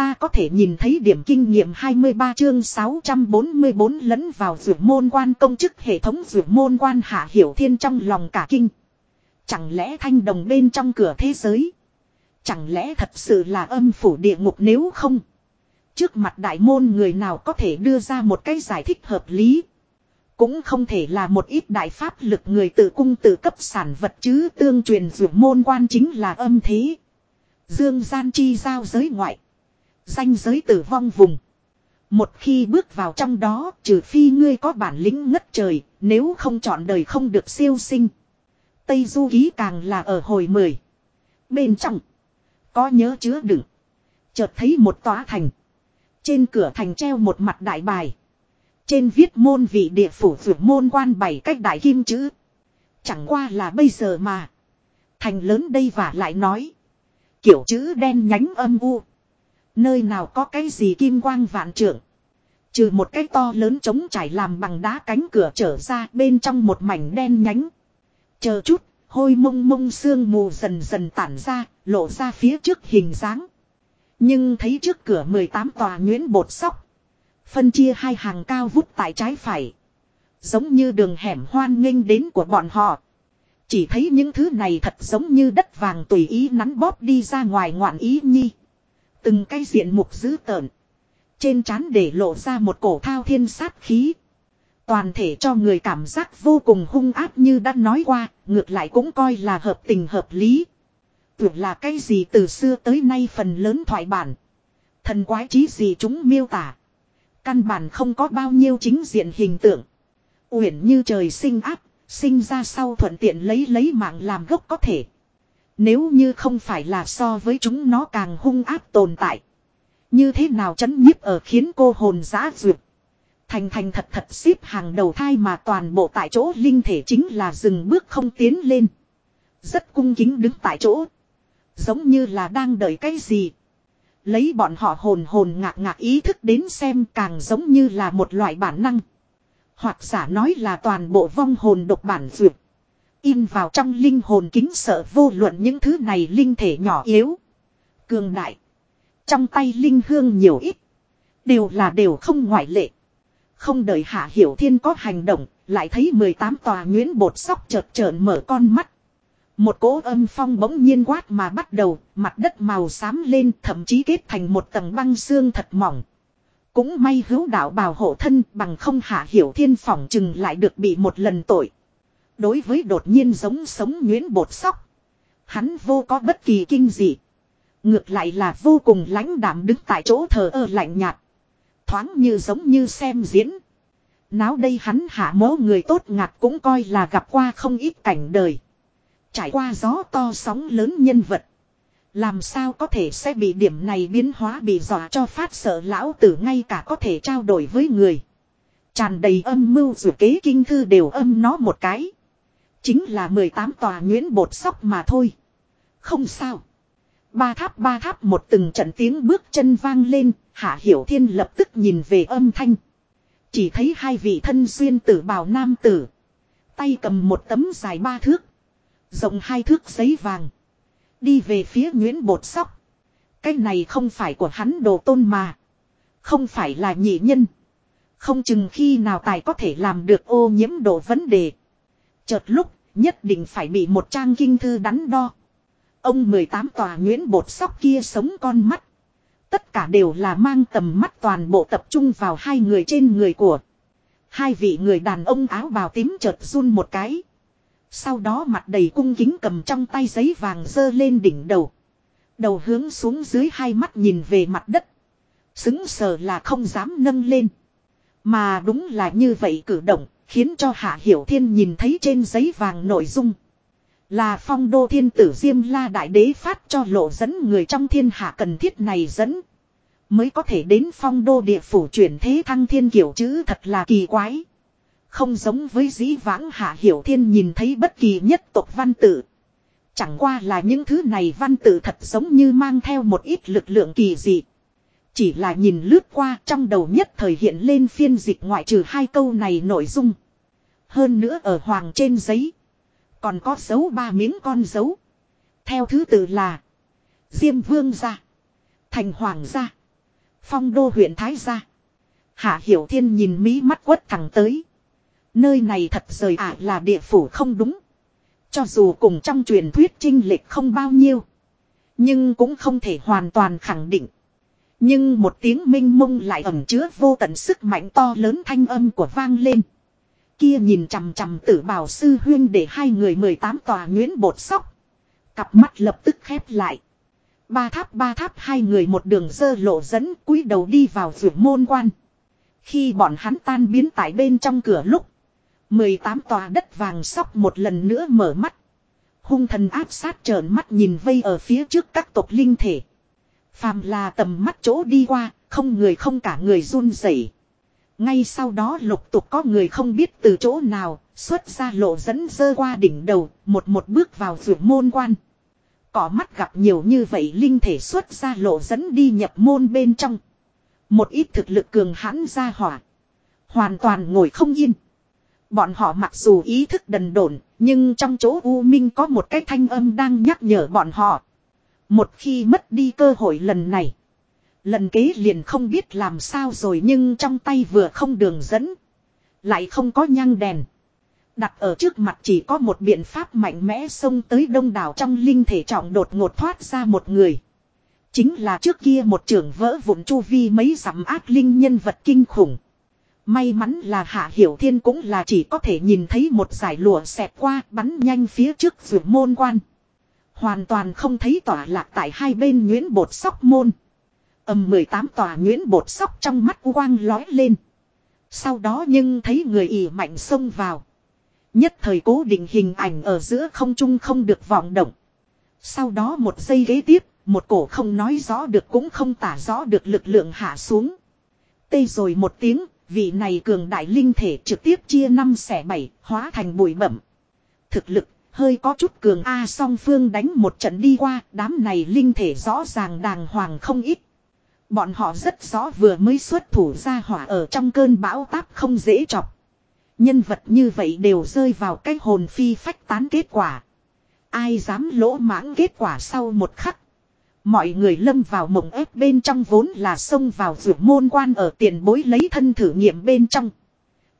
Ta có thể nhìn thấy điểm kinh nghiệm 23 chương 644 lẫn vào vượt môn quan công chức hệ thống vượt môn quan hạ hiểu thiên trong lòng cả kinh. Chẳng lẽ thanh đồng bên trong cửa thế giới. Chẳng lẽ thật sự là âm phủ địa ngục nếu không. Trước mặt đại môn người nào có thể đưa ra một cái giải thích hợp lý. Cũng không thể là một ít đại pháp lực người tự cung tự cấp sản vật chứ tương truyền dụ môn quan chính là âm thế. Dương gian chi giao giới ngoại. Danh giới tử vong vùng. Một khi bước vào trong đó, trừ phi ngươi có bản lĩnh ngất trời, nếu không chọn đời không được siêu sinh. Tây du ký càng là ở hồi mười. Bên trong. Có nhớ chứa đựng. Chợt thấy một tòa thành. Trên cửa thành treo một mặt đại bài. Trên viết môn vị địa phủ vượt môn quan bảy cách đại kim chữ. Chẳng qua là bây giờ mà. Thành lớn đây và lại nói. Kiểu chữ đen nhánh âm u. Nơi nào có cái gì kim quang vạn trưởng. Trừ một cái to lớn trống trải làm bằng đá cánh cửa trở ra bên trong một mảnh đen nhánh. Chờ chút, hôi mông mông sương mù dần dần tản ra, lộ ra phía trước hình dáng. Nhưng thấy trước cửa 18 tòa nguyễn bột sóc. Phân chia hai hàng cao vút tại trái phải. Giống như đường hẻm hoan nghênh đến của bọn họ. Chỉ thấy những thứ này thật giống như đất vàng tùy ý nắn bóp đi ra ngoài ngoạn ý nhi. Từng cái diện mục dữ tợn. Trên trán để lộ ra một cổ thao thiên sát khí. Toàn thể cho người cảm giác vô cùng hung áp như đã nói qua, ngược lại cũng coi là hợp tình hợp lý. Tưởng là cái gì từ xưa tới nay phần lớn thoại bản. Thần quái trí gì chúng miêu tả. Căn bản không có bao nhiêu chính diện hình tượng. Uyển như trời sinh áp, sinh ra sau thuận tiện lấy lấy mạng làm gốc có thể. Nếu như không phải là so với chúng nó càng hung áp tồn tại. Như thế nào chấn nhiếp ở khiến cô hồn giã duyệt. Thành thành thật thật xếp hàng đầu thai mà toàn bộ tại chỗ linh thể chính là dừng bước không tiến lên. Rất cung kính đứng tại chỗ. Giống như là đang đợi cái gì. Lấy bọn họ hồn hồn ngạc ngạc ý thức đến xem càng giống như là một loại bản năng. Hoặc giả nói là toàn bộ vong hồn độc bản duyệt. In vào trong linh hồn kính sợ vô luận những thứ này linh thể nhỏ yếu. Cường đại. Trong tay linh hương nhiều ít. Đều là đều không ngoại lệ. Không đợi Hạ Hiểu Thiên có hành động, lại thấy 18 tòa nguyễn bột sóc chợt trợn mở con mắt. Một cỗ âm phong bỗng nhiên quát mà bắt đầu, mặt đất màu xám lên thậm chí kết thành một tầng băng xương thật mỏng. Cũng may hữu đạo bảo hộ thân bằng không hạ hiểu thiên phỏng chừng lại được bị một lần tội. Đối với đột nhiên giống sống nhuyễn bột sóc. Hắn vô có bất kỳ kinh gì. Ngược lại là vô cùng lãnh đạm đứng tại chỗ thờ ơ lạnh nhạt. Thoáng như giống như xem diễn. Náo đây hắn hạ mố người tốt ngặt cũng coi là gặp qua không ít cảnh đời. Trải qua gió to sóng lớn nhân vật. Làm sao có thể sẽ bị điểm này biến hóa bị dọa cho phát sợ lão tử ngay cả có thể trao đổi với người. Tràn đầy âm mưu dù kế kinh thư đều âm nó một cái. Chính là 18 tòa nguyễn bột sóc mà thôi. Không sao. Ba tháp ba tháp một từng trận tiếng bước chân vang lên, Hạ Hiểu Thiên lập tức nhìn về âm thanh. Chỉ thấy hai vị thân xuyên tử bào nam tử. Tay cầm một tấm dài ba thước. Rộng hai thước giấy vàng. Đi về phía Nguyễn Bột Sóc. Cái này không phải của hắn đồ tôn mà. Không phải là nhị nhân. Không chừng khi nào tài có thể làm được ô nhiễm độ vấn đề. Chợt lúc nhất định phải bị một trang kinh thư đắn đo. Ông 18 tòa Nguyễn Bột Sóc kia sống con mắt. Tất cả đều là mang tầm mắt toàn bộ tập trung vào hai người trên người của. Hai vị người đàn ông áo bào tím chợt run một cái. Sau đó mặt đầy cung kính cầm trong tay giấy vàng dơ lên đỉnh đầu. Đầu hướng xuống dưới hai mắt nhìn về mặt đất. Xứng sờ là không dám nâng lên. Mà đúng là như vậy cử động, khiến cho Hạ Hiểu Thiên nhìn thấy trên giấy vàng nội dung. Là phong đô thiên tử Diêm La Đại Đế phát cho lộ dẫn người trong thiên hạ cần thiết này dẫn. Mới có thể đến phong đô địa phủ chuyển thế thăng thiên kiểu chữ thật là kỳ quái. Không giống với dĩ vãng hạ hiểu thiên nhìn thấy bất kỳ nhất tộc văn tự. Chẳng qua là những thứ này văn tự thật giống như mang theo một ít lực lượng kỳ dị. Chỉ là nhìn lướt qua trong đầu nhất thời hiện lên phiên dịch ngoại trừ hai câu này nội dung. Hơn nữa ở hoàng trên giấy. Còn có dấu ba miếng con dấu. Theo thứ tự là. Diêm vương gia. Thành hoàng gia. Phong đô huyện Thái gia. Hạ Hiểu Thiên nhìn mí mắt quất thẳng tới. Nơi này thật rời ả là địa phủ không đúng. Cho dù cùng trong truyền thuyết trinh lệch không bao nhiêu. Nhưng cũng không thể hoàn toàn khẳng định. Nhưng một tiếng minh mông lại ẩm chứa vô tận sức mạnh to lớn thanh âm của vang lên. Kia nhìn chằm chằm tử bảo sư huyên để hai người 18 tòa nguyễn bột sóc. Cặp mắt lập tức khép lại. Ba tháp ba tháp, hai người một đường dơ lộ dẫn cúi đầu đi vào vượt môn quan. Khi bọn hắn tan biến tại bên trong cửa lúc. 18 tòa đất vàng sóc một lần nữa mở mắt. Hung thần áp sát trợn mắt nhìn vây ở phía trước các tộc linh thể. Phàm là tầm mắt chỗ đi qua, không người không cả người run rẩy. Ngay sau đó lục tục có người không biết từ chỗ nào, xuất ra lộ dẫn dơ qua đỉnh đầu, một một bước vào vượt môn quan. Có mắt gặp nhiều như vậy linh thể xuất ra lộ dẫn đi nhập môn bên trong. Một ít thực lực cường hãn ra hỏa. Hoàn toàn ngồi không yên. Bọn họ mặc dù ý thức đần độn, nhưng trong chỗ U Minh có một cái thanh âm đang nhắc nhở bọn họ. Một khi mất đi cơ hội lần này. Lần kế liền không biết làm sao rồi nhưng trong tay vừa không đường dẫn. Lại không có nhang đèn. Đặt ở trước mặt chỉ có một biện pháp mạnh mẽ xông tới đông đảo trong linh thể trọng đột ngột thoát ra một người. Chính là trước kia một trưởng vỡ vụn chu vi mấy dặm ác linh nhân vật kinh khủng. May mắn là Hạ Hiểu Thiên cũng là chỉ có thể nhìn thấy một giải lụa xẹt qua bắn nhanh phía trước vườn môn quan. Hoàn toàn không thấy tỏa lạc tại hai bên nguyễn bột sóc môn. ầm 18 tòa nguyễn bột sóc trong mắt quang lói lên. Sau đó nhưng thấy người ỉ mạnh xông vào. Nhất thời cố định hình ảnh ở giữa không trung không được vọng động. Sau đó một giây ghế tiếp, một cổ không nói rõ được cũng không tả rõ được lực lượng hạ xuống. Tê rồi một tiếng, vị này cường đại linh thể trực tiếp chia năm xẻ bảy, hóa thành bụi bẩm. Thực lực, hơi có chút cường A song phương đánh một trận đi qua, đám này linh thể rõ ràng đàng hoàng không ít. Bọn họ rất rõ vừa mới xuất thủ ra hỏa ở trong cơn bão táp không dễ chọc. Nhân vật như vậy đều rơi vào cái hồn phi phách tán kết quả. Ai dám lỗ mãng kết quả sau một khắc. Mọi người lâm vào mộng ép bên trong vốn là xông vào rượu môn quan ở tiền bối lấy thân thử nghiệm bên trong.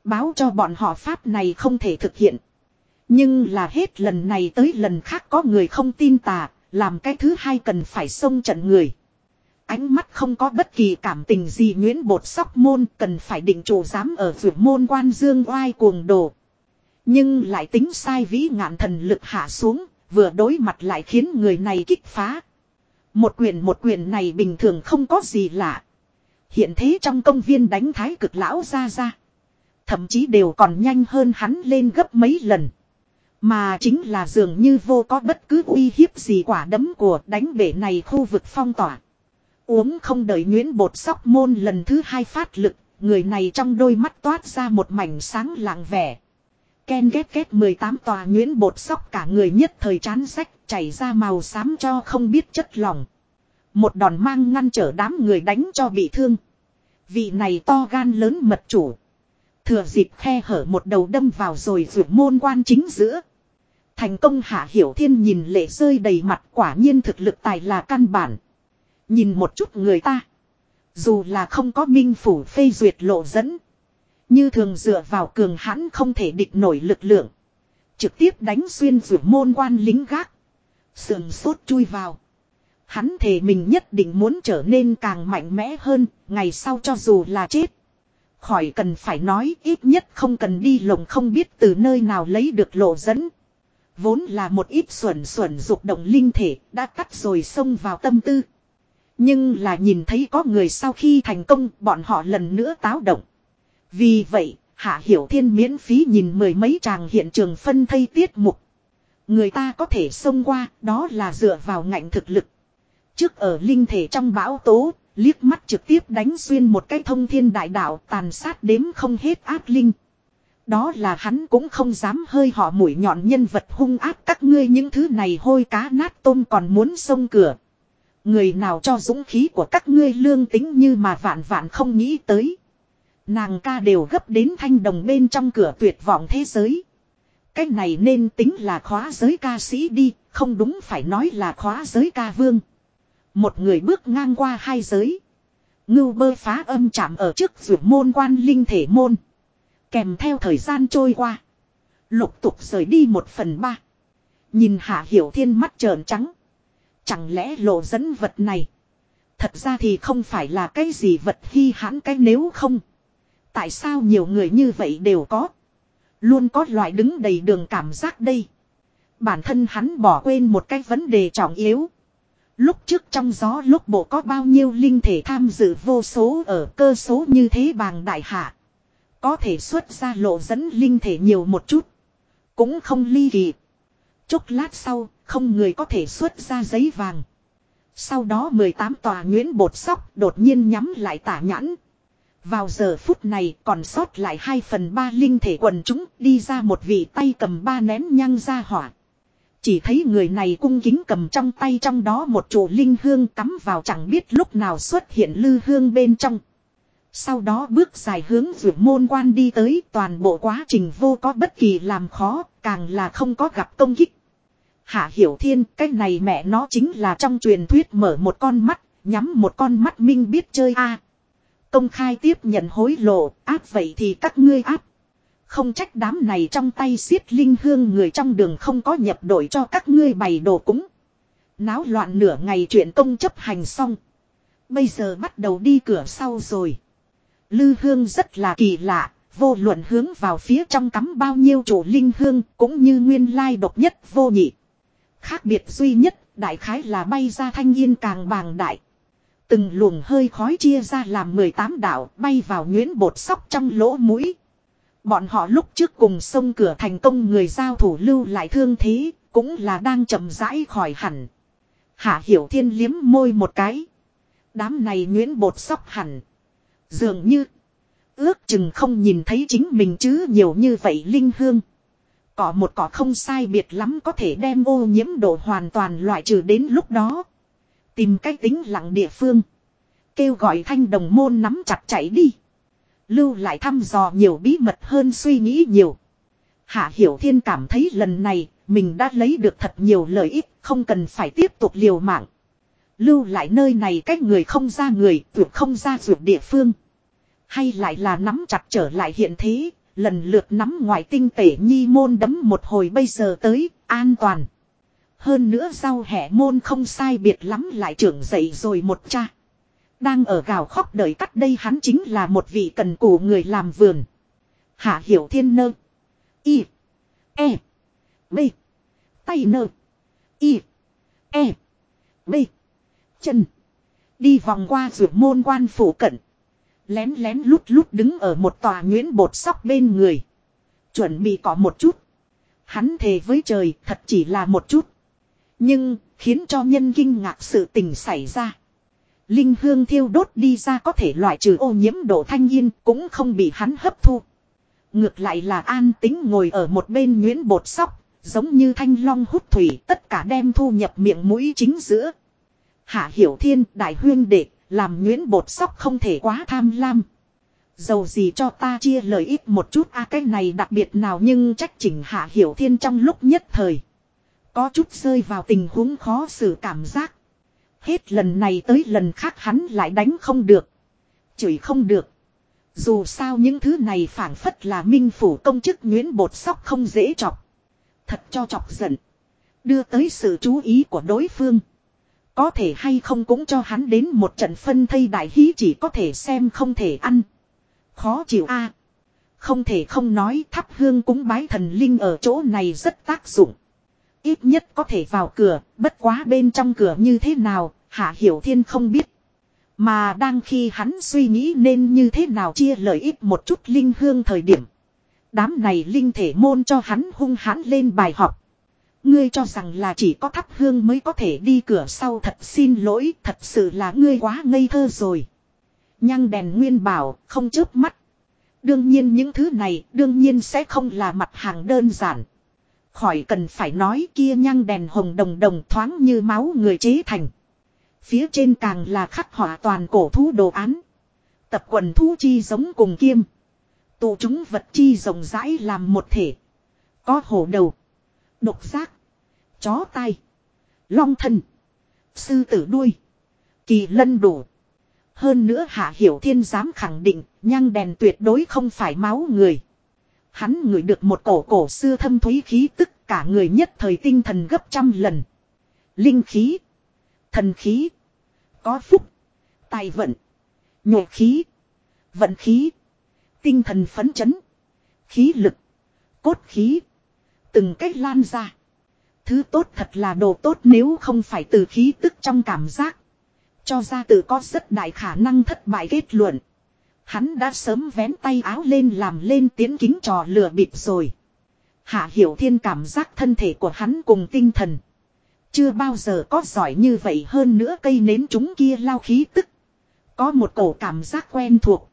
Báo cho bọn họ pháp này không thể thực hiện. Nhưng là hết lần này tới lần khác có người không tin tà, làm cái thứ hai cần phải xông trận người. Ánh mắt không có bất kỳ cảm tình gì Nguyễn Bột Sóc Môn cần phải định chủ dám ở vượt môn quan dương oai cuồng đồ. Nhưng lại tính sai vĩ ngạn thần lực hạ xuống, vừa đối mặt lại khiến người này kích phá. Một quyền một quyền này bình thường không có gì lạ. Hiện thế trong công viên đánh thái cực lão ra ra. Thậm chí đều còn nhanh hơn hắn lên gấp mấy lần. Mà chính là dường như vô có bất cứ uy hiếp gì quả đấm của đánh bể này khu vực phong tỏa. Uống không đợi Nguyễn Bột Sóc Môn lần thứ hai phát lực, người này trong đôi mắt toát ra một mảnh sáng lạng vẻ. Ken ghét ghét 18 tòa Nguyễn Bột Sóc cả người nhất thời chán sách chảy ra màu xám cho không biết chất lòng. Một đòn mang ngăn trở đám người đánh cho bị thương. Vị này to gan lớn mật chủ. Thừa dịp khe hở một đầu đâm vào rồi rượu môn quan chính giữa. Thành công hạ hiểu thiên nhìn lệ rơi đầy mặt quả nhiên thực lực tài là căn bản. Nhìn một chút người ta. Dù là không có minh phủ phê duyệt lộ dẫn. Như thường dựa vào cường hãn không thể địch nổi lực lượng. Trực tiếp đánh xuyên vượt môn quan lính gác. Sườn sốt chui vào. Hắn thề mình nhất định muốn trở nên càng mạnh mẽ hơn, ngày sau cho dù là chết. Khỏi cần phải nói ít nhất không cần đi lồng không biết từ nơi nào lấy được lộ dẫn. Vốn là một ít xuẩn xuẩn dục động linh thể đã cắt rồi xông vào tâm tư. Nhưng là nhìn thấy có người sau khi thành công bọn họ lần nữa táo động. Vì vậy, Hạ Hiểu Thiên miễn phí nhìn mười mấy tràng hiện trường phân thây tiết mục. Người ta có thể xông qua, đó là dựa vào ngạnh thực lực. Trước ở linh thể trong bão tố, liếc mắt trực tiếp đánh xuyên một cái thông thiên đại đạo tàn sát đếm không hết ác linh. Đó là hắn cũng không dám hơi họ mũi nhọn nhân vật hung ác các ngươi những thứ này hôi cá nát tôm còn muốn xông cửa. Người nào cho dũng khí của các ngươi lương tính như mà vạn vạn không nghĩ tới. Nàng ca đều gấp đến thanh đồng bên trong cửa tuyệt vọng thế giới. Cái này nên tính là khóa giới ca sĩ đi, không đúng phải nói là khóa giới ca vương. Một người bước ngang qua hai giới. Ngưu bơ phá âm chạm ở trước vượt môn quan linh thể môn. Kèm theo thời gian trôi qua. Lục tục rời đi một phần ba. Nhìn hạ hiểu thiên mắt trợn trắng. Chẳng lẽ lộ dẫn vật này. Thật ra thì không phải là cái gì vật hy hãn cái nếu không. Tại sao nhiều người như vậy đều có. Luôn có loại đứng đầy đường cảm giác đây. Bản thân hắn bỏ quên một cái vấn đề trọng yếu. Lúc trước trong gió lúc bộ có bao nhiêu linh thể tham dự vô số ở cơ số như thế bàng đại hạ. Có thể xuất ra lộ dẫn linh thể nhiều một chút. Cũng không ly kỳ. Chốc lát sau, không người có thể xuất ra giấy vàng. Sau đó 18 tòa nguyễn bột sóc đột nhiên nhắm lại tả nhãn. Vào giờ phút này còn sót lại 2 phần 3 linh thể quần chúng đi ra một vị tay cầm ba nén nhang ra hỏa. Chỉ thấy người này cung kính cầm trong tay trong đó một trụ linh hương cắm vào chẳng biết lúc nào xuất hiện lư hương bên trong. Sau đó bước dài hướng vượt môn quan đi tới toàn bộ quá trình vô có bất kỳ làm khó, càng là không có gặp công kích. Hạ Hiểu Thiên, cái này mẹ nó chính là trong truyền thuyết mở một con mắt, nhắm một con mắt minh biết chơi a. Công khai tiếp nhận hối lộ, áp vậy thì các ngươi áp. Không trách đám này trong tay xiết linh hương người trong đường không có nhập đội cho các ngươi bày đồ cúng. Náo loạn nửa ngày chuyện công chấp hành xong. Bây giờ bắt đầu đi cửa sau rồi. Lư hương rất là kỳ lạ, vô luận hướng vào phía trong cắm bao nhiêu chủ linh hương cũng như nguyên lai độc nhất vô nhị. Khác biệt duy nhất, đại khái là bay ra thanh yên càng bàng đại. Từng luồng hơi khói chia ra làm 18 đảo bay vào nguyễn bột sóc trong lỗ mũi. Bọn họ lúc trước cùng sông cửa thành công người giao thủ lưu lại thương thế, cũng là đang chậm rãi khỏi hẳn. Hạ hiểu thiên liếm môi một cái. Đám này nguyễn bột sóc hẳn. Dường như. Ước chừng không nhìn thấy chính mình chứ nhiều như vậy linh hương. Cỏ một cỏ không sai biệt lắm có thể đem ô nhiễm độ hoàn toàn loại trừ đến lúc đó. Tìm cách tính lặng địa phương. Kêu gọi thanh đồng môn nắm chặt chạy đi. Lưu lại thăm dò nhiều bí mật hơn suy nghĩ nhiều. Hạ Hiểu Thiên cảm thấy lần này mình đã lấy được thật nhiều lợi ích, không cần phải tiếp tục liều mạng. Lưu lại nơi này cách người không ra người tuyệt không ra ruột địa phương. Hay lại là nắm chặt trở lại hiện thế, lần lượt nắm ngoài tinh tể nhi môn đấm một hồi bây giờ tới, an toàn. Hơn nữa sau hẻ môn không sai biệt lắm lại trưởng dậy rồi một cha. Đang ở gào khóc đợi cắt đây hắn chính là một vị cần cù người làm vườn. Hạ hiểu thiên nơ. Y. E. B. Tay nơ. Y. E. B. Chân. Đi vòng qua rượu môn quan phủ cận. Lén lén lút lút đứng ở một tòa nguyễn bột sóc bên người. Chuẩn bị có một chút. Hắn thề với trời thật chỉ là một chút. Nhưng khiến cho nhân kinh ngạc sự tình xảy ra. Linh hương thiêu đốt đi ra có thể loại trừ ô nhiễm độ thanh yên cũng không bị hắn hấp thu. Ngược lại là an tính ngồi ở một bên nguyễn bột sóc, giống như thanh long hút thủy tất cả đem thu nhập miệng mũi chính giữa. Hạ hiểu thiên đại huyên đệ, làm nguyễn bột sóc không thể quá tham lam. Dầu gì cho ta chia lợi ích một chút, a, cái này đặc biệt nào nhưng trách chỉnh hạ hiểu thiên trong lúc nhất thời. Có chút rơi vào tình huống khó xử cảm giác. Hết lần này tới lần khác hắn lại đánh không được. Chửi không được. Dù sao những thứ này phản phất là minh phủ công chức nguyễn bột sóc không dễ chọc. Thật cho chọc giận. Đưa tới sự chú ý của đối phương. Có thể hay không cũng cho hắn đến một trận phân thây đại hí chỉ có thể xem không thể ăn. Khó chịu a Không thể không nói thắp hương cúng bái thần linh ở chỗ này rất tác dụng. Ít nhất có thể vào cửa, bất quá bên trong cửa như thế nào, Hạ Hiểu Thiên không biết. Mà đang khi hắn suy nghĩ nên như thế nào chia lợi ích một chút linh hương thời điểm. Đám này linh thể môn cho hắn hung hãn lên bài học. Ngươi cho rằng là chỉ có thắp hương mới có thể đi cửa sau thật xin lỗi, thật sự là ngươi quá ngây thơ rồi. Nhăng đèn nguyên bảo, không chớp mắt. Đương nhiên những thứ này đương nhiên sẽ không là mặt hàng đơn giản. Khỏi cần phải nói kia nhăng đèn hồng đồng đồng thoáng như máu người chế thành. Phía trên càng là khắc họa toàn cổ thú đồ án. Tập quần thú chi giống cùng kiêm. Tụ chúng vật chi rộng rãi làm một thể. Có hổ đầu. Độc giác. Chó tai. Long thân. Sư tử đuôi. Kỳ lân đủ. Hơn nữa Hạ Hiểu Thiên dám khẳng định, nhang đèn tuyệt đối không phải máu người. Hắn ngửi được một cổ cổ xưa thâm thúy khí tức cả người nhất thời tinh thần gấp trăm lần. Linh khí, thần khí, có phúc, tài vận, nhộ khí, vận khí, tinh thần phấn chấn, khí lực, cốt khí, từng cách lan ra. Thứ tốt thật là đồ tốt nếu không phải từ khí tức trong cảm giác. Cho ra tự có rất đại khả năng thất bại kết luận. Hắn đã sớm vén tay áo lên làm lên tiến kính trò lừa bịp rồi. Hạ Hiểu Thiên cảm giác thân thể của hắn cùng tinh thần. Chưa bao giờ có giỏi như vậy hơn nữa cây nến chúng kia lao khí tức. Có một cổ cảm giác quen thuộc.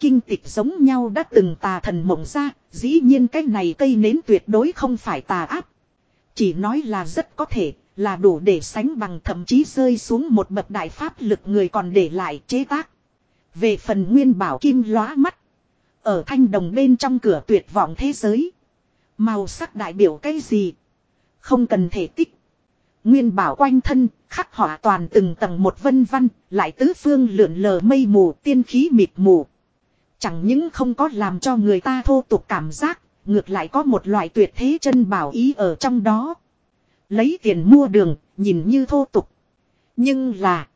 Kinh tịch giống nhau đã từng tà thần mộng ra, dĩ nhiên cái này cây nến tuyệt đối không phải tà áp. Chỉ nói là rất có thể, là đủ để sánh bằng thậm chí rơi xuống một bậc đại pháp lực người còn để lại chế tác. Về phần nguyên bảo kim lóa mắt. Ở thanh đồng bên trong cửa tuyệt vọng thế giới. Màu sắc đại biểu cái gì? Không cần thể tích. Nguyên bảo quanh thân, khắc họa toàn từng tầng một vân văn, lại tứ phương lượn lờ mây mù, tiên khí mịt mù. Chẳng những không có làm cho người ta thô tục cảm giác, ngược lại có một loại tuyệt thế chân bảo ý ở trong đó. Lấy tiền mua đường, nhìn như thô tục. Nhưng là,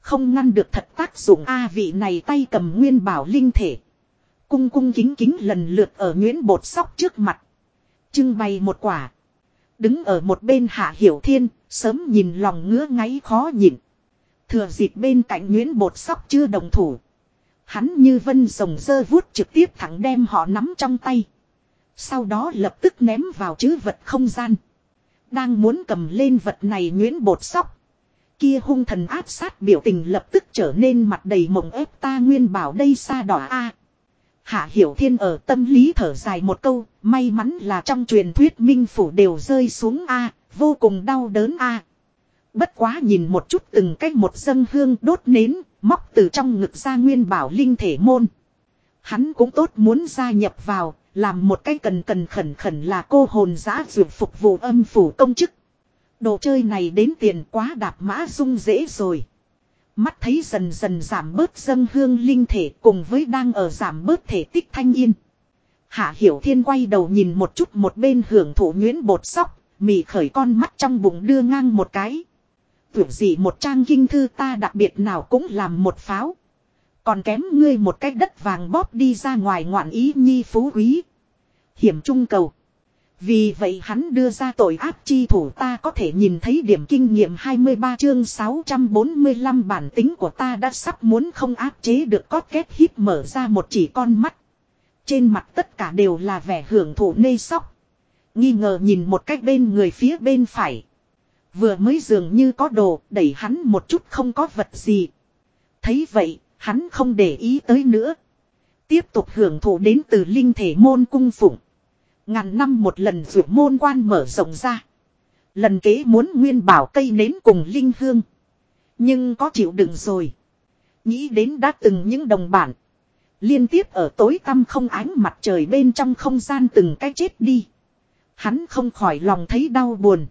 không ngăn được thật tác dụng A vị này tay cầm nguyên bảo linh thể. Cung cung kính kính lần lượt ở nguyễn bột sóc trước mặt. Trưng bày một quả. Đứng ở một bên hạ hiểu thiên, sớm nhìn lòng ngứa ngáy khó nhịn, Thừa dịp bên cạnh nguyễn bột sóc chưa đồng thủ. Hắn như vân rồng dơ vuốt trực tiếp thẳng đem họ nắm trong tay. Sau đó lập tức ném vào chữ vật không gian. Đang muốn cầm lên vật này nguyễn bột sóc. Kia hung thần áp sát biểu tình lập tức trở nên mặt đầy mộng ép ta nguyên bảo đây xa đỏ a Hạ Hiểu Thiên ở tâm lý thở dài một câu, may mắn là trong truyền thuyết minh phủ đều rơi xuống A, vô cùng đau đớn A. Bất quá nhìn một chút từng cách một dân hương đốt nến, móc từ trong ngực ra nguyên bảo linh thể môn. Hắn cũng tốt muốn gia nhập vào, làm một cái cần cần khẩn khẩn là cô hồn giã dược phục vụ âm phủ công chức. Đồ chơi này đến tiền quá đạp mã dung dễ rồi. Mắt thấy dần dần giảm bớt dân hương linh thể cùng với đang ở giảm bớt thể tích thanh yên. Hạ Hiểu Thiên quay đầu nhìn một chút một bên hưởng thụ nguyễn bột sóc, mì khởi con mắt trong bụng đưa ngang một cái. Tưởng gì một trang kinh thư ta đặc biệt nào cũng làm một pháo. Còn kém ngươi một cái đất vàng bóp đi ra ngoài ngoạn ý nhi phú quý. Hiểm trung cầu. Vì vậy hắn đưa ra tội áp chi thủ ta có thể nhìn thấy điểm kinh nghiệm 23 chương 645 bản tính của ta đã sắp muốn không áp chế được có kết hít mở ra một chỉ con mắt. Trên mặt tất cả đều là vẻ hưởng thụ nê sóc. Nghi ngờ nhìn một cách bên người phía bên phải. Vừa mới dường như có đồ đẩy hắn một chút không có vật gì. Thấy vậy, hắn không để ý tới nữa. Tiếp tục hưởng thụ đến từ linh thể môn cung phụng. Ngàn năm một lần vượt môn quan mở rộng ra. Lần kế muốn nguyên bảo cây nến cùng linh hương. Nhưng có chịu đựng rồi. Nghĩ đến đã từng những đồng bản. Liên tiếp ở tối tăm không ánh mặt trời bên trong không gian từng cái chết đi. Hắn không khỏi lòng thấy đau buồn.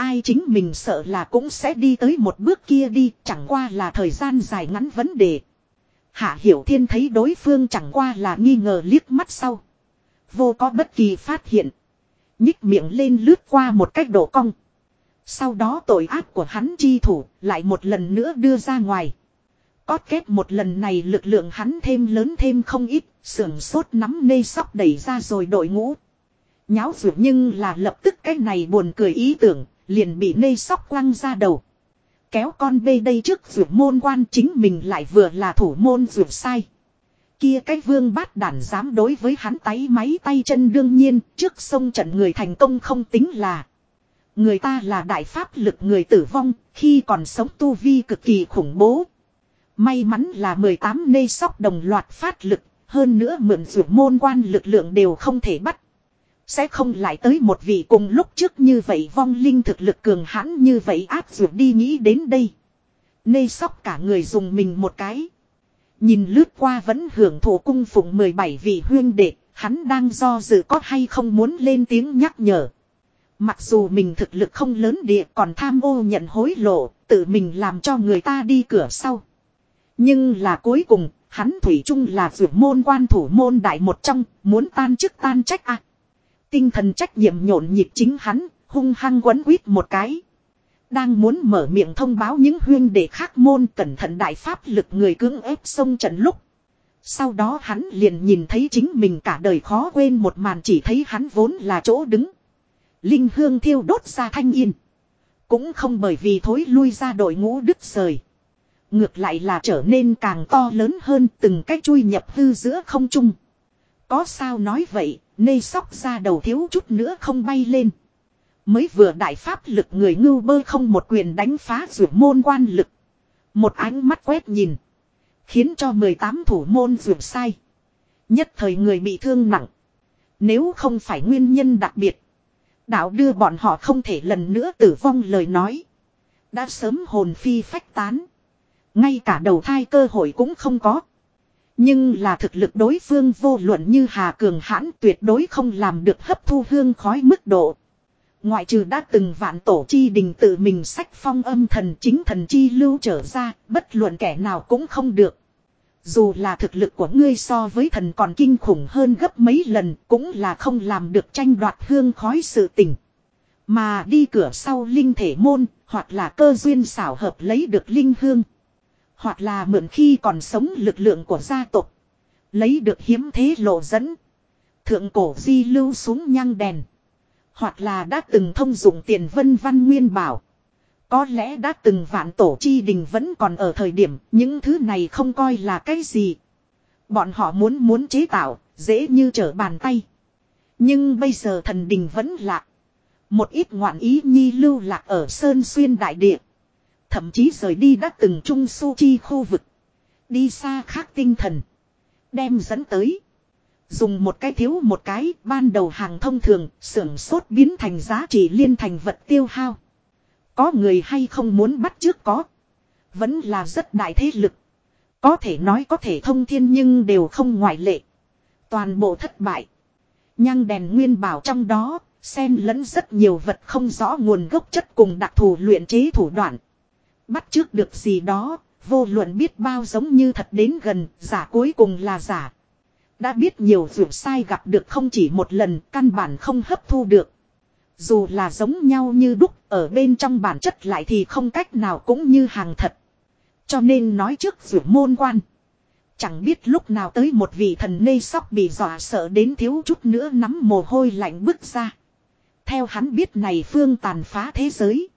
Ai chính mình sợ là cũng sẽ đi tới một bước kia đi, chẳng qua là thời gian dài ngắn vấn đề. Hạ Hiểu Thiên thấy đối phương chẳng qua là nghi ngờ liếc mắt sau. Vô có bất kỳ phát hiện. Nhích miệng lên lướt qua một cách độ cong. Sau đó tội ác của hắn chi thủ lại một lần nữa đưa ra ngoài. Cót kết một lần này lực lượng hắn thêm lớn thêm không ít, sưởng sốt nắm nê sóc đẩy ra rồi đội ngũ. Nháo rượu nhưng là lập tức cái này buồn cười ý tưởng, liền bị nê sóc quăng ra đầu. Kéo con bê đây trước vượt môn quan chính mình lại vừa là thủ môn vượt sai. Kia cái vương bát đản dám đối với hắn tay máy tay chân đương nhiên trước sông trận người thành công không tính là. Người ta là đại pháp lực người tử vong khi còn sống tu vi cực kỳ khủng bố. May mắn là 18 nê sóc đồng loạt phát lực, hơn nữa mượn vượt môn quan lực lượng đều không thể bắt. Sẽ không lại tới một vị cùng lúc trước như vậy vong linh thực lực cường hãn như vậy áp dụng đi nghĩ đến đây. Nê sóc cả người dùng mình một cái. Nhìn lướt qua vẫn hưởng thụ cung phụng 17 vị huyên đệ, hắn đang do dự có hay không muốn lên tiếng nhắc nhở. Mặc dù mình thực lực không lớn địa còn tham ô nhận hối lộ, tự mình làm cho người ta đi cửa sau. Nhưng là cuối cùng, hắn thủy chung là vượt môn quan thủ môn đại một trong, muốn tan chức tan trách à. Tinh thần trách nhiệm nhộn nhịp chính hắn, hung hăng quấn quýt một cái. Đang muốn mở miệng thông báo những huyên đệ khác môn cẩn thận đại pháp lực người cưỡng ép sông trận lúc. Sau đó hắn liền nhìn thấy chính mình cả đời khó quên một màn chỉ thấy hắn vốn là chỗ đứng. Linh hương thiêu đốt ra thanh yên. Cũng không bởi vì thối lui ra đội ngũ đứt rời. Ngược lại là trở nên càng to lớn hơn từng cách chui nhập hư giữa không trung. Có sao nói vậy, nê sóc ra đầu thiếu chút nữa không bay lên. Mới vừa đại pháp lực người ngưu bơ không một quyền đánh phá rủi môn quan lực. Một ánh mắt quét nhìn. Khiến cho 18 thủ môn rủi sai. Nhất thời người bị thương nặng. Nếu không phải nguyên nhân đặc biệt. Đạo đưa bọn họ không thể lần nữa tử vong lời nói. Đã sớm hồn phi phách tán. Ngay cả đầu thai cơ hội cũng không có. Nhưng là thực lực đối phương vô luận như Hà Cường hãn tuyệt đối không làm được hấp thu hương khói mức độ. Ngoại trừ đã từng vạn tổ chi đình tự mình sách phong âm thần chính thần chi lưu trở ra, bất luận kẻ nào cũng không được. Dù là thực lực của ngươi so với thần còn kinh khủng hơn gấp mấy lần cũng là không làm được tranh đoạt hương khói sự tình. Mà đi cửa sau linh thể môn, hoặc là cơ duyên xảo hợp lấy được linh hương. Hoặc là mượn khi còn sống lực lượng của gia tộc. Lấy được hiếm thế lộ dẫn. Thượng cổ di lưu xuống nhang đèn. Hoặc là đã từng thông dụng tiền vân văn nguyên bảo. Có lẽ đã từng vạn tổ chi đình vẫn còn ở thời điểm những thứ này không coi là cái gì. Bọn họ muốn muốn chế tạo, dễ như trở bàn tay. Nhưng bây giờ thần đình vẫn lạc. Một ít ngoạn ý nhi lưu lạc ở Sơn Xuyên Đại Địa. Thậm chí rời đi đã từng trung su chi khu vực. Đi xa khác tinh thần. Đem dẫn tới. Dùng một cái thiếu một cái, ban đầu hàng thông thường, sưởng sốt biến thành giá trị liên thành vật tiêu hao. Có người hay không muốn bắt trước có. Vẫn là rất đại thế lực. Có thể nói có thể thông thiên nhưng đều không ngoại lệ. Toàn bộ thất bại. nhăng đèn nguyên bảo trong đó, xen lẫn rất nhiều vật không rõ nguồn gốc chất cùng đặc thù luyện chế thủ đoạn. Bắt trước được gì đó, vô luận biết bao giống như thật đến gần, giả cuối cùng là giả. Đã biết nhiều dù sai gặp được không chỉ một lần, căn bản không hấp thu được. Dù là giống nhau như đúc, ở bên trong bản chất lại thì không cách nào cũng như hàng thật. Cho nên nói trước dù môn quan. Chẳng biết lúc nào tới một vị thần nê sóc bị dọa sợ đến thiếu chút nữa nắm mồ hôi lạnh bước ra. Theo hắn biết này phương tàn phá thế giới.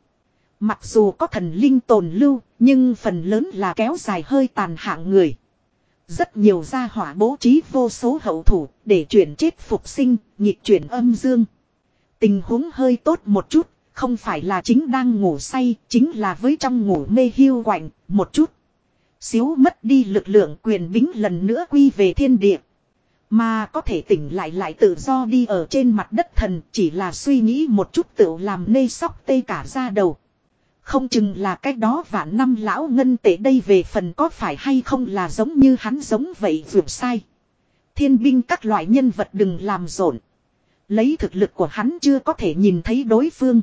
Mặc dù có thần linh tồn lưu, nhưng phần lớn là kéo dài hơi tàn hạng người. Rất nhiều gia hỏa bố trí vô số hậu thủ để chuyển chết phục sinh, nhịp chuyển âm dương. Tình huống hơi tốt một chút, không phải là chính đang ngủ say, chính là với trong ngủ mê hiu quạnh, một chút. Xíu mất đi lực lượng quyền bính lần nữa quy về thiên địa. Mà có thể tỉnh lại lại tự do đi ở trên mặt đất thần chỉ là suy nghĩ một chút tự làm nê sóc tê cả ra đầu. Không chừng là cách đó vạn năm lão ngân tệ đây về phần có phải hay không là giống như hắn giống vậy vượt sai. Thiên binh các loại nhân vật đừng làm rộn. Lấy thực lực của hắn chưa có thể nhìn thấy đối phương.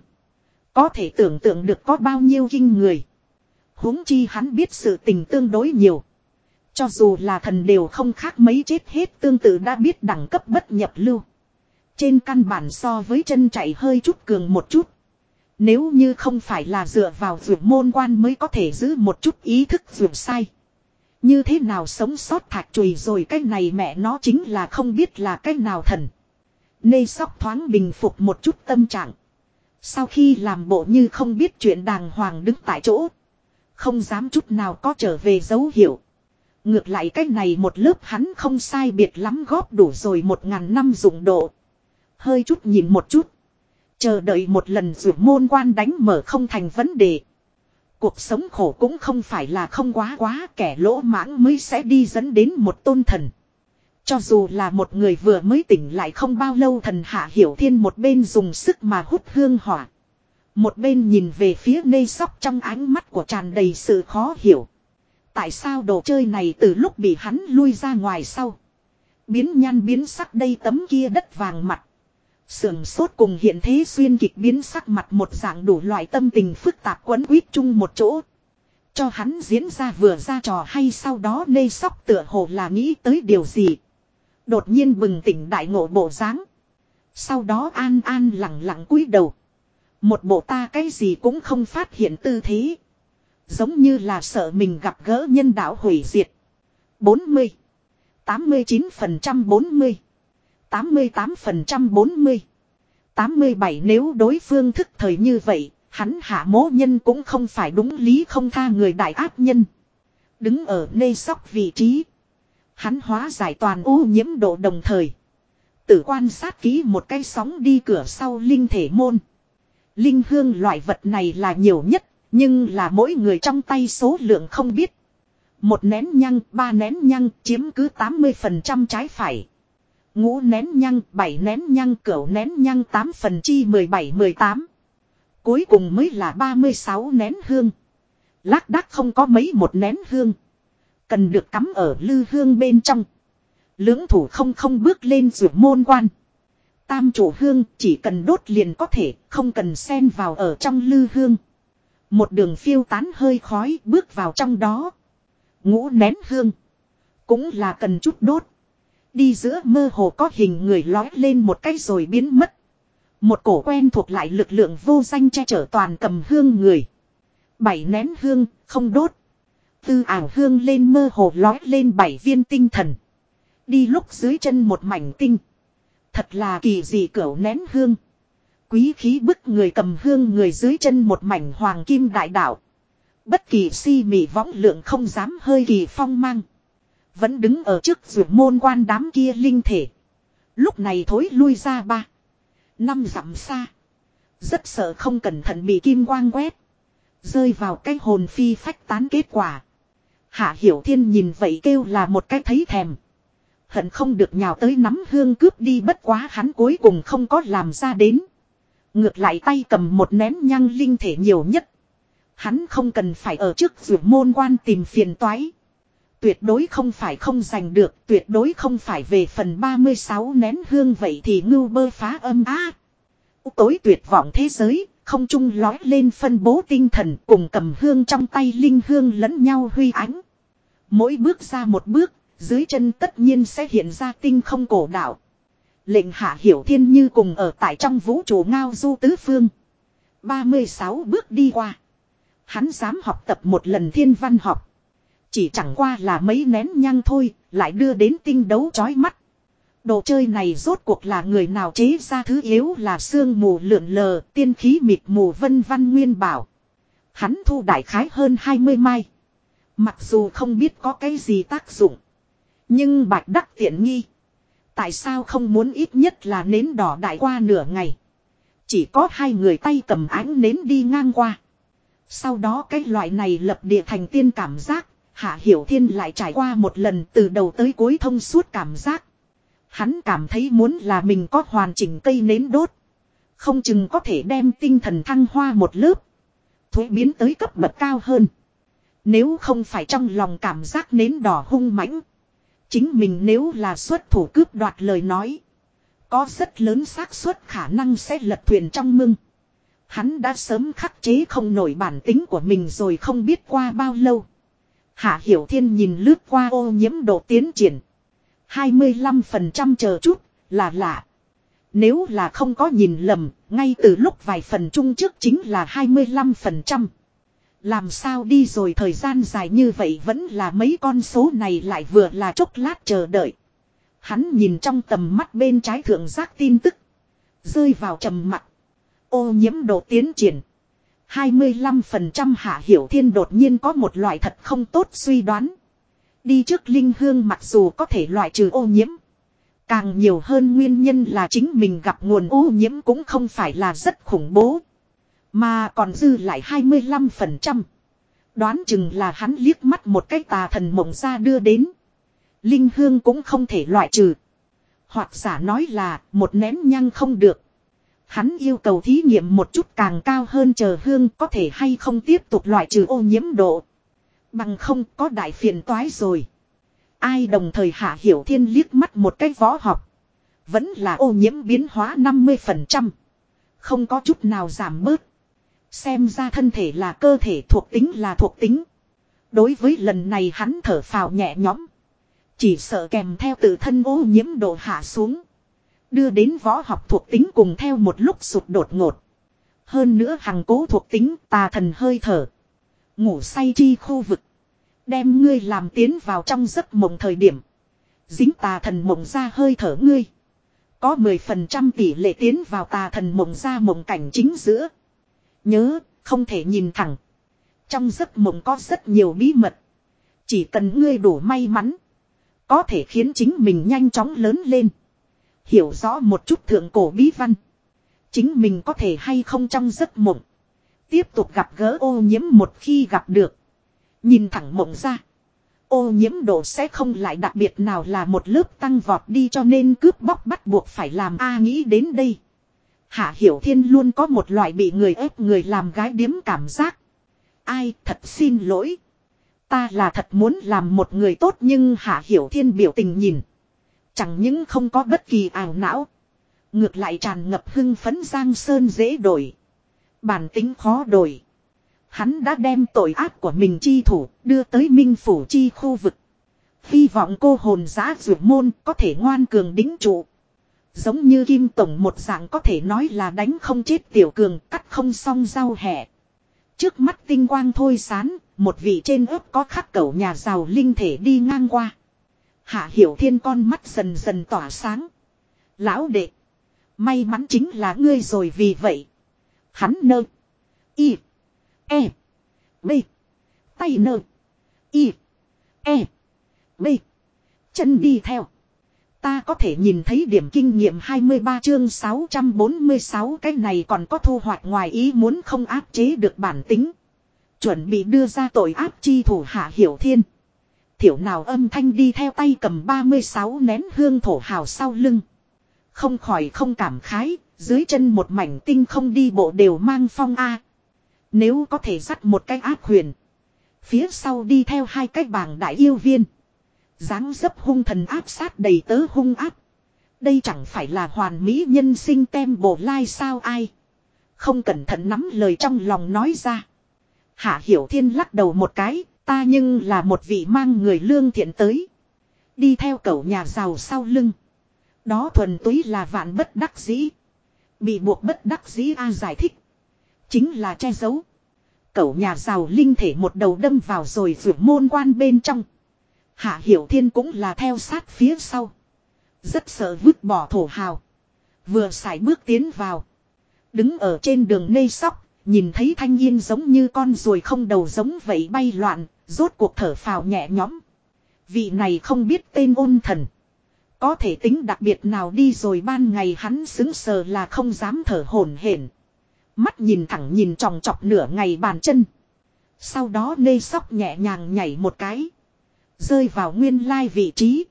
Có thể tưởng tượng được có bao nhiêu kinh người. huống chi hắn biết sự tình tương đối nhiều. Cho dù là thần đều không khác mấy chết hết tương tự đã biết đẳng cấp bất nhập lưu. Trên căn bản so với chân chạy hơi chút cường một chút. Nếu như không phải là dựa vào vượt môn quan mới có thể giữ một chút ý thức vượt sai. Như thế nào sống sót thạch chùi rồi cái này mẹ nó chính là không biết là cái nào thần. Nê sóc thoáng bình phục một chút tâm trạng. Sau khi làm bộ như không biết chuyện đàng hoàng đứng tại chỗ. Không dám chút nào có trở về dấu hiệu. Ngược lại cái này một lớp hắn không sai biệt lắm góp đủ rồi một ngàn năm dụng độ. Hơi chút nhìn một chút. Chờ đợi một lần rượu môn quan đánh mở không thành vấn đề. Cuộc sống khổ cũng không phải là không quá quá kẻ lỗ mãng mới sẽ đi dẫn đến một tôn thần. Cho dù là một người vừa mới tỉnh lại không bao lâu thần hạ hiểu thiên một bên dùng sức mà hút hương hỏa. Một bên nhìn về phía nê sóc trong ánh mắt của tràn đầy sự khó hiểu. Tại sao đồ chơi này từ lúc bị hắn lui ra ngoài sau. Biến nhan biến sắc đây tấm kia đất vàng mặt. Sưởng sốt cùng hiện thế xuyên kịch biến sắc mặt một dạng đủ loại tâm tình phức tạp quấn quýt chung một chỗ. Cho hắn diễn ra vừa ra trò hay sau đó nê sóc tựa hồ là nghĩ tới điều gì. Đột nhiên bừng tỉnh đại ngộ bộ dáng Sau đó an an lặng lặng cúi đầu. Một bộ ta cái gì cũng không phát hiện tư thế. Giống như là sợ mình gặp gỡ nhân đạo hủy diệt. 40. 89% 40. 88% 40. 87 nếu đối phương thức thời như vậy, hắn hạ mố nhân cũng không phải đúng lý không tha người đại áp nhân. Đứng ở nê sóc vị trí. Hắn hóa giải toàn ô nhiễm độ đồng thời. Tử quan sát kỹ một cái sóng đi cửa sau linh thể môn. Linh hương loại vật này là nhiều nhất, nhưng là mỗi người trong tay số lượng không biết. Một nén nhăng, ba nén nhăng chiếm cứ 80% trái phải. Ngũ nén nhăng, bảy nén nhăng, cửu nén nhăng tám phần chi 17-18. Cuối cùng mới là 36 nén hương. Lác đác không có mấy một nén hương. Cần được cắm ở lư hương bên trong. Lưỡng thủ không không bước lên rượu môn quan. Tam chủ hương chỉ cần đốt liền có thể, không cần xen vào ở trong lư hương. Một đường phiêu tán hơi khói bước vào trong đó. Ngũ nén hương. Cũng là cần chút đốt. Đi giữa mơ hồ có hình người lói lên một cái rồi biến mất. Một cổ quen thuộc lại lực lượng vô danh che chở toàn cầm hương người. Bảy nén hương, không đốt. Tư ảo hương lên mơ hồ lói lên bảy viên tinh thần. Đi lúc dưới chân một mảnh tinh. Thật là kỳ dị cửu nén hương. Quý khí bức người cầm hương người dưới chân một mảnh hoàng kim đại đạo. Bất kỳ si mị võng lượng không dám hơi kỳ phong mang. Vẫn đứng ở trước rượu môn quan đám kia linh thể. Lúc này thối lui ra ba. Năm dặm xa. Rất sợ không cẩn thận bị kim quang quét. Rơi vào cái hồn phi phách tán kết quả. Hạ Hiểu Thiên nhìn vậy kêu là một cái thấy thèm. Hận không được nhào tới nắm hương cướp đi bất quá hắn cuối cùng không có làm ra đến. Ngược lại tay cầm một nén nhang linh thể nhiều nhất. Hắn không cần phải ở trước rượu môn quan tìm phiền toái. Tuyệt đối không phải không giành được, tuyệt đối không phải về phần 36 nén hương vậy thì ngưu bơ phá âm á. tối tuyệt vọng thế giới, không trung lói lên phân bố tinh thần cùng cầm hương trong tay linh hương lẫn nhau huy ánh. Mỗi bước ra một bước, dưới chân tất nhiên sẽ hiện ra tinh không cổ đạo. Lệnh hạ hiểu thiên như cùng ở tại trong vũ trụ ngao du tứ phương. 36 bước đi qua. Hắn dám học tập một lần thiên văn học. Chỉ chẳng qua là mấy nén nhang thôi, lại đưa đến tinh đấu chói mắt. Đồ chơi này rốt cuộc là người nào chế ra thứ yếu là sương mù lượn lờ, tiên khí mịt mù vân văn nguyên bảo. Hắn thu đại khái hơn 20 mai. Mặc dù không biết có cái gì tác dụng. Nhưng bạch đắc tiện nghi. Tại sao không muốn ít nhất là nến đỏ đại qua nửa ngày. Chỉ có hai người tay cầm ánh nến đi ngang qua. Sau đó cái loại này lập địa thành tiên cảm giác, Hạ Hiểu Thiên lại trải qua một lần từ đầu tới cuối thông suốt cảm giác. Hắn cảm thấy muốn là mình có hoàn chỉnh cây nến đốt. Không chừng có thể đem tinh thần thăng hoa một lớp. Thuế biến tới cấp bậc cao hơn. Nếu không phải trong lòng cảm giác nến đỏ hung mãnh. Chính mình nếu là xuất thủ cướp đoạt lời nói. Có rất lớn xác suất khả năng sẽ lật thuyền trong mưng. Hắn đã sớm khắc chế không nổi bản tính của mình rồi không biết qua bao lâu. Hạ Hiểu Thiên nhìn lướt qua ô nhiễm độ tiến triển. 25% chờ chút, là lạ. Nếu là không có nhìn lầm, ngay từ lúc vài phần chung trước chính là 25%. Làm sao đi rồi thời gian dài như vậy vẫn là mấy con số này lại vừa là chốc lát chờ đợi. Hắn nhìn trong tầm mắt bên trái thượng giác tin tức. Rơi vào trầm mặt. Ô nhiễm độ tiến triển. 25% hạ hiểu thiên đột nhiên có một loại thật không tốt suy đoán. Đi trước linh hương mặc dù có thể loại trừ ô nhiễm. Càng nhiều hơn nguyên nhân là chính mình gặp nguồn ô nhiễm cũng không phải là rất khủng bố. Mà còn dư lại 25%. Đoán chừng là hắn liếc mắt một cái tà thần mộng ra đưa đến. Linh hương cũng không thể loại trừ. Hoặc giả nói là một nén nhăng không được. Hắn yêu cầu thí nghiệm một chút càng cao hơn chờ hương có thể hay không tiếp tục loại trừ ô nhiễm độ. Bằng không có đại phiền toái rồi. Ai đồng thời hạ hiểu thiên liếc mắt một cái võ học. Vẫn là ô nhiễm biến hóa 50%. Không có chút nào giảm bớt. Xem ra thân thể là cơ thể thuộc tính là thuộc tính. Đối với lần này hắn thở phào nhẹ nhõm. Chỉ sợ kèm theo tự thân ô nhiễm độ hạ xuống. Đưa đến võ học thuộc tính cùng theo một lúc sụt đột ngột. Hơn nữa hằng cố thuộc tính tà thần hơi thở. Ngủ say chi khu vực. Đem ngươi làm tiến vào trong giấc mộng thời điểm. Dính tà thần mộng ra hơi thở ngươi. Có 10% tỷ lệ tiến vào tà thần mộng ra mộng cảnh chính giữa. Nhớ, không thể nhìn thẳng. Trong giấc mộng có rất nhiều bí mật. Chỉ cần ngươi đủ may mắn. Có thể khiến chính mình nhanh chóng lớn lên. Hiểu rõ một chút thượng cổ bí văn. Chính mình có thể hay không trong giấc mộng. Tiếp tục gặp gỡ ô nhiễm một khi gặp được. Nhìn thẳng mộng ra. Ô nhiễm độ sẽ không lại đặc biệt nào là một lớp tăng vọt đi cho nên cướp bóc bắt buộc phải làm A nghĩ đến đây. Hạ Hiểu Thiên luôn có một loại bị người ép người làm gái điếm cảm giác. Ai, thật xin lỗi. Ta là thật muốn làm một người tốt nhưng Hạ Hiểu Thiên biểu tình nhìn. Chẳng những không có bất kỳ ảo não. Ngược lại tràn ngập hưng phấn giang sơn dễ đổi. Bản tính khó đổi. Hắn đã đem tội ác của mình chi thủ đưa tới minh phủ chi khu vực. Hy vọng cô hồn giá dược môn có thể ngoan cường đính trụ. Giống như Kim Tổng một dạng có thể nói là đánh không chết tiểu cường cắt không xong rau hẹ. Trước mắt tinh quang thôi sán, một vị trên ớp có khắc cẩu nhà giàu linh thể đi ngang qua. Hạ hiểu thiên con mắt dần dần tỏa sáng. Lão đệ. May mắn chính là ngươi rồi vì vậy. Hắn nơ. Y. E. B. Tay nơ. Y. E. B. Chân đi theo. Ta có thể nhìn thấy điểm kinh nghiệm 23 chương 646 cái này còn có thu hoạch ngoài ý muốn không áp chế được bản tính. Chuẩn bị đưa ra tội áp chi thủ hạ hiểu thiên. Thiểu nào âm thanh đi theo tay cầm 36 nén hương thổ hào sau lưng. Không khỏi không cảm khái, dưới chân một mảnh tinh không đi bộ đều mang phong A. Nếu có thể dắt một cái áp huyền. Phía sau đi theo hai cái bảng đại yêu viên dáng dấp hung thần áp sát đầy tớ hung áp. Đây chẳng phải là hoàn mỹ nhân sinh tem bổ lai sao ai. Không cẩn thận nắm lời trong lòng nói ra. Hạ Hiểu Thiên lắc đầu một cái, ta nhưng là một vị mang người lương thiện tới. Đi theo cậu nhà giàu sau lưng. Đó thuần túy là vạn bất đắc dĩ. Bị buộc bất đắc dĩ a giải thích. Chính là che giấu. Cậu nhà giàu linh thể một đầu đâm vào rồi vượt môn quan bên trong. Hạ Hiểu Thiên cũng là theo sát phía sau. Rất sợ vứt bỏ thổ hào. Vừa xài bước tiến vào. Đứng ở trên đường nây sóc, nhìn thấy thanh yên giống như con ruồi không đầu giống vậy bay loạn, rốt cuộc thở phào nhẹ nhõm. Vị này không biết tên ôn thần. Có thể tính đặc biệt nào đi rồi ban ngày hắn xứng sờ là không dám thở hổn hển. Mắt nhìn thẳng nhìn tròng trọc nửa ngày bàn chân. Sau đó nê sóc nhẹ nhàng nhảy một cái. Rơi vào nguyên lai vị trí.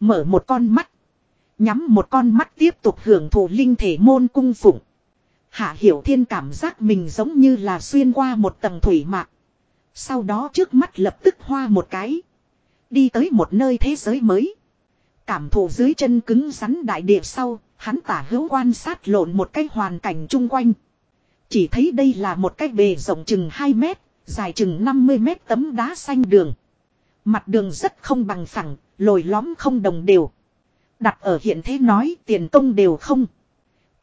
Mở một con mắt. Nhắm một con mắt tiếp tục hưởng thụ linh thể môn cung phụng. Hạ Hiểu Thiên cảm giác mình giống như là xuyên qua một tầng thủy mạc. Sau đó trước mắt lập tức hoa một cái. Đi tới một nơi thế giới mới. Cảm thụ dưới chân cứng rắn đại địa sau, hắn tả hữu quan sát lộn một cái hoàn cảnh chung quanh. Chỉ thấy đây là một cái bề rộng chừng 2 mét, dài chừng 50 mét tấm đá xanh đường. Mặt đường rất không bằng phẳng, lồi lõm không đồng đều. Đặt ở hiện thế nói tiền công đều không.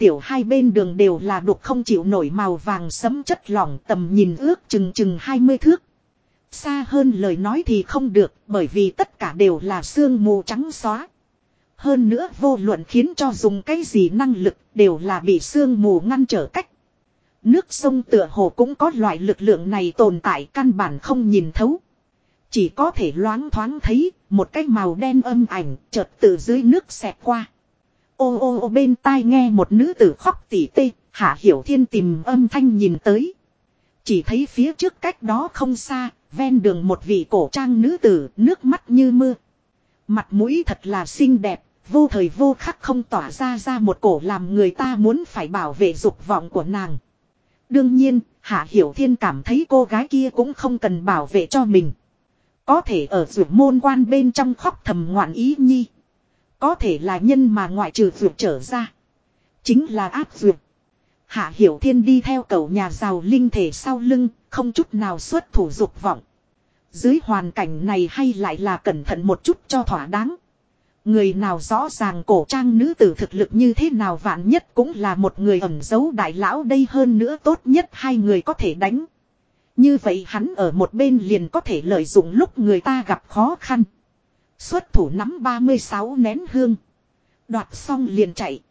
Tiểu hai bên đường đều là đục không chịu nổi màu vàng sấm chất lỏng tầm nhìn ước chừng chừng 20 thước. Xa hơn lời nói thì không được, bởi vì tất cả đều là sương mù trắng xóa. Hơn nữa vô luận khiến cho dùng cái gì năng lực đều là bị sương mù ngăn trở cách. Nước sông tựa hồ cũng có loại lực lượng này tồn tại căn bản không nhìn thấu. Chỉ có thể loáng thoáng thấy một cái màu đen âm ảnh chợt từ dưới nước xẹt qua. Ô ô ô bên tai nghe một nữ tử khóc tỉ tê, Hạ Hiểu Thiên tìm âm thanh nhìn tới. Chỉ thấy phía trước cách đó không xa, ven đường một vị cổ trang nữ tử, nước mắt như mưa. Mặt mũi thật là xinh đẹp, vô thời vô khắc không tỏa ra ra một cổ làm người ta muốn phải bảo vệ dục vọng của nàng. Đương nhiên, Hạ Hiểu Thiên cảm thấy cô gái kia cũng không cần bảo vệ cho mình. Có thể ở rượu môn quan bên trong khóc thầm ngoạn ý nhi. Có thể là nhân mà ngoại trừ vượt trở ra. Chính là áp vượt. Hạ Hiểu Thiên đi theo cầu nhà giàu linh thể sau lưng, không chút nào xuất thủ dục vọng. dưới hoàn cảnh này hay lại là cẩn thận một chút cho thỏa đáng. Người nào rõ ràng cổ trang nữ tử thực lực như thế nào vạn nhất cũng là một người ẩn giấu đại lão đây hơn nữa tốt nhất hai người có thể đánh. Như vậy hắn ở một bên liền có thể lợi dụng lúc người ta gặp khó khăn. Xuất thủ nắm 36 nén hương. Đoạt xong liền chạy.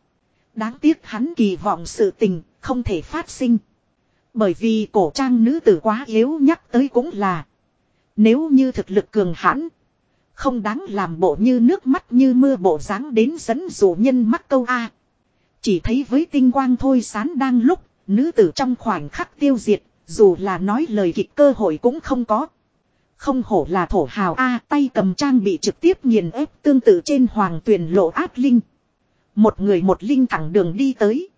Đáng tiếc hắn kỳ vọng sự tình không thể phát sinh. Bởi vì cổ trang nữ tử quá yếu nhắc tới cũng là. Nếu như thực lực cường hãn. Không đáng làm bộ như nước mắt như mưa bộ dáng đến dẫn dụ nhân mắc câu A. Chỉ thấy với tinh quang thôi sán đang lúc, nữ tử trong khoảnh khắc tiêu diệt, dù là nói lời kịch cơ hội cũng không có. Không hổ là thổ hào A tay cầm trang bị trực tiếp nghiền ép tương tự trên hoàng tuyền lộ ác linh. Một người một linh thẳng đường đi tới.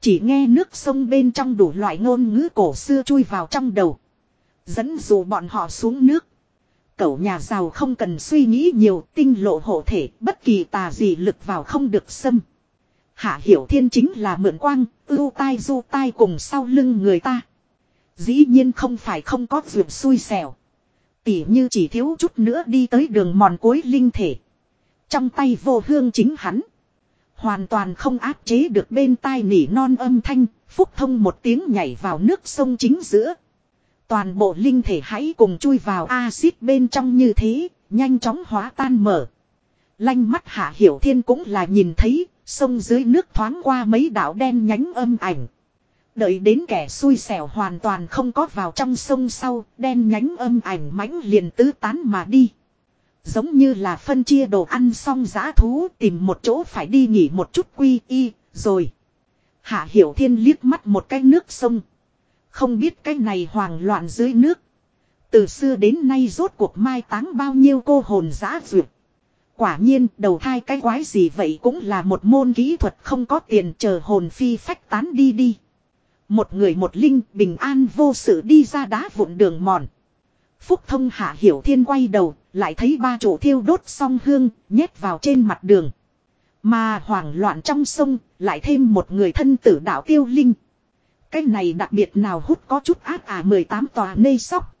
Chỉ nghe nước sông bên trong đủ loại ngôn ngữ cổ xưa chui vào trong đầu. Dẫn dụ bọn họ xuống nước. Cậu nhà giàu không cần suy nghĩ nhiều tinh lộ hộ thể bất kỳ tà gì lực vào không được xâm. Hạ hiểu thiên chính là mượn quang, ưu tai du tai cùng sau lưng người ta. Dĩ nhiên không phải không có vượt xui xẻo. Tỉ như chỉ thiếu chút nữa đi tới đường mòn cuối linh thể. Trong tay vô hương chính hắn. Hoàn toàn không áp chế được bên tai nỉ non âm thanh, phúc thông một tiếng nhảy vào nước sông chính giữa. Toàn bộ linh thể hãy cùng chui vào axit bên trong như thế, nhanh chóng hóa tan mở. Lanh mắt hạ hiểu thiên cũng là nhìn thấy, sông dưới nước thoáng qua mấy đảo đen nhánh âm ảnh. Đợi đến kẻ xui xẻo hoàn toàn không có vào trong sông sau, đen nhánh âm ảnh mãnh liền tứ tán mà đi. Giống như là phân chia đồ ăn xong giã thú tìm một chỗ phải đi nghỉ một chút quy y, rồi. Hạ Hiểu Thiên liếc mắt một cái nước sông. Không biết cái này hoàng loạn dưới nước. Từ xưa đến nay rốt cuộc mai táng bao nhiêu cô hồn giã duyệt. Quả nhiên đầu thai cái quái gì vậy cũng là một môn kỹ thuật không có tiền chờ hồn phi phách tán đi đi. Một người một linh bình an vô sự đi ra đá vụn đường mòn. Phúc thông hạ hiểu thiên quay đầu, lại thấy ba chỗ thiêu đốt song hương, nhét vào trên mặt đường. Mà hoảng loạn trong sông, lại thêm một người thân tử đạo tiêu linh. Cái này đặc biệt nào hút có chút ác à 18 tòa nê sóc.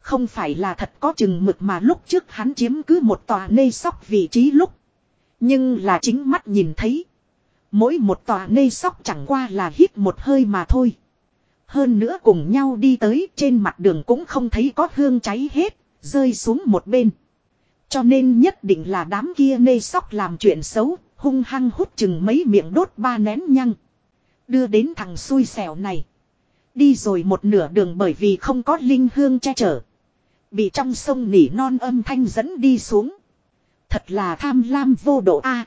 Không phải là thật có chừng mực mà lúc trước hắn chiếm cứ một tòa nê sóc vị trí lúc. Nhưng là chính mắt nhìn thấy. Mỗi một tòa nê sóc chẳng qua là hít một hơi mà thôi. Hơn nữa cùng nhau đi tới trên mặt đường cũng không thấy có hương cháy hết, rơi xuống một bên. Cho nên nhất định là đám kia nê sóc làm chuyện xấu, hung hăng hút chừng mấy miệng đốt ba nén nhăng. Đưa đến thằng xui xẻo này. Đi rồi một nửa đường bởi vì không có linh hương che chở. Bị trong sông nỉ non âm thanh dẫn đi xuống. Thật là tham lam vô độ A.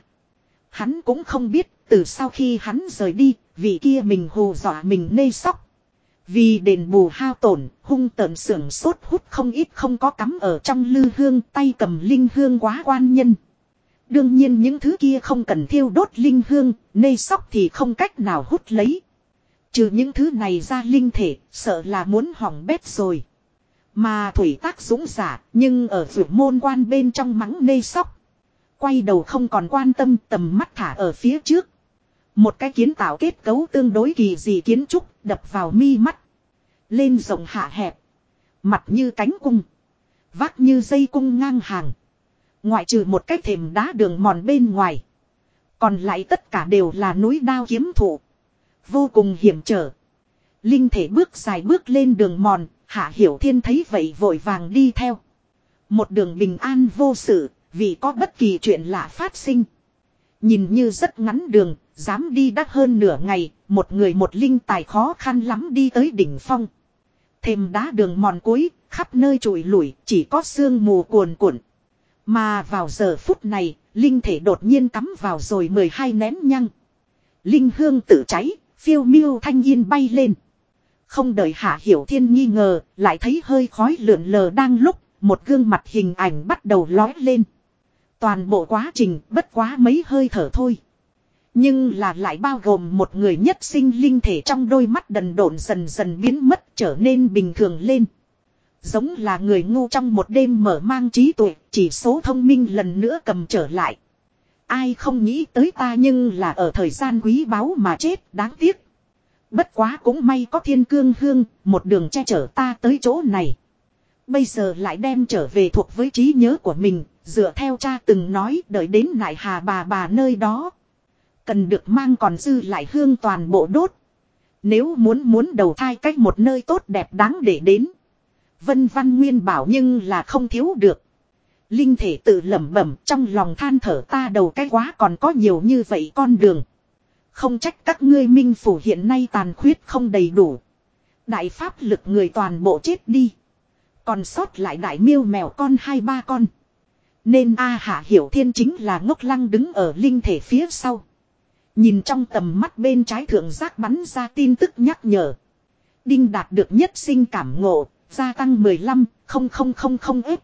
Hắn cũng không biết từ sau khi hắn rời đi, vị kia mình hù dọa mình nê sóc. Vì đền bù hao tổn, hung tợn sưởng sốt hút không ít không có cắm ở trong lư hương tay cầm linh hương quá quan nhân. Đương nhiên những thứ kia không cần thiêu đốt linh hương, nê sóc thì không cách nào hút lấy. Trừ những thứ này ra linh thể, sợ là muốn hỏng bét rồi. Mà thủy tác dũng giả, nhưng ở vượt môn quan bên trong mắng nê sóc. Quay đầu không còn quan tâm tầm mắt thả ở phía trước. Một cái kiến tạo kết cấu tương đối kỳ dị kiến trúc đập vào mi mắt. Lên rộng hạ hẹp. Mặt như cánh cung. Vác như dây cung ngang hàng. Ngoại trừ một cái thềm đá đường mòn bên ngoài. Còn lại tất cả đều là núi đao kiếm thủ. Vô cùng hiểm trở. Linh thể bước dài bước lên đường mòn. Hạ Hiểu Thiên thấy vậy vội vàng đi theo. Một đường bình an vô sự. Vì có bất kỳ chuyện lạ phát sinh. Nhìn như rất ngắn đường, dám đi đắt hơn nửa ngày, một người một linh tài khó khăn lắm đi tới đỉnh phong. Thêm đá đường mòn cuối, khắp nơi trụi lủi, chỉ có sương mù cuồn cuộn. Mà vào giờ phút này, linh thể đột nhiên cắm vào rồi 12 nén nhăng. Linh hương tự cháy, phiêu miêu thanh yên bay lên. Không đợi hạ hiểu thiên nghi ngờ, lại thấy hơi khói lượn lờ đang lúc, một gương mặt hình ảnh bắt đầu lói lên. Toàn bộ quá trình bất quá mấy hơi thở thôi. Nhưng là lại bao gồm một người nhất sinh linh thể trong đôi mắt đần độn dần dần biến mất trở nên bình thường lên. Giống là người ngu trong một đêm mở mang trí tuệ, chỉ số thông minh lần nữa cầm trở lại. Ai không nghĩ tới ta nhưng là ở thời gian quý báu mà chết, đáng tiếc. Bất quá cũng may có thiên cương hương, một đường che chở ta tới chỗ này. Bây giờ lại đem trở về thuộc với trí nhớ của mình, dựa theo cha từng nói đợi đến nại hà bà bà nơi đó. Cần được mang còn dư lại hương toàn bộ đốt. Nếu muốn muốn đầu thai cách một nơi tốt đẹp đáng để đến. Vân văn nguyên bảo nhưng là không thiếu được. Linh thể tự lẩm bẩm trong lòng than thở ta đầu cái quá còn có nhiều như vậy con đường. Không trách các ngươi minh phủ hiện nay tàn khuyết không đầy đủ. Đại pháp lực người toàn bộ chết đi. Còn sót lại đại miêu mèo con hai ba con. Nên A Hạ Hiểu Thiên chính là ngốc lăng đứng ở linh thể phía sau. Nhìn trong tầm mắt bên trái thượng giác bắn ra tin tức nhắc nhở. Đinh đạt được nhất sinh cảm ngộ, gia tăng 15, không không không không ếp.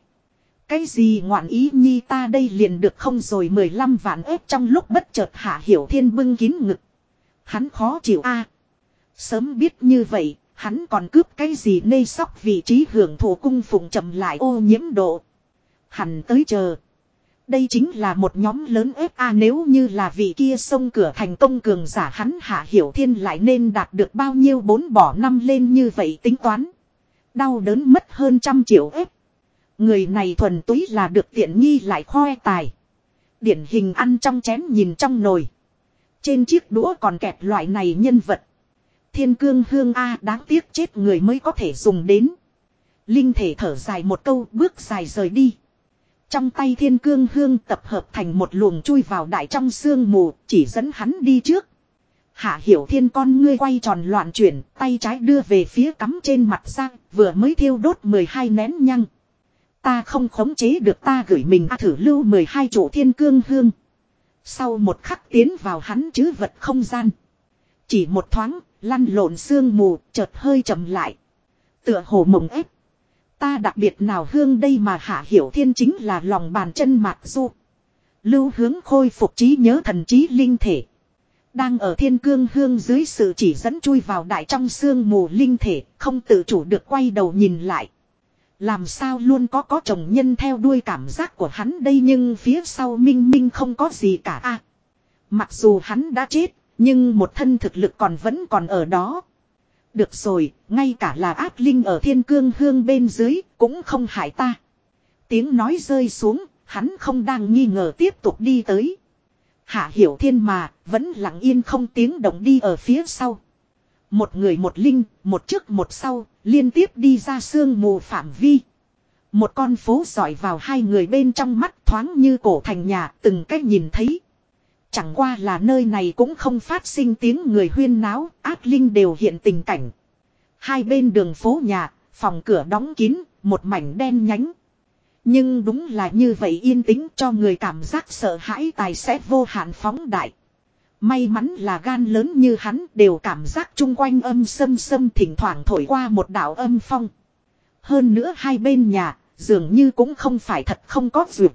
Cái gì ngoạn ý nhi ta đây liền được không rồi 15 vạn ếp trong lúc bất chợt hạ hiểu thiên bưng kín ngực. Hắn khó chịu a Sớm biết như vậy, hắn còn cướp cái gì nê sóc vị trí hưởng thụ cung phụng chậm lại ô nhiễm độ. Hẳn tới chờ. Đây chính là một nhóm lớn ép a nếu như là vị kia sông cửa thành công cường giả hắn hạ hiểu thiên lại nên đạt được bao nhiêu bốn bỏ năm lên như vậy tính toán. Đau đớn mất hơn trăm triệu ép. Người này thuần túy là được tiện nghi lại khoe tài. Điển hình ăn trong chén nhìn trong nồi. Trên chiếc đũa còn kẹp loại này nhân vật. Thiên cương hương A đáng tiếc chết người mới có thể dùng đến. Linh thể thở dài một câu, bước dài rời đi. Trong tay thiên cương hương tập hợp thành một luồng chui vào đại trong sương mù, chỉ dẫn hắn đi trước. Hạ hiểu thiên con ngươi quay tròn loạn chuyển, tay trái đưa về phía cắm trên mặt sang, vừa mới thiêu đốt 12 nén nhăng. Ta không khống chế được ta gửi mình a thử lưu 12 chỗ thiên cương hương. Sau một khắc tiến vào hắn chứ vật không gian. Chỉ một thoáng, lăn lộn sương mù, chợt hơi chậm lại. Tựa hồ mộng ép. Ta đặc biệt nào hương đây mà hạ hiểu thiên chính là lòng bàn chân mạc du. Lưu hướng khôi phục trí nhớ thần trí linh thể. Đang ở thiên cương hương dưới sự chỉ dẫn chui vào đại trong xương mù linh thể, không tự chủ được quay đầu nhìn lại. Làm sao luôn có có chồng nhân theo đuôi cảm giác của hắn đây nhưng phía sau minh minh không có gì cả a Mặc dù hắn đã chết, nhưng một thân thực lực còn vẫn còn ở đó. Được rồi, ngay cả là ác linh ở thiên cương hương bên dưới cũng không hại ta. Tiếng nói rơi xuống, hắn không đang nghi ngờ tiếp tục đi tới. Hạ hiểu thiên mà, vẫn lặng yên không tiếng động đi ở phía sau. Một người một linh, một trước một sau, liên tiếp đi ra sương mù phạm vi. Một con phố dọi vào hai người bên trong mắt thoáng như cổ thành nhà từng cách nhìn thấy. Chẳng qua là nơi này cũng không phát sinh tiếng người huyên náo, ác linh đều hiện tình cảnh. Hai bên đường phố nhà, phòng cửa đóng kín, một mảnh đen nhánh. Nhưng đúng là như vậy yên tĩnh cho người cảm giác sợ hãi tài sẽ vô hạn phóng đại. May mắn là gan lớn như hắn đều cảm giác chung quanh âm sâm sâm thỉnh thoảng thổi qua một đạo âm phong. Hơn nữa hai bên nhà, dường như cũng không phải thật không có duyệt.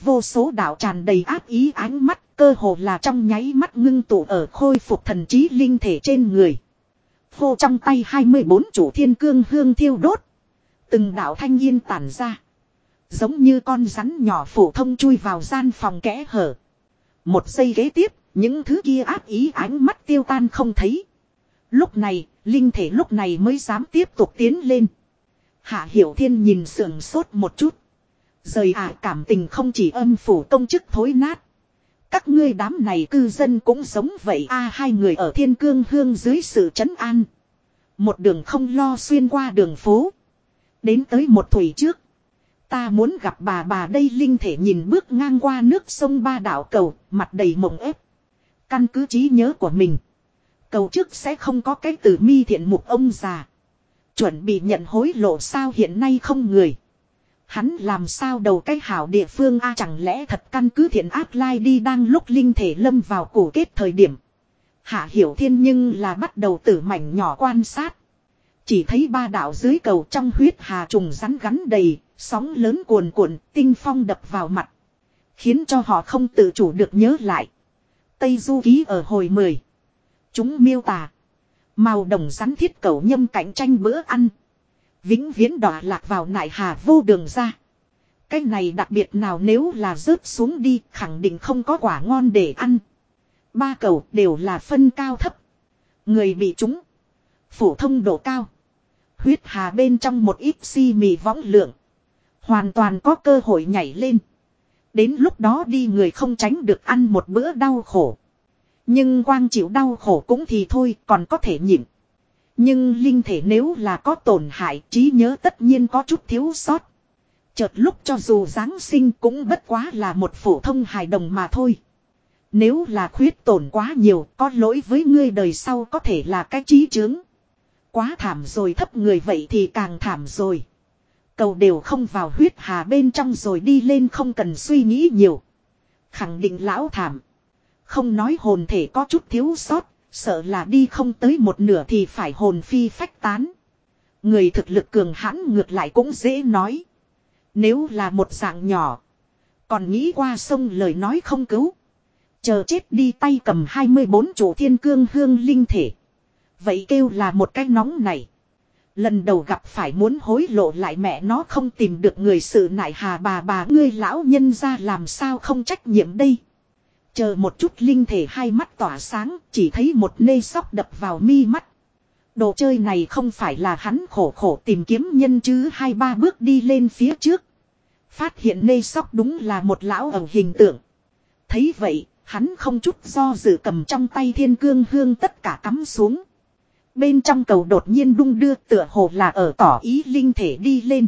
Vô số đạo tràn đầy áp ý ánh mắt cơ hồ là trong nháy mắt ngưng tụ ở khôi phục thần trí linh thể trên người. Vô trong tay 24 chủ thiên cương hương thiêu đốt. Từng đạo thanh yên tản ra. Giống như con rắn nhỏ phổ thông chui vào gian phòng kẽ hở. Một giây ghế tiếp, những thứ kia áp ý ánh mắt tiêu tan không thấy. Lúc này, linh thể lúc này mới dám tiếp tục tiến lên. Hạ Hiểu Thiên nhìn sườn sốt một chút. Rời ả cảm tình không chỉ âm phủ công chức thối nát. Các ngươi đám này cư dân cũng sống vậy a hai người ở thiên cương hương dưới sự trấn an. Một đường không lo xuyên qua đường phố. Đến tới một thủy trước. Ta muốn gặp bà bà đây linh thể nhìn bước ngang qua nước sông ba đảo cầu, mặt đầy mộng ép. Căn cứ trí nhớ của mình. Cầu trước sẽ không có cái từ mi thiện mục ông già. Chuẩn bị nhận hối lộ sao hiện nay không người. Hắn làm sao đầu cái hảo địa phương a chẳng lẽ thật căn cứ thiện áp lai đi đang lúc linh thể lâm vào cổ kết thời điểm. Hạ hiểu thiên nhưng là bắt đầu tử mảnh nhỏ quan sát. Chỉ thấy ba đạo dưới cầu trong huyết hà trùng rắn gắn đầy, sóng lớn cuồn cuộn, tinh phong đập vào mặt. Khiến cho họ không tự chủ được nhớ lại. Tây Du ký ở hồi 10. Chúng miêu tả. Màu đồng rắn thiết cầu nhâm cạnh tranh bữa ăn. Vĩnh viễn đọa lạc vào nại hà vô đường ra. Cái này đặc biệt nào nếu là rớt xuống đi, khẳng định không có quả ngon để ăn. Ba cầu đều là phân cao thấp. Người bị chúng. Phổ thông độ cao. Huyết hà bên trong một ít si mì võng lượng. Hoàn toàn có cơ hội nhảy lên. Đến lúc đó đi người không tránh được ăn một bữa đau khổ. Nhưng quang chịu đau khổ cũng thì thôi, còn có thể nhịn. Nhưng linh thể nếu là có tổn hại trí nhớ tất nhiên có chút thiếu sót. Chợt lúc cho dù Giáng sinh cũng bất quá là một phổ thông hài đồng mà thôi. Nếu là khuyết tổn quá nhiều có lỗi với ngươi đời sau có thể là cái trí chướng. Quá thảm rồi thấp người vậy thì càng thảm rồi. Cầu đều không vào huyết hà bên trong rồi đi lên không cần suy nghĩ nhiều. Khẳng định lão thảm. Không nói hồn thể có chút thiếu sót, sợ là đi không tới một nửa thì phải hồn phi phách tán. Người thực lực cường hãn ngược lại cũng dễ nói. Nếu là một dạng nhỏ. Còn nghĩ qua sông lời nói không cứu. Chờ chết đi tay cầm 24 chủ thiên cương hương linh thể. Vậy kêu là một cái nóng này. Lần đầu gặp phải muốn hối lộ lại mẹ nó không tìm được người sự nại hà bà bà ngươi lão nhân ra làm sao không trách nhiệm đây. Chờ một chút linh thể hai mắt tỏa sáng chỉ thấy một nê sóc đập vào mi mắt. Đồ chơi này không phải là hắn khổ khổ tìm kiếm nhân chứ hai ba bước đi lên phía trước. Phát hiện nê sóc đúng là một lão ẩu hình tượng. Thấy vậy, hắn không chút do dự cầm trong tay thiên cương hương tất cả cắm xuống. Bên trong cầu đột nhiên đung đưa tựa hồ là ở tỏ ý linh thể đi lên.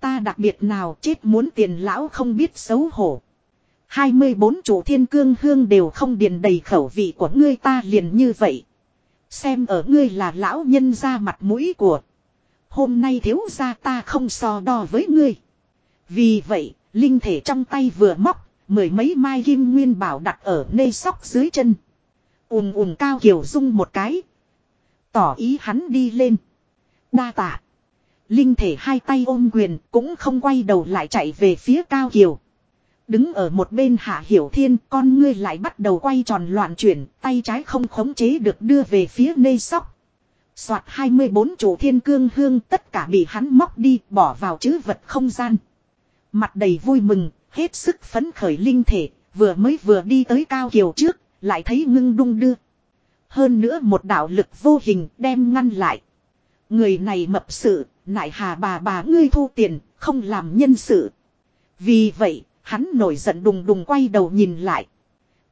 Ta đặc biệt nào chết muốn tiền lão không biết xấu hổ. 24 chủ thiên cương hương đều không điền đầy khẩu vị của ngươi ta liền như vậy. Xem ở ngươi là lão nhân ra mặt mũi của. Hôm nay thiếu ra ta không so đo với ngươi. Vì vậy, linh thể trong tay vừa móc, mười mấy mai kim nguyên bảo đặt ở nê sóc dưới chân. ùm ùm cao kiều dung một cái, Tỏ ý hắn đi lên. Đa tạ. Linh thể hai tay ôm quyền cũng không quay đầu lại chạy về phía cao kiều. Đứng ở một bên hạ hiểu thiên con ngươi lại bắt đầu quay tròn loạn chuyển tay trái không khống chế được đưa về phía nê sóc. Soạt 24 chủ thiên cương hương tất cả bị hắn móc đi bỏ vào chữ vật không gian. Mặt đầy vui mừng, hết sức phấn khởi linh thể, vừa mới vừa đi tới cao kiều trước, lại thấy ngưng đung đưa. Hơn nữa một đạo lực vô hình đem ngăn lại. Người này mập sự, nại hà bà bà ngươi thu tiền, không làm nhân sự. Vì vậy, hắn nổi giận đùng đùng quay đầu nhìn lại.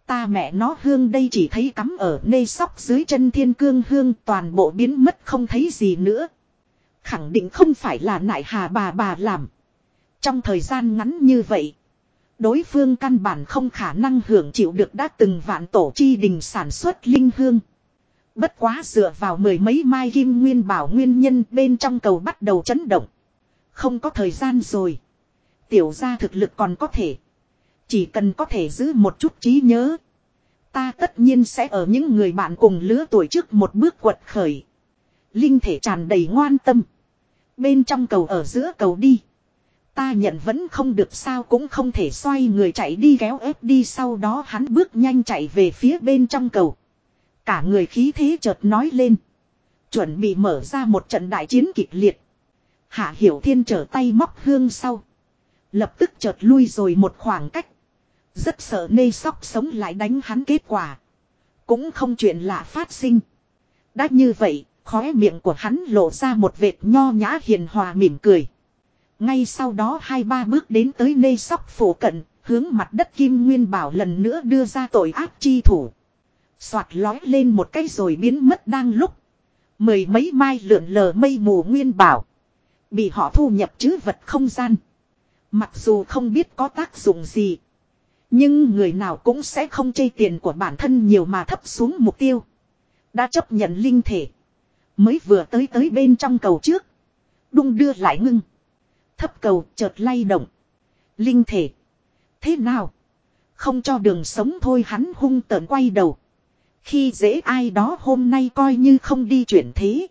Ta mẹ nó hương đây chỉ thấy cắm ở nê sóc dưới chân thiên cương hương toàn bộ biến mất không thấy gì nữa. Khẳng định không phải là nại hà bà bà làm. Trong thời gian ngắn như vậy, đối phương căn bản không khả năng hưởng chịu được đã từng vạn tổ chi đình sản xuất linh hương. Bất quá dựa vào mười mấy mai kim nguyên bảo nguyên nhân bên trong cầu bắt đầu chấn động. Không có thời gian rồi. Tiểu ra thực lực còn có thể. Chỉ cần có thể giữ một chút trí nhớ. Ta tất nhiên sẽ ở những người bạn cùng lứa tuổi trước một bước quật khởi. Linh thể tràn đầy ngoan tâm. Bên trong cầu ở giữa cầu đi. Ta nhận vẫn không được sao cũng không thể xoay người chạy đi kéo ép đi sau đó hắn bước nhanh chạy về phía bên trong cầu. Cả người khí thế chợt nói lên. Chuẩn bị mở ra một trận đại chiến kịch liệt. Hạ Hiểu Thiên trở tay móc hương sau. Lập tức chợt lui rồi một khoảng cách. Rất sợ nê sóc sống lại đánh hắn kết quả. Cũng không chuyện lạ phát sinh. Đã như vậy, khóe miệng của hắn lộ ra một vệt nho nhã hiền hòa mỉm cười. Ngay sau đó hai ba bước đến tới nê sóc phổ cận, hướng mặt đất kim nguyên bảo lần nữa đưa ra tội ác chi thủ. Xoạt lói lên một cái rồi biến mất đang lúc. Mười mấy mai lượn lờ mây mù nguyên bảo. Bị họ thu nhập chứ vật không gian. Mặc dù không biết có tác dụng gì. Nhưng người nào cũng sẽ không chây tiền của bản thân nhiều mà thấp xuống mục tiêu. Đã chấp nhận linh thể. Mới vừa tới tới bên trong cầu trước. Đung đưa lại ngưng. Thấp cầu chợt lay động. Linh thể. Thế nào? Không cho đường sống thôi hắn hung tợn quay đầu. Khi dễ ai đó hôm nay coi như không đi chuyển thế.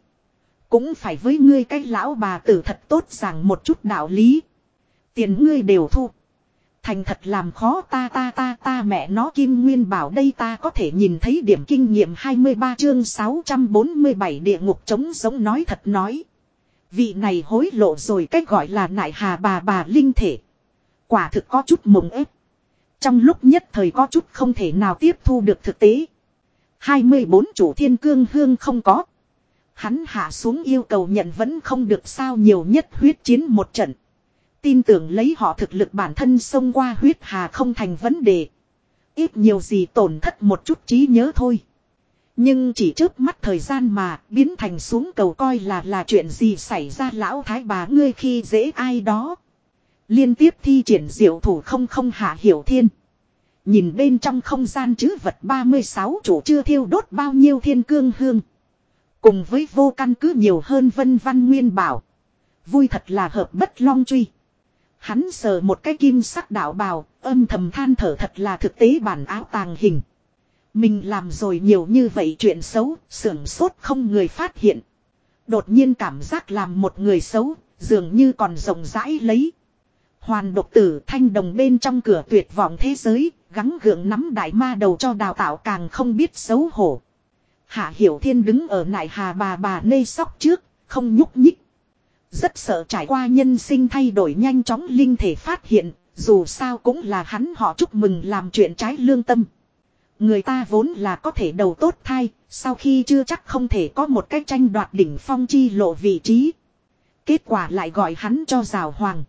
Cũng phải với ngươi cái lão bà tử thật tốt rằng một chút đạo lý. Tiền ngươi đều thu. Thành thật làm khó ta ta ta ta mẹ nó kim nguyên bảo đây ta có thể nhìn thấy điểm kinh nghiệm 23 chương 647 địa ngục trống giống nói thật nói. Vị này hối lộ rồi cách gọi là nại hà bà bà linh thể. Quả thực có chút mộng ép. Trong lúc nhất thời có chút không thể nào tiếp thu được thực tế. 24 chủ thiên cương hương không có. Hắn hạ xuống yêu cầu nhận vẫn không được sao nhiều nhất huyết chiến một trận. Tin tưởng lấy họ thực lực bản thân xông qua huyết hà không thành vấn đề. Ít nhiều gì tổn thất một chút trí nhớ thôi. Nhưng chỉ trước mắt thời gian mà biến thành xuống cầu coi là là chuyện gì xảy ra lão thái bà ngươi khi dễ ai đó. Liên tiếp thi triển diệu thủ không không hạ hiểu thiên. Nhìn bên trong không gian chứ vật 36 chủ chưa thiêu đốt bao nhiêu thiên cương hương. Cùng với vô căn cứ nhiều hơn vân văn nguyên bảo. Vui thật là hợp bất long truy. Hắn sờ một cái kim sắc đạo bào, âm thầm than thở thật là thực tế bản áo tàng hình. Mình làm rồi nhiều như vậy chuyện xấu, sưởng sốt không người phát hiện. Đột nhiên cảm giác làm một người xấu, dường như còn rộng rãi lấy. Hoàn độc tử thanh đồng bên trong cửa tuyệt vọng thế giới, gắng gượng nắm đại ma đầu cho đào tạo càng không biết xấu hổ. Hạ Hiểu Thiên đứng ở nại hà bà bà nê sóc trước, không nhúc nhích. Rất sợ trải qua nhân sinh thay đổi nhanh chóng linh thể phát hiện, dù sao cũng là hắn họ chúc mừng làm chuyện trái lương tâm. Người ta vốn là có thể đầu tốt thai, sau khi chưa chắc không thể có một cách tranh đoạt đỉnh phong chi lộ vị trí. Kết quả lại gọi hắn cho rào hoàng.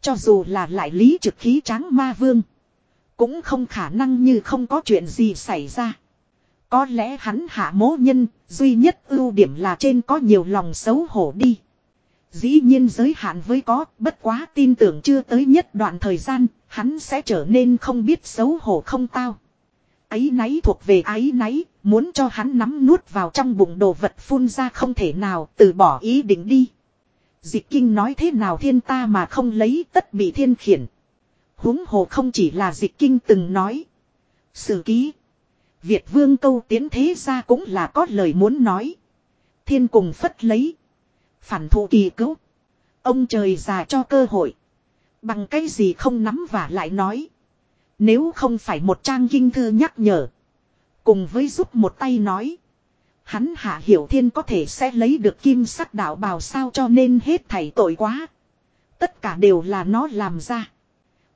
Cho dù là lại lý trực khí tráng ma vương. Cũng không khả năng như không có chuyện gì xảy ra. Có lẽ hắn hạ mố nhân, duy nhất ưu điểm là trên có nhiều lòng xấu hổ đi. Dĩ nhiên giới hạn với có, bất quá tin tưởng chưa tới nhất đoạn thời gian, hắn sẽ trở nên không biết xấu hổ không tao. Ái náy thuộc về ái náy, muốn cho hắn nắm nuốt vào trong bụng đồ vật phun ra không thể nào, từ bỏ ý định đi. Dịch kinh nói thế nào thiên ta mà không lấy tất bị thiên khiển. huống hồ không chỉ là dịch kinh từng nói. Sử ký. Việt vương câu tiến thế ra cũng là có lời muốn nói. Thiên cùng phất lấy. Phản thụ kỳ cứu. Ông trời già cho cơ hội. Bằng cái gì không nắm và lại nói. Nếu không phải một trang kinh thư nhắc nhở. Cùng với giúp một tay nói. Hắn hạ hiểu thiên có thể sẽ lấy được kim sắc đạo bào sao cho nên hết thảy tội quá. Tất cả đều là nó làm ra.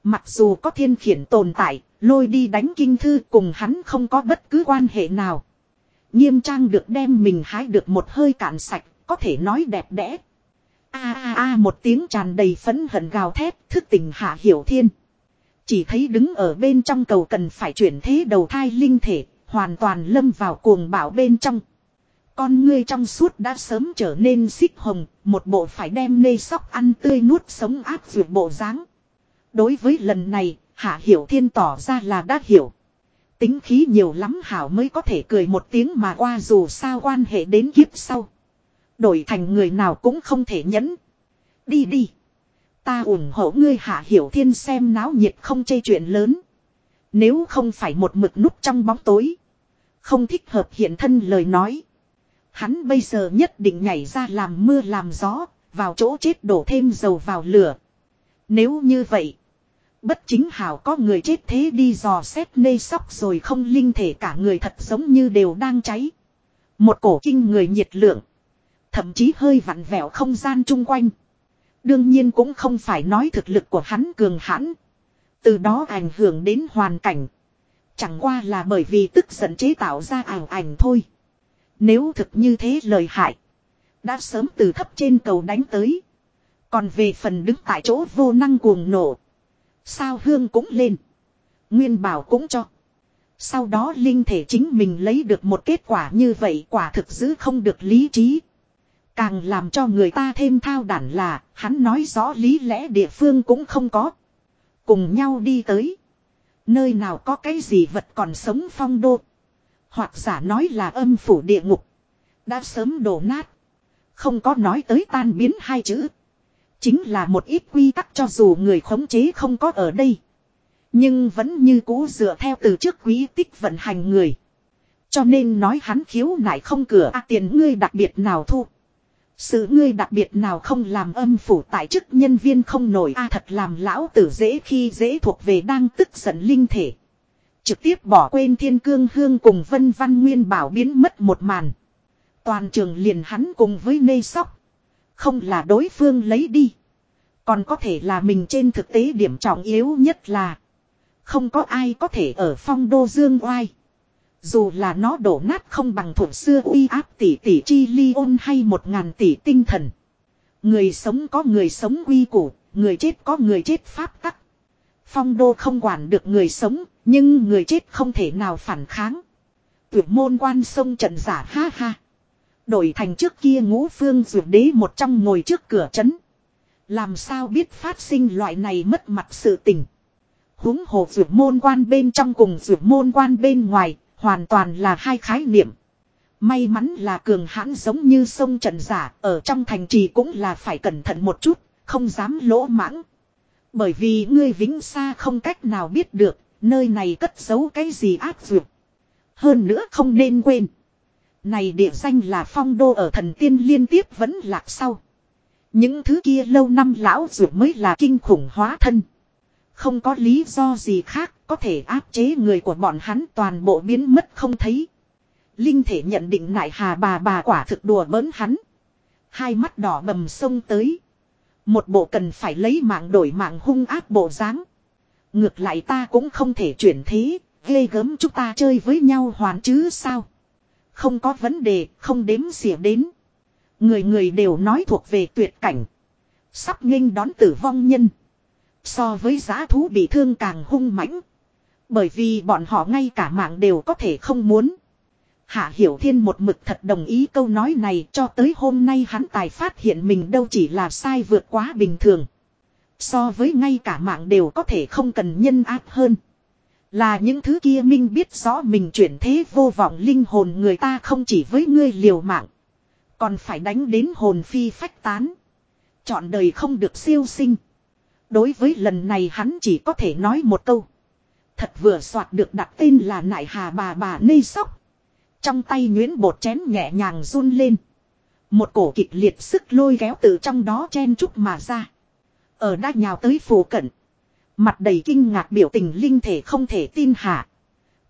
Mặc dù có thiên khiển tồn tại, lôi đi đánh kinh thư cùng hắn không có bất cứ quan hệ nào. Nghiêm trang được đem mình hái được một hơi cạn sạch, có thể nói đẹp đẽ. A a a một tiếng tràn đầy phấn hận gào thét, thức tỉnh hạ hiểu thiên. Chỉ thấy đứng ở bên trong cầu cần phải chuyển thế đầu thai linh thể, hoàn toàn lâm vào cuồng bạo bên trong. Con ngươi trong suốt đã sớm trở nên xích hồng, một bộ phải đem nê sóc ăn tươi nuốt sống áp dược bộ dáng. Đối với lần này, Hạ Hiểu Thiên tỏ ra là đã hiểu. Tính khí nhiều lắm Hảo mới có thể cười một tiếng mà qua dù sao quan hệ đến kiếp sau. Đổi thành người nào cũng không thể nhẫn. Đi đi. Ta ủng hộ ngươi Hạ Hiểu Thiên xem náo nhiệt không chê chuyện lớn. Nếu không phải một mực núp trong bóng tối. Không thích hợp hiện thân lời nói. Hắn bây giờ nhất định nhảy ra làm mưa làm gió, vào chỗ chết đổ thêm dầu vào lửa. Nếu như vậy, bất chính hảo có người chết thế đi dò xét nê sóc rồi không linh thể cả người thật giống như đều đang cháy. Một cổ kinh người nhiệt lượng, thậm chí hơi vặn vẹo không gian chung quanh. Đương nhiên cũng không phải nói thực lực của hắn cường hãn. Từ đó ảnh hưởng đến hoàn cảnh. Chẳng qua là bởi vì tức giận chế tạo ra ảo ảnh thôi. Nếu thực như thế lời hại. Đã sớm từ thấp trên cầu đánh tới. Còn về phần đứng tại chỗ vô năng cuồng nổ. Sao hương cũng lên. Nguyên bảo cũng cho. Sau đó linh thể chính mình lấy được một kết quả như vậy quả thực giữ không được lý trí. Càng làm cho người ta thêm thao đản là, hắn nói rõ lý lẽ địa phương cũng không có. Cùng nhau đi tới. Nơi nào có cái gì vật còn sống phong đô. Hoặc giả nói là âm phủ địa ngục. Đã sớm đổ nát. Không có nói tới tan biến hai chữ. Chính là một ít quy tắc cho dù người khống chế không có ở đây. Nhưng vẫn như cũ dựa theo từ trước quý tích vận hành người. Cho nên nói hắn khiếu nại không cửa à, tiền ngươi đặc biệt nào thu. Sự ngươi đặc biệt nào không làm âm phủ tại chức nhân viên không nổi a, thật làm lão tử dễ khi dễ thuộc về đang tức giận linh thể. Trực tiếp bỏ quên thiên cương hương cùng vân văn nguyên bảo biến mất một màn. Toàn trường liền hắn cùng với nê sóc. Không là đối phương lấy đi. Còn có thể là mình trên thực tế điểm trọng yếu nhất là. Không có ai có thể ở phong đô dương oai. Dù là nó đổ nát không bằng thuộc xưa uy áp tỷ tỷ chi ly ôn hay một ngàn tỷ tinh thần. Người sống có người sống uy củ, người chết có người chết pháp tắc. Phong đô không quản được người sống, nhưng người chết không thể nào phản kháng. Tuyệt môn quan sông trận giả ha ha. Đổi thành trước kia ngũ phương dược đế một trong ngồi trước cửa trấn. Làm sao biết phát sinh loại này mất mặt sự tình. húng hồ dược môn quan bên trong cùng dược môn quan bên ngoài, hoàn toàn là hai khái niệm. May mắn là cường hãn giống như sông trận giả, ở trong thành trì cũng là phải cẩn thận một chút, không dám lỗ mãng. Bởi vì ngươi vĩnh xa không cách nào biết được, nơi này cất giấu cái gì ác dược. Hơn nữa không nên quên. Này địa danh là phong đô ở thần tiên liên tiếp vẫn lạc sau. Những thứ kia lâu năm lão dược mới là kinh khủng hóa thân. Không có lý do gì khác có thể áp chế người của bọn hắn toàn bộ biến mất không thấy. Linh thể nhận định nại hà bà bà quả thực đùa bỡn hắn. Hai mắt đỏ bầm sông tới. Một bộ cần phải lấy mạng đổi mạng hung áp bộ dáng. Ngược lại ta cũng không thể chuyển thế, ghê gớm chúng ta chơi với nhau hoàn chứ sao. Không có vấn đề, không đếm xỉa đến. Người người đều nói thuộc về tuyệt cảnh. Sắp nghênh đón tử vong nhân. So với giá thú bị thương càng hung mãnh. Bởi vì bọn họ ngay cả mạng đều có thể không muốn. Hạ Hiểu Thiên một mực thật đồng ý câu nói này cho tới hôm nay hắn tài phát hiện mình đâu chỉ là sai vượt quá bình thường. So với ngay cả mạng đều có thể không cần nhân ác hơn. Là những thứ kia minh biết rõ mình chuyển thế vô vọng linh hồn người ta không chỉ với ngươi liều mạng. Còn phải đánh đến hồn phi phách tán. Chọn đời không được siêu sinh. Đối với lần này hắn chỉ có thể nói một câu. Thật vừa soạt được đặt tên là nại hà bà bà nây sóc. Trong tay nhuyễn bột chén nhẹ nhàng run lên. Một cổ kịch liệt sức lôi kéo từ trong đó chen chúc mà ra. Ở đã nhào tới phù cận. Mặt đầy kinh ngạc biểu tình linh thể không thể tin hạ.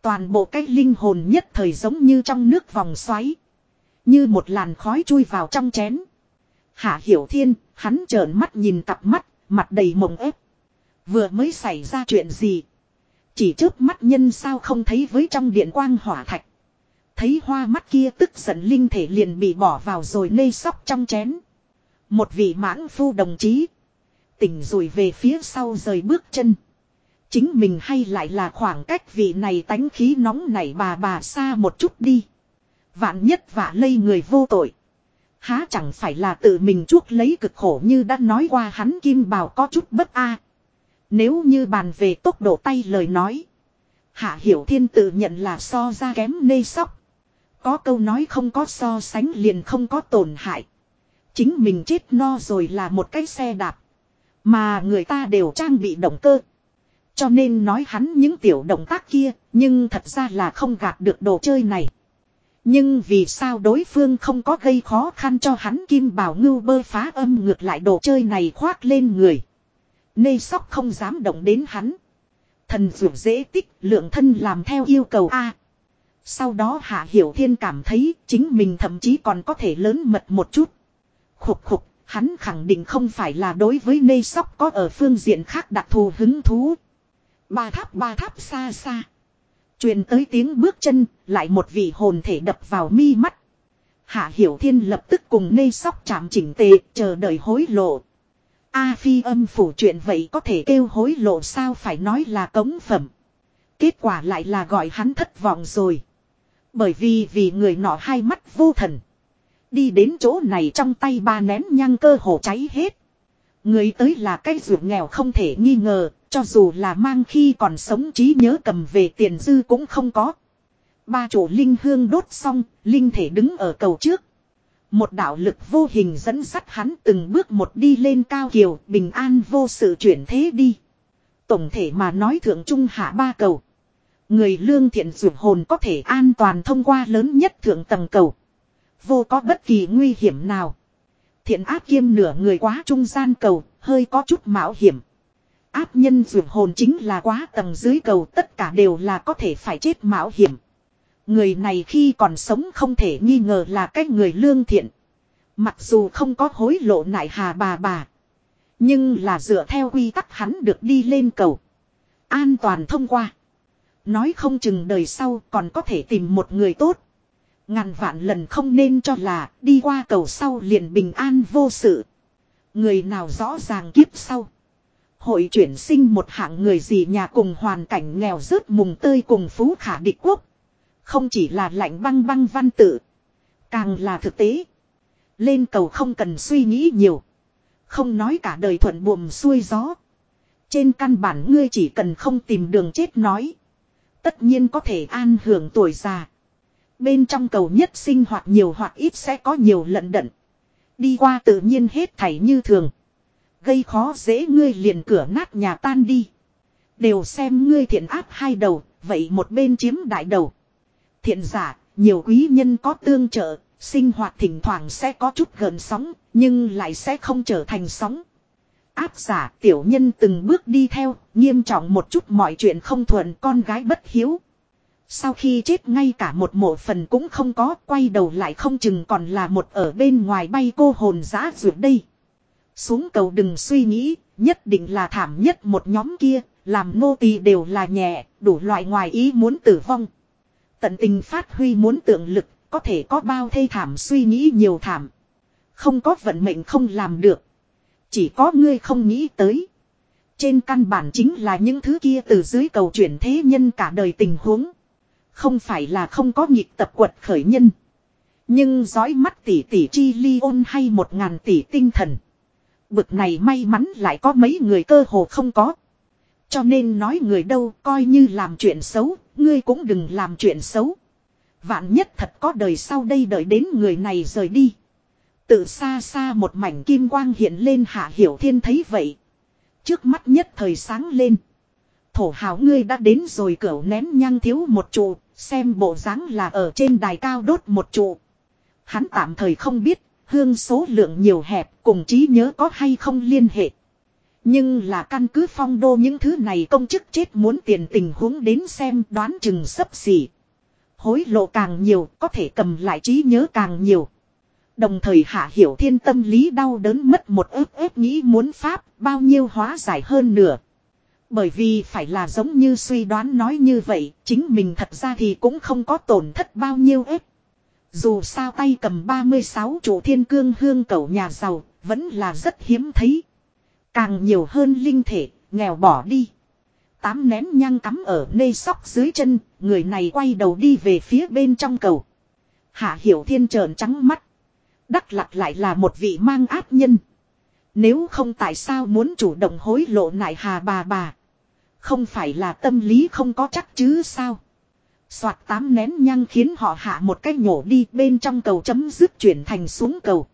Toàn bộ cái linh hồn nhất thời giống như trong nước vòng xoáy. Như một làn khói chui vào trong chén. Hạ hiểu thiên, hắn trợn mắt nhìn cặp mắt, mặt đầy mộng ép. Vừa mới xảy ra chuyện gì? Chỉ trước mắt nhân sao không thấy với trong điện quang hỏa thạch. Thấy hoa mắt kia tức giận linh thể liền bị bỏ vào rồi nê sóc trong chén. Một vị mãng phu đồng chí. Tỉnh rồi về phía sau rời bước chân. Chính mình hay lại là khoảng cách vị này tánh khí nóng nảy bà bà xa một chút đi. Vạn nhất vả lây người vô tội. Há chẳng phải là tự mình chuốc lấy cực khổ như đã nói qua hắn kim bào có chút bất a. Nếu như bàn về tốc độ tay lời nói. Hạ Hiểu Thiên tự nhận là so ra kém nê sóc. Có câu nói không có so sánh liền không có tổn hại. Chính mình chết no rồi là một cái xe đạp. Mà người ta đều trang bị động cơ. Cho nên nói hắn những tiểu động tác kia, nhưng thật ra là không gạt được đồ chơi này. Nhưng vì sao đối phương không có gây khó khăn cho hắn kim bảo ngưu bơ phá âm ngược lại đồ chơi này khoác lên người. Nê sóc không dám động đến hắn. Thần dụ dễ tích lượng thân làm theo yêu cầu A. Sau đó Hạ Hiểu Thiên cảm thấy chính mình thậm chí còn có thể lớn mật một chút. Khục khục, hắn khẳng định không phải là đối với nê sóc có ở phương diện khác đặc thù hứng thú. Ba tháp ba tháp xa xa truyền tới tiếng bước chân, lại một vị hồn thể đập vào mi mắt. Hạ Hiểu Thiên lập tức cùng nê sóc chạm chỉnh tề, chờ đợi hối lộ. A phi âm phủ chuyện vậy có thể kêu hối lộ sao phải nói là cống phẩm. Kết quả lại là gọi hắn thất vọng rồi. Bởi vì vì người nọ hai mắt vô thần. Đi đến chỗ này trong tay ba nén nhang cơ hồ cháy hết. Người tới là cái ruột nghèo không thể nghi ngờ, cho dù là mang khi còn sống trí nhớ cầm về tiền dư cũng không có. Ba chủ linh hương đốt xong, linh thể đứng ở cầu trước. Một đạo lực vô hình dẫn dắt hắn từng bước một đi lên cao kiều, bình an vô sự chuyển thế đi. Tổng thể mà nói thượng trung hạ ba cầu. Người lương thiện dụ hồn có thể an toàn thông qua lớn nhất thượng tầng cầu. Vô có bất kỳ nguy hiểm nào. Thiện ác kiêm nửa người quá trung gian cầu, hơi có chút mạo hiểm. Áp nhân dược hồn chính là quá tầng dưới cầu tất cả đều là có thể phải chết mạo hiểm. Người này khi còn sống không thể nghi ngờ là cái người lương thiện. Mặc dù không có hối lộ nại hà bà bà. Nhưng là dựa theo quy tắc hắn được đi lên cầu. An toàn thông qua. Nói không chừng đời sau còn có thể tìm một người tốt. Ngàn vạn lần không nên cho là đi qua cầu sau liền bình an vô sự. Người nào rõ ràng kiếp sau. Hội chuyển sinh một hạng người gì nhà cùng hoàn cảnh nghèo rớt mùng tơi cùng phú khả địch quốc. Không chỉ là lạnh băng băng văn tự. Càng là thực tế. Lên cầu không cần suy nghĩ nhiều. Không nói cả đời thuận buồm xuôi gió. Trên căn bản ngươi chỉ cần không tìm đường chết nói. Tất nhiên có thể an hưởng tuổi già. Bên trong cầu nhất sinh hoạt nhiều hoặc ít sẽ có nhiều lận đận. Đi qua tự nhiên hết thảy như thường. Gây khó dễ ngươi liền cửa nát nhà tan đi. Đều xem ngươi thiện áp hai đầu, vậy một bên chiếm đại đầu. Thiện giả, nhiều quý nhân có tương trợ, sinh hoạt thỉnh thoảng sẽ có chút gần sóng, nhưng lại sẽ không trở thành sóng. Áp giả tiểu nhân từng bước đi theo, nghiêm trọng một chút mọi chuyện không thuận con gái bất hiếu. Sau khi chết ngay cả một mộ phần cũng không có, quay đầu lại không chừng còn là một ở bên ngoài bay cô hồn giã ruột đây. Xuống cầu đừng suy nghĩ, nhất định là thảm nhất một nhóm kia, làm nô tỳ đều là nhẹ, đủ loại ngoài ý muốn tử vong. Tận tình phát huy muốn tượng lực, có thể có bao thê thảm suy nghĩ nhiều thảm. Không có vận mệnh không làm được. Chỉ có ngươi không nghĩ tới. Trên căn bản chính là những thứ kia từ dưới cầu chuyển thế nhân cả đời tình huống. Không phải là không có nhịp tập quật khởi nhân. Nhưng dõi mắt tỷ tỷ chi ly ôn hay một ngàn tỷ tinh thần. Bực này may mắn lại có mấy người cơ hồ không có. Cho nên nói người đâu coi như làm chuyện xấu, ngươi cũng đừng làm chuyện xấu. Vạn nhất thật có đời sau đây đợi đến người này rời đi. Từ xa xa một mảnh kim quang hiện lên hạ hiểu thiên thấy vậy. Trước mắt nhất thời sáng lên. Thổ hào ngươi đã đến rồi cửu nén nhang thiếu một trụ, xem bộ dáng là ở trên đài cao đốt một trụ. Hắn tạm thời không biết, hương số lượng nhiều hẹp cùng trí nhớ có hay không liên hệ. Nhưng là căn cứ phong đô những thứ này công chức chết muốn tiền tình huống đến xem đoán chừng sấp xỉ. Hối lộ càng nhiều có thể cầm lại trí nhớ càng nhiều. Đồng thời hạ hiểu thiên tâm lý đau đớn mất một ước ước nghĩ muốn pháp bao nhiêu hóa giải hơn nửa. Bởi vì phải là giống như suy đoán nói như vậy, chính mình thật ra thì cũng không có tổn thất bao nhiêu ếp. Dù sao tay cầm 36 chủ thiên cương hương cầu nhà giàu, vẫn là rất hiếm thấy. Càng nhiều hơn linh thể, nghèo bỏ đi. Tám nén nhang cắm ở nê sóc dưới chân, người này quay đầu đi về phía bên trong cầu. Hạ hiểu thiên trợn trắng mắt. Đắc lặc lại là một vị mang áp nhân. Nếu không tại sao muốn chủ động hối lộ nại hà bà bà. Không phải là tâm lý không có chắc chứ sao. Soạt tám nén nhang khiến họ hạ một cái nhổ đi, bên trong cầu chấm dứt chuyển thành xuống cầu.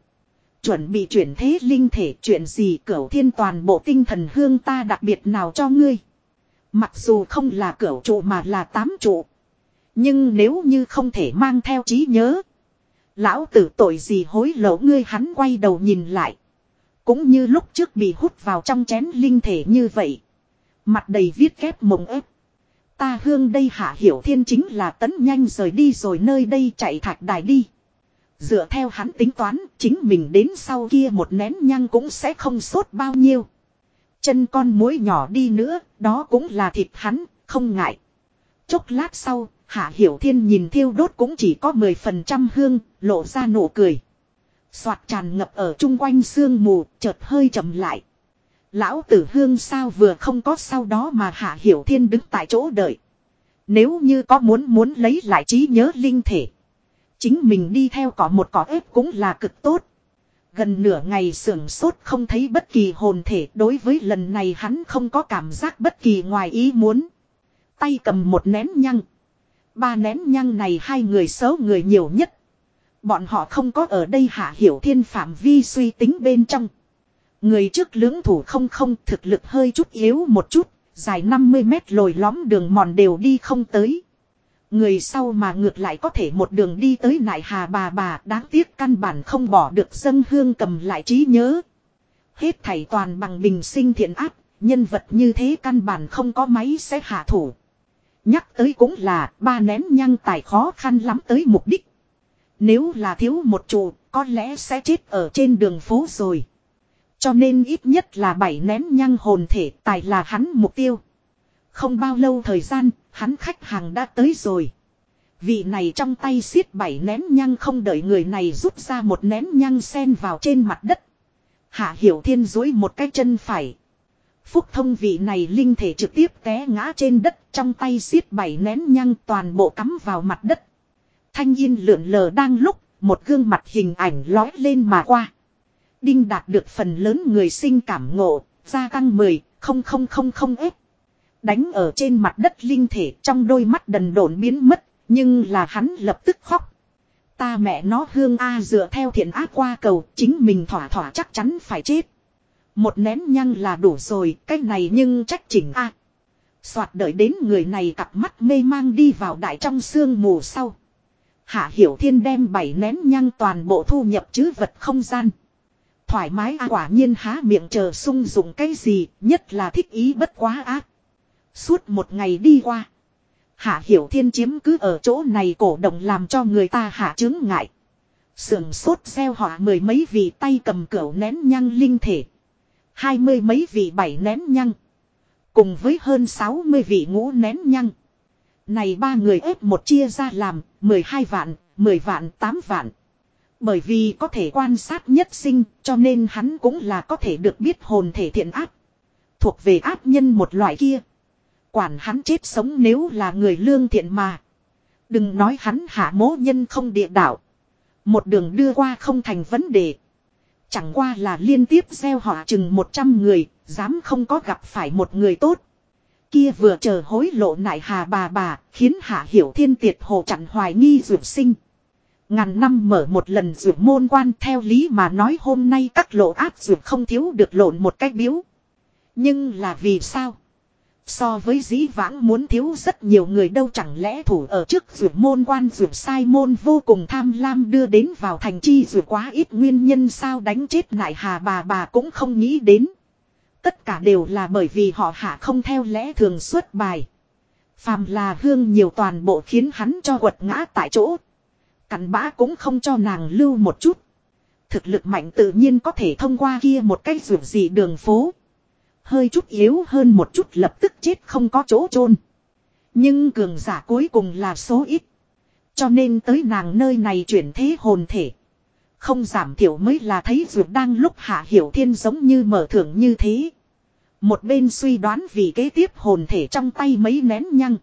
Chuẩn bị chuyển thế linh thể, chuyện gì cửu thiên toàn bộ tinh thần hương ta đặc biệt nào cho ngươi. Mặc dù không là cửu trụ mà là tám trụ. Nhưng nếu như không thể mang theo trí nhớ. Lão tử tội gì hối lộ ngươi hắn quay đầu nhìn lại. Cũng như lúc trước bị hút vào trong chén linh thể như vậy. Mặt đầy viết kép mộng ép. Ta hương đây hạ hiểu thiên chính là tấn nhanh rời đi rồi nơi đây chạy thạch đài đi. Dựa theo hắn tính toán, chính mình đến sau kia một nén nhang cũng sẽ không sốt bao nhiêu. Chân con mối nhỏ đi nữa, đó cũng là thịt hắn, không ngại. Chốc lát sau, Hạ Hiểu Thiên nhìn thiêu đốt cũng chỉ có 10% hương, lộ ra nụ cười. Soạt tràn ngập ở chung quanh sương mù, chợt hơi chậm lại. Lão tử hương sao vừa không có sau đó mà Hạ Hiểu Thiên đứng tại chỗ đợi. Nếu như có muốn muốn lấy lại trí nhớ linh thể. Chính mình đi theo cỏ một cỏ ép cũng là cực tốt. Gần nửa ngày sưởng sốt không thấy bất kỳ hồn thể, đối với lần này hắn không có cảm giác bất kỳ ngoài ý muốn. Tay cầm một nén nhăng. Ba nén nhăng này hai người xấu người nhiều nhất. Bọn họ không có ở đây hạ hiểu thiên phạm vi suy tính bên trong. Người trước lưỡng thủ không không thực lực hơi chút yếu một chút, dài 50 mét lồi lõm đường mòn đều đi không tới. Người sau mà ngược lại có thể một đường đi tới nại hà bà bà đáng tiếc căn bản không bỏ được dân hương cầm lại trí nhớ. Hết thảy toàn bằng bình sinh thiện áp, nhân vật như thế căn bản không có máy sẽ hạ thủ. Nhắc tới cũng là ba nén nhăng tài khó khăn lắm tới mục đích. Nếu là thiếu một trụ, có lẽ sẽ chết ở trên đường phố rồi. Cho nên ít nhất là bảy nén nhăng hồn thể tài là hắn mục tiêu. Không bao lâu thời gian, hắn khách hàng đã tới rồi. Vị này trong tay xiết bảy nén nhăng không đợi người này rút ra một nén nhăng sen vào trên mặt đất. Hạ Hiểu Thiên dối một cái chân phải. Phúc thông vị này linh thể trực tiếp té ngã trên đất trong tay xiết bảy nén nhăng toàn bộ cắm vào mặt đất. Thanh yên lượn lờ đang lúc, một gương mặt hình ảnh lói lên mà qua. Đinh đạt được phần lớn người sinh cảm ngộ, gia tăng 10, không không không không ép. Đánh ở trên mặt đất linh thể trong đôi mắt đần độn biến mất, nhưng là hắn lập tức khóc. Ta mẹ nó hương A dựa theo thiện ác qua cầu, chính mình thỏa thỏa chắc chắn phải chết. Một nén nhăng là đủ rồi, cái này nhưng trách chỉnh A. Soạt đợi đến người này cặp mắt mê mang đi vào đại trong sương mù sau. Hạ Hiểu Thiên đem bảy nén nhăng toàn bộ thu nhập chứ vật không gian. Thoải mái à quả nhiên há miệng chờ sung dụng cái gì, nhất là thích ý bất quá ác. Suốt một ngày đi qua. Hạ Hiểu Thiên chiếm cứ ở chỗ này cổ động làm cho người ta hạ chứng ngại. Sườn sốt xeo họa mười mấy vị tay cầm cửu nén nhăng linh thể. Hai mươi mấy vị bảy nén nhăng. Cùng với hơn sáu mươi vị ngũ nén nhăng. Này ba người ép một chia ra làm, mười hai vạn, mười vạn, tám vạn. Bởi vì có thể quan sát nhất sinh, cho nên hắn cũng là có thể được biết hồn thể thiện áp. Thuộc về áp nhân một loại kia. Quản hắn chết sống nếu là người lương thiện mà. Đừng nói hắn hạ mố nhân không địa đạo. Một đường đưa qua không thành vấn đề. Chẳng qua là liên tiếp gieo họ chừng 100 người, dám không có gặp phải một người tốt. Kia vừa chờ hối lộ nại hà bà bà, khiến hạ hiểu thiên tiệt hồ chặn hoài nghi dược sinh. Ngàn năm mở một lần rượu môn quan theo lý mà nói hôm nay các lộ áp rượu không thiếu được lộn một cách biếu. Nhưng là vì sao? So với dĩ vãng muốn thiếu rất nhiều người đâu chẳng lẽ thủ ở trước rượu môn quan rượu sai môn vô cùng tham lam đưa đến vào thành chi rượu quá ít nguyên nhân sao đánh chết nại hà bà bà cũng không nghĩ đến. Tất cả đều là bởi vì họ hạ không theo lẽ thường xuất bài. Phàm là hương nhiều toàn bộ khiến hắn cho quật ngã tại chỗ. Cặn bã cũng không cho nàng lưu một chút. Thực lực mạnh tự nhiên có thể thông qua kia một cách rượu gì đường phố. Hơi chút yếu hơn một chút lập tức chết không có chỗ chôn Nhưng cường giả cuối cùng là số ít. Cho nên tới nàng nơi này chuyển thế hồn thể. Không giảm thiểu mới là thấy ruột đang lúc hạ hiểu thiên giống như mở thưởng như thế. Một bên suy đoán vì kế tiếp hồn thể trong tay mấy nén nhăng.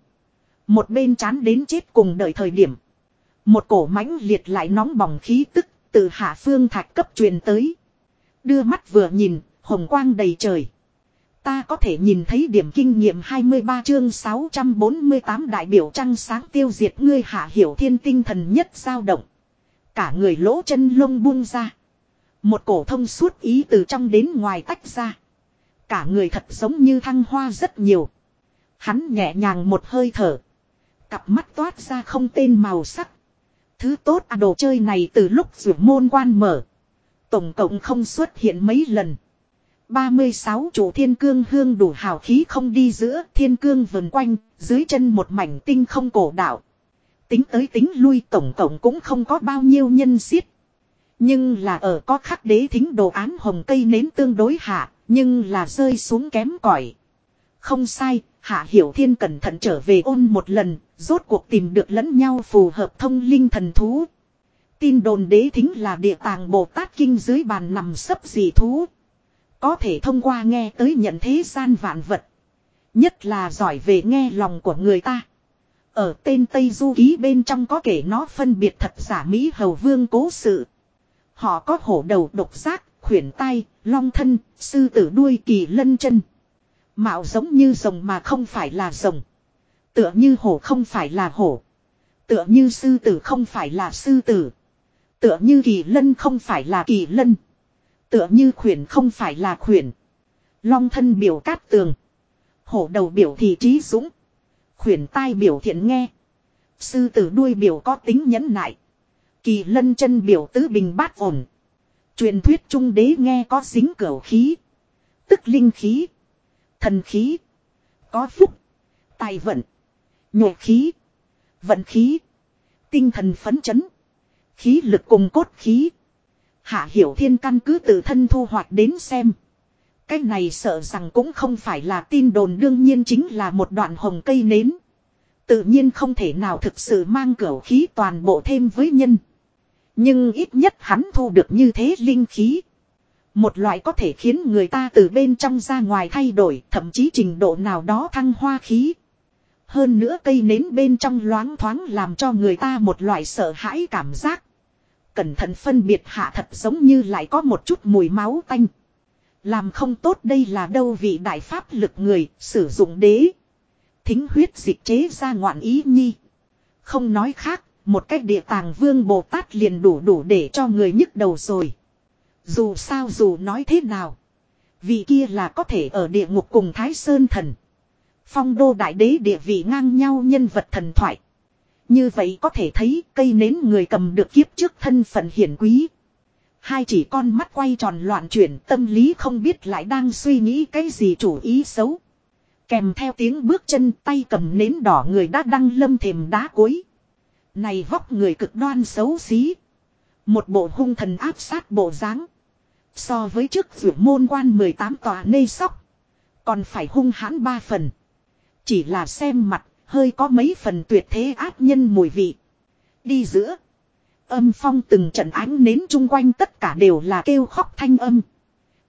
Một bên chán đến chết cùng đợi thời điểm. Một cổ mãnh liệt lại nóng bỏng khí tức từ hạ phương thạch cấp truyền tới. Đưa mắt vừa nhìn, hồng quang đầy trời. Ta có thể nhìn thấy điểm kinh nghiệm 23 chương 648 đại biểu trăng sáng tiêu diệt ngươi hạ hiểu thiên tinh thần nhất dao động. Cả người lỗ chân lông buông ra. Một cổ thông suốt ý từ trong đến ngoài tách ra. Cả người thật giống như thăng hoa rất nhiều. Hắn nhẹ nhàng một hơi thở. Cặp mắt toát ra không tên màu sắc. Thứ tốt à đồ chơi này từ lúc rủ môn quan mở. Tổng cộng không xuất hiện mấy lần. 36 chủ thiên cương hương đủ hào khí không đi giữa thiên cương vần quanh, dưới chân một mảnh tinh không cổ đạo. Tính tới tính lui tổng tổng cũng không có bao nhiêu nhân xiết. Nhưng là ở có khắc đế thính đồ án hồng cây nến tương đối hạ, nhưng là rơi xuống kém cỏi Không sai, hạ hiểu thiên cẩn thận trở về ôn một lần, rốt cuộc tìm được lẫn nhau phù hợp thông linh thần thú. Tin đồn đế thính là địa tàng Bồ Tát Kinh dưới bàn nằm sấp dị thú. Có thể thông qua nghe tới nhận thế gian vạn vật. Nhất là giỏi về nghe lòng của người ta. Ở tên Tây Du Ký bên trong có kể nó phân biệt thật giả Mỹ Hầu Vương cố sự. Họ có hổ đầu độc giác, khuyển tay, long thân, sư tử đuôi kỳ lân chân. Mạo giống như rồng mà không phải là rồng. Tựa như hổ không phải là hổ. Tựa như sư tử không phải là sư tử. Tựa như kỳ lân không phải là kỳ lân. Tựa như khuyển không phải là khuyển. Long thân biểu cát tường. Hổ đầu biểu thị trí dũng. Khuyển tai biểu thiện nghe. Sư tử đuôi biểu có tính nhẫn nại. Kỳ lân chân biểu tứ bình bát ổn. Truyền thuyết trung đế nghe có dính cửu khí. Tức linh khí. Thần khí. Có phúc. Tài vận. Nhộ khí. Vận khí. Tinh thần phấn chấn. Khí lực cùng cốt khí. Hạ Hiểu Thiên căn cứ tự thân thu hoạch đến xem. Cái này sợ rằng cũng không phải là tin đồn, đương nhiên chính là một đoạn hồng cây nến. Tự nhiên không thể nào thực sự mang cửa khí toàn bộ thêm với nhân. Nhưng ít nhất hắn thu được như thế linh khí. Một loại có thể khiến người ta từ bên trong ra ngoài thay đổi, thậm chí trình độ nào đó thăng hoa khí. Hơn nữa cây nến bên trong loáng thoáng làm cho người ta một loại sợ hãi cảm giác. Cẩn thận phân biệt hạ thật giống như lại có một chút mùi máu tanh. Làm không tốt đây là đâu vị đại pháp lực người sử dụng đế. Thính huyết dịch chế ra ngoạn ý nhi. Không nói khác, một cách địa tàng vương Bồ Tát liền đủ đủ để cho người nhức đầu rồi. Dù sao dù nói thế nào. Vị kia là có thể ở địa ngục cùng Thái Sơn Thần. Phong đô đại đế địa vị ngang nhau nhân vật thần thoại. Như vậy có thể thấy cây nến người cầm được kiếp trước thân phận hiển quý. Hai chỉ con mắt quay tròn loạn chuyển, tâm lý không biết lại đang suy nghĩ cái gì chủ ý xấu. Kèm theo tiếng bước chân, tay cầm nến đỏ người đã đăng lâm thềm đá cuối. Này vóc người cực đoan xấu xí. Một bộ hung thần áp sát bộ dáng So với trước rượu môn quan 18 tòa nê sóc. Còn phải hung hãn ba phần. Chỉ là xem mặt, hơi có mấy phần tuyệt thế ác nhân mùi vị. Đi giữa. Âm phong từng trận ánh nến chung quanh tất cả đều là kêu khóc thanh âm.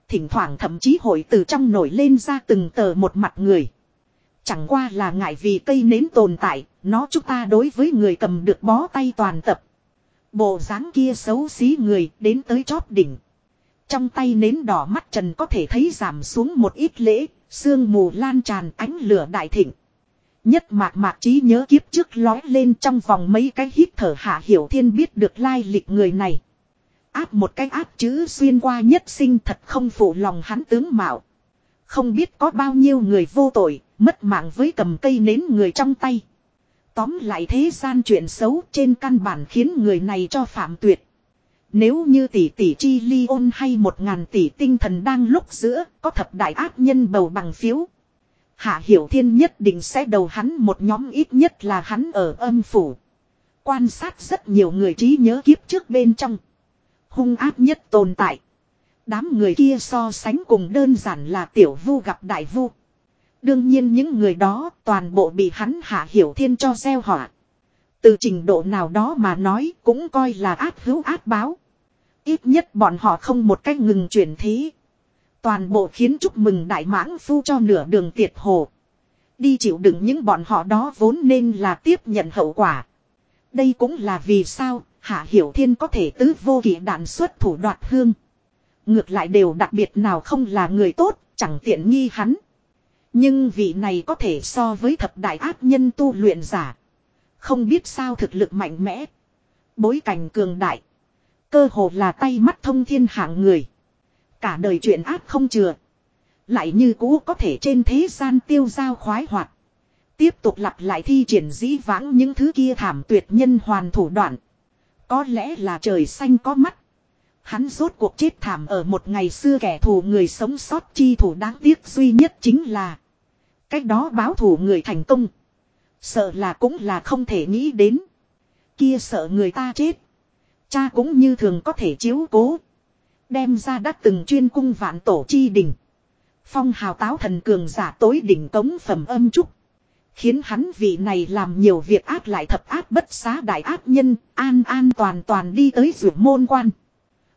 Thỉnh thoảng thậm chí hội từ trong nổi lên ra từng tờ một mặt người. Chẳng qua là ngại vì cây nến tồn tại, nó chúng ta đối với người cầm được bó tay toàn tập. Bộ dáng kia xấu xí người đến tới chóp đỉnh. Trong tay nến đỏ mắt trần có thể thấy giảm xuống một ít lễ, sương mù lan tràn ánh lửa đại thịnh. Nhất mạc mạc trí nhớ kiếp trước lói lên trong vòng mấy cái hít thở hạ hiểu thiên biết được lai lịch người này. Áp một cái áp chữ xuyên qua nhất sinh thật không phụ lòng hắn tướng mạo. Không biết có bao nhiêu người vô tội, mất mạng với cầm cây nến người trong tay. Tóm lại thế gian chuyện xấu trên căn bản khiến người này cho phạm tuyệt. Nếu như tỷ tỷ chi ly ôn hay một ngàn tỷ tinh thần đang lúc giữa, có thập đại ác nhân bầu bằng phiếu. Hạ Hiểu Thiên nhất định sẽ đầu hắn một nhóm ít nhất là hắn ở âm phủ. Quan sát rất nhiều người trí nhớ kiếp trước bên trong. Hung ác nhất tồn tại. Đám người kia so sánh cùng đơn giản là tiểu vu gặp đại vu. Đương nhiên những người đó toàn bộ bị hắn Hạ Hiểu Thiên cho gieo họa. Từ trình độ nào đó mà nói cũng coi là ác hữu ác báo. Ít nhất bọn họ không một cách ngừng chuyển thế. Toàn bộ khiến chúc mừng đại mãng phu cho nửa đường tiệt hồ. Đi chịu đựng những bọn họ đó vốn nên là tiếp nhận hậu quả. Đây cũng là vì sao Hạ Hiểu Thiên có thể tứ vô kỷ đạn xuất thủ đoạt hương. Ngược lại đều đặc biệt nào không là người tốt, chẳng tiện nghi hắn. Nhưng vị này có thể so với thập đại ác nhân tu luyện giả. Không biết sao thực lực mạnh mẽ. Bối cảnh cường đại. Cơ hồ là tay mắt thông thiên hạng người. Cả đời chuyện ác không chừa. Lại như cũ có thể trên thế gian tiêu giao khoái hoạt. Tiếp tục lặp lại thi triển dĩ vãng những thứ kia thảm tuyệt nhân hoàn thủ đoạn. Có lẽ là trời xanh có mắt. Hắn rốt cuộc chết thảm ở một ngày xưa kẻ thù người sống sót chi thủ đáng tiếc duy nhất chính là. Cách đó báo thủ người thành công. Sợ là cũng là không thể nghĩ đến. Kia sợ người ta chết. Cha cũng như thường có thể chiếu cố. Đem ra đã từng chuyên cung vạn tổ chi đỉnh. Phong hào táo thần cường giả tối đỉnh cống phẩm âm trúc. Khiến hắn vị này làm nhiều việc ác lại thập ác bất xá đại ác nhân, an an toàn toàn đi tới rượu môn quan.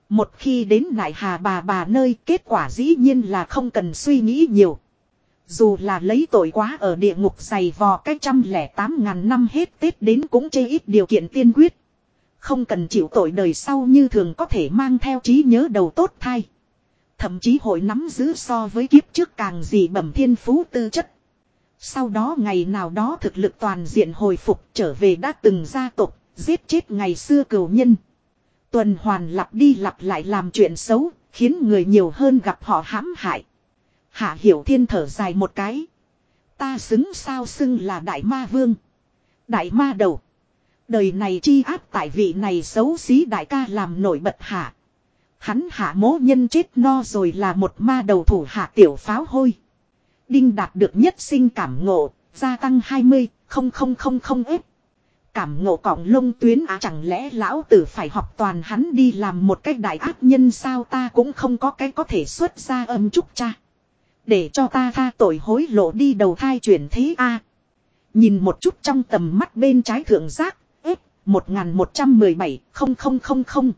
Một khi đến lại hà bà bà nơi kết quả dĩ nhiên là không cần suy nghĩ nhiều. Dù là lấy tội quá ở địa ngục dày vò cách trăm lẻ tám ngàn năm hết Tết đến cũng chê ít điều kiện tiên quyết. Không cần chịu tội đời sau như thường có thể mang theo trí nhớ đầu tốt thay Thậm chí hội nắm giữ so với kiếp trước càng gì bẩm thiên phú tư chất. Sau đó ngày nào đó thực lực toàn diện hồi phục trở về đã từng gia tộc, giết chết ngày xưa cửu nhân. Tuần hoàn lặp đi lặp lại làm chuyện xấu, khiến người nhiều hơn gặp họ hãm hại. Hạ hiểu thiên thở dài một cái. Ta xứng sao xưng là đại ma vương. Đại ma đầu. Đời này chi áp tại vị này xấu xí đại ca làm nổi bật hạ. Hắn hạ mố nhân chết no rồi là một ma đầu thủ hạ tiểu pháo hôi. Đinh đạt được nhất sinh cảm ngộ, gia tăng 20, không không không không ếp. Cảm ngộ cọng lông tuyến á chẳng lẽ lão tử phải học toàn hắn đi làm một cách đại ác nhân sao ta cũng không có cái có thể xuất ra âm trúc cha. Để cho ta tha tội hối lộ đi đầu thai chuyển thế a Nhìn một chút trong tầm mắt bên trái thượng giác, ếp, 1117, không không không không.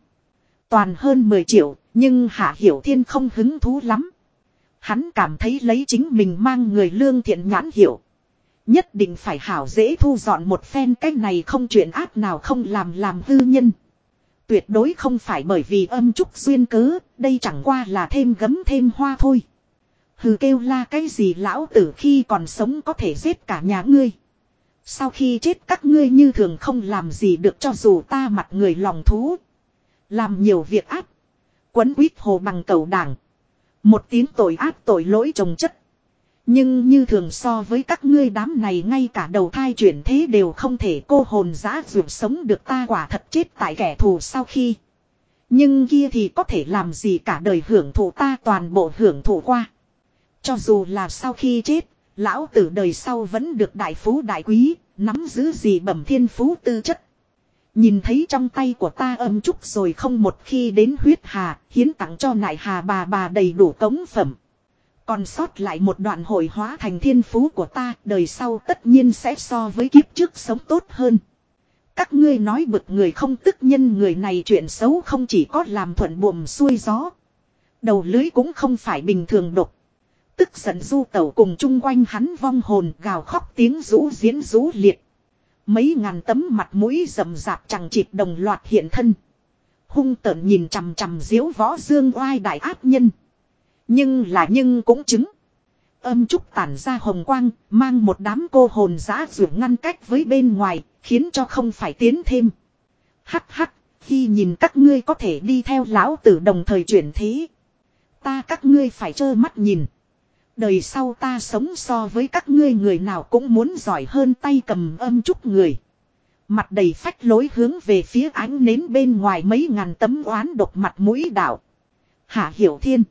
Toàn hơn 10 triệu, nhưng Hạ Hiểu Thiên không hứng thú lắm. Hắn cảm thấy lấy chính mình mang người lương thiện nhãn hiểu. Nhất định phải hảo dễ thu dọn một phen cái này không chuyện áp nào không làm làm hư nhân. Tuyệt đối không phải bởi vì âm trúc duyên cớ, đây chẳng qua là thêm gấm thêm hoa thôi. Hừ kêu la cái gì lão tử khi còn sống có thể giết cả nhà ngươi. Sau khi chết các ngươi như thường không làm gì được cho dù ta mặt người lòng thú. Làm nhiều việc ác, Quấn quýt hồ bằng cầu đảng. Một tiếng tội ác tội lỗi trồng chất. Nhưng như thường so với các ngươi đám này ngay cả đầu thai chuyển thế đều không thể cô hồn giã dụng sống được ta quả thật chết tại kẻ thù sau khi. Nhưng kia thì có thể làm gì cả đời hưởng thụ ta toàn bộ hưởng thụ qua. Cho dù là sau khi chết, lão tử đời sau vẫn được đại phú đại quý, nắm giữ gì bẩm thiên phú tư chất. Nhìn thấy trong tay của ta âm trúc rồi không một khi đến huyết hà, hiến tặng cho nại hà bà bà đầy đủ cống phẩm. Còn sót lại một đoạn hội hóa thành thiên phú của ta, đời sau tất nhiên sẽ so với kiếp trước sống tốt hơn. Các ngươi nói bực người không tức nhân người này chuyện xấu không chỉ có làm thuận buồm xuôi gió. Đầu lưới cũng không phải bình thường độc. Tức giận du tẩu cùng chung quanh hắn vong hồn gào khóc tiếng rũ diễn rũ liệt. Mấy ngàn tấm mặt mũi rầm rạp chẳng chịp đồng loạt hiện thân. Hung tợn nhìn chằm chằm diếu võ dương oai đại ác nhân. Nhưng là nhưng cũng chứng. Âm trúc tản ra hồng quang, mang một đám cô hồn giã ruộng ngăn cách với bên ngoài, khiến cho không phải tiến thêm. Hắc hắc, khi nhìn các ngươi có thể đi theo lão tử đồng thời chuyển thế. Ta các ngươi phải trơ mắt nhìn. Đời sau ta sống so với các ngươi người nào cũng muốn giỏi hơn tay cầm âm trúc người. Mặt đầy phách lối hướng về phía ánh nến bên ngoài mấy ngàn tấm oán độc mặt mũi đạo. Hạ Hiểu Thiên.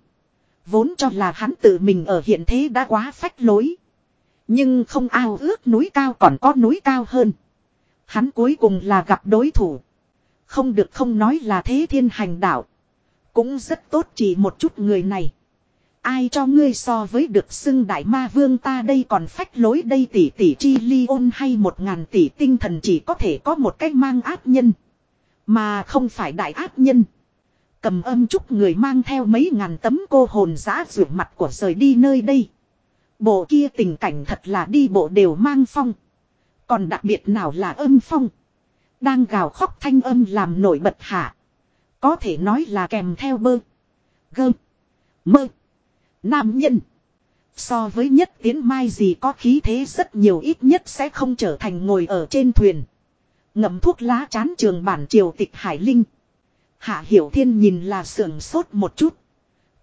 Vốn cho là hắn tự mình ở hiện thế đã quá phách lối. Nhưng không ao ước núi cao còn có núi cao hơn. Hắn cuối cùng là gặp đối thủ. Không được không nói là thế thiên hành đạo. Cũng rất tốt chỉ một chút người này. Ai cho ngươi so với được xưng đại ma vương ta đây còn phách lối đây tỷ tỷ chi ly ôn hay một ngàn tỷ tinh thần chỉ có thể có một cách mang ác nhân. Mà không phải đại ác nhân. Cầm âm chúc người mang theo mấy ngàn tấm cô hồn giã rửa mặt của rời đi nơi đây. Bộ kia tình cảnh thật là đi bộ đều mang phong. Còn đặc biệt nào là âm phong. Đang gào khóc thanh âm làm nổi bật hạ. Có thể nói là kèm theo bơ. Gơ. Mơ. Nam nhân. So với nhất tiến mai gì có khí thế rất nhiều ít nhất sẽ không trở thành ngồi ở trên thuyền. Ngậm thuốc lá chán trường bản triều tịch Hải Linh. Hạ Hiểu Thiên nhìn là sưởng sốt một chút.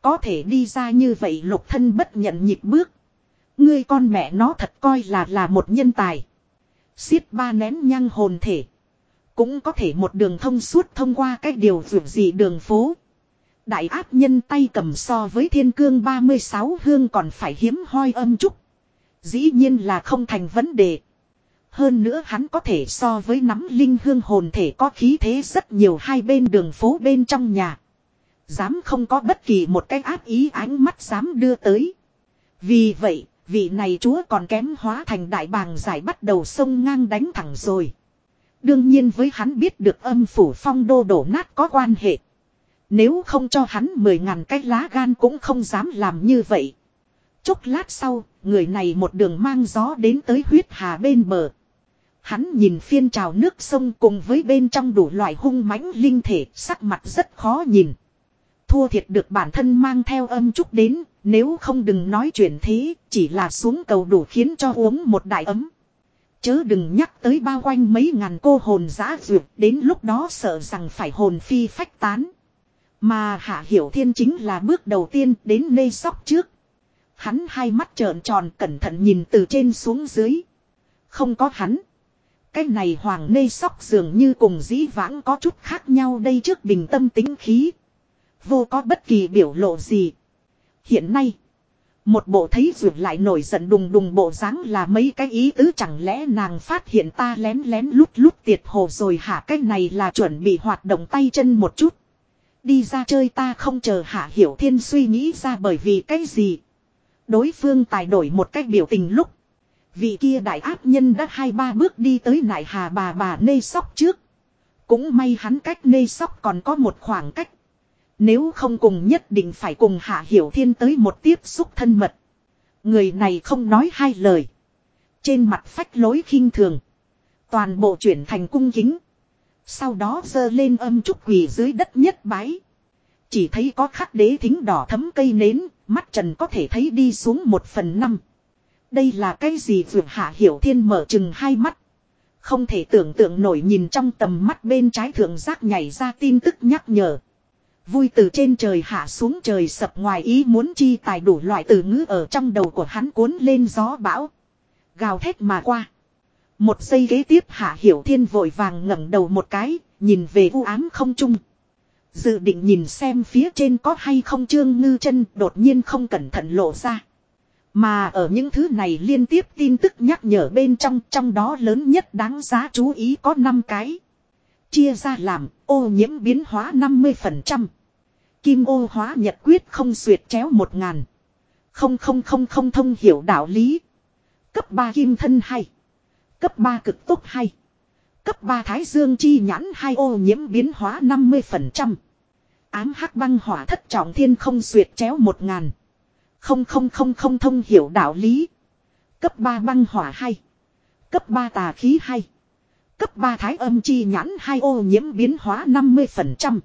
Có thể đi ra như vậy lục thân bất nhận nhịp bước. Ngươi con mẹ nó thật coi là là một nhân tài. Xiết ba nén nhăng hồn thể. Cũng có thể một đường thông suốt thông qua cách điều vượt gì đường phố. Đại áp nhân tay cầm so với thiên cương 36 hương còn phải hiếm hoi âm trúc. Dĩ nhiên là không thành vấn đề. Hơn nữa hắn có thể so với nắm linh hương hồn thể có khí thế rất nhiều hai bên đường phố bên trong nhà. Dám không có bất kỳ một cái áp ý ánh mắt dám đưa tới. Vì vậy, vị này chúa còn kém hóa thành đại bàng giải bắt đầu sông ngang đánh thẳng rồi. Đương nhiên với hắn biết được âm phủ phong đô đổ nát có quan hệ. Nếu không cho hắn mười ngàn cái lá gan cũng không dám làm như vậy. Chốc lát sau, người này một đường mang gió đến tới huyết hà bên bờ. Hắn nhìn phiên trào nước sông cùng với bên trong đủ loại hung mãnh linh thể, sắc mặt rất khó nhìn. Thua thiệt được bản thân mang theo âm trúc đến, nếu không đừng nói chuyện thế, chỉ là xuống cầu đủ khiến cho uống một đại ấm. Chớ đừng nhắc tới bao quanh mấy ngàn cô hồn giã duyệt, đến lúc đó sợ rằng phải hồn phi phách tán. Mà Hạ Hiểu Thiên chính là bước đầu tiên đến nê sóc trước. Hắn hai mắt trợn tròn cẩn thận nhìn từ trên xuống dưới. Không có hắn. Cái này hoàng nê sóc dường như cùng dĩ vãng có chút khác nhau đây trước bình tâm tính khí. Vô có bất kỳ biểu lộ gì. Hiện nay. Một bộ thấy ruột lại nổi giận đùng đùng bộ dáng là mấy cái ý tứ chẳng lẽ nàng phát hiện ta lén lén lút lút tiệt hồ rồi hả cái này là chuẩn bị hoạt động tay chân một chút. Đi ra chơi ta không chờ hạ hiểu thiên suy nghĩ ra bởi vì cái gì. Đối phương tài đổi một cách biểu tình lúc. Vị kia đại áp nhân đã hai ba bước đi tới nại hà bà bà nê sóc trước. Cũng may hắn cách nê sóc còn có một khoảng cách. Nếu không cùng nhất định phải cùng Hạ Hiểu Thiên tới một tiếp xúc thân mật. Người này không nói hai lời. Trên mặt phách lối khinh thường. Toàn bộ chuyển thành cung kính. Sau đó dơ lên âm trúc quỳ dưới đất nhất bái. Chỉ thấy có khắc đế thính đỏ thấm cây nến, mắt trần có thể thấy đi xuống một phần năm. Đây là cái gì vượt hạ hiểu thiên mở chừng hai mắt. Không thể tưởng tượng nổi nhìn trong tầm mắt bên trái thượng giác nhảy ra tin tức nhắc nhở. Vui từ trên trời hạ xuống trời sập ngoài ý muốn chi tài đủ loại từ ngữ ở trong đầu của hắn cuốn lên gió bão. Gào thét mà qua. Một giây kế tiếp hạ hiểu thiên vội vàng ngẩng đầu một cái, nhìn về u ám không trung. Dự định nhìn xem phía trên có hay không trương ngư chân đột nhiên không cẩn thận lộ ra. Mà ở những thứ này liên tiếp tin tức nhắc nhở bên trong, trong đó lớn nhất đáng giá chú ý có 5 cái. Chia ra làm, ô nhiễm biến hóa 50%. Kim ô hóa nhật quyết không xuyệt chéo 1 ngàn. Không không không không thông hiểu đạo lý. Cấp 3 kim thân hay. Cấp 3 cực tốt hay. Cấp 3 thái dương chi nhãn hai ô nhiễm biến hóa 50%. Ám hắc băng hỏa thất trọng thiên không xuyệt chéo 1 ngàn. Không không không không thông hiểu đạo lý. Cấp 3 băng hỏa hay. Cấp 3 tà khí hay. Cấp 3 thái âm chi nhãn hai ô nhiễm biến hóa 50%.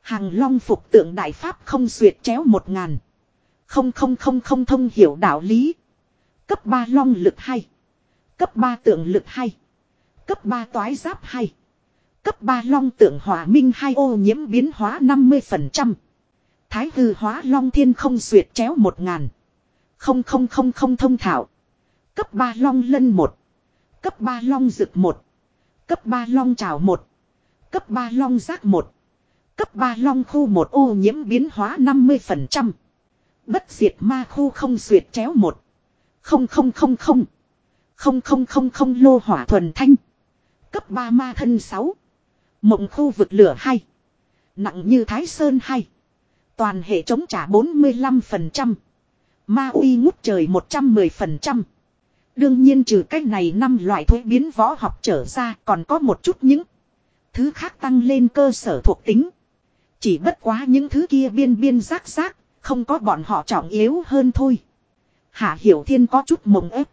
Hàng long phục tượng đại pháp không xuyệt chéo 1 ngàn. Không không không không thông hiểu đạo lý. Cấp 3 long lực hay. Cấp 3 tượng lực hay. Cấp 3 toái giáp hay. Cấp 3 long tượng hỏa minh hai ô nhiễm biến hóa 50%. Thái hư hóa long thiên không xuyệt chéo 1000. Không không không không thông thảo. Cấp 3 long lân 1. Cấp 3 long rực 1. Cấp 3 long trào 1. Cấp 3 long giác 1. Cấp 3 long khu 1 ô nhiễm biến hóa 50%. Bất diệt ma khu không xuyệt chéo 1. Không không không không. Không không không không lô hỏa thuần thanh. Cấp 3 ma thân 6. Mộng khu vực lửa 2. Nặng như thái sơn 2. Toàn hệ chống trả 45%. Ma uy ngút trời 110%. Đương nhiên trừ cách này năm loại thuế biến võ học trở ra còn có một chút những thứ khác tăng lên cơ sở thuộc tính. Chỉ bất quá những thứ kia biên biên rác rác, không có bọn họ trọng yếu hơn thôi. Hạ Hiểu Thiên có chút mộng ép.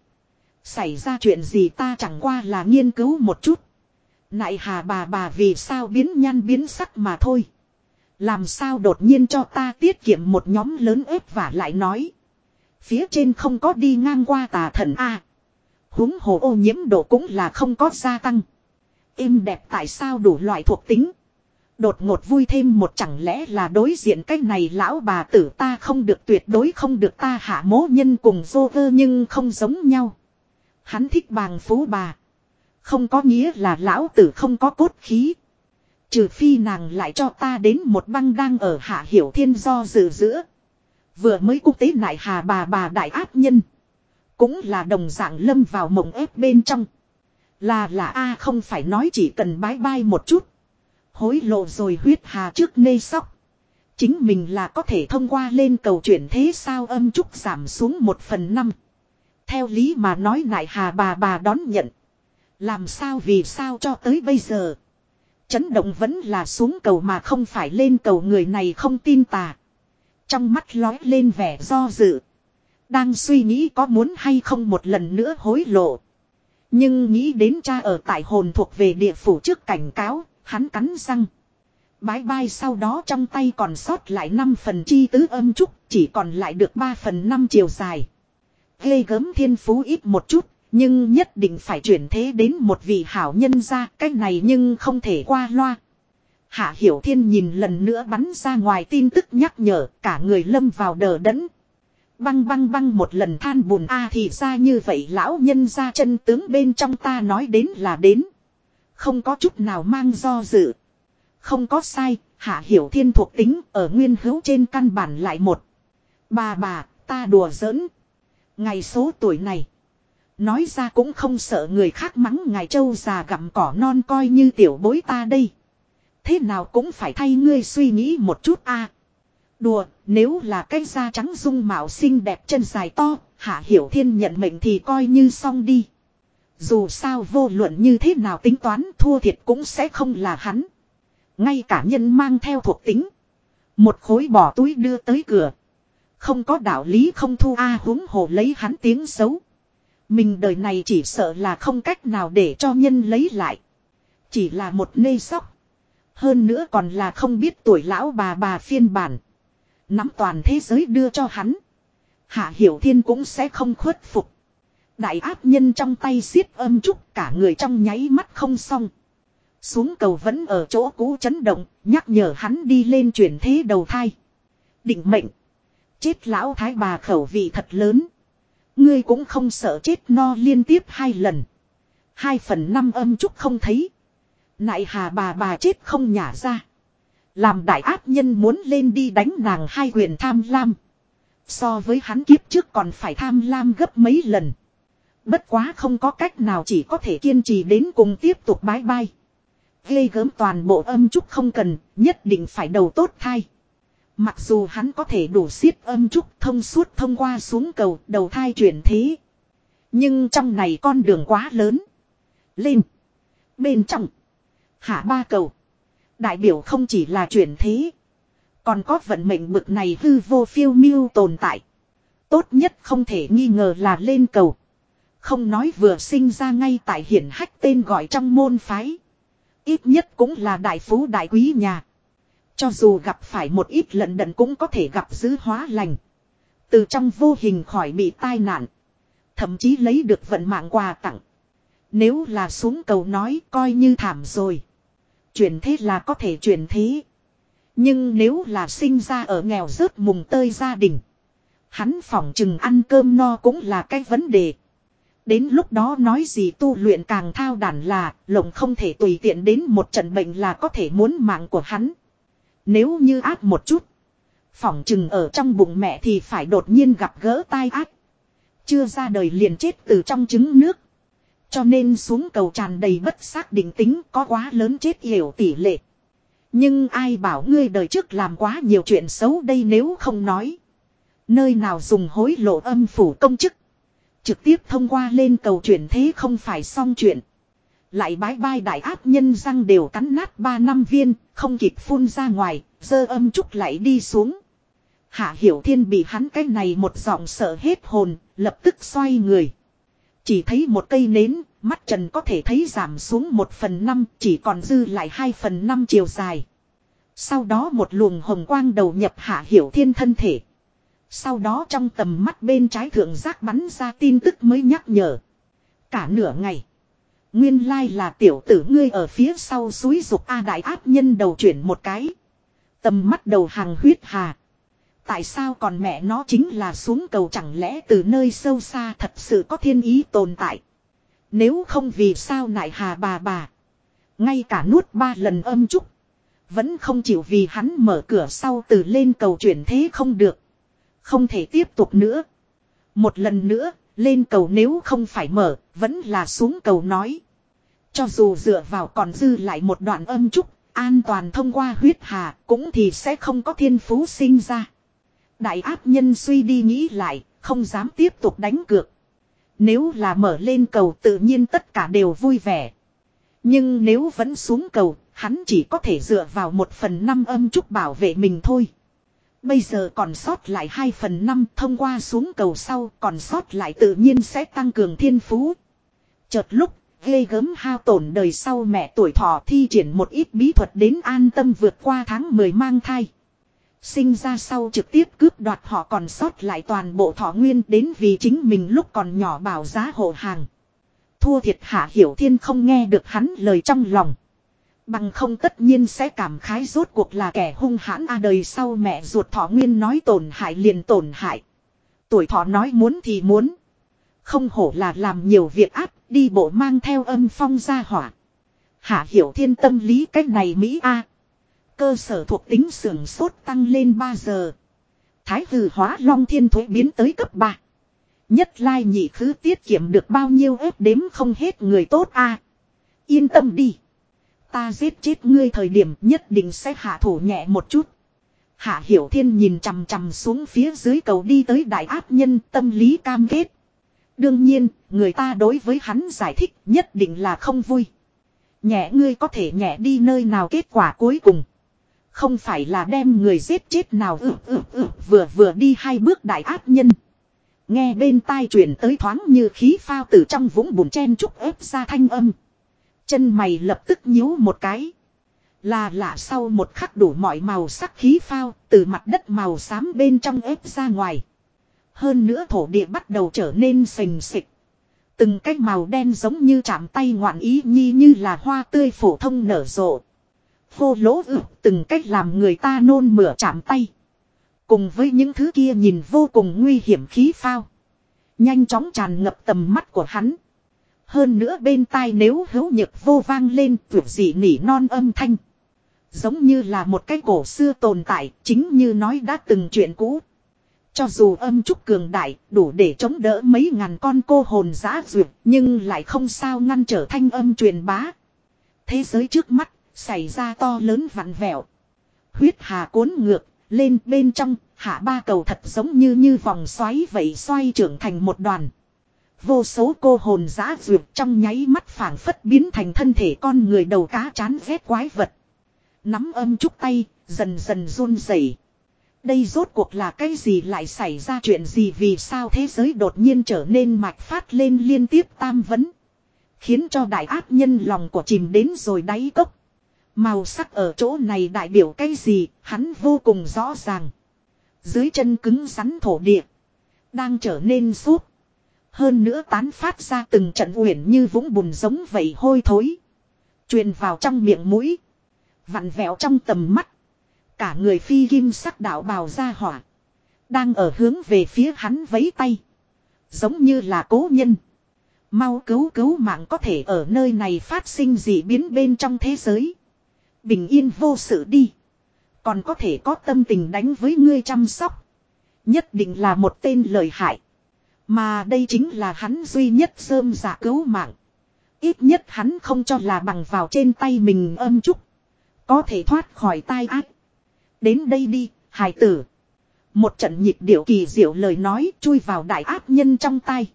Xảy ra chuyện gì ta chẳng qua là nghiên cứu một chút. Nại hà bà bà vì sao biến nhan biến sắc mà thôi. Làm sao đột nhiên cho ta tiết kiệm một nhóm lớn ép và lại nói. Phía trên không có đi ngang qua tà thần A. Húng hồ ô nhiễm độ cũng là không có gia tăng. Êm đẹp tại sao đủ loại thuộc tính. Đột ngột vui thêm một chẳng lẽ là đối diện cái này lão bà tử ta không được tuyệt đối không được ta hạ mố nhân cùng vô vơ nhưng không giống nhau. Hắn thích bàng phú bà. Không có nghĩa là lão tử không có cốt khí. Trừ phi nàng lại cho ta đến một băng đang ở hạ hiểu thiên do dự giữa. Vừa mới quốc tế nại hà bà bà đại áp nhân. Cũng là đồng dạng lâm vào mộng ép bên trong. Là là A không phải nói chỉ cần bái bai một chút. Hối lộ rồi huyết hà trước nê sóc. Chính mình là có thể thông qua lên cầu chuyển thế sao âm trúc giảm xuống một phần năm. Theo lý mà nói nại hà bà bà đón nhận. Làm sao vì sao cho tới bây giờ. Chấn động vẫn là xuống cầu mà không phải lên cầu người này không tin tà. Trong mắt lói lên vẻ do dự. Đang suy nghĩ có muốn hay không một lần nữa hối lộ. Nhưng nghĩ đến cha ở tại hồn thuộc về địa phủ trước cảnh cáo, hắn cắn răng. Bái bai sau đó trong tay còn sót lại 5 phần chi tứ âm trúc, chỉ còn lại được 3 phần 5 chiều dài. Ghê gớm thiên phú ít một chút, nhưng nhất định phải chuyển thế đến một vị hảo nhân ra, cách này nhưng không thể qua loa. Hạ Hiểu Thiên nhìn lần nữa bắn ra ngoài tin tức nhắc nhở, cả người lâm vào đờ đẫn. Băng băng băng một lần than bùn a thì ra như vậy lão nhân ra chân tướng bên trong ta nói đến là đến. Không có chút nào mang do dự. Không có sai, Hạ Hiểu Thiên thuộc tính ở nguyên hữu trên căn bản lại một. Bà bà, ta đùa giỡn. Ngày số tuổi này. Nói ra cũng không sợ người khác mắng ngài châu già gặm cỏ non coi như tiểu bối ta đây. Thế nào cũng phải thay ngươi suy nghĩ một chút a. À, đùa, nếu là cái da trắng dung mạo xinh đẹp chân dài to, Hạ Hiểu Thiên nhận mệnh thì coi như xong đi. Dù sao vô luận như thế nào tính toán thua thiệt cũng sẽ không là hắn. Ngay cả nhân mang theo thuộc tính. Một khối bỏ túi đưa tới cửa. Không có đạo lý không thu A huống hồ lấy hắn tiếng xấu. Mình đời này chỉ sợ là không cách nào để cho nhân lấy lại. Chỉ là một nê sóc. Hơn nữa còn là không biết tuổi lão bà bà phiên bản. Nắm toàn thế giới đưa cho hắn. Hạ Hiểu Thiên cũng sẽ không khuất phục. Đại áp nhân trong tay xiết âm trúc cả người trong nháy mắt không xong. Xuống cầu vẫn ở chỗ cũ chấn động, nhắc nhở hắn đi lên chuyển thế đầu thai. Định mệnh. Chết lão thái bà khẩu vị thật lớn. Ngươi cũng không sợ chết no liên tiếp hai lần. Hai phần năm âm trúc không thấy. Nại hà bà bà chết không nhả ra. Làm đại áp nhân muốn lên đi đánh nàng hai quyền tham lam. So với hắn kiếp trước còn phải tham lam gấp mấy lần. Bất quá không có cách nào chỉ có thể kiên trì đến cùng tiếp tục bái bai. Gây gớm toàn bộ âm trúc không cần, nhất định phải đầu tốt thai. Mặc dù hắn có thể đủ xiết âm trúc thông suốt thông qua xuống cầu đầu thai chuyển thế. Nhưng trong này con đường quá lớn. Lên. Bên trong. Hạ ba cầu. Đại biểu không chỉ là chuyển thế. Còn có vận mệnh bực này hư vô phiêu miêu tồn tại. Tốt nhất không thể nghi ngờ là lên cầu. Không nói vừa sinh ra ngay tại hiển hách tên gọi trong môn phái. Ít nhất cũng là đại phú đại quý nhà. Cho dù gặp phải một ít lận đận cũng có thể gặp giữ hóa lành. Từ trong vô hình khỏi bị tai nạn. Thậm chí lấy được vận mạng quà tặng. Nếu là xuống cầu nói coi như thảm rồi. Chuyển thế là có thể chuyển thế. Nhưng nếu là sinh ra ở nghèo rớt mùng tơi gia đình. Hắn phỏng chừng ăn cơm no cũng là cái vấn đề. Đến lúc đó nói gì tu luyện càng thao đàn là, lộng không thể tùy tiện đến một trận bệnh là có thể muốn mạng của hắn. Nếu như ác một chút. Phỏng chừng ở trong bụng mẹ thì phải đột nhiên gặp gỡ tai ác. Chưa ra đời liền chết từ trong trứng nước. Cho nên xuống cầu tràn đầy bất xác định tính có quá lớn chết hiểu tỷ lệ. Nhưng ai bảo ngươi đời trước làm quá nhiều chuyện xấu đây nếu không nói. Nơi nào dùng hối lộ âm phủ công chức. Trực tiếp thông qua lên cầu chuyển thế không phải xong chuyện. Lại bái bai đại áp nhân răng đều cắn nát ba năm viên, không kịp phun ra ngoài, dơ âm trúc lại đi xuống. Hạ Hiểu Thiên bị hắn cái này một giọng sợ hết hồn, lập tức xoay người. Chỉ thấy một cây nến, mắt trần có thể thấy giảm xuống một phần năm, chỉ còn dư lại hai phần năm chiều dài. Sau đó một luồng hồng quang đầu nhập Hạ Hiểu Thiên thân thể. Sau đó trong tầm mắt bên trái thượng giác bắn ra tin tức mới nhắc nhở. Cả nửa ngày. Nguyên lai là tiểu tử ngươi ở phía sau suối dục A đại áp nhân đầu chuyển một cái. Tầm mắt đầu hàng huyết hà. Tại sao còn mẹ nó chính là xuống cầu chẳng lẽ từ nơi sâu xa thật sự có thiên ý tồn tại. Nếu không vì sao nại hà bà bà. Ngay cả nuốt ba lần âm trúc. Vẫn không chịu vì hắn mở cửa sau từ lên cầu chuyển thế không được. Không thể tiếp tục nữa. Một lần nữa, lên cầu nếu không phải mở, vẫn là xuống cầu nói. Cho dù dựa vào còn dư lại một đoạn âm trúc, an toàn thông qua huyết hà, cũng thì sẽ không có thiên phú sinh ra. Đại áp nhân suy đi nghĩ lại, không dám tiếp tục đánh cược. Nếu là mở lên cầu tự nhiên tất cả đều vui vẻ. Nhưng nếu vẫn xuống cầu, hắn chỉ có thể dựa vào một phần năm âm trúc bảo vệ mình thôi. Bây giờ còn sót lại 2 phần 5 thông qua xuống cầu sau, còn sót lại tự nhiên sẽ tăng cường thiên phú. Chợt lúc, ghê gớm hao tổn đời sau mẹ tuổi thọ thi triển một ít bí thuật đến an tâm vượt qua tháng 10 mang thai. Sinh ra sau trực tiếp cướp đoạt họ còn sót lại toàn bộ thọ nguyên đến vì chính mình lúc còn nhỏ bảo giá hộ hàng. Thua thiệt hạ hiểu thiên không nghe được hắn lời trong lòng. Bằng không tất nhiên sẽ cảm khái rốt cuộc là kẻ hung hãn a đời sau mẹ ruột thọ nguyên nói tổn hại liền tổn hại. Tuổi thọ nói muốn thì muốn. Không hổ là làm nhiều việc áp, đi bộ mang theo âm phong ra hỏa. Hạ hiểu thiên tâm lý cách này Mỹ A. Cơ sở thuộc tính sưởng sốt tăng lên 3 giờ. Thái hư hóa long thiên thuế biến tới cấp 3. Nhất lai nhị khứ tiết kiệm được bao nhiêu ép đếm không hết người tốt A. Yên tâm đi. Ta giết chết ngươi thời điểm nhất định sẽ hạ thủ nhẹ một chút. Hạ Hiểu Thiên nhìn chằm chằm xuống phía dưới cầu đi tới đại áp nhân tâm lý cam kết. Đương nhiên, người ta đối với hắn giải thích nhất định là không vui. Nhẹ ngươi có thể nhẹ đi nơi nào kết quả cuối cùng. Không phải là đem người giết chết nào ự ự ự vừa vừa đi hai bước đại áp nhân. Nghe bên tai truyền tới thoáng như khí phao từ trong vũng bùn chen trúc ép ra thanh âm. Chân mày lập tức nhíu một cái. Là lạ sau một khắc đủ mọi màu sắc khí phao, từ mặt đất màu xám bên trong ép ra ngoài. Hơn nữa thổ địa bắt đầu trở nên sình sịch. Từng cái màu đen giống như chạm tay ngoạn ý nhi như là hoa tươi phổ thông nở rộ. Khô lỗ ự từng cách làm người ta nôn mửa chạm tay. Cùng với những thứ kia nhìn vô cùng nguy hiểm khí phao. Nhanh chóng tràn ngập tầm mắt của hắn. Hơn nữa bên tai nếu hữu nhược vô vang lên tuyệt dị nỉ non âm thanh. Giống như là một cái cổ xưa tồn tại, chính như nói đã từng chuyện cũ. Cho dù âm trúc cường đại, đủ để chống đỡ mấy ngàn con cô hồn giã duyệt, nhưng lại không sao ngăn trở thanh âm truyền bá. Thế giới trước mắt, xảy ra to lớn vặn vẹo. Huyết hà cuốn ngược, lên bên trong, hạ ba cầu thật giống như như vòng xoáy vậy xoay trưởng thành một đoàn. Vô số cô hồn giã duyệt trong nháy mắt phảng phất biến thành thân thể con người đầu cá chán ghét quái vật. Nắm âm trúc tay, dần dần run rẩy. Đây rốt cuộc là cái gì lại xảy ra chuyện gì vì sao thế giới đột nhiên trở nên mạch phát lên liên tiếp tam vấn. Khiến cho đại ác nhân lòng của chìm đến rồi đáy cốc. Màu sắc ở chỗ này đại biểu cái gì, hắn vô cùng rõ ràng. Dưới chân cứng rắn thổ địa. Đang trở nên suốt. Hơn nữa tán phát ra từng trận uyển như vũng bùn giống vậy hôi thối. Truyền vào trong miệng mũi. Vặn vẹo trong tầm mắt. Cả người phi kim sắc đạo bào ra hỏa. Đang ở hướng về phía hắn vấy tay. Giống như là cố nhân. Mau cứu cứu mạng có thể ở nơi này phát sinh gì biến bên trong thế giới. Bình yên vô sự đi. Còn có thể có tâm tình đánh với ngươi chăm sóc. Nhất định là một tên lời hại. Mà đây chính là hắn duy nhất sơm giả dạ cứu mạng. Ít nhất hắn không cho là bằng vào trên tay mình âm trúc. Có thể thoát khỏi tai ác. Đến đây đi, hài tử. Một trận nhịp điệu kỳ diệu lời nói chui vào đại ác nhân trong tay.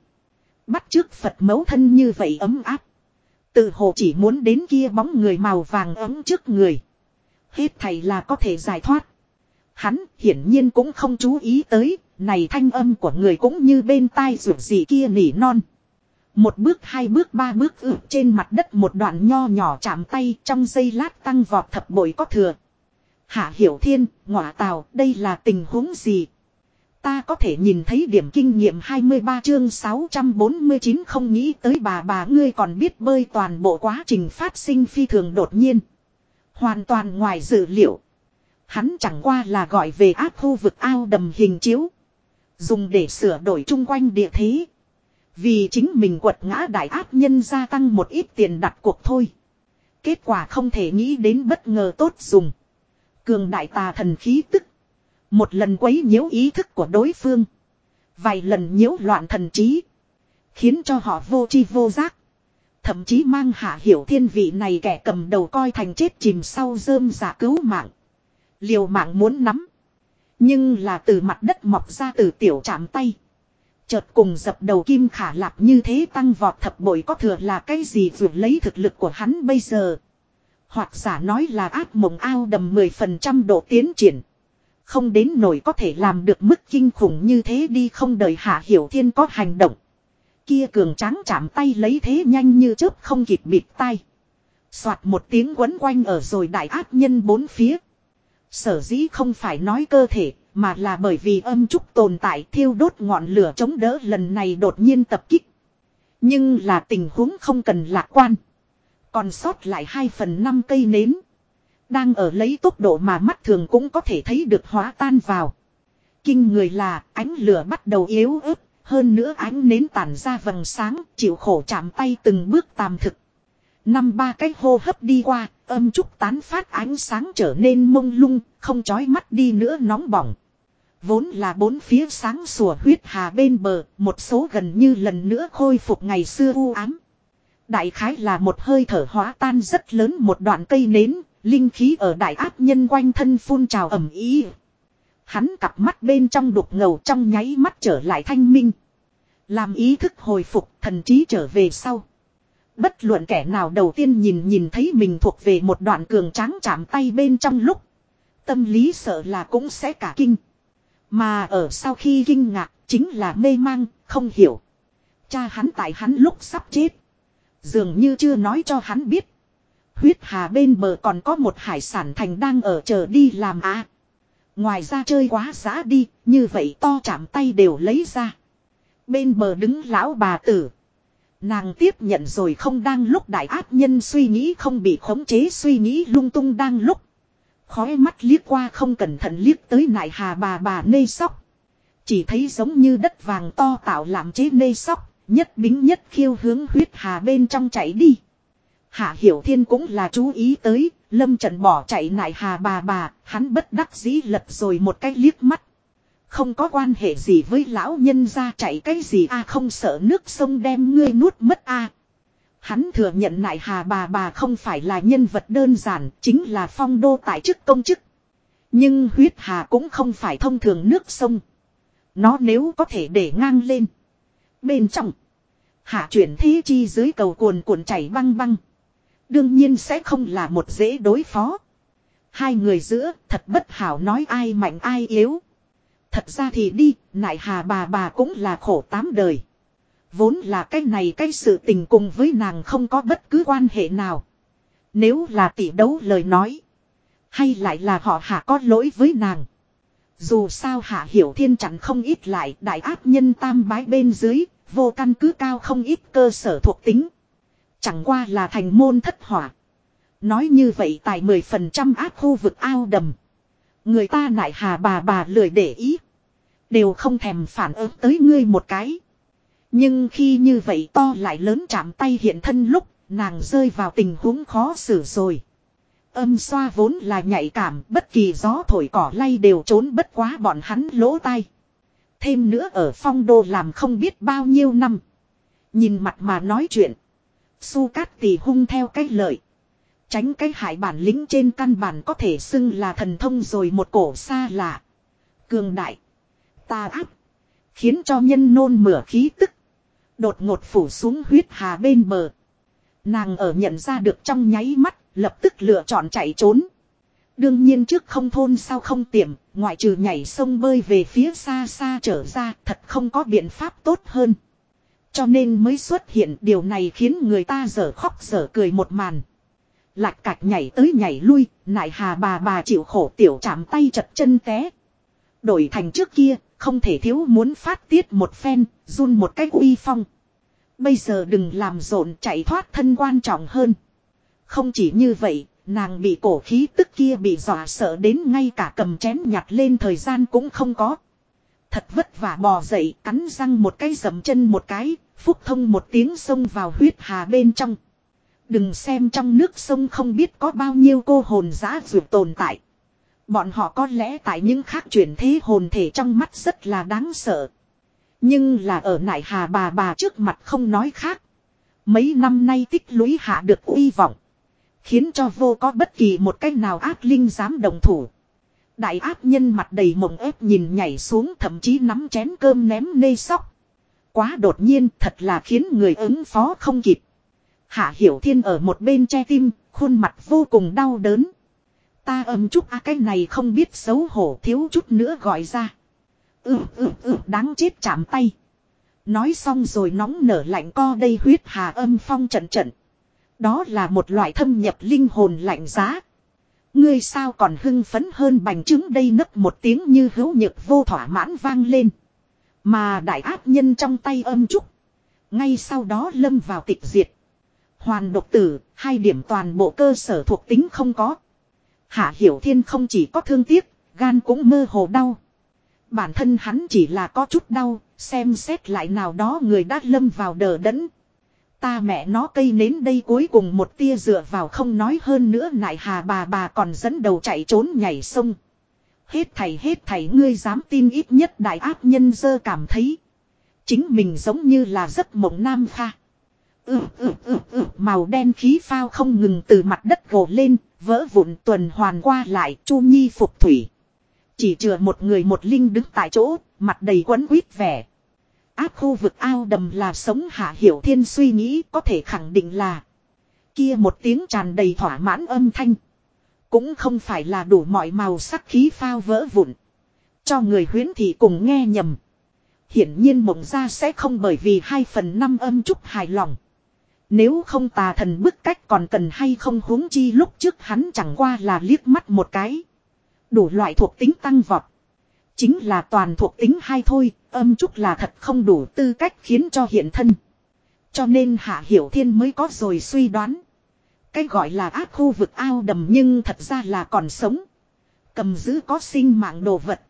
Bắt trước Phật mẫu thân như vậy ấm áp. Tự hồ chỉ muốn đến kia bóng người màu vàng ấm trước người. Hết thầy là có thể giải thoát. Hắn hiển nhiên cũng không chú ý tới, này thanh âm của người cũng như bên tai ruột gì kia nỉ non. Một bước hai bước ba bước ử trên mặt đất một đoạn nho nhỏ chạm tay trong giây lát tăng vọt thập bội có thừa. Hạ Hiểu Thiên, ngọa tào, đây là tình huống gì? Ta có thể nhìn thấy điểm kinh nghiệm 23 chương 649 không nghĩ tới bà bà ngươi còn biết bơi toàn bộ quá trình phát sinh phi thường đột nhiên. Hoàn toàn ngoài dự liệu. Hắn chẳng qua là gọi về áp khu vực ao đầm hình chiếu. Dùng để sửa đổi chung quanh địa thế. Vì chính mình quật ngã đại áp nhân gia tăng một ít tiền đặt cuộc thôi. Kết quả không thể nghĩ đến bất ngờ tốt dùng. Cường đại tà thần khí tức. Một lần quấy nhiễu ý thức của đối phương. Vài lần nhiễu loạn thần trí. Khiến cho họ vô chi vô giác. Thậm chí mang hạ hiểu thiên vị này kẻ cầm đầu coi thành chết chìm sau rơm giả cứu mạng. Liều mạng muốn nắm. Nhưng là từ mặt đất mọc ra từ tiểu chạm tay. Chợt cùng dập đầu kim khả lạp như thế tăng vọt thập bội có thừa là cái gì vượt lấy thực lực của hắn bây giờ. Hoặc giả nói là ác mộng ao đầm 10% độ tiến triển. Không đến nổi có thể làm được mức kinh khủng như thế đi không đợi hạ hiểu thiên có hành động. Kia cường tráng chạm tay lấy thế nhanh như chớp không kịp bịt tay. Xoạt một tiếng quấn quanh ở rồi đại ác nhân bốn phía. Sở dĩ không phải nói cơ thể, mà là bởi vì âm trúc tồn tại thiêu đốt ngọn lửa chống đỡ lần này đột nhiên tập kích. Nhưng là tình huống không cần lạc quan. Còn sót lại 2 phần 5 cây nến. Đang ở lấy tốc độ mà mắt thường cũng có thể thấy được hóa tan vào. Kinh người là ánh lửa bắt đầu yếu ớt, hơn nữa ánh nến tản ra vầng sáng, chịu khổ chạm tay từng bước tàm thực. Năm ba cái hô hấp đi qua, âm trúc tán phát ánh sáng trở nên mông lung, không chói mắt đi nữa nóng bỏng. Vốn là bốn phía sáng sủa huyết hà bên bờ, một số gần như lần nữa khôi phục ngày xưa u ám. Đại khái là một hơi thở hóa tan rất lớn một đoạn cây nến, linh khí ở đại áp nhân quanh thân phun trào ẩm ý. Hắn cặp mắt bên trong đục ngầu trong nháy mắt trở lại thanh minh. Làm ý thức hồi phục thần trí trở về sau. Bất luận kẻ nào đầu tiên nhìn nhìn thấy mình thuộc về một đoạn cường tráng chạm tay bên trong lúc. Tâm lý sợ là cũng sẽ cả kinh. Mà ở sau khi kinh ngạc chính là mê mang, không hiểu. Cha hắn tại hắn lúc sắp chết. Dường như chưa nói cho hắn biết. Huyết hà bên bờ còn có một hải sản thành đang ở chờ đi làm á. Ngoài ra chơi quá giá đi, như vậy to chạm tay đều lấy ra. Bên bờ đứng lão bà tử. Nàng tiếp nhận rồi không đang lúc đại ác nhân suy nghĩ không bị khống chế suy nghĩ lung tung đang lúc. Khói mắt liếc qua không cẩn thận liếc tới nại hà bà bà nê sóc. Chỉ thấy giống như đất vàng to tạo làm chế nê sóc, nhất bính nhất khiêu hướng huyết hà bên trong chạy đi. Hạ Hiểu Thiên cũng là chú ý tới, lâm trận bỏ chạy nại hà bà bà, hắn bất đắc dĩ lật rồi một cái liếc mắt. Không có quan hệ gì với lão nhân ra chạy cái gì a không sợ nước sông đem ngươi nuốt mất a Hắn thừa nhận nại hà bà bà không phải là nhân vật đơn giản, chính là phong đô tại chức công chức. Nhưng huyết hà cũng không phải thông thường nước sông. Nó nếu có thể để ngang lên. Bên trong. Hạ chuyển thế chi dưới cầu cuồn cuộn chảy băng băng. Đương nhiên sẽ không là một dễ đối phó. Hai người giữa thật bất hảo nói ai mạnh ai yếu. Thật ra thì đi, nại hà bà bà cũng là khổ tám đời. Vốn là cái này cái sự tình cùng với nàng không có bất cứ quan hệ nào. Nếu là tỷ đấu lời nói. Hay lại là họ hạ có lỗi với nàng. Dù sao hạ hiểu thiên chẳng không ít lại đại áp nhân tam bái bên dưới, vô căn cứ cao không ít cơ sở thuộc tính. Chẳng qua là thành môn thất hỏa. Nói như vậy tại 10% áp khu vực ao đầm. Người ta nại hà bà bà lười để ý. Đều không thèm phản ứng tới ngươi một cái. Nhưng khi như vậy to lại lớn chạm tay hiện thân lúc, nàng rơi vào tình huống khó xử rồi. Âm xoa vốn là nhạy cảm, bất kỳ gió thổi cỏ lay đều trốn bất quá bọn hắn lỗ tai. Thêm nữa ở phong đô làm không biết bao nhiêu năm. Nhìn mặt mà nói chuyện. Su cát tỷ hung theo cách lợi. Tránh cái hại bản lĩnh trên căn bản có thể xưng là thần thông rồi một cổ xa lạ. Cường đại. Ta áp. Khiến cho nhân nôn mửa khí tức. Đột ngột phủ xuống huyết hà bên bờ. Nàng ở nhận ra được trong nháy mắt, lập tức lựa chọn chạy trốn. Đương nhiên trước không thôn sao không tiệm, ngoại trừ nhảy sông bơi về phía xa xa trở ra, thật không có biện pháp tốt hơn. Cho nên mới xuất hiện điều này khiến người ta dở khóc dở cười một màn. Lạc cạch nhảy tới nhảy lui, nại hà bà bà chịu khổ tiểu chạm tay chật chân té. Đổi thành trước kia, không thể thiếu muốn phát tiết một phen, run một cách uy phong. Bây giờ đừng làm rộn chạy thoát thân quan trọng hơn. Không chỉ như vậy, nàng bị cổ khí tức kia bị dọa sợ đến ngay cả cầm chén nhặt lên thời gian cũng không có. Thật vất vả bò dậy cắn răng một cái dầm chân một cái, phúc thông một tiếng xông vào huyết hà bên trong. Đừng xem trong nước sông không biết có bao nhiêu cô hồn giã dược tồn tại. Bọn họ có lẽ tại những khác chuyển thế hồn thể trong mắt rất là đáng sợ. Nhưng là ở nại hà bà bà trước mặt không nói khác. Mấy năm nay tích lũy hạ được uy vọng. Khiến cho vô có bất kỳ một cách nào ác linh dám đồng thủ. Đại ác nhân mặt đầy mộng ép nhìn nhảy xuống thậm chí nắm chén cơm ném nê sóc. Quá đột nhiên thật là khiến người ứng phó không kịp. Hạ Hiểu Thiên ở một bên che tim, khuôn mặt vô cùng đau đớn. Ta âm chút a cái này không biết xấu hổ thiếu chút nữa gọi ra. Ừ ừ ừ đáng chết chạm tay. Nói xong rồi nóng nở lạnh co đây huyết hà âm phong trận trận. Đó là một loại thâm nhập linh hồn lạnh giá. Ngươi sao còn hưng phấn hơn bành trứng đây nấc một tiếng như hữu nhược vô thỏa mãn vang lên. Mà đại ác nhân trong tay âm trúc. Ngay sau đó lâm vào tịch diệt. Hoàn độc tử, hai điểm toàn bộ cơ sở thuộc tính không có. Hạ Hiểu Thiên không chỉ có thương tiếc, gan cũng mơ hồ đau. Bản thân hắn chỉ là có chút đau, xem xét lại nào đó người đã lâm vào đờ đẫn. Ta mẹ nó cây nến đây cuối cùng một tia dựa vào không nói hơn nữa nại hà bà bà còn dẫn đầu chạy trốn nhảy sông. Hết thầy hết thầy ngươi dám tin ít nhất đại ác nhân dơ cảm thấy. Chính mình giống như là giấc mộng nam pha. Ừ, ừ, ừ, ừ, màu đen khí phao không ngừng từ mặt đất gồ lên, vỡ vụn tuần hoàn qua lại, chu nhi phục thủy. chỉ chừa một người một linh đứng tại chỗ, mặt đầy quấn quýt vẻ. Áp khu vực ao đầm là sống hạ hiểu thiên suy nghĩ có thể khẳng định là. Kia một tiếng tràn đầy thỏa mãn âm thanh. Cũng không phải là đủ mọi màu sắc khí phao vỡ vụn. Cho người huyến thị cùng nghe nhầm. Hiển nhiên mộng ra sẽ không bởi vì hai phần năm âm trúc hài lòng. Nếu không tà thần bức cách còn cần hay không huống chi lúc trước hắn chẳng qua là liếc mắt một cái. Đủ loại thuộc tính tăng vọt. Chính là toàn thuộc tính hay thôi, âm trúc là thật không đủ tư cách khiến cho hiện thân. Cho nên Hạ Hiểu Thiên mới có rồi suy đoán. Cái gọi là ác khu vực ao đầm nhưng thật ra là còn sống. Cầm giữ có sinh mạng đồ vật.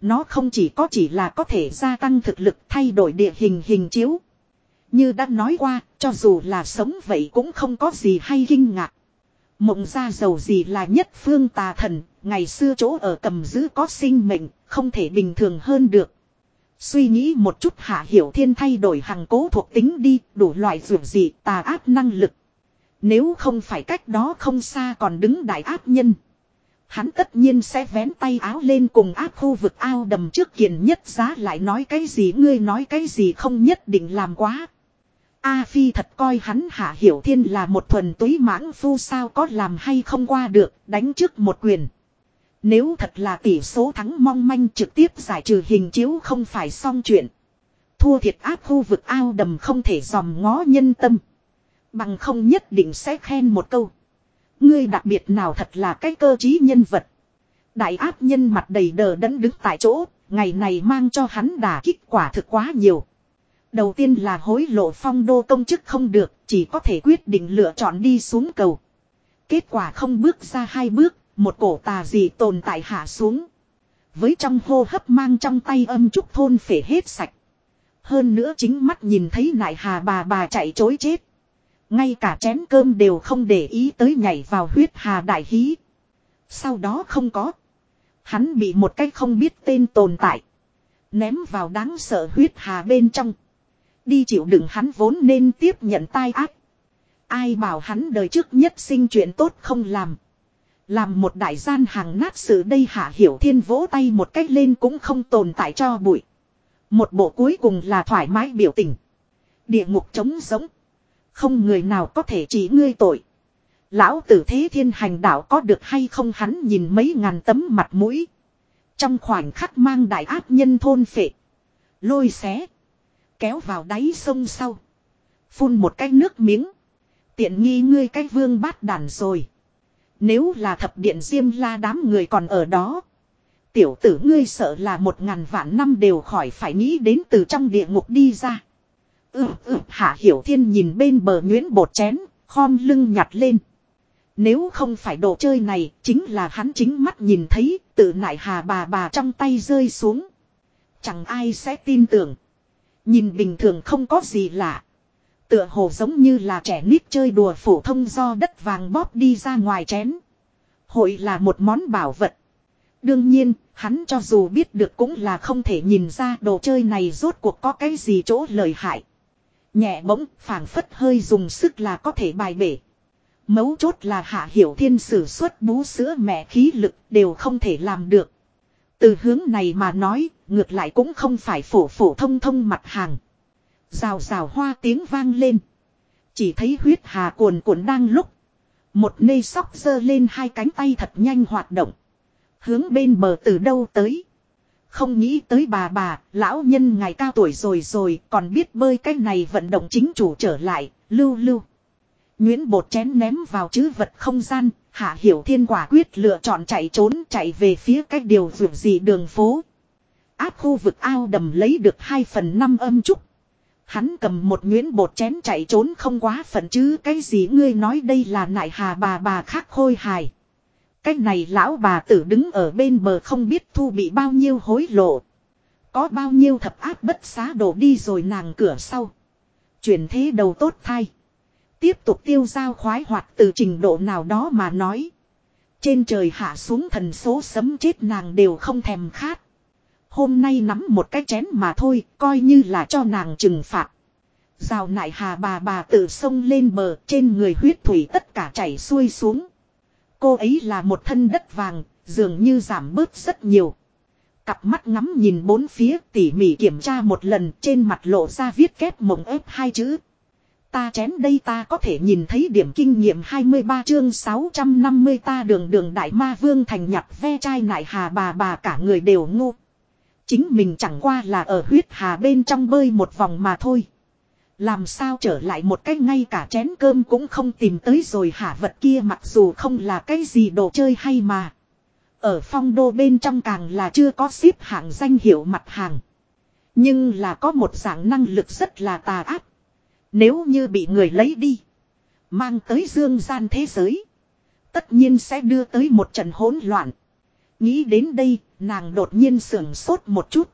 Nó không chỉ có chỉ là có thể gia tăng thực lực thay đổi địa hình hình chiếu. Như đã nói qua, cho dù là sống vậy cũng không có gì hay kinh ngạc. Mộng ra giàu gì là nhất phương tà thần, ngày xưa chỗ ở cầm giữ có sinh mệnh, không thể bình thường hơn được. Suy nghĩ một chút hạ hiểu thiên thay đổi hàng cố thuộc tính đi, đủ loại dường gì tà áp năng lực. Nếu không phải cách đó không xa còn đứng đại áp nhân. Hắn tất nhiên sẽ vén tay áo lên cùng áp khu vực ao đầm trước kiền nhất giá lại nói cái gì ngươi nói cái gì không nhất định làm quá. A Phi thật coi hắn hạ hiểu thiên là một thuần túy mãng phu sao có làm hay không qua được đánh trước một quyền. Nếu thật là tỷ số thắng mong manh trực tiếp giải trừ hình chiếu không phải xong chuyện. Thua thiệt áp khu vực ao đầm không thể dòm ngó nhân tâm. Bằng không nhất định sẽ khen một câu. Ngươi đặc biệt nào thật là cái cơ trí nhân vật. Đại áp nhân mặt đầy đờ đẫn đứng tại chỗ, ngày này mang cho hắn đả kích quả thực quá nhiều. Đầu tiên là hối lộ phong đô công chức không được, chỉ có thể quyết định lựa chọn đi xuống cầu. Kết quả không bước ra hai bước, một cổ tà gì tồn tại hạ xuống. Với trong hô hấp mang trong tay âm trúc thôn phể hết sạch. Hơn nữa chính mắt nhìn thấy nại hà bà bà chạy chối chết. Ngay cả chén cơm đều không để ý tới nhảy vào huyết hà đại hí. Sau đó không có. Hắn bị một cái không biết tên tồn tại. Ném vào đáng sợ huyết hà bên trong. Đi chịu đựng hắn vốn nên tiếp nhận tai ác. Ai bảo hắn đời trước nhất sinh chuyện tốt không làm. Làm một đại gian hàng nát sự đây hạ hiểu thiên vỗ tay một cách lên cũng không tồn tại cho bụi. Một bộ cuối cùng là thoải mái biểu tình. Địa ngục trống giống. Không người nào có thể chỉ ngươi tội. Lão tử thế thiên hành đạo có được hay không hắn nhìn mấy ngàn tấm mặt mũi. Trong khoảnh khắc mang đại áp nhân thôn phệ. Lôi xé. Kéo vào đáy sông sau. Phun một cái nước miếng. Tiện nghi ngươi cái vương bát đàn rồi. Nếu là thập điện diêm la đám người còn ở đó. Tiểu tử ngươi sợ là một ngàn vạn năm đều khỏi phải nghĩ đến từ trong địa ngục đi ra. Ừ ừ hạ hiểu thiên nhìn bên bờ nguyễn bột chén, khom lưng nhặt lên. Nếu không phải đồ chơi này, chính là hắn chính mắt nhìn thấy, tự nại hà bà bà trong tay rơi xuống. Chẳng ai sẽ tin tưởng. Nhìn bình thường không có gì lạ. Tựa hồ giống như là trẻ nít chơi đùa phổ thông do đất vàng bóp đi ra ngoài chén. Hội là một món bảo vật. Đương nhiên, hắn cho dù biết được cũng là không thể nhìn ra đồ chơi này rốt cuộc có cái gì chỗ lợi hại. Nhẹ bỗng, phảng phất hơi dùng sức là có thể bài bể. Mấu chốt là hạ hiểu thiên sử xuất bú sữa mẹ khí lực đều không thể làm được. Từ hướng này mà nói, ngược lại cũng không phải phổ phổ thông thông mặt hàng. Rào rào hoa tiếng vang lên. Chỉ thấy huyết hà cuồn cuộn đang lúc. Một nê sóc giơ lên hai cánh tay thật nhanh hoạt động. Hướng bên bờ từ đâu tới. Không nghĩ tới bà bà, lão nhân ngày cao tuổi rồi rồi, còn biết bơi cái này vận động chính chủ trở lại, lưu lưu. Nguyễn bột chén ném vào chứ vật không gian, hạ hiểu thiên quả quyết lựa chọn chạy trốn chạy về phía cách điều vượt gì đường phố. Áp khu vực ao đầm lấy được 2 phần 5 âm trúc. Hắn cầm một nguyễn bột chén chạy trốn không quá phận chứ, cái gì ngươi nói đây là nại hà bà bà khác khôi hài. Cái này lão bà tử đứng ở bên bờ không biết thu bị bao nhiêu hối lộ. Có bao nhiêu thập áp bất xá đổ đi rồi nàng cửa sau. Chuyển thế đầu tốt thay. Tiếp tục tiêu giao khoái hoạt từ trình độ nào đó mà nói. Trên trời hạ xuống thần số sấm chết nàng đều không thèm khát. Hôm nay nắm một cái chén mà thôi, coi như là cho nàng trừng phạt. Rào nại hà bà bà tự sông lên bờ, trên người huyết thủy tất cả chảy xuôi xuống. Cô ấy là một thân đất vàng, dường như giảm bớt rất nhiều. Cặp mắt ngắm nhìn bốn phía tỉ mỉ kiểm tra một lần trên mặt lộ ra viết kép mộng ép hai chữ. Ta chén đây ta có thể nhìn thấy điểm kinh nghiệm 23 chương 650 ta đường đường đại ma vương thành nhặt ve chai nại hà bà bà cả người đều ngu. Chính mình chẳng qua là ở huyết hà bên trong bơi một vòng mà thôi. Làm sao trở lại một cái ngay cả chén cơm cũng không tìm tới rồi hả vật kia mặc dù không là cái gì đồ chơi hay mà. Ở phong đô bên trong càng là chưa có xếp hạng danh hiệu mặt hàng. Nhưng là có một dạng năng lực rất là tà ác. Nếu như bị người lấy đi. Mang tới dương gian thế giới. Tất nhiên sẽ đưa tới một trận hỗn loạn. Nghĩ đến đây, nàng đột nhiên sưởng sốt một chút.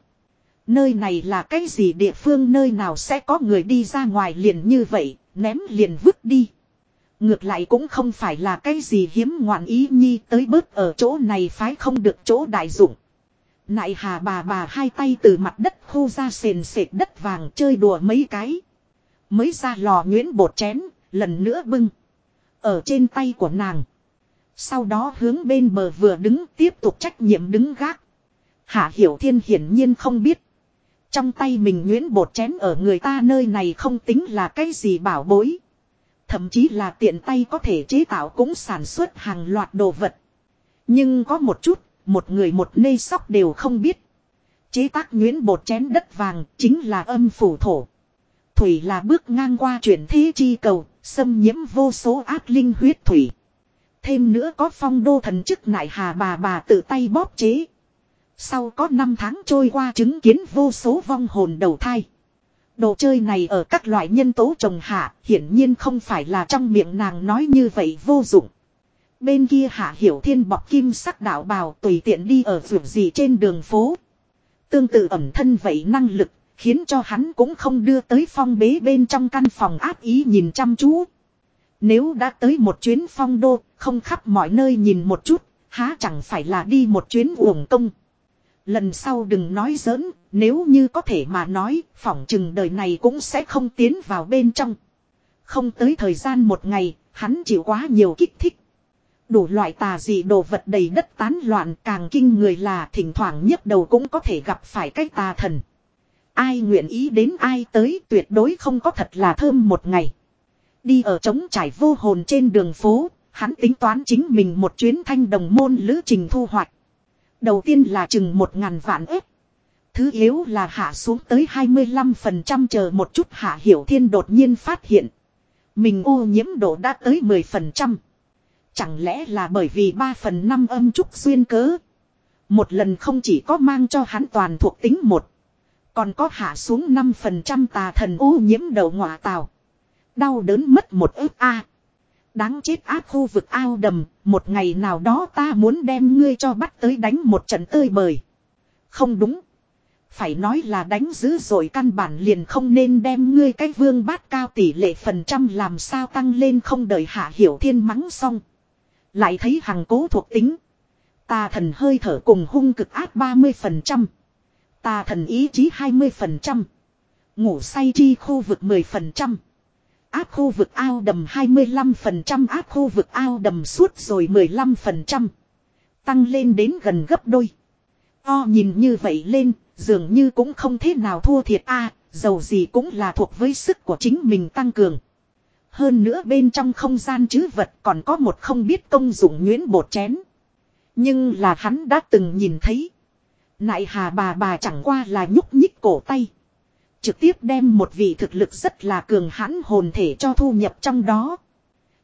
Nơi này là cái gì địa phương nơi nào sẽ có người đi ra ngoài liền như vậy, ném liền vứt đi. Ngược lại cũng không phải là cái gì hiếm ngoạn ý nhi tới bớt ở chỗ này phái không được chỗ đại dụng. Nại hà bà bà hai tay từ mặt đất khô ra sền sệt đất vàng chơi đùa mấy cái. Mới ra lò nhuyễn bột chén, lần nữa bưng. Ở trên tay của nàng. Sau đó hướng bên bờ vừa đứng tiếp tục trách nhiệm đứng gác. Hạ Hiểu Thiên hiển nhiên không biết. Trong tay mình nhuyễn bột chén ở người ta nơi này không tính là cái gì bảo bối. Thậm chí là tiện tay có thể chế tạo cũng sản xuất hàng loạt đồ vật. Nhưng có một chút, một người một nơi sóc đều không biết. Chế tác nhuyễn bột chén đất vàng chính là âm phủ thổ. Thủy là bước ngang qua chuyển thế chi cầu, xâm nhiễm vô số ác linh huyết thủy. Thêm nữa có phong đô thần chức nại hà bà bà tự tay bóp chế. Sau có 5 tháng trôi qua chứng kiến vô số vong hồn đầu thai. Đồ chơi này ở các loại nhân tố trồng hạ, hiển nhiên không phải là trong miệng nàng nói như vậy vô dụng. Bên kia hạ hiểu thiên bọc kim sắc đạo bào tùy tiện đi ở vượt gì trên đường phố. Tương tự ẩm thân vậy năng lực, khiến cho hắn cũng không đưa tới phong bế bên trong căn phòng áp ý nhìn chăm chú. Nếu đã tới một chuyến phong đô, không khắp mọi nơi nhìn một chút, há chẳng phải là đi một chuyến uổng công. Lần sau đừng nói giỡn, nếu như có thể mà nói, phỏng chừng đời này cũng sẽ không tiến vào bên trong. Không tới thời gian một ngày, hắn chịu quá nhiều kích thích. Đủ loại tà dị đồ vật đầy đất tán loạn càng kinh người là thỉnh thoảng nhấp đầu cũng có thể gặp phải cái tà thần. Ai nguyện ý đến ai tới tuyệt đối không có thật là thơm một ngày. Đi ở trống trải vô hồn trên đường phố, hắn tính toán chính mình một chuyến thanh đồng môn lữ trình thu hoạch. Đầu tiên là chừng một ngàn vạn ếp. Thứ yếu là hạ xuống tới 25% chờ một chút hạ hiểu thiên đột nhiên phát hiện. Mình ô nhiễm độ đã tới 10%. Chẳng lẽ là bởi vì 3 phần 5 âm trúc xuyên cớ. Một lần không chỉ có mang cho hắn toàn thuộc tính một. Còn có hạ xuống 5% tà thần ô nhiễm đầu ngọa tàu. Đau đớn mất một ức a. Đáng chết áp khu vực ao đầm, một ngày nào đó ta muốn đem ngươi cho bắt tới đánh một trận tơi bời. Không đúng. Phải nói là đánh dữ rồi căn bản liền không nên đem ngươi cái vương bát cao tỷ lệ phần trăm làm sao tăng lên không đợi hạ hiểu thiên mắng xong. Lại thấy hằng cố thuộc tính. Tà thần hơi thở cùng hung cực áp 30%. Tà thần ý chí 20%. Ngủ say chi khu vực 10%. Áp khu vực ao đầm 25% áp khu vực ao đầm suốt rồi 15%. Tăng lên đến gần gấp đôi. O nhìn như vậy lên, dường như cũng không thế nào thua thiệt a dầu gì cũng là thuộc với sức của chính mình tăng cường. Hơn nữa bên trong không gian chứ vật còn có một không biết công dụng nguyễn bột chén. Nhưng là hắn đã từng nhìn thấy. Nại hà bà bà chẳng qua là nhúc nhích cổ tay. Trực tiếp đem một vị thực lực rất là cường hãn hồn thể cho thu nhập trong đó.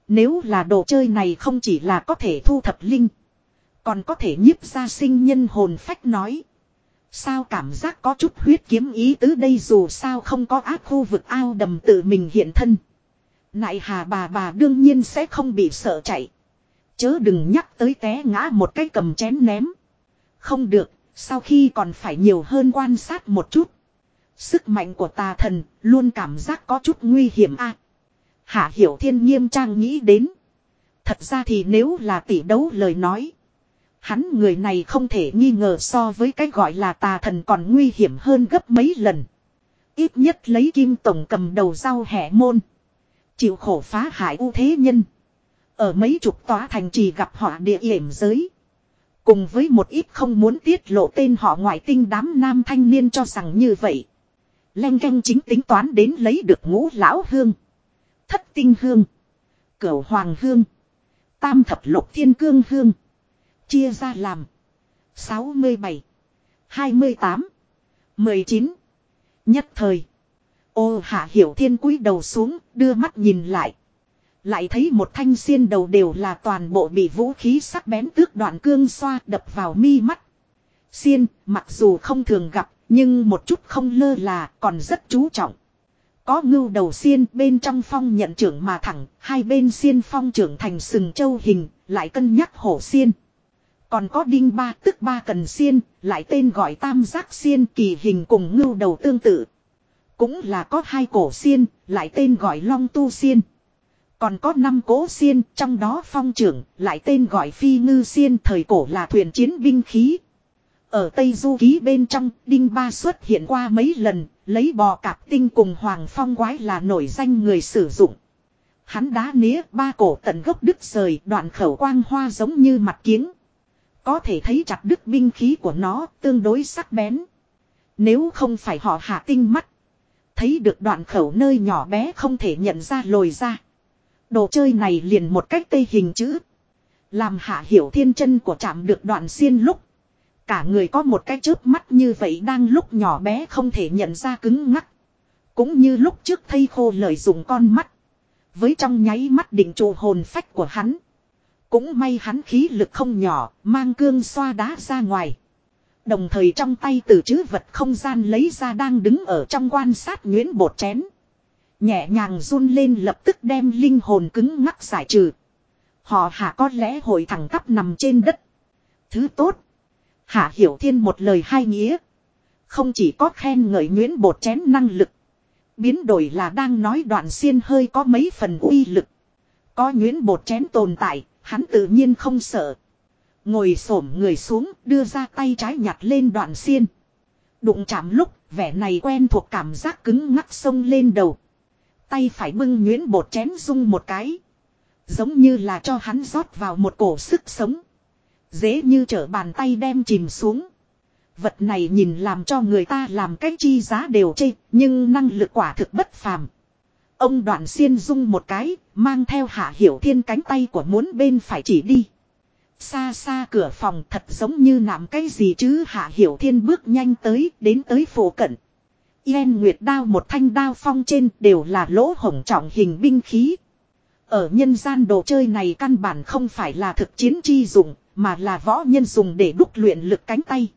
Nếu là đồ chơi này không chỉ là có thể thu thập linh. Còn có thể nhiếp ra sinh nhân hồn phách nói. Sao cảm giác có chút huyết kiếm ý tứ đây dù sao không có ác khu vực ao đầm tự mình hiện thân. Nại hà bà bà đương nhiên sẽ không bị sợ chạy. Chớ đừng nhắc tới té ngã một cái cầm chén ném. Không được, sau khi còn phải nhiều hơn quan sát một chút. Sức mạnh của tà thần luôn cảm giác có chút nguy hiểm a. Hạ Hiểu Thiên nghiêm trang nghĩ đến. Thật ra thì nếu là tỷ đấu lời nói. Hắn người này không thể nghi ngờ so với cái gọi là tà thần còn nguy hiểm hơn gấp mấy lần. Ít nhất lấy kim tổng cầm đầu rau hẻ môn. Chịu khổ phá hại ưu thế nhân. Ở mấy chục tòa thành trì gặp họa địa hiểm giới. Cùng với một ít không muốn tiết lộ tên họ ngoại tinh đám nam thanh niên cho rằng như vậy. Leng canh chính tính toán đến lấy được ngũ lão hương. Thất tinh hương. Cửu hoàng hương. Tam thập lục thiên cương hương. Chia ra làm. 67. 28. 19. Nhất thời. Ô hạ hiểu thiên cúi đầu xuống, đưa mắt nhìn lại. Lại thấy một thanh xiên đầu đều là toàn bộ bị vũ khí sắc bén tước đoạn cương xoa đập vào mi mắt. Xiên, mặc dù không thường gặp, nhưng một chút không lơ là, còn rất chú trọng. Có ngưu đầu xiên bên trong phong nhận trưởng mà thẳng, hai bên xiên phong trưởng thành sừng châu hình, lại cân nhắc hổ xiên. Còn có đinh ba tức ba cần xiên, lại tên gọi tam giác xiên kỳ hình cùng ngưu đầu tương tự. Cũng là có hai cổ xiên, lại tên gọi long tu xiên. Còn có năm cố xiên, trong đó phong trưởng, lại tên gọi phi ngư xiên thời cổ là thuyền chiến binh khí. Ở Tây Du Ký bên trong, Đinh Ba xuất hiện qua mấy lần, lấy bò cạp tinh cùng Hoàng Phong quái là nổi danh người sử dụng. Hắn đá nía ba cổ tận gốc đứt rời đoạn khẩu quang hoa giống như mặt kiếng. Có thể thấy chặt đứt binh khí của nó tương đối sắc bén. Nếu không phải họ hạ tinh mắt. Thấy được đoạn khẩu nơi nhỏ bé không thể nhận ra lồi ra. Đồ chơi này liền một cách tây hình chữ. Làm hạ hiểu thiên chân của chạm được đoạn xiên lúc. Cả người có một cái chớp mắt như vậy đang lúc nhỏ bé không thể nhận ra cứng ngắc. Cũng như lúc trước thây khô lời dùng con mắt. Với trong nháy mắt định trụ hồn phách của hắn. Cũng may hắn khí lực không nhỏ, mang cương xoa đá ra ngoài. Đồng thời trong tay từ chữ vật không gian lấy ra đang đứng ở trong quan sát nguyễn bột chén. Nhẹ nhàng run lên lập tức đem linh hồn cứng ngắc giải trừ. Họ hạ có lẽ hồi thẳng tắp nằm trên đất. Thứ tốt. Hạ hiểu thiên một lời hai nghĩa. Không chỉ có khen ngợi nguyễn bột chén năng lực. Biến đổi là đang nói đoạn xiên hơi có mấy phần uy lực. Có nguyễn bột chén tồn tại, hắn tự nhiên không sợ. Ngồi xổm người xuống, đưa ra tay trái nhặt lên đoạn xiên. Đụng chạm lúc, vẻ này quen thuộc cảm giác cứng ngắc sông lên đầu. Tay phải bưng nguyễn bột chén rung một cái. Giống như là cho hắn rót vào một cổ sức sống. Dễ như trở bàn tay đem chìm xuống. Vật này nhìn làm cho người ta làm cách chi giá đều chê, nhưng năng lực quả thực bất phàm. Ông đoạn xiên rung một cái, mang theo hạ hiểu thiên cánh tay của muốn bên phải chỉ đi. Xa xa cửa phòng thật giống như nằm cái gì chứ hạ hiểu thiên bước nhanh tới, đến tới phổ cận. Yên nguyệt đao một thanh đao phong trên đều là lỗ hổng trọng hình binh khí. Ở nhân gian đồ chơi này căn bản không phải là thực chiến chi dụng, mà là võ nhân dùng để đúc luyện lực cánh tay.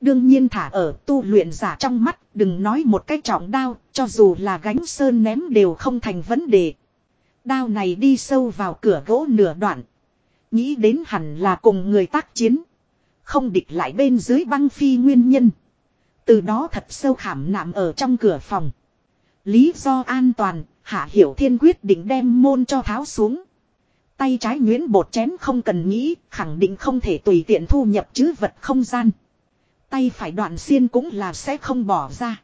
Đương nhiên thả ở tu luyện giả trong mắt, đừng nói một cái trọng đao, cho dù là gánh sơn ném đều không thành vấn đề. Đao này đi sâu vào cửa gỗ nửa đoạn. Nghĩ đến hẳn là cùng người tác chiến. Không địch lại bên dưới băng phi nguyên nhân. Từ đó thật sâu khảm nạm ở trong cửa phòng. Lý do an toàn, Hạ Hiểu Thiên quyết định đem môn cho tháo xuống. Tay trái nguyễn bột chén không cần nghĩ, khẳng định không thể tùy tiện thu nhập chứ vật không gian. Tay phải đoạn xiên cũng là sẽ không bỏ ra.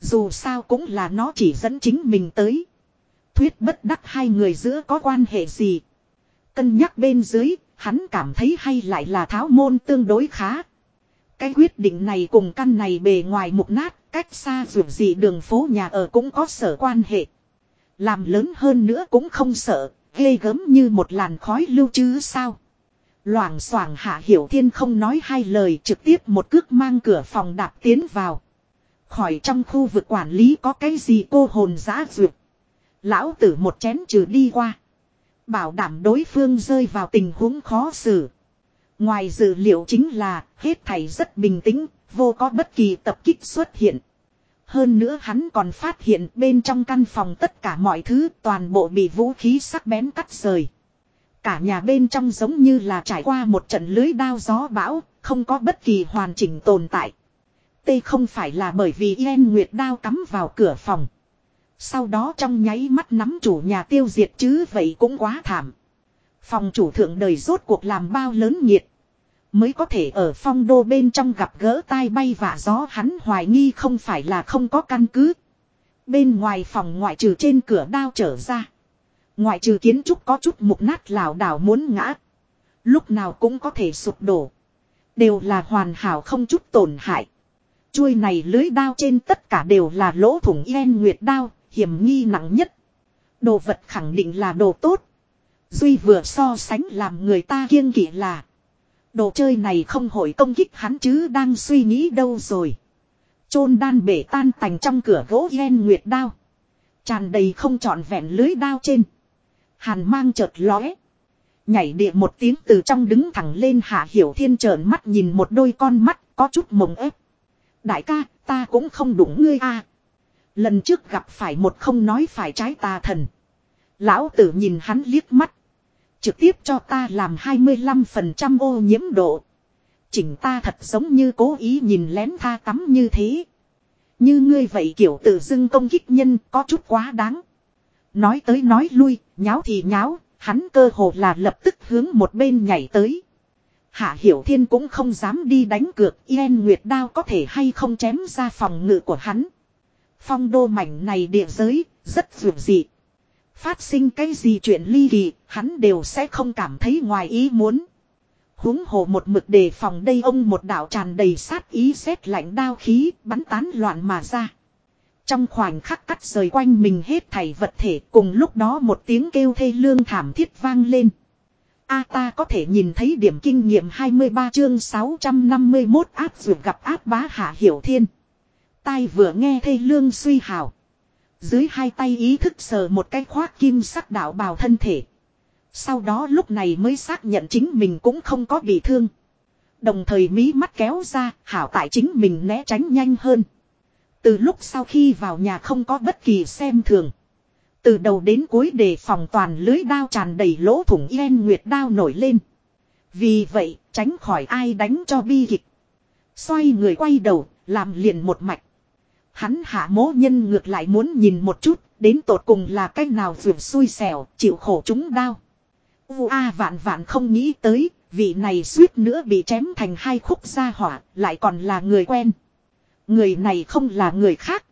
Dù sao cũng là nó chỉ dẫn chính mình tới. Thuyết bất đắc hai người giữa có quan hệ gì. Cân nhắc bên dưới, hắn cảm thấy hay lại là tháo môn tương đối khá. Cái quyết định này cùng căn này bề ngoài mục nát, cách xa dù gì đường phố nhà ở cũng có sở quan hệ. Làm lớn hơn nữa cũng không sợ, ghê gớm như một làn khói lưu chứ sao. Loảng xoảng hạ hiểu thiên không nói hai lời trực tiếp một cước mang cửa phòng đạp tiến vào. Khỏi trong khu vực quản lý có cái gì cô hồn giã duyệt. Lão tử một chén trừ đi qua. Bảo đảm đối phương rơi vào tình huống khó xử. Ngoài dự liệu chính là hết thảy rất bình tĩnh, vô có bất kỳ tập kích xuất hiện. Hơn nữa hắn còn phát hiện bên trong căn phòng tất cả mọi thứ toàn bộ bị vũ khí sắc bén cắt rời. Cả nhà bên trong giống như là trải qua một trận lưới đao gió bão, không có bất kỳ hoàn chỉnh tồn tại. Tê không phải là bởi vì Yên Nguyệt đao cắm vào cửa phòng. Sau đó trong nháy mắt nắm chủ nhà tiêu diệt chứ vậy cũng quá thảm. Phòng chủ thượng đời rốt cuộc làm bao lớn nhiệt. Mới có thể ở phong đô bên trong gặp gỡ tai bay và gió hắn hoài nghi không phải là không có căn cứ. Bên ngoài phòng ngoại trừ trên cửa đao trở ra. Ngoại trừ kiến trúc có chút mục nát lảo đảo muốn ngã. Lúc nào cũng có thể sụp đổ. Đều là hoàn hảo không chút tổn hại. Chuôi này lưới đao trên tất cả đều là lỗ thủng yên nguyệt đao, hiểm nghi nặng nhất. Đồ vật khẳng định là đồ tốt. Duy vừa so sánh làm người ta kiêng kỵ là. Đồ chơi này không hội công kích hắn chứ đang suy nghĩ đâu rồi. chôn đan bể tan tành trong cửa gỗ len nguyệt đao. Tràn đầy không trọn vẹn lưới đao trên. Hàn mang chợt lóe. Nhảy địa một tiếng từ trong đứng thẳng lên hạ hiểu thiên trợn mắt nhìn một đôi con mắt có chút mộng ép. Đại ca, ta cũng không đụng ngươi a. Lần trước gặp phải một không nói phải trái tà thần. Lão tử nhìn hắn liếc mắt. Trực tiếp cho ta làm 25% ô nhiễm độ. Chỉnh ta thật giống như cố ý nhìn lén tha tắm như thế. Như ngươi vậy kiểu tự dưng công kích nhân có chút quá đáng. Nói tới nói lui, nháo thì nháo, hắn cơ hồ là lập tức hướng một bên nhảy tới. Hạ Hiểu Thiên cũng không dám đi đánh cược Yên Nguyệt Đao có thể hay không chém ra phòng ngự của hắn. Phong đô mảnh này địa giới, rất dường dị. Phát sinh cái gì chuyện ly kỳ, hắn đều sẽ không cảm thấy ngoài ý muốn. Húng hồ một mực đề phòng đây ông một đạo tràn đầy sát ý xét lạnh đao khí bắn tán loạn mà ra. Trong khoảnh khắc cắt rời quanh mình hết thảy vật thể cùng lúc đó một tiếng kêu thê lương thảm thiết vang lên. A ta có thể nhìn thấy điểm kinh nghiệm 23 chương 651 áp dược gặp áp bá hạ hiểu thiên. Tai vừa nghe thê lương suy hào. Dưới hai tay ý thức sờ một cái khoác kim sắc đạo bào thân thể. Sau đó lúc này mới xác nhận chính mình cũng không có bị thương. Đồng thời mí mắt kéo ra, hảo tại chính mình né tránh nhanh hơn. Từ lúc sau khi vào nhà không có bất kỳ xem thường. Từ đầu đến cuối đề phòng toàn lưới đao tràn đầy lỗ thủng yên nguyệt đao nổi lên. Vì vậy, tránh khỏi ai đánh cho bi kịch. Xoay người quay đầu, làm liền một mạch. Hắn hạ mố nhân ngược lại muốn nhìn một chút, đến tột cùng là cách nào vượt xui xẻo, chịu khổ chúng đau. U a vạn vạn không nghĩ tới, vị này suýt nữa bị chém thành hai khúc gia hỏa, lại còn là người quen. Người này không là người khác.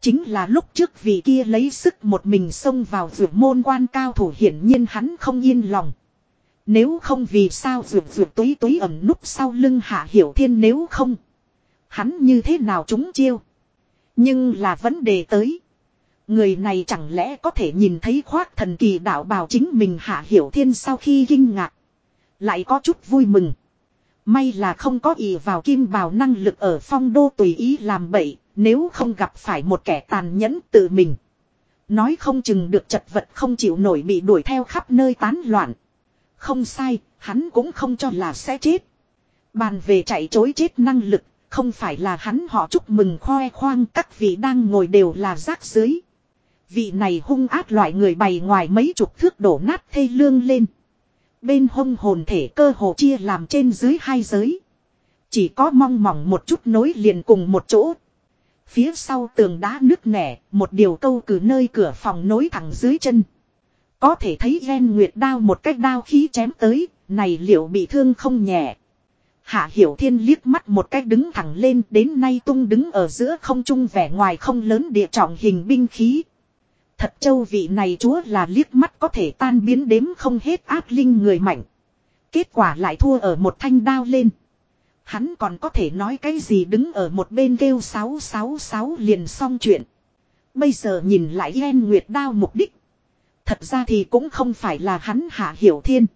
Chính là lúc trước vị kia lấy sức một mình xông vào vượt môn quan cao thủ hiển nhiên hắn không yên lòng. Nếu không vì sao vượt vượt túi túi ẩm núp sau lưng hạ hiểu thiên nếu không. Hắn như thế nào chúng chiêu. Nhưng là vấn đề tới. Người này chẳng lẽ có thể nhìn thấy khoác thần kỳ đạo bào chính mình hạ hiểu thiên sau khi kinh ngạc. Lại có chút vui mừng. May là không có ý vào kim bào năng lực ở phong đô tùy ý làm bậy, nếu không gặp phải một kẻ tàn nhẫn tự mình. Nói không chừng được chật vật không chịu nổi bị đuổi theo khắp nơi tán loạn. Không sai, hắn cũng không cho là sẽ chết. Bàn về chạy chối chết năng lực, không phải là hắn họ chúc mừng khoe khoang các vị đang ngồi đều là rác dưới. Vị này hung ác loại người bày ngoài mấy chục thước đổ nát thây lương lên. Bên hông hồn thể cơ hồ chia làm trên dưới hai giới. Chỉ có mong mỏng một chút nối liền cùng một chỗ. Phía sau tường đá nước nẻ, một điều câu cử nơi cửa phòng nối thẳng dưới chân. Có thể thấy ghen nguyệt đao một cách đao khí chém tới, này liệu bị thương không nhẹ. Hạ Hiểu Thiên liếc mắt một cách đứng thẳng lên, đến nay tung đứng ở giữa không trung vẻ ngoài không lớn địa trọng hình binh khí. Thật châu vị này chúa là liếc mắt có thể tan biến đếm không hết áp linh người mạnh. Kết quả lại thua ở một thanh đao lên. Hắn còn có thể nói cái gì đứng ở một bên kêu 666 liền xong chuyện. Bây giờ nhìn lại ghen nguyệt đao mục đích. Thật ra thì cũng không phải là hắn hạ hiểu thiên.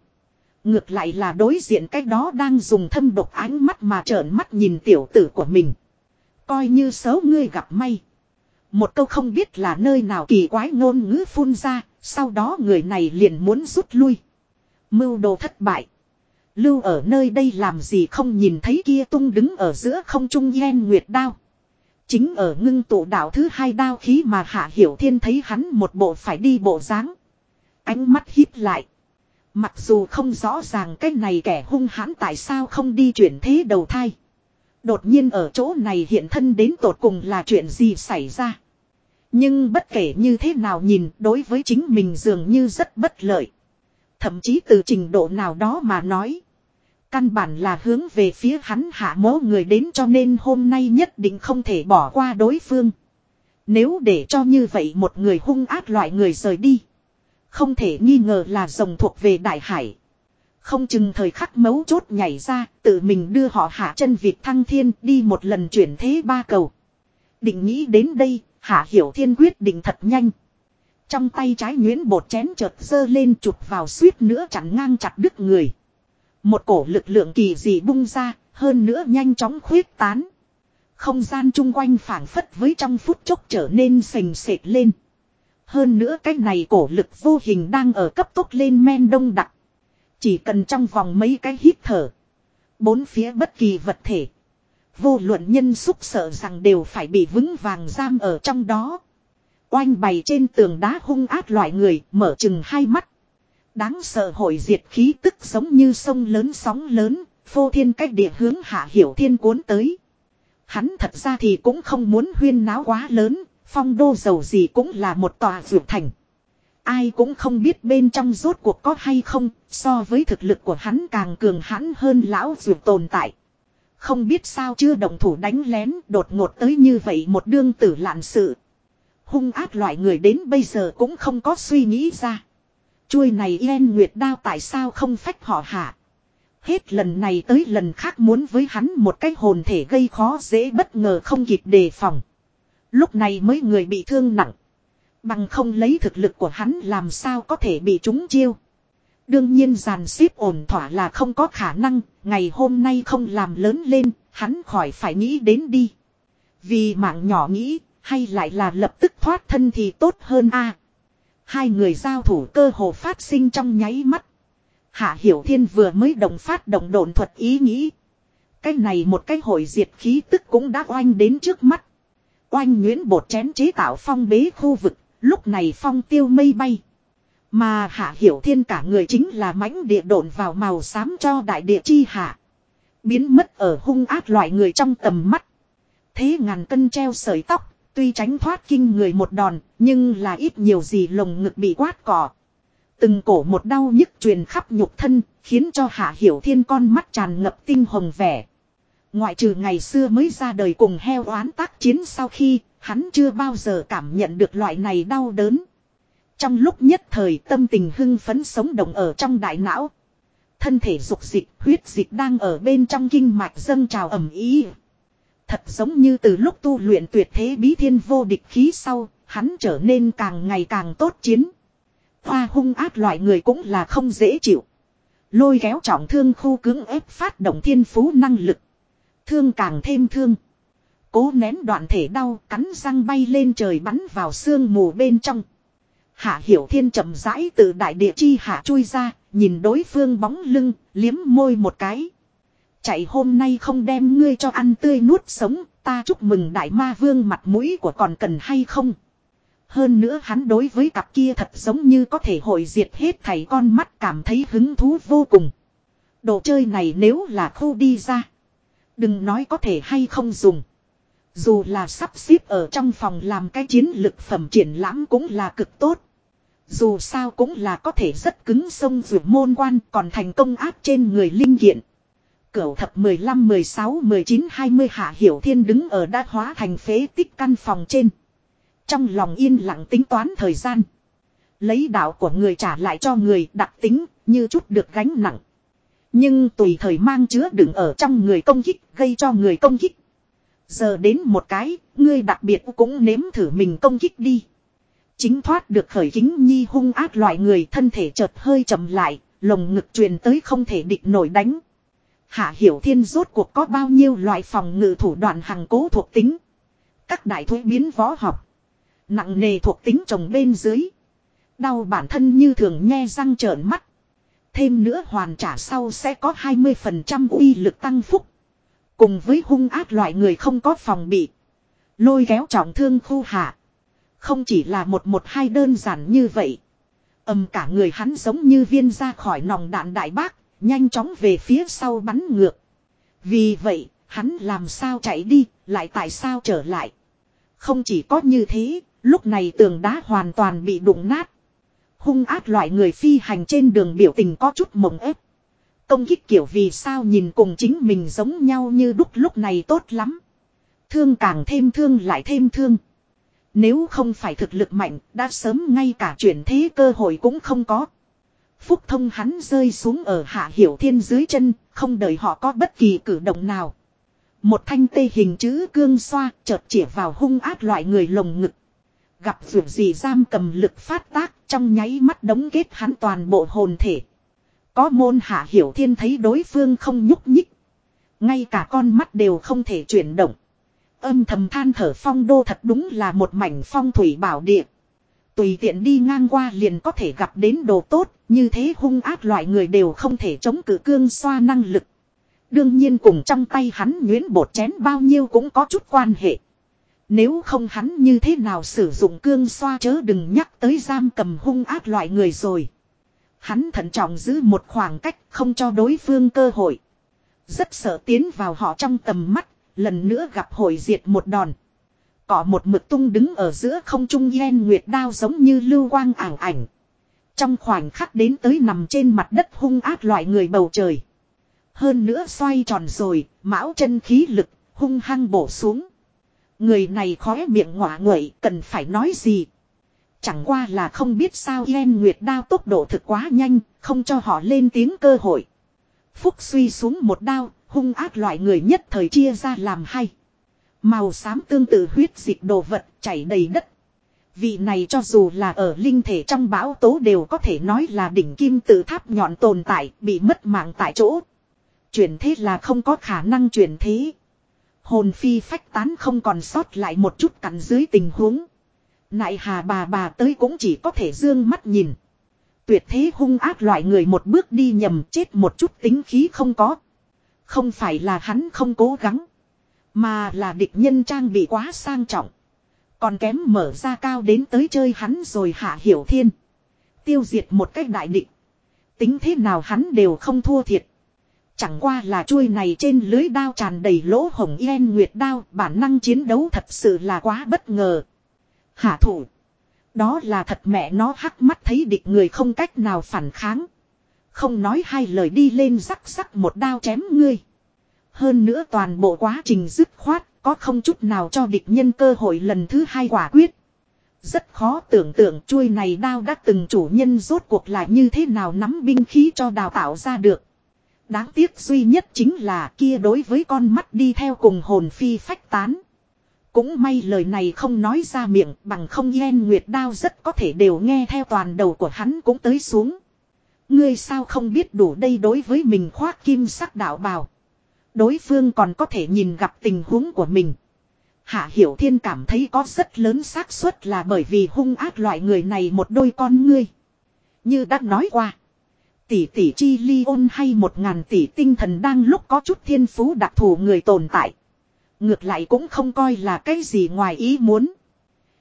Ngược lại là đối diện cách đó đang dùng thâm độc ánh mắt mà trợn mắt nhìn tiểu tử của mình. Coi như xấu ngươi gặp may. Một câu không biết là nơi nào kỳ quái ngôn ngữ phun ra, sau đó người này liền muốn rút lui. Mưu đồ thất bại. Lưu ở nơi đây làm gì không nhìn thấy kia tung đứng ở giữa không trung yen nguyệt đao. Chính ở ngưng tụ đạo thứ hai đao khí mà Hạ Hiểu Thiên thấy hắn một bộ phải đi bộ dáng Ánh mắt híp lại. Mặc dù không rõ ràng cái này kẻ hung hãn tại sao không đi chuyển thế đầu thai. Đột nhiên ở chỗ này hiện thân đến tột cùng là chuyện gì xảy ra. Nhưng bất kể như thế nào nhìn, đối với chính mình dường như rất bất lợi. Thậm chí từ trình độ nào đó mà nói. Căn bản là hướng về phía hắn hạ mố người đến cho nên hôm nay nhất định không thể bỏ qua đối phương. Nếu để cho như vậy một người hung ác loại người rời đi. Không thể nghi ngờ là rồng thuộc về đại hải. Không chừng thời khắc mấu chốt nhảy ra, tự mình đưa họ hạ chân vịt thăng thiên đi một lần chuyển thế ba cầu. Định nghĩ đến đây, hạ hiểu thiên quyết định thật nhanh. Trong tay trái nguyễn bột chén chợt dơ lên chụp vào suýt nữa chặn ngang chặt đứt người. Một cổ lực lượng kỳ dị bung ra, hơn nữa nhanh chóng khuyết tán. Không gian chung quanh phảng phất với trong phút chốc trở nên sình sệt lên. Hơn nữa cái này cổ lực vô hình đang ở cấp tốc lên men đông đặc. Chỉ cần trong vòng mấy cái hít thở. Bốn phía bất kỳ vật thể. Vô luận nhân xúc sợ rằng đều phải bị vững vàng giam ở trong đó. Oanh bày trên tường đá hung ác loại người mở chừng hai mắt. Đáng sợ hội diệt khí tức giống như sông lớn sóng lớn, phô thiên cách địa hướng hạ hiểu thiên cuốn tới. Hắn thật ra thì cũng không muốn huyên náo quá lớn, phong đô dầu gì cũng là một tòa dược thành. Ai cũng không biết bên trong rốt cuộc có hay không, so với thực lực của hắn càng cường hãn hơn lão dược tồn tại. Không biết sao chưa đồng thủ đánh lén đột ngột tới như vậy một đương tử lạn sự. Hung ác loại người đến bây giờ cũng không có suy nghĩ ra. Chuôi này yên nguyệt đao tại sao không phách họ hạ. Hết lần này tới lần khác muốn với hắn một cái hồn thể gây khó dễ bất ngờ không kịp đề phòng. Lúc này mới người bị thương nặng. Bằng không lấy thực lực của hắn làm sao có thể bị trúng chiêu. Đương nhiên giàn xếp ổn thỏa là không có khả năng, ngày hôm nay không làm lớn lên, hắn khỏi phải nghĩ đến đi. Vì mạng nhỏ nghĩ, hay lại là lập tức thoát thân thì tốt hơn a Hai người giao thủ cơ hồ phát sinh trong nháy mắt. Hạ Hiểu Thiên vừa mới đồng phát động độn thuật ý nghĩ. Cái này một cái hội diệt khí tức cũng đã oanh đến trước mắt. Oanh nguyễn bột chén chế tạo phong bế khu vực, lúc này phong tiêu mây bay. Mà Hạ Hiểu Thiên cả người chính là mãnh địa độn vào màu xám cho đại địa chi hạ. Biến mất ở hung ác loại người trong tầm mắt. Thế ngàn cân treo sợi tóc, tuy tránh thoát kinh người một đòn, nhưng là ít nhiều gì lồng ngực bị quát cỏ. Từng cổ một đau nhức truyền khắp nhục thân, khiến cho Hạ Hiểu Thiên con mắt tràn ngập tinh hồng vẻ. Ngoại trừ ngày xưa mới ra đời cùng heo oán tác chiến sau khi, hắn chưa bao giờ cảm nhận được loại này đau đớn. Trong lúc nhất thời tâm tình hưng phấn sống động ở trong đại não. Thân thể dục dịch, huyết dịch đang ở bên trong kinh mạch dâng trào ẩm ý. Thật giống như từ lúc tu luyện tuyệt thế bí thiên vô địch khí sau, hắn trở nên càng ngày càng tốt chiến. Hoa hung ác loại người cũng là không dễ chịu. Lôi kéo trọng thương khu cứng ép phát động thiên phú năng lực. Thương càng thêm thương. Cố nén đoạn thể đau cắn răng bay lên trời bắn vào sương mù bên trong. Hạ Hiểu Thiên chậm rãi từ đại địa chi hạ chui ra, nhìn đối phương bóng lưng, liếm môi một cái. Chạy hôm nay không đem ngươi cho ăn tươi nuốt sống, ta chúc mừng đại ma vương mặt mũi của còn cần hay không. Hơn nữa hắn đối với cặp kia thật giống như có thể hội diệt hết thảy con mắt cảm thấy hứng thú vô cùng. Đồ chơi này nếu là khu đi ra. Đừng nói có thể hay không dùng. Dù là sắp xếp ở trong phòng làm cái chiến lực phẩm triển lãm cũng là cực tốt. Dù sao cũng là có thể rất cứng sông vượt môn quan còn thành công áp trên người linh kiện. Cửu thập 15, 16, 19, 20 hạ hiểu thiên đứng ở đã hóa thành phế tích căn phòng trên. Trong lòng yên lặng tính toán thời gian. Lấy đạo của người trả lại cho người đặc tính như chút được gánh nặng. Nhưng tùy thời mang chứa đựng ở trong người công kích gây cho người công kích. Giờ đến một cái, ngươi đặc biệt cũng nếm thử mình công kích đi. Chính thoát được khởi kính nhi hung ác loại người thân thể chợt hơi chậm lại, lồng ngực truyền tới không thể địch nổi đánh. Hạ hiểu thiên rốt cuộc có bao nhiêu loại phòng ngự thủ đoạn hàng cố thuộc tính. Các đại thuế biến võ học. Nặng nề thuộc tính trồng bên dưới. Đau bản thân như thường nghe răng trợn mắt. Thêm nữa hoàn trả sau sẽ có 20% uy lực tăng phúc. Cùng với hung ác loại người không có phòng bị. Lôi kéo trọng thương khu hạ. Không chỉ là một một hai đơn giản như vậy. Âm cả người hắn giống như viên ra khỏi nòng đạn đại bác. Nhanh chóng về phía sau bắn ngược. Vì vậy, hắn làm sao chạy đi, lại tại sao trở lại. Không chỉ có như thế, lúc này tường đá hoàn toàn bị đụng nát. Hung ác loại người phi hành trên đường biểu tình có chút mộng ép. Công kích kiểu vì sao nhìn cùng chính mình giống nhau như đúc lúc này tốt lắm. Thương càng thêm thương lại thêm thương. Nếu không phải thực lực mạnh, đã sớm ngay cả chuyển thế cơ hội cũng không có. Phúc thông hắn rơi xuống ở hạ hiểu thiên dưới chân, không đợi họ có bất kỳ cử động nào. Một thanh tê hình chữ cương xoa chợt chỉ vào hung ác loại người lồng ngực. Gặp vượt gì giam cầm lực phát tác trong nháy mắt đóng kết hắn toàn bộ hồn thể. Có môn hạ hiểu thiên thấy đối phương không nhúc nhích. Ngay cả con mắt đều không thể chuyển động. Âm thầm than thở phong đô thật đúng là một mảnh phong thủy bảo địa. Tùy tiện đi ngang qua liền có thể gặp đến đồ tốt, như thế hung ác loại người đều không thể chống cự cương xoa năng lực. Đương nhiên cùng trong tay hắn nhuyễn bột chén bao nhiêu cũng có chút quan hệ. Nếu không hắn như thế nào sử dụng cương xoa chớ đừng nhắc tới giam cầm hung ác loại người rồi. Hắn thận trọng giữ một khoảng cách không cho đối phương cơ hội. Rất sợ tiến vào họ trong tầm mắt, lần nữa gặp hội diệt một đòn. Cỏ một mực tung đứng ở giữa không trung yen nguyệt đao giống như lưu quang ảng ảnh. Trong khoảnh khắc đến tới nằm trên mặt đất hung ác loại người bầu trời. Hơn nữa xoay tròn rồi, mão chân khí lực, hung hăng bổ xuống. Người này khóe miệng ngọa nguậy, cần phải nói gì. Chẳng qua là không biết sao yen nguyệt đao tốc độ thực quá nhanh, không cho họ lên tiếng cơ hội. Phúc suy xuống một đao, hung ác loại người nhất thời chia ra làm hai. Màu xám tương tự huyết dịch đồ vật chảy đầy đất. Vị này cho dù là ở linh thể trong bão tố đều có thể nói là đỉnh kim tự tháp nhọn tồn tại bị mất mạng tại chỗ. Chuyển thế là không có khả năng chuyển thế. Hồn phi phách tán không còn sót lại một chút cắn dưới tình huống. Nại hà bà bà tới cũng chỉ có thể dương mắt nhìn. Tuyệt thế hung ác loại người một bước đi nhầm chết một chút tính khí không có. Không phải là hắn không cố gắng. Mà là địch nhân trang bị quá sang trọng. Còn kém mở ra cao đến tới chơi hắn rồi hạ hiểu thiên. Tiêu diệt một cách đại định Tính thế nào hắn đều không thua thiệt. Chẳng qua là chuôi này trên lưới đao tràn đầy lỗ hồng yên nguyệt đao bản năng chiến đấu thật sự là quá bất ngờ. Hạ thủ. Đó là thật mẹ nó hắc mắt thấy địch người không cách nào phản kháng. Không nói hai lời đi lên rắc rắc một đao chém ngươi. Hơn nữa toàn bộ quá trình dứt khoát, có không chút nào cho địch nhân cơ hội lần thứ hai quả quyết. Rất khó tưởng tượng chuôi này đao đã từng chủ nhân rốt cuộc lại như thế nào nắm binh khí cho đào tạo ra được. Đáng tiếc duy nhất chính là kia đối với con mắt đi theo cùng hồn phi phách tán. Cũng may lời này không nói ra miệng, bằng không Yên nguyệt đao rất có thể đều nghe theo toàn đầu của hắn cũng tới xuống. Ngươi sao không biết đủ đây đối với mình khoác kim sắc đạo bào. Đối phương còn có thể nhìn gặp tình huống của mình. Hạ Hiểu Thiên cảm thấy có rất lớn xác suất là bởi vì hung ác loại người này một đôi con ngươi. Như đã nói qua. Tỷ tỷ chi ly ôn hay một ngàn tỷ tinh thần đang lúc có chút thiên phú đặc thù người tồn tại. Ngược lại cũng không coi là cái gì ngoài ý muốn.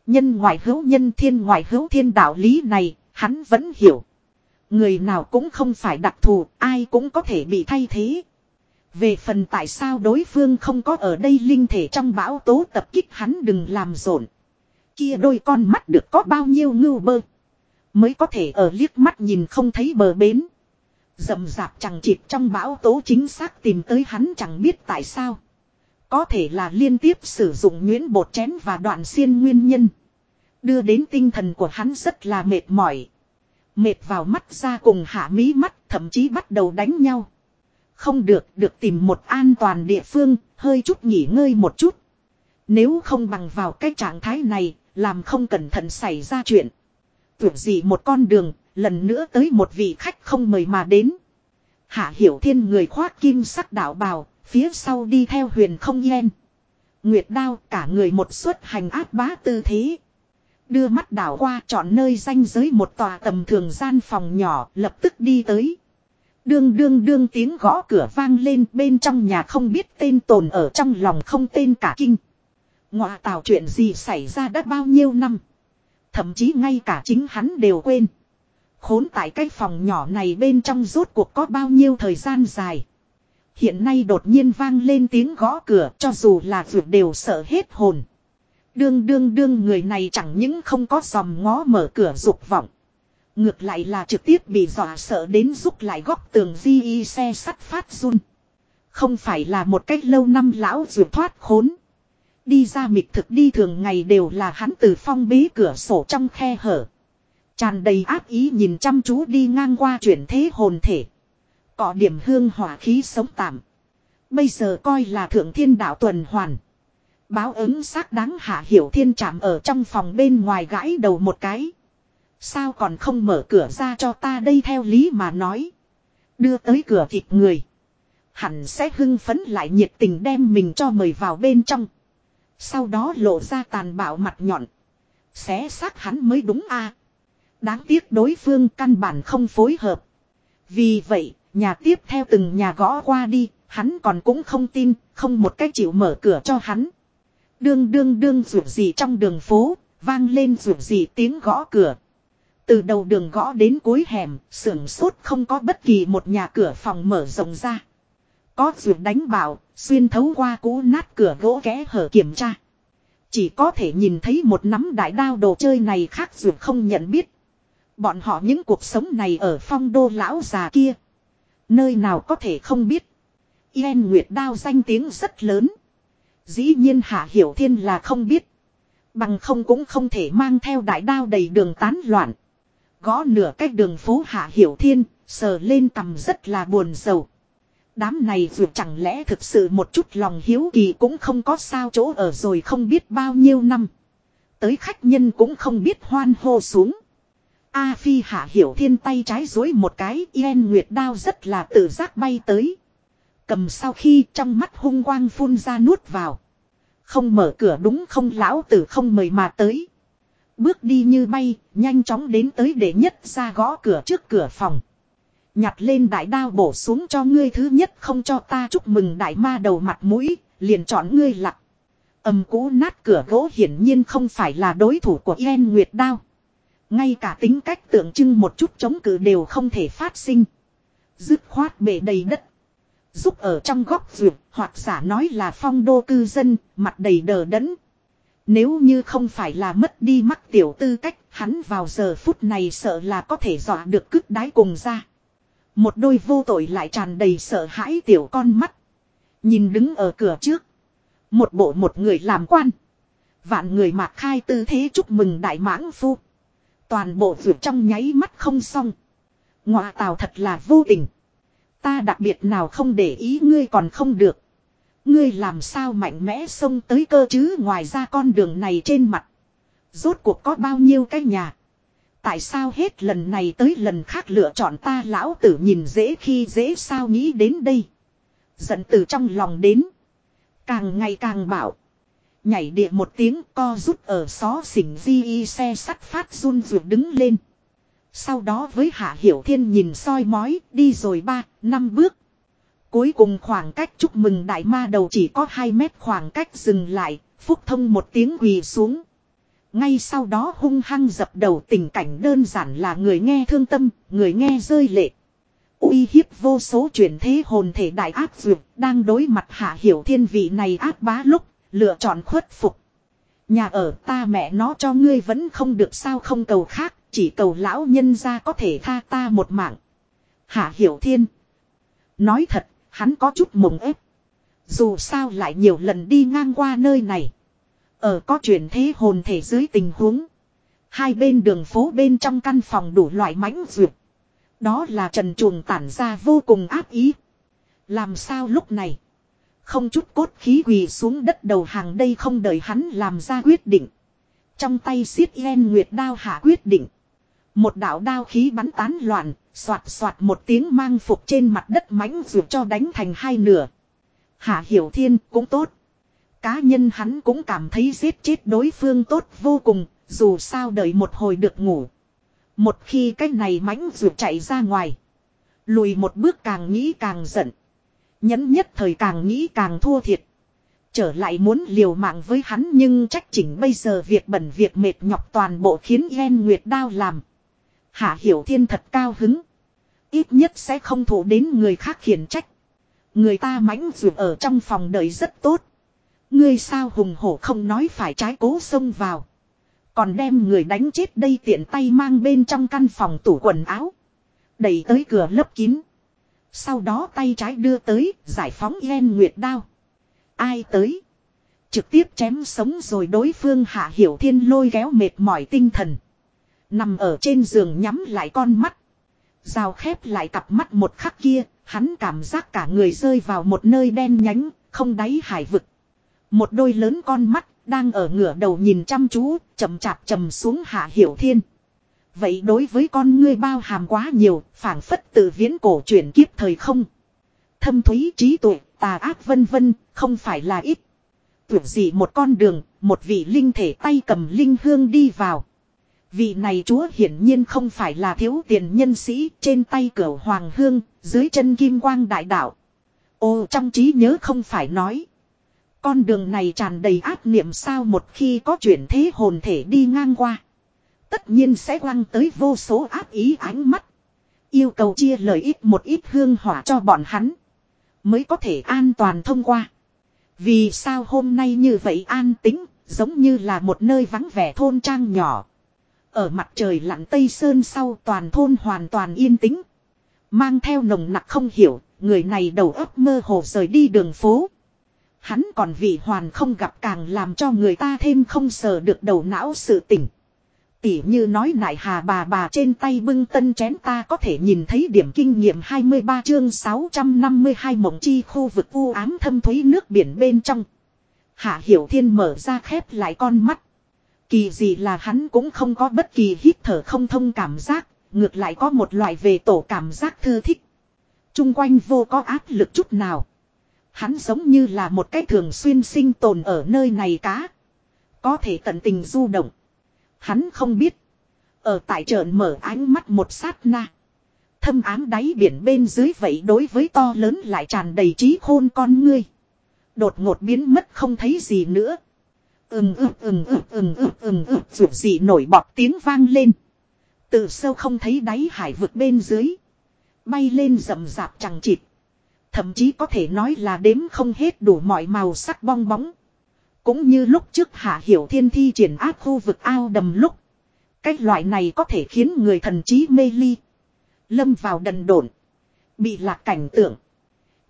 Nhân ngoại hữu nhân thiên ngoại hữu thiên đạo lý này, hắn vẫn hiểu. Người nào cũng không phải đặc thù, ai cũng có thể bị thay thế. Về phần tại sao đối phương không có ở đây linh thể trong bão tố tập kích hắn đừng làm rộn. Kia đôi con mắt được có bao nhiêu ngưu bơ. Mới có thể ở liếc mắt nhìn không thấy bờ bến. Dầm dạp chẳng chịt trong bão tố chính xác tìm tới hắn chẳng biết tại sao. Có thể là liên tiếp sử dụng nguyễn bột chén và đoạn xiên nguyên nhân. Đưa đến tinh thần của hắn rất là mệt mỏi. Mệt vào mắt ra cùng hạ mí mắt thậm chí bắt đầu đánh nhau. Không được, được tìm một an toàn địa phương, hơi chút nghỉ ngơi một chút. Nếu không bằng vào cái trạng thái này, làm không cẩn thận xảy ra chuyện. Tưởng gì một con đường, lần nữa tới một vị khách không mời mà đến. Hạ hiểu thiên người khoác kim sắc đạo bào, phía sau đi theo huyền không yên Nguyệt đao cả người một suất hành áp bá tư thế. Đưa mắt đảo qua chọn nơi danh giới một tòa tầm thường gian phòng nhỏ lập tức đi tới. Đương đương đương tiếng gõ cửa vang lên bên trong nhà không biết tên tồn ở trong lòng không tên cả kinh. Ngọa tào chuyện gì xảy ra đã bao nhiêu năm. Thậm chí ngay cả chính hắn đều quên. Khốn tại cái phòng nhỏ này bên trong rốt cuộc có bao nhiêu thời gian dài. Hiện nay đột nhiên vang lên tiếng gõ cửa, cho dù là vượt đều sợ hết hồn. Đương đương đương, người này chẳng những không có dòm ngó mở cửa dục vọng. Ngược lại là trực tiếp bị dọa sợ đến rút lại góc tường di y xe sắt phát run. Không phải là một cách lâu năm lão ruột thoát khốn. Đi ra mịch thực đi thường ngày đều là hắn từ phong bế cửa sổ trong khe hở. Tràn đầy áp ý nhìn chăm chú đi ngang qua chuyển thế hồn thể. Có điểm hương hỏa khí sống tạm. Bây giờ coi là thượng thiên đạo tuần hoàn. Báo ứng xác đáng hạ hiểu thiên chạm ở trong phòng bên ngoài gãi đầu một cái. Sao còn không mở cửa ra cho ta đây theo lý mà nói. Đưa tới cửa thịt người. Hẳn sẽ hưng phấn lại nhiệt tình đem mình cho mời vào bên trong. Sau đó lộ ra tàn bạo mặt nhọn. Xé xác hắn mới đúng a. Đáng tiếc đối phương căn bản không phối hợp. Vì vậy, nhà tiếp theo từng nhà gõ qua đi, hắn còn cũng không tin, không một cách chịu mở cửa cho hắn. Đương đương đương rủ gì trong đường phố, vang lên rủ gì tiếng gõ cửa. Từ đầu đường gõ đến cuối hẻm, sưởng sốt không có bất kỳ một nhà cửa phòng mở rộng ra. Có rủ đánh bảo, xuyên thấu qua cũ nát cửa gỗ kẽ hở kiểm tra. Chỉ có thể nhìn thấy một nắm đại đao đồ chơi này khác dù không nhận biết. Bọn họ những cuộc sống này ở phong đô lão già kia. Nơi nào có thể không biết. Yên Nguyệt đao danh tiếng rất lớn. Dĩ nhiên Hạ Hiểu Thiên là không biết. Bằng không cũng không thể mang theo đại đao đầy đường tán loạn. Gõ nửa cách đường phố Hạ Hiểu Thiên, sờ lên cầm rất là buồn sầu. Đám này dù chẳng lẽ thực sự một chút lòng hiếu kỳ cũng không có sao chỗ ở rồi không biết bao nhiêu năm. Tới khách nhân cũng không biết hoan hô xuống. A Phi hạ hiểu thiên tay trái dối một cái yên nguyệt đao rất là tự giác bay tới. Cầm sau khi trong mắt hung quang phun ra nuốt vào. Không mở cửa đúng không lão tử không mời mà tới. Bước đi như bay, nhanh chóng đến tới để nhất ra gõ cửa trước cửa phòng. Nhặt lên đại đao bổ xuống cho ngươi thứ nhất không cho ta chúc mừng đại ma đầu mặt mũi, liền chọn ngươi lặng. Âm cú nát cửa gỗ hiển nhiên không phải là đối thủ của Yên Nguyệt Đao. Ngay cả tính cách tượng trưng một chút chống cự đều không thể phát sinh. Dứt khoát bể đầy đất. Giúp ở trong góc vượt hoặc giả nói là phong đô cư dân, mặt đầy đờ đẫn. Nếu như không phải là mất đi mắc tiểu tư cách, hắn vào giờ phút này sợ là có thể dọa được cứt đái cùng ra. Một đôi vô tội lại tràn đầy sợ hãi tiểu con mắt. Nhìn đứng ở cửa trước. Một bộ một người làm quan. Vạn người mặc khai tư thế chúc mừng đại mãng phu. Toàn bộ vượt trong nháy mắt không xong. Ngọa tào thật là vô tình. Ta đặc biệt nào không để ý ngươi còn không được. Ngươi làm sao mạnh mẽ xông tới cơ chứ ngoài ra con đường này trên mặt. Rốt cuộc có bao nhiêu cái nhà. Tại sao hết lần này tới lần khác lựa chọn ta lão tử nhìn dễ khi dễ sao nghĩ đến đây. Giận từ trong lòng đến. Càng ngày càng bảo. Nhảy địa một tiếng co rút ở xó xỉnh di y xe sắt phát run ruột đứng lên. Sau đó với Hạ Hiểu Thiên nhìn soi mói đi rồi ba, năm bước. Cuối cùng khoảng cách chúc mừng đại ma đầu chỉ có 2 mét khoảng cách dừng lại, phúc thông một tiếng quỳ xuống. Ngay sau đó hung hăng dập đầu tình cảnh đơn giản là người nghe thương tâm, người nghe rơi lệ. uy hiếp vô số chuyển thế hồn thể đại ác dược đang đối mặt hạ hiểu thiên vị này ác bá lúc, lựa chọn khuất phục. Nhà ở ta mẹ nó cho ngươi vẫn không được sao không cầu khác, chỉ cầu lão nhân ra có thể tha ta một mạng. Hạ hiểu thiên. Nói thật, hắn có chút mộng ép. Dù sao lại nhiều lần đi ngang qua nơi này. Ở có chuyển thế hồn thể dưới tình huống. Hai bên đường phố bên trong căn phòng đủ loại mãnh duyệt. Đó là trần chuồng tản ra vô cùng áp ý. Làm sao lúc này. Không chút cốt khí quỳ xuống đất đầu hàng đây không đợi hắn làm ra quyết định. Trong tay xiết len nguyệt đao hạ quyết định. Một đạo đao khí bắn tán loạn, soạt soạt một tiếng mang phục trên mặt đất mãnh ruột cho đánh thành hai nửa. Hạ hiểu thiên cũng tốt. Cá nhân hắn cũng cảm thấy giết chết đối phương tốt vô cùng, dù sao đợi một hồi được ngủ. Một khi cái này mãnh ruột chạy ra ngoài. Lùi một bước càng nghĩ càng giận. Nhẫn nhất thời càng nghĩ càng thua thiệt. Trở lại muốn liều mạng với hắn nhưng trách chỉnh bây giờ việc bẩn việc mệt nhọc toàn bộ khiến Yen Nguyệt đau làm. Hạ Hiểu Thiên thật cao hứng. Ít nhất sẽ không thủ đến người khác khiển trách. Người ta mãnh dù ở trong phòng đợi rất tốt. Ngươi sao hùng hổ không nói phải trái cố xông vào. Còn đem người đánh chết đây tiện tay mang bên trong căn phòng tủ quần áo. Đẩy tới cửa lấp kín. Sau đó tay trái đưa tới, giải phóng len nguyệt đao. Ai tới? Trực tiếp chém sống rồi đối phương hạ hiểu thiên lôi kéo mệt mỏi tinh thần. Nằm ở trên giường nhắm lại con mắt. Rào khép lại cặp mắt một khắc kia, hắn cảm giác cả người rơi vào một nơi đen nhánh, không đáy hải vực. Một đôi lớn con mắt, đang ở ngửa đầu nhìn chăm chú, chậm chạp trầm xuống hạ hiểu thiên. Vậy đối với con ngươi bao hàm quá nhiều, phảng phất từ viễn cổ chuyển kiếp thời không. Thâm thúy trí tuệ, tà ác vân vân, không phải là ít. Tưởng gì một con đường, một vị linh thể tay cầm linh hương đi vào. Vị này chúa hiển nhiên không phải là thiếu tiền nhân sĩ trên tay cửa hoàng hương, dưới chân kim quang đại đạo. Ô trong trí nhớ không phải nói. Con đường này tràn đầy ác niệm sao một khi có chuyển thế hồn thể đi ngang qua. Tất nhiên sẽ quăng tới vô số áp ý ánh mắt. Yêu cầu chia lợi ích một ít hương hỏa cho bọn hắn. Mới có thể an toàn thông qua. Vì sao hôm nay như vậy an tính, giống như là một nơi vắng vẻ thôn trang nhỏ. Ở mặt trời lặn tây sơn sau toàn thôn hoàn toàn yên tĩnh. Mang theo nồng nặc không hiểu, người này đầu óc mơ hồ rời đi đường phố. Hắn còn vị hoàn không gặp càng làm cho người ta thêm không sờ được đầu não sự tỉnh. Tỉ như nói nại hà bà bà trên tay bưng tân chén ta có thể nhìn thấy điểm kinh nghiệm 23 chương 652 mộng chi khu vực u ám thâm thúy nước biển bên trong. Hạ Hiểu Thiên mở ra khép lại con mắt. Kỳ gì là hắn cũng không có bất kỳ hít thở không thông cảm giác, ngược lại có một loại về tổ cảm giác thư thích. Trung quanh vô có áp lực chút nào. Hắn giống như là một cái thường xuyên sinh tồn ở nơi này cá. Có thể tận tình du động. Hắn không biết. Ở tại trợn mở ánh mắt một sát na. Thâm ám đáy biển bên dưới vậy đối với to lớn lại tràn đầy trí khôn con ngươi. Đột ngột biến mất không thấy gì nữa. Ừm ừm ừm ừm ừm ừm ừm ừm, dù gì nổi bọt tiếng vang lên. Từ sâu không thấy đáy hải vực bên dưới. Bay lên rậm rạp chẳng chịt. Thậm chí có thể nói là đếm không hết đủ mọi màu sắc bong bóng. Cũng như lúc trước Hạ Hiểu Thiên thi triển áp khu vực ao đầm lúc. Cách loại này có thể khiến người thần trí mê ly. Lâm vào đần độn. Bị lạc cảnh tượng.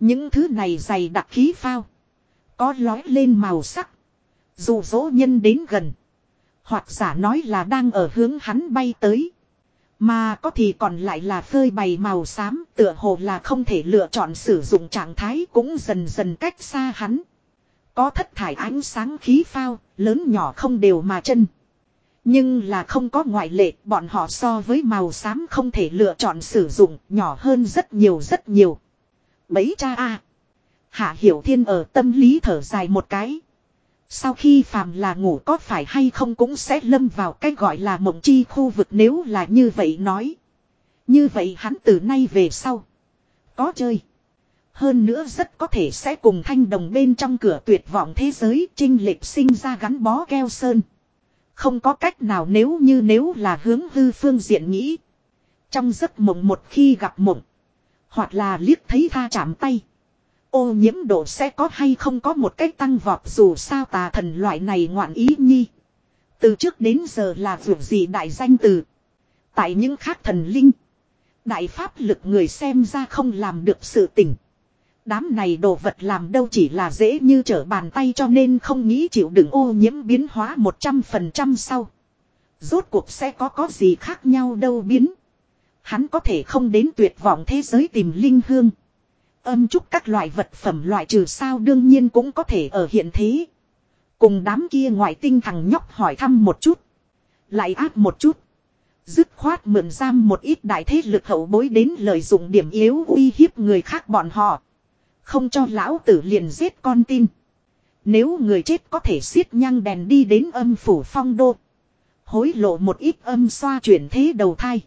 Những thứ này dày đặc khí phao. Có lói lên màu sắc. Dù dỗ nhân đến gần. Hoặc giả nói là đang ở hướng hắn bay tới. Mà có thì còn lại là phơi bày màu xám, tựa hồ là không thể lựa chọn sử dụng trạng thái cũng dần dần cách xa hắn. Có thất thải ánh sáng khí phao, lớn nhỏ không đều mà chân. Nhưng là không có ngoại lệ, bọn họ so với màu xám không thể lựa chọn sử dụng, nhỏ hơn rất nhiều rất nhiều. Bấy cha a Hạ Hiểu Thiên ở tâm lý thở dài một cái. Sau khi phàm là ngủ có phải hay không cũng sẽ lâm vào cái gọi là mộng chi khu vực nếu là như vậy nói. Như vậy hắn từ nay về sau. Có chơi. Hơn nữa rất có thể sẽ cùng thanh đồng bên trong cửa tuyệt vọng thế giới trinh lệch sinh ra gắn bó keo sơn. Không có cách nào nếu như nếu là hướng hư phương diện nghĩ. Trong giấc mộng một khi gặp mộng. Hoặc là liếc thấy tha chạm tay. Ô nhiễm độ sẽ có hay không có một cách tăng vọt dù sao tà thần loại này ngoạn ý nhi. Từ trước đến giờ là vượt gì đại danh từ. Tại những khác thần linh. Đại pháp lực người xem ra không làm được sự tỉnh. Đám này đồ vật làm đâu chỉ là dễ như trở bàn tay cho nên không nghĩ chịu đựng ô nhiễm biến hóa 100% sau. Rốt cuộc sẽ có có gì khác nhau đâu biến. Hắn có thể không đến tuyệt vọng thế giới tìm linh hương. Âm chúc các loại vật phẩm loại trừ sao đương nhiên cũng có thể ở hiện thế. Cùng đám kia ngoại tinh thằng nhóc hỏi thăm một chút. Lại áp một chút. Dứt khoát mượn giam một ít đại thế lực hậu bối đến lợi dụng điểm yếu uy hiếp người khác bọn họ. Không cho lão tử liền giết con tin. Nếu người chết có thể xiết nhang đèn đi đến âm phủ phong đô. Hối lộ một ít âm xoa chuyển thế đầu thai.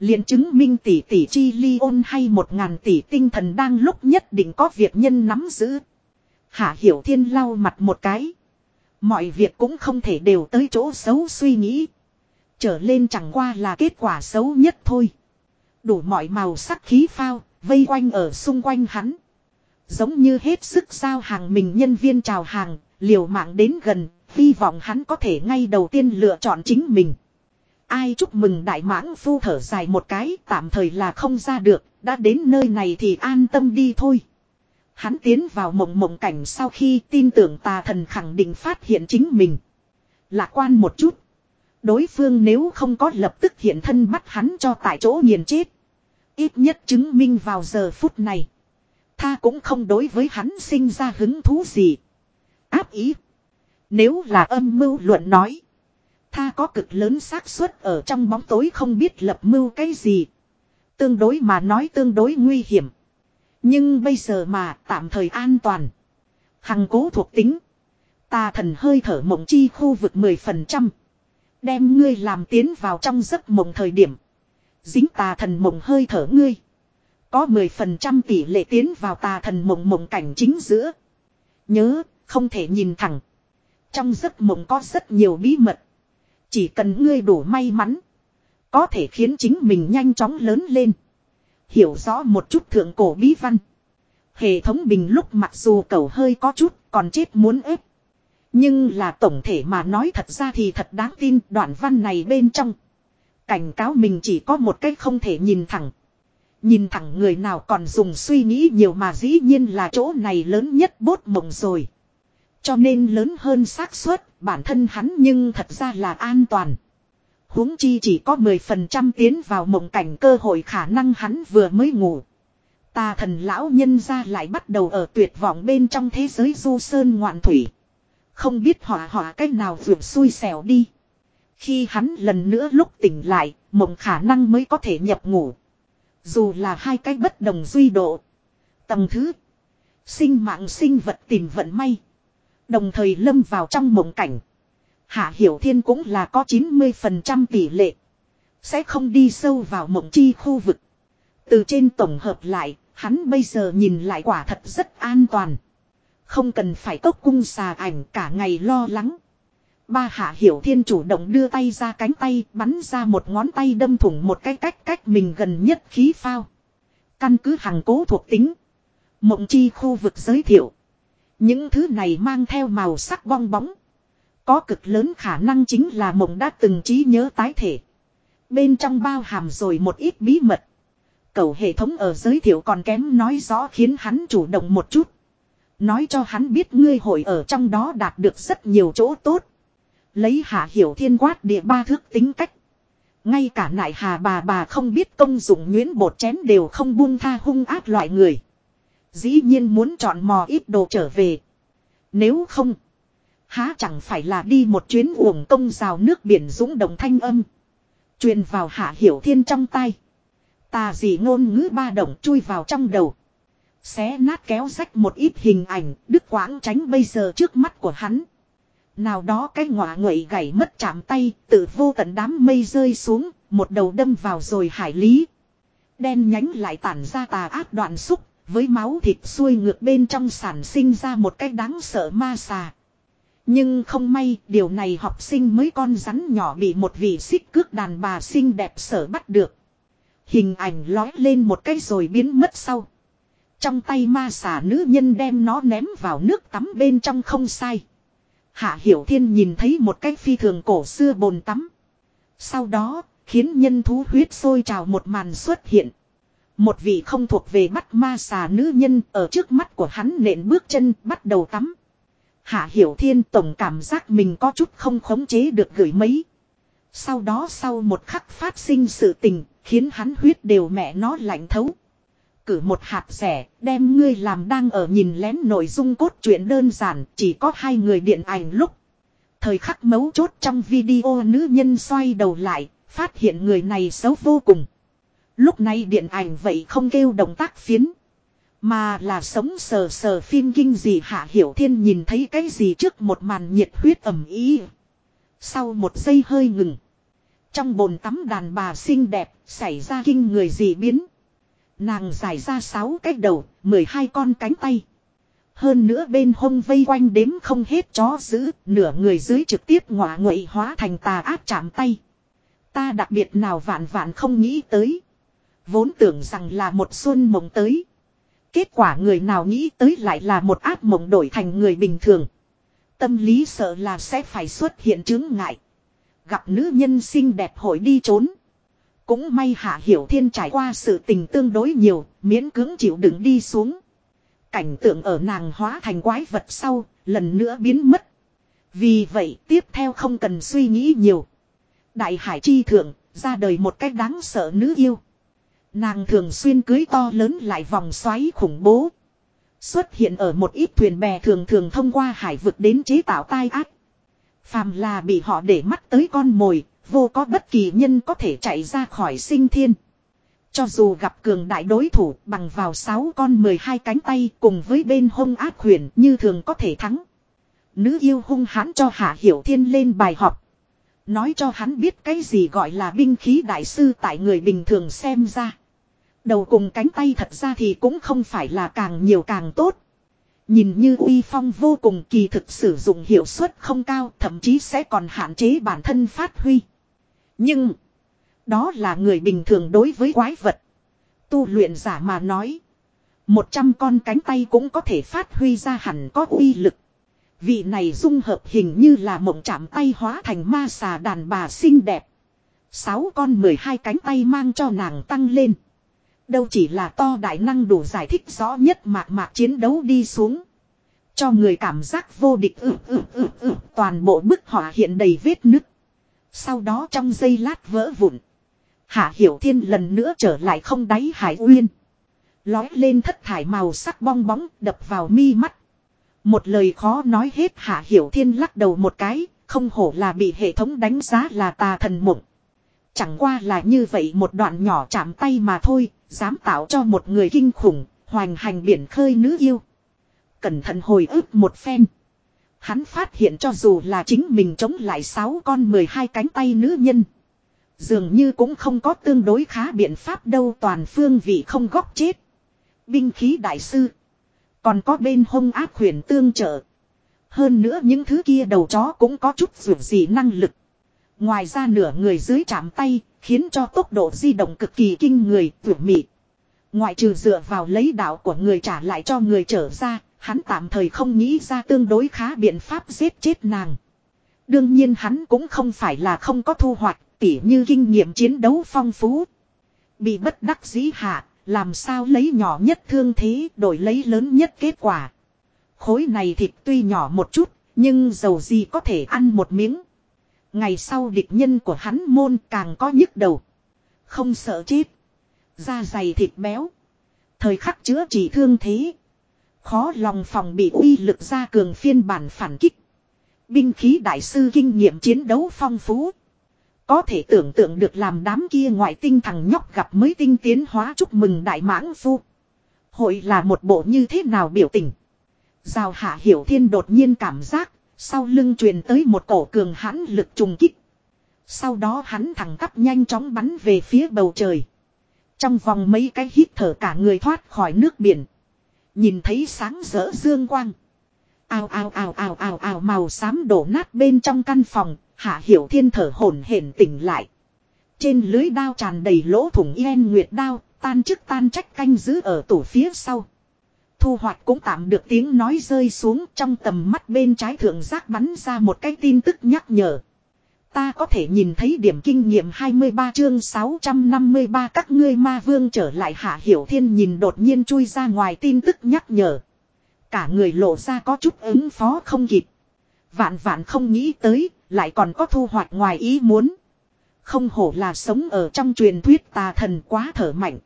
liền chứng minh tỷ tỷ chi ly ôn hay một ngàn tỷ tinh thần đang lúc nhất định có việc nhân nắm giữ. Hạ hiểu thiên lau mặt một cái. Mọi việc cũng không thể đều tới chỗ xấu suy nghĩ. Trở lên chẳng qua là kết quả xấu nhất thôi. Đủ mọi màu sắc khí phao, vây quanh ở xung quanh hắn. Giống như hết sức giao hàng mình nhân viên chào hàng, liều mạng đến gần, hy vọng hắn có thể ngay đầu tiên lựa chọn chính mình. Ai chúc mừng đại mãng phu thở dài một cái, tạm thời là không ra được, đã đến nơi này thì an tâm đi thôi. Hắn tiến vào mộng mộng cảnh sau khi tin tưởng tà thần khẳng định phát hiện chính mình. Lạc quan một chút. Đối phương nếu không có lập tức hiện thân bắt hắn cho tại chỗ nghiền chết. Ít nhất chứng minh vào giờ phút này. Tha cũng không đối với hắn sinh ra hứng thú gì. Áp ý. Nếu là âm mưu luận nói. Tha có cực lớn xác suất ở trong bóng tối không biết lập mưu cái gì. Tương đối mà nói tương đối nguy hiểm. Nhưng bây giờ mà tạm thời an toàn. Hằng cố thuộc tính. Tà thần hơi thở mộng chi khu vực 10%. Đem ngươi làm tiến vào trong giấc mộng thời điểm. Dính tà thần mộng hơi thở ngươi. Có 10% tỷ lệ tiến vào tà thần mộng mộng cảnh chính giữa. Nhớ, không thể nhìn thẳng. Trong giấc mộng có rất nhiều bí mật. Chỉ cần ngươi đủ may mắn. Có thể khiến chính mình nhanh chóng lớn lên. Hiểu rõ một chút thượng cổ bí văn. Hệ thống bình lúc mặc dù cầu hơi có chút còn chết muốn ép. Nhưng là tổng thể mà nói thật ra thì thật đáng tin đoạn văn này bên trong. Cảnh cáo mình chỉ có một cách không thể nhìn thẳng. Nhìn thẳng người nào còn dùng suy nghĩ nhiều mà dĩ nhiên là chỗ này lớn nhất bốt mộng rồi. Cho nên lớn hơn xác suất bản thân hắn nhưng thật ra là an toàn. huống chi chỉ có 10% tiến vào mộng cảnh cơ hội khả năng hắn vừa mới ngủ. Tà thần lão nhân ra lại bắt đầu ở tuyệt vọng bên trong thế giới du sơn ngoạn thủy. Không biết họa họa cách nào vượt xui xẻo đi. Khi hắn lần nữa lúc tỉnh lại, mộng khả năng mới có thể nhập ngủ. Dù là hai cái bất đồng duy độ. Tầng thứ. Sinh mạng sinh vật tìm vận may. Đồng thời lâm vào trong mộng cảnh. Hạ Hiểu Thiên cũng là có 90% tỷ lệ. Sẽ không đi sâu vào mộng chi khu vực. Từ trên tổng hợp lại, hắn bây giờ nhìn lại quả thật rất an toàn. Không cần phải cốc cung xà ảnh cả ngày lo lắng. Ba hạ hiểu thiên chủ động đưa tay ra cánh tay, bắn ra một ngón tay đâm thủng một cái cách cách mình gần nhất khí phao. Căn cứ hàng cố thuộc tính. Mộng chi khu vực giới thiệu. Những thứ này mang theo màu sắc bong bóng. Có cực lớn khả năng chính là mộng đã từng trí nhớ tái thể. Bên trong bao hàm rồi một ít bí mật. Cầu hệ thống ở giới thiệu còn kém nói rõ khiến hắn chủ động một chút. Nói cho hắn biết ngươi hội ở trong đó đạt được rất nhiều chỗ tốt. Lấy hạ hiểu thiên quát địa ba thước tính cách. Ngay cả nại hà bà bà không biết công dụng nguyễn bột chén đều không buông tha hung ác loại người. Dĩ nhiên muốn chọn mò ít đồ trở về. Nếu không. Há chẳng phải là đi một chuyến uổng công rào nước biển dũng đồng thanh âm. Truyền vào hạ hiểu thiên trong tay. Tà dị ngôn ngữ ba động chui vào trong đầu. Xé nát kéo rách một ít hình ảnh, đứt quãng tránh bây giờ trước mắt của hắn. Nào đó cái ngọa nguậy gãy mất chạm tay, tự vô tận đám mây rơi xuống, một đầu đâm vào rồi hải lý. Đen nhánh lại tản ra tà ác đoạn xúc, với máu thịt xuôi ngược bên trong sản sinh ra một cái đáng sợ ma xà. Nhưng không may, điều này học sinh mới con rắn nhỏ bị một vị xích cước đàn bà xinh đẹp sở bắt được. Hình ảnh lói lên một cái rồi biến mất sau. Trong tay ma xà nữ nhân đem nó ném vào nước tắm bên trong không sai. Hạ Hiểu Thiên nhìn thấy một cái phi thường cổ xưa bồn tắm. Sau đó, khiến nhân thú huyết sôi trào một màn xuất hiện. Một vị không thuộc về bắt ma xà nữ nhân ở trước mắt của hắn nện bước chân bắt đầu tắm. Hạ Hiểu Thiên tổng cảm giác mình có chút không khống chế được gửi mấy. Sau đó sau một khắc phát sinh sự tình, khiến hắn huyết đều mẹ nó lạnh thấu cử một hạt rẻ, đem ngươi làm đang ở nhìn lén nội dung cốt truyện đơn giản, chỉ có hai người điện ảnh lúc. Thời khắc mấu chốt trong video nữ nhân xoay đầu lại, phát hiện người này xấu vô cùng. Lúc này điện ảnh vậy không kêu động tác phiến. Mà là sống sờ sờ phim kinh dị hạ hiểu thiên nhìn thấy cái gì trước một màn nhiệt huyết ẩm ý. Sau một giây hơi ngừng. Trong bồn tắm đàn bà xinh đẹp xảy ra kinh người gì biến. Nàng dài ra sáu cái đầu, 12 con cánh tay. Hơn nữa bên hông vây quanh đếm không hết chó giữ, nửa người dưới trực tiếp ngọa nguậy hóa thành tà ác chạm tay. Ta đặc biệt nào vạn vạn không nghĩ tới. Vốn tưởng rằng là một xuân mộng tới. Kết quả người nào nghĩ tới lại là một ác mộng đổi thành người bình thường. Tâm lý sợ là sẽ phải xuất hiện chứng ngại. Gặp nữ nhân xinh đẹp hội đi trốn. Cũng may Hạ Hiểu Thiên trải qua sự tình tương đối nhiều, miễn cưỡng chịu đựng đi xuống. Cảnh tượng ở nàng hóa thành quái vật sau, lần nữa biến mất. Vì vậy tiếp theo không cần suy nghĩ nhiều. Đại hải chi thượng, ra đời một cách đáng sợ nữ yêu. Nàng thường xuyên cưới to lớn lại vòng xoáy khủng bố. Xuất hiện ở một ít thuyền bè thường thường thông qua hải vực đến chế tạo tai ác. Phàm là bị họ để mắt tới con mồi, vô có bất kỳ nhân có thể chạy ra khỏi sinh thiên. Cho dù gặp cường đại đối thủ bằng vào 6 con 12 cánh tay cùng với bên hông ác huyền như thường có thể thắng. Nữ yêu hung hãn cho Hạ Hiểu Thiên lên bài học. Nói cho hắn biết cái gì gọi là binh khí đại sư tại người bình thường xem ra. Đầu cùng cánh tay thật ra thì cũng không phải là càng nhiều càng tốt. Nhìn như uy phong vô cùng kỳ thực sử dụng hiệu suất không cao, thậm chí sẽ còn hạn chế bản thân phát huy. Nhưng, đó là người bình thường đối với quái vật. Tu luyện giả mà nói. Một trăm con cánh tay cũng có thể phát huy ra hẳn có uy lực. Vị này dung hợp hình như là mộng chạm tay hóa thành ma xà đàn bà xinh đẹp. Sáu con mười hai cánh tay mang cho nàng tăng lên. Đâu chỉ là to đại năng đủ giải thích rõ nhất mạc mạc chiến đấu đi xuống. Cho người cảm giác vô địch ự ự ự ự toàn bộ bức họa hiện đầy vết nứt. Sau đó trong giây lát vỡ vụn. Hạ Hiểu Thiên lần nữa trở lại không đáy hải uyên. Lói lên thất thải màu sắc bong bóng đập vào mi mắt. Một lời khó nói hết Hạ Hiểu Thiên lắc đầu một cái, không hổ là bị hệ thống đánh giá là tà thần mộng. Chẳng qua là như vậy một đoạn nhỏ chạm tay mà thôi, dám tạo cho một người kinh khủng, hoành hành biển khơi nữ yêu. Cẩn thận hồi ức một phen. Hắn phát hiện cho dù là chính mình chống lại sáu con 12 cánh tay nữ nhân. Dường như cũng không có tương đối khá biện pháp đâu toàn phương vị không góc chết. Binh khí đại sư. Còn có bên hông áp huyền tương trợ. Hơn nữa những thứ kia đầu chó cũng có chút dù gì năng lực. Ngoài ra nửa người dưới chạm tay, khiến cho tốc độ di động cực kỳ kinh người, vượt mị. Ngoại trừ dựa vào lấy đạo của người trả lại cho người trở ra, hắn tạm thời không nghĩ ra tương đối khá biện pháp giết chết nàng. Đương nhiên hắn cũng không phải là không có thu hoạch, tỉ như kinh nghiệm chiến đấu phong phú. Bị bất đắc dĩ hạ, làm sao lấy nhỏ nhất thương thế đổi lấy lớn nhất kết quả. Khối này thịt tuy nhỏ một chút, nhưng dầu gì có thể ăn một miếng. Ngày sau địch nhân của hắn môn càng có nhức đầu. Không sợ chết. Da dày thịt béo. Thời khắc chữa trị thương thế. Khó lòng phòng bị uy lực ra cường phiên bản phản kích. Binh khí đại sư kinh nghiệm chiến đấu phong phú. Có thể tưởng tượng được làm đám kia ngoại tinh thằng nhóc gặp mới tinh tiến hóa chúc mừng đại mãng phu. Hội là một bộ như thế nào biểu tình. Giao hạ hiểu thiên đột nhiên cảm giác, sau lưng truyền tới một cổ cường hãn lực trùng kích. Sau đó hắn thẳng tắp nhanh chóng bắn về phía bầu trời. Trong vòng mấy cái hít thở cả người thoát khỏi nước biển. Nhìn thấy sáng rỡ dương quang. Ao ao ao ao ao ao màu xám đổ nát bên trong căn phòng, Hạ Hiểu Thiên thở hổn hển tỉnh lại. Trên lưới đao tràn đầy lỗ thủng yên nguyệt đao, tan chức tan trách canh giữ ở tủ phía sau. Thu hoạch cũng tạm được tiếng nói rơi xuống trong tầm mắt bên trái thượng giác bắn ra một cái tin tức nhắc nhở. Ta có thể nhìn thấy điểm kinh nghiệm 23 chương 653 các ngươi ma vương trở lại hạ hiểu thiên nhìn đột nhiên chui ra ngoài tin tức nhắc nhở. Cả người lộ ra có chút ứng phó không kịp. Vạn vạn không nghĩ tới, lại còn có thu hoạch ngoài ý muốn. Không hổ là sống ở trong truyền thuyết tà thần quá thở mạnh.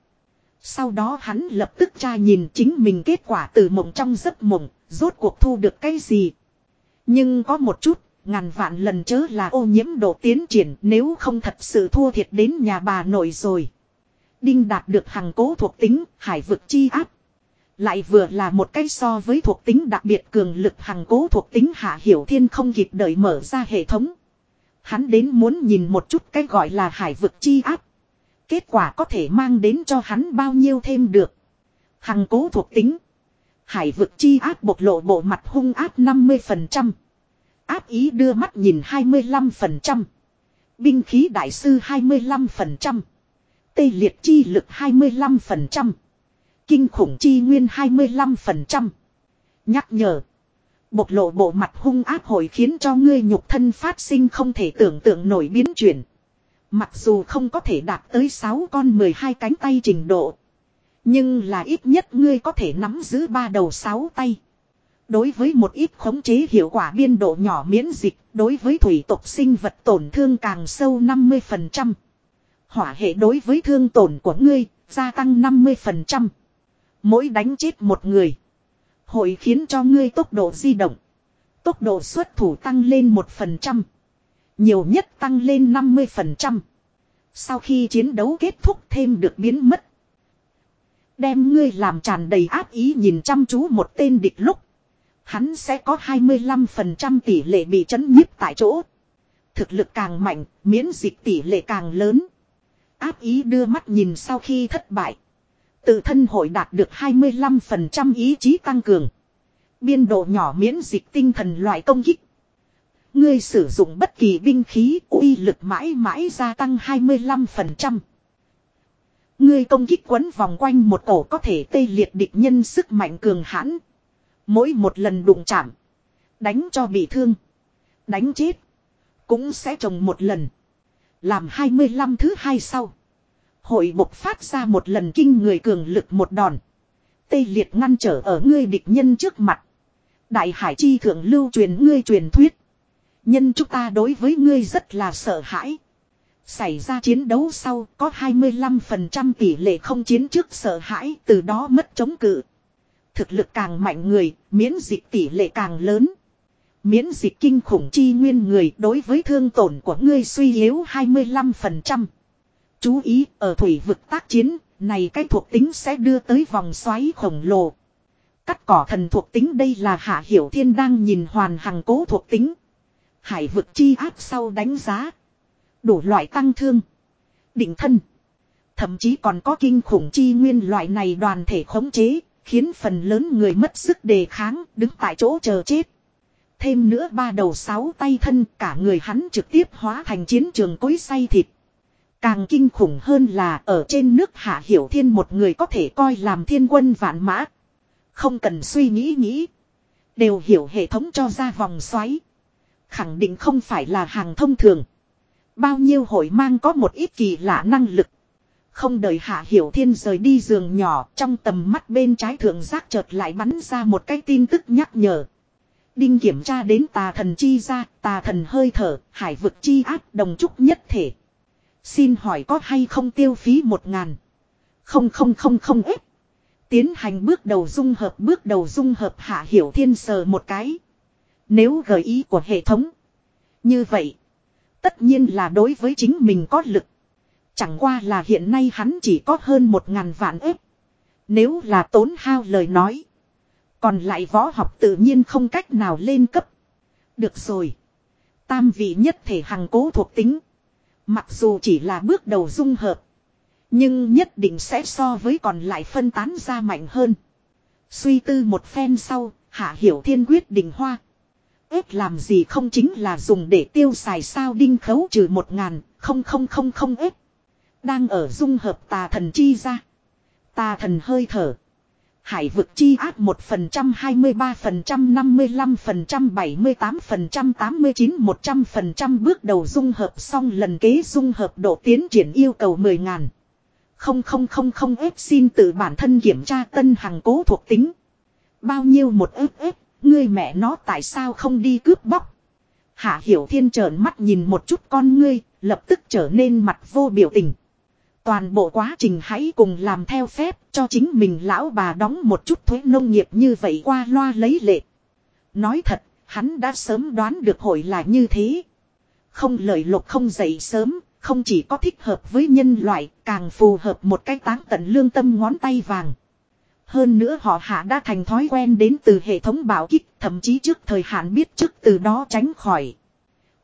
Sau đó hắn lập tức tra nhìn chính mình kết quả từ mộng trong giấc mộng, rốt cuộc thu được cái gì. Nhưng có một chút, ngàn vạn lần chớ là ô nhiễm độ tiến triển nếu không thật sự thua thiệt đến nhà bà nội rồi. Đinh đạt được hàng cố thuộc tính, hải vực chi áp. Lại vừa là một cái so với thuộc tính đặc biệt cường lực hàng cố thuộc tính hạ hiểu thiên không kịp đợi mở ra hệ thống. Hắn đến muốn nhìn một chút cái gọi là hải vực chi áp. Kết quả có thể mang đến cho hắn bao nhiêu thêm được. Hằng cố thuộc tính. Hải vực chi áp bộc lộ bộ mặt hung áp 50%. Áp ý đưa mắt nhìn 25%. Binh khí đại sư 25%. Tê liệt chi lực 25%. Kinh khủng chi nguyên 25%. Nhắc nhở. Bộc lộ bộ mặt hung áp hồi khiến cho ngươi nhục thân phát sinh không thể tưởng tượng nổi biến chuyển. Mặc dù không có thể đạt tới 6 con 12 cánh tay trình độ. Nhưng là ít nhất ngươi có thể nắm giữ ba đầu sáu tay. Đối với một ít khống chế hiệu quả biên độ nhỏ miễn dịch, đối với thủy tộc sinh vật tổn thương càng sâu 50%. Hỏa hệ đối với thương tổn của ngươi, gia tăng 50%. Mỗi đánh chết một người, hội khiến cho ngươi tốc độ di động, tốc độ xuất thủ tăng lên 1%. Nhiều nhất tăng lên 50%. Sau khi chiến đấu kết thúc thêm được biến mất. Đem ngươi làm tràn đầy áp ý nhìn chăm chú một tên địch lúc. Hắn sẽ có 25% tỷ lệ bị chấn nhiếp tại chỗ. Thực lực càng mạnh, miễn dịch tỷ lệ càng lớn. Áp ý đưa mắt nhìn sau khi thất bại. Tự thân hội đạt được 25% ý chí tăng cường. Biên độ nhỏ miễn dịch tinh thần loại công kích. Ngươi sử dụng bất kỳ binh khí uy lực mãi mãi gia tăng 25%. Ngươi công kích quấn vòng quanh một ổ có thể tê liệt địch nhân sức mạnh cường hãn. Mỗi một lần đụng chạm. Đánh cho bị thương. Đánh chết. Cũng sẽ trồng một lần. Làm 25 thứ hai sau. Hội bộc phát ra một lần kinh người cường lực một đòn. Tê liệt ngăn trở ở ngươi địch nhân trước mặt. Đại hải chi thượng lưu truyền ngươi truyền thuyết. Nhân chúng ta đối với ngươi rất là sợ hãi. Xảy ra chiến đấu sau có 25% tỷ lệ không chiến trước sợ hãi, từ đó mất chống cự. Thực lực càng mạnh người, miễn dịch tỷ lệ càng lớn. Miễn dịch kinh khủng chi nguyên người đối với thương tổn của ngươi suy yếu 25%. Chú ý, ở thủy vực tác chiến, này cái thuộc tính sẽ đưa tới vòng xoáy khổng lồ. Cắt cỏ thần thuộc tính đây là Hạ Hiểu Thiên đang nhìn hoàn hằng cố thuộc tính. Hải vực chi áp sau đánh giá. Đủ loại tăng thương. Định thân. Thậm chí còn có kinh khủng chi nguyên loại này đoàn thể khống chế, khiến phần lớn người mất sức đề kháng, đứng tại chỗ chờ chết. Thêm nữa ba đầu sáu tay thân, cả người hắn trực tiếp hóa thành chiến trường cối say thịt. Càng kinh khủng hơn là ở trên nước Hạ Hiểu Thiên một người có thể coi làm thiên quân vạn mã. Không cần suy nghĩ nghĩ. Đều hiểu hệ thống cho ra vòng xoáy. Khẳng định không phải là hàng thông thường. Bao nhiêu hội mang có một ít kỳ lạ năng lực. Không đợi Hạ Hiểu Thiên rời đi giường nhỏ trong tầm mắt bên trái thượng giác chợt lại bắn ra một cái tin tức nhắc nhở. Đinh kiểm tra đến tà thần chi ra, tà thần hơi thở, hải vực chi áp đồng trúc nhất thể. Xin hỏi có hay không tiêu phí một ngàn. Không không không không ít. Tiến hành bước đầu dung hợp bước đầu dung hợp hạ hiểu thiên sờ một cái. Nếu gợi ý của hệ thống. Như vậy. Tất nhiên là đối với chính mình có lực. Chẳng qua là hiện nay hắn chỉ có hơn một ngàn vạn ếp. Nếu là tốn hao lời nói. Còn lại võ học tự nhiên không cách nào lên cấp. Được rồi. Tam vị nhất thể hằng cố thuộc tính. Mặc dù chỉ là bước đầu dung hợp. Nhưng nhất định sẽ so với còn lại phân tán ra mạnh hơn. Suy tư một phen sau, Hạ Hiểu Thiên quyết định hoa. Ếp làm gì không chính là dùng để tiêu xài sao đinh khấu trừ một ngàn, không không không không ếp. Đang ở dung hợp tà thần chi ra. Tà thần hơi thở. Hải vực chi áp 1%, 23%, 55%, 78%, 89, 100% bước đầu dung hợp xong lần kế dung hợp độ tiến triển yêu cầu 10 ngàn. Không không không không ép xin tự bản thân kiểm tra tân hằng cố thuộc tính. Bao nhiêu một ép ép, ngươi mẹ nó tại sao không đi cướp bóc. Hạ Hiểu Thiên trợn mắt nhìn một chút con ngươi, lập tức trở nên mặt vô biểu tình. Toàn bộ quá trình hãy cùng làm theo phép cho chính mình lão bà đóng một chút thuế nông nghiệp như vậy qua loa lấy lệ. Nói thật, hắn đã sớm đoán được hội là như thế. Không lời lục không dậy sớm, không chỉ có thích hợp với nhân loại, càng phù hợp một cái táng tận lương tâm ngón tay vàng. Hơn nữa họ hạ đã thành thói quen đến từ hệ thống bảo kích, thậm chí trước thời hạn biết trước từ đó tránh khỏi.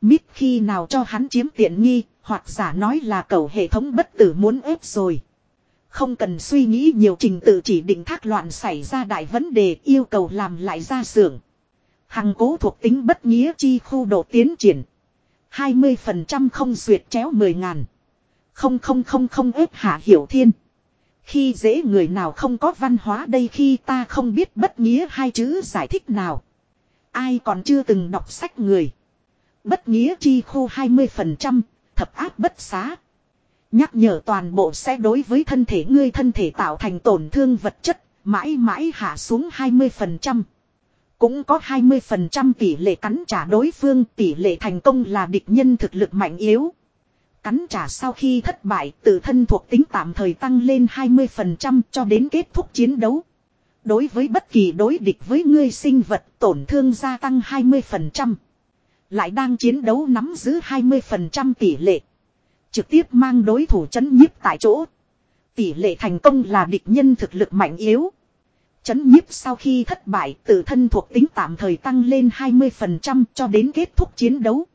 Mít khi nào cho hắn chiếm tiện nghi, hoặc giả nói là cầu hệ thống bất tử muốn ép rồi. Không cần suy nghĩ nhiều trình tự chỉ định thác loạn xảy ra đại vấn đề yêu cầu làm lại ra xưởng. Hằng cố thuộc tính bất nghĩa chi khu độ tiến triển. 20% không duyệt chéo 10 ngàn. Không không không không ép hạ hiểu thiên. Khi dễ người nào không có văn hóa đây khi ta không biết bất nghĩa hai chữ giải thích nào. Ai còn chưa từng đọc sách người. Bất nghĩa chi khu 20%, thập áp bất xá. Nhắc nhở toàn bộ sẽ đối với thân thể ngươi thân thể tạo thành tổn thương vật chất, mãi mãi hạ xuống 20%. Cũng có 20% tỷ lệ cắn trả đối phương tỷ lệ thành công là địch nhân thực lực mạnh yếu. Cắn trả sau khi thất bại tự thân thuộc tính tạm thời tăng lên 20% cho đến kết thúc chiến đấu. Đối với bất kỳ đối địch với ngươi sinh vật tổn thương gia tăng 20%. Lại đang chiến đấu nắm giữ 20% tỷ lệ. Trực tiếp mang đối thủ chấn nhiếp tại chỗ. Tỷ lệ thành công là địch nhân thực lực mạnh yếu. Chấn nhiếp sau khi thất bại, tự thân thuộc tính tạm thời tăng lên 20% cho đến kết thúc chiến đấu.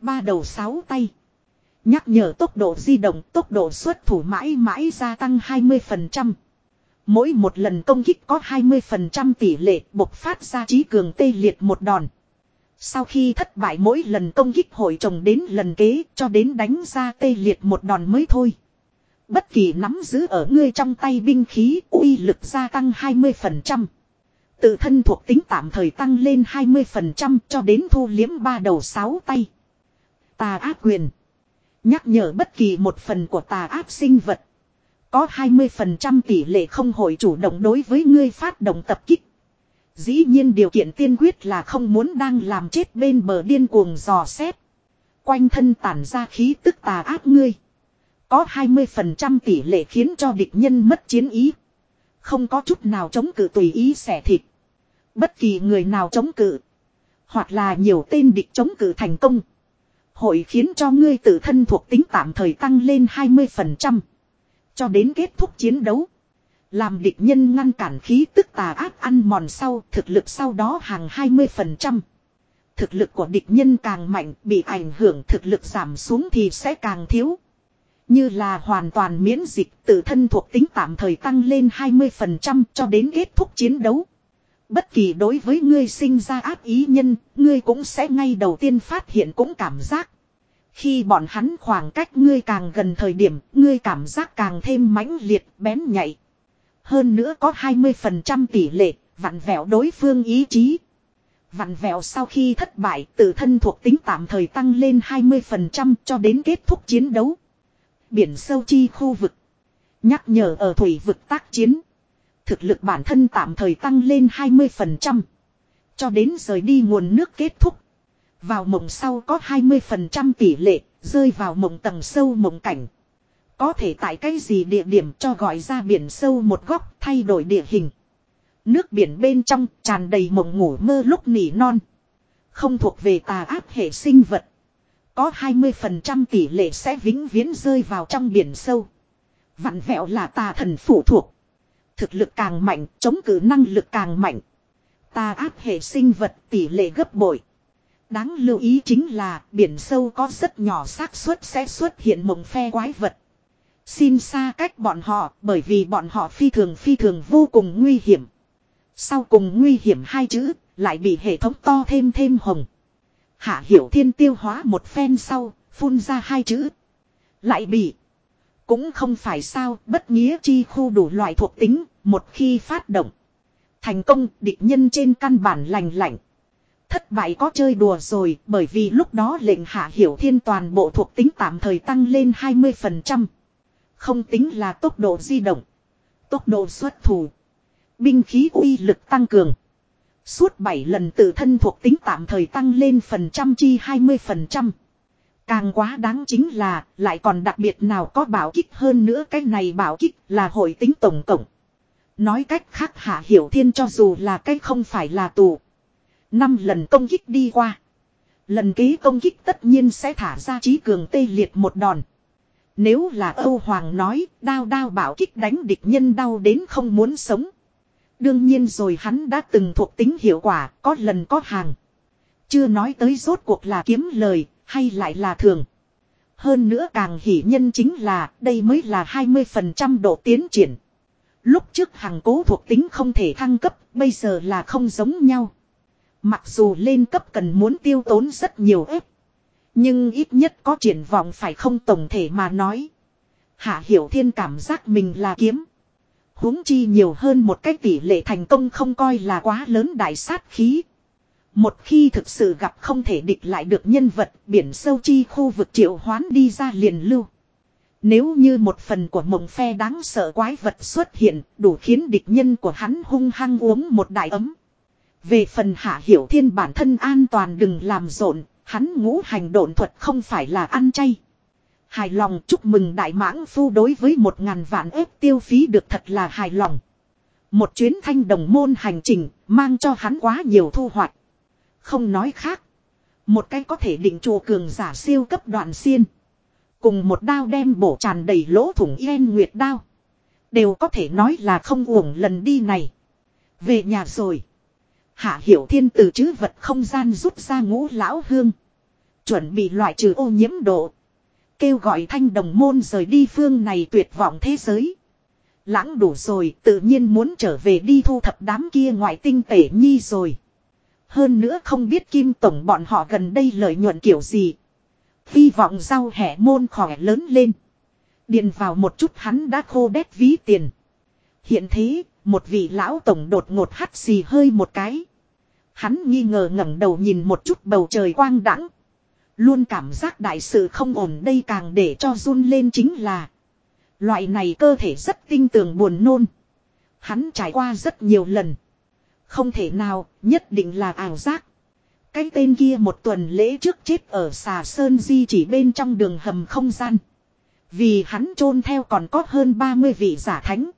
Ba đầu sáu tay. Nhắc nhở tốc độ di động, tốc độ xuất thủ mãi mãi gia tăng 20%. Mỗi một lần công kích có 20% tỷ lệ, bộc phát ra trí cường tê liệt một đòn. Sau khi thất bại mỗi lần công kích hội chồng đến lần kế cho đến đánh ra tê liệt một đòn mới thôi. Bất kỳ nắm giữ ở ngươi trong tay binh khí uy lực gia tăng 20%. Tự thân thuộc tính tạm thời tăng lên 20% cho đến thu liếm ba đầu sáu tay. Tà ác quyền. Nhắc nhở bất kỳ một phần của tà ác sinh vật. Có 20% tỷ lệ không hội chủ động đối với ngươi phát động tập kích. Dĩ nhiên điều kiện tiên quyết là không muốn đang làm chết bên bờ điên cuồng dò xét. Quanh thân tản ra khí tức tà ác ngươi. Có 20% tỷ lệ khiến cho địch nhân mất chiến ý. Không có chút nào chống cự tùy ý xẻ thịt. Bất kỳ người nào chống cự. Hoặc là nhiều tên địch chống cự thành công. Hội khiến cho ngươi tự thân thuộc tính tạm thời tăng lên 20%. Cho đến kết thúc chiến đấu. Làm địch nhân ngăn cản khí tức tà ác ăn mòn sau thực lực sau đó hàng 20%. Thực lực của địch nhân càng mạnh bị ảnh hưởng thực lực giảm xuống thì sẽ càng thiếu. Như là hoàn toàn miễn dịch tự thân thuộc tính tạm thời tăng lên 20% cho đến kết thúc chiến đấu. Bất kỳ đối với ngươi sinh ra ác ý nhân, ngươi cũng sẽ ngay đầu tiên phát hiện cũng cảm giác. Khi bọn hắn khoảng cách ngươi càng gần thời điểm, ngươi cảm giác càng thêm mãnh liệt, bén nhạy. Hơn nữa có 20% tỷ lệ, vặn vẹo đối phương ý chí. Vặn vẹo sau khi thất bại, tự thân thuộc tính tạm thời tăng lên 20% cho đến kết thúc chiến đấu. Biển sâu chi khu vực. Nhắc nhở ở thủy vực tác chiến. Thực lực bản thân tạm thời tăng lên 20%. Cho đến rời đi nguồn nước kết thúc. Vào mộng sau có 20% tỷ lệ, rơi vào mộng tầng sâu mộng cảnh. Có thể tại cái gì địa điểm cho gọi ra biển sâu một góc thay đổi địa hình. Nước biển bên trong tràn đầy mộng ngủ mơ lúc nỉ non. Không thuộc về tà ác hệ sinh vật. Có 20% tỷ lệ sẽ vĩnh viễn rơi vào trong biển sâu. Vặn vẹo là tà thần phụ thuộc. Thực lực càng mạnh, chống cự năng lực càng mạnh. Tà ác hệ sinh vật tỷ lệ gấp bội. Đáng lưu ý chính là biển sâu có rất nhỏ xác suất sẽ xuất hiện mộng phe quái vật. Xin xa cách bọn họ bởi vì bọn họ phi thường phi thường vô cùng nguy hiểm. Sau cùng nguy hiểm hai chữ lại bị hệ thống to thêm thêm hồng. Hạ hiểu thiên tiêu hóa một phen sau, phun ra hai chữ. Lại bị. Cũng không phải sao, bất nghĩa chi khu đủ loại thuộc tính, một khi phát động. Thành công, địch nhân trên căn bản lành lạnh. Thất bại có chơi đùa rồi, bởi vì lúc đó lệnh hạ hiểu thiên toàn bộ thuộc tính tạm thời tăng lên 20%. Không tính là tốc độ di động. Tốc độ xuất thủ. Binh khí uy lực tăng cường. Suốt 7 lần tự thân thuộc tính tạm thời tăng lên phần trăm chi 20%. Càng quá đáng chính là, lại còn đặc biệt nào có bảo kích hơn nữa cái này bảo kích là hội tính tổng cộng. Nói cách khác hạ hiểu thiên cho dù là cái không phải là tù. Năm lần công kích đi qua. Lần kế công kích tất nhiên sẽ thả ra trí cường tê liệt một đòn. Nếu là Âu Hoàng nói, đao đao bảo kích đánh địch nhân đau đến không muốn sống. Đương nhiên rồi hắn đã từng thuộc tính hiệu quả, có lần có hàng. Chưa nói tới rốt cuộc là kiếm lời, hay lại là thường. Hơn nữa càng hỉ nhân chính là, đây mới là 20% độ tiến triển. Lúc trước hàng cố thuộc tính không thể thăng cấp, bây giờ là không giống nhau. Mặc dù lên cấp cần muốn tiêu tốn rất nhiều ép. Nhưng ít nhất có triển vọng phải không tổng thể mà nói. Hạ Hiểu Thiên cảm giác mình là kiếm huống chi nhiều hơn một cái tỷ lệ thành công không coi là quá lớn đại sát khí. Một khi thực sự gặp không thể địch lại được nhân vật biển sâu chi khu vực triệu hoán đi ra liền lưu. Nếu như một phần của mộng phe đáng sợ quái vật xuất hiện đủ khiến địch nhân của hắn hung hăng uống một đại ấm. Về phần hạ hiểu thiên bản thân an toàn đừng làm rộn, hắn ngũ hành độn thuật không phải là ăn chay. Hài lòng chúc mừng đại mãng phu đối với một ngàn vạn ếp tiêu phí được thật là hài lòng. Một chuyến thanh đồng môn hành trình mang cho hắn quá nhiều thu hoạch. Không nói khác. Một cái có thể định chùa cường giả siêu cấp đoạn xiên. Cùng một đao đem bổ tràn đầy lỗ thủng yên nguyệt đao. Đều có thể nói là không uổng lần đi này. Về nhà rồi. Hạ hiểu thiên từ chứ vật không gian rút ra ngũ lão hương. Chuẩn bị loại trừ ô nhiễm độ. Kêu gọi thanh đồng môn rời đi phương này tuyệt vọng thế giới. Lãng đủ rồi tự nhiên muốn trở về đi thu thập đám kia ngoại tinh tể nhi rồi. Hơn nữa không biết kim tổng bọn họ gần đây lợi nhuận kiểu gì. Hy vọng rau hẻ môn khỏe lớn lên. Điền vào một chút hắn đã khô đét ví tiền. Hiện thế, một vị lão tổng đột ngột hắt xì hơi một cái. Hắn nghi ngờ ngẩng đầu nhìn một chút bầu trời quang đãng Luôn cảm giác đại sự không ổn đây càng để cho run lên chính là. Loại này cơ thể rất tinh tường buồn nôn. Hắn trải qua rất nhiều lần. Không thể nào, nhất định là ảo giác. Cái tên kia một tuần lễ trước chết ở xà sơn di chỉ bên trong đường hầm không gian. Vì hắn chôn theo còn có hơn 30 vị giả thánh.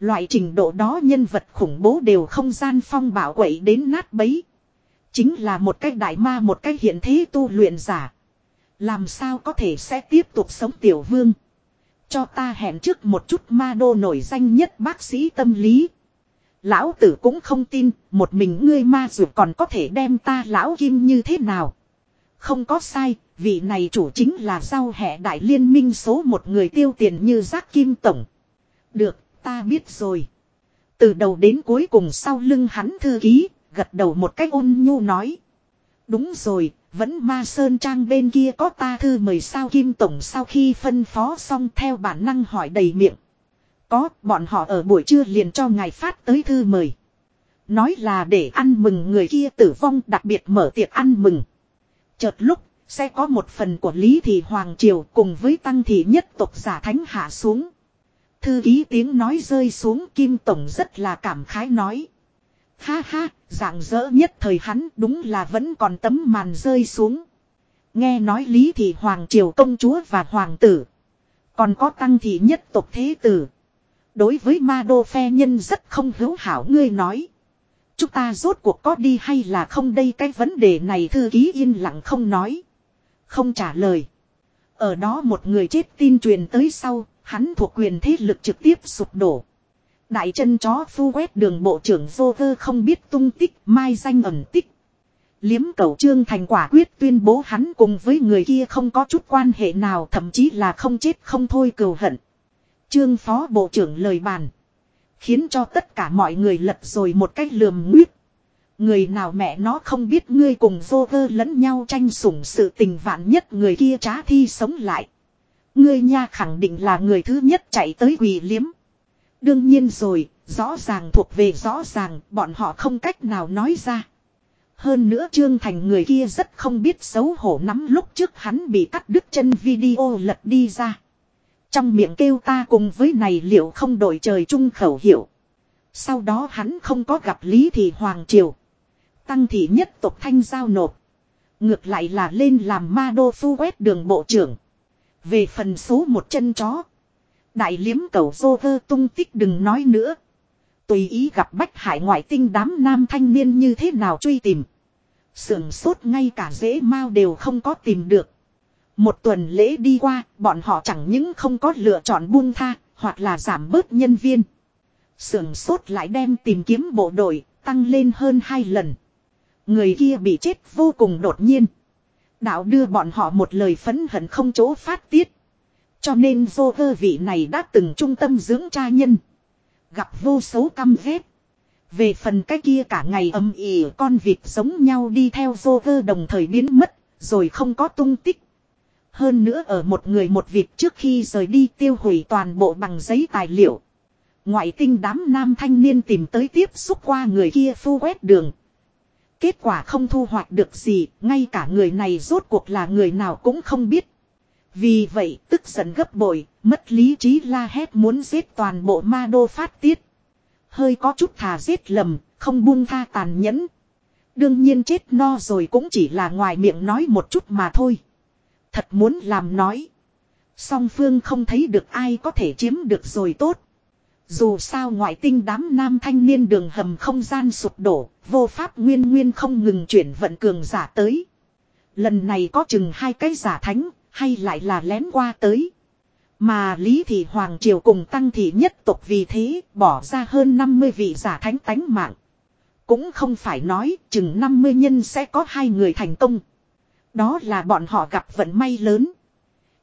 Loại trình độ đó nhân vật khủng bố đều không gian phong bảo quậy đến nát bấy. Chính là một cách đại ma một cách hiện thế tu luyện giả. Làm sao có thể sẽ tiếp tục sống tiểu vương. Cho ta hẹn trước một chút ma đô nổi danh nhất bác sĩ tâm lý. Lão tử cũng không tin, một mình ngươi ma dù còn có thể đem ta lão kim như thế nào. Không có sai, vị này chủ chính là giao hệ đại liên minh số một người tiêu tiền như giác kim tổng. Được, ta biết rồi. Từ đầu đến cuối cùng sau lưng hắn thư ký, gật đầu một cách ôn nhu nói. Đúng rồi, vẫn ma sơn trang bên kia có ta thư mời sao kim tổng sau khi phân phó xong theo bản năng hỏi đầy miệng. Có, bọn họ ở buổi trưa liền cho ngài phát tới thư mời. Nói là để ăn mừng người kia tử vong đặc biệt mở tiệc ăn mừng. Chợt lúc, sẽ có một phần của Lý Thị Hoàng Triều cùng với tăng thị nhất tộc giả thánh hạ xuống. Thư ký tiếng nói rơi xuống Kim Tổng rất là cảm khái nói. Ha ha, dạng dỡ nhất thời hắn đúng là vẫn còn tấm màn rơi xuống. Nghe nói Lý Thị Hoàng Triều công chúa và Hoàng tử. Còn có tăng thị nhất tộc thế tử. Đối với ma đô phe nhân rất không hữu hảo ngươi nói. Chúng ta rốt cuộc có đi hay là không đây cái vấn đề này thư ký yên lặng không nói. Không trả lời. Ở đó một người chết tin truyền tới sau, hắn thuộc quyền thế lực trực tiếp sụp đổ. Đại chân chó phu quét đường bộ trưởng vô cơ không biết tung tích, mai danh ẩn tích. Liếm cầu trương thành quả quyết tuyên bố hắn cùng với người kia không có chút quan hệ nào thậm chí là không chết không thôi cừu hận. Trương phó bộ trưởng lời bàn. Khiến cho tất cả mọi người lật rồi một cách lườm nguyết. Người nào mẹ nó không biết ngươi cùng vô cơ lẫn nhau tranh sủng sự tình vạn nhất người kia trá thi sống lại. Ngươi nha khẳng định là người thứ nhất chạy tới quỳ liếm. Đương nhiên rồi, rõ ràng thuộc về rõ ràng, bọn họ không cách nào nói ra. Hơn nữa Trương Thành người kia rất không biết xấu hổ nắm lúc trước hắn bị cắt đứt chân video lật đi ra. Trong miệng kêu ta cùng với này liệu không đổi trời chung khẩu hiệu. Sau đó hắn không có gặp Lý Thị Hoàng Triều. Tăng thị nhất tộc thanh giao nộp. Ngược lại là lên làm ma đô phu quét đường bộ trưởng. Về phần số một chân chó. Đại liếm cầu vô vơ tung tích đừng nói nữa. Tùy ý gặp bách hải ngoại tinh đám nam thanh niên như thế nào truy tìm. Sưởng sốt ngay cả dễ mau đều không có tìm được. Một tuần lễ đi qua, bọn họ chẳng những không có lựa chọn buông tha, hoặc là giảm bớt nhân viên. Sưởng sốt lại đem tìm kiếm bộ đội, tăng lên hơn hai lần. Người kia bị chết vô cùng đột nhiên. Đạo đưa bọn họ một lời phấn hận không chỗ phát tiết. Cho nên vô cơ vị này đã từng trung tâm dưỡng cha nhân. Gặp vô số căm ghét. Về phần cái kia cả ngày âm ỉ con vịt giống nhau đi theo vô cơ đồng thời biến mất, rồi không có tung tích. Hơn nữa ở một người một vịt trước khi rời đi tiêu hủy toàn bộ bằng giấy tài liệu. Ngoại tinh đám nam thanh niên tìm tới tiếp xúc qua người kia phu quét đường. Kết quả không thu hoạch được gì, ngay cả người này rốt cuộc là người nào cũng không biết. Vì vậy tức giận gấp bội, mất lý trí la hét muốn giết toàn bộ ma đô phát tiết. Hơi có chút thà giết lầm, không buông tha tàn nhẫn. Đương nhiên chết no rồi cũng chỉ là ngoài miệng nói một chút mà thôi. Thật muốn làm nói. Song phương không thấy được ai có thể chiếm được rồi tốt. Dù sao ngoại tinh đám nam thanh niên đường hầm không gian sụp đổ, vô pháp nguyên nguyên không ngừng chuyển vận cường giả tới. Lần này có chừng hai cái giả thánh, hay lại là lén qua tới. Mà Lý Thị Hoàng Triều cùng Tăng Thị nhất tục vì thế bỏ ra hơn 50 vị giả thánh tánh mạng. Cũng không phải nói chừng 50 nhân sẽ có hai người thành công. Đó là bọn họ gặp vận may lớn.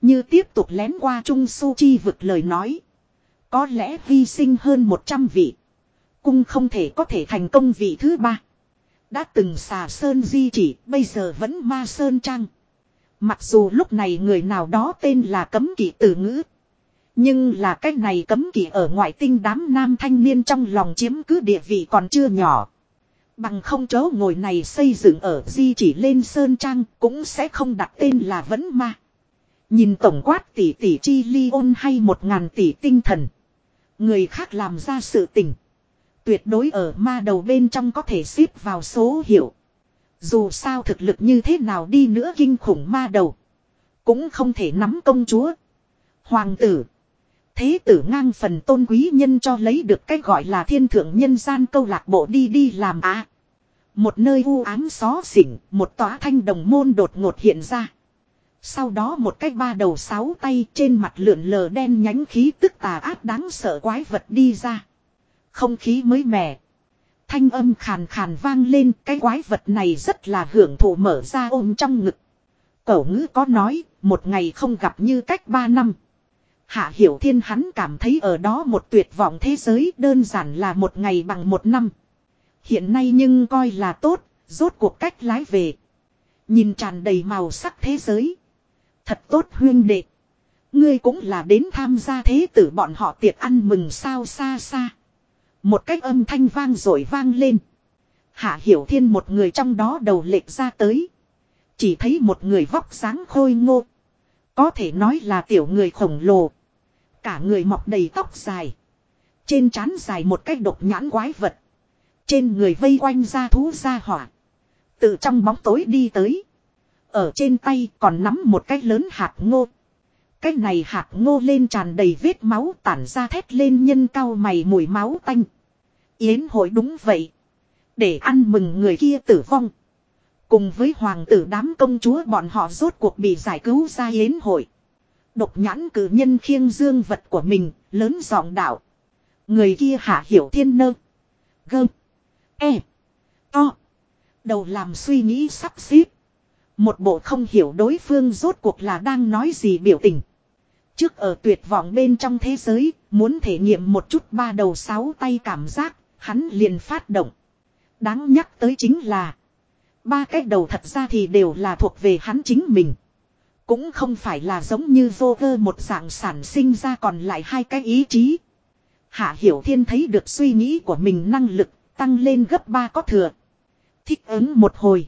Như tiếp tục lén qua Trung Su Chi vực lời nói. Có lẽ hy sinh hơn 100 vị. Cung không thể có thể thành công vị thứ ba. Đã từng xà sơn di chỉ, bây giờ vẫn ma sơn trang. Mặc dù lúc này người nào đó tên là cấm kỵ từ ngữ. Nhưng là cách này cấm kỵ ở ngoại tinh đám nam thanh niên trong lòng chiếm cứ địa vị còn chưa nhỏ. Bằng không chỗ ngồi này xây dựng ở di chỉ lên sơn trang cũng sẽ không đặt tên là vẫn ma. Nhìn tổng quát tỷ tỷ chi ly ôn hay một ngàn tỷ tinh thần. Người khác làm ra sự tình. Tuyệt đối ở ma đầu bên trong có thể xếp vào số hiệu. Dù sao thực lực như thế nào đi nữa kinh khủng ma đầu. Cũng không thể nắm công chúa. Hoàng tử. Thế tử ngang phần tôn quý nhân cho lấy được cái gọi là thiên thượng nhân gian câu lạc bộ đi đi làm á. một nơi u ám xó xỉnh, một tòa thanh đồng môn đột ngột hiện ra. Sau đó một cái ba đầu sáu tay trên mặt lượn lờ đen nhánh khí tức tà ác đáng sợ quái vật đi ra. Không khí mới mẻ. Thanh âm khàn khàn vang lên cái quái vật này rất là hưởng thụ mở ra ôm trong ngực. Cẩu ngữ có nói, một ngày không gặp như cách ba năm. Hạ Hiểu Thiên hắn cảm thấy ở đó một tuyệt vọng thế giới đơn giản là một ngày bằng một năm. Hiện nay nhưng coi là tốt, rốt cuộc cách lái về. Nhìn tràn đầy màu sắc thế giới. Thật tốt huyên đệ. Ngươi cũng là đến tham gia thế tử bọn họ tiệc ăn mừng sao xa xa. Một cách âm thanh vang rồi vang lên. Hạ Hiểu Thiên một người trong đó đầu lệch ra tới. Chỉ thấy một người vóc dáng khôi ngô. Có thể nói là tiểu người khổng lồ. Cả người mọc đầy tóc dài. Trên trán dài một cái độc nhãn quái vật. Trên người vây quanh ra thú ra hỏa. Từ trong bóng tối đi tới. Ở trên tay còn nắm một cái lớn hạt ngô. Cái này hạt ngô lên tràn đầy vết máu tản ra thét lên nhân cao mày mùi máu tanh. Yến hội đúng vậy. Để ăn mừng người kia tử vong. Cùng với hoàng tử đám công chúa bọn họ rốt cuộc bị giải cứu ra yến hội. Độc nhãn cử nhân khiêng dương vật của mình, lớn giọng đạo. Người kia hạ hiểu thiên nơ. gơm E. To. Đầu làm suy nghĩ sắp xếp. Một bộ không hiểu đối phương rốt cuộc là đang nói gì biểu tình. Trước ở tuyệt vọng bên trong thế giới, muốn thể nghiệm một chút ba đầu sáu tay cảm giác, hắn liền phát động. Đáng nhắc tới chính là, ba cái đầu thật ra thì đều là thuộc về hắn chính mình. Cũng không phải là giống như vô cơ một dạng sản sinh ra còn lại hai cái ý chí. Hạ Hiểu Thiên thấy được suy nghĩ của mình năng lực tăng lên gấp ba có thừa. Thích ứng một hồi.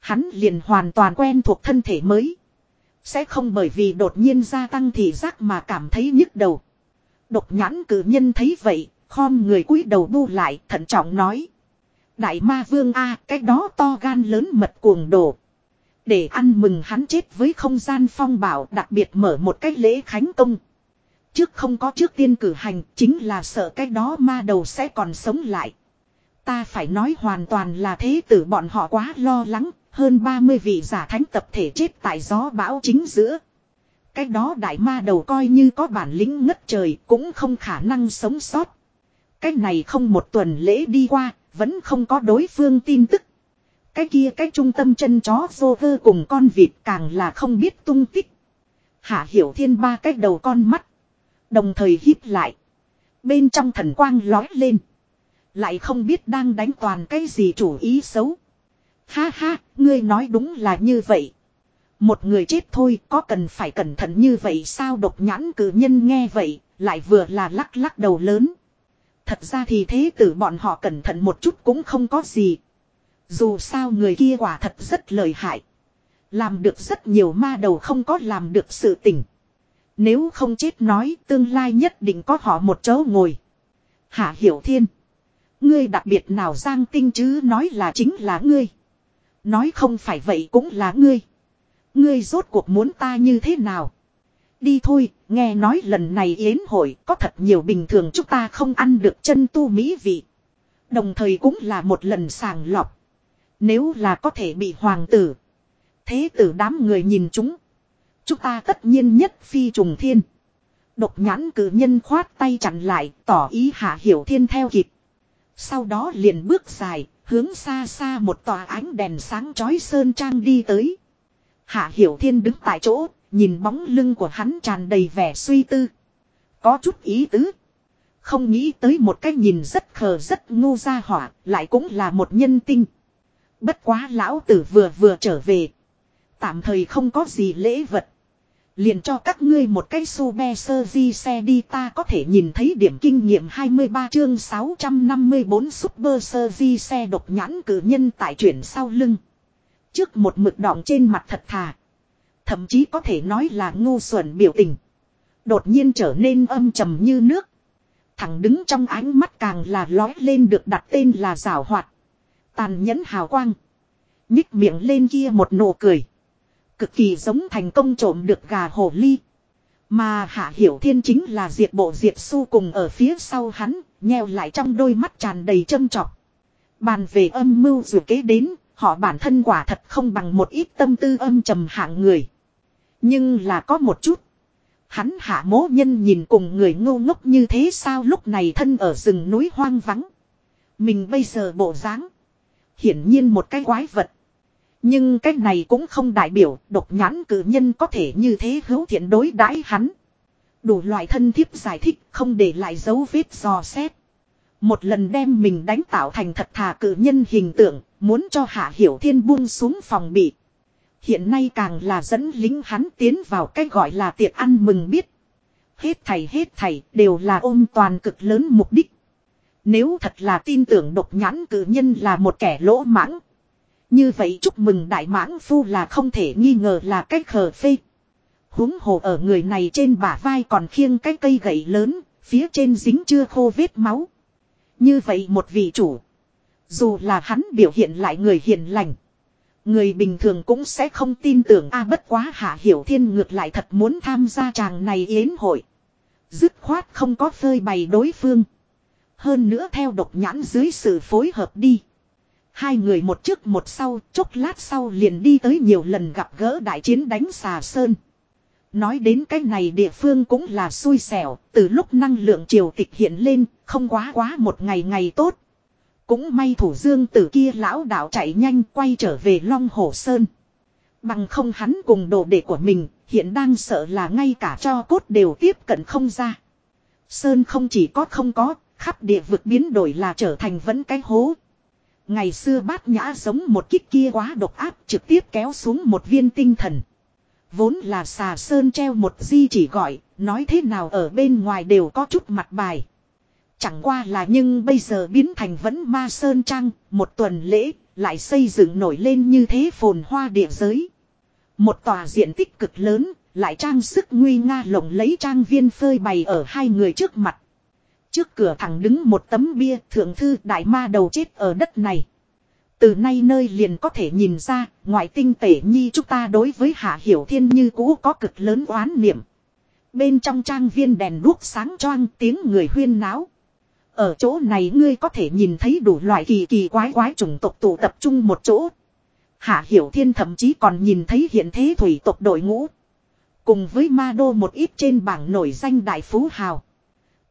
Hắn liền hoàn toàn quen thuộc thân thể mới. Sẽ không bởi vì đột nhiên gia tăng thị giác mà cảm thấy nhức đầu. Độc nhãn cử nhân thấy vậy, khom người cúi đầu bu lại thận trọng nói. Đại ma vương A, cái đó to gan lớn mật cuồng đồ. Để ăn mừng hắn chết với không gian phong bảo đặc biệt mở một cách lễ khánh công. Trước không có trước tiên cử hành, chính là sợ cái đó ma đầu sẽ còn sống lại. Ta phải nói hoàn toàn là thế tử bọn họ quá lo lắng, hơn 30 vị giả thánh tập thể chết tại gió bão chính giữa. Cái đó đại ma đầu coi như có bản lĩnh ngất trời cũng không khả năng sống sót. Cái này không một tuần lễ đi qua, vẫn không có đối phương tin tức. Cái kia cái trung tâm chân chó vô vơ cùng con vịt càng là không biết tung tích. Hạ hiểu thiên ba cái đầu con mắt. Đồng thời hít lại. Bên trong thần quang lói lên. Lại không biết đang đánh toàn cái gì chủ ý xấu. Ha ha, ngươi nói đúng là như vậy. Một người chết thôi có cần phải cẩn thận như vậy sao độc nhãn cử nhân nghe vậy, lại vừa là lắc lắc đầu lớn. Thật ra thì thế tử bọn họ cẩn thận một chút cũng không có gì. Dù sao người kia quả thật rất lợi hại. Làm được rất nhiều ma đầu không có làm được sự tình. Nếu không chết nói tương lai nhất định có họ một chỗ ngồi. Hạ Hiểu Thiên. Ngươi đặc biệt nào giang tinh chứ nói là chính là ngươi. Nói không phải vậy cũng là ngươi. Ngươi rốt cuộc muốn ta như thế nào? Đi thôi, nghe nói lần này yến hội có thật nhiều bình thường chúng ta không ăn được chân tu mỹ vị. Đồng thời cũng là một lần sàng lọc. Nếu là có thể bị hoàng tử. Thế tử đám người nhìn chúng. Chúng ta tất nhiên nhất phi trùng thiên. Độc nhãn cử nhân khoát tay chặn lại, tỏ ý hạ hiểu thiên theo kịp. Sau đó liền bước dài, hướng xa xa một tòa ánh đèn sáng chói sơn trang đi tới. Hạ hiểu thiên đứng tại chỗ, nhìn bóng lưng của hắn tràn đầy vẻ suy tư. Có chút ý tứ. Không nghĩ tới một cái nhìn rất khờ rất ngu ra hỏa, lại cũng là một nhân tinh. Bất quá lão tử vừa vừa trở về. Tạm thời không có gì lễ vật. Liền cho các ngươi một cái su be sơ di xe đi ta có thể nhìn thấy điểm kinh nghiệm 23 chương 654 super sơ di xe độc nhãn cử nhân tại chuyển sau lưng. Trước một mực đọng trên mặt thật thà. Thậm chí có thể nói là ngu xuẩn biểu tình. Đột nhiên trở nên âm trầm như nước. Thẳng đứng trong ánh mắt càng là lói lên được đặt tên là rào hoạt. Tàn nhẫn hào quang. Nhích miệng lên kia một nụ cười. Cực kỳ giống thành công trộm được gà hồ ly. Mà Hạ Hiểu Thiên chính là diệt bộ diệt su cùng ở phía sau hắn, nheo lại trong đôi mắt tràn đầy châm trọc. Bàn về âm mưu dù kế đến, họ bản thân quả thật không bằng một ít tâm tư âm trầm hạng người. Nhưng là có một chút. Hắn hạ mố nhân nhìn cùng người ngu ngốc như thế sao lúc này thân ở rừng núi hoang vắng. Mình bây giờ bộ dáng Hiển nhiên một cái quái vật. Nhưng cái này cũng không đại biểu độc nhãn cử nhân có thể như thế hữu thiện đối đãi hắn. Đủ loại thân thiếp giải thích không để lại dấu vết dò xét. Một lần đem mình đánh tạo thành thật thà cử nhân hình tượng, muốn cho Hạ Hiểu Thiên buông xuống phòng bị. Hiện nay càng là dẫn lính hắn tiến vào cái gọi là tiệc ăn mừng biết. Hết thầy hết thầy đều là ôm toàn cực lớn mục đích. Nếu thật là tin tưởng độc nhãn cử nhân là một kẻ lỗ mãng. Như vậy chúc mừng đại mãng phu là không thể nghi ngờ là cách khờ phê. huống hồ ở người này trên bả vai còn khiêng cái cây gậy lớn, phía trên dính chưa khô vết máu. Như vậy một vị chủ. Dù là hắn biểu hiện lại người hiền lành. Người bình thường cũng sẽ không tin tưởng a bất quá hạ hiểu thiên ngược lại thật muốn tham gia chàng này yến hội. Dứt khoát không có phơi bày đối phương. Hơn nữa theo độc nhãn dưới sự phối hợp đi. Hai người một trước một sau, chốc lát sau liền đi tới nhiều lần gặp gỡ đại chiến đánh xà sơn. Nói đến cái này địa phương cũng là xui xẻo, từ lúc năng lượng triều tịch hiện lên, không quá quá một ngày ngày tốt. Cũng may thủ dương tử kia lão đạo chạy nhanh quay trở về Long Hồ Sơn. Bằng không hắn cùng đồ đệ của mình, hiện đang sợ là ngay cả cho cốt đều tiếp cận không ra. Sơn không chỉ có không có, khắp địa vực biến đổi là trở thành vẫn cái hố. Ngày xưa bát nhã giống một kích kia quá độc áp trực tiếp kéo xuống một viên tinh thần. Vốn là xà sơn treo một di chỉ gọi, nói thế nào ở bên ngoài đều có chút mặt bài. Chẳng qua là nhưng bây giờ biến thành vẫn ma sơn trang một tuần lễ, lại xây dựng nổi lên như thế phồn hoa địa giới. Một tòa diện tích cực lớn, lại trang sức nguy nga lộng lấy trang viên phơi bày ở hai người trước mặt. Trước cửa thẳng đứng một tấm bia thượng thư đại ma đầu chết ở đất này. Từ nay nơi liền có thể nhìn ra, ngoại tinh tể nhi chúng ta đối với hạ hiểu thiên như cũ có cực lớn oán niệm. Bên trong trang viên đèn đuốc sáng choang tiếng người huyên náo. Ở chỗ này ngươi có thể nhìn thấy đủ loại kỳ kỳ quái quái chủng tộc tụ tập trung một chỗ. Hạ Hiểu Thiên thậm chí còn nhìn thấy hiện thế thủy tộc đội ngũ. Cùng với ma đô một ít trên bảng nổi danh đại phú hào.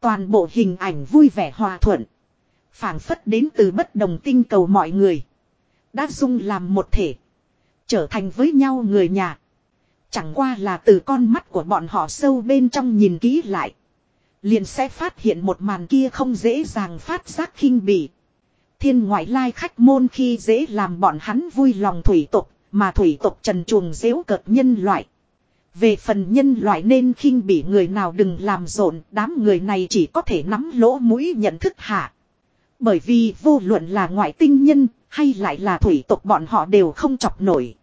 Toàn bộ hình ảnh vui vẻ hòa thuận. phảng phất đến từ bất đồng tinh cầu mọi người. Đã dung làm một thể. Trở thành với nhau người nhà. Chẳng qua là từ con mắt của bọn họ sâu bên trong nhìn kỹ lại. Liền sẽ phát hiện một màn kia không dễ dàng phát giác khinh bỉ. Thiên ngoại lai khách môn khi dễ làm bọn hắn vui lòng thủy tục, mà thủy tục trần chuồng dễu cợt nhân loại. Về phần nhân loại nên khinh bỉ người nào đừng làm rộn, đám người này chỉ có thể nắm lỗ mũi nhận thức hạ. Bởi vì vô luận là ngoại tinh nhân, hay lại là thủy tục bọn họ đều không chọc nổi.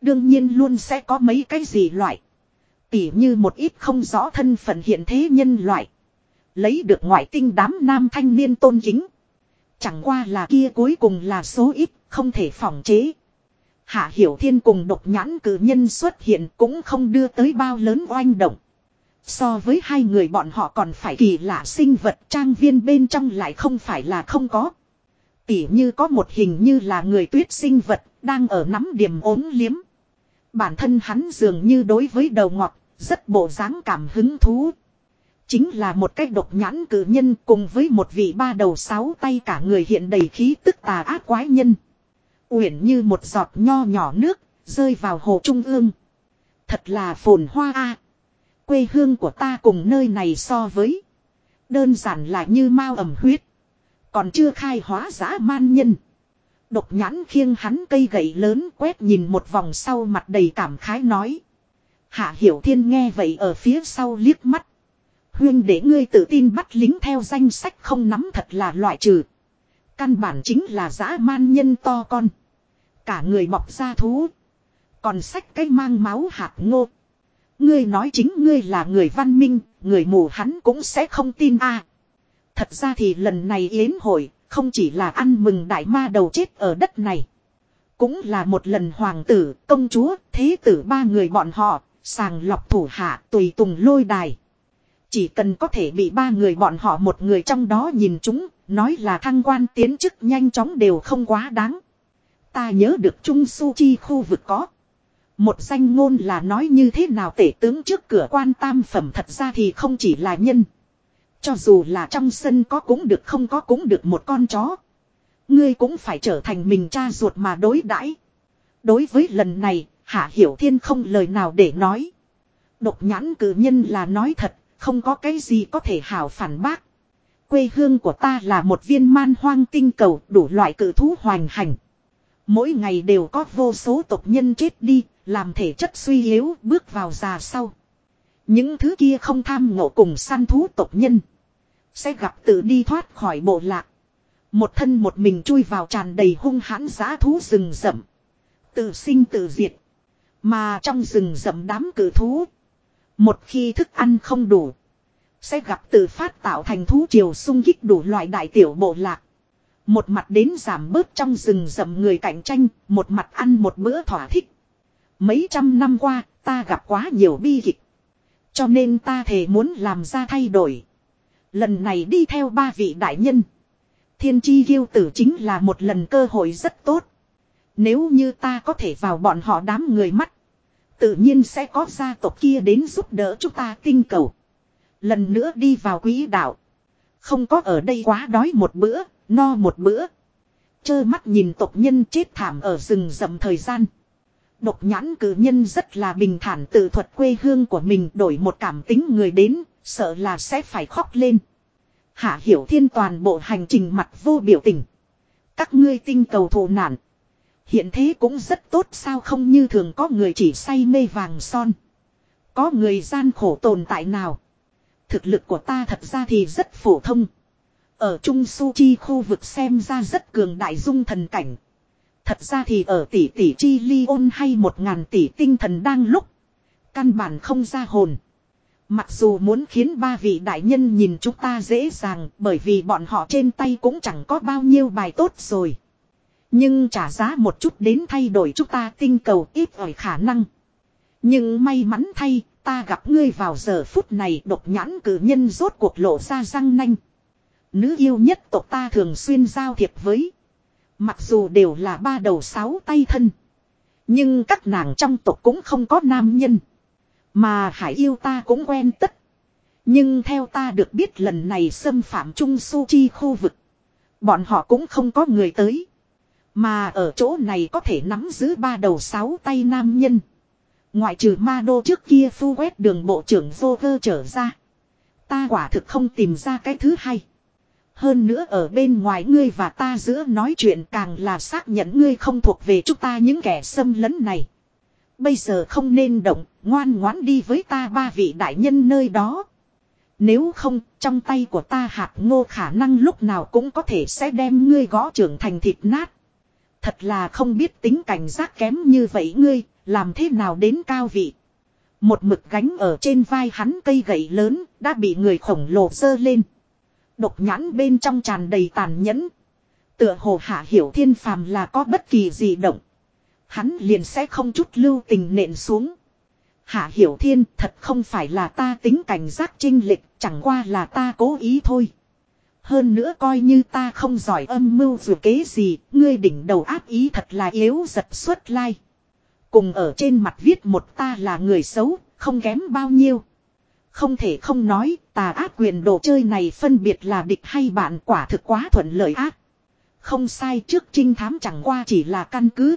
Đương nhiên luôn sẽ có mấy cái gì loại. Tỉ như một ít không rõ thân phận hiện thế nhân loại. Lấy được ngoại tinh đám nam thanh niên tôn kính. Chẳng qua là kia cuối cùng là số ít, không thể phòng chế. Hạ Hiểu Thiên cùng độc nhãn cử nhân xuất hiện cũng không đưa tới bao lớn oanh động. So với hai người bọn họ còn phải kỳ lạ sinh vật trang viên bên trong lại không phải là không có. Tỉ như có một hình như là người tuyết sinh vật đang ở nắm điểm ốm liếm. Bản thân hắn dường như đối với đầu ngọt, rất bộ dáng cảm hứng thú. Chính là một cách độc nhãn cử nhân cùng với một vị ba đầu sáu tay cả người hiện đầy khí tức tà ác quái nhân. Uyển như một giọt nho nhỏ nước, rơi vào hồ trung ương. Thật là phồn hoa a. Quê hương của ta cùng nơi này so với. Đơn giản là như mau ẩm huyết. Còn chưa khai hóa giã man nhân. Độc nhãn khiêng hắn cây gậy lớn quét nhìn một vòng sau mặt đầy cảm khái nói. Hạ Hiểu Thiên nghe vậy ở phía sau liếc mắt. Huyên để ngươi tự tin bắt lính theo danh sách không nắm thật là loại trừ. Căn bản chính là dã man nhân to con. Cả người mọc ra thú. Còn sách cái mang máu hạt ngô. Ngươi nói chính ngươi là người văn minh, người mù hắn cũng sẽ không tin a. Thật ra thì lần này yến hội, không chỉ là ăn mừng đại ma đầu chết ở đất này. Cũng là một lần hoàng tử, công chúa, thế tử ba người bọn họ, sàng lọc thủ hạ, tùy tùng lôi đài. Chỉ cần có thể bị ba người bọn họ một người trong đó nhìn chúng, nói là thăng quan tiến chức nhanh chóng đều không quá đáng. Ta nhớ được Trung Su Chi khu vực có. Một danh ngôn là nói như thế nào tể tướng trước cửa quan tam phẩm thật ra thì không chỉ là nhân. Cho dù là trong sân có cũng được không có cũng được một con chó. Ngươi cũng phải trở thành mình cha ruột mà đối đãi. Đối với lần này, Hạ Hiểu Thiên không lời nào để nói. Độc nhãn cử nhân là nói thật, không có cái gì có thể hảo phản bác. Quê hương của ta là một viên man hoang tinh cầu đủ loại cử thú hoành hành. Mỗi ngày đều có vô số tộc nhân chết đi, làm thể chất suy yếu bước vào già sau. Những thứ kia không tham ngộ cùng săn thú tộc nhân. Sẽ gặp tự đi thoát khỏi bộ lạc. Một thân một mình chui vào tràn đầy hung hãn giá thú rừng rậm. Tự sinh tự diệt. Mà trong rừng rậm đám cử thú. Một khi thức ăn không đủ. Sẽ gặp tự phát tạo thành thú triều sung kích đủ loại đại tiểu bộ lạc. Một mặt đến giảm bớt trong rừng rậm người cạnh tranh, một mặt ăn một bữa thỏa thích. Mấy trăm năm qua, ta gặp quá nhiều bi kịch. Cho nên ta thề muốn làm ra thay đổi. Lần này đi theo ba vị đại nhân. Thiên chi ghiêu tử chính là một lần cơ hội rất tốt. Nếu như ta có thể vào bọn họ đám người mắt. Tự nhiên sẽ có gia tộc kia đến giúp đỡ chúng ta tinh cầu. Lần nữa đi vào quỹ đạo. Không có ở đây quá đói một bữa, no một bữa. Chơ mắt nhìn tộc nhân chết thảm ở rừng rậm thời gian. Độc nhãn cử nhân rất là bình thản tự thuật quê hương của mình đổi một cảm tính người đến, sợ là sẽ phải khóc lên. Hạ hiểu thiên toàn bộ hành trình mặt vô biểu tình. Các ngươi tinh cầu thổ nạn. Hiện thế cũng rất tốt sao không như thường có người chỉ say mê vàng son. Có người gian khổ tồn tại nào. Thực lực của ta thật ra thì rất phổ thông. Ở Trung Su Chi khu vực xem ra rất cường đại dung thần cảnh. Thật ra thì ở tỷ tỷ chi ly ôn hay một ngàn tỷ tinh thần đang lúc. Căn bản không ra hồn. Mặc dù muốn khiến ba vị đại nhân nhìn chúng ta dễ dàng bởi vì bọn họ trên tay cũng chẳng có bao nhiêu bài tốt rồi. Nhưng trả giá một chút đến thay đổi chúng ta tinh cầu ít ỏi khả năng. Nhưng may mắn thay, ta gặp ngươi vào giờ phút này độc nhãn cử nhân rốt cuộc lộ ra răng nanh. Nữ yêu nhất tộc ta thường xuyên giao thiệp với. Mặc dù đều là ba đầu sáu tay thân. Nhưng các nàng trong tộc cũng không có nam nhân. Mà hải yêu ta cũng quen tất. Nhưng theo ta được biết lần này xâm phạm Trung Su Chi khu vực. Bọn họ cũng không có người tới. Mà ở chỗ này có thể nắm giữ ba đầu sáu tay nam nhân. Ngoại trừ ma đô trước kia phu quét đường bộ trưởng vô cơ trở ra. Ta quả thực không tìm ra cái thứ hai. Hơn nữa ở bên ngoài ngươi và ta giữa nói chuyện càng là xác nhận ngươi không thuộc về chúng ta những kẻ xâm lấn này. Bây giờ không nên động, ngoan ngoãn đi với ta ba vị đại nhân nơi đó. Nếu không, trong tay của ta hạt ngô khả năng lúc nào cũng có thể sẽ đem ngươi gõ trưởng thành thịt nát. Thật là không biết tính cảnh giác kém như vậy ngươi, làm thế nào đến cao vị. Một mực gánh ở trên vai hắn cây gậy lớn, đã bị người khổng lồ dơ lên. Độc nhãn bên trong tràn đầy tàn nhẫn. Tựa hồ hạ hiểu thiên phàm là có bất kỳ gì động. Hắn liền sẽ không chút lưu tình nện xuống. Hạ hiểu thiên thật không phải là ta tính cảnh giác trinh lịch, chẳng qua là ta cố ý thôi. Hơn nữa coi như ta không giỏi âm mưu dù kế gì, ngươi đỉnh đầu áp ý thật là yếu giật xuất lai. Cùng ở trên mặt viết một ta là người xấu, không kém bao nhiêu. Không thể không nói, tà ác quyền đồ chơi này phân biệt là địch hay bạn quả thực quá thuận lợi ác. Không sai trước trinh thám chẳng qua chỉ là căn cứ.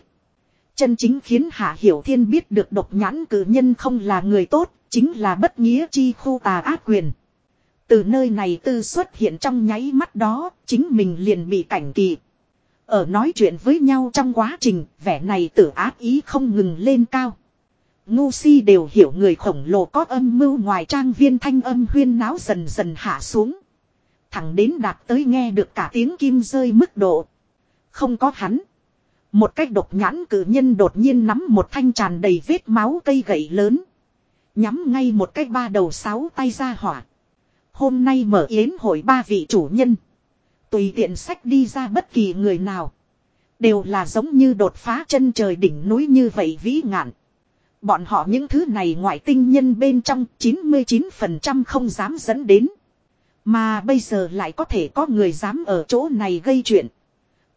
Chân chính khiến Hạ Hiểu Thiên biết được độc nhãn cử nhân không là người tốt, chính là bất nghĩa chi khu tà ác quyền. Từ nơi này tư xuất hiện trong nháy mắt đó, chính mình liền bị cảnh kỳ. Ở nói chuyện với nhau trong quá trình, vẻ này tử ác ý không ngừng lên cao. Ngu si đều hiểu người khổng lồ có âm mưu ngoài trang viên thanh âm huyên náo dần dần hạ xuống. Thẳng đến đạt tới nghe được cả tiếng kim rơi mức độ. Không có hắn. Một cách độc nhãn cử nhân đột nhiên nắm một thanh tràn đầy vết máu cây gậy lớn. Nhắm ngay một cái ba đầu sáu tay ra hỏa. Hôm nay mở yến hội ba vị chủ nhân. Tùy tiện sách đi ra bất kỳ người nào. Đều là giống như đột phá chân trời đỉnh núi như vậy vĩ ngạn. Bọn họ những thứ này ngoại tinh nhân bên trong 99% không dám dẫn đến. Mà bây giờ lại có thể có người dám ở chỗ này gây chuyện.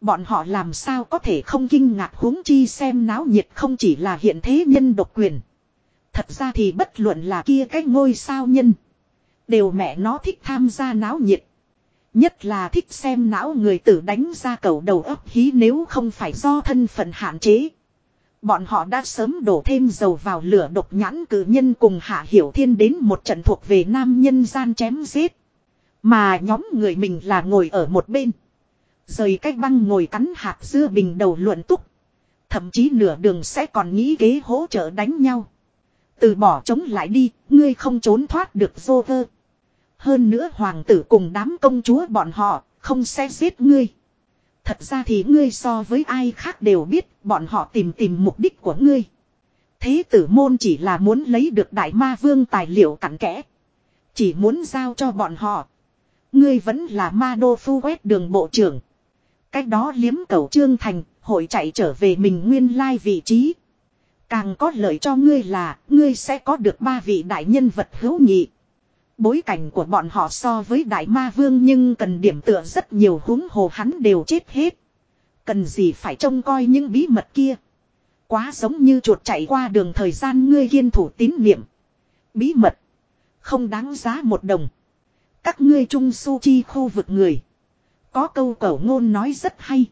Bọn họ làm sao có thể không kinh ngạc huống chi xem náo nhiệt không chỉ là hiện thế nhân độc quyền. Thật ra thì bất luận là kia cái ngôi sao nhân. Đều mẹ nó thích tham gia náo nhiệt. Nhất là thích xem não người tử đánh ra cầu đầu ấp hí nếu không phải do thân phận hạn chế. Bọn họ đã sớm đổ thêm dầu vào lửa độc nhãn cử nhân cùng Hạ Hiểu Thiên đến một trận thuộc về nam nhân gian chém giết. Mà nhóm người mình là ngồi ở một bên. Rời cách băng ngồi cắn hạt dưa bình đầu luận túc. Thậm chí nửa đường sẽ còn nghĩ kế hỗ trợ đánh nhau. Từ bỏ chống lại đi, ngươi không trốn thoát được vô vơ. Hơn nữa hoàng tử cùng đám công chúa bọn họ, không sẽ giết ngươi. Thật ra thì ngươi so với ai khác đều biết, bọn họ tìm tìm mục đích của ngươi. Thế tử môn chỉ là muốn lấy được đại ma vương tài liệu cặn kẽ. Chỉ muốn giao cho bọn họ. Ngươi vẫn là ma đô phu quét đường bộ trưởng. Cách đó liếm cầu trương thành, hội chạy trở về mình nguyên lai vị trí. Càng có lợi cho ngươi là, ngươi sẽ có được ba vị đại nhân vật hữu nhị. Bối cảnh của bọn họ so với đại ma vương nhưng cần điểm tựa rất nhiều huống hồ hắn đều chết hết. Cần gì phải trông coi những bí mật kia. Quá giống như chuột chạy qua đường thời gian ngươi kiên thủ tín niệm. Bí mật. Không đáng giá một đồng. Các ngươi trung su chi khu vực người. Có câu cẩu ngôn nói rất hay.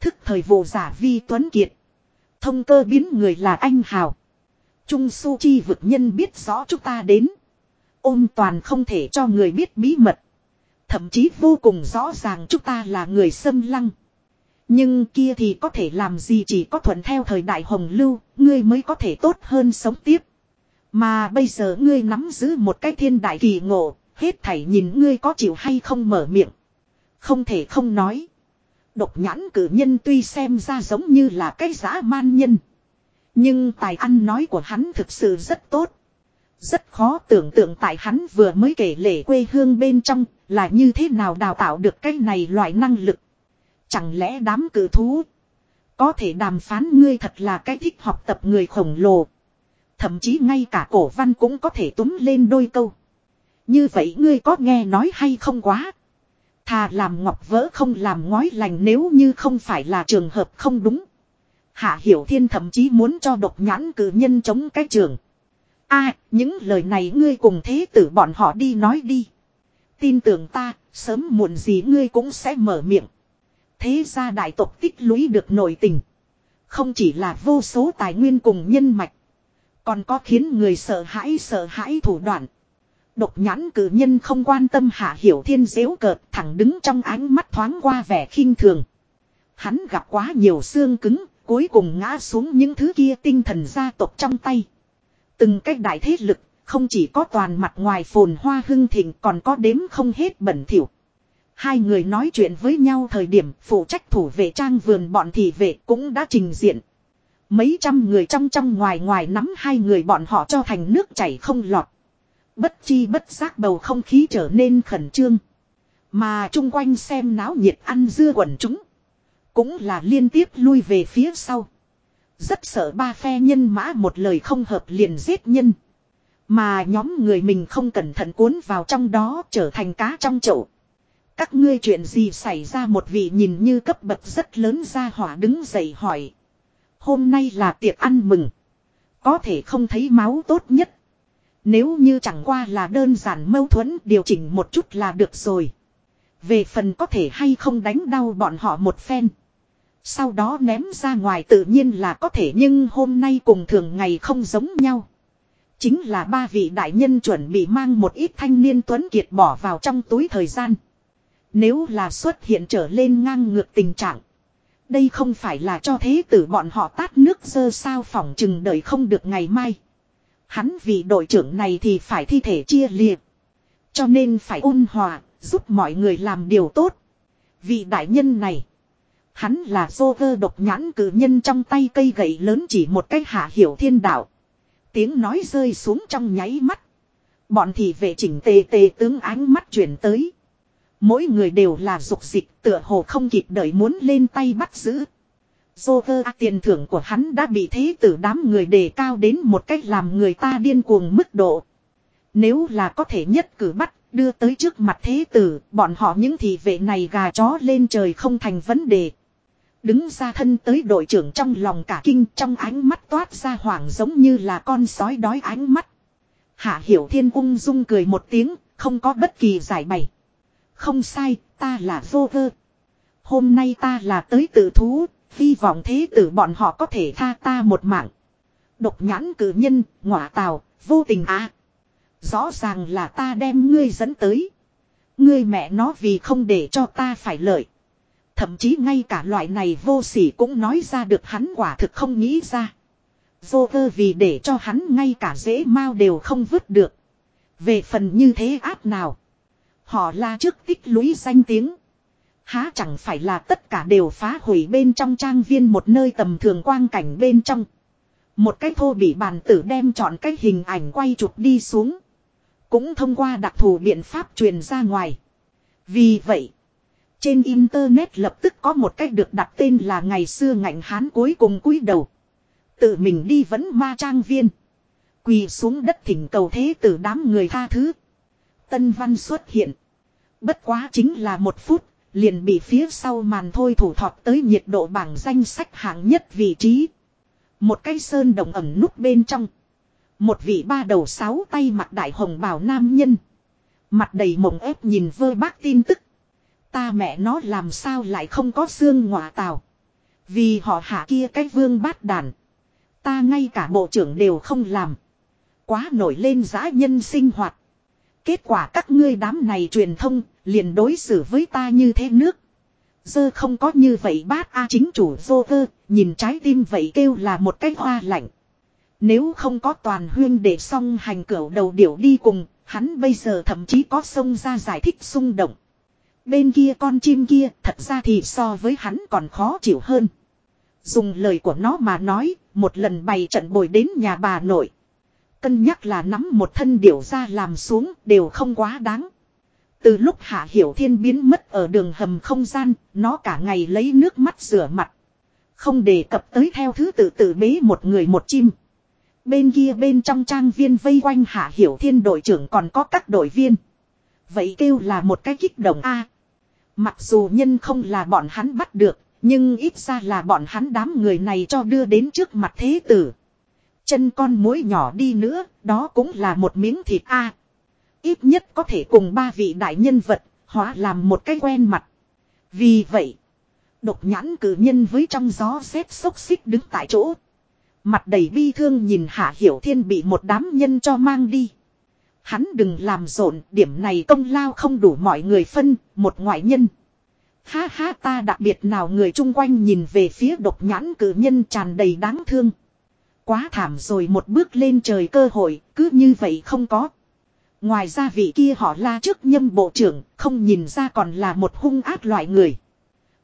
Thức thời vô giả vi tuấn kiệt. Thông cơ biến người là anh hào. Trung su chi vực nhân biết rõ chúng ta đến. Ôm toàn không thể cho người biết bí mật. Thậm chí vô cùng rõ ràng chúng ta là người xâm lăng. Nhưng kia thì có thể làm gì chỉ có thuận theo thời đại hồng lưu, ngươi mới có thể tốt hơn sống tiếp. Mà bây giờ ngươi nắm giữ một cái thiên đại kỳ ngộ, hết thảy nhìn ngươi có chịu hay không mở miệng. Không thể không nói. Độc nhãn cử nhân tuy xem ra giống như là cái giã man nhân. Nhưng tài ăn nói của hắn thực sự rất tốt. Rất khó tưởng tượng tại hắn vừa mới kể lể quê hương bên trong là như thế nào đào tạo được cái này loại năng lực. Chẳng lẽ đám cử thú có thể đàm phán ngươi thật là cái thích học tập người khổng lồ. Thậm chí ngay cả cổ văn cũng có thể túm lên đôi câu. Như vậy ngươi có nghe nói hay không quá. Thà làm ngọc vỡ không làm ngói lành nếu như không phải là trường hợp không đúng. Hạ Hiểu Thiên thậm chí muốn cho độc nhãn cử nhân chống cái trường. a những lời này ngươi cùng thế tử bọn họ đi nói đi. Tin tưởng ta, sớm muộn gì ngươi cũng sẽ mở miệng. Thế ra đại tộc tích lũy được nội tình. Không chỉ là vô số tài nguyên cùng nhân mạch. Còn có khiến người sợ hãi sợ hãi thủ đoạn. Độc nhãn cử nhân không quan tâm hạ hiểu thiên dễu cợt thẳng đứng trong ánh mắt thoáng qua vẻ khinh thường. Hắn gặp quá nhiều xương cứng, cuối cùng ngã xuống những thứ kia tinh thần gia tộc trong tay. Từng cách đại thế lực, không chỉ có toàn mặt ngoài phồn hoa hưng thịnh còn có đếm không hết bẩn thỉu. Hai người nói chuyện với nhau thời điểm phụ trách thủ vệ trang vườn bọn thị vệ cũng đã trình diện. Mấy trăm người trong trong ngoài ngoài nắm hai người bọn họ cho thành nước chảy không lọt. Bất chi bất giác bầu không khí trở nên khẩn trương. Mà chung quanh xem náo nhiệt ăn dưa quần chúng. Cũng là liên tiếp lui về phía sau. Rất sợ ba phe nhân mã một lời không hợp liền giết nhân. Mà nhóm người mình không cẩn thận cuốn vào trong đó trở thành cá trong chậu. Các ngươi chuyện gì xảy ra một vị nhìn như cấp bậc rất lớn ra hỏa đứng dậy hỏi. Hôm nay là tiệc ăn mừng. Có thể không thấy máu tốt nhất. Nếu như chẳng qua là đơn giản mâu thuẫn điều chỉnh một chút là được rồi. Về phần có thể hay không đánh đau bọn họ một phen. Sau đó ném ra ngoài tự nhiên là có thể nhưng hôm nay cùng thường ngày không giống nhau. Chính là ba vị đại nhân chuẩn bị mang một ít thanh niên tuấn kiệt bỏ vào trong túi thời gian. Nếu là xuất hiện trở lên ngang ngược tình trạng. Đây không phải là cho thế tử bọn họ tát nước dơ sao phỏng chừng đợi không được ngày mai. Hắn vì đội trưởng này thì phải thi thể chia liệt. Cho nên phải ôn hòa, giúp mọi người làm điều tốt. Vị đại nhân này. Hắn là dô vơ độc nhãn cử nhân trong tay cây gậy lớn chỉ một cách hạ hiểu thiên đạo. Tiếng nói rơi xuống trong nháy mắt. Bọn thị vệ chỉnh tề tề tướng ánh mắt chuyển tới. Mỗi người đều là dục dịch tựa hồ không kịp đợi muốn lên tay bắt giữ. Joker tiền thưởng của hắn đã bị thế tử đám người đề cao đến một cách làm người ta điên cuồng mức độ. Nếu là có thể nhất cử bắt, đưa tới trước mặt thế tử, bọn họ những thị vệ này gà chó lên trời không thành vấn đề. Đứng ra thân tới đội trưởng trong lòng cả kinh trong ánh mắt toát ra hoảng giống như là con sói đói ánh mắt. Hạ Hiểu Thiên ung dung cười một tiếng, không có bất kỳ giải bày. Không sai, ta là vô vơ. Hôm nay ta là tới tự thú, hy vọng thế tử bọn họ có thể tha ta một mạng. Độc nhãn cử nhân, ngọa tào, vô tình à. Rõ ràng là ta đem ngươi dẫn tới. Ngươi mẹ nó vì không để cho ta phải lợi. Thậm chí ngay cả loại này vô sỉ cũng nói ra được hắn quả thực không nghĩ ra. Vô vơ vì để cho hắn ngay cả dễ mau đều không vứt được. Về phần như thế áp nào. Họ la trước tích lũy danh tiếng. Há chẳng phải là tất cả đều phá hủy bên trong trang viên một nơi tầm thường quang cảnh bên trong. Một cái thô bị bàn tử đem chọn cái hình ảnh quay chụp đi xuống. Cũng thông qua đặc thù biện pháp truyền ra ngoài. Vì vậy, trên Internet lập tức có một cách được đặt tên là ngày xưa ngạnh hán cuối cùng cúi đầu. Tự mình đi vẫn ma trang viên. Quỳ xuống đất thỉnh cầu thế tử đám người tha thứ. Tân văn xuất hiện. Bất quá chính là một phút, liền bị phía sau màn thôi thủ thọt tới nhiệt độ bảng danh sách hạng nhất vị trí. Một cây sơn đồng ẩm nút bên trong. Một vị ba đầu sáu tay mặt đại hồng bào nam nhân. Mặt đầy mộng ép nhìn vơ bác tin tức. Ta mẹ nó làm sao lại không có xương ngọa tào. Vì họ hạ kia cái vương bát đàn. Ta ngay cả bộ trưởng đều không làm. Quá nổi lên giã nhân sinh hoạt. Kết quả các ngươi đám này truyền thông liền đối xử với ta như thế nước. Dơ không có như vậy bát A chính chủ vô vơ, nhìn trái tim vậy kêu là một cái hoa lạnh. Nếu không có toàn huyên để xong hành cửu đầu điểu đi cùng, hắn bây giờ thậm chí có sông ra giải thích xung động. Bên kia con chim kia thật ra thì so với hắn còn khó chịu hơn. Dùng lời của nó mà nói, một lần bày trận bồi đến nhà bà nội. Cân nhắc là nắm một thân điểu ra làm xuống đều không quá đáng. Từ lúc Hạ Hiểu Thiên biến mất ở đường hầm không gian, nó cả ngày lấy nước mắt rửa mặt. Không đề cập tới theo thứ tự tự bế một người một chim. Bên kia bên trong trang viên vây quanh Hạ Hiểu Thiên đội trưởng còn có các đội viên. Vậy kêu là một cái kích động A. mặc dù nhân không là bọn hắn bắt được, nhưng ít ra là bọn hắn đám người này cho đưa đến trước mặt thế tử. Chân con muối nhỏ đi nữa, đó cũng là một miếng thịt A. Ít nhất có thể cùng ba vị đại nhân vật, hóa làm một cái quen mặt. Vì vậy, độc nhãn cử nhân với trong gió xếp xốc xích đứng tại chỗ. Mặt đầy bi thương nhìn Hạ Hiểu Thiên bị một đám nhân cho mang đi. Hắn đừng làm rộn, điểm này công lao không đủ mọi người phân, một ngoại nhân. Ha ha ta đặc biệt nào người chung quanh nhìn về phía độc nhãn cử nhân tràn đầy đáng thương. Quá thảm rồi một bước lên trời cơ hội, cứ như vậy không có. Ngoài ra vị kia họ la trước nhâm bộ trưởng, không nhìn ra còn là một hung ác loại người.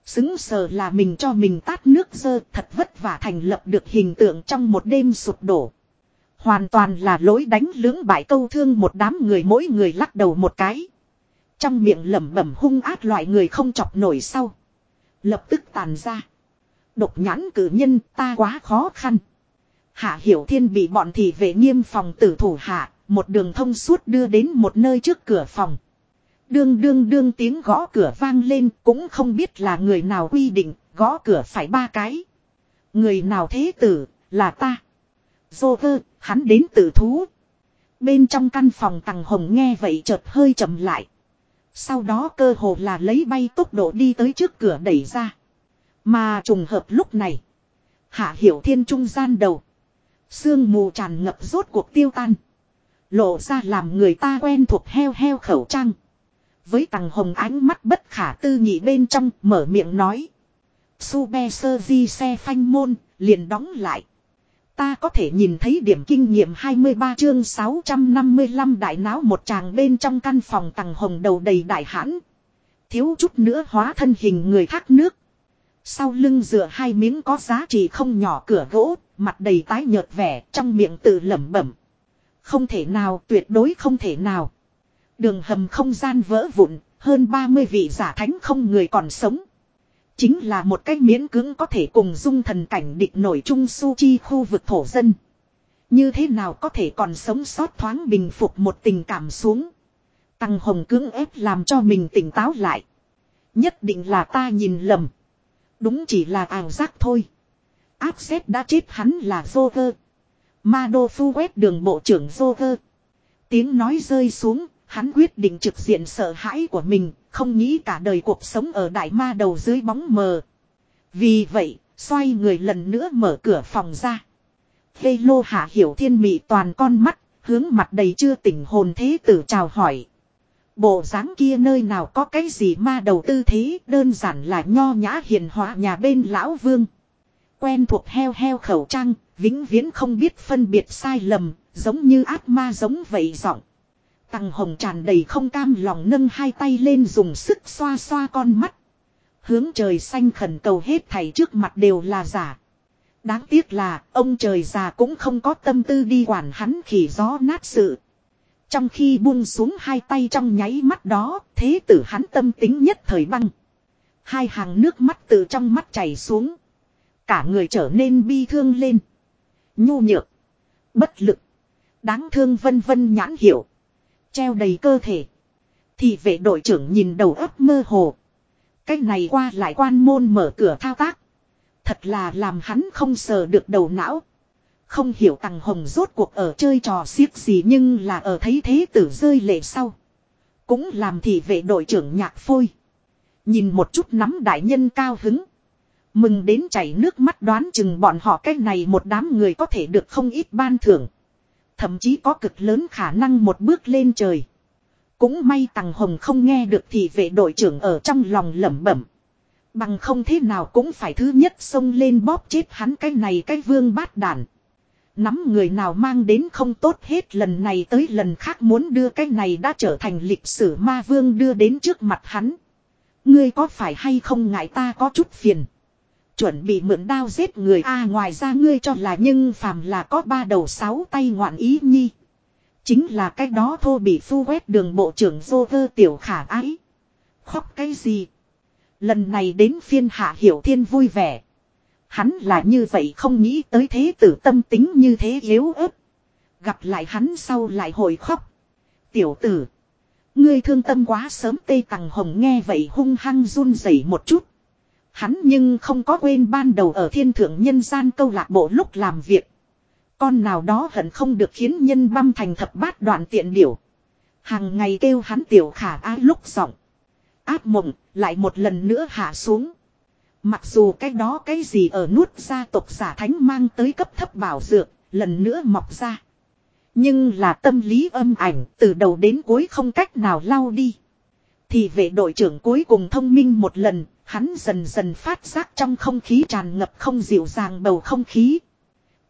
Xứng sờ là mình cho mình tát nước dơ thật vất vả thành lập được hình tượng trong một đêm sụp đổ. Hoàn toàn là lối đánh lưỡng bại câu thương một đám người mỗi người lắc đầu một cái. Trong miệng lẩm bẩm hung ác loại người không chọc nổi sau. Lập tức tàn ra. Độc nhãn cử nhân ta quá khó khăn. Hạ Hiểu Thiên bị bọn thị vệ nghiêm phòng tử thủ hạ, một đường thông suốt đưa đến một nơi trước cửa phòng. Đương đương đương tiếng gõ cửa vang lên cũng không biết là người nào quy định, gõ cửa phải ba cái. Người nào thế tử, là ta. Dô vơ, hắn đến tử thú. Bên trong căn phòng tầng hồng nghe vậy chợt hơi chậm lại. Sau đó cơ hồ là lấy bay tốc độ đi tới trước cửa đẩy ra. Mà trùng hợp lúc này. Hạ hiểu thiên trung gian đầu. Sương mù tràn ngập rốt cuộc tiêu tan. Lộ ra làm người ta quen thuộc heo heo khẩu trang. Với tàng hồng ánh mắt bất khả tư nghị bên trong mở miệng nói. Su be sơ di xe phanh môn liền đóng lại. Ta có thể nhìn thấy điểm kinh nghiệm 23 chương 655 đại náo một tràng bên trong căn phòng tàng hồng đầu đầy đại hãn. Thiếu chút nữa hóa thân hình người thác nước. Sau lưng dựa hai miếng có giá trị không nhỏ cửa gỗ, mặt đầy tái nhợt vẻ, trong miệng tự lẩm bẩm. Không thể nào, tuyệt đối không thể nào. Đường hầm không gian vỡ vụn, hơn 30 vị giả thánh không người còn sống. Chính là một cái miễn cưỡng có thể cùng dung thần cảnh địch nổi trung su chi khu vực thổ dân. Như thế nào có thể còn sống sót thoáng bình phục một tình cảm xuống. Tăng hồng cưỡng ép làm cho mình tỉnh táo lại. Nhất định là ta nhìn lầm. Đúng chỉ là ảo giác thôi. Áp xét đã chết hắn là Joker. Ma Đô Phu quét đường bộ trưởng Joker. Tiếng nói rơi xuống, hắn quyết định trực diện sợ hãi của mình, không nghĩ cả đời cuộc sống ở đại ma đầu dưới bóng mờ. Vì vậy, xoay người lần nữa mở cửa phòng ra. Hê lô hạ hiểu thiên mị toàn con mắt, hướng mặt đầy chưa tỉnh hồn thế tử chào hỏi. Bộ dáng kia nơi nào có cái gì ma đầu tư thế đơn giản là nho nhã hiền hóa nhà bên lão vương. Quen thuộc heo heo khẩu trang, vĩnh viễn không biết phân biệt sai lầm, giống như ác ma giống vậy giọng. Tằng hồng tràn đầy không cam lòng nâng hai tay lên dùng sức xoa xoa con mắt. Hướng trời xanh khẩn cầu hết thảy trước mặt đều là giả. Đáng tiếc là ông trời già cũng không có tâm tư đi quản hắn khỉ gió nát sự. Trong khi buông xuống hai tay trong nháy mắt đó, thế tử hắn tâm tính nhất thời băng. Hai hàng nước mắt từ trong mắt chảy xuống. Cả người trở nên bi thương lên. Nhu nhược. Bất lực. Đáng thương vân vân nhãn hiểu. Treo đầy cơ thể. Thì vệ đội trưởng nhìn đầu ấp mơ hồ. Cách này qua lại quan môn mở cửa thao tác. Thật là làm hắn không sờ được đầu não. Không hiểu tằng hồng rốt cuộc ở chơi trò xiếc gì nhưng là ở thấy thế tử rơi lệ sau. Cũng làm thị vệ đội trưởng nhạc phôi. Nhìn một chút nắm đại nhân cao hứng. Mừng đến chảy nước mắt đoán chừng bọn họ cái này một đám người có thể được không ít ban thưởng. Thậm chí có cực lớn khả năng một bước lên trời. Cũng may Tằng Hồng không nghe được thì vệ đội trưởng ở trong lòng lẩm bẩm. Bằng không thế nào cũng phải thứ nhất xông lên bóp chết hắn cái này cái vương bát đản. Nắm người nào mang đến không tốt hết lần này tới lần khác muốn đưa cái này đã trở thành lịch sử ma vương đưa đến trước mặt hắn. Ngươi có phải hay không ngại ta có chút phiền. Chuẩn bị mượn đao giết người a ngoài ra ngươi cho là nhưng phàm là có ba đầu sáu tay ngoạn ý nhi. Chính là cái đó thô bị phu quét đường bộ trưởng dô vơ tiểu khả ái. Khóc cái gì? Lần này đến phiên hạ hiểu thiên vui vẻ. Hắn là như vậy không nghĩ tới thế tử tâm tính như thế yếu ớt. Gặp lại hắn sau lại hồi khóc. Tiểu tử. Ngươi thương tâm quá sớm, tây tằng hồng nghe vậy hung hăng run rẩy một chút. Hắn nhưng không có quên ban đầu ở thiên thượng nhân gian câu lạc bộ lúc làm việc. Con nào đó hận không được khiến nhân băm thành thập bát đoạn tiện điểu. Hàng ngày kêu hắn tiểu khả á lúc giọng. Áp mộng, lại một lần nữa hạ xuống. Mặc dù cái đó cái gì ở nuốt gia tộc giả thánh mang tới cấp thấp bảo dược, lần nữa mọc ra. Nhưng là tâm lý âm ảnh, từ đầu đến cuối không cách nào lau đi. Thì vệ đội trưởng cuối cùng thông minh một lần, hắn dần dần phát giác trong không khí tràn ngập không dịu dàng bầu không khí.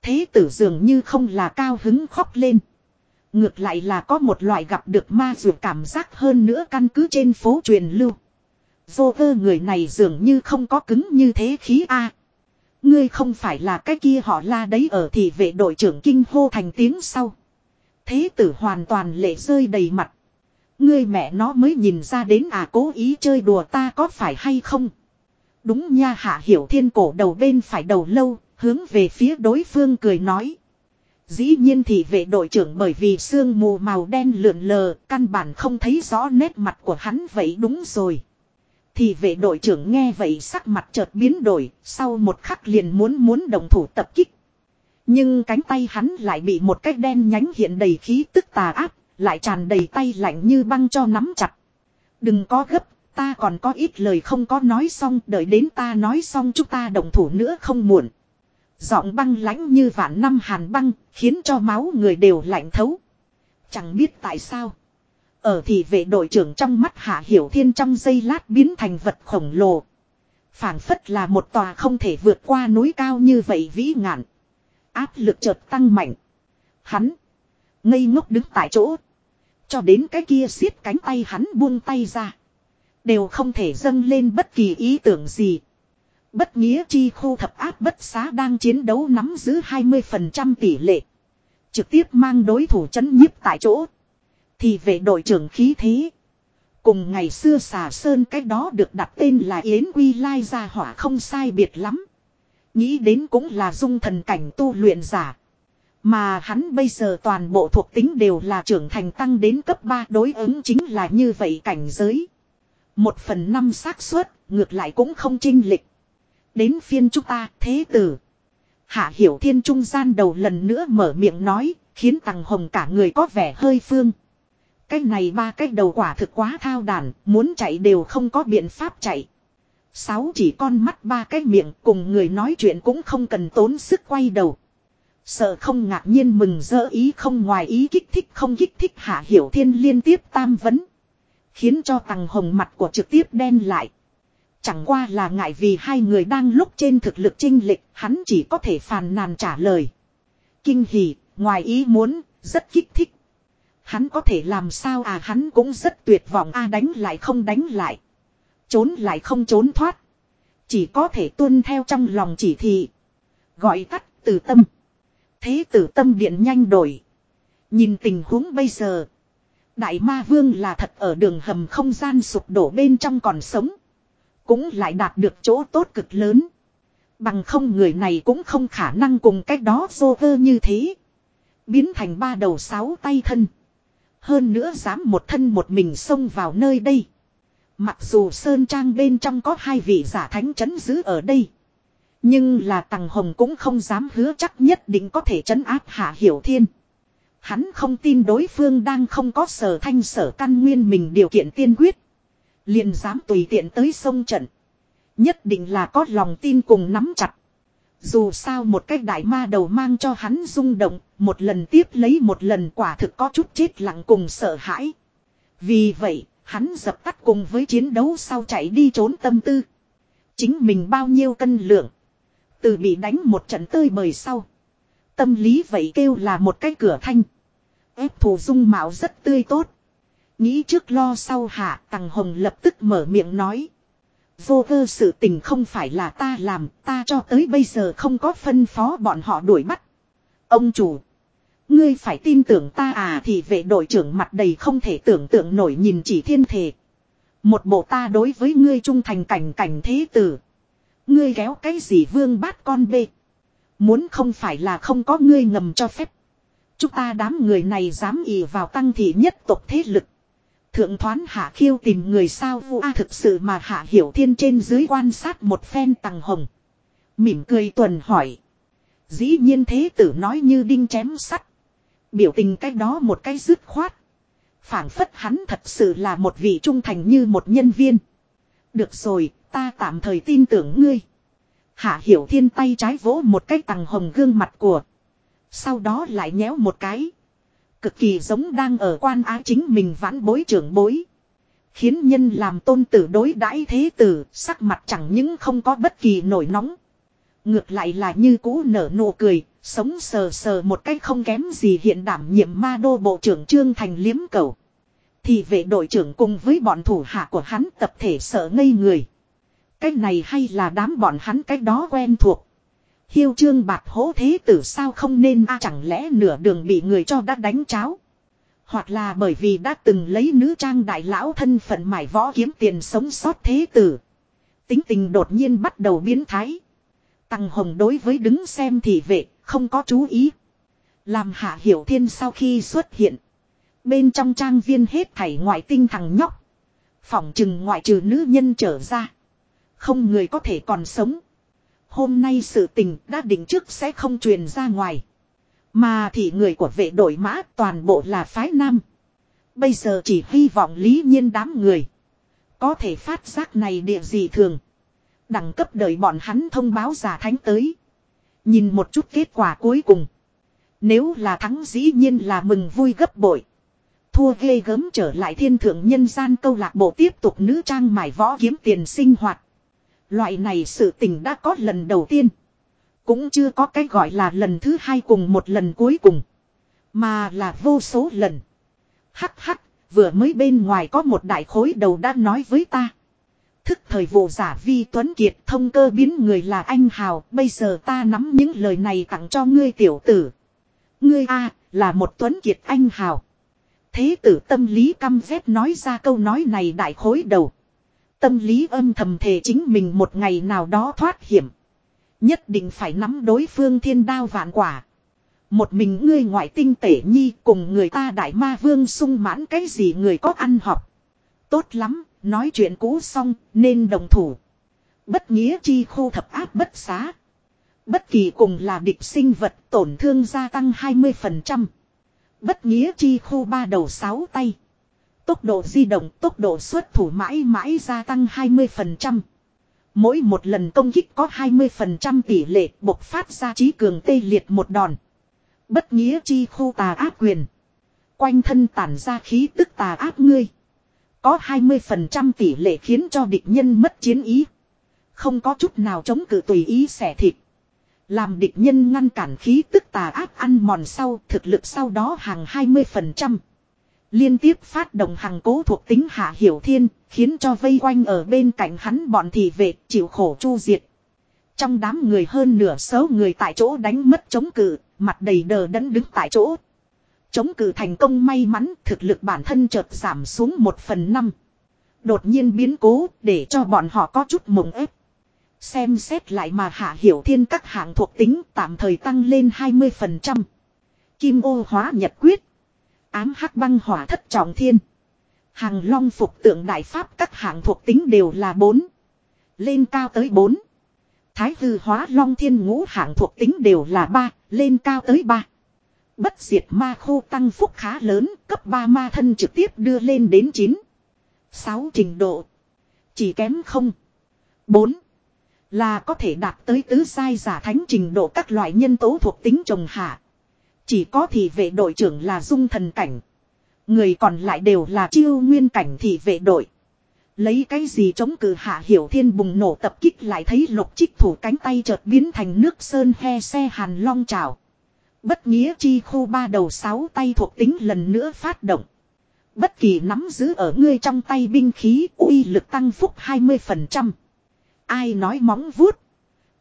Thế tử dường như không là cao hứng khóc lên. Ngược lại là có một loại gặp được ma dù cảm giác hơn nữa căn cứ trên phố truyền lưu. Vô vơ người này dường như không có cứng như thế khí A. Ngươi không phải là cái kia họ la đấy ở thì vệ đội trưởng kinh hô thành tiếng sau. Thế tử hoàn toàn lệ rơi đầy mặt. Ngươi mẹ nó mới nhìn ra đến à cố ý chơi đùa ta có phải hay không. Đúng nha hạ hiểu thiên cổ đầu bên phải đầu lâu, hướng về phía đối phương cười nói. Dĩ nhiên thì vệ đội trưởng bởi vì sương mù màu đen lượn lờ, căn bản không thấy rõ nét mặt của hắn vậy đúng rồi. Thì vệ đội trưởng nghe vậy sắc mặt chợt biến đổi, sau một khắc liền muốn muốn đồng thủ tập kích. Nhưng cánh tay hắn lại bị một cái đen nhánh hiện đầy khí tức tà áp, lại tràn đầy tay lạnh như băng cho nắm chặt. Đừng có gấp, ta còn có ít lời không có nói xong, đợi đến ta nói xong chúng ta đồng thủ nữa không muộn. Giọng băng lãnh như vạn năm hàn băng, khiến cho máu người đều lạnh thấu. Chẳng biết tại sao. Ở thì vệ đội trưởng trong mắt Hạ Hiểu Thiên trong giây lát biến thành vật khổng lồ. phảng phất là một tòa không thể vượt qua núi cao như vậy vĩ ngạn. Áp lực chợt tăng mạnh. Hắn. Ngây ngốc đứng tại chỗ. Cho đến cái kia xiết cánh tay hắn buông tay ra. Đều không thể dâng lên bất kỳ ý tưởng gì. Bất nghĩa chi khu thập áp bất xá đang chiến đấu nắm giữ 20% tỷ lệ. Trực tiếp mang đối thủ chấn nhiếp tại chỗ. Thì về đội trưởng khí thế. Cùng ngày xưa xà sơn cái đó được đặt tên là Yến Quy Lai gia hỏa không sai biệt lắm. Nghĩ đến cũng là dung thần cảnh tu luyện giả. Mà hắn bây giờ toàn bộ thuộc tính đều là trưởng thành tăng đến cấp 3 đối ứng chính là như vậy cảnh giới. Một phần năm xác suất ngược lại cũng không trinh lịch. Đến phiên chúng ta thế tử. Hạ hiểu thiên trung gian đầu lần nữa mở miệng nói, khiến tàng hồng cả người có vẻ hơi phương. Cái này ba cái đầu quả thực quá thao đàn, muốn chạy đều không có biện pháp chạy. Sáu chỉ con mắt ba cái miệng cùng người nói chuyện cũng không cần tốn sức quay đầu. Sợ không ngạc nhiên mừng dỡ ý không ngoài ý kích thích không kích thích hạ hiểu thiên liên tiếp tam vấn. Khiến cho tàng hồng mặt của trực tiếp đen lại. Chẳng qua là ngại vì hai người đang lúc trên thực lực trinh lịch, hắn chỉ có thể phàn nàn trả lời. Kinh hỉ, ngoài ý muốn, rất kích thích. Hắn có thể làm sao à hắn cũng rất tuyệt vọng a đánh lại không đánh lại. Trốn lại không trốn thoát. Chỉ có thể tuân theo trong lòng chỉ thị. Gọi tắt từ tâm. Thế tử tâm điện nhanh đổi. Nhìn tình huống bây giờ. Đại ma vương là thật ở đường hầm không gian sụp đổ bên trong còn sống. Cũng lại đạt được chỗ tốt cực lớn. Bằng không người này cũng không khả năng cùng cách đó vô vơ như thế. Biến thành ba đầu sáu tay thân. Hơn nữa dám một thân một mình xông vào nơi đây. Mặc dù Sơn Trang bên trong có hai vị giả thánh chấn giữ ở đây. Nhưng là Tằng Hồng cũng không dám hứa chắc nhất định có thể chấn áp Hạ Hiểu Thiên. Hắn không tin đối phương đang không có sở thanh sở căn nguyên mình điều kiện tiên quyết. Liền dám tùy tiện tới sông trận. Nhất định là có lòng tin cùng nắm chặt. Dù sao một cái đại ma đầu mang cho hắn rung động, một lần tiếp lấy một lần quả thực có chút chết lặng cùng sợ hãi. Vì vậy, hắn dập tắt cùng với chiến đấu sau chạy đi trốn tâm tư. Chính mình bao nhiêu cân lượng. Từ bị đánh một trận tơi bời sau. Tâm lý vậy kêu là một cái cửa thanh. ép thủ dung mạo rất tươi tốt. Nghĩ trước lo sau hạ tàng Hồng lập tức mở miệng nói. Vô cơ sự tình không phải là ta làm, ta cho tới bây giờ không có phân phó bọn họ đuổi bắt. Ông chủ. Ngươi phải tin tưởng ta à thì vệ đội trưởng mặt đầy không thể tưởng tượng nổi nhìn chỉ thiên thể. Một bộ ta đối với ngươi trung thành cảnh cảnh thế tử. Ngươi kéo cái gì vương bát con bê. Muốn không phải là không có ngươi ngầm cho phép. Chúng ta đám người này dám ỉ vào tăng thị nhất tộc thế lực. Thượng thoán hạ khiêu tìm người sao vu a thực sự mà hạ hiểu thiên trên dưới quan sát một phen tầng hồng. Mỉm cười tuần hỏi. Dĩ nhiên thế tử nói như đinh chém sắt. Biểu tình cách đó một cái dứt khoát. phảng phất hắn thật sự là một vị trung thành như một nhân viên. Được rồi, ta tạm thời tin tưởng ngươi. Hạ hiểu thiên tay trái vỗ một cái tàng hồng gương mặt của. Sau đó lại nhéo một cái. Cực kỳ giống đang ở quan á chính mình vãn bối trưởng bối. Khiến nhân làm tôn tử đối đãi thế tử, sắc mặt chẳng những không có bất kỳ nổi nóng. Ngược lại là như cũ nở nụ cười, sống sờ sờ một cách không kém gì hiện đảm nhiệm ma đô bộ trưởng Trương Thành liếm cầu. Thì vệ đội trưởng cùng với bọn thủ hạ của hắn tập thể sợ ngây người cái này hay là đám bọn hắn cái đó quen thuộc. Hiêu trương bạc hố thế tử sao không nên a à, chẳng lẽ nửa đường bị người cho đã đánh cháo. Hoặc là bởi vì đã từng lấy nữ trang đại lão thân phận mải võ kiếm tiền sống sót thế tử. Tính tình đột nhiên bắt đầu biến thái. Tăng hồng đối với đứng xem thì vệ, không có chú ý. Làm hạ hiểu thiên sau khi xuất hiện. Bên trong trang viên hết thảy ngoại tinh thằng nhóc. Phỏng chừng ngoại trừ nữ nhân trở ra. Không người có thể còn sống. Hôm nay sự tình đã định trước sẽ không truyền ra ngoài. Mà thì người của vệ đội mã toàn bộ là phái nam. Bây giờ chỉ hy vọng lý nhiên đám người. Có thể phát giác này địa gì thường. Đẳng cấp đợi bọn hắn thông báo giả thánh tới. Nhìn một chút kết quả cuối cùng. Nếu là thắng dĩ nhiên là mừng vui gấp bội. Thua ghê gớm trở lại thiên thượng nhân gian câu lạc bộ tiếp tục nữ trang mải võ kiếm tiền sinh hoạt. Loại này sự tình đã có lần đầu tiên. Cũng chưa có cái gọi là lần thứ hai cùng một lần cuối cùng. Mà là vô số lần. Hắc hắc, vừa mới bên ngoài có một đại khối đầu đã nói với ta. Thức thời vụ giả vi tuấn kiệt thông cơ biến người là anh hào, bây giờ ta nắm những lời này tặng cho ngươi tiểu tử. Ngươi a là một tuấn kiệt anh hào. Thế tử tâm lý căm phép nói ra câu nói này đại khối đầu. Tâm lý âm thầm thề chính mình một ngày nào đó thoát hiểm. Nhất định phải nắm đối phương thiên đao vạn quả. Một mình ngươi ngoại tinh tể nhi cùng người ta đại ma vương sung mãn cái gì người có ăn học. Tốt lắm, nói chuyện cũ xong, nên đồng thủ. Bất nghĩa chi khu thập áp bất xá. Bất kỳ cùng là địch sinh vật tổn thương gia tăng 20%. Bất nghĩa chi khu ba đầu sáu tay. Tốc độ di động, tốc độ xuất thủ mãi mãi gia tăng 20%. Mỗi một lần công kích có 20% tỷ lệ bộc phát ra trí cường tê liệt một đòn. Bất nghĩa chi khu tà ác quyền. Quanh thân tản ra khí tức tà ác ngươi. Có 20% tỷ lệ khiến cho địch nhân mất chiến ý. Không có chút nào chống cự tùy ý xẻ thịt. Làm địch nhân ngăn cản khí tức tà ác ăn mòn sau thực lực sau đó hàng 20%. Liên tiếp phát động hàng cố thuộc tính hạ hiểu thiên, khiến cho vây quanh ở bên cạnh hắn bọn thị vệ chịu khổ chu diệt. Trong đám người hơn nửa số người tại chỗ đánh mất chống cự, mặt đầy đờ đẫn đứng tại chỗ. Chống cự thành công may mắn thực lực bản thân chợt giảm xuống một phần năm. Đột nhiên biến cố để cho bọn họ có chút mộng ép. Xem xét lại mà hạ hiểu thiên các hạng thuộc tính tạm thời tăng lên 20%. Kim ô hóa nhật quyết. Ám hắc băng hỏa thất trọng thiên. Hàng long phục tượng đại pháp các hạng thuộc tính đều là 4. Lên cao tới 4. Thái hư hóa long thiên ngũ hạng thuộc tính đều là 3, lên cao tới 3. Bất diệt ma khu tăng phúc khá lớn, cấp 3 ma thân trực tiếp đưa lên đến 9. 6 trình độ. Chỉ kém không. 4. Là có thể đạt tới tứ sai giả thánh trình độ các loại nhân tố thuộc tính trồng hạ. Chỉ có thì vệ đội trưởng là dung thần cảnh. Người còn lại đều là chiêu nguyên cảnh thì vệ đội. Lấy cái gì chống cự hạ hiểu thiên bùng nổ tập kích lại thấy lục trích thủ cánh tay chợt biến thành nước sơn he xe hàn long trào. Bất nghĩa chi khu ba đầu sáu tay thuộc tính lần nữa phát động. Bất kỳ nắm giữ ở ngươi trong tay binh khí uy lực tăng phúc 20%. Ai nói móng vuốt.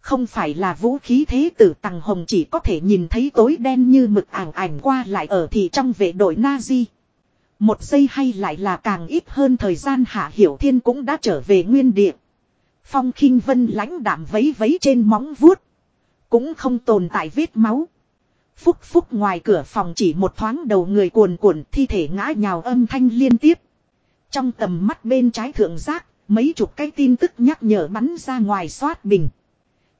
Không phải là vũ khí thế tử tằng hồng chỉ có thể nhìn thấy tối đen như mực ảng ảnh qua lại ở thì trong vệ đội Nazi. Một giây hay lại là càng ít hơn thời gian hạ hiểu thiên cũng đã trở về nguyên địa. Phong khinh vân lãnh đạm vấy vấy trên móng vuốt. Cũng không tồn tại vết máu. Phúc phúc ngoài cửa phòng chỉ một thoáng đầu người cuồn cuộn thi thể ngã nhào âm thanh liên tiếp. Trong tầm mắt bên trái thượng giác, mấy chục cái tin tức nhắc nhở bắn ra ngoài xoát bình.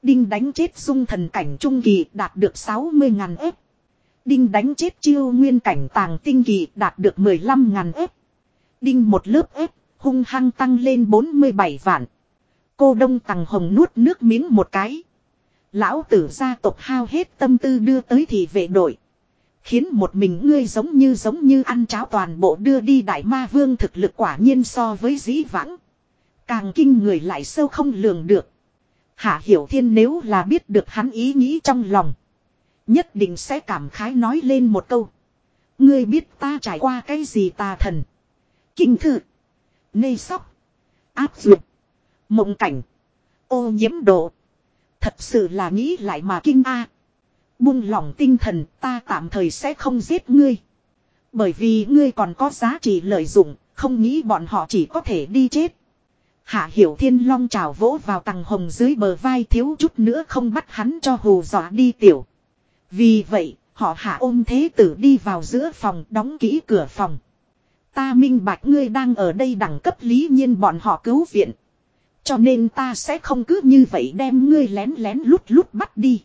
Đinh đánh chết dung thần cảnh trung kỳ đạt được 60 ngàn ếp. Đinh đánh chết chiêu nguyên cảnh tàng tinh kỳ đạt được 15 ngàn ếp. Đinh một lớp ếp, hung hăng tăng lên 47 vạn. Cô đông tàng hồng nuốt nước miếng một cái. Lão tử gia tộc hao hết tâm tư đưa tới thì vệ đội. Khiến một mình ngươi giống như giống như ăn cháo toàn bộ đưa đi đại ma vương thực lực quả nhiên so với dĩ vãng. Càng kinh người lại sâu không lường được. Hạ Hiểu Thiên nếu là biết được hắn ý nghĩ trong lòng. Nhất định sẽ cảm khái nói lên một câu. Ngươi biết ta trải qua cái gì tà thần. Kinh thư. Nê sóc. Áp dụng Mộng cảnh. Ô nhiễm độ. Thật sự là nghĩ lại mà kinh a. Buông lỏng tinh thần ta tạm thời sẽ không giết ngươi. Bởi vì ngươi còn có giá trị lợi dụng, không nghĩ bọn họ chỉ có thể đi chết. Hạ Hiểu Thiên long trào vỗ vào tầng hồng dưới bờ vai thiếu chút nữa không bắt hắn cho hù dọa đi tiểu. Vì vậy, họ hạ ôm thế tử đi vào giữa phòng đóng kỹ cửa phòng. Ta minh bạch ngươi đang ở đây đẳng cấp lý nhiên bọn họ cứu viện. Cho nên ta sẽ không cứ như vậy đem ngươi lén lén lút lút bắt đi.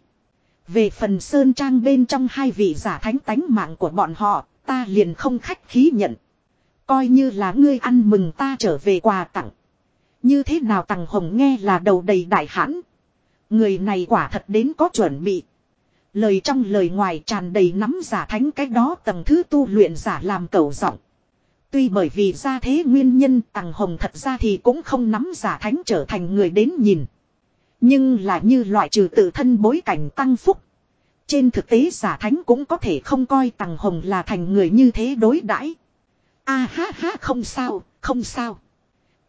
Về phần sơn trang bên trong hai vị giả thánh tánh mạng của bọn họ, ta liền không khách khí nhận. Coi như là ngươi ăn mừng ta trở về quà tặng. Như thế nào Tằng Hồng nghe là đầu đầy đại hãn. Người này quả thật đến có chuẩn bị. Lời trong lời ngoài tràn đầy nắm giả thánh cái đó tầng thứ tu luyện giả làm cầu giọng. Tuy bởi vì ra thế nguyên nhân Tằng Hồng thật ra thì cũng không nắm giả thánh trở thành người đến nhìn. Nhưng là như loại trừ tự thân bối cảnh tăng phúc. Trên thực tế giả thánh cũng có thể không coi Tằng Hồng là thành người như thế đối đãi. A ha ha không sao, không sao.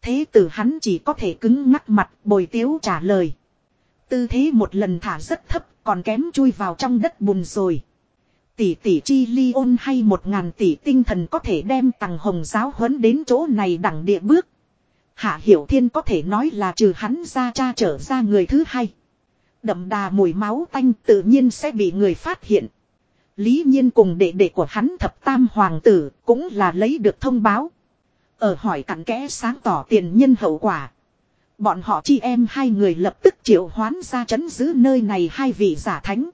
Thế tử hắn chỉ có thể cứng ngắc mặt, bồi tiếu trả lời. Tư thế một lần thả rất thấp, còn kém chui vào trong đất bùn rồi. Tỷ tỷ chi ly ôn hay một ngàn tỷ tinh thần có thể đem tàng hồng giáo huấn đến chỗ này đẳng địa bước. Hạ Hiểu Thiên có thể nói là trừ hắn ra cha trở ra người thứ hai. Đậm đà mùi máu tanh tự nhiên sẽ bị người phát hiện. Lý nhiên cùng đệ đệ của hắn thập tam hoàng tử cũng là lấy được thông báo. Ở hỏi cặn kẽ sáng tỏ tiền nhân hậu quả. Bọn họ chi em hai người lập tức triệu hoán ra chấn giữ nơi này hai vị giả thánh.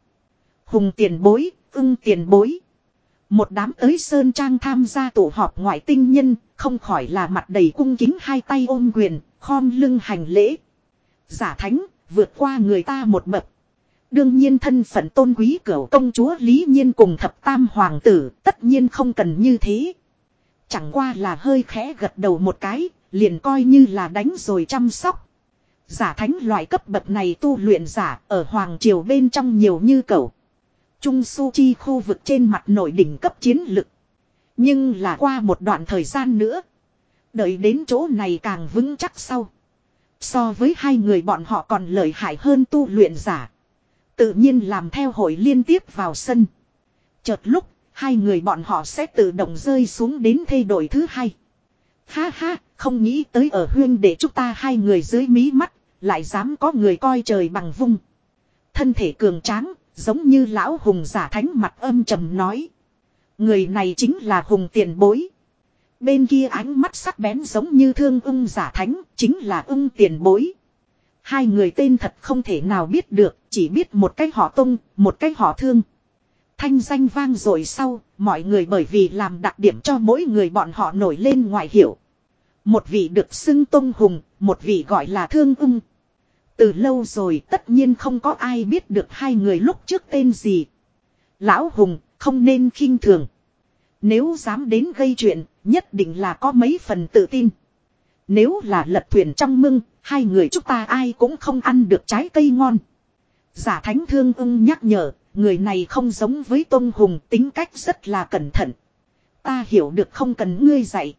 Hùng tiền bối, ưng tiền bối. Một đám tới Sơn Trang tham gia tụ họp ngoại tinh nhân, không khỏi là mặt đầy cung kính hai tay ôm quyền, khom lưng hành lễ. Giả thánh, vượt qua người ta một bậc. Đương nhiên thân phận tôn quý cửu công chúa Lý Nhiên cùng thập tam hoàng tử, tất nhiên không cần như thế. Chẳng qua là hơi khẽ gật đầu một cái, liền coi như là đánh rồi chăm sóc. Giả thánh loại cấp bậc này tu luyện giả ở Hoàng Triều bên trong nhiều như cầu. Trung su chi khu vực trên mặt nổi đỉnh cấp chiến lực. Nhưng là qua một đoạn thời gian nữa. Đợi đến chỗ này càng vững chắc sau. So với hai người bọn họ còn lợi hại hơn tu luyện giả. Tự nhiên làm theo hội liên tiếp vào sân. Chợt lúc Hai người bọn họ sẽ tự động rơi xuống đến thay đổi thứ hai. Ha ha, không nghĩ tới ở huyên để chúng ta hai người dưới mí mắt, lại dám có người coi trời bằng vung. Thân thể cường tráng, giống như lão hùng giả thánh mặt âm trầm nói. Người này chính là hùng tiền bối. Bên kia ánh mắt sắc bén giống như thương ung giả thánh, chính là ung tiền bối. Hai người tên thật không thể nào biết được, chỉ biết một cách họ tung, một cách họ thương. Thanh danh vang rồi sau, mọi người bởi vì làm đặc điểm cho mỗi người bọn họ nổi lên ngoại hiểu. Một vị được xưng tôn hùng, một vị gọi là thương ưng. Từ lâu rồi tất nhiên không có ai biết được hai người lúc trước tên gì. Lão hùng, không nên khinh thường. Nếu dám đến gây chuyện, nhất định là có mấy phần tự tin. Nếu là lật thuyền trong mưng, hai người chúng ta ai cũng không ăn được trái cây ngon. Giả thánh thương ưng nhắc nhở, Người này không giống với Tôn Hùng, tính cách rất là cẩn thận. Ta hiểu được không cần ngươi dạy.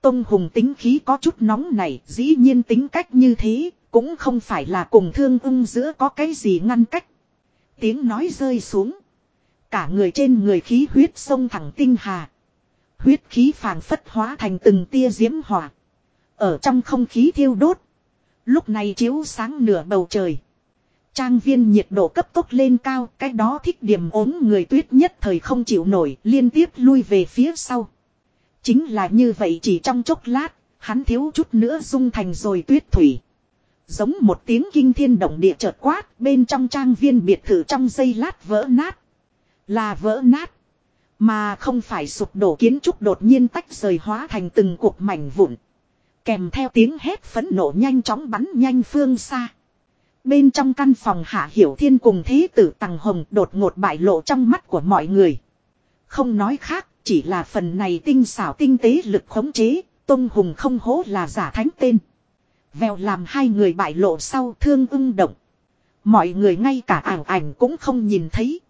Tôn Hùng tính khí có chút nóng này dĩ nhiên tính cách như thế, cũng không phải là cùng thương ưng giữa có cái gì ngăn cách. Tiếng nói rơi xuống. Cả người trên người khí huyết sông thẳng tinh hà. Huyết khí phàng phất hóa thành từng tia diễm hỏa. Ở trong không khí thiêu đốt. Lúc này chiếu sáng nửa bầu trời. Trang viên nhiệt độ cấp tốc lên cao, cái đó thích điểm ốm người tuyết nhất thời không chịu nổi, liên tiếp lui về phía sau. Chính là như vậy chỉ trong chốc lát, hắn thiếu chút nữa dung thành rồi tuyết thủy. Giống một tiếng kinh thiên động địa chợt quát, bên trong trang viên biệt thự trong giây lát vỡ nát. Là vỡ nát. Mà không phải sụp đổ kiến trúc đột nhiên tách rời hóa thành từng cuộc mảnh vụn. Kèm theo tiếng hét phẫn nộ nhanh chóng bắn nhanh phương xa. Bên trong căn phòng Hạ Hiểu Thiên cùng Thế tử Tằng Hồng đột ngột bại lộ trong mắt của mọi người. Không nói khác, chỉ là phần này tinh xảo tinh tế lực khống chế, Tông Hùng không hố là giả thánh tên. Vèo làm hai người bại lộ sau thương ưng động. Mọi người ngay cả ảnh ảnh cũng không nhìn thấy.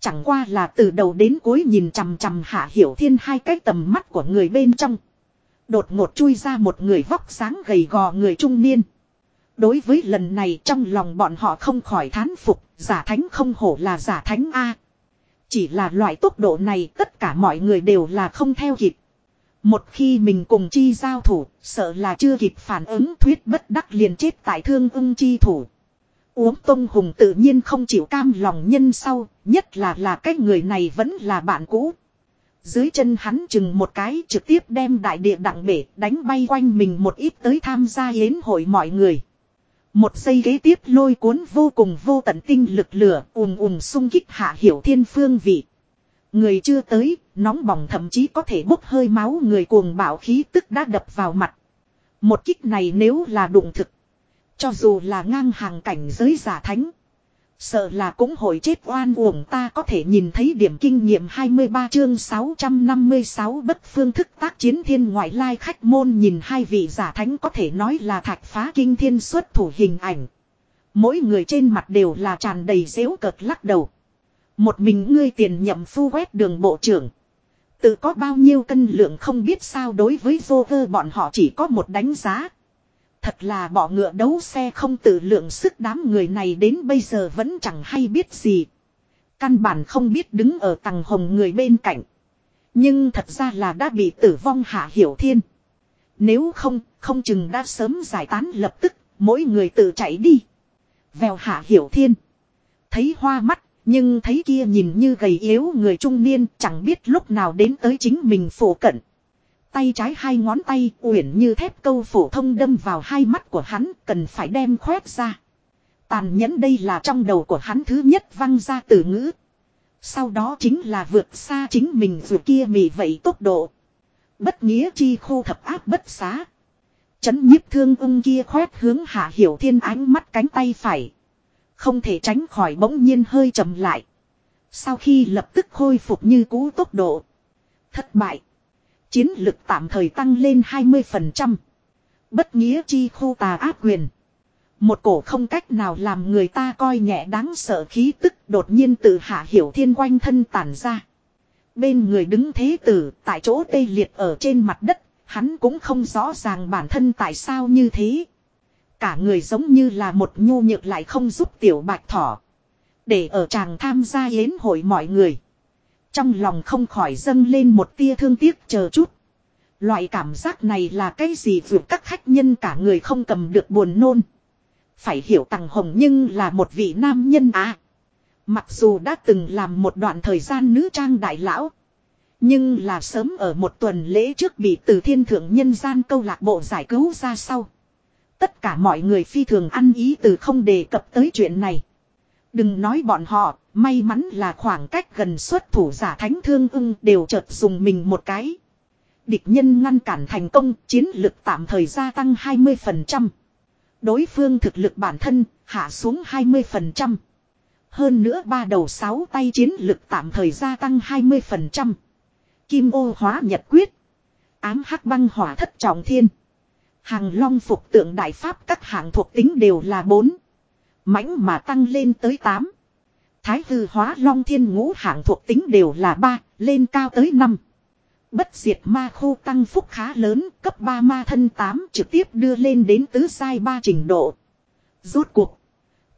Chẳng qua là từ đầu đến cuối nhìn chằm chằm Hạ Hiểu Thiên hai cái tầm mắt của người bên trong. Đột ngột chui ra một người vóc sáng gầy gò người trung niên. Đối với lần này trong lòng bọn họ không khỏi thán phục, giả thánh không hổ là giả thánh A. Chỉ là loại tốc độ này tất cả mọi người đều là không theo kịp. Một khi mình cùng chi giao thủ, sợ là chưa kịp phản ứng thuyết bất đắc liền chết tại thương ưng chi thủ. Uống tông hùng tự nhiên không chịu cam lòng nhân sau, nhất là là cái người này vẫn là bạn cũ. Dưới chân hắn chừng một cái trực tiếp đem đại địa đặng bể đánh bay quanh mình một ít tới tham gia yến hội mọi người. Một giây ghế tiếp lôi cuốn vô cùng vô tận tinh lực lửa ùm ùm xung kích hạ hiểu thiên phương vị. Người chưa tới, nóng bỏng thậm chí có thể bốc hơi máu người cuồng bạo khí tức đã đập vào mặt. Một kích này nếu là đụng thực. Cho dù là ngang hàng cảnh giới giả thánh. Sợ là cũng hội chết oan uổng ta có thể nhìn thấy điểm kinh nghiệm 23 chương 656 bất phương thức tác chiến thiên ngoại lai khách môn nhìn hai vị giả thánh có thể nói là thạch phá kinh thiên xuất thủ hình ảnh. Mỗi người trên mặt đều là tràn đầy dễu cợt lắc đầu. Một mình ngươi tiền nhậm phu quét đường bộ trưởng. Tự có bao nhiêu cân lượng không biết sao đối với vô vơ bọn họ chỉ có một đánh giá. Thật là bỏ ngựa đấu xe không tự lượng sức đám người này đến bây giờ vẫn chẳng hay biết gì. Căn bản không biết đứng ở tầng hồng người bên cạnh. Nhưng thật ra là đã bị tử vong hạ hiểu thiên. Nếu không, không chừng đã sớm giải tán lập tức, mỗi người tự chạy đi. Vèo hạ hiểu thiên. Thấy hoa mắt, nhưng thấy kia nhìn như gầy yếu người trung niên chẳng biết lúc nào đến tới chính mình phổ cận. Tay trái hai ngón tay, uyển như thép câu phổ thông đâm vào hai mắt của hắn, cần phải đem khoét ra. Tàn nhẫn đây là trong đầu của hắn thứ nhất văng ra từ ngữ. Sau đó chính là vượt xa chính mình dù kia mì vậy tốc độ. Bất nghĩa chi khu thập áp bất xá. Chấn nhiếp thương ung kia khoét hướng hạ hiểu thiên ánh mắt cánh tay phải. Không thể tránh khỏi bỗng nhiên hơi chậm lại. Sau khi lập tức khôi phục như cũ tốc độ. Thất bại. Chiến lực tạm thời tăng lên 20%. Bất nghĩa chi khu tà ác quyền. Một cổ không cách nào làm người ta coi nhẹ đáng sợ khí tức đột nhiên từ hạ hiểu thiên quanh thân tản ra. Bên người đứng thế tử tại chỗ tê liệt ở trên mặt đất, hắn cũng không rõ ràng bản thân tại sao như thế. Cả người giống như là một nhu nhược lại không giúp tiểu bạch thỏ. Để ở chàng tham gia yến hội mọi người. Trong lòng không khỏi dâng lên một tia thương tiếc chờ chút. Loại cảm giác này là cái gì vượt các khách nhân cả người không cầm được buồn nôn. Phải hiểu Tằng Hồng nhưng là một vị nam nhân à. Mặc dù đã từng làm một đoạn thời gian nữ trang đại lão. Nhưng là sớm ở một tuần lễ trước bị từ thiên thượng nhân gian câu lạc bộ giải cứu ra sau. Tất cả mọi người phi thường ăn ý từ không đề cập tới chuyện này. Đừng nói bọn họ, may mắn là khoảng cách gần xuất thủ giả thánh thương ưng đều chợt dùng mình một cái. Địch nhân ngăn cản thành công, chiến lực tạm thời gia tăng 20%. Đối phương thực lực bản thân, hạ xuống 20%. Hơn nữa ba đầu sáu tay chiến lực tạm thời gia tăng 20%. Kim ô hóa nhật quyết. Ám hắc băng hỏa thất trọng thiên. Hàng long phục tượng đại pháp các hạng thuộc tính đều là 4 mãnh mà tăng lên tới 8. Thái hư hóa long thiên ngũ hạng thuộc tính đều là ba lên cao tới năm Bất diệt ma khu tăng phúc khá lớn, cấp 3 ma thân 8 trực tiếp đưa lên đến tứ sai 3 trình độ. Rốt cuộc.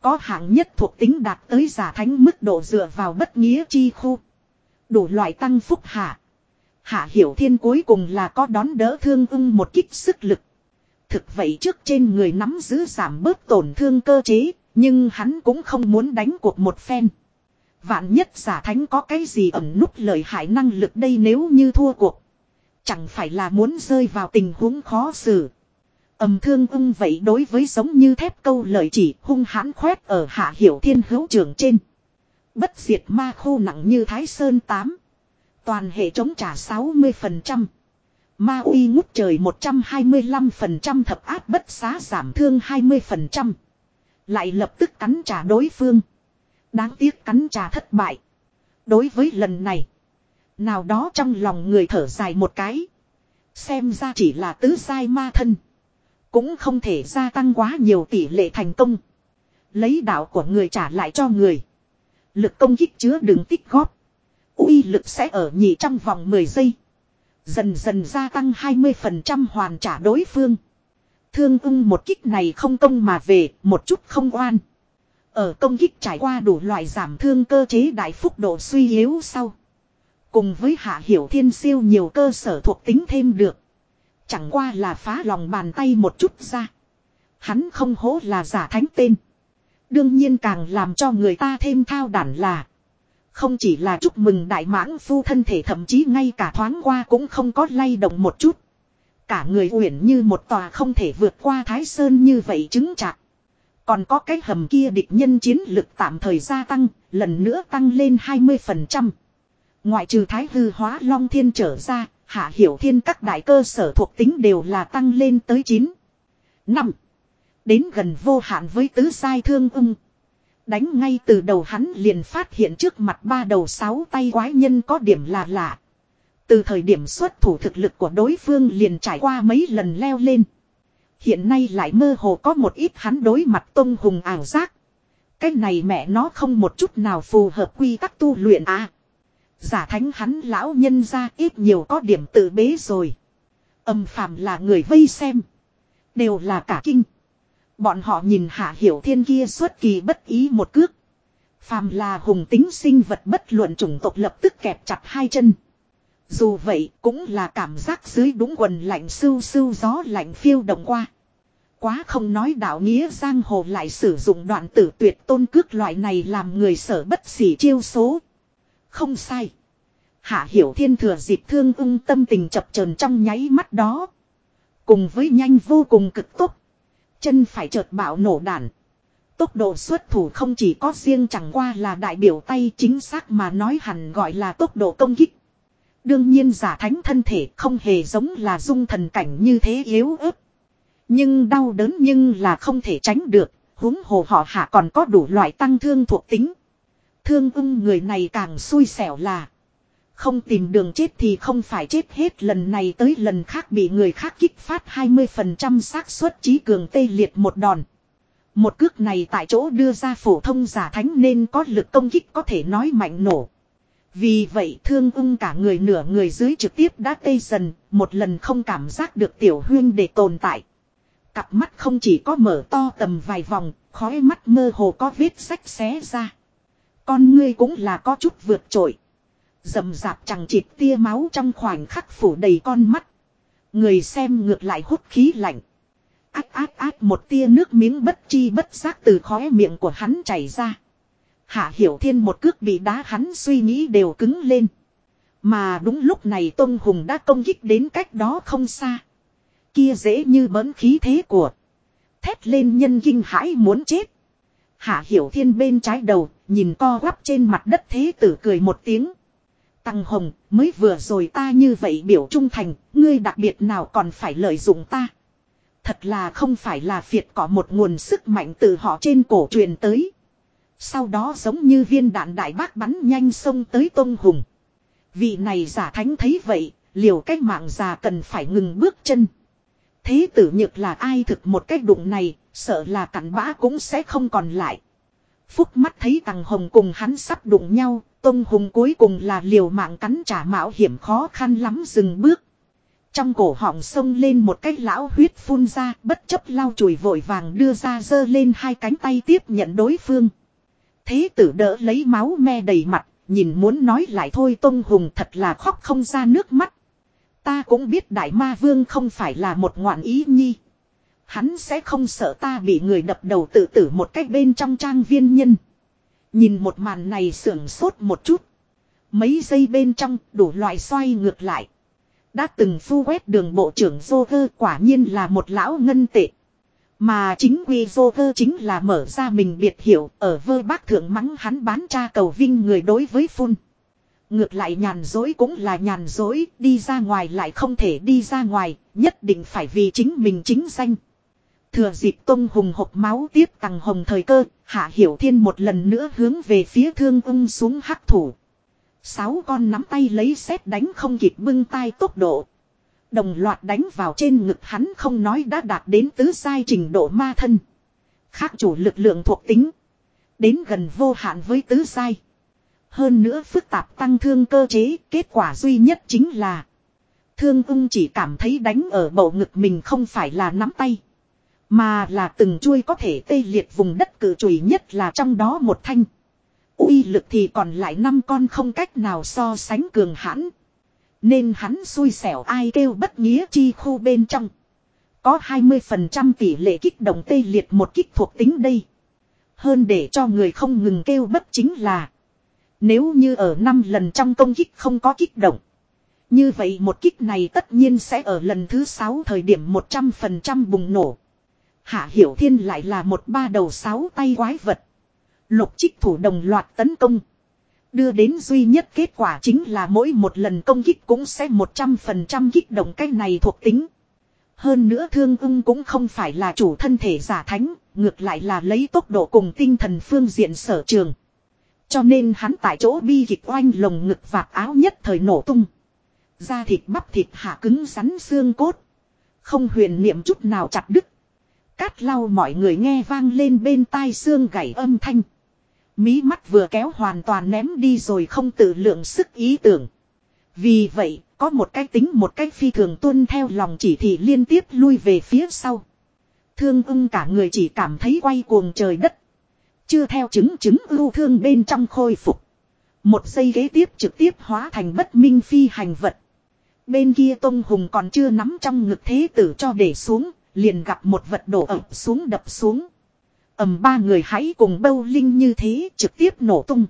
Có hạng nhất thuộc tính đạt tới giả thánh mức độ dựa vào bất nghĩa chi khu. Đủ loại tăng phúc hạ. Hạ hiểu thiên cuối cùng là có đón đỡ thương ưng một kích sức lực. Thực vậy trước trên người nắm giữ giảm bớt tổn thương cơ chế, nhưng hắn cũng không muốn đánh cuộc một phen. Vạn nhất giả thánh có cái gì ẩn núp lợi hại năng lực đây nếu như thua cuộc. Chẳng phải là muốn rơi vào tình huống khó xử. Ẩm thương ung vậy đối với giống như thép câu lời chỉ, hung hãn khoét ở hạ hiểu thiên hữu trường trên. Bất diệt ma khô nặng như thái sơn 8. Toàn hệ chống trả 60%. Ma uy ngút trời 125% thập áp bất xá giảm thương 20%. Lại lập tức cắn trả đối phương. Đáng tiếc cắn trả thất bại. Đối với lần này. Nào đó trong lòng người thở dài một cái. Xem ra chỉ là tứ sai ma thân. Cũng không thể gia tăng quá nhiều tỷ lệ thành công. Lấy đạo của người trả lại cho người. Lực công kích chứa đựng tích góp. uy lực sẽ ở nhị trong vòng 10 giây. Dần dần gia tăng 20% hoàn trả đối phương. Thương ưng một kích này không công mà về, một chút không oan. Ở công kích trải qua đủ loại giảm thương cơ chế đại phúc độ suy yếu sau. Cùng với hạ hiểu thiên siêu nhiều cơ sở thuộc tính thêm được. Chẳng qua là phá lòng bàn tay một chút ra. Hắn không hố là giả thánh tên. Đương nhiên càng làm cho người ta thêm thao đản là. Không chỉ là chúc mừng đại mãng phu thân thể thậm chí ngay cả thoáng qua cũng không có lay động một chút. Cả người uyển như một tòa không thể vượt qua thái sơn như vậy chứng trạng. Còn có cái hầm kia địch nhân chiến lực tạm thời gia tăng, lần nữa tăng lên 20%. Ngoại trừ thái hư hóa long thiên trở ra, hạ hiểu thiên các đại cơ sở thuộc tính đều là tăng lên tới 9. 5. Đến gần vô hạn với tứ sai thương ung. Đánh ngay từ đầu hắn liền phát hiện trước mặt ba đầu sáu tay quái nhân có điểm là lạ. Từ thời điểm xuất thủ thực lực của đối phương liền trải qua mấy lần leo lên. Hiện nay lại mơ hồ có một ít hắn đối mặt tông hùng ảo giác. Cái này mẹ nó không một chút nào phù hợp quy tắc tu luyện à. Giả thánh hắn lão nhân ra ít nhiều có điểm tự bế rồi. Âm phàm là người vây xem. Đều là cả kinh. Bọn họ nhìn hạ hiểu thiên kia xuất kỳ bất ý một cước. Phàm là hùng tính sinh vật bất luận chủng tộc lập tức kẹp chặt hai chân. Dù vậy, cũng là cảm giác dưới đúng quần lạnh sưu sưu gió lạnh phiêu động qua. Quá không nói đạo nghĩa giang hồ lại sử dụng đoạn tử tuyệt tôn cước loại này làm người sở bất xỉ chiêu số. Không sai. Hạ hiểu thiên thừa dịp thương ung tâm tình chập chờn trong nháy mắt đó. Cùng với nhanh vô cùng cực tốc. Chân phải chợt bạo nổ đạn. Tốc độ xuất thủ không chỉ có riêng chẳng qua là đại biểu tay chính xác mà nói hẳn gọi là tốc độ công kích. Đương nhiên giả thánh thân thể không hề giống là dung thần cảnh như thế yếu ớt. Nhưng đau đớn nhưng là không thể tránh được, huống hồ họ hạ còn có đủ loại tăng thương thuộc tính. Thương ung người này càng xui xẻo là không tìm đường chết thì không phải chết hết lần này tới lần khác bị người khác kích phát 20% xác suất trí cường tê liệt một đòn. Một cước này tại chỗ đưa ra phổ thông giả thánh nên có lực công kích có thể nói mạnh nổ. Vì vậy thương ung cả người nửa người dưới trực tiếp đã tê dần, một lần không cảm giác được tiểu huyên để tồn tại. Cặp mắt không chỉ có mở to tầm vài vòng, khói mắt mơ hồ có vết sách xé ra. Con ngươi cũng là có chút vượt trội. Dầm dạp chẳng chịt tia máu trong khoảnh khắc phủ đầy con mắt. Người xem ngược lại hút khí lạnh. Ác ác ác một tia nước miếng bất chi bất giác từ khóe miệng của hắn chảy ra. Hạ Hiểu Thiên một cước bị đá hắn suy nghĩ đều cứng lên. Mà đúng lúc này Tông Hùng đã công kích đến cách đó không xa. Kia dễ như bỡn khí thế của. Thét lên nhân kinh hãi muốn chết. Hạ Hiểu Thiên bên trái đầu, nhìn co quắp trên mặt đất thế tử cười một tiếng. Tăng Hồng, mới vừa rồi ta như vậy biểu trung thành, ngươi đặc biệt nào còn phải lợi dụng ta. Thật là không phải là phiệt có một nguồn sức mạnh từ họ trên cổ truyền tới. Sau đó giống như viên đạn đại bác bắn nhanh xông tới Tông Hùng. Vị này giả thánh thấy vậy, liều cách mạng già cần phải ngừng bước chân. Thế tử nhược là ai thực một cách đụng này, sợ là cặn bã cũng sẽ không còn lại. Phúc mắt thấy tàng Hồng cùng hắn sắp đụng nhau, Tông Hùng cuối cùng là liều mạng cắn trả mạo hiểm khó khăn lắm dừng bước. Trong cổ họng sông lên một cái lão huyết phun ra, bất chấp lau chùi vội vàng đưa ra dơ lên hai cánh tay tiếp nhận đối phương. Thế tử đỡ lấy máu me đầy mặt, nhìn muốn nói lại thôi Tông Hùng thật là khóc không ra nước mắt. Ta cũng biết Đại Ma Vương không phải là một ngoạn ý nhi. Hắn sẽ không sợ ta bị người đập đầu tự tử một cách bên trong trang viên nhân. Nhìn một màn này sưởng sốt một chút. Mấy giây bên trong đủ loại xoay ngược lại. Đã từng phu quét đường bộ trưởng Joker quả nhiên là một lão ngân tệ. Mà chính quy Joker chính là mở ra mình biệt hiểu ở vơ bác thượng mắng hắn bán cha cầu vinh người đối với phun. Ngược lại nhàn dối cũng là nhàn dối, đi ra ngoài lại không thể đi ra ngoài, nhất định phải vì chính mình chính danh. Thừa dịp Tông Hùng hộp máu tiếp tăng hồng thời cơ, Hạ Hiểu Thiên một lần nữa hướng về phía thương ung xuống hắc thủ. Sáu con nắm tay lấy xét đánh không kịp bưng tay tốc độ. Đồng loạt đánh vào trên ngực hắn không nói đã đạt đến tứ sai trình độ ma thân. Khác chủ lực lượng thuộc tính. Đến gần vô hạn với tứ sai. Hơn nữa phức tạp tăng thương cơ chế, kết quả duy nhất chính là Thương ung chỉ cảm thấy đánh ở bầu ngực mình không phải là nắm tay. Mà là từng chuôi có thể tê liệt vùng đất cử chùy nhất là trong đó một thanh. uy lực thì còn lại năm con không cách nào so sánh cường hãn. Nên hắn xui xẻo ai kêu bất nghĩa chi khu bên trong. Có 20% tỷ lệ kích động tê liệt một kích thuộc tính đây. Hơn để cho người không ngừng kêu bất chính là. Nếu như ở 5 lần trong công kích không có kích động. Như vậy một kích này tất nhiên sẽ ở lần thứ 6 thời điểm 100% bùng nổ. Hạ Hiểu Thiên lại là một ba đầu sáu tay quái vật. Lục trích thủ đồng loạt tấn công. Đưa đến duy nhất kết quả chính là mỗi một lần công kích cũng sẽ 100% kích động cái này thuộc tính. Hơn nữa thương ưng cũng không phải là chủ thân thể giả thánh, ngược lại là lấy tốc độ cùng tinh thần phương diện sở trường. Cho nên hắn tại chỗ bi kịch oanh lồng ngực vạt áo nhất thời nổ tung. Da thịt bắp thịt hạ cứng rắn xương cốt. Không huyền niệm chút nào chặt đứt. Cát lau mọi người nghe vang lên bên tai xương gãy âm thanh. Mí mắt vừa kéo hoàn toàn ném đi rồi không tự lượng sức ý tưởng. Vì vậy, có một cái tính một cái phi thường tuân theo lòng chỉ thị liên tiếp lui về phía sau. Thương ưng cả người chỉ cảm thấy quay cuồng trời đất. Chưa theo chứng chứng ưu thương bên trong khôi phục. Một giây ghế tiếp trực tiếp hóa thành bất minh phi hành vật. Bên kia Tông Hùng còn chưa nắm trong ngực thế tử cho để xuống, liền gặp một vật đổ ập xuống đập xuống ầm ba người hãy cùng bâu linh như thế trực tiếp nổ tung.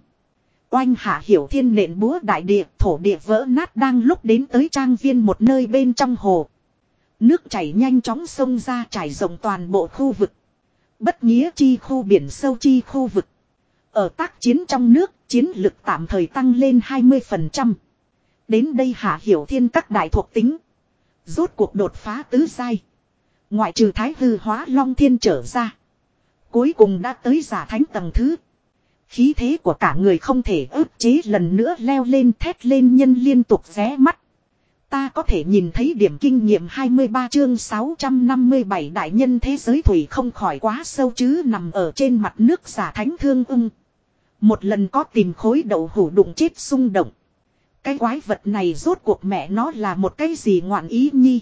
Oanh hạ hiểu thiên nện búa đại địa, thổ địa vỡ nát đang lúc đến tới trang viên một nơi bên trong hồ. Nước chảy nhanh chóng sông ra trải rộng toàn bộ khu vực. Bất nghĩa chi khu biển sâu chi khu vực. Ở tác chiến trong nước, chiến lực tạm thời tăng lên 20%. Đến đây hạ hiểu thiên các đại thuộc tính. Rốt cuộc đột phá tứ sai. Ngoại trừ thái hư hóa long thiên trở ra. Cuối cùng đã tới giả thánh tầng thứ. Khí thế của cả người không thể ức chế lần nữa leo lên thét lên nhân liên tục ré mắt. Ta có thể nhìn thấy điểm kinh nghiệm 23 chương 657 đại nhân thế giới thủy không khỏi quá sâu chứ nằm ở trên mặt nước giả thánh thương ưng. Một lần có tìm khối đậu hủ đụng chết xung động. Cái quái vật này rốt cuộc mẹ nó là một cái gì ngoạn ý nhi.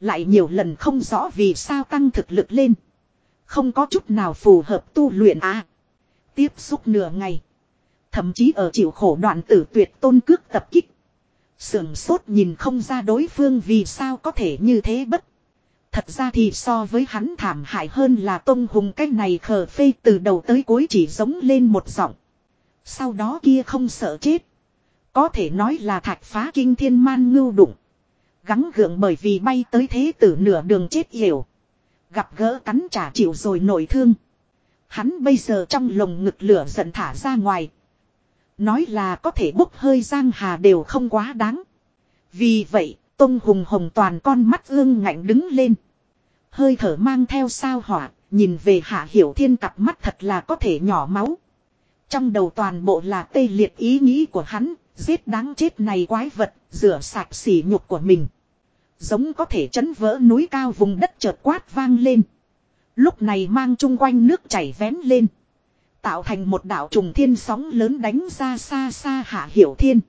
Lại nhiều lần không rõ vì sao tăng thực lực lên. Không có chút nào phù hợp tu luyện à. Tiếp xúc nửa ngày. Thậm chí ở chịu khổ đoạn tử tuyệt tôn cước tập kích. Sườn sốt nhìn không ra đối phương vì sao có thể như thế bất. Thật ra thì so với hắn thảm hại hơn là Tông Hùng cái này khờ phê từ đầu tới cuối chỉ giống lên một giọng. Sau đó kia không sợ chết. Có thể nói là thạch phá kinh thiên man ngưu đụng. Gắng gượng bởi vì bay tới thế tử nửa đường chết hiểu. Gặp gỡ cắn trả chịu rồi nổi thương. Hắn bây giờ trong lồng ngực lửa giận thả ra ngoài. Nói là có thể bốc hơi giang hà đều không quá đáng. Vì vậy, Tông Hùng Hồng toàn con mắt ương ngạnh đứng lên. Hơi thở mang theo sao hỏa, nhìn về Hạ Hiểu Thiên cặp mắt thật là có thể nhỏ máu. Trong đầu toàn bộ là tê liệt ý nghĩ của hắn, giết đáng chết này quái vật, rửa sạch sỉ nhục của mình. Giống có thể chấn vỡ núi cao vùng đất chợt quát vang lên. Lúc này mang chung quanh nước chảy vén lên. Tạo thành một đảo trùng thiên sóng lớn đánh ra xa xa hạ hiểu thiên.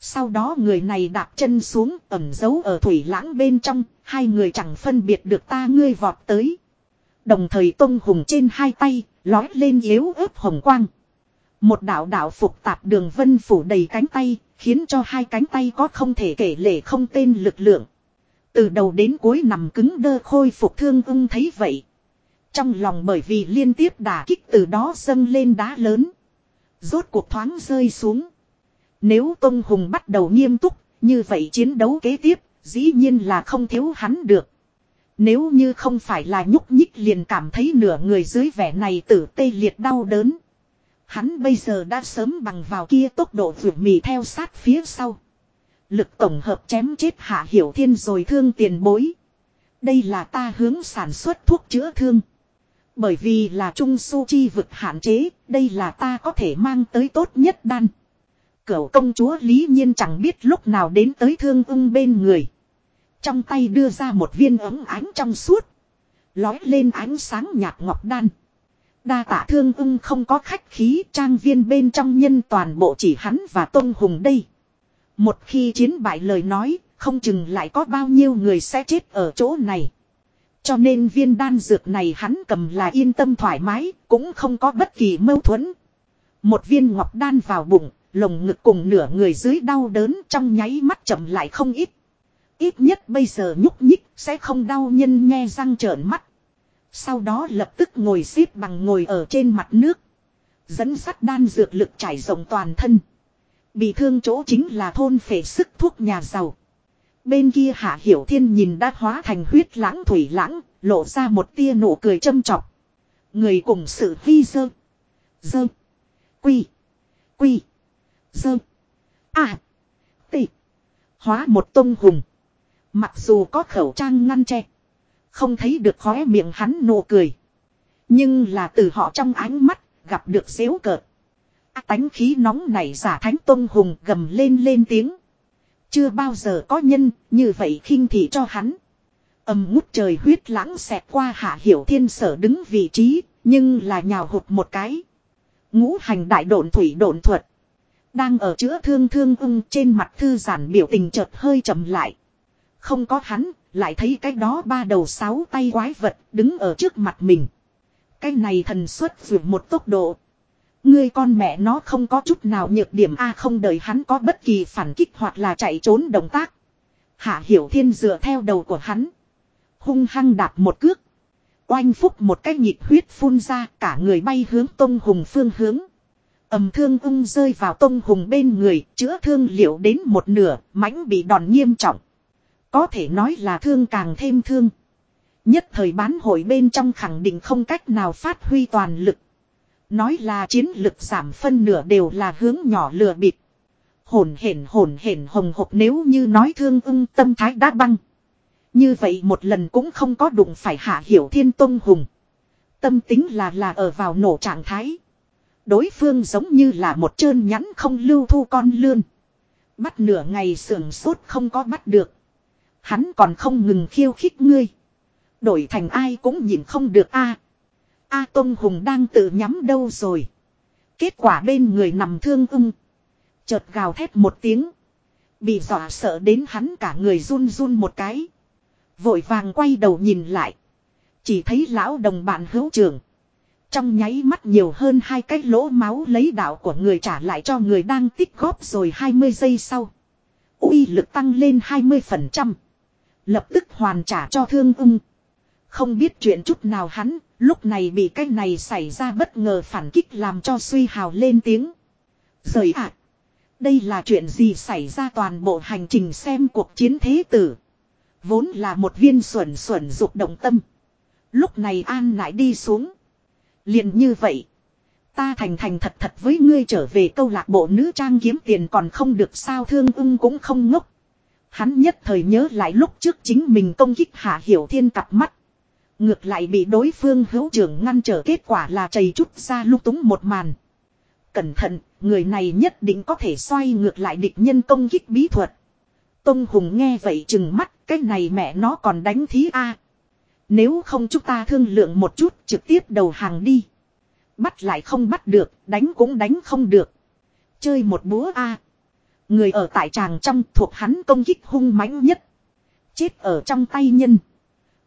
Sau đó người này đạp chân xuống ẩm giấu ở thủy lãng bên trong, hai người chẳng phân biệt được ta ngươi vọt tới. Đồng thời tung hùng trên hai tay, lói lên yếu ớt hồng quang. Một đạo đạo phục tạp đường vân phủ đầy cánh tay, khiến cho hai cánh tay có không thể kể lể không tên lực lượng. Từ đầu đến cuối nằm cứng đơ khôi phục thương ưng thấy vậy. Trong lòng bởi vì liên tiếp đả kích từ đó dâng lên đá lớn. Rốt cuộc thoáng rơi xuống. Nếu Tông Hùng bắt đầu nghiêm túc, như vậy chiến đấu kế tiếp, dĩ nhiên là không thiếu hắn được. Nếu như không phải là nhúc nhích liền cảm thấy nửa người dưới vẻ này tử tê liệt đau đớn. Hắn bây giờ đã sớm bằng vào kia tốc độ vượt mì theo sát phía sau. Lực tổng hợp chém chết hạ hiểu thiên rồi thương tiền bối. Đây là ta hướng sản xuất thuốc chữa thương. Bởi vì là trung su chi vực hạn chế, đây là ta có thể mang tới tốt nhất đan. Cửu công chúa Lý Nhiên chẳng biết lúc nào đến tới thương ưng bên người. Trong tay đưa ra một viên ấm ánh trong suốt. Lói lên ánh sáng nhạt ngọc đan. Đa tạ thương ưng không có khách khí trang viên bên trong nhân toàn bộ chỉ hắn và Tôn Hùng đây. Một khi chiến bại lời nói, không chừng lại có bao nhiêu người sẽ chết ở chỗ này. Cho nên viên đan dược này hắn cầm là yên tâm thoải mái, cũng không có bất kỳ mâu thuẫn. Một viên ngọc đan vào bụng, lồng ngực cùng nửa người dưới đau đớn trong nháy mắt chậm lại không ít. Ít nhất bây giờ nhúc nhích sẽ không đau nhân nghe răng trợn mắt. Sau đó lập tức ngồi xếp bằng ngồi ở trên mặt nước. Dẫn sắt đan dược lực trải rộng toàn thân. Bị thương chỗ chính là thôn phệ sức thuốc nhà giàu. Bên kia Hạ Hiểu Thiên nhìn đã hóa thành huyết lãng thủy lãng, lộ ra một tia nụ cười châm chọc. Người cùng sự vi dơ. Dơ. Quy. Quy. Dơ. À. Tị. Hóa một tông hùng. Mặc dù có khẩu trang ngăn che. Không thấy được khóe miệng hắn nụ cười. Nhưng là từ họ trong ánh mắt, gặp được xéo cợt. Tánh khí nóng này giả thánh tông hùng gầm lên lên tiếng. Chưa bao giờ có nhân như vậy khinh thị cho hắn. Âm ngút trời huyết lãng xẹt qua hạ hiểu thiên sở đứng vị trí, nhưng là nhào hụt một cái. Ngũ hành đại độn thủy độn thuật. Đang ở chữa thương thương ưng trên mặt thư giản biểu tình chợt hơi chậm lại. Không có hắn, lại thấy cái đó ba đầu sáu tay quái vật đứng ở trước mặt mình. Cái này thần xuất vượt một tốc độ. Ngươi con mẹ nó không có chút nào nhược điểm A không đợi hắn có bất kỳ phản kích hoặc là chạy trốn động tác. Hạ Hiểu Thiên dựa theo đầu của hắn. Hung hăng đạp một cước. Oanh phúc một cái nhịp huyết phun ra cả người bay hướng Tông Hùng phương hướng. Ẩm thương ung rơi vào Tông Hùng bên người, chữa thương liệu đến một nửa, mãnh bị đòn nghiêm trọng. Có thể nói là thương càng thêm thương. Nhất thời bán hội bên trong khẳng định không cách nào phát huy toàn lực. Nói là chiến lực giảm phân nửa đều là hướng nhỏ lừa bịp. Hồn hển hồn hển, hồng hộc nếu như nói thương ưng tâm thái đã băng. Như vậy một lần cũng không có đụng phải hạ hiểu thiên tông hùng. Tâm tính là là ở vào nổ trạng thái. Đối phương giống như là một trơn nhắn không lưu thu con lươn. Bắt nửa ngày sưởng sốt không có bắt được. Hắn còn không ngừng khiêu khích ngươi. Đổi thành ai cũng nhìn không được a. A Tông Hùng đang tự nhắm đâu rồi. Kết quả bên người nằm thương ưng. Chợt gào thét một tiếng. Bị dọa sợ đến hắn cả người run run một cái. Vội vàng quay đầu nhìn lại. Chỉ thấy lão đồng bạn hữu trường. Trong nháy mắt nhiều hơn hai cái lỗ máu lấy đạo của người trả lại cho người đang tích góp rồi 20 giây sau. uy lực tăng lên 20%. Lập tức hoàn trả cho thương ưng. Không biết chuyện chút nào hắn, lúc này bị cái này xảy ra bất ngờ phản kích làm cho suy hào lên tiếng. Rời ạ! đây là chuyện gì xảy ra toàn bộ hành trình xem cuộc chiến thế tử. Vốn là một viên xuẩn xuẩn dục động tâm. Lúc này an lại đi xuống. liền như vậy. Ta thành thành thật thật với ngươi trở về câu lạc bộ nữ trang kiếm tiền còn không được sao thương ưng cũng không ngốc. Hắn nhất thời nhớ lại lúc trước chính mình công kích hạ hiểu thiên cặp mắt. Ngược lại bị đối phương hữu trưởng ngăn trở kết quả là chầy chút ra lúc túng một màn. Cẩn thận, người này nhất định có thể xoay ngược lại địch nhân công kích bí thuật. Tông Hùng nghe vậy chừng mắt, cái này mẹ nó còn đánh thí a. Nếu không chúng ta thương lượng một chút trực tiếp đầu hàng đi. Bắt lại không bắt được, đánh cũng đánh không được. Chơi một búa a. Người ở tại tràng trong thuộc hắn công kích hung mãnh nhất. Chết ở trong tay nhân.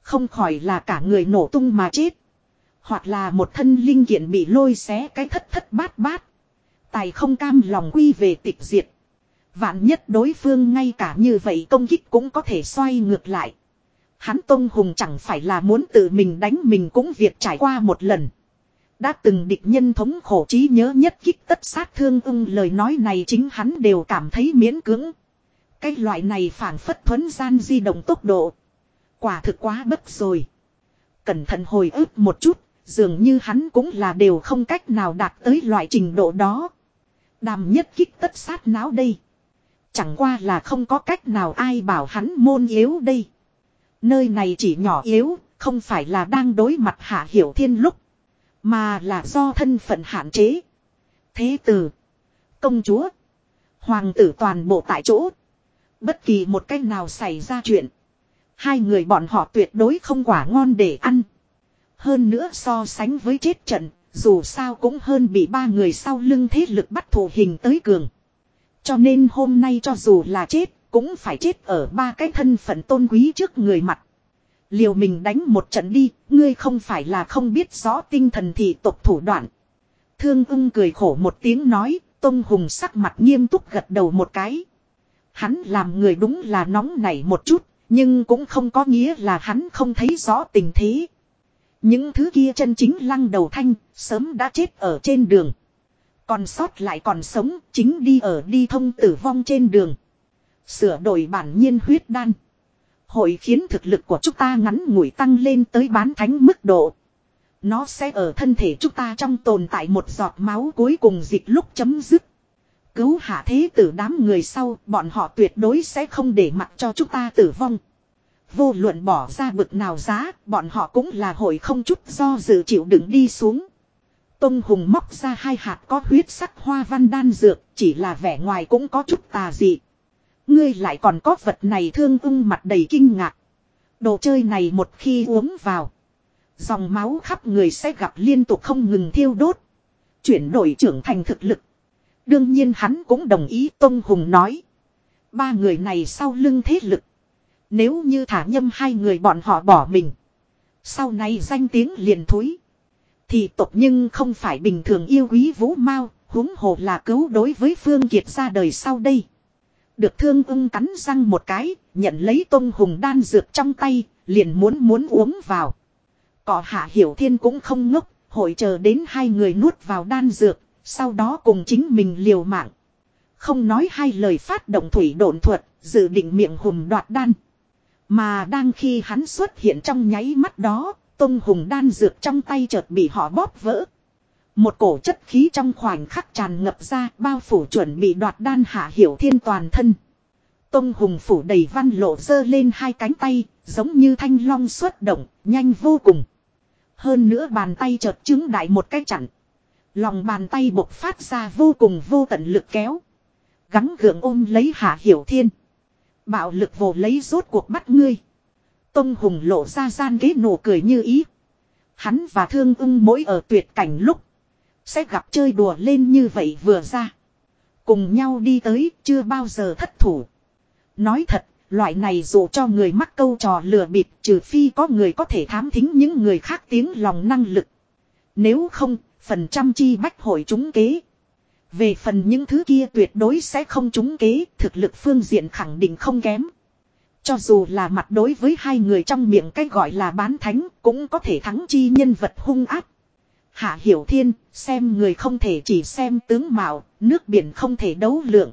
Không khỏi là cả người nổ tung mà chết. Hoặc là một thân linh kiện bị lôi xé cái thất thất bát bát. Tài không cam lòng quy về tịch diệt. Vạn nhất đối phương ngay cả như vậy công kích cũng có thể xoay ngược lại. Hắn Tông Hùng chẳng phải là muốn tự mình đánh mình cũng việc trải qua một lần. Đã từng địch nhân thống khổ trí nhớ nhất kích tất sát thương ưng lời nói này chính hắn đều cảm thấy miễn cưỡng. Cái loại này phản phất thuấn gian di động tốc độ. Quả thực quá bất rồi. Cẩn thận hồi ức một chút, dường như hắn cũng là đều không cách nào đạt tới loại trình độ đó. Đàm nhất kích tất sát não đây. Chẳng qua là không có cách nào ai bảo hắn môn yếu đây. Nơi này chỉ nhỏ yếu, không phải là đang đối mặt hạ hiểu thiên lúc. Mà là do thân phận hạn chế. Thế tử. Công chúa. Hoàng tử toàn bộ tại chỗ. Bất kỳ một cách nào xảy ra chuyện. Hai người bọn họ tuyệt đối không quả ngon để ăn. Hơn nữa so sánh với chết trận, dù sao cũng hơn bị ba người sau lưng thế lực bắt thủ hình tới cường. Cho nên hôm nay cho dù là chết, cũng phải chết ở ba cái thân phận tôn quý trước người mặt. Liều mình đánh một trận đi, ngươi không phải là không biết rõ tinh thần thị tộc thủ đoạn. Thương ưng cười khổ một tiếng nói, Tông Hùng sắc mặt nghiêm túc gật đầu một cái. Hắn làm người đúng là nóng nảy một chút, nhưng cũng không có nghĩa là hắn không thấy rõ tình thế. Những thứ kia chân chính lăng đầu thanh, sớm đã chết ở trên đường. Còn sót lại còn sống, chính đi ở đi thông tử vong trên đường. Sửa đổi bản nhiên huyết đan. Hội khiến thực lực của chúng ta ngắn ngủi tăng lên tới bán thánh mức độ. Nó sẽ ở thân thể chúng ta trong tồn tại một giọt máu cuối cùng dịch lúc chấm dứt. Cứu hạ thế tử đám người sau, bọn họ tuyệt đối sẽ không để mặc cho chúng ta tử vong. Vô luận bỏ ra bực nào giá, bọn họ cũng là hội không chút do dự chịu đựng đi xuống. Tông Hùng móc ra hai hạt có huyết sắc hoa văn đan dược, chỉ là vẻ ngoài cũng có chút tà dị. Ngươi lại còn có vật này thương ung mặt đầy kinh ngạc. Đồ chơi này một khi uống vào. Dòng máu khắp người sẽ gặp liên tục không ngừng thiêu đốt. Chuyển đổi trưởng thành thực lực. Đương nhiên hắn cũng đồng ý Tông Hùng nói. Ba người này sau lưng thế lực. Nếu như thả nhâm hai người bọn họ bỏ mình. Sau này danh tiếng liền thúi. Thì tộc nhưng không phải bình thường yêu quý vũ mau, huống hồ là cứu đối với Phương Kiệt ra đời sau đây. Được thương ung cắn răng một cái, nhận lấy tông hùng đan dược trong tay, liền muốn muốn uống vào. Cỏ hạ hiểu thiên cũng không ngốc, hội chờ đến hai người nuốt vào đan dược, sau đó cùng chính mình liều mạng. Không nói hai lời phát động thủy độn thuật, dự định miệng hùm đoạt đan. Mà đang khi hắn xuất hiện trong nháy mắt đó, tông hùng đan dược trong tay chợt bị họ bóp vỡ. Một cổ chất khí trong khoảnh khắc tràn ngập ra bao phủ chuẩn bị đoạt đan hạ hiểu thiên toàn thân. Tông hùng phủ đầy văn lộ dơ lên hai cánh tay, giống như thanh long xuất động, nhanh vô cùng. Hơn nữa bàn tay chợt chứng đại một cái chặn. Lòng bàn tay bộc phát ra vô cùng vô tận lực kéo. Gắng gượng ôm lấy hạ hiểu thiên. Bạo lực vồ lấy rốt cuộc bắt ngươi. Tông hùng lộ ra gian ghế nổ cười như ý. Hắn và thương ưng mỗi ở tuyệt cảnh lúc. Sẽ gặp chơi đùa lên như vậy vừa ra. Cùng nhau đi tới chưa bao giờ thất thủ. Nói thật, loại này dù cho người mắc câu trò lừa bịp trừ phi có người có thể thám thính những người khác tiếng lòng năng lực. Nếu không, phần trăm chi bách hội trúng kế. Về phần những thứ kia tuyệt đối sẽ không trúng kế, thực lực phương diện khẳng định không kém. Cho dù là mặt đối với hai người trong miệng cái gọi là bán thánh, cũng có thể thắng chi nhân vật hung áp. Hạ Hiểu Thiên, xem người không thể chỉ xem tướng mạo, nước biển không thể đấu lượng.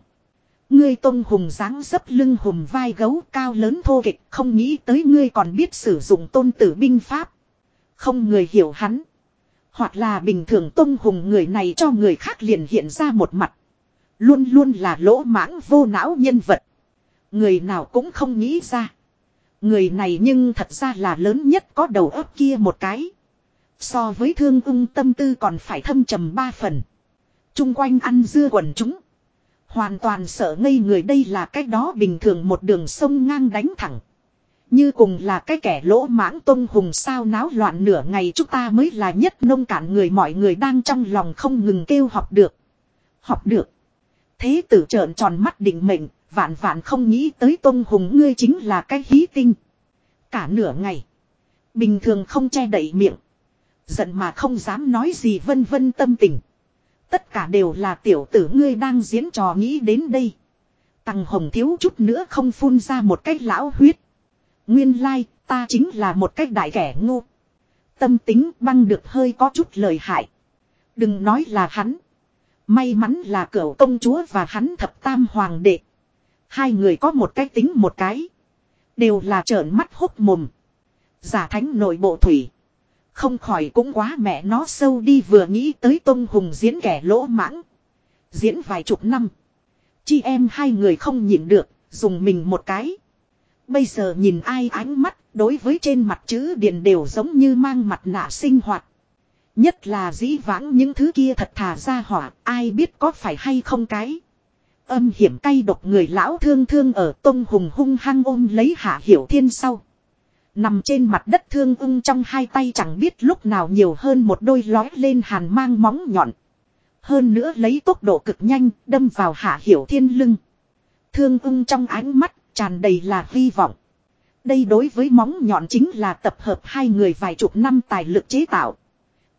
Ngươi tôn hùng dáng dấp lưng hùm vai gấu cao lớn thô kịch, không nghĩ tới ngươi còn biết sử dụng tôn tử binh pháp. Không người hiểu hắn. Hoặc là bình thường tông hùng người này cho người khác liền hiện ra một mặt. Luôn luôn là lỗ mãng vô não nhân vật. Người nào cũng không nghĩ ra. Người này nhưng thật ra là lớn nhất có đầu óc kia một cái. So với thương ung tâm tư còn phải thâm trầm ba phần. Trung quanh ăn dưa quần chúng. Hoàn toàn sợ ngây người đây là cách đó bình thường một đường sông ngang đánh thẳng. Như cùng là cái kẻ lỗ mãng tông hùng sao náo loạn nửa ngày chúng ta mới là nhất nông cản người mọi người đang trong lòng không ngừng kêu học được. Học được. Thế tử trợn tròn mắt định mệnh, vạn vạn không nghĩ tới tông hùng ngươi chính là cái hí tinh. Cả nửa ngày. Bình thường không che đậy miệng. Giận mà không dám nói gì vân vân tâm tình. Tất cả đều là tiểu tử ngươi đang diễn trò nghĩ đến đây. tăng hồng thiếu chút nữa không phun ra một cách lão huyết. Nguyên lai, ta chính là một cách đại kẻ ngu. Tâm tính băng được hơi có chút lời hại. Đừng nói là hắn. May mắn là cửu công chúa và hắn thập tam hoàng đệ. Hai người có một cái tính một cái. Đều là trợn mắt hốt mồm. Giả thánh nội bộ thủy. Không khỏi cũng quá mẹ nó sâu đi vừa nghĩ tới Tông Hùng diễn kẻ lỗ mãng. Diễn vài chục năm. Chi em hai người không nhịn được, dùng mình một cái. Bây giờ nhìn ai ánh mắt, đối với trên mặt chữ điền đều giống như mang mặt nạ sinh hoạt. Nhất là dĩ vãng những thứ kia thật thà ra hỏa, ai biết có phải hay không cái. Âm hiểm cay độc người lão thương thương ở tông hùng hung hăng ôm lấy hạ hiểu thiên sau. Nằm trên mặt đất thương ung trong hai tay chẳng biết lúc nào nhiều hơn một đôi lói lên hàn mang móng nhọn. Hơn nữa lấy tốc độ cực nhanh đâm vào hạ hiểu thiên lưng. Thương ung trong ánh mắt tràn đầy là hy vọng. Đây đối với móng nhọn chính là tập hợp hai người vài chục năm tài lực chế tạo.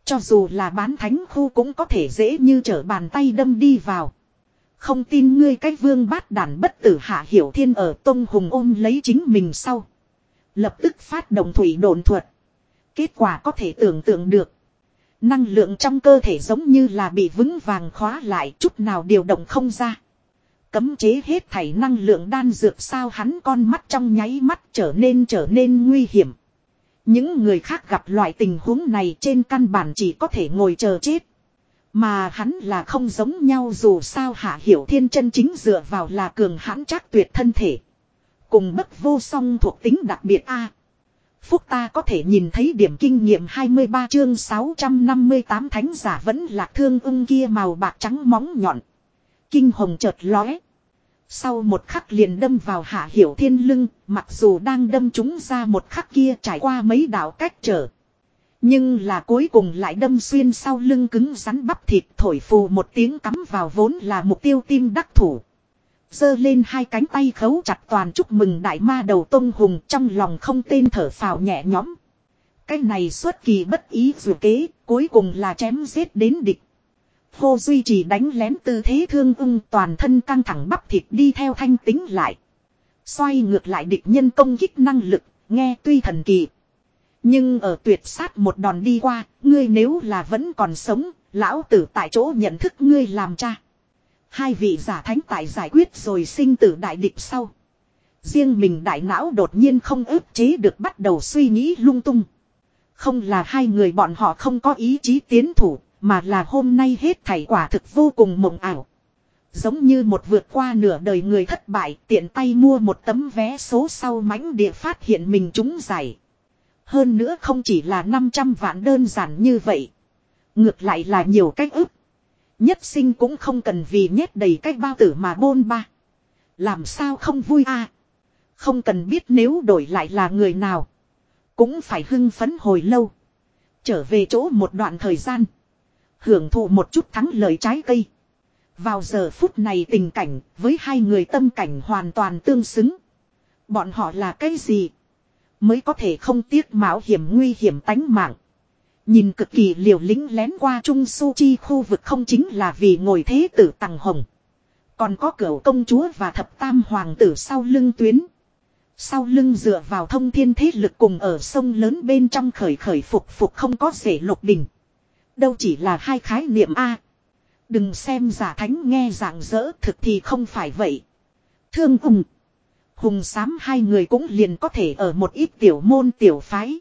Cho dù là bán thánh khu cũng có thể dễ như trở bàn tay đâm đi vào. Không tin ngươi cách vương bát đàn bất tử hạ hiểu thiên ở tông hùng ôm lấy chính mình sau. Lập tức phát động thủy đồn thuật. Kết quả có thể tưởng tượng được. Năng lượng trong cơ thể giống như là bị vững vàng khóa lại, chút nào điều động không ra. Cấm chế hết thảy năng lượng đan dược sao hắn con mắt trong nháy mắt trở nên trở nên nguy hiểm. Những người khác gặp loại tình huống này trên căn bản chỉ có thể ngồi chờ chết. Mà hắn là không giống nhau dù sao hạ hiểu thiên chân chính dựa vào là cường hãn chắc tuyệt thân thể. Cùng bất vô song thuộc tính đặc biệt A. Phúc ta có thể nhìn thấy điểm kinh nghiệm 23 chương 658 thánh giả vẫn là thương ưng kia màu bạc trắng móng nhọn. Kinh hồng chợt lóe. Sau một khắc liền đâm vào hạ hiểu thiên lưng, mặc dù đang đâm chúng ra một khắc kia trải qua mấy đạo cách trở. Nhưng là cuối cùng lại đâm xuyên sau lưng cứng rắn bắp thịt thổi phù một tiếng cắm vào vốn là mục tiêu tim đắc thủ. giơ lên hai cánh tay khấu chặt toàn chúc mừng đại ma đầu tông hùng trong lòng không tên thở phào nhẹ nhõm. Cái này xuất kỳ bất ý dù kế, cuối cùng là chém giết đến địch. Hô duy trì đánh lén tư thế thương ưng toàn thân căng thẳng bắp thịt đi theo thanh tính lại. Xoay ngược lại địch nhân công kích năng lực, nghe tuy thần kỳ. Nhưng ở tuyệt sát một đòn đi qua, ngươi nếu là vẫn còn sống, lão tử tại chỗ nhận thức ngươi làm cha. Hai vị giả thánh tại giải quyết rồi sinh tử đại địch sau. Riêng mình đại não đột nhiên không ức chế được bắt đầu suy nghĩ lung tung. Không là hai người bọn họ không có ý chí tiến thủ, mà là hôm nay hết thảy quả thực vô cùng mộng ảo. Giống như một vượt qua nửa đời người thất bại, tiện tay mua một tấm vé số sau mãnh địa phát hiện mình trúng giải. Hơn nữa không chỉ là 500 vạn đơn giản như vậy. Ngược lại là nhiều cách ức. Nhất sinh cũng không cần vì nhét đầy cách bao tử mà bôn ba. Làm sao không vui a Không cần biết nếu đổi lại là người nào. Cũng phải hưng phấn hồi lâu. Trở về chỗ một đoạn thời gian. Hưởng thụ một chút thắng lợi trái cây. Vào giờ phút này tình cảnh với hai người tâm cảnh hoàn toàn tương xứng. Bọn họ là cái gì? Mới có thể không tiếc mạo hiểm nguy hiểm tánh mạng. Nhìn cực kỳ liều lĩnh lén qua Trung Su Chi khu vực không chính là vì ngồi thế tử Tằng Hồng. Còn có cửu công chúa và thập tam hoàng tử sau lưng tuyến. Sau lưng dựa vào thông thiên thế lực cùng ở sông lớn bên trong khởi khởi phục phục không có rể lục bình. Đâu chỉ là hai khái niệm A. Đừng xem giả thánh nghe giảng dỡ thực thì không phải vậy. Thương ủng. Hùng sám hai người cũng liền có thể ở một ít tiểu môn tiểu phái.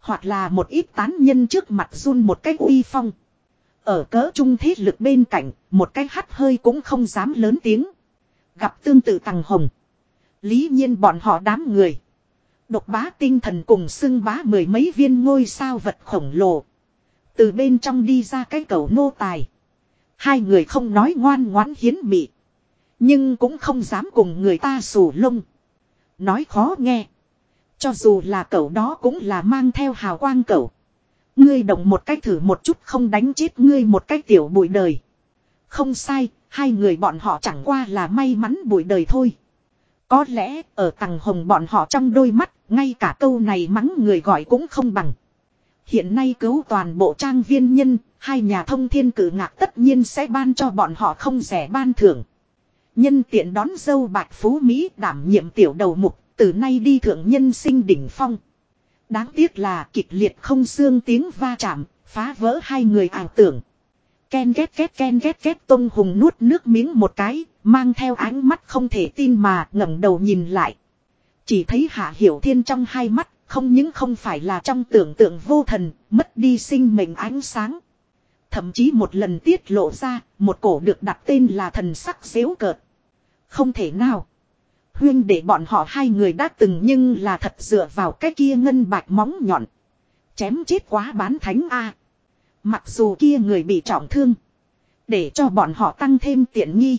Hoặc là một ít tán nhân trước mặt run một cách uy phong. Ở cỡ trung thế lực bên cạnh, một cái hắt hơi cũng không dám lớn tiếng. Gặp tương tự tàng hồng. Lý nhiên bọn họ đám người. Độc bá tinh thần cùng xưng bá mười mấy viên ngôi sao vật khổng lồ. Từ bên trong đi ra cái cầu nô tài. Hai người không nói ngoan ngoãn hiến mị. Nhưng cũng không dám cùng người ta sủ lông. Nói khó nghe. Cho dù là cậu đó cũng là mang theo hào quang cậu. Ngươi động một cách thử một chút không đánh chết ngươi một cách tiểu bụi đời. Không sai, hai người bọn họ chẳng qua là may mắn bụi đời thôi. Có lẽ ở tầng hồng bọn họ trong đôi mắt, ngay cả câu này mắng người gọi cũng không bằng. Hiện nay cứu toàn bộ trang viên nhân, hai nhà thông thiên cử ngạc tất nhiên sẽ ban cho bọn họ không rẻ ban thưởng. Nhân tiện đón dâu bạch phú Mỹ đảm nhiệm tiểu đầu mục, từ nay đi thượng nhân sinh đỉnh phong. Đáng tiếc là kịch liệt không xương tiếng va chạm, phá vỡ hai người ảo tưởng. Ken ghét ghét ken ghét ghét Tông Hùng nuốt nước miếng một cái, mang theo ánh mắt không thể tin mà ngẩng đầu nhìn lại. Chỉ thấy Hạ Hiểu Thiên trong hai mắt, không những không phải là trong tưởng tượng vô thần, mất đi sinh mệnh ánh sáng. Thậm chí một lần tiết lộ ra, một cổ được đặt tên là thần sắc xếu cợt. Không thể nào. Huyên để bọn họ hai người đã từng nhưng là thật dựa vào cái kia ngân bạch móng nhọn. Chém chết quá bán thánh A. Mặc dù kia người bị trọng thương. Để cho bọn họ tăng thêm tiện nghi.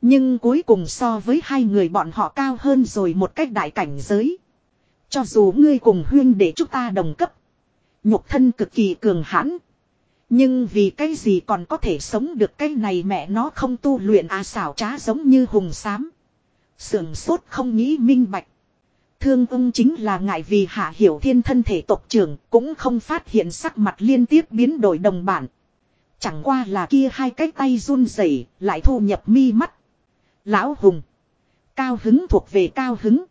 Nhưng cuối cùng so với hai người bọn họ cao hơn rồi một cách đại cảnh giới. Cho dù ngươi cùng huyên để chúng ta đồng cấp. Nhục thân cực kỳ cường hãn. Nhưng vì cái gì còn có thể sống được cái này mẹ nó không tu luyện à xảo trá giống như hùng sám. Sườn sốt không nghĩ minh bạch. Thương ung chính là ngại vì hạ hiểu thiên thân thể tộc trưởng cũng không phát hiện sắc mặt liên tiếp biến đổi đồng bản. Chẳng qua là kia hai cái tay run rẩy lại thu nhập mi mắt. Lão Hùng. Cao hứng thuộc về cao hứng.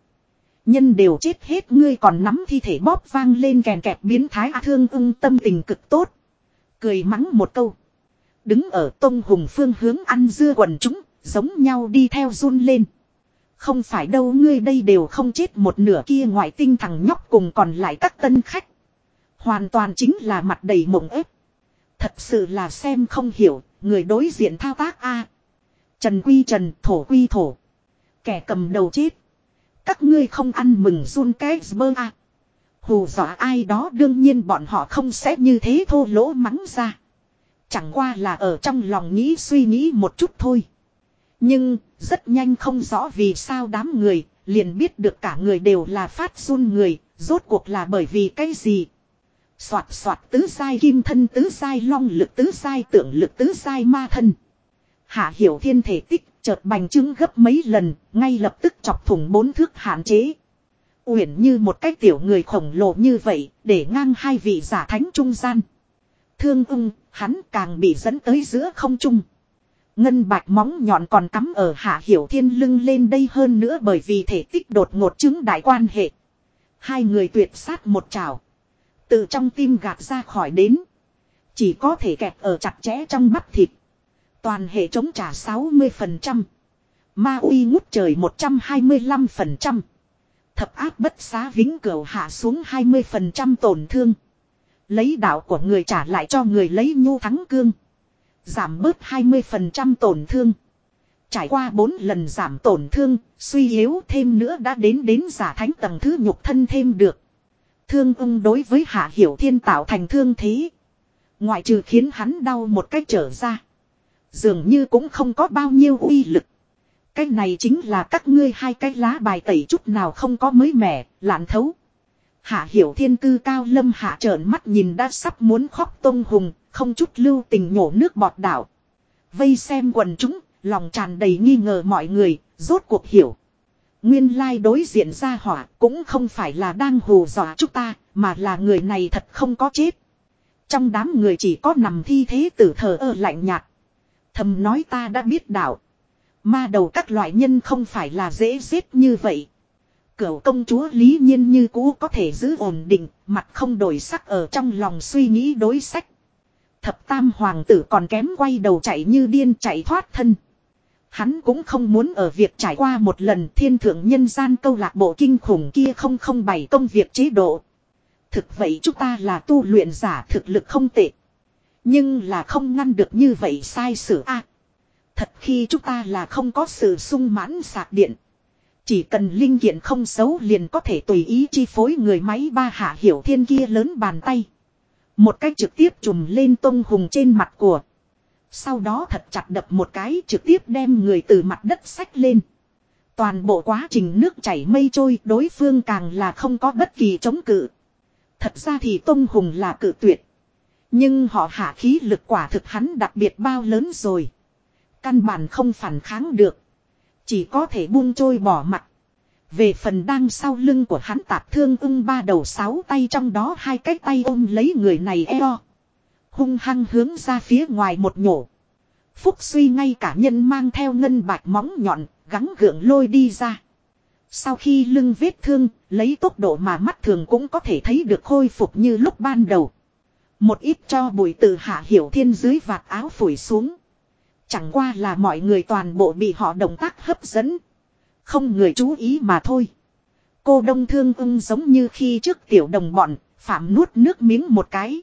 Nhân đều chết hết ngươi còn nắm thi thể bóp vang lên kèn kẹp biến thái A thương ưng tâm tình cực tốt. Cười mắng một câu. Đứng ở tông hùng phương hướng ăn dưa quần chúng, giống nhau đi theo run lên. Không phải đâu ngươi đây đều không chết một nửa kia ngoại tinh thằng nhóc cùng còn lại các tân khách. Hoàn toàn chính là mặt đầy mộng ép. Thật sự là xem không hiểu, người đối diện thao tác a Trần quy trần, thổ quy thổ. Kẻ cầm đầu chết. Các ngươi không ăn mừng run cái bơ à? Hù dọa ai đó đương nhiên bọn họ không sẽ như thế thô lỗ mắng ra. Chẳng qua là ở trong lòng nghĩ suy nghĩ một chút thôi. Nhưng, rất nhanh không rõ vì sao đám người, liền biết được cả người đều là phát run người, rốt cuộc là bởi vì cái gì. Xoạt xoạt tứ sai kim thân tứ sai long lực tứ sai tượng lực tứ sai ma thân. Hạ hiểu thiên thể tích, chợt bành trướng gấp mấy lần, ngay lập tức chọc thủng bốn thước hạn chế. Uyển như một cái tiểu người khổng lồ như vậy, để ngang hai vị giả thánh trung gian. Thương ung, hắn càng bị dẫn tới giữa không trung. Ngân bạch móng nhọn còn cắm ở hạ hiểu thiên lưng lên đây hơn nữa bởi vì thể tích đột ngột chứng đại quan hệ. Hai người tuyệt sát một trào. Từ trong tim gạt ra khỏi đến. Chỉ có thể kẹp ở chặt chẽ trong bắp thịt. Toàn hệ chống trả 60%. Ma uy ngút trời 125%. Thập áp bất xá vĩnh cửu hạ xuống 20% tổn thương. Lấy đạo của người trả lại cho người lấy nhu thắng cương. Giảm bớt 20% tổn thương. Trải qua 4 lần giảm tổn thương, suy yếu thêm nữa đã đến đến giả thánh tầng thứ nhục thân thêm được. Thương ung đối với Hạ Hiểu Thiên tạo thành thương thế. Ngoại trừ khiến hắn đau một cách trở ra. Dường như cũng không có bao nhiêu uy lực. Cái này chính là các ngươi hai cái lá bài tẩy chút nào không có mới mẻ, lạn thấu. Hạ hiểu thiên cư cao lâm hạ trợn mắt nhìn đã sắp muốn khóc tông hùng, không chút lưu tình nhổ nước bọt đảo. Vây xem quần chúng, lòng tràn đầy nghi ngờ mọi người, rốt cuộc hiểu. Nguyên lai đối diện ra hỏa cũng không phải là đang hù dọa chúng ta, mà là người này thật không có chết. Trong đám người chỉ có nằm thi thế tử thờ ơ lạnh nhạt. Thầm nói ta đã biết đạo. Ma đầu các loại nhân không phải là dễ giết như vậy. Cửu công chúa lý nhiên như cũ có thể giữ ổn định, mặt không đổi sắc ở trong lòng suy nghĩ đối sách. Thập tam hoàng tử còn kém quay đầu chạy như điên chạy thoát thân. Hắn cũng không muốn ở việc trải qua một lần thiên thượng nhân gian câu lạc bộ kinh khủng kia không không bày công việc chế độ. Thực vậy chúng ta là tu luyện giả thực lực không tệ. Nhưng là không ngăn được như vậy sai sự a. thật khi chúng ta là không có sự sung mãn sạc điện. Chỉ cần linh kiện không xấu liền có thể tùy ý chi phối người máy ba hạ hiểu thiên kia lớn bàn tay. Một cách trực tiếp trùm lên tông hùng trên mặt của. Sau đó thật chặt đập một cái trực tiếp đem người từ mặt đất sách lên. Toàn bộ quá trình nước chảy mây trôi, đối phương càng là không có bất kỳ chống cự. Thật ra thì tông hùng là cự tuyệt. Nhưng họ hạ khí lực quả thực hắn đặc biệt bao lớn rồi. Căn bản không phản kháng được. Chỉ có thể buông trôi bỏ mặt. Về phần đang sau lưng của hắn tạp thương ưng ba đầu sáu tay trong đó hai cái tay ôm lấy người này eo. Hung hăng hướng ra phía ngoài một nhổ. Phúc suy ngay cả nhân mang theo ngân bạch móng nhọn, gắng gượng lôi đi ra. Sau khi lưng vết thương, lấy tốc độ mà mắt thường cũng có thể thấy được khôi phục như lúc ban đầu. Một ít cho bụi từ hạ hiểu thiên dưới vạt áo phủi xuống. Chẳng qua là mọi người toàn bộ bị họ động tác hấp dẫn. Không người chú ý mà thôi. Cô đông thương ưng giống như khi trước tiểu đồng bọn, phạm nuốt nước miếng một cái.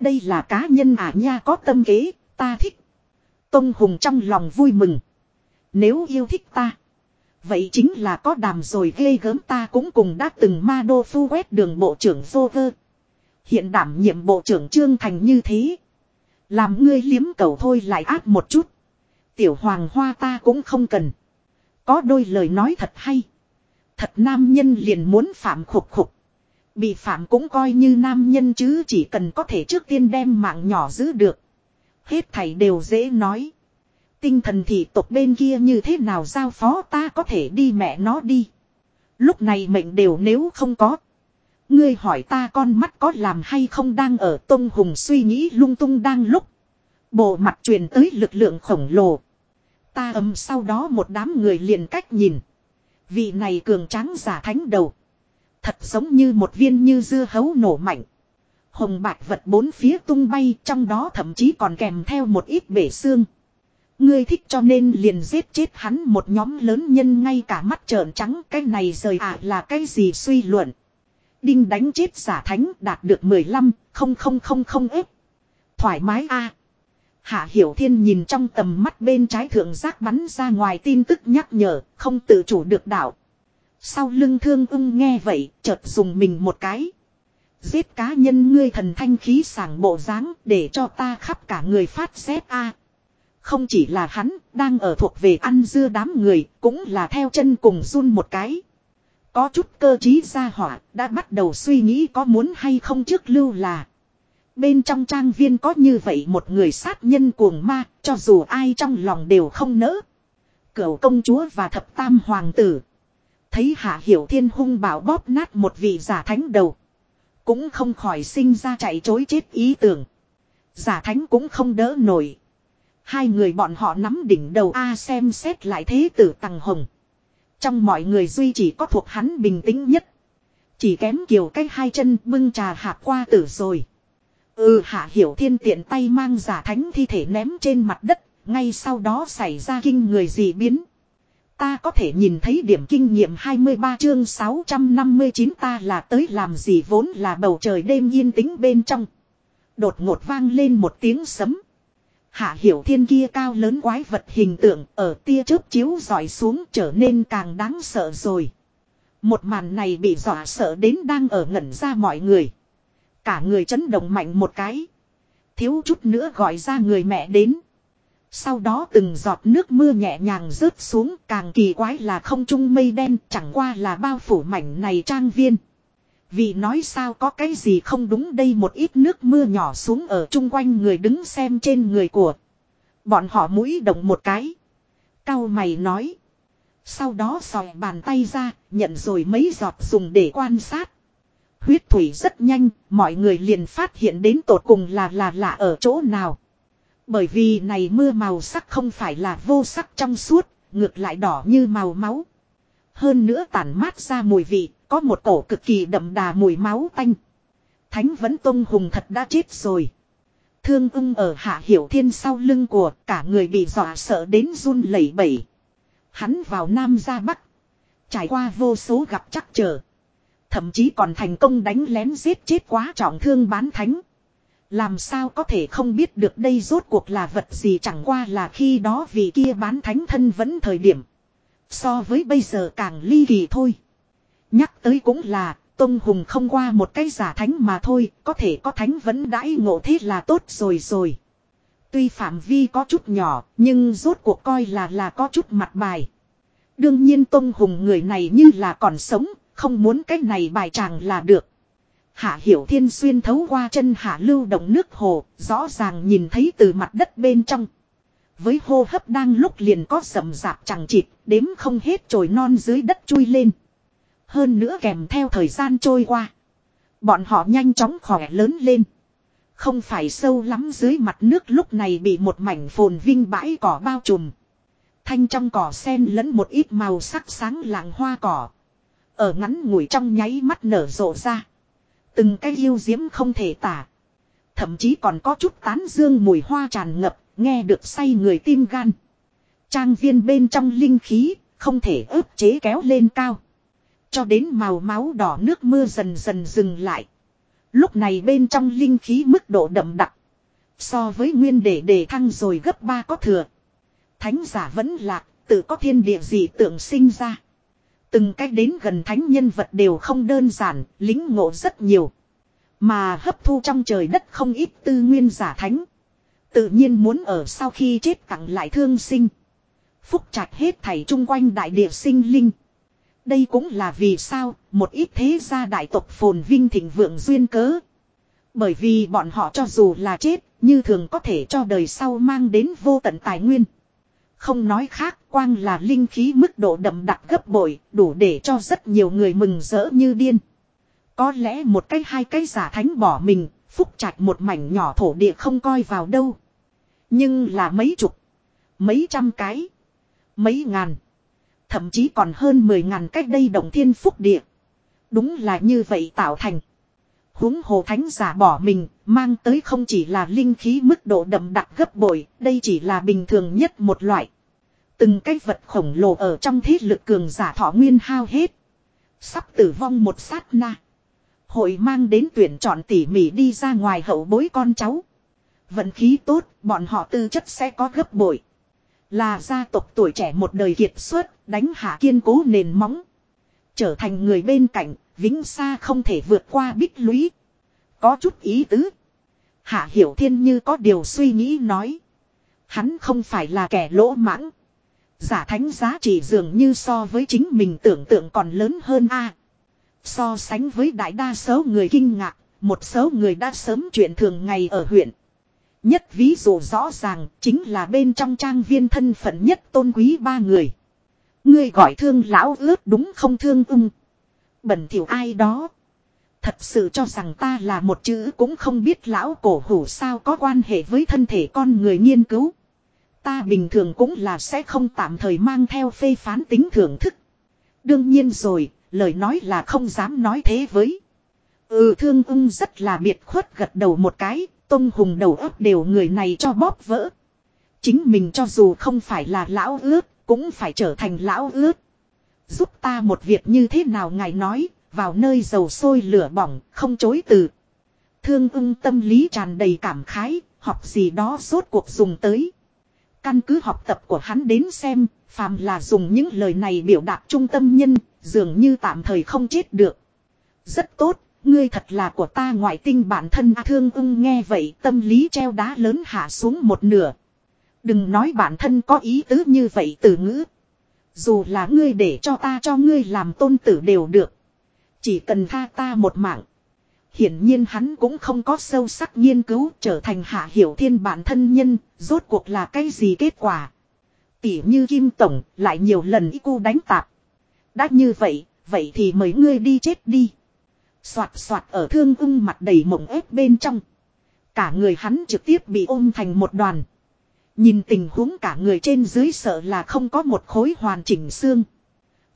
Đây là cá nhân à nha có tâm kế, ta thích. Tông Hùng trong lòng vui mừng. Nếu yêu thích ta. Vậy chính là có đàm rồi ghê gớm ta cũng cùng đã từng ma đô phu quét đường bộ trưởng vô vơ. Hiện đảm nhiệm bộ trưởng Trương Thành như thế. Làm ngươi liếm cầu thôi lại ác một chút. Tiểu hoàng hoa ta cũng không cần. Có đôi lời nói thật hay. Thật nam nhân liền muốn phạm khục khục. Bị phạm cũng coi như nam nhân chứ chỉ cần có thể trước tiên đem mạng nhỏ giữ được. Hết thảy đều dễ nói. Tinh thần thị tộc bên kia như thế nào giao phó ta có thể đi mẹ nó đi. Lúc này mệnh đều nếu không có. Ngươi hỏi ta con mắt có làm hay không đang ở Tông Hùng suy nghĩ lung tung đang lúc. Bộ mặt truyền tới lực lượng khổng lồ. Ta âm sau đó một đám người liền cách nhìn. Vị này cường tráng giả thánh đầu. Thật giống như một viên như dưa hấu nổ mạnh. Hồng bạc vật bốn phía tung bay trong đó thậm chí còn kèm theo một ít bể xương. Ngươi thích cho nên liền giết chết hắn một nhóm lớn nhân ngay cả mắt trợn trắng, cái này rời ạ à là cái gì suy luận. Đinh đánh chết giả thánh đạt được 15, không không không không ếp. Thoải mái a Hạ Hiểu Thiên nhìn trong tầm mắt bên trái thượng giác bắn ra ngoài tin tức nhắc nhở, không tự chủ được đảo. Sau lưng thương ưng nghe vậy, chợt dùng mình một cái. Giết cá nhân ngươi thần thanh khí sảng bộ dáng để cho ta khắp cả người phát xét a. Không chỉ là hắn, đang ở thuộc về ăn dưa đám người, cũng là theo chân cùng run một cái. Có chút cơ trí ra hỏa, đã bắt đầu suy nghĩ có muốn hay không trước lưu là. Bên trong trang viên có như vậy một người sát nhân cuồng ma, cho dù ai trong lòng đều không nỡ. Cửu công chúa và thập tam hoàng tử. Thấy hạ hiểu thiên hung bảo bóp nát một vị giả thánh đầu. Cũng không khỏi sinh ra chạy chối chết ý tưởng. Giả thánh cũng không đỡ nổi. Hai người bọn họ nắm đỉnh đầu A xem xét lại thế tử Tăng Hồng. Trong mọi người duy chỉ có thuộc hắn bình tĩnh nhất. Chỉ kém kiểu cái hai chân bưng trà hạ qua tử rồi. Ừ hạ hiểu thiên tiện tay mang giả thánh thi thể ném trên mặt đất. Ngay sau đó xảy ra kinh người gì biến. Ta có thể nhìn thấy điểm kinh nghiệm 23 chương 659 ta là tới làm gì vốn là bầu trời đêm yên tĩnh bên trong. Đột ngột vang lên một tiếng sấm. Hạ hiểu thiên kia cao lớn quái vật hình tượng ở tia chớp chiếu dọi xuống trở nên càng đáng sợ rồi. Một màn này bị dọa sợ đến đang ở ngẩn ra mọi người. Cả người chấn động mạnh một cái. Thiếu chút nữa gọi ra người mẹ đến. Sau đó từng giọt nước mưa nhẹ nhàng rớt xuống, càng kỳ quái là không trung mây đen, chẳng qua là bao phủ mảnh này trang viên. Vì nói sao có cái gì không đúng đây một ít nước mưa nhỏ xuống ở chung quanh người đứng xem trên người của. Bọn họ mũi động một cái. Cao mày nói. Sau đó sòi bàn tay ra, nhận rồi mấy giọt dùng để quan sát. Huyết thủy rất nhanh, mọi người liền phát hiện đến tột cùng là là lạ ở chỗ nào. Bởi vì này mưa màu sắc không phải là vô sắc trong suốt, ngược lại đỏ như màu máu. Hơn nữa tản mát ra mùi vị, có một cổ cực kỳ đậm đà mùi máu tanh. Thánh vẫn Tông hùng thật đã chết rồi. Thương ưng ở hạ hiểu thiên sau lưng của cả người bị dọa sợ đến run lẩy bẩy. Hắn vào Nam ra Bắc. Trải qua vô số gặp chắc trở. Thậm chí còn thành công đánh lén giết chết quá trọng thương bán thánh. Làm sao có thể không biết được đây rốt cuộc là vật gì chẳng qua là khi đó vì kia bán thánh thân vẫn thời điểm. So với bây giờ càng ly kỳ thôi. Nhắc tới cũng là, Tông Hùng không qua một cái giả thánh mà thôi, có thể có thánh vẫn đãi ngộ thế là tốt rồi rồi. Tuy phạm vi có chút nhỏ, nhưng rốt cuộc coi là là có chút mặt bài. Đương nhiên Tông Hùng người này như là còn sống, không muốn cái này bài chàng là được. Hạ Hiểu Thiên xuyên thấu qua chân hạ lưu động nước hồ, rõ ràng nhìn thấy từ mặt đất bên trong. Với hô hấp đang lúc liền có sầm rạp chẳng chịt, đếm không hết trồi non dưới đất chui lên. Hơn nữa kèm theo thời gian trôi qua. Bọn họ nhanh chóng khỏe lớn lên. Không phải sâu lắm dưới mặt nước lúc này bị một mảnh phồn vinh bãi cỏ bao trùm. Thanh trong cỏ sen lẫn một ít màu sắc sáng lạng hoa cỏ. Ở ngắn ngủi trong nháy mắt nở rộ ra. Từng cái yêu diễm không thể tả. Thậm chí còn có chút tán dương mùi hoa tràn ngập, nghe được say người tim gan. Trang viên bên trong linh khí, không thể ức chế kéo lên cao. Cho đến màu máu đỏ nước mưa dần dần dừng lại. Lúc này bên trong linh khí mức độ đậm đặc. So với nguyên để đề thăng rồi gấp ba có thừa. Thánh giả vẫn lạc, tự có thiên địa gì tưởng sinh ra. Từng cách đến gần thánh nhân vật đều không đơn giản, lính ngộ rất nhiều. Mà hấp thu trong trời đất không ít tư nguyên giả thánh. Tự nhiên muốn ở sau khi chết tặng lại thương sinh. Phúc chặt hết thảy chung quanh đại địa sinh linh. Đây cũng là vì sao một ít thế gia đại tộc phồn vinh thịnh vượng duyên cớ. Bởi vì bọn họ cho dù là chết, như thường có thể cho đời sau mang đến vô tận tài nguyên. Không nói khác, quang là linh khí mức độ đậm đặc gấp bội, đủ để cho rất nhiều người mừng rỡ như điên. Có lẽ một cái hai cái giả thánh bỏ mình, phúc trạch một mảnh nhỏ thổ địa không coi vào đâu. Nhưng là mấy chục, mấy trăm cái, mấy ngàn, thậm chí còn hơn mười ngàn cách đây động thiên phúc địa. Đúng là như vậy tạo thành. huống hồ thánh giả bỏ mình, mang tới không chỉ là linh khí mức độ đậm đặc gấp bội, đây chỉ là bình thường nhất một loại. Từng cái vật khổng lồ ở trong thế lực cường giả thọ nguyên hao hết. Sắp tử vong một sát na. Hội mang đến tuyển chọn tỉ mỉ đi ra ngoài hậu bối con cháu. Vận khí tốt, bọn họ tư chất sẽ có gấp bội. Là gia tộc tuổi trẻ một đời kiệt xuất, đánh hạ kiên cố nền móng. Trở thành người bên cạnh, vĩnh xa không thể vượt qua bích lũy. Có chút ý tứ. Hạ Hiểu Thiên như có điều suy nghĩ nói. Hắn không phải là kẻ lỗ mãng. Giả thánh giá trị dường như so với chính mình tưởng tượng còn lớn hơn a. So sánh với đại đa số người kinh ngạc, một số người đã sớm chuyện thường ngày ở huyện. Nhất ví dụ rõ ràng chính là bên trong trang viên thân phận nhất tôn quý ba người. Ngươi gọi thương lão ướt đúng không thương ung. Bẩn thiểu ai đó. Thật sự cho rằng ta là một chữ cũng không biết lão cổ hủ sao có quan hệ với thân thể con người nghiên cứu. Ta bình thường cũng là sẽ không tạm thời mang theo phê phán tính thưởng thức. Đương nhiên rồi, lời nói là không dám nói thế với. Ừ thương ung rất là biệt khuất gật đầu một cái, Tông hùng đầu ấp đều người này cho bóp vỡ. Chính mình cho dù không phải là lão ướt, cũng phải trở thành lão ướt. Giúp ta một việc như thế nào ngài nói, vào nơi dầu sôi lửa bỏng, không chối từ. Thương ưng tâm lý tràn đầy cảm khái, học gì đó rốt cuộc dùng tới. Căn cứ học tập của hắn đến xem, phàm là dùng những lời này biểu đạt trung tâm nhân, dường như tạm thời không chết được. Rất tốt, Ngươi thật là của ta ngoại tinh bản thân à, thương ung nghe vậy tâm lý treo đá lớn hạ xuống một nửa. Đừng nói bản thân có ý tứ như vậy từ ngữ. Dù là ngươi để cho ta cho ngươi làm tôn tử đều được. Chỉ cần tha ta một mạng. Hiển nhiên hắn cũng không có sâu sắc nghiên cứu trở thành hạ hiểu thiên bản thân nhân, rốt cuộc là cái gì kết quả. Tỉ như Kim Tổng lại nhiều lần y cu đánh tạp. Đã như vậy, vậy thì mời ngươi đi chết đi. Xoạt xoạt ở thương ưng mặt đầy mộng ép bên trong. Cả người hắn trực tiếp bị ôm thành một đoàn. Nhìn tình huống cả người trên dưới sợ là không có một khối hoàn chỉnh xương.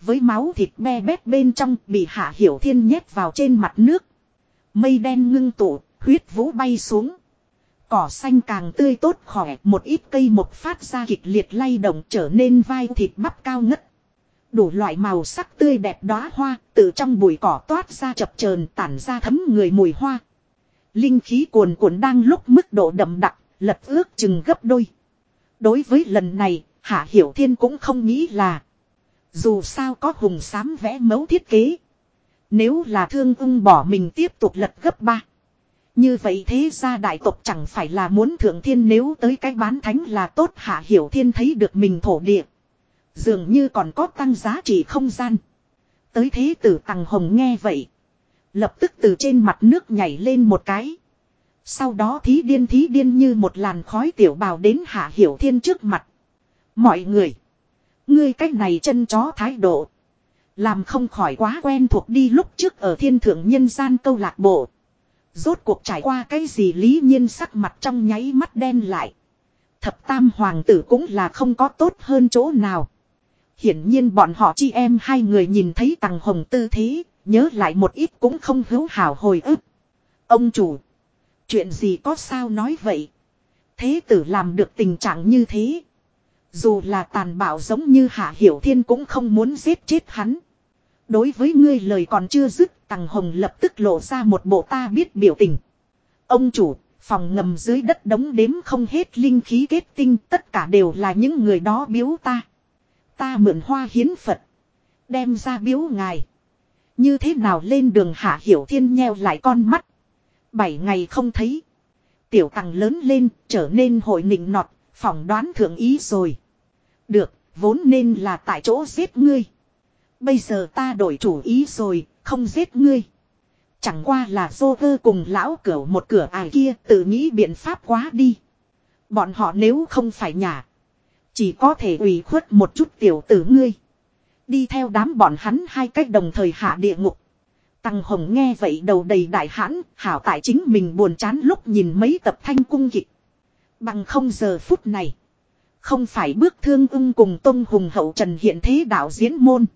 Với máu thịt me bét bên trong bị hạ hiểu thiên nhét vào trên mặt nước. Mây đen ngưng tụ, huyết vũ bay xuống. Cỏ xanh càng tươi tốt khỏe, một ít cây một phát ra kịch liệt lay động trở nên vai thịt bắp cao ngất. Đủ loại màu sắc tươi đẹp đóa hoa, từ trong bụi cỏ toát ra chập chờn tản ra thấm người mùi hoa. Linh khí cuồn cuộn đang lúc mức độ đậm đặc, lật ước chừng gấp đôi. Đối với lần này, Hạ Hiểu Thiên cũng không nghĩ là. Dù sao có hùng sám vẽ mẫu thiết kế. Nếu là thương ung bỏ mình tiếp tục lật gấp ba. Như vậy thế ra đại tộc chẳng phải là muốn thượng thiên nếu tới cái bán thánh là tốt Hạ Hiểu Thiên thấy được mình thổ địa. Dường như còn có tăng giá trị không gian. Tới thế tử Tằng Hồng nghe vậy. Lập tức từ trên mặt nước nhảy lên một cái. Sau đó thí điên thí điên như một làn khói tiểu bào đến hạ hiểu thiên trước mặt. Mọi người. Ngươi cách này chân chó thái độ. Làm không khỏi quá quen thuộc đi lúc trước ở thiên thượng nhân gian câu lạc bộ. Rốt cuộc trải qua cái gì lý nhiên sắc mặt trong nháy mắt đen lại. Thập tam hoàng tử cũng là không có tốt hơn chỗ nào. Hiển nhiên bọn họ chi em hai người nhìn thấy tàng hồng tư thế, nhớ lại một ít cũng không hữu hảo hồi ức. Ông chủ, chuyện gì có sao nói vậy? Thế tử làm được tình trạng như thế. Dù là tàn bạo giống như Hạ Hiểu Thiên cũng không muốn giết chết hắn. Đối với ngươi lời còn chưa dứt, Tằng Hồng lập tức lộ ra một bộ ta biết biểu tình. Ông chủ, phòng ngầm dưới đất đống đếm không hết linh khí kết tinh, tất cả đều là những người đó biếu ta. Ta mượn hoa hiến Phật. Đem ra biếu ngài. Như thế nào lên đường hạ hiểu thiên nheo lại con mắt. Bảy ngày không thấy. Tiểu tăng lớn lên trở nên hội nịnh nọt. Phỏng đoán thượng ý rồi. Được, vốn nên là tại chỗ giết ngươi. Bây giờ ta đổi chủ ý rồi, không giết ngươi. Chẳng qua là dô vơ cùng lão cửa một cửa ải kia tự nghĩ biện pháp quá đi. Bọn họ nếu không phải nhà. Chỉ có thể ủy khuất một chút tiểu tử ngươi. Đi theo đám bọn hắn hai cách đồng thời hạ địa ngục. Tăng Hồng nghe vậy đầu đầy đại hãn, hảo tại chính mình buồn chán lúc nhìn mấy tập thanh cung kịch. Bằng không giờ phút này. Không phải bước thương ưng cùng Tông Hùng hậu trần hiện thế đạo diễn môn.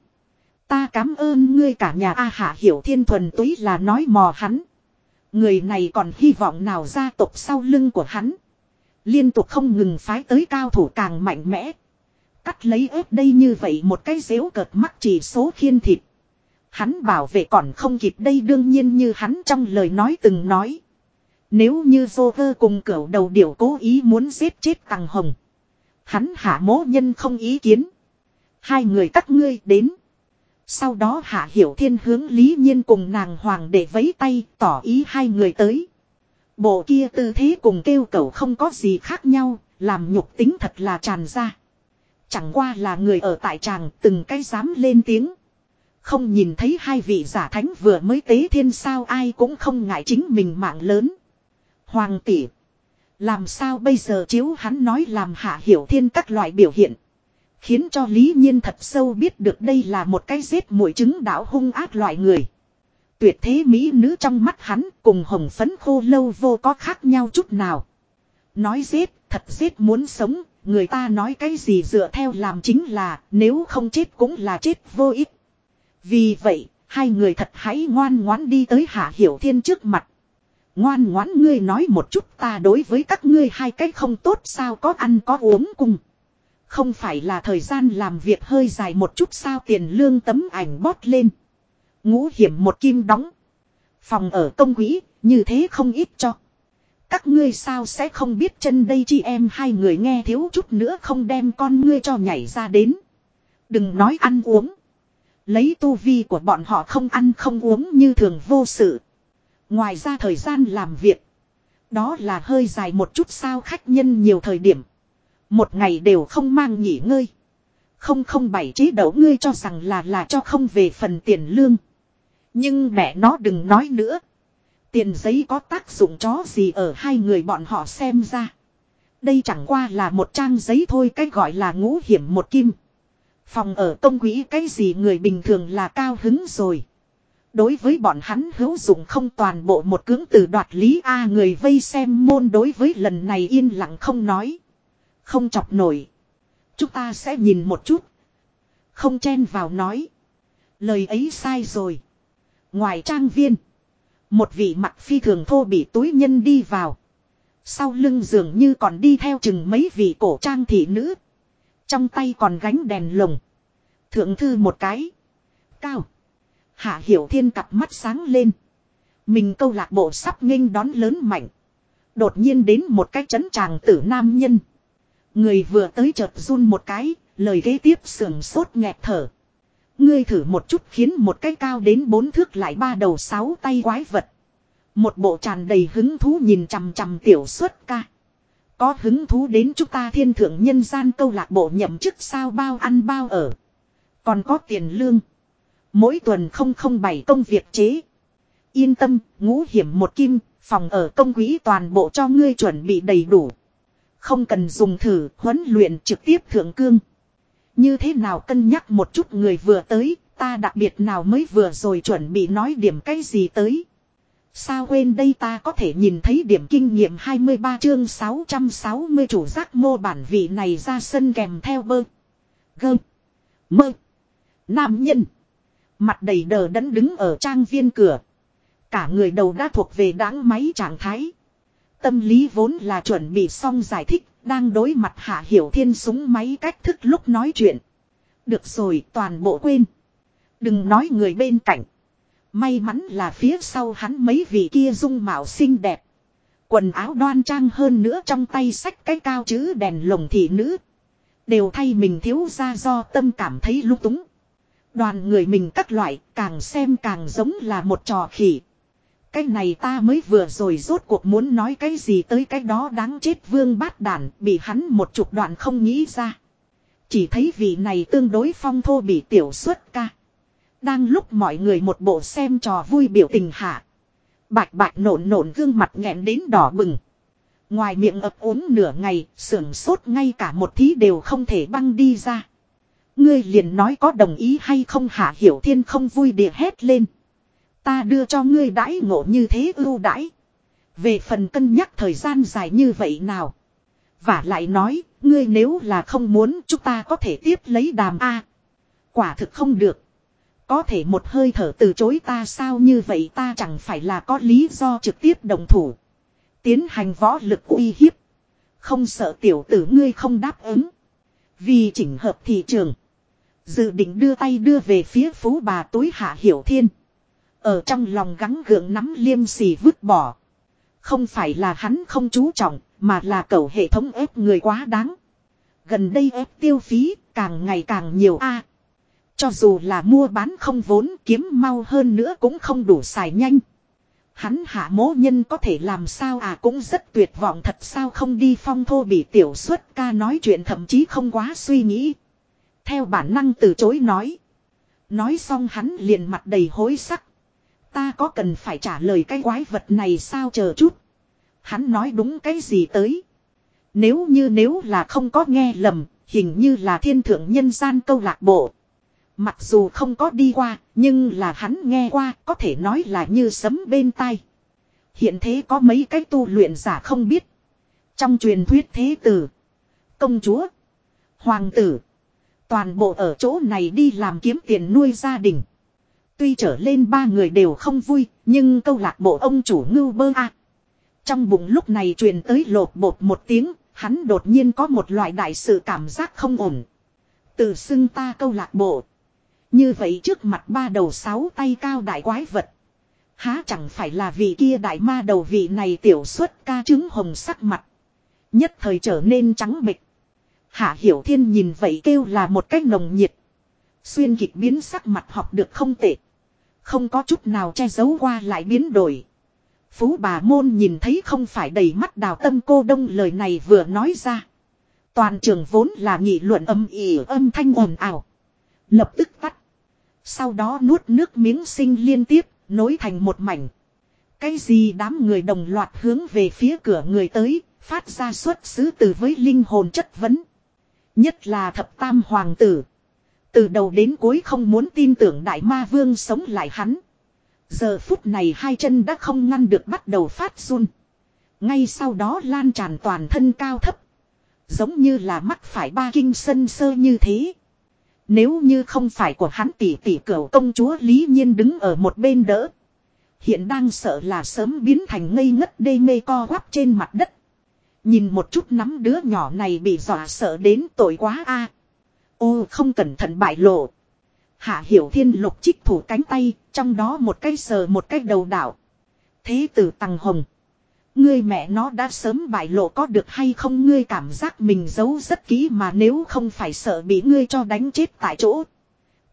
Ta cảm ơn ngươi cả nhà A Hạ Hiểu Thiên thuần túy là nói mò hắn. Người này còn hy vọng nào gia tộc sau lưng của hắn. Liên tục không ngừng phái tới cao thủ càng mạnh mẽ. Cắt lấy ớt đây như vậy một cái dếu cợt mắc chỉ số khiên thịt. Hắn bảo vệ còn không kịp đây đương nhiên như hắn trong lời nói từng nói. Nếu như vô vơ cùng cửu đầu điểu cố ý muốn giết chết Tăng Hồng. Hắn hạ mố nhân không ý kiến. Hai người các ngươi đến. Sau đó hạ hiểu thiên hướng lý nhiên cùng nàng hoàng để vấy tay tỏ ý hai người tới. Bộ kia tư thế cùng kêu cầu không có gì khác nhau, làm nhục tính thật là tràn ra. Chẳng qua là người ở tại tràng từng cái dám lên tiếng. Không nhìn thấy hai vị giả thánh vừa mới tế thiên sao ai cũng không ngại chính mình mạng lớn. Hoàng tỷ. Làm sao bây giờ chiếu hắn nói làm hạ hiểu thiên các loại biểu hiện. Khiến cho Lý Nhiên thật sâu biết được đây là một cái giết mũi trứng đảo hung ác loại người. Tuyệt thế mỹ nữ trong mắt hắn cùng hồng phấn khô lâu vô có khác nhau chút nào. Nói giết, thật giết muốn sống, người ta nói cái gì dựa theo làm chính là nếu không chết cũng là chết vô ích. Vì vậy, hai người thật hãy ngoan ngoãn đi tới Hạ Hiểu Thiên trước mặt. Ngoan ngoãn ngươi nói một chút ta đối với các ngươi hai cách không tốt sao có ăn có uống cùng. Không phải là thời gian làm việc hơi dài một chút sao tiền lương tấm ảnh bót lên. Ngũ hiểm một kim đóng. Phòng ở công quỹ, như thế không ít cho. Các ngươi sao sẽ không biết chân đây chi em hai người nghe thiếu chút nữa không đem con ngươi cho nhảy ra đến. Đừng nói ăn uống. Lấy tu vi của bọn họ không ăn không uống như thường vô sự. Ngoài ra thời gian làm việc. Đó là hơi dài một chút sao khách nhân nhiều thời điểm. Một ngày đều không mang nghỉ ngơi. Không không bảy chế đậu ngươi cho rằng là là cho không về phần tiền lương. Nhưng mẹ nó đừng nói nữa. Tiền giấy có tác dụng chó gì ở hai người bọn họ xem ra. Đây chẳng qua là một trang giấy thôi, cái gọi là ngũ hiểm một kim. Phòng ở công quỹ cái gì người bình thường là cao hứng rồi. Đối với bọn hắn hữu dụng không toàn bộ một cưỡng từ đoạt lý A người vây xem môn đối với lần này yên lặng không nói. Không chọc nổi. Chúng ta sẽ nhìn một chút. Không chen vào nói. Lời ấy sai rồi. Ngoài trang viên. Một vị mặt phi thường thô bị túi nhân đi vào. Sau lưng dường như còn đi theo chừng mấy vị cổ trang thị nữ. Trong tay còn gánh đèn lồng. Thượng thư một cái. Cao. Hạ hiểu thiên cặp mắt sáng lên. Mình câu lạc bộ sắp nghênh đón lớn mạnh. Đột nhiên đến một cái chấn tràng tử nam nhân. Người vừa tới chợt run một cái, lời ghế tiếp sườn sốt nghẹt thở. Ngươi thử một chút khiến một cái cao đến bốn thước lại ba đầu sáu tay quái vật. Một bộ tràn đầy hứng thú nhìn chằm chằm tiểu xuất ca. Có hứng thú đến chúng ta thiên thượng nhân gian câu lạc bộ nhậm chức sao bao ăn bao ở. Còn có tiền lương. Mỗi tuần không không bảy công việc chế. Yên tâm, ngũ hiểm một kim, phòng ở công quỹ toàn bộ cho ngươi chuẩn bị đầy đủ. Không cần dùng thử, huấn luyện trực tiếp thượng cương. Như thế nào cân nhắc một chút người vừa tới, ta đặc biệt nào mới vừa rồi chuẩn bị nói điểm cái gì tới. Sao quên đây ta có thể nhìn thấy điểm kinh nghiệm 23 chương 660 chủ giác mô bản vị này ra sân kèm theo bơ. Gơ. Mơ. Nam nhân. Mặt đầy đờ đẫn đứng ở trang viên cửa. Cả người đầu đã thuộc về đáng máy trạng thái. Tâm lý vốn là chuẩn bị xong giải thích, đang đối mặt hạ hiểu thiên súng máy cách thức lúc nói chuyện. Được rồi, toàn bộ quên. Đừng nói người bên cạnh. May mắn là phía sau hắn mấy vị kia dung mạo xinh đẹp. Quần áo đoan trang hơn nữa trong tay sách cái cao chữ đèn lồng thị nữ. Đều thay mình thiếu ra do tâm cảm thấy lúc túng. Đoàn người mình các loại càng xem càng giống là một trò khỉ. Cái này ta mới vừa rồi rốt cuộc muốn nói cái gì tới cái đó đáng chết vương bát đản bị hắn một chục đoạn không nghĩ ra. Chỉ thấy vị này tương đối phong thô bị tiểu xuất ca. Đang lúc mọi người một bộ xem trò vui biểu tình hạ. Bạch bạch nổn nổn gương mặt nghẹn đến đỏ bừng. Ngoài miệng ập uống nửa ngày, sưởng sốt ngay cả một thí đều không thể băng đi ra. Ngươi liền nói có đồng ý hay không hạ hiểu thiên không vui địa hét lên. Ta đưa cho ngươi đãi ngộ như thế ưu đãi. Về phần cân nhắc thời gian dài như vậy nào. Và lại nói, ngươi nếu là không muốn chúng ta có thể tiếp lấy đàm A. Quả thực không được. Có thể một hơi thở từ chối ta sao như vậy ta chẳng phải là có lý do trực tiếp đồng thủ. Tiến hành võ lực uy hiếp. Không sợ tiểu tử ngươi không đáp ứng. Vì chỉnh hợp thị trường. Dự định đưa tay đưa về phía phú bà túi hạ hiểu thiên. Ở trong lòng gắng gượng nắm liêm xì vứt bỏ. Không phải là hắn không chú trọng, mà là cầu hệ thống ép người quá đáng. Gần đây ép tiêu phí, càng ngày càng nhiều a Cho dù là mua bán không vốn kiếm mau hơn nữa cũng không đủ xài nhanh. Hắn hạ mố nhân có thể làm sao à cũng rất tuyệt vọng thật sao không đi phong thô bị tiểu xuất ca nói chuyện thậm chí không quá suy nghĩ. Theo bản năng từ chối nói. Nói xong hắn liền mặt đầy hối sắc. Ta có cần phải trả lời cái quái vật này sao chờ chút. Hắn nói đúng cái gì tới. Nếu như nếu là không có nghe lầm, hình như là thiên thượng nhân gian câu lạc bộ. Mặc dù không có đi qua, nhưng là hắn nghe qua, có thể nói là như sấm bên tai. Hiện thế có mấy cái tu luyện giả không biết. Trong truyền thuyết thế tử, công chúa, hoàng tử, toàn bộ ở chỗ này đi làm kiếm tiền nuôi gia đình. Tuy trở lên ba người đều không vui, nhưng câu lạc bộ ông chủ ngưu bơ a. Trong bụng lúc này truyền tới lột bột một tiếng, hắn đột nhiên có một loại đại sự cảm giác không ổn. Từ xưng ta câu lạc bộ. Như vậy trước mặt ba đầu sáu tay cao đại quái vật. Há chẳng phải là vị kia đại ma đầu vị này tiểu xuất ca trứng hồng sắc mặt. Nhất thời trở nên trắng bịch. Hạ Hiểu Thiên nhìn vậy kêu là một cách nồng nhiệt. Xuyên kịch biến sắc mặt học được không tệ. Không có chút nào che giấu qua lại biến đổi. Phú bà môn nhìn thấy không phải đầy mắt đào tâm cô đông lời này vừa nói ra. Toàn trường vốn là nghị luận âm ỉ âm thanh ồn ào. Lập tức tắt. Sau đó nuốt nước miếng sinh liên tiếp, nối thành một mảnh. Cái gì đám người đồng loạt hướng về phía cửa người tới, phát ra xuất xứ từ với linh hồn chất vấn. Nhất là thập tam hoàng tử. Từ đầu đến cuối không muốn tin tưởng đại ma vương sống lại hắn. Giờ phút này hai chân đã không ngăn được bắt đầu phát run. Ngay sau đó lan tràn toàn thân cao thấp. Giống như là mắt phải ba kinh sân sơ như thế. Nếu như không phải của hắn tỷ tỷ cửu công chúa Lý Nhiên đứng ở một bên đỡ. Hiện đang sợ là sớm biến thành ngây ngất đê mê co quắp trên mặt đất. Nhìn một chút nắm đứa nhỏ này bị dọa sợ đến tội quá a. Ô không cẩn thận bại lộ. Hạ hiểu thiên lục trích thủ cánh tay, trong đó một cây sờ một cây đầu đảo. Thế tử Tăng Hồng. Ngươi mẹ nó đã sớm bại lộ có được hay không ngươi cảm giác mình giấu rất kỹ mà nếu không phải sợ bị ngươi cho đánh chết tại chỗ.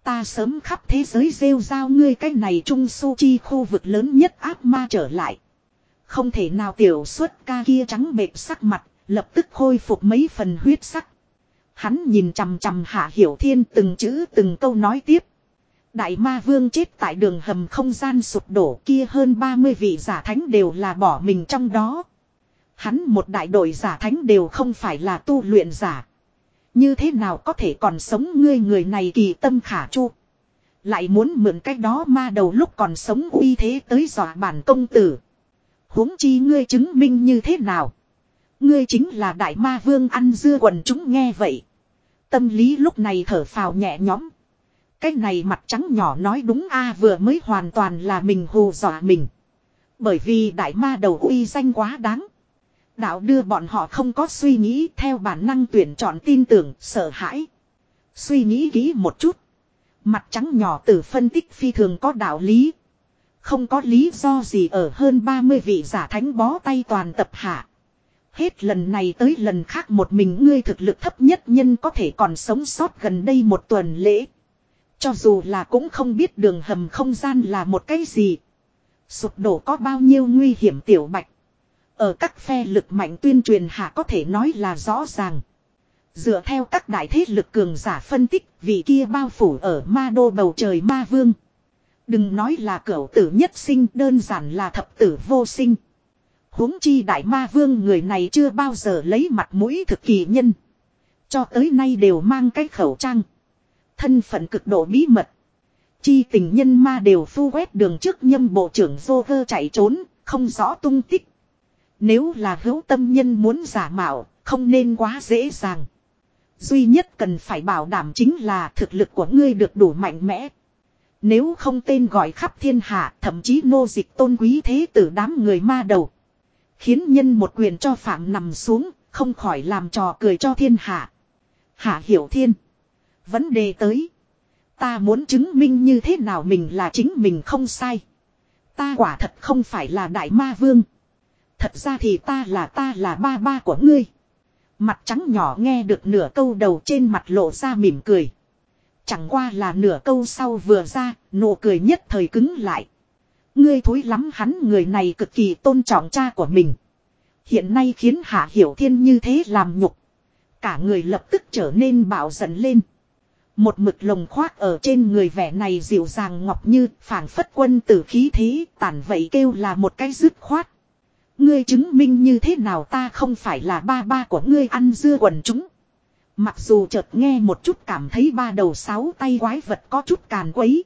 Ta sớm khắp thế giới rêu rao ngươi cái này trung su chi khu vực lớn nhất ác ma trở lại. Không thể nào tiểu xuất ca kia trắng bệt sắc mặt, lập tức khôi phục mấy phần huyết sắc. Hắn nhìn chằm chằm hạ hiểu thiên từng chữ từng câu nói tiếp. Đại ma vương chết tại đường hầm không gian sụp đổ kia hơn 30 vị giả thánh đều là bỏ mình trong đó. Hắn một đại đội giả thánh đều không phải là tu luyện giả. Như thế nào có thể còn sống ngươi người này kỳ tâm khả chu. Lại muốn mượn cách đó ma đầu lúc còn sống uy thế tới dọa bản công tử. huống chi ngươi chứng minh như thế nào. Ngươi chính là đại ma vương ăn dưa quần chúng nghe vậy. Tâm lý lúc này thở phào nhẹ nhõm. Cái này mặt trắng nhỏ nói đúng a vừa mới hoàn toàn là mình hù dọa mình. Bởi vì đại ma đầu uy danh quá đáng. Đạo đưa bọn họ không có suy nghĩ theo bản năng tuyển chọn tin tưởng, sợ hãi. Suy nghĩ kỹ một chút. Mặt trắng nhỏ từ phân tích phi thường có đạo lý. Không có lý do gì ở hơn 30 vị giả thánh bó tay toàn tập hạ. Hết lần này tới lần khác một mình ngươi thực lực thấp nhất nhân có thể còn sống sót gần đây một tuần lễ. Cho dù là cũng không biết đường hầm không gian là một cái gì. Sụp đổ có bao nhiêu nguy hiểm tiểu bạch. Ở các phe lực mạnh tuyên truyền hạ có thể nói là rõ ràng. Dựa theo các đại thế lực cường giả phân tích, vị kia bao phủ ở ma đô bầu trời ma vương. Đừng nói là cửu tử nhất sinh, đơn giản là thập tử vô sinh huống chi đại ma vương người này chưa bao giờ lấy mặt mũi thực kỳ nhân. Cho tới nay đều mang cái khẩu trang. Thân phận cực độ bí mật. Chi tình nhân ma đều phu quét đường trước nhâm bộ trưởng vô vơ chạy trốn, không rõ tung tích. Nếu là hữu tâm nhân muốn giả mạo, không nên quá dễ dàng. Duy nhất cần phải bảo đảm chính là thực lực của ngươi được đủ mạnh mẽ. Nếu không tên gọi khắp thiên hạ, thậm chí nô dịch tôn quý thế tử đám người ma đầu. Khiến nhân một quyền cho phạm nằm xuống, không khỏi làm trò cười cho thiên hạ. Hạ hiểu thiên. Vấn đề tới. Ta muốn chứng minh như thế nào mình là chính mình không sai. Ta quả thật không phải là đại ma vương. Thật ra thì ta là ta là ba ba của ngươi. Mặt trắng nhỏ nghe được nửa câu đầu trên mặt lộ ra mỉm cười. Chẳng qua là nửa câu sau vừa ra, nụ cười nhất thời cứng lại. Ngươi thối lắm hắn người này cực kỳ tôn trọng cha của mình. Hiện nay khiến Hạ Hiểu Thiên như thế làm nhục. Cả người lập tức trở nên bạo giận lên. Một mực lồng khoác ở trên người vẻ này dịu dàng ngọc như phảng phất quân tử khí thế, tản vậy kêu là một cái dứt khoát. Ngươi chứng minh như thế nào ta không phải là ba ba của ngươi ăn dưa quần chúng. Mặc dù chợt nghe một chút cảm thấy ba đầu sáu tay quái vật có chút càn quấy.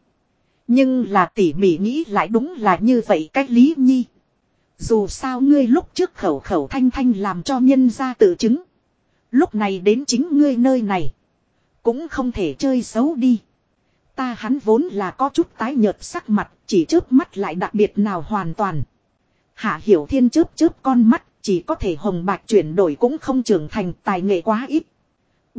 Nhưng là tỉ mỉ nghĩ lại đúng là như vậy cách lý nhi. Dù sao ngươi lúc trước khẩu khẩu thanh thanh làm cho nhân ra tự chứng. Lúc này đến chính ngươi nơi này. Cũng không thể chơi xấu đi. Ta hắn vốn là có chút tái nhợt sắc mặt, chỉ chớp mắt lại đặc biệt nào hoàn toàn. Hạ hiểu thiên chớp chớp con mắt, chỉ có thể hồng bạc chuyển đổi cũng không trưởng thành tài nghệ quá ít.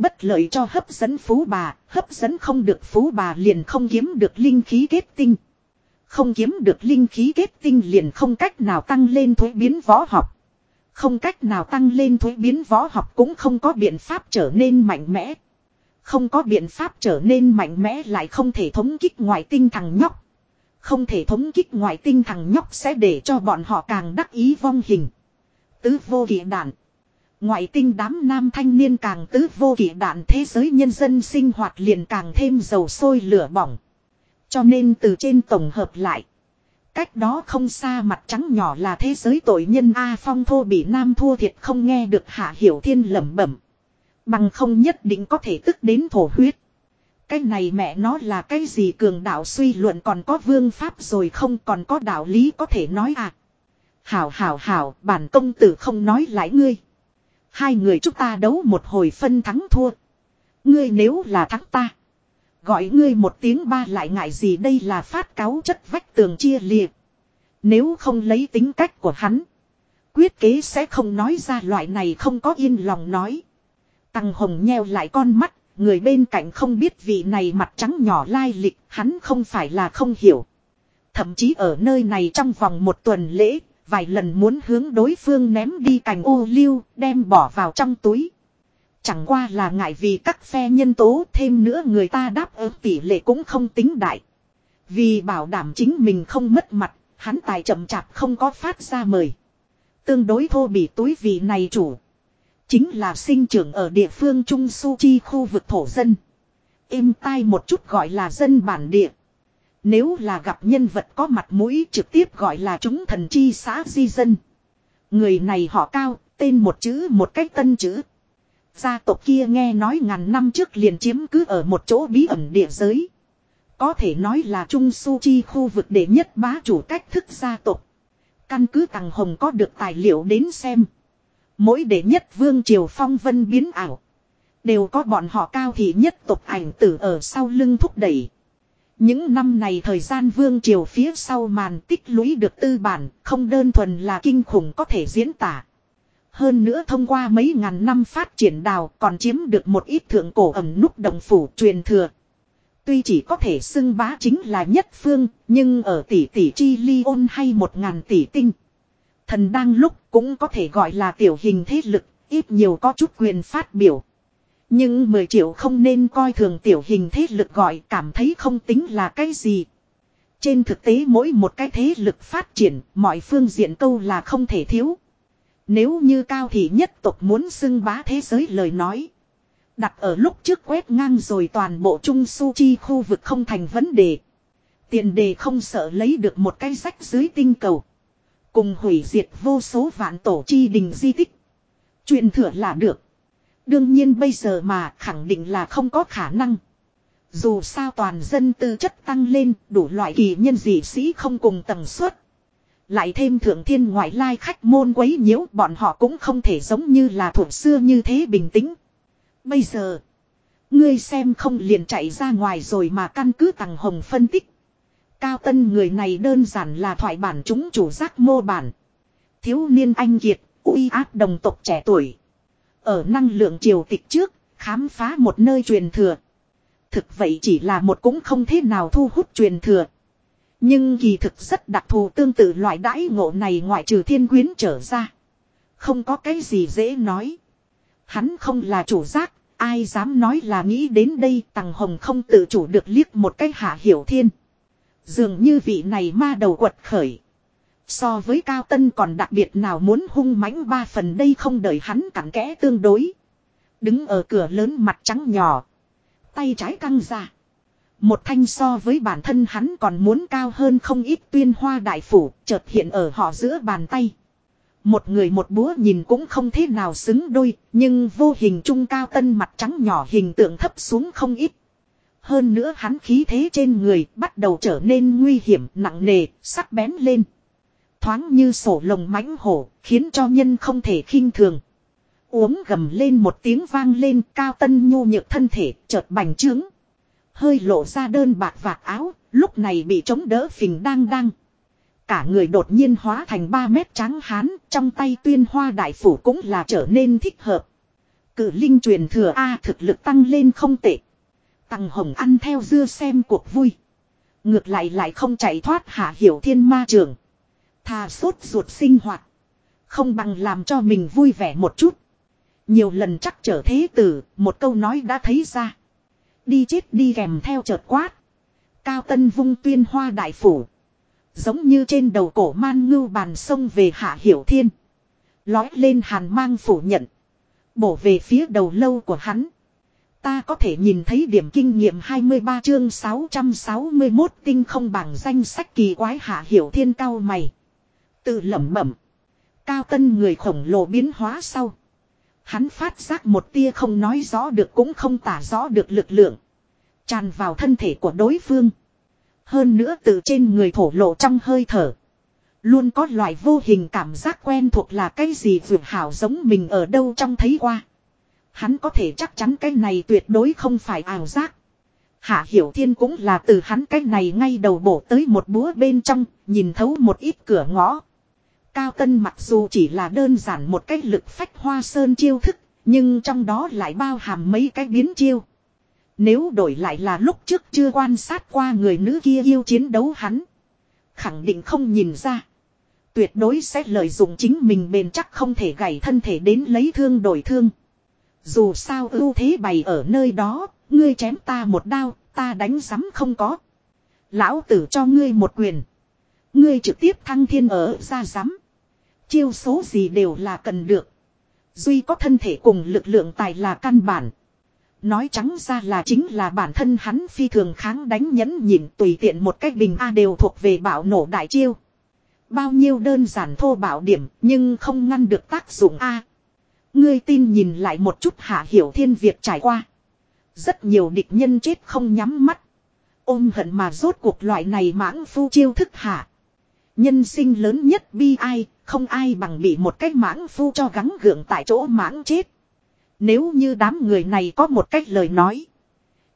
Bất lợi cho hấp dẫn phú bà, hấp dẫn không được phú bà liền không kiếm được linh khí kết tinh. Không kiếm được linh khí kết tinh liền không cách nào tăng lên thuế biến võ học. Không cách nào tăng lên thuế biến võ học cũng không có biện pháp trở nên mạnh mẽ. Không có biện pháp trở nên mạnh mẽ lại không thể thống kích ngoại tinh thằng nhóc. Không thể thống kích ngoại tinh thằng nhóc sẽ để cho bọn họ càng đắc ý vong hình. Tứ vô kỷ đạn. Ngoại tinh đám nam thanh niên càng tứ vô kỷ đạn thế giới nhân dân sinh hoạt liền càng thêm dầu sôi lửa bỏng. Cho nên từ trên tổng hợp lại. Cách đó không xa mặt trắng nhỏ là thế giới tội nhân A Phong thô bị nam thua thiệt không nghe được Hạ Hiểu Thiên lẩm bẩm. Bằng không nhất định có thể tức đến thổ huyết. Cái này mẹ nó là cái gì cường đạo suy luận còn có vương pháp rồi không còn có đạo lý có thể nói à. Hảo hảo hảo, bản công tử không nói lại ngươi. Hai người chúng ta đấu một hồi phân thắng thua. Ngươi nếu là thắng ta. Gọi ngươi một tiếng ba lại ngại gì đây là phát cáo chất vách tường chia liệt. Nếu không lấy tính cách của hắn. Quyết kế sẽ không nói ra loại này không có yên lòng nói. Tăng hồng nheo lại con mắt. Người bên cạnh không biết vị này mặt trắng nhỏ lai lịch. Hắn không phải là không hiểu. Thậm chí ở nơi này trong vòng một tuần lễ. Vài lần muốn hướng đối phương ném đi cành ô liu. Đem bỏ vào trong túi. Chẳng qua là ngại vì các phe nhân tố thêm nữa người ta đáp ứng tỷ lệ cũng không tính đại. Vì bảo đảm chính mình không mất mặt, hắn tài chậm chạp không có phát ra mời. Tương đối thô bỉ túi vị này chủ. Chính là sinh trưởng ở địa phương Trung Su Chi khu vực thổ dân. Êm tai một chút gọi là dân bản địa. Nếu là gặp nhân vật có mặt mũi trực tiếp gọi là chúng thần chi xã di dân. Người này họ cao, tên một chữ một cách tân chữ. Gia tộc kia nghe nói ngàn năm trước liền chiếm cứ ở một chỗ bí ẩn địa giới. Có thể nói là Trung Su Chi khu vực đệ nhất bá chủ cách thức gia tộc. Căn cứ Tàng Hồng có được tài liệu đến xem. Mỗi đệ nhất vương triều phong vân biến ảo. Đều có bọn họ cao thì nhất tộc ảnh tử ở sau lưng thúc đẩy. Những năm này thời gian vương triều phía sau màn tích lũy được tư bản, không đơn thuần là kinh khủng có thể diễn tả. Hơn nữa thông qua mấy ngàn năm phát triển đào còn chiếm được một ít thượng cổ ẩm nút đồng phủ truyền thừa. Tuy chỉ có thể xưng bá chính là nhất phương, nhưng ở tỷ tỷ chi ly ôn hay một ngàn tỷ tinh. Thần đang lúc cũng có thể gọi là tiểu hình thế lực, ít nhiều có chút quyền phát biểu. Nhưng 10 triệu không nên coi thường tiểu hình thế lực gọi cảm thấy không tính là cái gì. Trên thực tế mỗi một cái thế lực phát triển, mọi phương diện câu là không thể thiếu. Nếu như cao thì nhất tộc muốn xưng bá thế giới lời nói. Đặt ở lúc trước quét ngang rồi toàn bộ trung su chi khu vực không thành vấn đề. Tiền đề không sợ lấy được một cái rách dưới tinh cầu. Cùng hủy diệt vô số vạn tổ chi đình di tích. Chuyện thừa là được. Đương nhiên bây giờ mà khẳng định là không có khả năng. Dù sao toàn dân tư chất tăng lên đủ loại kỳ nhân dị sĩ không cùng tầng suất. Lại thêm thượng thiên ngoại lai khách môn quấy nhiễu bọn họ cũng không thể giống như là thuộc xưa như thế bình tĩnh. Bây giờ, ngươi xem không liền chạy ra ngoài rồi mà căn cứ tàng hồng phân tích. Cao tân người này đơn giản là thoại bản chúng chủ giác mô bản. Thiếu niên anh kiệt, uy áp đồng tộc trẻ tuổi. Ở năng lượng triều tịch trước, khám phá một nơi truyền thừa. Thực vậy chỉ là một cũng không thế nào thu hút truyền thừa. Nhưng kỳ thực rất đặc thù tương tự loại đãi ngộ này ngoại trừ thiên quyến trở ra. Không có cái gì dễ nói. Hắn không là chủ giác, ai dám nói là nghĩ đến đây tằng hồng không tự chủ được liếc một cái hạ hiểu thiên. Dường như vị này ma đầu quật khởi. So với cao tân còn đặc biệt nào muốn hung mãnh ba phần đây không đợi hắn cặn kẽ tương đối. Đứng ở cửa lớn mặt trắng nhỏ. Tay trái căng ra. Một thanh so với bản thân hắn còn muốn cao hơn không ít tuyên hoa đại phủ chợt hiện ở họ giữa bàn tay. Một người một búa nhìn cũng không thế nào xứng đôi, nhưng vô hình trung cao tân mặt trắng nhỏ hình tượng thấp xuống không ít. Hơn nữa hắn khí thế trên người bắt đầu trở nên nguy hiểm nặng nề, sắc bén lên. Thoáng như sổ lồng mãnh hổ, khiến cho nhân không thể khinh thường. Uống gầm lên một tiếng vang lên cao tân nhu nhược thân thể chợt bành trướng. Hơi lộ ra đơn bạc vạt áo, lúc này bị chống đỡ phình đang đang. Cả người đột nhiên hóa thành 3 mét trắng hán, trong tay tuyên hoa đại phủ cũng là trở nên thích hợp. Cử linh truyền thừa A thực lực tăng lên không tệ. Tăng hồng ăn theo dưa xem cuộc vui. Ngược lại lại không chạy thoát hạ hiểu thiên ma trường. Thà sốt ruột sinh hoạt. Không bằng làm cho mình vui vẻ một chút. Nhiều lần chắc trở thế tử, một câu nói đã thấy ra. Đi chết đi kèm theo chợt quát. Cao tân vung tuyên hoa đại phủ. Giống như trên đầu cổ man ngưu bàn sông về hạ hiểu thiên. Lói lên hàn mang phủ nhận. Bổ về phía đầu lâu của hắn. Ta có thể nhìn thấy điểm kinh nghiệm 23 chương 661 tinh không bằng danh sách kỳ quái hạ hiểu thiên cao mày. Tự lẩm bẩm. Cao tân người khổng lồ biến hóa sau. Hắn phát giác một tia không nói rõ được cũng không tả rõ được lực lượng. Tràn vào thân thể của đối phương. Hơn nữa từ trên người thổ lộ trong hơi thở. Luôn có loại vô hình cảm giác quen thuộc là cái gì vượt hảo giống mình ở đâu trong thấy qua. Hắn có thể chắc chắn cái này tuyệt đối không phải ảo giác. Hạ Hiểu Thiên cũng là từ hắn cái này ngay đầu bổ tới một búa bên trong, nhìn thấu một ít cửa ngõ. Cao Tân mặc dù chỉ là đơn giản một cái lực phách hoa sơn chiêu thức, nhưng trong đó lại bao hàm mấy cái biến chiêu. Nếu đổi lại là lúc trước chưa quan sát qua người nữ kia yêu chiến đấu hắn. Khẳng định không nhìn ra. Tuyệt đối sẽ lợi dụng chính mình bền chắc không thể gãy thân thể đến lấy thương đổi thương. Dù sao ưu thế bày ở nơi đó, ngươi chém ta một đao, ta đánh rắm không có. Lão tử cho ngươi một quyền. Ngươi trực tiếp thăng thiên ở ra rắm. Chiêu số gì đều là cần được. Duy có thân thể cùng lực lượng tài là căn bản. Nói trắng ra là chính là bản thân hắn phi thường kháng đánh nhẫn nhịn tùy tiện một cách bình A đều thuộc về bạo nổ đại chiêu. Bao nhiêu đơn giản thô bạo điểm nhưng không ngăn được tác dụng A. Ngươi tin nhìn lại một chút hạ hiểu thiên việc trải qua. Rất nhiều địch nhân chết không nhắm mắt. Ôm hận mà rốt cuộc loại này mãng phu chiêu thức hạ. Nhân sinh lớn nhất bi ai, không ai bằng bị một cái mãng phu cho gắng gượng tại chỗ mãng chết. Nếu như đám người này có một cách lời nói.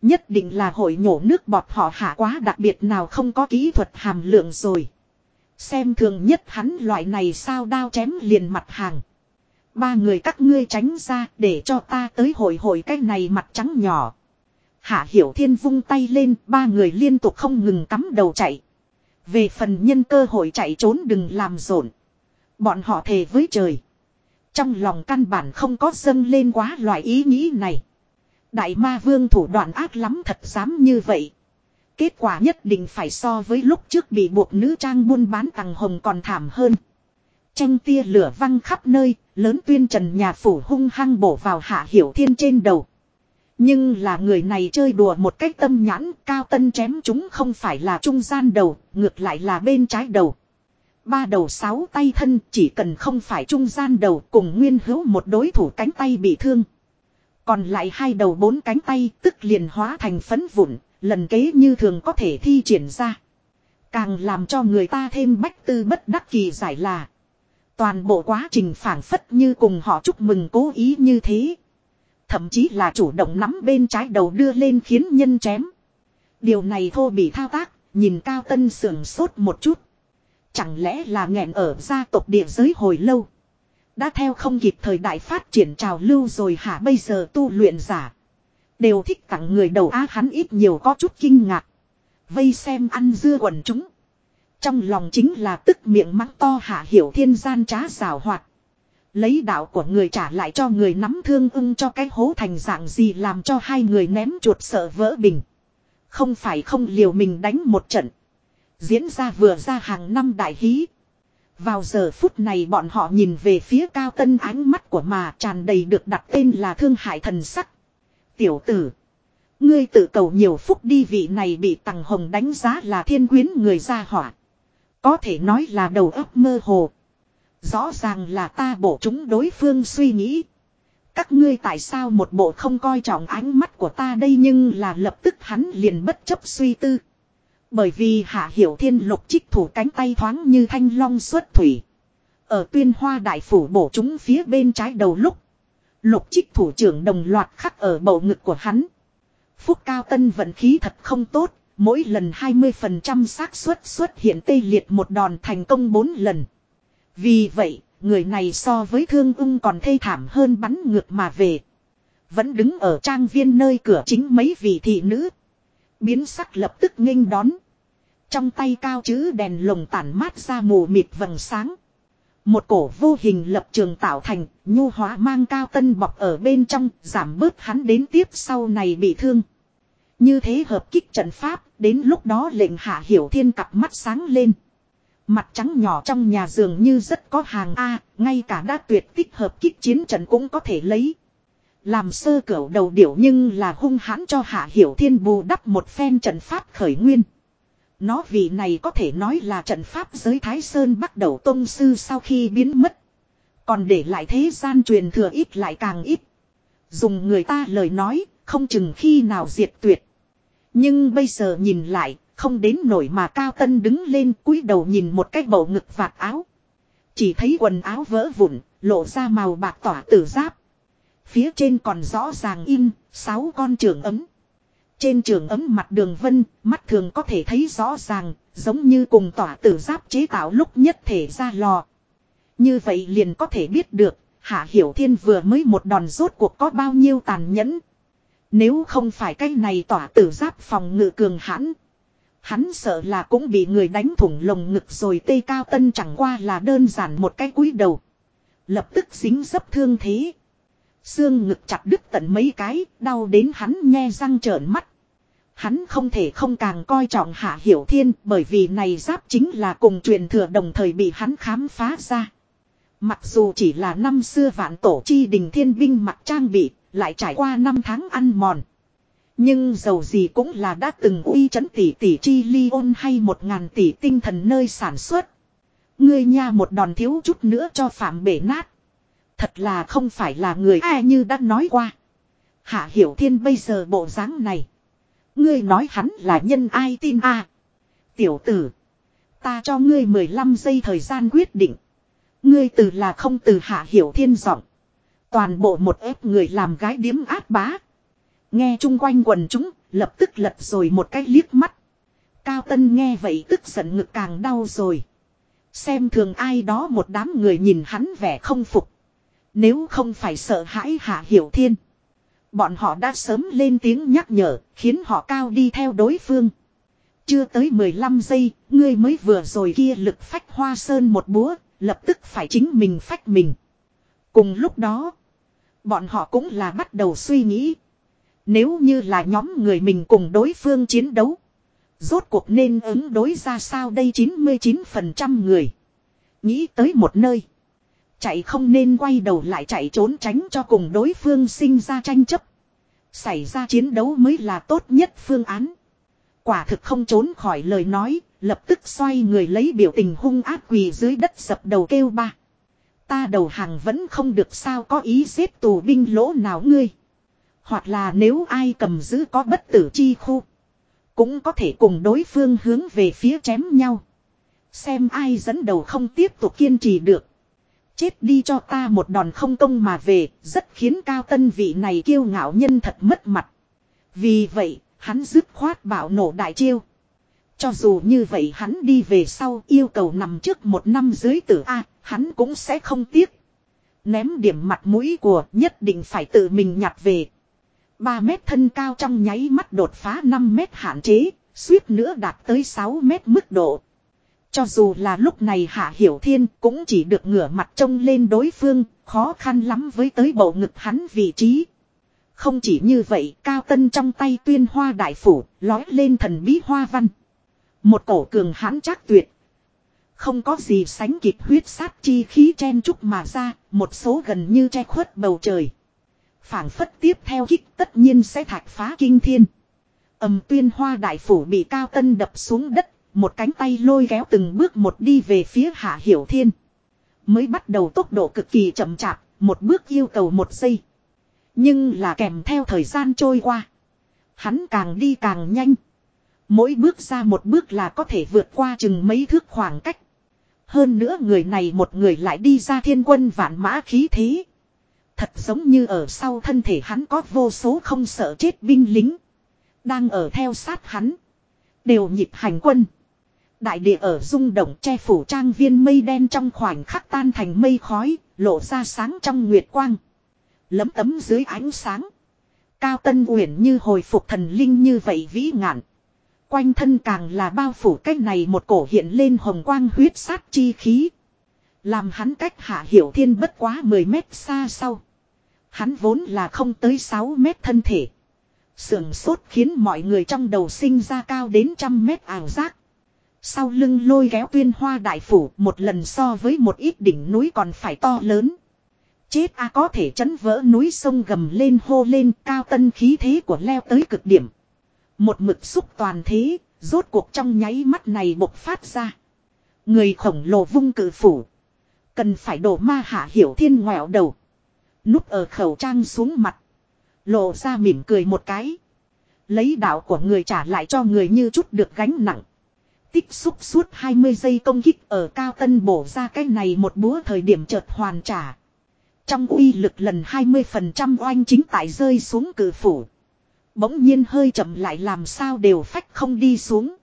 Nhất định là hội nhổ nước bọt họ hạ quá đặc biệt nào không có kỹ thuật hàm lượng rồi. Xem thường nhất hắn loại này sao đao chém liền mặt hàng. Ba người các ngươi tránh ra để cho ta tới hội hội cái này mặt trắng nhỏ. Hạ Hiểu Thiên vung tay lên, ba người liên tục không ngừng cắm đầu chạy. Về phần nhân cơ hội chạy trốn đừng làm rộn. Bọn họ thề với trời. Trong lòng căn bản không có dâng lên quá loại ý nghĩ này. Đại ma vương thủ đoạn ác lắm thật dám như vậy. Kết quả nhất định phải so với lúc trước bị buộc nữ trang buôn bán tàng hồng còn thảm hơn. Tranh tia lửa văng khắp nơi, lớn tuyên trần nhà phủ hung hăng bổ vào hạ hiểu thiên trên đầu. Nhưng là người này chơi đùa một cách tâm nhãn, cao tân chém chúng không phải là trung gian đầu, ngược lại là bên trái đầu. Ba đầu sáu tay thân chỉ cần không phải trung gian đầu cùng nguyên hữu một đối thủ cánh tay bị thương. Còn lại hai đầu bốn cánh tay tức liền hóa thành phấn vụn, lần kế như thường có thể thi triển ra. Càng làm cho người ta thêm bách tư bất đắc kỳ giải là. Toàn bộ quá trình phản phất như cùng họ chúc mừng cố ý như thế. Thậm chí là chủ động nắm bên trái đầu đưa lên khiến nhân chém. Điều này thô bị thao tác, nhìn cao tân sườn sốt một chút. Chẳng lẽ là nghẹn ở gia tộc địa giới hồi lâu. Đã theo không kịp thời đại phát triển trào lưu rồi hả bây giờ tu luyện giả. Đều thích tặng người đầu á hắn ít nhiều có chút kinh ngạc. Vây xem ăn dưa quần chúng. Trong lòng chính là tức miệng mắng to hạ hiểu thiên gian trá xảo hoạt. Lấy đạo của người trả lại cho người nắm thương ưng cho cái hố thành dạng gì làm cho hai người ném chuột sợ vỡ bình. Không phải không liều mình đánh một trận. Diễn ra vừa ra hàng năm đại hí. Vào giờ phút này bọn họ nhìn về phía cao tân ánh mắt của mà tràn đầy được đặt tên là thương hại thần sắc. Tiểu tử. Ngươi tự cầu nhiều phúc đi vị này bị tằng hồng đánh giá là thiên quyến người ra hỏa. Có thể nói là đầu óc mơ hồ. Rõ ràng là ta bổ chúng đối phương suy nghĩ. Các ngươi tại sao một bộ không coi trọng ánh mắt của ta đây nhưng là lập tức hắn liền bất chấp suy tư. Bởi vì hạ hiểu thiên lục trích thủ cánh tay thoáng như thanh long xuất thủy. Ở tuyên hoa đại phủ bổ chúng phía bên trái đầu lúc. Lục trích thủ trưởng đồng loạt khắc ở bầu ngực của hắn. Phúc Cao Tân vận khí thật không tốt, mỗi lần 20% xác suất xuất hiện tê liệt một đòn thành công 4 lần. Vì vậy, người này so với thương ung còn thê thảm hơn bắn ngược mà về. Vẫn đứng ở trang viên nơi cửa chính mấy vị thị nữ. Biến sắc lập tức nghênh đón. Trong tay cao chữ đèn lồng tản mát ra mù mịt vầng sáng. Một cổ vô hình lập trường tạo thành, nhu hóa mang cao tân bọc ở bên trong, giảm bớt hắn đến tiếp sau này bị thương. Như thế hợp kích trận pháp, đến lúc đó lệnh hạ hiểu thiên cặp mắt sáng lên. Mặt trắng nhỏ trong nhà giường như rất có hàng A, ngay cả đã tuyệt tích hợp kích chiến trận cũng có thể lấy. Làm sơ cửu đầu điểu nhưng là hung hãn cho hạ hiểu thiên bù đắp một phen trận pháp khởi nguyên. Nó vì này có thể nói là trận pháp giới Thái Sơn bắt đầu tông sư sau khi biến mất. Còn để lại thế gian truyền thừa ít lại càng ít. Dùng người ta lời nói, không chừng khi nào diệt tuyệt. Nhưng bây giờ nhìn lại, không đến nổi mà cao tân đứng lên cúi đầu nhìn một cái bầu ngực vạt áo. Chỉ thấy quần áo vỡ vụn, lộ ra màu bạc tỏa tử giáp. Phía trên còn rõ ràng in, sáu con trường ấm. Trên trường ấm mặt đường vân, mắt thường có thể thấy rõ ràng, giống như cùng tỏa tử giáp chế tạo lúc nhất thể ra lò. Như vậy liền có thể biết được, Hạ Hiểu Thiên vừa mới một đòn rốt cuộc có bao nhiêu tàn nhẫn. Nếu không phải cái này tỏa tử giáp phòng ngự cường hãn. Hắn sợ là cũng bị người đánh thủng lồng ngực rồi tê cao tân chẳng qua là đơn giản một cái cúi đầu. Lập tức dính dấp thương thế. Xương ngực chặt đứt tận mấy cái, đau đến hắn nghe răng trợn mắt. Hắn không thể không càng coi trọng Hạ Hiểu Thiên bởi vì này giáp chính là cùng truyền thừa đồng thời bị hắn khám phá ra. Mặc dù chỉ là năm xưa vạn tổ chi đình thiên binh mặc trang bị, lại trải qua năm tháng ăn mòn. Nhưng dầu gì cũng là đã từng uy chấn tỷ tỷ chi ly ôn hay một ngàn tỷ tinh thần nơi sản xuất. Ngươi nha một đòn thiếu chút nữa cho phạm bể nát. Thật là không phải là người ai như đã nói qua. Hạ Hiểu Thiên bây giờ bộ dáng này. Ngươi nói hắn là nhân ai tin a Tiểu tử. Ta cho ngươi 15 giây thời gian quyết định. Ngươi từ là không từ Hạ Hiểu Thiên giọng. Toàn bộ một ép người làm gái điếm áp bá. Nghe chung quanh quần chúng, lập tức lật rồi một cái liếc mắt. Cao Tân nghe vậy tức giận ngực càng đau rồi. Xem thường ai đó một đám người nhìn hắn vẻ không phục. Nếu không phải sợ hãi Hạ Hiểu Thiên. Bọn họ đã sớm lên tiếng nhắc nhở, khiến họ cao đi theo đối phương. Chưa tới 15 giây, ngươi mới vừa rồi kia lực phách hoa sơn một búa, lập tức phải chính mình phách mình. Cùng lúc đó, bọn họ cũng là bắt đầu suy nghĩ. Nếu như là nhóm người mình cùng đối phương chiến đấu. Rốt cuộc nên ứng đối ra sao đây 99% người. Nghĩ tới một nơi. Chạy không nên quay đầu lại chạy trốn tránh cho cùng đối phương sinh ra tranh chấp. Xảy ra chiến đấu mới là tốt nhất phương án. Quả thực không trốn khỏi lời nói, lập tức xoay người lấy biểu tình hung ác quỳ dưới đất dập đầu kêu ba. Ta đầu hàng vẫn không được sao có ý xếp tù binh lỗ nào ngươi. Hoặc là nếu ai cầm giữ có bất tử chi khu. Cũng có thể cùng đối phương hướng về phía chém nhau. Xem ai dẫn đầu không tiếp tục kiên trì được. Chết đi cho ta một đòn không công mà về, rất khiến cao tân vị này kiêu ngạo nhân thật mất mặt. Vì vậy, hắn dứt khoát bảo nổ đại chiêu. Cho dù như vậy hắn đi về sau yêu cầu nằm trước một năm dưới tử A, hắn cũng sẽ không tiếc. Ném điểm mặt mũi của nhất định phải tự mình nhặt về. 3 mét thân cao trong nháy mắt đột phá 5 mét hạn chế, suýt nữa đạt tới 6 mét mức độ. Cho dù là lúc này Hạ Hiểu Thiên cũng chỉ được ngửa mặt trông lên đối phương, khó khăn lắm với tới bầu ngực hắn vị trí. Không chỉ như vậy, cao tân trong tay tuyên hoa đại phủ, lói lên thần bí hoa văn. Một cổ cường hãn chắc tuyệt. Không có gì sánh kịp huyết sát chi khí chen trúc mà ra, một số gần như che khuất bầu trời phảng phất tiếp theo kích tất nhiên sẽ thạch phá kinh thiên. ầm tuyên hoa đại phủ bị cao tân đập xuống đất, một cánh tay lôi kéo từng bước một đi về phía hạ hiểu thiên. Mới bắt đầu tốc độ cực kỳ chậm chạp, một bước yêu cầu một giây. Nhưng là kèm theo thời gian trôi qua. Hắn càng đi càng nhanh. Mỗi bước ra một bước là có thể vượt qua chừng mấy thước khoảng cách. Hơn nữa người này một người lại đi ra thiên quân vạn mã khí thế. Thật giống như ở sau thân thể hắn có vô số không sợ chết binh lính. Đang ở theo sát hắn. Đều nhịp hành quân. Đại địa ở rung động che phủ trang viên mây đen trong khoảnh khắc tan thành mây khói, lộ ra sáng trong nguyệt quang. Lấm tấm dưới ánh sáng. Cao Tân Uyển như hồi phục thần linh như vậy vĩ ngạn. Quanh thân càng là bao phủ cách này một cổ hiện lên hồng quang huyết sát chi khí. Làm hắn cách hạ hiểu thiên bất quá 10 mét xa sau. Hắn vốn là không tới 6 mét thân thể. Sườn sốt khiến mọi người trong đầu sinh ra cao đến trăm mét ảo giác. Sau lưng lôi kéo tuyên hoa đại phủ một lần so với một ít đỉnh núi còn phải to lớn. Chết a có thể chấn vỡ núi sông gầm lên hô lên cao tân khí thế của leo tới cực điểm. Một mực xúc toàn thế, rốt cuộc trong nháy mắt này bộc phát ra. Người khổng lồ vung cử phủ. Cần phải đổ ma hạ hiểu thiên ngoẹo đầu. Núp ở khẩu trang xuống mặt. Lộ ra mỉm cười một cái. Lấy đạo của người trả lại cho người như chút được gánh nặng. Tích xúc suốt 20 giây công kích ở cao tân bổ ra cái này một búa thời điểm chợt hoàn trả. Trong uy lực lần 20% oanh chính tại rơi xuống cử phủ. Bỗng nhiên hơi chậm lại làm sao đều phách không đi xuống.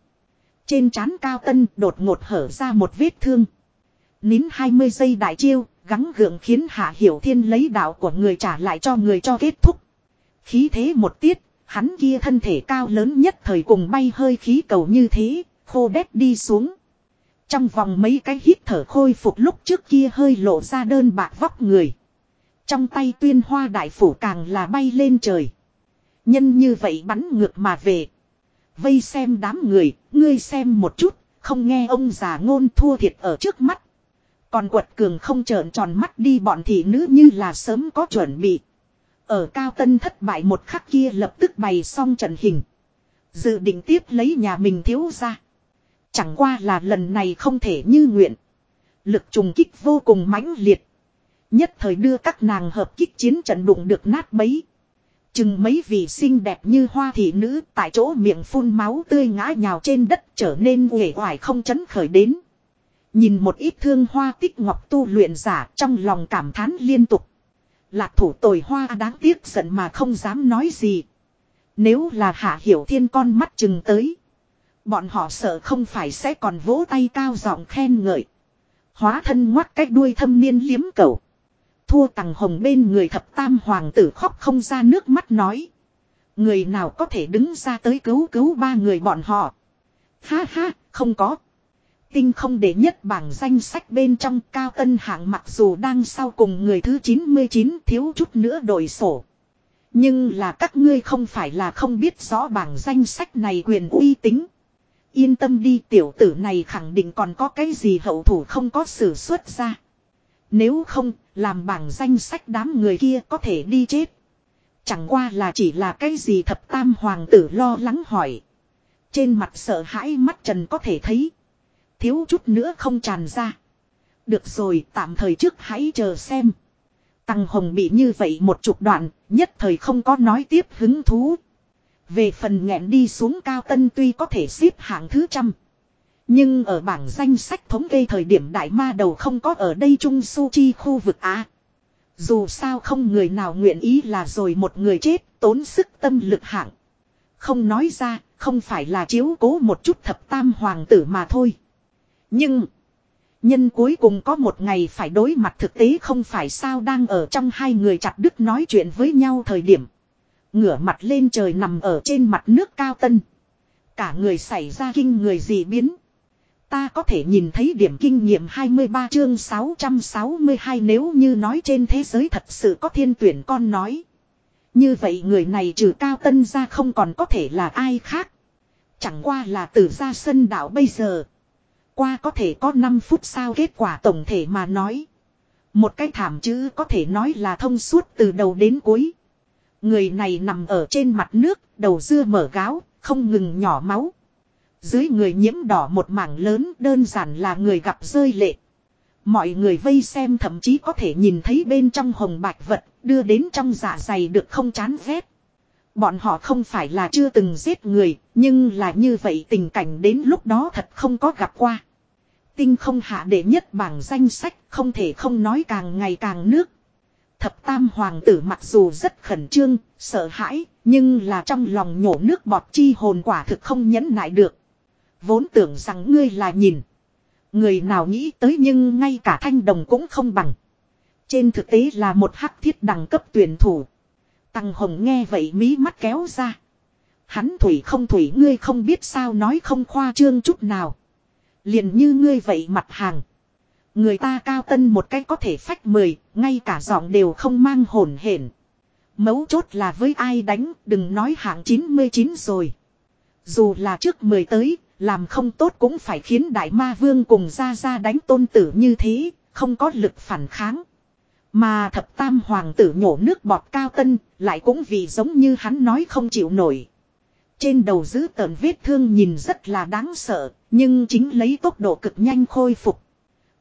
Trên trán cao tân đột ngột hở ra một vết thương. Nín 20 giây đại chiêu, gắng gượng khiến Hạ Hiểu Thiên lấy đạo của người trả lại cho người cho kết thúc. Khí thế một tiết, hắn kia thân thể cao lớn nhất thời cùng bay hơi khí cầu như thế, khô đét đi xuống. Trong vòng mấy cái hít thở khôi phục lúc trước kia hơi lộ ra đơn bạc vóc người. Trong tay tuyên hoa đại phủ càng là bay lên trời. Nhân như vậy bắn ngược mà về. Vây xem đám người, ngươi xem một chút, không nghe ông già ngôn thua thiệt ở trước mắt. Còn quật cường không trợn tròn mắt đi bọn thị nữ như là sớm có chuẩn bị. Ở cao tân thất bại một khắc kia lập tức bày xong trận hình. Dự định tiếp lấy nhà mình thiếu ra. Chẳng qua là lần này không thể như nguyện. Lực trùng kích vô cùng mãnh liệt. Nhất thời đưa các nàng hợp kích chiến trận đụng được nát bấy. Chừng mấy vị xinh đẹp như hoa thị nữ tại chỗ miệng phun máu tươi ngã nhào trên đất trở nên uể oải không chấn khởi đến. Nhìn một ít thương hoa tích ngọc tu luyện giả trong lòng cảm thán liên tục. Lạc thủ tồi hoa đáng tiếc giận mà không dám nói gì. Nếu là hạ hiểu thiên con mắt chừng tới. Bọn họ sợ không phải sẽ còn vỗ tay cao giọng khen ngợi. Hóa thân ngoắt cách đuôi thâm niên liếm cầu. Thua tằng hồng bên người thập tam hoàng tử khóc không ra nước mắt nói. Người nào có thể đứng ra tới cứu cứu ba người bọn họ. Ha ha, không có. Tinh không để nhất bảng danh sách bên trong cao tân hạng mặc dù đang sau cùng người thứ 99 thiếu chút nữa đổi sổ. Nhưng là các ngươi không phải là không biết rõ bảng danh sách này quyền uy tín. Yên tâm đi tiểu tử này khẳng định còn có cái gì hậu thủ không có sử xuất ra. Nếu không, làm bảng danh sách đám người kia có thể đi chết. Chẳng qua là chỉ là cái gì thập tam hoàng tử lo lắng hỏi. Trên mặt sợ hãi mắt trần có thể thấy. Thiếu chút nữa không tràn ra. Được rồi tạm thời trước hãy chờ xem. Tăng hồng bị như vậy một chục đoạn, nhất thời không có nói tiếp hứng thú. Về phần nghẹn đi xuống cao tân tuy có thể xếp hạng thứ trăm. Nhưng ở bảng danh sách thống kê thời điểm đại ma đầu không có ở đây trung su chi khu vực Á. Dù sao không người nào nguyện ý là rồi một người chết tốn sức tâm lực hạng. Không nói ra, không phải là chiếu cố một chút thập tam hoàng tử mà thôi. Nhưng, nhân cuối cùng có một ngày phải đối mặt thực tế không phải sao đang ở trong hai người chặt đứt nói chuyện với nhau thời điểm. Ngửa mặt lên trời nằm ở trên mặt nước cao tân. Cả người xảy ra kinh người gì biến. Ta có thể nhìn thấy điểm kinh nghiệm 23 chương 662 nếu như nói trên thế giới thật sự có thiên tuyển con nói. Như vậy người này trừ cao tân ra không còn có thể là ai khác. Chẳng qua là từ ra sân đạo bây giờ. Qua có thể có 5 phút sau kết quả tổng thể mà nói. Một cái thảm chữ có thể nói là thông suốt từ đầu đến cuối. Người này nằm ở trên mặt nước, đầu dưa mở gáo, không ngừng nhỏ máu. Dưới người nhiễm đỏ một mảng lớn đơn giản là người gặp rơi lệ. Mọi người vây xem thậm chí có thể nhìn thấy bên trong hồng bạch vật, đưa đến trong dạ dày được không chán ghét. Bọn họ không phải là chưa từng giết người, nhưng là như vậy tình cảnh đến lúc đó thật không có gặp qua. Tinh không hạ đệ nhất bảng danh sách, không thể không nói càng ngày càng nước. Thập tam hoàng tử mặc dù rất khẩn trương, sợ hãi, nhưng là trong lòng nhổ nước bọt chi hồn quả thực không nhẫn nại được. Vốn tưởng rằng ngươi là nhìn. Người nào nghĩ tới nhưng ngay cả thanh đồng cũng không bằng. Trên thực tế là một hắc thiết đẳng cấp tuyển thủ. Tăng hồng nghe vậy mí mắt kéo ra. Hắn thủy không thủy ngươi không biết sao nói không khoa trương chút nào. Liền như ngươi vậy mặt hàng. Người ta cao tân một cách có thể phách mười, ngay cả giọng đều không mang hồn hển. Mấu chốt là với ai đánh, đừng nói hạng 99 rồi. Dù là trước 10 tới, làm không tốt cũng phải khiến đại ma vương cùng ra ra đánh tôn tử như thế, không có lực phản kháng. Mà thập tam hoàng tử nhổ nước bọt cao tân, lại cũng vì giống như hắn nói không chịu nổi. Trên đầu giữ tờn vết thương nhìn rất là đáng sợ, nhưng chính lấy tốc độ cực nhanh khôi phục.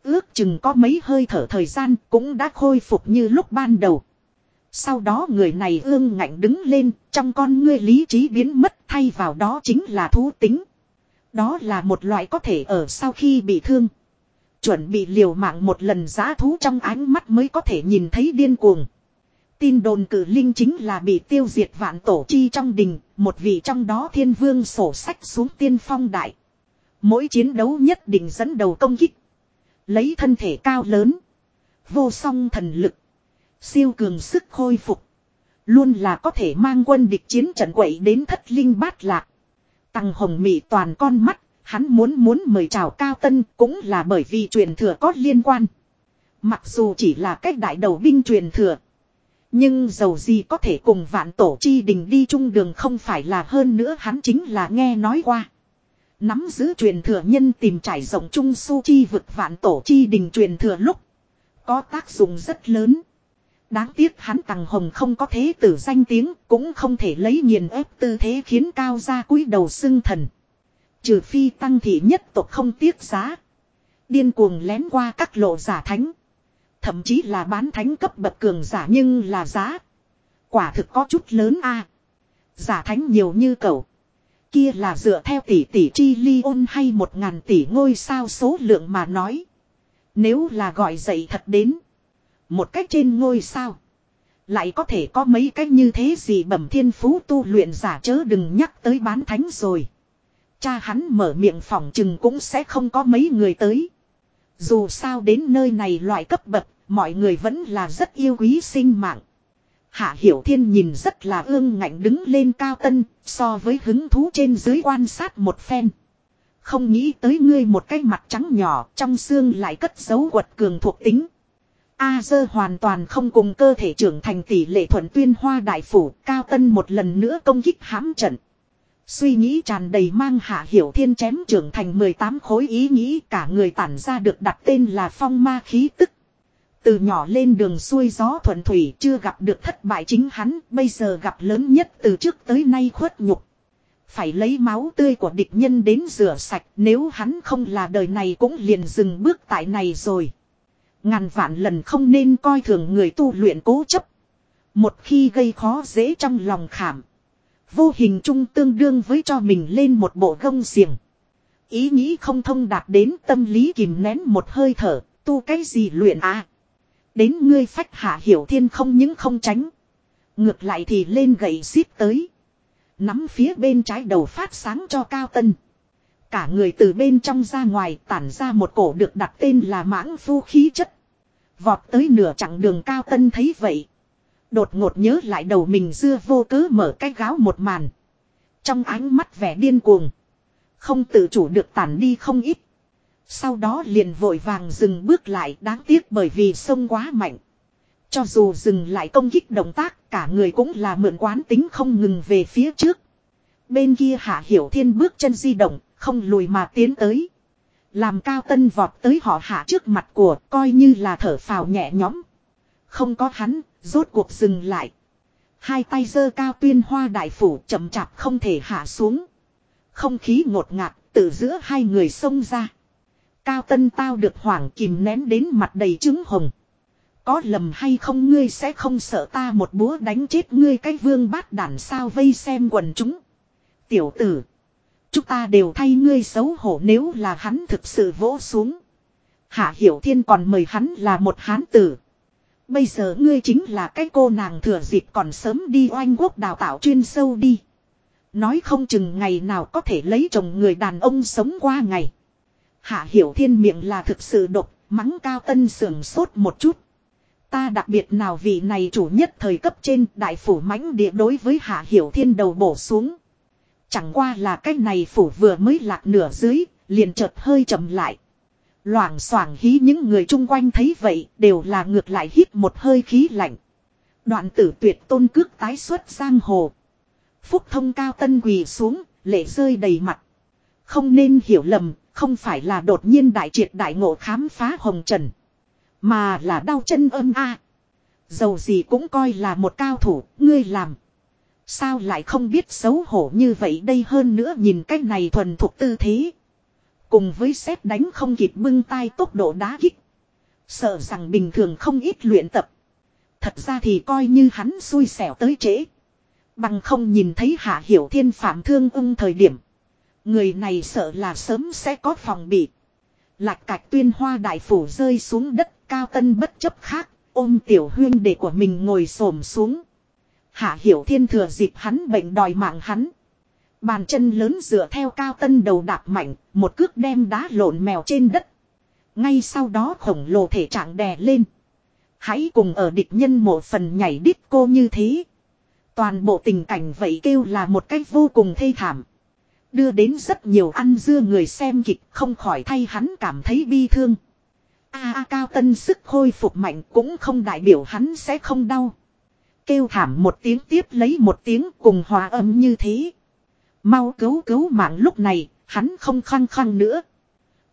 Ước chừng có mấy hơi thở thời gian cũng đã khôi phục như lúc ban đầu. Sau đó người này ương ngạnh đứng lên, trong con ngươi lý trí biến mất thay vào đó chính là thú tính. Đó là một loại có thể ở sau khi bị thương. Chuẩn bị liều mạng một lần giá thú trong ánh mắt mới có thể nhìn thấy điên cuồng. Tin đồn cử linh chính là bị tiêu diệt vạn tổ chi trong đình, một vị trong đó thiên vương sổ sách xuống tiên phong đại. Mỗi chiến đấu nhất định dẫn đầu công kích. Lấy thân thể cao lớn. Vô song thần lực. Siêu cường sức khôi phục. Luôn là có thể mang quân địch chiến trận quậy đến thất linh bát lạc. Tăng hồng mị toàn con mắt, hắn muốn muốn mời chào cao tân cũng là bởi vì truyền thừa có liên quan. Mặc dù chỉ là cách đại đầu binh truyền thừa. Nhưng dầu gì có thể cùng vạn tổ chi đình đi chung đường không phải là hơn nữa hắn chính là nghe nói qua. Nắm giữ truyền thừa nhân tìm trải rộng trung su chi vực vạn tổ chi đình truyền thừa lúc. Có tác dụng rất lớn. Đáng tiếc hắn tằng hồng không có thế tử danh tiếng cũng không thể lấy nghiền ép tư thế khiến cao gia cúi đầu xưng thần. Trừ phi tăng thị nhất tộc không tiếc giá. Điên cuồng lén qua các lộ giả thánh. Thậm chí là bán thánh cấp bậc cường giả nhưng là giá. Quả thực có chút lớn a Giả thánh nhiều như cậu. Kia là dựa theo tỷ tỷ chi ly ôn hay một ngàn tỷ ngôi sao số lượng mà nói. Nếu là gọi dậy thật đến. Một cách trên ngôi sao. Lại có thể có mấy cách như thế gì bẩm thiên phú tu luyện giả chớ đừng nhắc tới bán thánh rồi. Cha hắn mở miệng phỏng chừng cũng sẽ không có mấy người tới. Dù sao đến nơi này loại cấp bậc, mọi người vẫn là rất yêu quý sinh mạng. Hạ Hiểu Thiên nhìn rất là ương ngạnh đứng lên cao tân, so với hứng thú trên dưới quan sát một phen. Không nghĩ tới ngươi một cái mặt trắng nhỏ, trong xương lại cất dấu quật cường thuộc tính. A dơ hoàn toàn không cùng cơ thể trưởng thành tỷ lệ thuận tuyên hoa đại phủ, cao tân một lần nữa công kích hãm trận. Suy nghĩ tràn đầy mang hạ hiểu thiên chém trưởng thành 18 khối ý nghĩ cả người tản ra được đặt tên là phong ma khí tức. Từ nhỏ lên đường xuôi gió thuận thủy chưa gặp được thất bại chính hắn, bây giờ gặp lớn nhất từ trước tới nay khuất nhục. Phải lấy máu tươi của địch nhân đến rửa sạch nếu hắn không là đời này cũng liền dừng bước tại này rồi. Ngàn vạn lần không nên coi thường người tu luyện cố chấp. Một khi gây khó dễ trong lòng khảm. Vô hình trung tương đương với cho mình lên một bộ gông xiềng. Ý nghĩ không thông đạt đến tâm lý kìm nén một hơi thở, tu cái gì luyện à. Đến ngươi phách hạ hiểu thiên không những không tránh. Ngược lại thì lên gậy xít tới. Nắm phía bên trái đầu phát sáng cho cao tân. Cả người từ bên trong ra ngoài tản ra một cổ được đặt tên là mãng phu khí chất. Vọt tới nửa chặng đường cao tân thấy vậy. Đột ngột nhớ lại đầu mình dưa vô cớ mở cái gáo một màn. Trong ánh mắt vẻ điên cuồng. Không tự chủ được tản đi không ít. Sau đó liền vội vàng dừng bước lại đáng tiếc bởi vì sông quá mạnh. Cho dù dừng lại công kích động tác cả người cũng là mượn quán tính không ngừng về phía trước. Bên kia hạ hiểu thiên bước chân di động, không lùi mà tiến tới. Làm cao tân vọt tới họ hạ trước mặt của coi như là thở phào nhẹ nhõm. Không có hắn, rốt cuộc dừng lại. Hai tay giơ cao tuyên hoa đại phủ chậm chạp không thể hạ xuống. Không khí ngột ngạt, từ giữa hai người xông ra. Cao tân tao được hoảng kìm nén đến mặt đầy trứng hồng. Có lầm hay không ngươi sẽ không sợ ta một búa đánh chết ngươi cái vương bát đản sao vây xem quần chúng. Tiểu tử. Chúng ta đều thay ngươi xấu hổ nếu là hắn thực sự vỗ xuống. Hạ Hiểu Thiên còn mời hắn là một hán tử. Bây giờ ngươi chính là cái cô nàng thừa dịp còn sớm đi oanh quốc đào tạo chuyên sâu đi. Nói không chừng ngày nào có thể lấy chồng người đàn ông sống qua ngày. Hạ Hiểu Thiên miệng là thực sự độc, mắng cao tân sưởng sốt một chút. Ta đặc biệt nào vị này chủ nhất thời cấp trên đại phủ mãnh địa đối với Hạ Hiểu Thiên đầu bổ xuống. Chẳng qua là cái này phủ vừa mới lạc nửa dưới, liền chợt hơi chậm lại. Loảng xoảng hí những người chung quanh thấy vậy đều là ngược lại hít một hơi khí lạnh. Đoạn tử tuyệt tôn cước tái xuất giang hồ. Phúc thông cao tân quỳ xuống, lệ rơi đầy mặt. Không nên hiểu lầm, không phải là đột nhiên đại triệt đại ngộ khám phá hồng trần. Mà là đau chân âm a. Dầu gì cũng coi là một cao thủ, ngươi làm. Sao lại không biết xấu hổ như vậy đây hơn nữa nhìn cách này thuần thuộc tư thế. Cùng với xét đánh không kịp bưng tay tốc độ đá kích. Sợ rằng bình thường không ít luyện tập. Thật ra thì coi như hắn xui xẻo tới trễ. Bằng không nhìn thấy hạ hiểu thiên phạm thương ung thời điểm. Người này sợ là sớm sẽ có phòng bị. Lạc cạch tuyên hoa đại phủ rơi xuống đất, cao tân bất chấp khác. Ôm tiểu huyên để của mình ngồi xổm xuống. Hạ hiểu thiên thừa dịp hắn bệnh đòi mạng hắn. Bàn chân lớn dựa theo cao tân đầu đạp mạnh, một cước đem đá lộn mèo trên đất. Ngay sau đó khổng lồ thể trạng đè lên. Hãy cùng ở địch nhân mộ phần nhảy đít cô như thế. Toàn bộ tình cảnh vậy kêu là một cách vô cùng thê thảm. Đưa đến rất nhiều ăn dưa người xem kịch không khỏi thay hắn cảm thấy bi thương. A a cao tân sức khôi phục mạnh cũng không đại biểu hắn sẽ không đau. Kêu thảm một tiếng tiếp lấy một tiếng cùng hòa âm như thế. Mau cứu cứu mạng lúc này, hắn không khăng khăng nữa.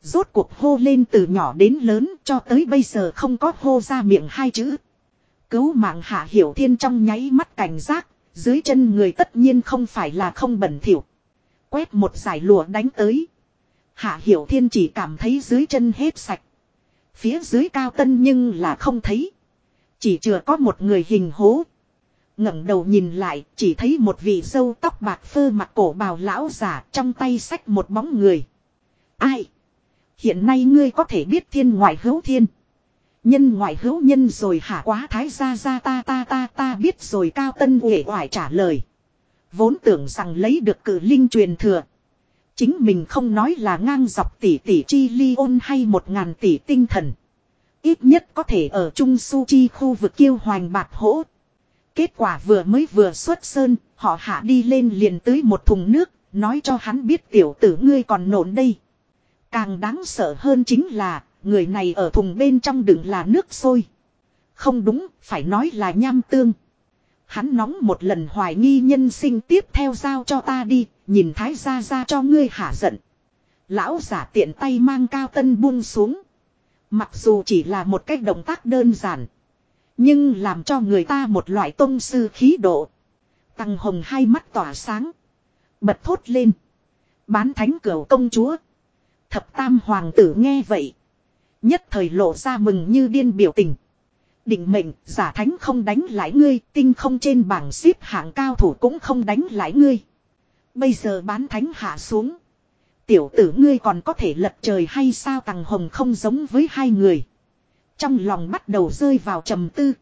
Rốt cuộc hô lên từ nhỏ đến lớn cho tới bây giờ không có hô ra miệng hai chữ. Cứu mạng hạ hiểu thiên trong nháy mắt cảnh giác, dưới chân người tất nhiên không phải là không bẩn thỉu. Quét một giải lụa đánh tới. Hạ hiểu thiên chỉ cảm thấy dưới chân hết sạch. Phía dưới cao tân nhưng là không thấy. Chỉ chưa có một người hình hố ngẩng đầu nhìn lại, chỉ thấy một vị dâu tóc bạc phơ mặt cổ bào lão giả trong tay xách một bóng người. Ai? Hiện nay ngươi có thể biết thiên ngoại hữu thiên. Nhân ngoại hữu nhân rồi hả quá thái gia gia ta ta ta ta biết rồi cao tân uể oải trả lời. Vốn tưởng rằng lấy được cử linh truyền thừa. Chính mình không nói là ngang dọc tỷ tỷ chi ly ôn hay một ngàn tỷ tinh thần. Ít nhất có thể ở Trung Su Chi khu vực kiêu hoành bạc hỗ Kết quả vừa mới vừa xuất sơn, họ hạ đi lên liền tới một thùng nước, nói cho hắn biết tiểu tử ngươi còn nổn đây. Càng đáng sợ hơn chính là, người này ở thùng bên trong đựng là nước sôi. Không đúng, phải nói là nham tương. Hắn nóng một lần hoài nghi nhân sinh tiếp theo giao cho ta đi, nhìn thái gia ra cho ngươi hả giận. Lão giả tiện tay mang cao tân buông xuống. Mặc dù chỉ là một cách động tác đơn giản. Nhưng làm cho người ta một loại tôn sư khí độ. Tăng hồng hai mắt tỏa sáng. Bật thốt lên. Bán thánh cửu công chúa. Thập tam hoàng tử nghe vậy. Nhất thời lộ ra mừng như điên biểu tình. Định mệnh, giả thánh không đánh lại ngươi, tinh không trên bảng xếp hạng cao thủ cũng không đánh lại ngươi. Bây giờ bán thánh hạ xuống. Tiểu tử ngươi còn có thể lật trời hay sao tàng hồng không giống với hai người. Trong lòng bắt đầu rơi vào trầm tư.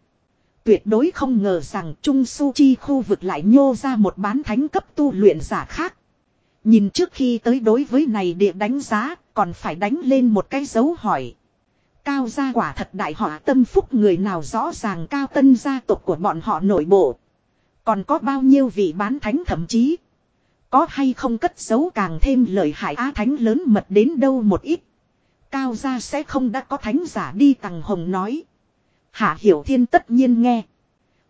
Tuyệt đối không ngờ rằng Trung Su Chi khu vực lại nhô ra một bán thánh cấp tu luyện giả khác. Nhìn trước khi tới đối với này địa đánh giá, còn phải đánh lên một cái dấu hỏi. Cao gia quả thật đại họ tâm phúc người nào rõ ràng cao tân gia tộc của bọn họ nội bộ. Còn có bao nhiêu vị bán thánh thậm chí. Có hay không cất giấu càng thêm lợi hại á thánh lớn mật đến đâu một ít. Cao gia sẽ không đã có thánh giả đi tằng hồng nói. Hạ hiểu thiên tất nhiên nghe.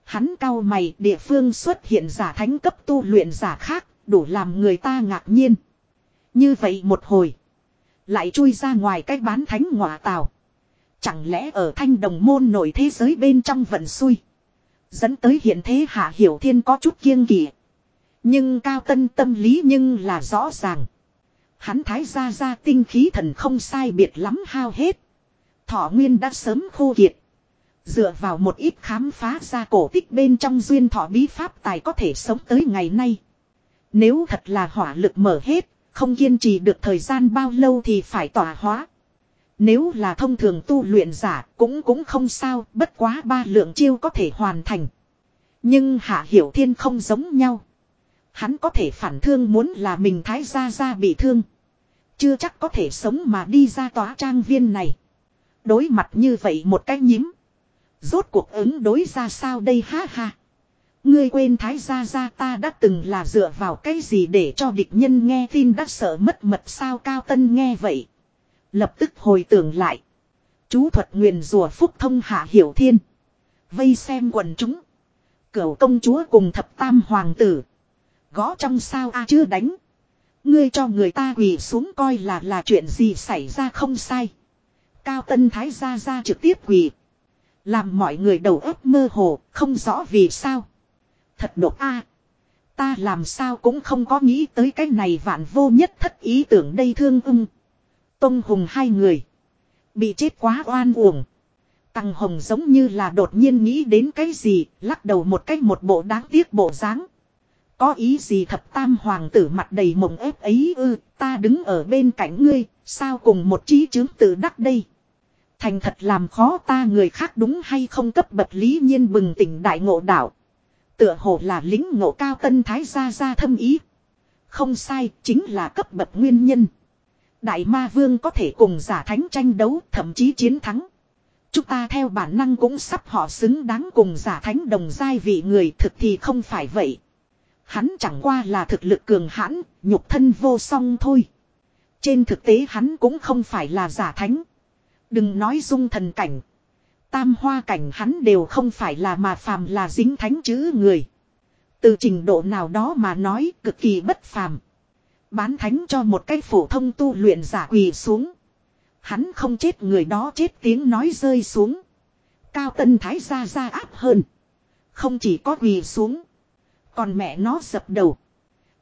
Hắn cao mày, địa phương xuất hiện giả thánh cấp tu luyện giả khác, đủ làm người ta ngạc nhiên. Như vậy một hồi. Lại chui ra ngoài cách bán thánh ngọa tào Chẳng lẽ ở thanh đồng môn nổi thế giới bên trong vận xui. Dẫn tới hiện thế hạ hiểu thiên có chút kiêng kỵ. Nhưng cao tân tâm lý nhưng là rõ ràng. Hắn thái ra ra tinh khí thần không sai biệt lắm hao hết. Thọ nguyên đã sớm khô kiệt. Dựa vào một ít khám phá ra cổ tích bên trong duyên thọ bí pháp tài có thể sống tới ngày nay. Nếu thật là hỏa lực mở hết, không kiên trì được thời gian bao lâu thì phải tỏa hóa. Nếu là thông thường tu luyện giả cũng cũng không sao, bất quá ba lượng chiêu có thể hoàn thành. Nhưng Hạ Hiểu Thiên không giống nhau. Hắn có thể phản thương muốn là mình thái gia gia bị thương. Chưa chắc có thể sống mà đi ra tòa trang viên này. Đối mặt như vậy một cách nhím. Rốt cuộc ứng đối ra sao đây ha ha. Ngươi quên thái gia gia ta đã từng là dựa vào cái gì để cho địch nhân nghe tin đã sợ mất mật sao cao tân nghe vậy. Lập tức hồi tưởng lại. Chú thuật nguyền rùa phúc thông hạ hiểu thiên. Vây xem quần chúng. Cửu công chúa cùng thập tam hoàng tử. Gõ trong sao a chưa đánh. Ngươi cho người ta quỳ xuống coi là là chuyện gì xảy ra không sai. Cao tân thái gia ra trực tiếp quỳ. Làm mọi người đầu óc mơ hồ, không rõ vì sao. Thật độc a. Ta làm sao cũng không có nghĩ tới cái này vạn vô nhất thất ý tưởng đây thương ưng. Tông hùng hai người. Bị chết quá oan uổng. Tăng hồng giống như là đột nhiên nghĩ đến cái gì, lắc đầu một cách một bộ đáng tiếc bộ dáng. Có ý gì thập tam hoàng tử mặt đầy mộng ép ấy ư, ta đứng ở bên cạnh ngươi, sao cùng một trí chứng tự đắc đây. Thành thật làm khó ta người khác đúng hay không cấp bậc lý nhiên bừng tỉnh đại ngộ đạo. Tựa hồ là lính ngộ cao tân thái gia gia thâm ý. Không sai, chính là cấp bậc nguyên nhân. Đại ma vương có thể cùng giả thánh tranh đấu, thậm chí chiến thắng. Chúng ta theo bản năng cũng sắp họ xứng đáng cùng giả thánh đồng giai vị người thực thì không phải vậy. Hắn chẳng qua là thực lực cường hãn, nhục thân vô song thôi. Trên thực tế hắn cũng không phải là giả thánh. Đừng nói dung thần cảnh. Tam hoa cảnh hắn đều không phải là mà phàm là dính thánh chữ người. Từ trình độ nào đó mà nói cực kỳ bất phàm. Bán thánh cho một cái phổ thông tu luyện giả quỳ xuống. Hắn không chết người đó chết tiếng nói rơi xuống. Cao tân thái ra ra áp hơn. Không chỉ có quỳ xuống. Còn mẹ nó dập đầu.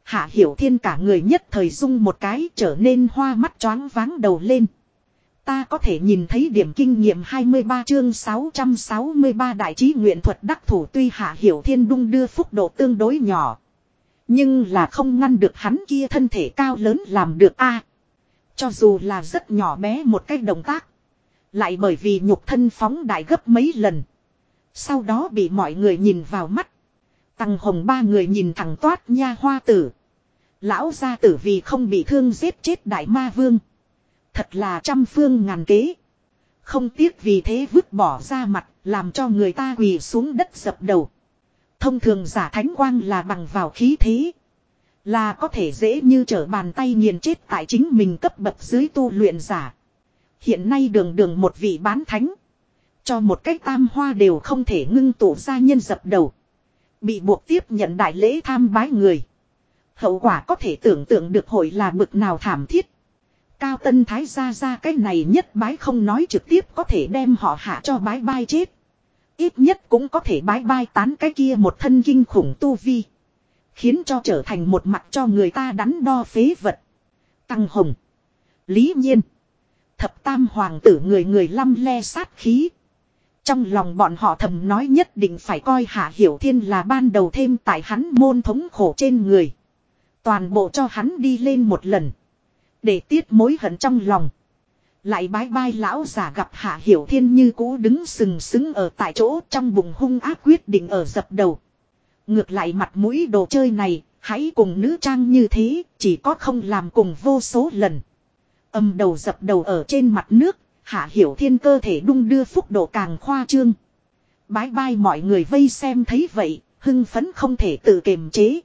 Hạ hiểu thiên cả người nhất thời dung một cái trở nên hoa mắt choáng váng đầu lên. Ta có thể nhìn thấy điểm kinh nghiệm 23 chương 663 đại trí nguyện thuật đắc thủ tuy hạ hiểu thiên đung đưa phúc độ tương đối nhỏ. Nhưng là không ngăn được hắn kia thân thể cao lớn làm được a Cho dù là rất nhỏ bé một cách động tác. Lại bởi vì nhục thân phóng đại gấp mấy lần. Sau đó bị mọi người nhìn vào mắt. Tăng hồng ba người nhìn thẳng toát nha hoa tử. Lão gia tử vì không bị thương giết chết đại ma vương. Thật là trăm phương ngàn kế. Không tiếc vì thế vứt bỏ ra mặt, làm cho người ta quỳ xuống đất dập đầu. Thông thường giả thánh quang là bằng vào khí thế. Là có thể dễ như trở bàn tay nghiền chết tại chính mình cấp bậc dưới tu luyện giả. Hiện nay đường đường một vị bán thánh. Cho một cách tam hoa đều không thể ngưng tụ ra nhân dập đầu. Bị buộc tiếp nhận đại lễ tham bái người. Hậu quả có thể tưởng tượng được hội là bực nào thảm thiết. Cao Tân Thái ra ra cái này nhất bái không nói trực tiếp có thể đem họ hạ cho bái bai chết. Ít nhất cũng có thể bái bai tán cái kia một thân kinh khủng tu vi. Khiến cho trở thành một mặt cho người ta đắn đo phế vật. Tăng hồng. Lý nhiên. Thập tam hoàng tử người người lăm le sát khí. Trong lòng bọn họ thầm nói nhất định phải coi Hạ Hiểu Thiên là ban đầu thêm tại hắn môn thống khổ trên người. Toàn bộ cho hắn đi lên một lần. Để tiết mối hận trong lòng. Lại bái bai lão giả gặp Hạ Hiểu Thiên như cũ đứng sừng sững ở tại chỗ trong bụng hung ác quyết định ở dập đầu. Ngược lại mặt mũi đồ chơi này, hãy cùng nữ trang như thế, chỉ có không làm cùng vô số lần. Âm đầu dập đầu ở trên mặt nước, Hạ Hiểu Thiên cơ thể đung đưa phúc độ càng khoa trương. Bái bai mọi người vây xem thấy vậy, hưng phấn không thể tự kiềm chế.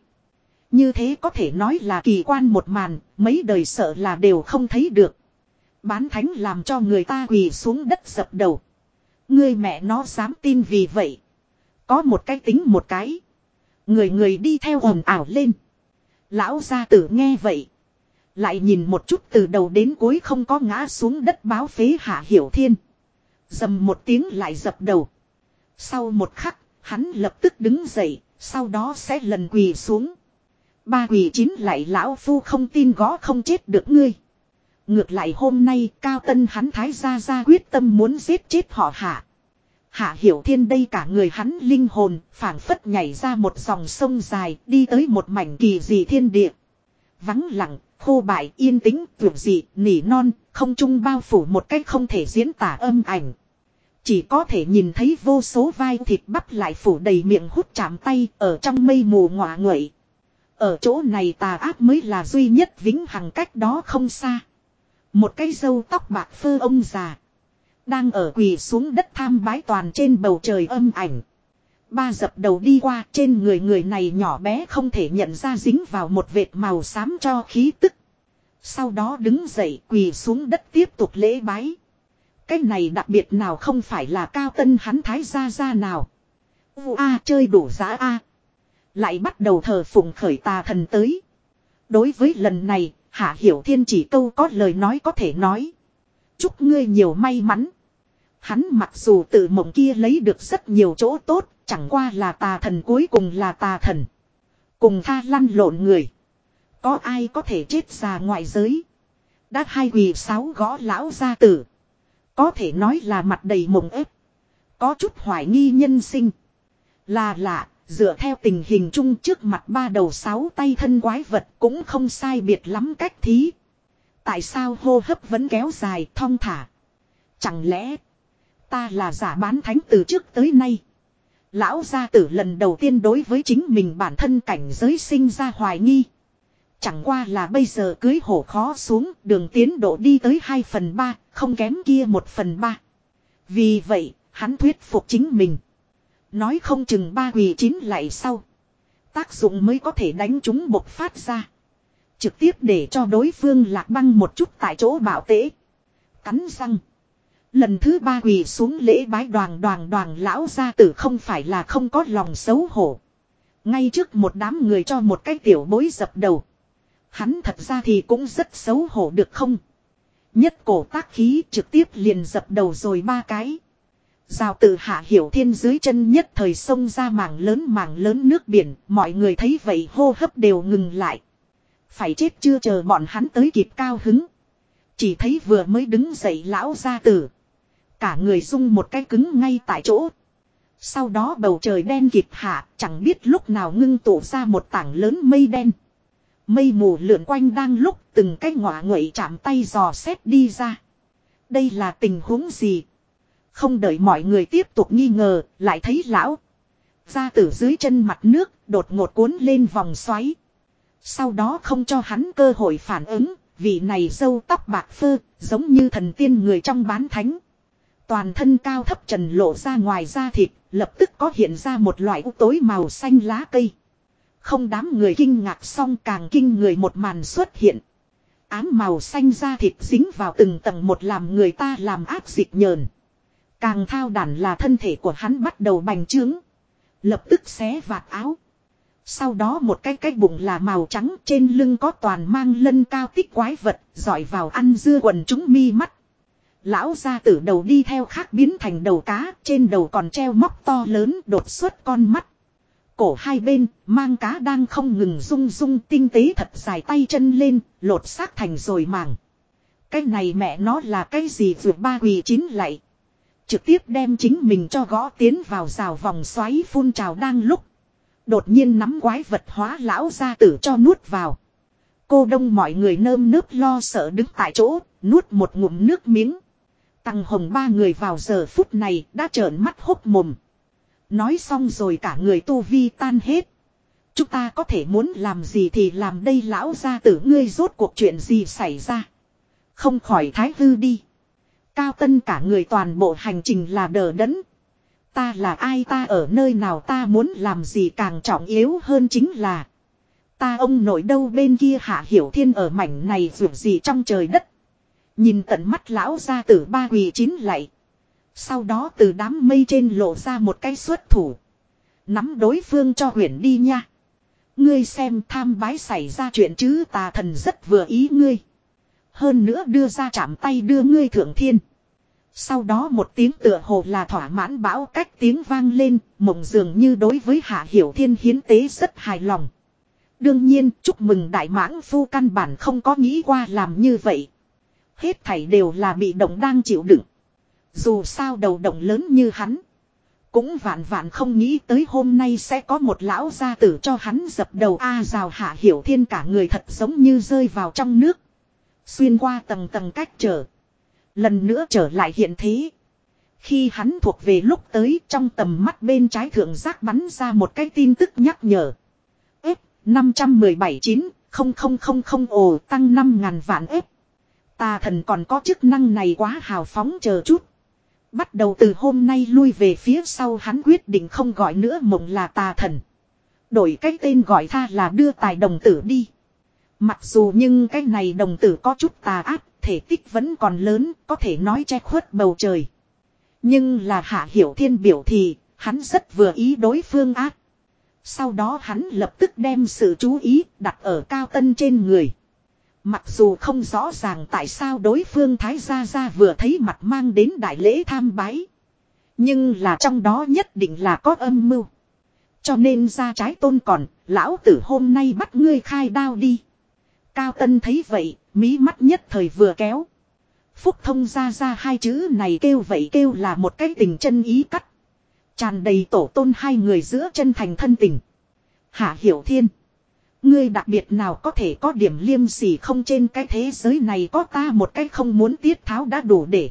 Như thế có thể nói là kỳ quan một màn, mấy đời sợ là đều không thấy được. Bán thánh làm cho người ta quỳ xuống đất dập đầu. Người mẹ nó dám tin vì vậy. Có một cái tính một cái. Người người đi theo ồn ảo lên. Lão gia tử nghe vậy. Lại nhìn một chút từ đầu đến cuối không có ngã xuống đất báo phế hạ hiểu thiên. Dầm một tiếng lại dập đầu. Sau một khắc, hắn lập tức đứng dậy, sau đó sẽ lần quỳ xuống. Ba quỳ chín lại lão phu không tin gõ không chết được ngươi. Ngược lại hôm nay cao tân hắn thái gia ra quyết tâm muốn giết chết họ hạ. Hạ hiểu thiên đây cả người hắn linh hồn phảng phất nhảy ra một dòng sông dài đi tới một mảnh kỳ dị thiên địa. Vắng lặng, khô bại, yên tĩnh, tuyệt dị, nỉ non, không trung bao phủ một cách không thể diễn tả âm ảnh. Chỉ có thể nhìn thấy vô số vai thịt bắp lại phủ đầy miệng hút chạm tay ở trong mây mù ngọa nguậy. Ở chỗ này tà áp mới là duy nhất vĩnh hằng cách đó không xa. Một cái dâu tóc bạc phơ ông già. Đang ở quỳ xuống đất tham bái toàn trên bầu trời âm ảnh. Ba dập đầu đi qua trên người người này nhỏ bé không thể nhận ra dính vào một vệt màu xám cho khí tức. Sau đó đứng dậy quỳ xuống đất tiếp tục lễ bái. Cái này đặc biệt nào không phải là cao tân hắn thái gia gia nào. U a chơi đủ giá a. Lại bắt đầu thờ phụng khởi tà thần tới. Đối với lần này, Hạ Hiểu Thiên chỉ câu có lời nói có thể nói. Chúc ngươi nhiều may mắn. Hắn mặc dù từ mộng kia lấy được rất nhiều chỗ tốt, chẳng qua là tà thần cuối cùng là tà thần. Cùng tha lăn lộn người. Có ai có thể chết ra ngoại giới. Đã hai quỳ sáu gõ lão gia tử. Có thể nói là mặt đầy mộng ép. Có chút hoài nghi nhân sinh. Là lạ, dựa theo tình hình chung trước mặt ba đầu sáu tay thân quái vật cũng không sai biệt lắm cách thí. Tại sao hô hấp vẫn kéo dài thong thả? Chẳng lẽ ta là giả bán thánh từ trước tới nay? Lão gia tử lần đầu tiên đối với chính mình bản thân cảnh giới sinh ra hoài nghi. Chẳng qua là bây giờ cưới hổ khó xuống đường tiến độ đi tới 2 phần 3, không kém kia 1 phần 3. Vì vậy, hắn thuyết phục chính mình. Nói không chừng ba quỳ chín lại sau. Tác dụng mới có thể đánh chúng bộc phát ra. Trực tiếp để cho đối phương lạc băng một chút tại chỗ bảo tế. Cắn răng. Lần thứ ba quỳ xuống lễ bái đoàn đoàn đoàn lão gia tử không phải là không có lòng xấu hổ. Ngay trước một đám người cho một cái tiểu bối dập đầu. Hắn thật ra thì cũng rất xấu hổ được không? Nhất cổ tác khí trực tiếp liền dập đầu rồi ba cái. giao tử hạ hiểu thiên dưới chân nhất thời sông ra mảng lớn mảng lớn nước biển, mọi người thấy vậy hô hấp đều ngừng lại. Phải chết chưa chờ bọn hắn tới kịp cao hứng. Chỉ thấy vừa mới đứng dậy lão gia tử. Cả người rung một cái cứng ngay tại chỗ. Sau đó bầu trời đen kịp hạ, chẳng biết lúc nào ngưng tụ ra một tảng lớn mây đen. Mây mù lượn quanh đang lúc từng cái ngọa nguậy chạm tay dò xét đi ra. Đây là tình huống gì? Không đợi mọi người tiếp tục nghi ngờ, lại thấy lão. Ra từ dưới chân mặt nước, đột ngột cuốn lên vòng xoáy. Sau đó không cho hắn cơ hội phản ứng, vị này dâu tóc bạc phơ, giống như thần tiên người trong bán thánh. Toàn thân cao thấp trần lộ ra ngoài da thịt, lập tức có hiện ra một loại u tối màu xanh lá cây. Không đám người kinh ngạc xong càng kinh người một màn xuất hiện. Ám màu xanh da thịt dính vào từng tầng một làm người ta làm áp dịch nhờn. Càng thao đản là thân thể của hắn bắt đầu bành trướng. Lập tức xé vạt áo. Sau đó một cái cái bụng là màu trắng trên lưng có toàn mang lân cao tích quái vật, dọi vào ăn dưa quần chúng mi mắt. Lão ra từ đầu đi theo khác biến thành đầu cá, trên đầu còn treo móc to lớn đột xuất con mắt. cổ hai bên, mang cá đang không ngừng rung rung tinh tế thật dài tay chân lên, lột xác thành rồi màng. Cái này mẹ nó là cái gì vượt ba quỳ chín lại. Trực tiếp đem chính mình cho gõ tiến vào rào vòng xoáy phun trào đang lúc. Đột nhiên nắm quái vật hóa lão ra tử cho nuốt vào. Cô đông mọi người nơm nớp lo sợ đứng tại chỗ, nuốt một ngụm nước miếng. Tăng hồng ba người vào giờ phút này đã trợn mắt hốc mồm. Nói xong rồi cả người tu vi tan hết. Chúng ta có thể muốn làm gì thì làm đây lão ra tử ngươi rốt cuộc chuyện gì xảy ra. Không khỏi thái hư đi. Cao tân cả người toàn bộ hành trình là đờ đẫn. Ta là ai ta ở nơi nào ta muốn làm gì càng trọng yếu hơn chính là. Ta ông nội đâu bên kia hạ hiểu thiên ở mảnh này dù gì trong trời đất. Nhìn tận mắt lão ra tử ba quỳ chín lạy. Sau đó từ đám mây trên lộ ra một cái xuất thủ. Nắm đối phương cho huyền đi nha. Ngươi xem tham bái xảy ra chuyện chứ tà thần rất vừa ý ngươi. Hơn nữa đưa ra chạm tay đưa ngươi thượng thiên. Sau đó một tiếng tựa hồ là thỏa mãn bão cách tiếng vang lên, mộng dường như đối với Hạ Hiểu Thiên hiến tế rất hài lòng. Đương nhiên, chúc mừng đại mãng phu căn bản không có nghĩ qua làm như vậy. Hết thảy đều là bị động đang chịu đựng. Dù sao đầu động lớn như hắn. Cũng vạn vạn không nghĩ tới hôm nay sẽ có một lão gia tử cho hắn dập đầu A rào hạ hiểu thiên cả người thật giống như rơi vào trong nước. Xuyên qua tầng tầng cách trở. Lần nữa trở lại hiện thế. Khi hắn thuộc về lúc tới, trong tầm mắt bên trái thượng giác bắn ra một cái tin tức nhắc nhở. F-517-9-0000-ồ tăng 5 ngàn vạn F Tà thần còn có chức năng này quá hào phóng chờ chút. Bắt đầu từ hôm nay lui về phía sau hắn quyết định không gọi nữa mộng là tà thần. Đổi cái tên gọi tha là đưa tài đồng tử đi. Mặc dù nhưng cái này đồng tử có chút tà ác, thể tích vẫn còn lớn, có thể nói che khuất bầu trời. Nhưng là hạ hiểu thiên biểu thì, hắn rất vừa ý đối phương ác. Sau đó hắn lập tức đem sự chú ý đặt ở cao tân trên người. Mặc dù không rõ ràng tại sao đối phương Thái Gia Gia vừa thấy mặt mang đến đại lễ tham bái. Nhưng là trong đó nhất định là có âm mưu. Cho nên ra trái tôn còn, lão tử hôm nay bắt ngươi khai đao đi. Cao Tân thấy vậy, mí mắt nhất thời vừa kéo. Phúc thông ra ra hai chữ này kêu vậy kêu là một cái tình chân ý cắt. Tràn đầy tổ tôn hai người giữa chân thành thân tình. Hạ Hiểu Thiên. Ngươi đặc biệt nào có thể có điểm liêm sỉ không trên cái thế giới này có ta một cái không muốn tiết tháo đã đủ để.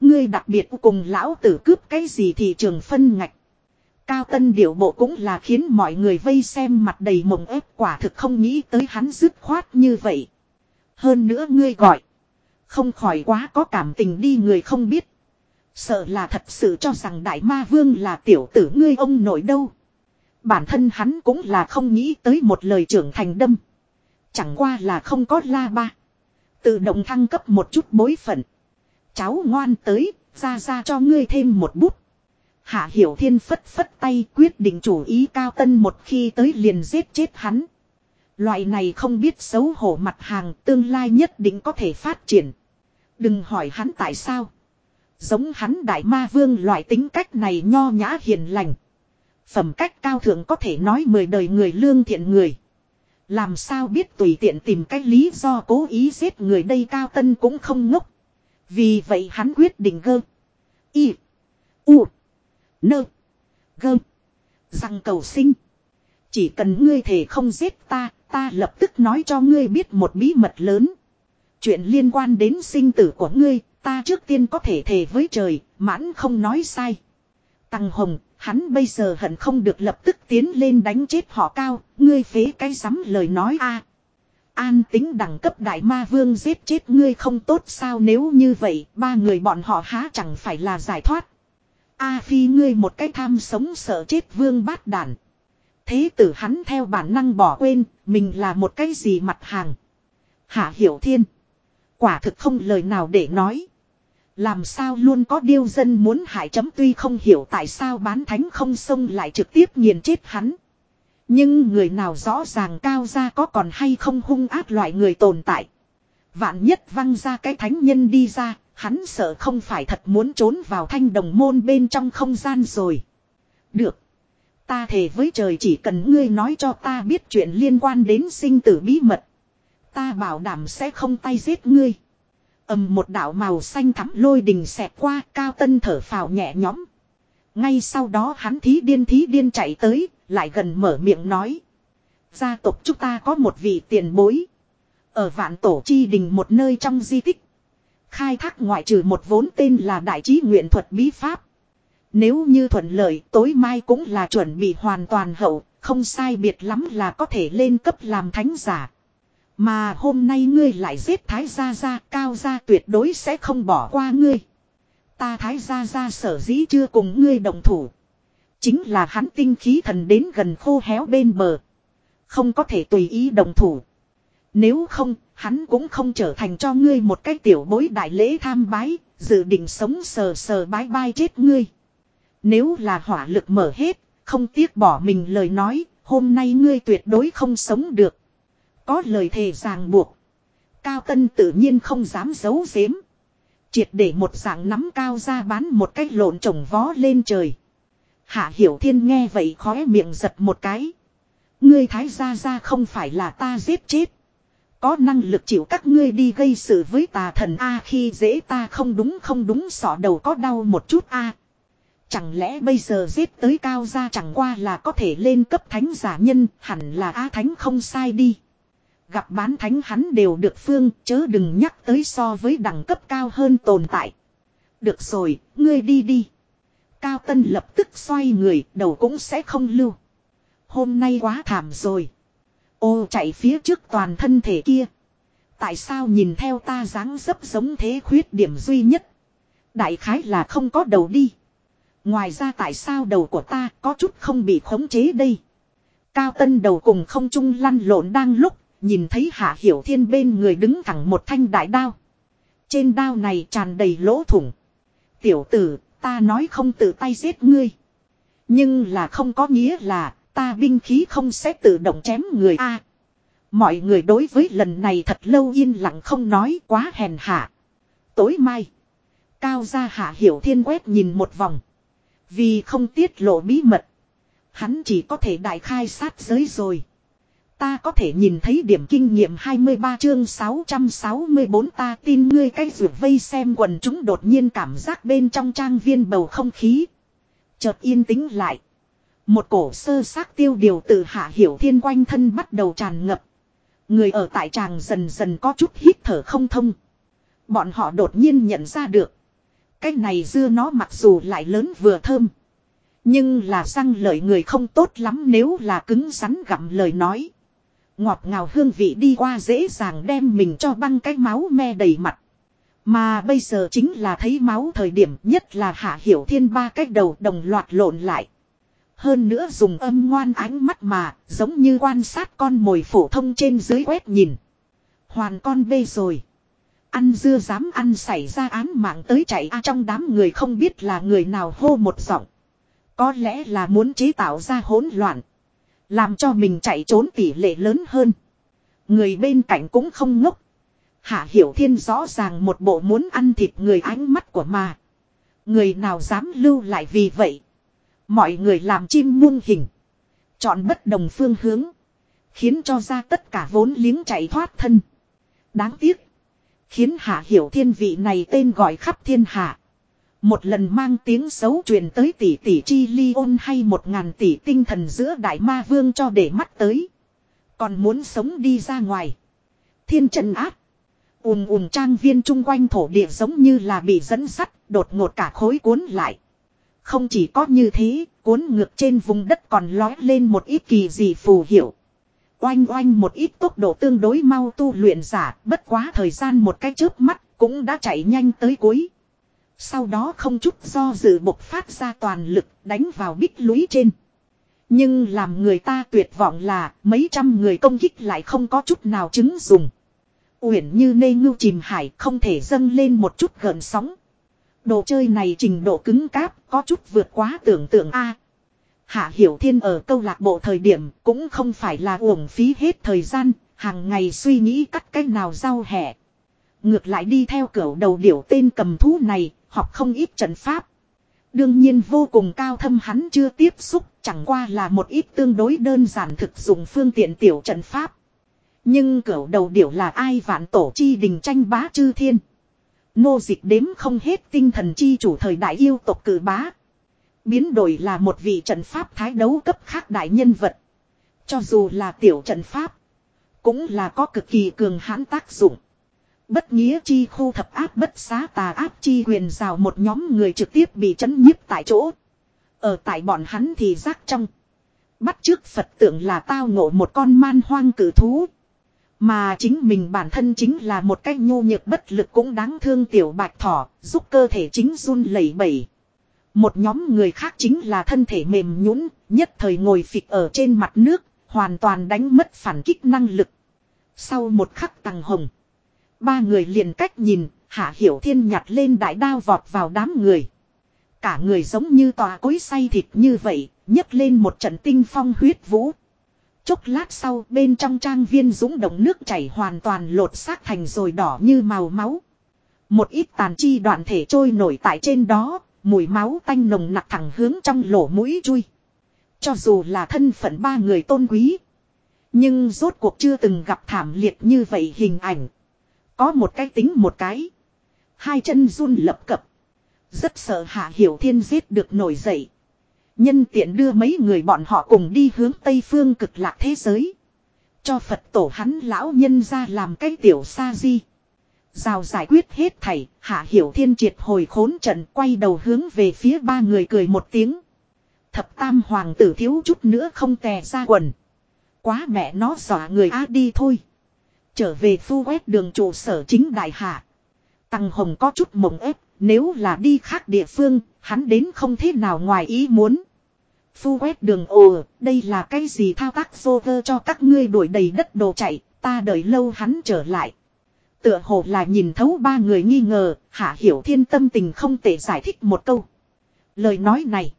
Ngươi đặc biệt cùng lão tử cướp cái gì thị trường phân ngạch. Cao tân điệu bộ cũng là khiến mọi người vây xem mặt đầy mộng ép, quả thực không nghĩ tới hắn dứt khoát như vậy. Hơn nữa ngươi gọi. Không khỏi quá có cảm tình đi, người không biết. Sợ là thật sự cho rằng đại ma vương là tiểu tử ngươi ông nội đâu. Bản thân hắn cũng là không nghĩ tới một lời trưởng thành đâm. Chẳng qua là không có la ba. Tự động thăng cấp một chút bối phận. Cháu ngoan tới, ra ra cho ngươi thêm một bút. Hạ Hiểu Thiên phất phất tay quyết định chủ ý cao tân một khi tới liền giết chết hắn. Loại này không biết xấu hổ mặt hàng tương lai nhất định có thể phát triển. Đừng hỏi hắn tại sao. Giống hắn đại ma vương loại tính cách này nho nhã hiền lành. Phẩm cách cao thượng có thể nói mười đời người lương thiện người. Làm sao biết tùy tiện tìm cách lý do cố ý giết người đây cao tân cũng không ngốc. Vì vậy hắn quyết định gơ. Y. U. Nơ. Gơ. Rằng cầu sinh. Chỉ cần ngươi thể không giết ta, ta lập tức nói cho ngươi biết một bí mật lớn. Chuyện liên quan đến sinh tử của ngươi, ta trước tiên có thể thề với trời, mãn không nói sai. Tăng Hồng, hắn bây giờ hận không được lập tức tiến lên đánh chết họ cao, ngươi phế cái rắm lời nói a. An tính đẳng cấp đại ma vương giết chết ngươi không tốt sao nếu như vậy, ba người bọn họ há chẳng phải là giải thoát. A phi ngươi một cái tham sống sợ chết vương bát đản. Thế tử hắn theo bản năng bỏ quên, mình là một cái gì mặt hàng. Hạ hiểu thiên. Quả thực không lời nào để nói. Làm sao luôn có điêu dân muốn hại chấm tuy không hiểu tại sao bán thánh không xông lại trực tiếp nghiền chết hắn. Nhưng người nào rõ ràng cao ra có còn hay không hung ác loại người tồn tại. Vạn nhất văng ra cái thánh nhân đi ra, hắn sợ không phải thật muốn trốn vào thanh đồng môn bên trong không gian rồi. Được. Ta thề với trời chỉ cần ngươi nói cho ta biết chuyện liên quan đến sinh tử bí mật. Ta bảo đảm sẽ không tay giết ngươi ầm một đạo màu xanh thắm lôi đình xẹt qua cao tân thở phào nhẹ nhõm. Ngay sau đó hắn thí điên thí điên chạy tới, lại gần mở miệng nói. Gia tộc chúng ta có một vị tiền bối. Ở vạn tổ chi đình một nơi trong di tích. Khai thác ngoại trừ một vốn tên là Đại trí nguyện thuật bí pháp. Nếu như thuận lợi tối mai cũng là chuẩn bị hoàn toàn hậu, không sai biệt lắm là có thể lên cấp làm thánh giả. Mà hôm nay ngươi lại giết Thái Gia Gia cao gia tuyệt đối sẽ không bỏ qua ngươi. Ta Thái Gia Gia sở dĩ chưa cùng ngươi đồng thủ. Chính là hắn tinh khí thần đến gần khô héo bên bờ. Không có thể tùy ý đồng thủ. Nếu không, hắn cũng không trở thành cho ngươi một cái tiểu bối đại lễ tham bái, dự định sống sờ sờ bái bai chết ngươi. Nếu là hỏa lực mở hết, không tiếc bỏ mình lời nói, hôm nay ngươi tuyệt đối không sống được. Có lời thề ràng buộc. Cao Tân tự nhiên không dám giấu giếm. Triệt để một dạng nắm cao ra bán một cái lộn trồng vó lên trời. Hạ Hiểu Thiên nghe vậy khóe miệng giật một cái. Ngươi thái gia gia không phải là ta giết chết. Có năng lực chịu các ngươi đi gây sự với tà thần A khi dễ ta không đúng không đúng sọ đầu có đau một chút A. Chẳng lẽ bây giờ giết tới cao gia chẳng qua là có thể lên cấp thánh giả nhân, hẳn là A thánh không sai đi. Gặp bán thánh hắn đều được phương chớ đừng nhắc tới so với đẳng cấp cao hơn tồn tại. Được rồi, ngươi đi đi. Cao Tân lập tức xoay người, đầu cũng sẽ không lưu. Hôm nay quá thảm rồi. Ô chạy phía trước toàn thân thể kia. Tại sao nhìn theo ta dáng dấp giống thế khuyết điểm duy nhất. Đại khái là không có đầu đi. Ngoài ra tại sao đầu của ta có chút không bị khống chế đây. Cao tân đầu cùng không trung lăn lộn đang lúc. Nhìn thấy hạ hiểu thiên bên người đứng thẳng một thanh đại đao. Trên đao này tràn đầy lỗ thủng. Tiểu tử, ta nói không tự tay giết ngươi. Nhưng là không có nghĩa là ta binh khí không sẽ tự động chém người a. mọi người đối với lần này thật lâu yên lặng không nói quá hèn hạ. Tối mai, cao gia hạ hiểu thiên quét nhìn một vòng. Vì không tiết lộ bí mật, hắn chỉ có thể đại khai sát giới rồi. Ta có thể nhìn thấy điểm kinh nghiệm 23 chương 664 ta tin ngươi cái rượu vây xem quần chúng đột nhiên cảm giác bên trong trang viên bầu không khí. Chợt yên tĩnh lại. Một cổ sơ xác tiêu điều từ hạ hiểu thiên quanh thân bắt đầu tràn ngập. Người ở tại tràng dần dần có chút hít thở không thông. Bọn họ đột nhiên nhận ra được. Cái này dưa nó mặc dù lại lớn vừa thơm. Nhưng là răng lợi người không tốt lắm nếu là cứng rắn gặm lời nói. Ngọt ngào hương vị đi qua dễ dàng đem mình cho băng cái máu me đầy mặt. Mà bây giờ chính là thấy máu thời điểm nhất là hạ hiểu thiên ba cách đầu đồng loạt lộn lại. Hơn nữa dùng âm ngoan ánh mắt mà, giống như quan sát con mồi phổ thông trên dưới quét nhìn. Hoàn con bê rồi. Ăn dưa dám ăn xảy ra án mạng tới chạy a trong đám người không biết là người nào hô một giọng. Có lẽ là muốn chế tạo ra hỗn loạn. Làm cho mình chạy trốn tỷ lệ lớn hơn. Người bên cạnh cũng không ngốc. Hạ Hiểu Thiên rõ ràng một bộ muốn ăn thịt người ánh mắt của mà. Người nào dám lưu lại vì vậy. Mọi người làm chim muông hình. Chọn bất đồng phương hướng. Khiến cho ra tất cả vốn liếng chạy thoát thân. Đáng tiếc. Khiến hạ hiểu thiên vị này tên gọi khắp thiên hạ. Một lần mang tiếng xấu truyền tới tỷ tỷ chi ly ôn hay một ngàn tỷ tinh thần giữa đại ma vương cho để mắt tới. Còn muốn sống đi ra ngoài. Thiên trần áp. ùm ùm trang viên chung quanh thổ địa giống như là bị dẫn sắt, đột ngột cả khối cuốn lại. Không chỉ có như thế, cuốn ngược trên vùng đất còn lói lên một ít kỳ dị phù hiệu. Oanh oanh một ít tốc độ tương đối mau tu luyện giả, bất quá thời gian một cái chớp mắt, cũng đã chạy nhanh tới cuối. Sau đó không chút do dự bộc phát ra toàn lực, đánh vào bích lũy trên. Nhưng làm người ta tuyệt vọng là, mấy trăm người công kích lại không có chút nào chứng dùng. Uyển như nê ngưu chìm hải không thể dâng lên một chút gợn sóng. Đồ chơi này trình độ cứng cáp có chút vượt quá tưởng tượng A. Hạ Hiểu Thiên ở câu lạc bộ thời điểm cũng không phải là uổng phí hết thời gian, hàng ngày suy nghĩ cắt cách nào rau hẻ. Ngược lại đi theo cửa đầu điểu tên cầm thú này, học không ít trận pháp. Đương nhiên vô cùng cao thâm hắn chưa tiếp xúc, chẳng qua là một ít tương đối đơn giản thực dụng phương tiện tiểu trận pháp. Nhưng cửu đầu điểu là ai vạn tổ chi đình tranh bá chư thiên. Nô dịch đếm không hết tinh thần chi chủ thời đại yêu tộc cử bá. Biến đổi là một vị trận pháp thái đấu cấp khác đại nhân vật. Cho dù là tiểu trận pháp. Cũng là có cực kỳ cường hãn tác dụng. Bất nghĩa chi khu thập áp bất xá tà áp chi quyền rào một nhóm người trực tiếp bị chấn nhiếp tại chỗ. Ở tại bọn hắn thì rác trong. Bắt trước Phật tượng là tao ngộ một con man hoang cử thú. Mà chính mình bản thân chính là một cách nhu nhược bất lực cũng đáng thương tiểu bạch thỏ, giúp cơ thể chính run lẩy bẩy. Một nhóm người khác chính là thân thể mềm nhũn, nhất thời ngồi phịch ở trên mặt nước, hoàn toàn đánh mất phản kích năng lực. Sau một khắc tăng hồng, ba người liền cách nhìn, Hạ Hiểu Thiên nhặt lên đại đao vọt vào đám người. Cả người giống như tòa cối say thịt như vậy, nhấc lên một trận tinh phong huyết vũ. Chốc lát sau bên trong trang viên dũng động nước chảy hoàn toàn lột xác thành rồi đỏ như màu máu. Một ít tàn chi đoạn thể trôi nổi tại trên đó, mùi máu tanh nồng nặc thẳng hướng trong lỗ mũi chui. Cho dù là thân phận ba người tôn quý. Nhưng rốt cuộc chưa từng gặp thảm liệt như vậy hình ảnh. Có một cái tính một cái. Hai chân run lập cập. Rất sợ hạ hiểu thiên giết được nổi dậy. Nhân tiện đưa mấy người bọn họ cùng đi hướng Tây Phương cực lạc thế giới. Cho Phật tổ hắn lão nhân ra làm cái tiểu sa di. Rào giải quyết hết thảy, hạ hiểu thiên triệt hồi khốn trận quay đầu hướng về phía ba người cười một tiếng. Thập tam hoàng tử thiếu chút nữa không tè ra quần. Quá mẹ nó dọa người á đi thôi. Trở về phu quét đường trụ sở chính đại hạ. Tăng hồng có chút mộng ép, nếu là đi khác địa phương, hắn đến không thế nào ngoài ý muốn. Phu quét đường ồ, đây là cái gì thao tác vô vơ cho các ngươi đuổi đầy đất đồ chạy, ta đợi lâu hắn trở lại. Tựa hồ là nhìn thấu ba người nghi ngờ, hạ hiểu thiên tâm tình không thể giải thích một câu. Lời nói này,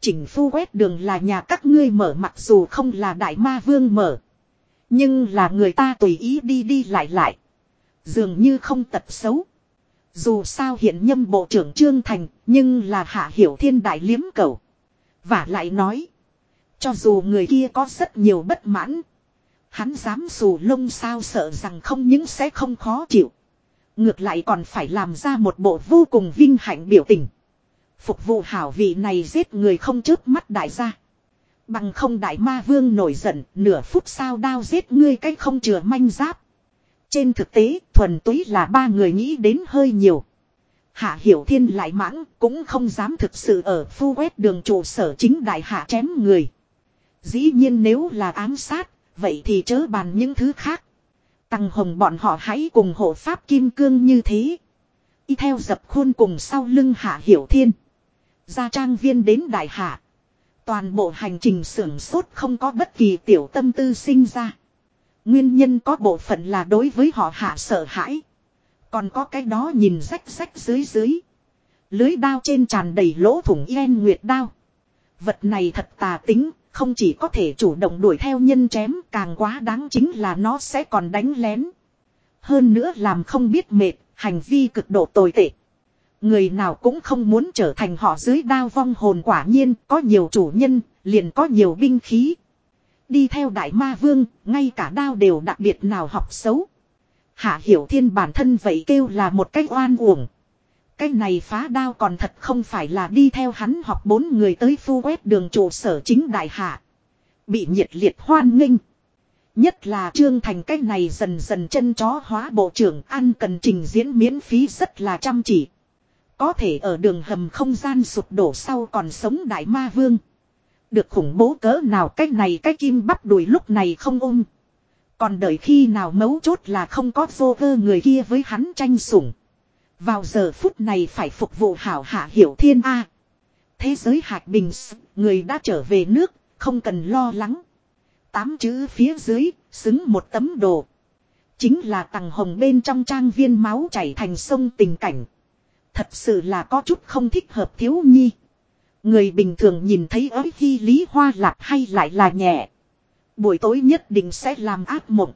chỉnh phu quét đường là nhà các ngươi mở mặc dù không là đại ma vương mở. Nhưng là người ta tùy ý đi đi lại lại. Dường như không tật xấu. Dù sao hiện nhâm bộ trưởng Trương Thành, nhưng là hạ hiểu thiên đại liếm cầu. Và lại nói. Cho dù người kia có rất nhiều bất mãn. Hắn dám xù lông sao sợ rằng không những sẽ không khó chịu. Ngược lại còn phải làm ra một bộ vô cùng vinh hạnh biểu tình. Phục vụ hảo vị này giết người không chớp mắt đại gia. Bằng không đại ma vương nổi giận, nửa phút sau đao giết ngươi cách không chừa manh giáp. Trên thực tế, thuần túy là ba người nghĩ đến hơi nhiều. Hạ Hiểu Thiên lại mãng, cũng không dám thực sự ở phu quét đường trụ sở chính đại hạ chém người. Dĩ nhiên nếu là ám sát, vậy thì chớ bàn những thứ khác. Tăng hồng bọn họ hãy cùng hộ pháp kim cương như thế. Y theo dập khuôn cùng sau lưng Hạ Hiểu Thiên. Ra trang viên đến đại hạ. Toàn bộ hành trình sưởng sốt không có bất kỳ tiểu tâm tư sinh ra. Nguyên nhân có bộ phận là đối với họ hạ sợ hãi. Còn có cái đó nhìn rách rách dưới dưới. Lưới đao trên tràn đầy lỗ thủng yên nguyệt đao. Vật này thật tà tính, không chỉ có thể chủ động đuổi theo nhân chém càng quá đáng chính là nó sẽ còn đánh lén. Hơn nữa làm không biết mệt, hành vi cực độ tồi tệ. Người nào cũng không muốn trở thành họ dưới đao vong hồn quả nhiên có nhiều chủ nhân, liền có nhiều binh khí. Đi theo đại ma vương, ngay cả đao đều đặc biệt nào học xấu. Hạ hiểu thiên bản thân vậy kêu là một cách oan uổng. Cái này phá đao còn thật không phải là đi theo hắn hoặc bốn người tới phu quét đường trụ sở chính đại hạ. Bị nhiệt liệt hoan nghênh. Nhất là trương thành cách này dần dần chân chó hóa bộ trưởng ăn cần trình diễn miễn phí rất là chăm chỉ. Có thể ở đường hầm không gian sụp đổ sau còn sống đại ma vương. Được khủng bố cỡ nào cách này cái kim bắp đùi lúc này không ôm. Còn đợi khi nào mấu chốt là không có vô cơ người kia với hắn tranh sủng. Vào giờ phút này phải phục vụ hảo hạ hiểu thiên A. Thế giới hạt bình người đã trở về nước, không cần lo lắng. Tám chữ phía dưới, xứng một tấm đồ. Chính là tầng hồng bên trong trang viên máu chảy thành sông tình cảnh. Thật sự là có chút không thích hợp thiếu nhi. Người bình thường nhìn thấy ới khi lý hoa lạc hay lại là nhẹ. Buổi tối nhất định sẽ làm ác mộng.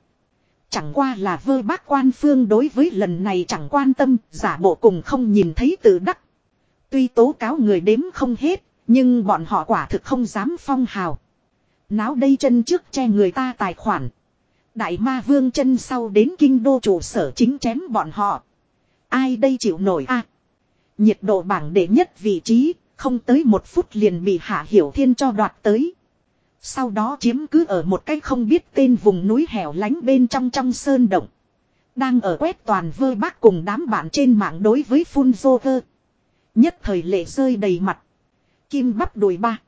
Chẳng qua là vơ bác quan phương đối với lần này chẳng quan tâm, giả bộ cùng không nhìn thấy tự đắc. Tuy tố cáo người đếm không hết, nhưng bọn họ quả thực không dám phong hào. Náo đây chân trước che người ta tài khoản. Đại ma vương chân sau đến kinh đô trụ sở chính chém bọn họ. Ai đây chịu nổi a? Nhiệt độ bảng đệ nhất vị trí, không tới một phút liền bị Hạ Hiểu Thiên cho đoạt tới. Sau đó chiếm cứ ở một cái không biết tên vùng núi hẻo lánh bên trong trong sơn động. Đang ở quét toàn vơ bác cùng đám bạn trên mạng đối với phun dô vơ. Nhất thời lệ rơi đầy mặt. Kim bắp đùi ba.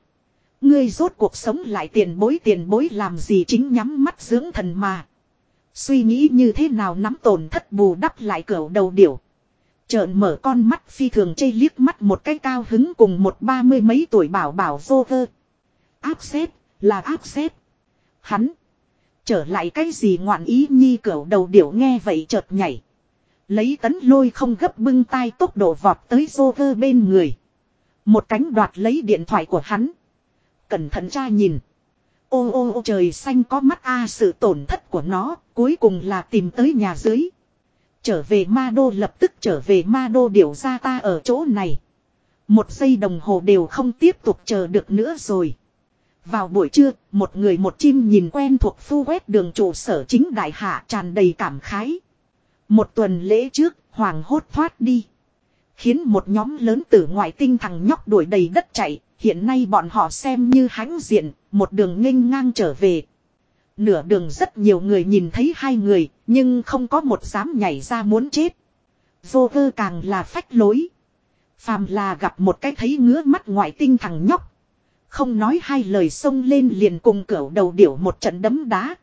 Ngươi rốt cuộc sống lại tiền bối tiền bối làm gì chính nhắm mắt dưỡng thần mà. Suy nghĩ như thế nào nắm tổn thất bù đắp lại cửa đầu điểu. Trợn mở con mắt phi thường chây liếc mắt một cái cao hứng cùng một ba mươi mấy tuổi bảo bảo vô vơ. Áp xếp, là áp xếp Hắn. Trở lại cái gì ngoạn ý nhi cửa đầu điểu nghe vậy chợt nhảy. Lấy tấn lôi không gấp bưng tay tốc độ vọt tới vô vơ bên người. Một cánh đoạt lấy điện thoại của hắn. Cẩn thận tra nhìn. Ô ô ô, trời xanh có mắt a, sự tổn thất của nó, cuối cùng là tìm tới nhà dưới. Trở về ma đô lập tức trở về ma đô điều ra ta ở chỗ này. Một giây đồng hồ đều không tiếp tục chờ được nữa rồi. Vào buổi trưa, một người một chim nhìn quen thuộc phu quét đường trụ sở chính đại hạ tràn đầy cảm khái. Một tuần lễ trước, hoàng hốt thoát đi. Khiến một nhóm lớn tử ngoại tinh thằng nhóc đuổi đầy đất chạy, hiện nay bọn họ xem như hãnh diện, một đường nghênh ngang trở về. Nửa đường rất nhiều người nhìn thấy hai người, nhưng không có một dám nhảy ra muốn chết. Vô vơ càng là phách lối. Phàm là gặp một cái thấy ngứa mắt ngoại tinh thằng nhóc. Không nói hai lời xông lên liền cùng cửa đầu điểu một trận đấm đá.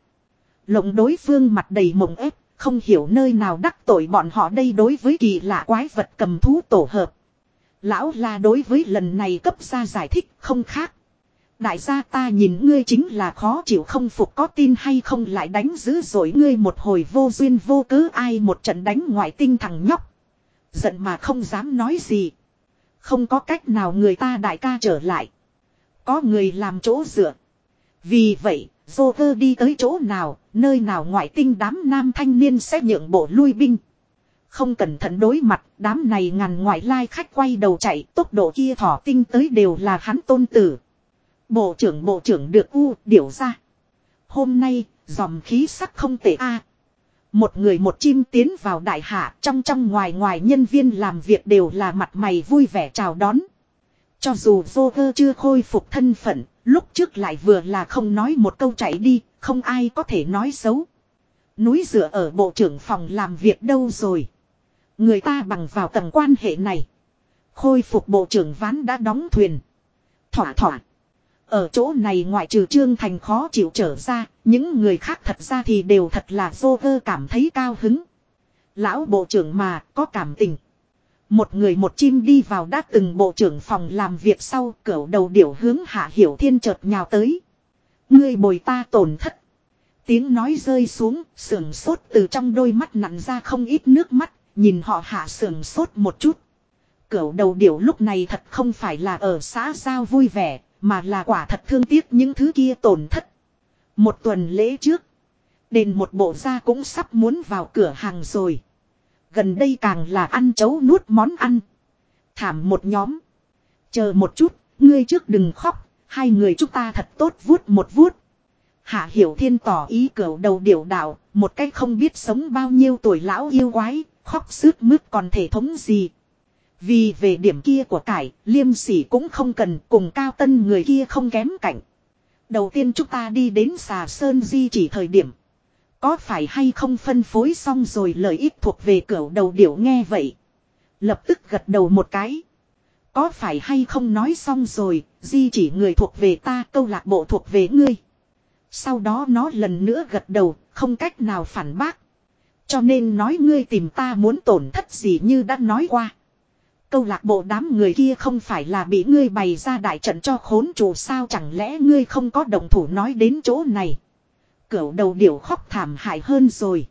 Lộng đối phương mặt đầy mộng ép, không hiểu nơi nào đắc tội bọn họ đây đối với kỳ lạ quái vật cầm thú tổ hợp. Lão là đối với lần này cấp ra giải thích không khác. Đại gia ta nhìn ngươi chính là khó chịu không phục có tin hay không lại đánh dữ dội ngươi một hồi vô duyên vô cớ ai một trận đánh ngoại tinh thằng nhóc. Giận mà không dám nói gì. Không có cách nào người ta đại ca trở lại. Có người làm chỗ dựa. Vì vậy, vô cơ đi tới chỗ nào, nơi nào ngoại tinh đám nam thanh niên sẽ nhượng bộ lui binh. Không cẩn thận đối mặt, đám này ngàn ngoại lai khách quay đầu chạy, tốc độ kia thỏ tinh tới đều là hắn tôn tử. Bộ trưởng bộ trưởng được u điểu ra. Hôm nay, dòng khí sắc không tệ a. Một người một chim tiến vào đại hạ trong trong ngoài ngoài nhân viên làm việc đều là mặt mày vui vẻ chào đón. Cho dù vô cơ chưa khôi phục thân phận, lúc trước lại vừa là không nói một câu chạy đi, không ai có thể nói xấu. Núi dựa ở bộ trưởng phòng làm việc đâu rồi. Người ta bằng vào tầng quan hệ này. Khôi phục bộ trưởng ván đã đóng thuyền. Thỏa thỏa. Ở chỗ này ngoại trừ Trương Thành khó chịu trở ra, những người khác thật ra thì đều thật là vô cơ cảm thấy cao hứng. Lão bộ trưởng mà có cảm tình. Một người một chim đi vào đã từng bộ trưởng phòng làm việc sau cửa đầu điểu hướng hạ hiểu thiên chợt nhào tới. Ngươi bồi ta tổn thất. Tiếng nói rơi xuống, sườn sốt từ trong đôi mắt nặn ra không ít nước mắt, nhìn họ hạ sườn sốt một chút. Cửu đầu điểu lúc này thật không phải là ở xã giao vui vẻ, mà là quả thật thương tiếc những thứ kia tổn thất. Một tuần lễ trước. Đền một bộ ra cũng sắp muốn vào cửa hàng rồi. Gần đây càng là ăn chấu nuốt món ăn. Thảm một nhóm. Chờ một chút, ngươi trước đừng khóc. Hai người chúng ta thật tốt vuốt một vuốt. Hạ Hiểu Thiên tỏ ý cửu đầu điểu đạo, một cách không biết sống bao nhiêu tuổi lão yêu quái, khóc sướt mướt còn thể thống gì. Vì về điểm kia của cải, liêm sỉ cũng không cần cùng cao tân người kia không kém cạnh. Đầu tiên chúng ta đi đến xà sơn di chỉ thời điểm. Có phải hay không phân phối xong rồi lợi ích thuộc về cửa đầu điểu nghe vậy. Lập tức gật đầu một cái. Có phải hay không nói xong rồi, di chỉ người thuộc về ta, câu lạc bộ thuộc về ngươi. Sau đó nó lần nữa gật đầu, không cách nào phản bác. Cho nên nói ngươi tìm ta muốn tổn thất gì như đã nói qua. Câu lạc bộ đám người kia không phải là bị ngươi bày ra đại trận cho khốn chủ sao chẳng lẽ ngươi không có đồng thủ nói đến chỗ này. Cửu đầu điểu khóc thảm hại hơn rồi.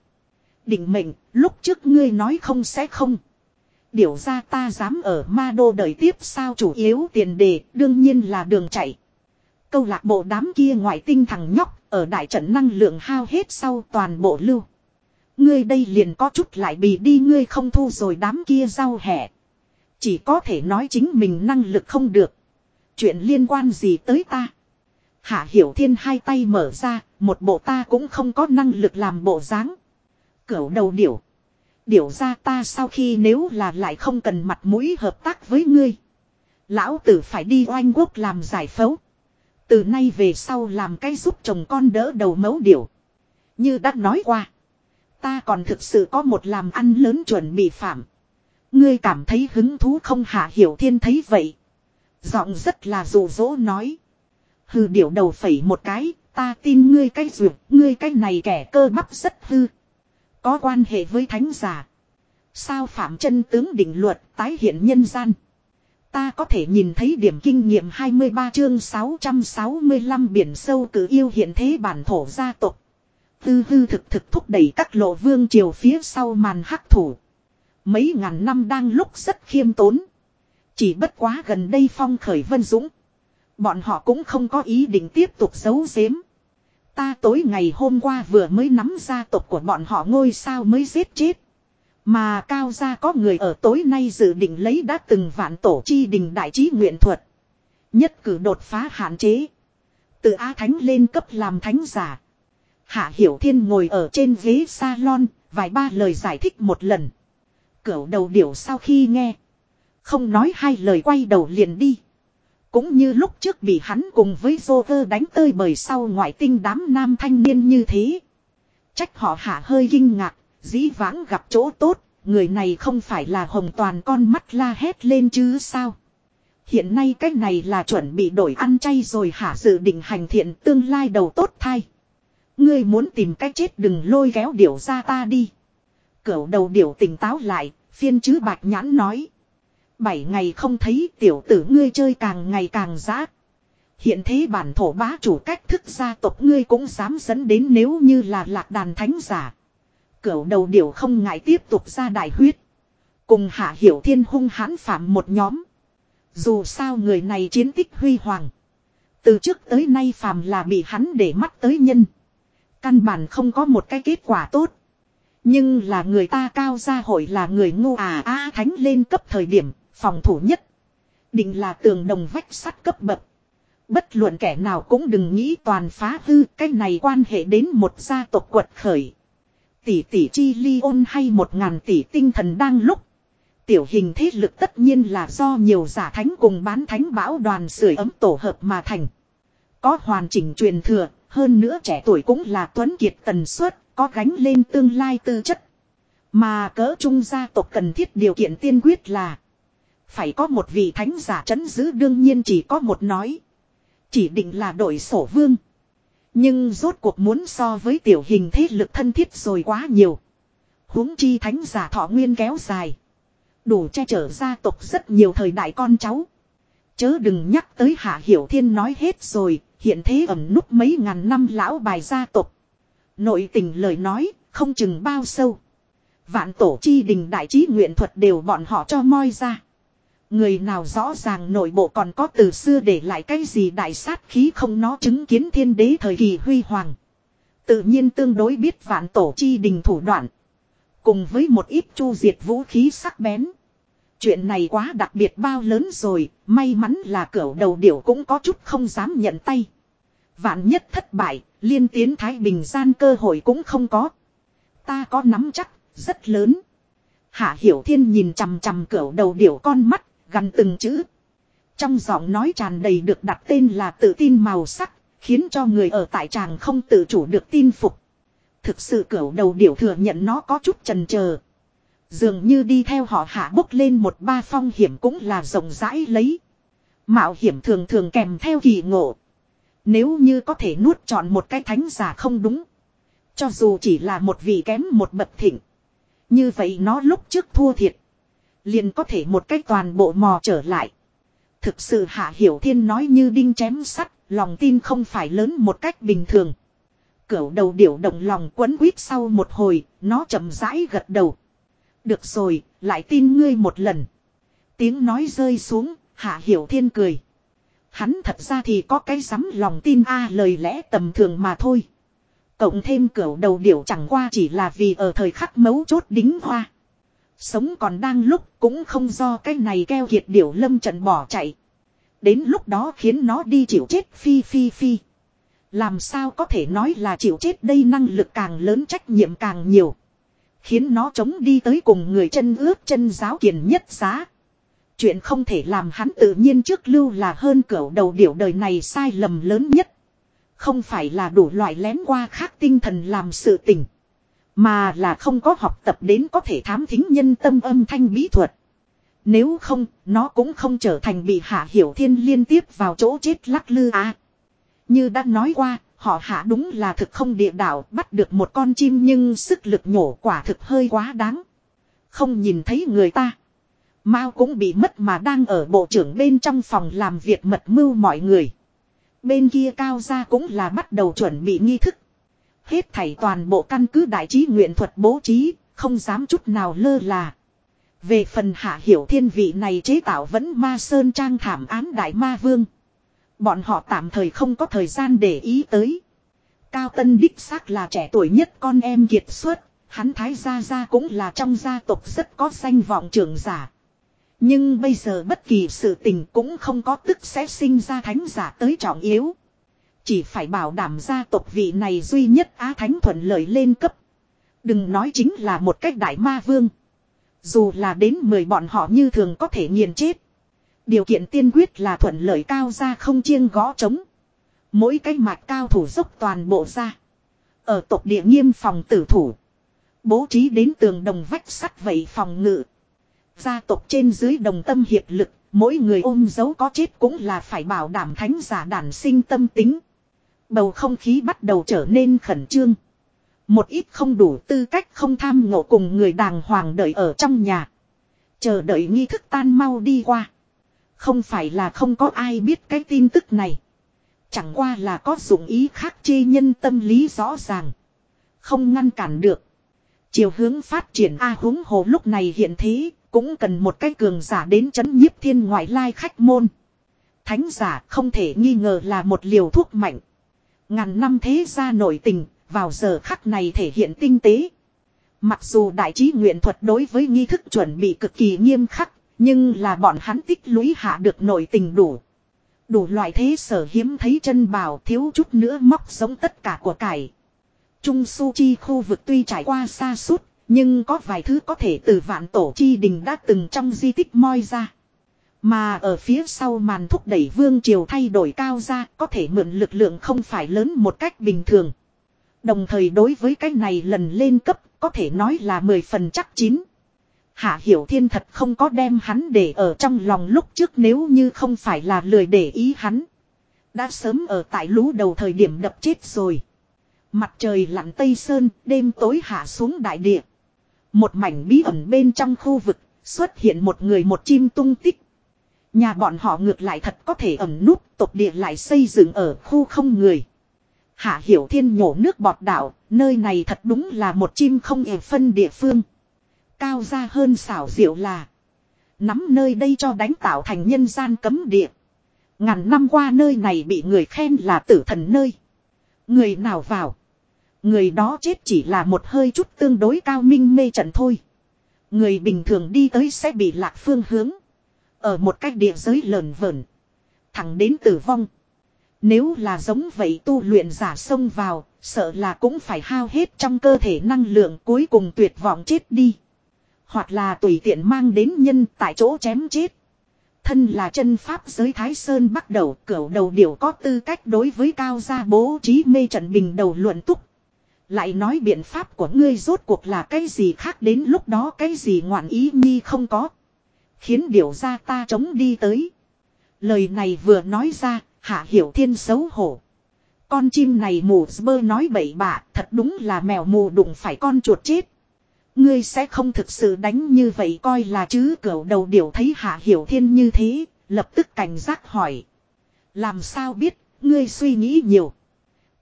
Định mệnh, lúc trước ngươi nói không sẽ không. Điểu ra ta dám ở ma đô đời tiếp sao chủ yếu tiền đề, đương nhiên là đường chạy. Câu lạc bộ đám kia ngoại tinh thằng nhóc, ở đại trận năng lượng hao hết sau toàn bộ lưu. Ngươi đây liền có chút lại bị đi ngươi không thu rồi đám kia rau hẹ. Chỉ có thể nói chính mình năng lực không được. Chuyện liên quan gì tới ta. Hạ Hiểu Thiên hai tay mở ra, một bộ ta cũng không có năng lực làm bộ dáng. Cửu đầu điểu. Điểu ra ta sau khi nếu là lại không cần mặt mũi hợp tác với ngươi. Lão tử phải đi oanh quốc làm giải phẫu. Từ nay về sau làm cái giúp chồng con đỡ đầu mấu điểu. Như đã nói qua. Ta còn thực sự có một làm ăn lớn chuẩn bị phạm. Ngươi cảm thấy hứng thú không hạ hiểu thiên thấy vậy. Giọng rất là rủ rỗ nói. Hư điểu đầu phẩy một cái, ta tin ngươi cái duyệt, ngươi cái này kẻ cơ bắp rất hư. Có quan hệ với thánh giả. Sao phạm chân tướng định luật tái hiện nhân gian. Ta có thể nhìn thấy điểm kinh nghiệm 23 chương 665 biển sâu cử yêu hiện thế bản thổ gia tộc. Tư hư thực thực thúc đẩy các lộ vương triều phía sau màn hắc thủ. Mấy ngàn năm đang lúc rất khiêm tốn. Chỉ bất quá gần đây phong khởi vân dũng. Bọn họ cũng không có ý định tiếp tục giấu giếm. Ta tối ngày hôm qua vừa mới nắm gia tộc của bọn họ ngôi sao mới giết chết. Mà cao gia có người ở tối nay dự định lấy đã từng vạn tổ chi đình đại trí nguyện thuật. Nhất cử đột phá hạn chế. Từ A Thánh lên cấp làm thánh giả. Hạ Hiểu Thiên ngồi ở trên ghế salon, vài ba lời giải thích một lần. Cửu đầu điểu sau khi nghe. Không nói hai lời quay đầu liền đi. Cũng như lúc trước bị hắn cùng với Joker đánh tơi bời sau ngoại tinh đám nam thanh niên như thế. Trách họ hạ hơi kinh ngạc, dĩ vãng gặp chỗ tốt, người này không phải là hồng toàn con mắt la hét lên chứ sao. Hiện nay cách này là chuẩn bị đổi ăn chay rồi hả dự định hành thiện tương lai đầu tốt thay. Ngươi muốn tìm cách chết đừng lôi kéo điểu ra ta đi. Cửu đầu điểu tỉnh táo lại, phiên chứ bạch nhãn nói. Bảy ngày không thấy tiểu tử ngươi chơi càng ngày càng giã. Hiện thế bản thổ bá chủ cách thức gia tộc ngươi cũng dám dẫn đến nếu như là lạc đàn thánh giả. Cửu đầu điểu không ngại tiếp tục ra đại huyết. Cùng hạ hiểu thiên hung hãn phạm một nhóm. Dù sao người này chiến tích huy hoàng. Từ trước tới nay phàm là bị hắn để mắt tới nhân. Căn bản không có một cái kết quả tốt. Nhưng là người ta cao gia hội là người ngu à a thánh lên cấp thời điểm, phòng thủ nhất. Định là tường đồng vách sắt cấp bậc. Bất luận kẻ nào cũng đừng nghĩ toàn phá hư, cái này quan hệ đến một gia tộc quật khởi. Tỷ tỷ chi ly ôn hay một ngàn tỷ tinh thần đang lúc. Tiểu hình thế lực tất nhiên là do nhiều giả thánh cùng bán thánh bão đoàn sưởi ấm tổ hợp mà thành. Có hoàn chỉnh truyền thừa, hơn nữa trẻ tuổi cũng là tuấn kiệt tần suất, có gánh lên tương lai tư chất. Mà cỡ trung gia tộc cần thiết điều kiện tiên quyết là phải có một vị thánh giả chấn giữ đương nhiên chỉ có một nói. Chỉ định là đổi sổ vương. Nhưng rốt cuộc muốn so với tiểu hình thế lực thân thiết rồi quá nhiều. huống chi thánh giả thọ nguyên kéo dài. Đủ che chở gia tộc rất nhiều thời đại con cháu. Chớ đừng nhắc tới Hạ Hiểu Thiên nói hết rồi, hiện thế ẩm núp mấy ngàn năm lão bài gia tộc. Nội tình lời nói, không chừng bao sâu. Vạn tổ chi đình đại trí nguyện thuật đều bọn họ cho moi ra. Người nào rõ ràng nội bộ còn có từ xưa để lại cái gì đại sát khí không nó chứng kiến thiên đế thời kỳ huy hoàng. Tự nhiên tương đối biết vạn tổ chi đình thủ đoạn. Cùng với một ít chu diệt vũ khí sắc bén. Chuyện này quá đặc biệt bao lớn rồi, may mắn là cửa đầu điểu cũng có chút không dám nhận tay. Vạn nhất thất bại, liên tiến Thái Bình gian cơ hội cũng không có. Ta có nắm chắc, rất lớn. Hạ Hiểu Thiên nhìn chằm chằm cửu đầu điểu con mắt, gần từng chữ. Trong giọng nói tràn đầy được đặt tên là tự tin màu sắc, khiến cho người ở tại tràng không tự chủ được tin phục. Thực sự cửu đầu điểu thừa nhận nó có chút trần chờ Dường như đi theo họ hạ bốc lên một ba phong hiểm cũng là rộng rãi lấy. Mạo hiểm thường thường kèm theo kỳ ngộ. Nếu như có thể nuốt chọn một cái thánh giả không đúng. Cho dù chỉ là một vị kém một bậc thịnh. Như vậy nó lúc trước thua thiệt. Liền có thể một cách toàn bộ mò trở lại. Thực sự Hạ Hiểu Thiên nói như đinh chém sắt, lòng tin không phải lớn một cách bình thường. Cửu đầu điểu động lòng quấn quýt sau một hồi, nó chậm rãi gật đầu. Được rồi, lại tin ngươi một lần. Tiếng nói rơi xuống, Hạ Hiểu Thiên cười. Hắn thật ra thì có cái dám lòng tin a à, lời lẽ tầm thường mà thôi. Cộng thêm cửa đầu điểu chẳng qua chỉ là vì ở thời khắc mấu chốt đính hoa. Sống còn đang lúc cũng không do cái này keo kiệt điểu lâm trận bỏ chạy. Đến lúc đó khiến nó đi chịu chết phi phi phi. Làm sao có thể nói là chịu chết đây năng lực càng lớn trách nhiệm càng nhiều. Khiến nó chống đi tới cùng người chân ướp chân giáo kiền nhất giá. Chuyện không thể làm hắn tự nhiên trước lưu là hơn cửu đầu điểu đời này sai lầm lớn nhất. Không phải là đủ loại lén qua khác tinh thần làm sự tình. Mà là không có học tập đến có thể thám thính nhân tâm âm thanh bí thuật. Nếu không, nó cũng không trở thành bị hạ hiểu thiên liên tiếp vào chỗ chết lắc lư à. Như đã nói qua, họ hạ đúng là thực không địa đạo bắt được một con chim nhưng sức lực nhổ quả thực hơi quá đáng. Không nhìn thấy người ta. Mao cũng bị mất mà đang ở bộ trưởng bên trong phòng làm việc mật mưu mọi người. Bên kia cao gia cũng là bắt đầu chuẩn bị nghi thức. Hết thảy toàn bộ căn cứ đại trí nguyện thuật bố trí, không dám chút nào lơ là. Về phần hạ hiểu thiên vị này chế tạo vẫn ma sơn trang thảm án đại ma vương. Bọn họ tạm thời không có thời gian để ý tới. Cao Tân đích xác là trẻ tuổi nhất con em kiệt xuất, hắn thái gia gia cũng là trong gia tộc rất có danh vọng trưởng giả. Nhưng bây giờ bất kỳ sự tình cũng không có tức sẽ sinh ra thánh giả tới trọng yếu. Chỉ phải bảo đảm gia tộc vị này duy nhất á thánh thuận lợi lên cấp. Đừng nói chính là một cách đại ma vương. Dù là đến mười bọn họ như thường có thể nghiền chết. Điều kiện tiên quyết là thuận lợi cao ra không chiêng gõ trống. Mỗi cái mạch cao thủ dốc toàn bộ ra. Ở tộc địa nghiêm phòng tử thủ. Bố trí đến tường đồng vách sắt vậy phòng ngự. Gia tộc trên dưới đồng tâm hiệp lực. Mỗi người ôm dấu có chết cũng là phải bảo đảm thánh giả đản sinh tâm tính. Bầu không khí bắt đầu trở nên khẩn trương. Một ít không đủ tư cách không tham ngộ cùng người đàng hoàng đợi ở trong nhà. Chờ đợi nghi thức tan mau đi qua. Không phải là không có ai biết cái tin tức này. Chẳng qua là có dụng ý khác chê nhân tâm lý rõ ràng. Không ngăn cản được. Chiều hướng phát triển A húng hồ lúc này hiện thế, cũng cần một cái cường giả đến chấn nhiếp thiên ngoại lai khách môn. Thánh giả không thể nghi ngờ là một liều thuốc mạnh. Ngàn năm thế gia nổi tình, vào giờ khắc này thể hiện tinh tế. Mặc dù đại trí nguyện thuật đối với nghi thức chuẩn bị cực kỳ nghiêm khắc, nhưng là bọn hắn tích lũy hạ được nổi tình đủ. Đủ loại thế sở hiếm thấy chân bào thiếu chút nữa móc giống tất cả của cải. Trung su chi khu vực tuy trải qua xa suốt, nhưng có vài thứ có thể từ vạn tổ chi đình đã từng trong di tích moi ra. Mà ở phía sau màn thúc đẩy vương triều thay đổi cao ra có thể mượn lực lượng không phải lớn một cách bình thường. Đồng thời đối với cái này lần lên cấp có thể nói là mười phần chắc chín. Hạ Hiểu Thiên thật không có đem hắn để ở trong lòng lúc trước nếu như không phải là lười để ý hắn. Đã sớm ở tại lũ đầu thời điểm đập chết rồi. Mặt trời lặn tây sơn, đêm tối hạ xuống đại địa. Một mảnh bí ẩn bên trong khu vực, xuất hiện một người một chim tung tích. Nhà bọn họ ngược lại thật có thể ẩn núp, tộc địa lại xây dựng ở khu không người. Hạ Hiểu Thiên nhổ nước bọt đảo, nơi này thật đúng là một chim không hề phân địa phương. Cao ra hơn xảo diệu là. Nắm nơi đây cho đánh tạo thành nhân gian cấm địa. Ngàn năm qua nơi này bị người khen là tử thần nơi. Người nào vào. Người đó chết chỉ là một hơi chút tương đối cao minh mê trận thôi. Người bình thường đi tới sẽ bị lạc phương hướng. Ở một cách địa giới lờn vẩn. Thẳng đến tử vong. Nếu là giống vậy tu luyện giả xông vào, sợ là cũng phải hao hết trong cơ thể năng lượng cuối cùng tuyệt vọng chết đi. Hoặc là tùy tiện mang đến nhân tại chỗ chém chết. Thân là chân pháp giới Thái Sơn bắt đầu cửu đầu điều có tư cách đối với cao gia bố trí mê trận bình đầu luận túc. Lại nói biện pháp của ngươi rốt cuộc là cái gì khác đến lúc đó cái gì ngoạn ý nhi không có. Khiến điều ra ta chống đi tới. Lời này vừa nói ra, hạ hiểu thiên xấu hổ. Con chim này mù bơ nói bậy bạ, thật đúng là mèo mù đụng phải con chuột chết. Ngươi sẽ không thực sự đánh như vậy coi là chứ cẩu đầu điều thấy hạ hiểu thiên như thế, lập tức cảnh giác hỏi. Làm sao biết, ngươi suy nghĩ nhiều.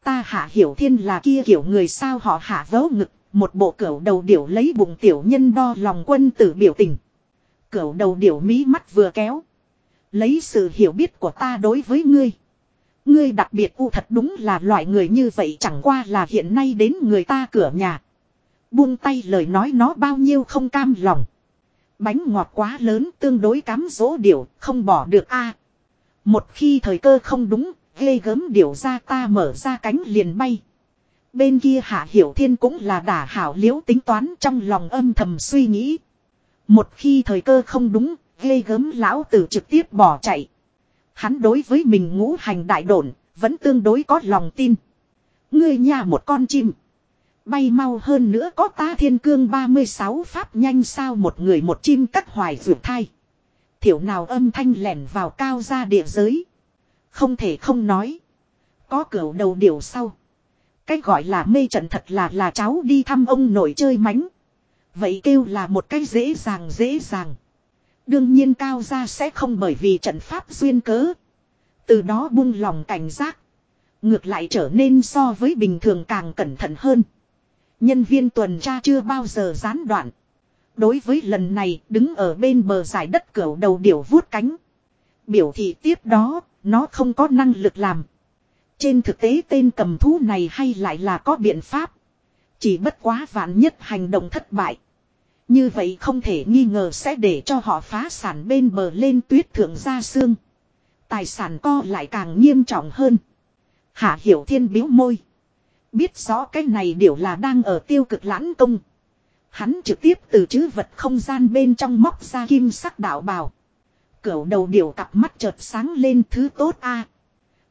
Ta hạ hiểu thiên là kia kiểu người sao họ hạ vớ ngực, một bộ cẩu đầu điểu lấy bụng tiểu nhân đo lòng quân tử biểu tình. cẩu đầu điểu mí mắt vừa kéo. Lấy sự hiểu biết của ta đối với ngươi. Ngươi đặc biệt u thật đúng là loại người như vậy chẳng qua là hiện nay đến người ta cửa nhà. Buông tay lời nói nó bao nhiêu không cam lòng. Bánh ngọt quá lớn tương đối cám dỗ điểu, không bỏ được a Một khi thời cơ không đúng, ghê gớm điểu ra ta mở ra cánh liền bay. Bên kia Hạ Hiểu Thiên cũng là đả hảo liễu tính toán trong lòng âm thầm suy nghĩ. Một khi thời cơ không đúng, ghê gớm lão tử trực tiếp bỏ chạy. Hắn đối với mình ngũ hành đại độn, vẫn tương đối có lòng tin. Ngươi nhà một con chim. Bay mau hơn nữa có ta thiên cương 36 pháp nhanh sao một người một chim cắt hoài vượt thai. Thiểu nào âm thanh lẻn vào cao ra địa giới. Không thể không nói. Có cửa đầu điều sau. Cách gọi là mê trận thật là là cháu đi thăm ông nội chơi mánh. Vậy kêu là một cách dễ dàng dễ dàng. Đương nhiên cao ra sẽ không bởi vì trận pháp duyên cớ. Từ đó buông lòng cảnh giác. Ngược lại trở nên so với bình thường càng cẩn thận hơn. Nhân viên tuần tra chưa bao giờ gián đoạn. Đối với lần này đứng ở bên bờ giải đất cửa đầu điểu vuốt cánh. Biểu thị tiếp đó, nó không có năng lực làm. Trên thực tế tên cầm thú này hay lại là có biện pháp. Chỉ bất quá vạn nhất hành động thất bại. Như vậy không thể nghi ngờ sẽ để cho họ phá sản bên bờ lên tuyết thượng ra xương. Tài sản co lại càng nghiêm trọng hơn. Hạ hiểu thiên biếu môi. Biết rõ cái này điều là đang ở tiêu cực lãng công. Hắn trực tiếp từ chữ vật không gian bên trong móc ra kim sắc đạo bào cẩu đầu điểu cặp mắt chợt sáng lên thứ tốt a.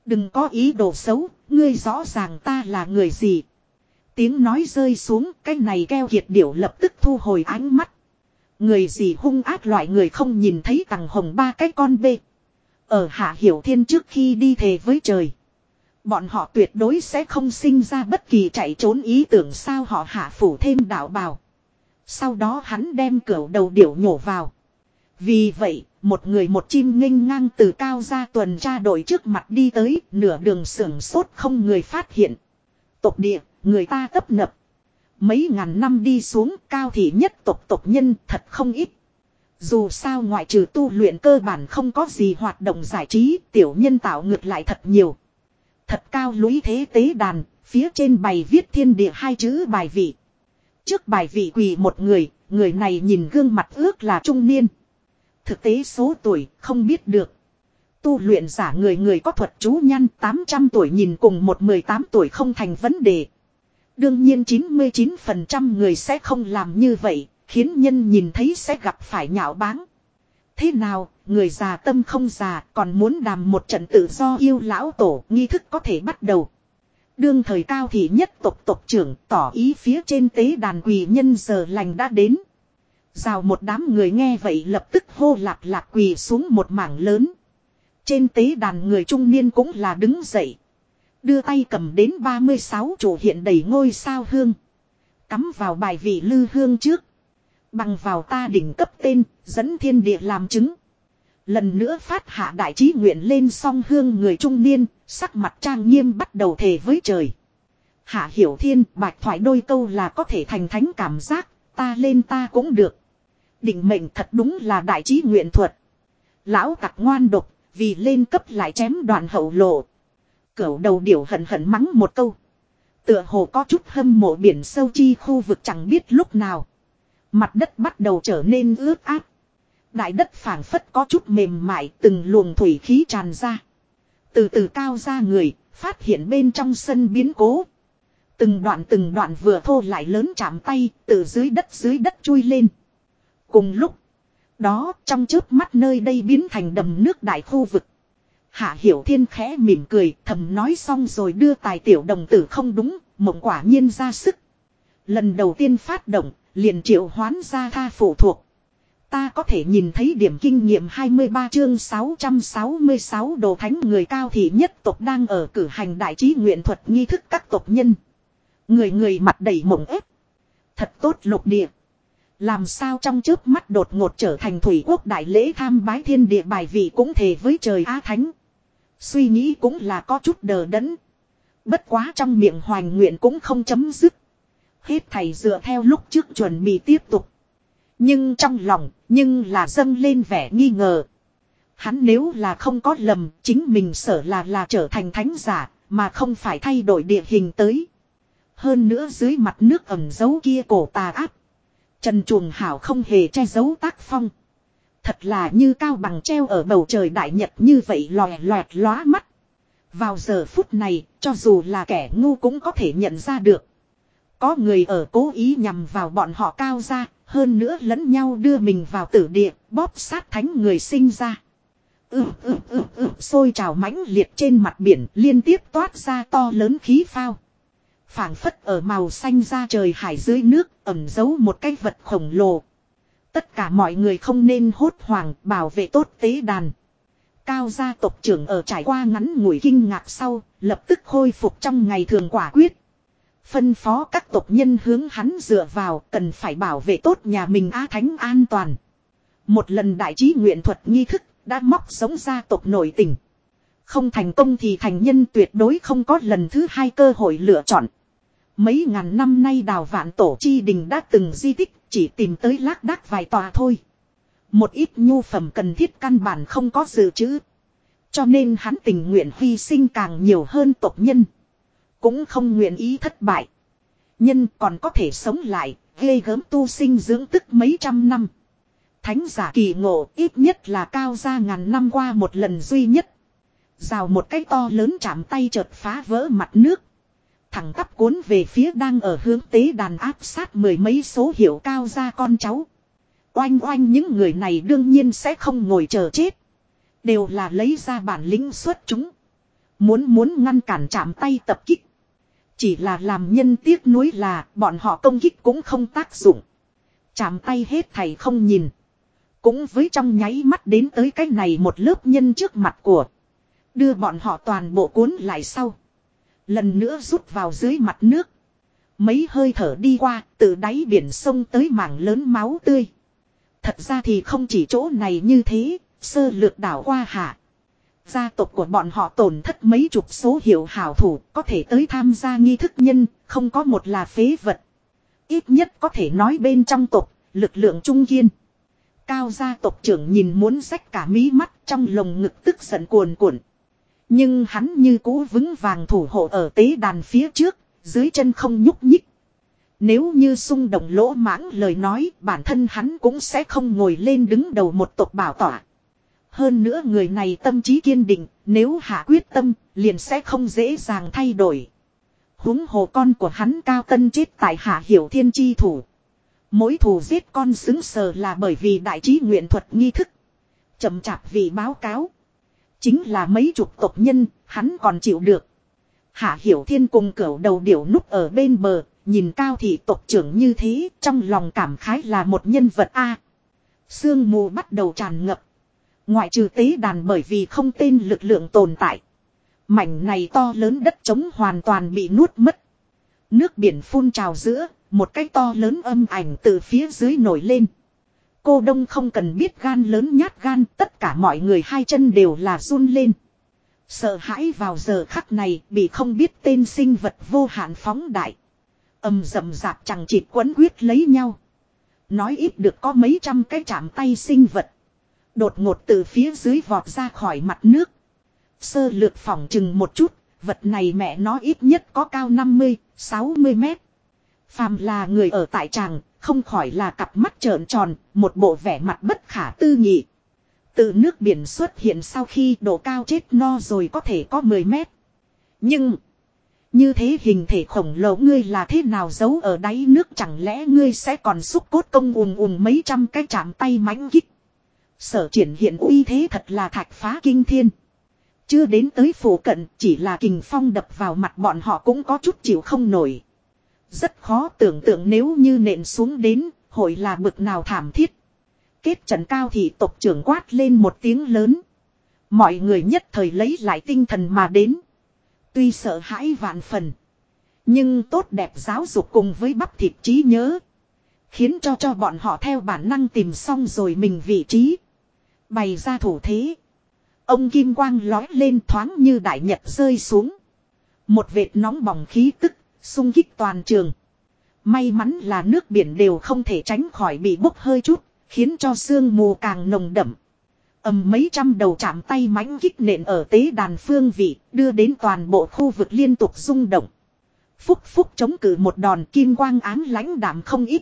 Đừng có ý đồ xấu, ngươi rõ ràng ta là người gì. Tiếng nói rơi xuống, cái này keo kiệt điểu lập tức thu hồi ánh mắt. Người gì hung ác loại người không nhìn thấy tằng hồng ba cái con bê. Ở hạ hiểu thiên trước khi đi thề với trời. Bọn họ tuyệt đối sẽ không sinh ra bất kỳ chạy trốn ý tưởng sao họ hạ phủ thêm đạo bào. Sau đó hắn đem cửa đầu điểu nhổ vào. Vì vậy, một người một chim nghênh ngang từ cao ra tuần tra đội trước mặt đi tới, nửa đường sưởng sốt không người phát hiện. Tộc địa, người ta tấp nập. Mấy ngàn năm đi xuống cao thì nhất tộc tộc nhân thật không ít. Dù sao ngoại trừ tu luyện cơ bản không có gì hoạt động giải trí, tiểu nhân tạo ngược lại thật nhiều. Thật cao lũy thế tế đàn, phía trên bài viết thiên địa hai chữ bài vị. Trước bài vị quỳ một người, người này nhìn gương mặt ước là trung niên. Thực tế số tuổi không biết được. Tu luyện giả người người có thuật chú nhăn 800 tuổi nhìn cùng một 18 tuổi không thành vấn đề. Đương nhiên 99% người sẽ không làm như vậy, khiến nhân nhìn thấy sẽ gặp phải nhạo báng. Thế nào, người già tâm không già còn muốn đàm một trận tự do yêu lão tổ nghi thức có thể bắt đầu. Đương thời cao thì nhất tộc tộc trưởng tỏ ý phía trên tế đàn quỳ nhân giờ lành đã đến. Rào một đám người nghe vậy lập tức hô lạp lạp quỳ xuống một mảng lớn. Trên tế đàn người trung niên cũng là đứng dậy. Đưa tay cầm đến 36 chủ hiện đầy ngôi sao hương. Cắm vào bài vị lư hương trước. Bằng vào ta đỉnh cấp tên, dẫn thiên địa làm chứng. Lần nữa phát hạ đại trí nguyện lên song hương người trung niên, sắc mặt trang nghiêm bắt đầu thề với trời. Hạ hiểu thiên, bạch thoại đôi câu là có thể thành thánh cảm giác, ta lên ta cũng được. Định mệnh thật đúng là đại trí nguyện thuật. Lão tặc ngoan độc, vì lên cấp lại chém đoạn hậu lộ. Cửu đầu điểu hận hận mắng một câu. Tựa hồ có chút hâm mộ biển sâu chi khu vực chẳng biết lúc nào. Mặt đất bắt đầu trở nên ướt át. Đại đất phảng phất có chút mềm mại từng luồng thủy khí tràn ra. Từ từ cao ra người, phát hiện bên trong sân biến cố. Từng đoạn từng đoạn vừa thô lại lớn chạm tay, từ dưới đất dưới đất chui lên. Cùng lúc đó, trong chớp mắt nơi đây biến thành đầm nước đại khu vực. Hạ Hiểu Thiên khẽ mỉm cười, thầm nói xong rồi đưa tài tiểu đồng tử không đúng, mộng quả nhiên ra sức. Lần đầu tiên phát động, liền triệu hoán ra tha phụ thuộc. Ta có thể nhìn thấy điểm kinh nghiệm 23 chương 666 đồ thánh người cao thị nhất tộc đang ở cử hành đại trí nguyện thuật nghi thức các tộc nhân. Người người mặt đầy mộng ép. Thật tốt lục địa. Làm sao trong chớp mắt đột ngột trở thành thủy quốc đại lễ tham bái thiên địa bài vị cũng thề với trời Á Thánh. Suy nghĩ cũng là có chút đờ đẫn. Bất quá trong miệng hoành nguyện cũng không chấm dứt. Hết thầy dựa theo lúc trước chuẩn bị tiếp tục. Nhưng trong lòng, nhưng là dâng lên vẻ nghi ngờ. Hắn nếu là không có lầm, chính mình sợ là là trở thành thánh giả, mà không phải thay đổi địa hình tới. Hơn nữa dưới mặt nước ẩm dấu kia cổ tà áp. Trần Chuồng Hảo không hề che giấu tác phong. Thật là như cao bằng treo ở bầu trời đại nhật như vậy lòe loẹt lóa mắt. Vào giờ phút này, cho dù là kẻ ngu cũng có thể nhận ra được. Có người ở cố ý nhằm vào bọn họ cao ra, hơn nữa lẫn nhau đưa mình vào tử địa, bóp sát thánh người sinh ra. Ừ ừ ừ ừ, sôi trào mãnh liệt trên mặt biển liên tiếp toát ra to lớn khí phao phảng phất ở màu xanh ra trời hải dưới nước ẩm giấu một cái vật khổng lồ. Tất cả mọi người không nên hốt hoảng bảo vệ tốt tế đàn. Cao gia tộc trưởng ở trải qua ngắn ngủi kinh ngạc sau, lập tức khôi phục trong ngày thường quả quyết. Phân phó các tộc nhân hướng hắn dựa vào cần phải bảo vệ tốt nhà mình Á Thánh an toàn. Một lần đại trí nguyện thuật nghi thức đã móc sống gia tộc nổi tình. Không thành công thì thành nhân tuyệt đối không có lần thứ hai cơ hội lựa chọn. Mấy ngàn năm nay đào vạn tổ chi đình đã từng di tích chỉ tìm tới lác đác vài tòa thôi. Một ít nhu phẩm cần thiết căn bản không có dự trữ. Cho nên hắn tình nguyện hy sinh càng nhiều hơn tộc nhân. Cũng không nguyện ý thất bại. Nhân còn có thể sống lại, ghê gớm tu sinh dưỡng tức mấy trăm năm. Thánh giả kỳ ngộ ít nhất là cao ra ngàn năm qua một lần duy nhất. Rào một cái to lớn chạm tay chợt phá vỡ mặt nước. Thẳng tắp cuốn về phía đang ở hướng tế đàn áp sát mười mấy số hiệu cao ra con cháu. Oanh oanh những người này đương nhiên sẽ không ngồi chờ chết. Đều là lấy ra bản lĩnh xuất chúng. Muốn muốn ngăn cản chạm tay tập kích. Chỉ là làm nhân tiếc nuối là bọn họ công kích cũng không tác dụng. Chạm tay hết thầy không nhìn. Cũng với trong nháy mắt đến tới cái này một lớp nhân trước mặt của. Đưa bọn họ toàn bộ cuốn lại sau. Lần nữa rút vào dưới mặt nước. Mấy hơi thở đi qua, từ đáy biển sông tới mảng lớn máu tươi. Thật ra thì không chỉ chỗ này như thế, sơ lược đảo qua hạ. Gia tộc của bọn họ tổn thất mấy chục số hiệu hảo thủ, có thể tới tham gia nghi thức nhân, không có một là phế vật. Ít nhất có thể nói bên trong tộc, lực lượng trung kiên. Cao gia tộc trưởng nhìn muốn rách cả mí mắt trong lồng ngực tức giận cuồn cuộn. Nhưng hắn như cũ vững vàng thủ hộ ở tế đàn phía trước, dưới chân không nhúc nhích. Nếu như xung động lỗ mãng lời nói, bản thân hắn cũng sẽ không ngồi lên đứng đầu một tộc bảo tỏa. Hơn nữa người này tâm trí kiên định, nếu hạ quyết tâm, liền sẽ không dễ dàng thay đổi. huống hồ con của hắn cao tân chết tại hạ hiểu thiên chi thủ. Mỗi thủ giết con xứng sờ là bởi vì đại trí nguyện thuật nghi thức. chậm chạp vì báo cáo. Chính là mấy chục tộc nhân, hắn còn chịu được. Hạ Hiểu Thiên cùng cửu đầu điểu núp ở bên bờ, nhìn cao thị tộc trưởng như thế, trong lòng cảm khái là một nhân vật A. Sương mù bắt đầu tràn ngập. Ngoại trừ tế đàn bởi vì không tên lực lượng tồn tại. Mảnh này to lớn đất trống hoàn toàn bị nuốt mất. Nước biển phun trào giữa, một cái to lớn âm ảnh từ phía dưới nổi lên. Cô đông không cần biết gan lớn nhát gan, tất cả mọi người hai chân đều là run lên. Sợ hãi vào giờ khắc này bị không biết tên sinh vật vô hạn phóng đại. ầm rầm rạp chẳng chịt quấn quyết lấy nhau. Nói ít được có mấy trăm cái chạm tay sinh vật. Đột ngột từ phía dưới vọt ra khỏi mặt nước. Sơ lược phỏng chừng một chút, vật này mẹ nó ít nhất có cao 50, 60 mét. Phàm là người ở tại tràng, không khỏi là cặp mắt trợn tròn, một bộ vẻ mặt bất khả tư nghị. Từ nước biển xuất hiện sau khi độ cao chết no rồi có thể có 10 mét. Nhưng, như thế hình thể khổng lồ ngươi là thế nào giấu ở đáy nước chẳng lẽ ngươi sẽ còn xúc cốt công ùm ùm mấy trăm cái chạm tay mãnh kích. Sở triển hiện uy thế thật là thạch phá kinh thiên. Chưa đến tới phủ cận chỉ là kình phong đập vào mặt bọn họ cũng có chút chịu không nổi. Rất khó tưởng tượng nếu như nện xuống đến, hội là bực nào thảm thiết. Kết trận cao thì tộc trưởng quát lên một tiếng lớn. Mọi người nhất thời lấy lại tinh thần mà đến. Tuy sợ hãi vạn phần. Nhưng tốt đẹp giáo dục cùng với bắp thịt trí nhớ. Khiến cho cho bọn họ theo bản năng tìm xong rồi mình vị trí. Bày ra thủ thế. Ông Kim Quang lói lên thoáng như đại nhật rơi xuống. Một vệt nóng bỏng khí tức Xung kích toàn trường. May mắn là nước biển đều không thể tránh khỏi bị bốc hơi chút, khiến cho sương mù càng nồng đậm. ầm mấy trăm đầu chạm tay mãnh kích nện ở tế đàn phương vị, đưa đến toàn bộ khu vực liên tục rung động. Phúc phúc chống cự một đòn kim quang áng lãnh đảm không ít.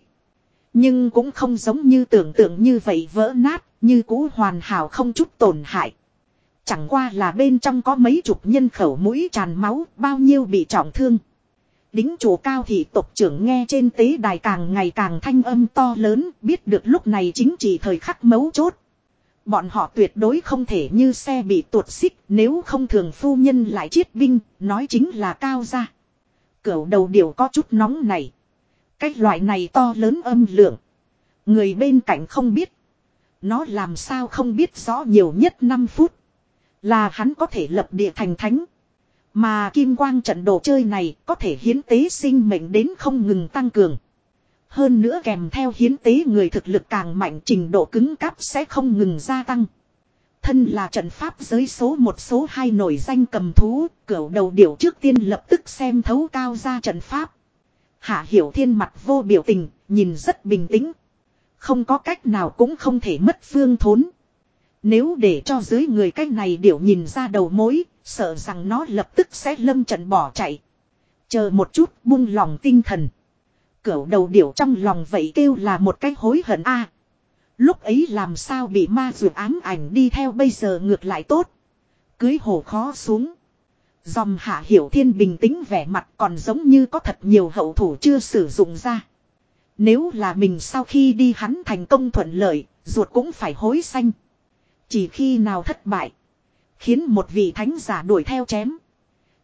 Nhưng cũng không giống như tưởng tượng như vậy vỡ nát, như cũ hoàn hảo không chút tổn hại. Chẳng qua là bên trong có mấy chục nhân khẩu mũi tràn máu, bao nhiêu bị trọng thương. Đính chủ cao thị tộc trưởng nghe trên tế đài càng ngày càng thanh âm to lớn, biết được lúc này chính trị thời khắc mấu chốt. Bọn họ tuyệt đối không thể như xe bị tuột xích nếu không thường phu nhân lại chiết binh, nói chính là cao ra. Cửu đầu điều có chút nóng này. Cái loại này to lớn âm lượng. Người bên cạnh không biết. Nó làm sao không biết rõ nhiều nhất 5 phút. Là hắn có thể lập địa thành thánh. Mà kim quang trận đồ chơi này có thể hiến tế sinh mệnh đến không ngừng tăng cường. Hơn nữa kèm theo hiến tế người thực lực càng mạnh trình độ cứng cáp sẽ không ngừng gia tăng. Thân là trận pháp giới số một số hai nổi danh cầm thú, cửu đầu điểu trước tiên lập tức xem thấu cao ra trận pháp. Hạ hiểu thiên mặt vô biểu tình, nhìn rất bình tĩnh. Không có cách nào cũng không thể mất phương thốn. Nếu để cho dưới người cách này điểu nhìn ra đầu mối, sợ rằng nó lập tức sẽ lâm trận bỏ chạy. Chờ một chút buông lòng tinh thần. Cửu đầu điểu trong lòng vậy kêu là một cái hối hận a. lúc ấy làm sao bị ma dược ám ảnh đi theo bây giờ ngược lại tốt. Cưới hổ khó xuống. Dòng hạ hiểu thiên bình tĩnh vẻ mặt còn giống như có thật nhiều hậu thủ chưa sử dụng ra. Nếu là mình sau khi đi hắn thành công thuận lợi, ruột cũng phải hối xanh. Chỉ khi nào thất bại. Khiến một vị thánh giả đuổi theo chém.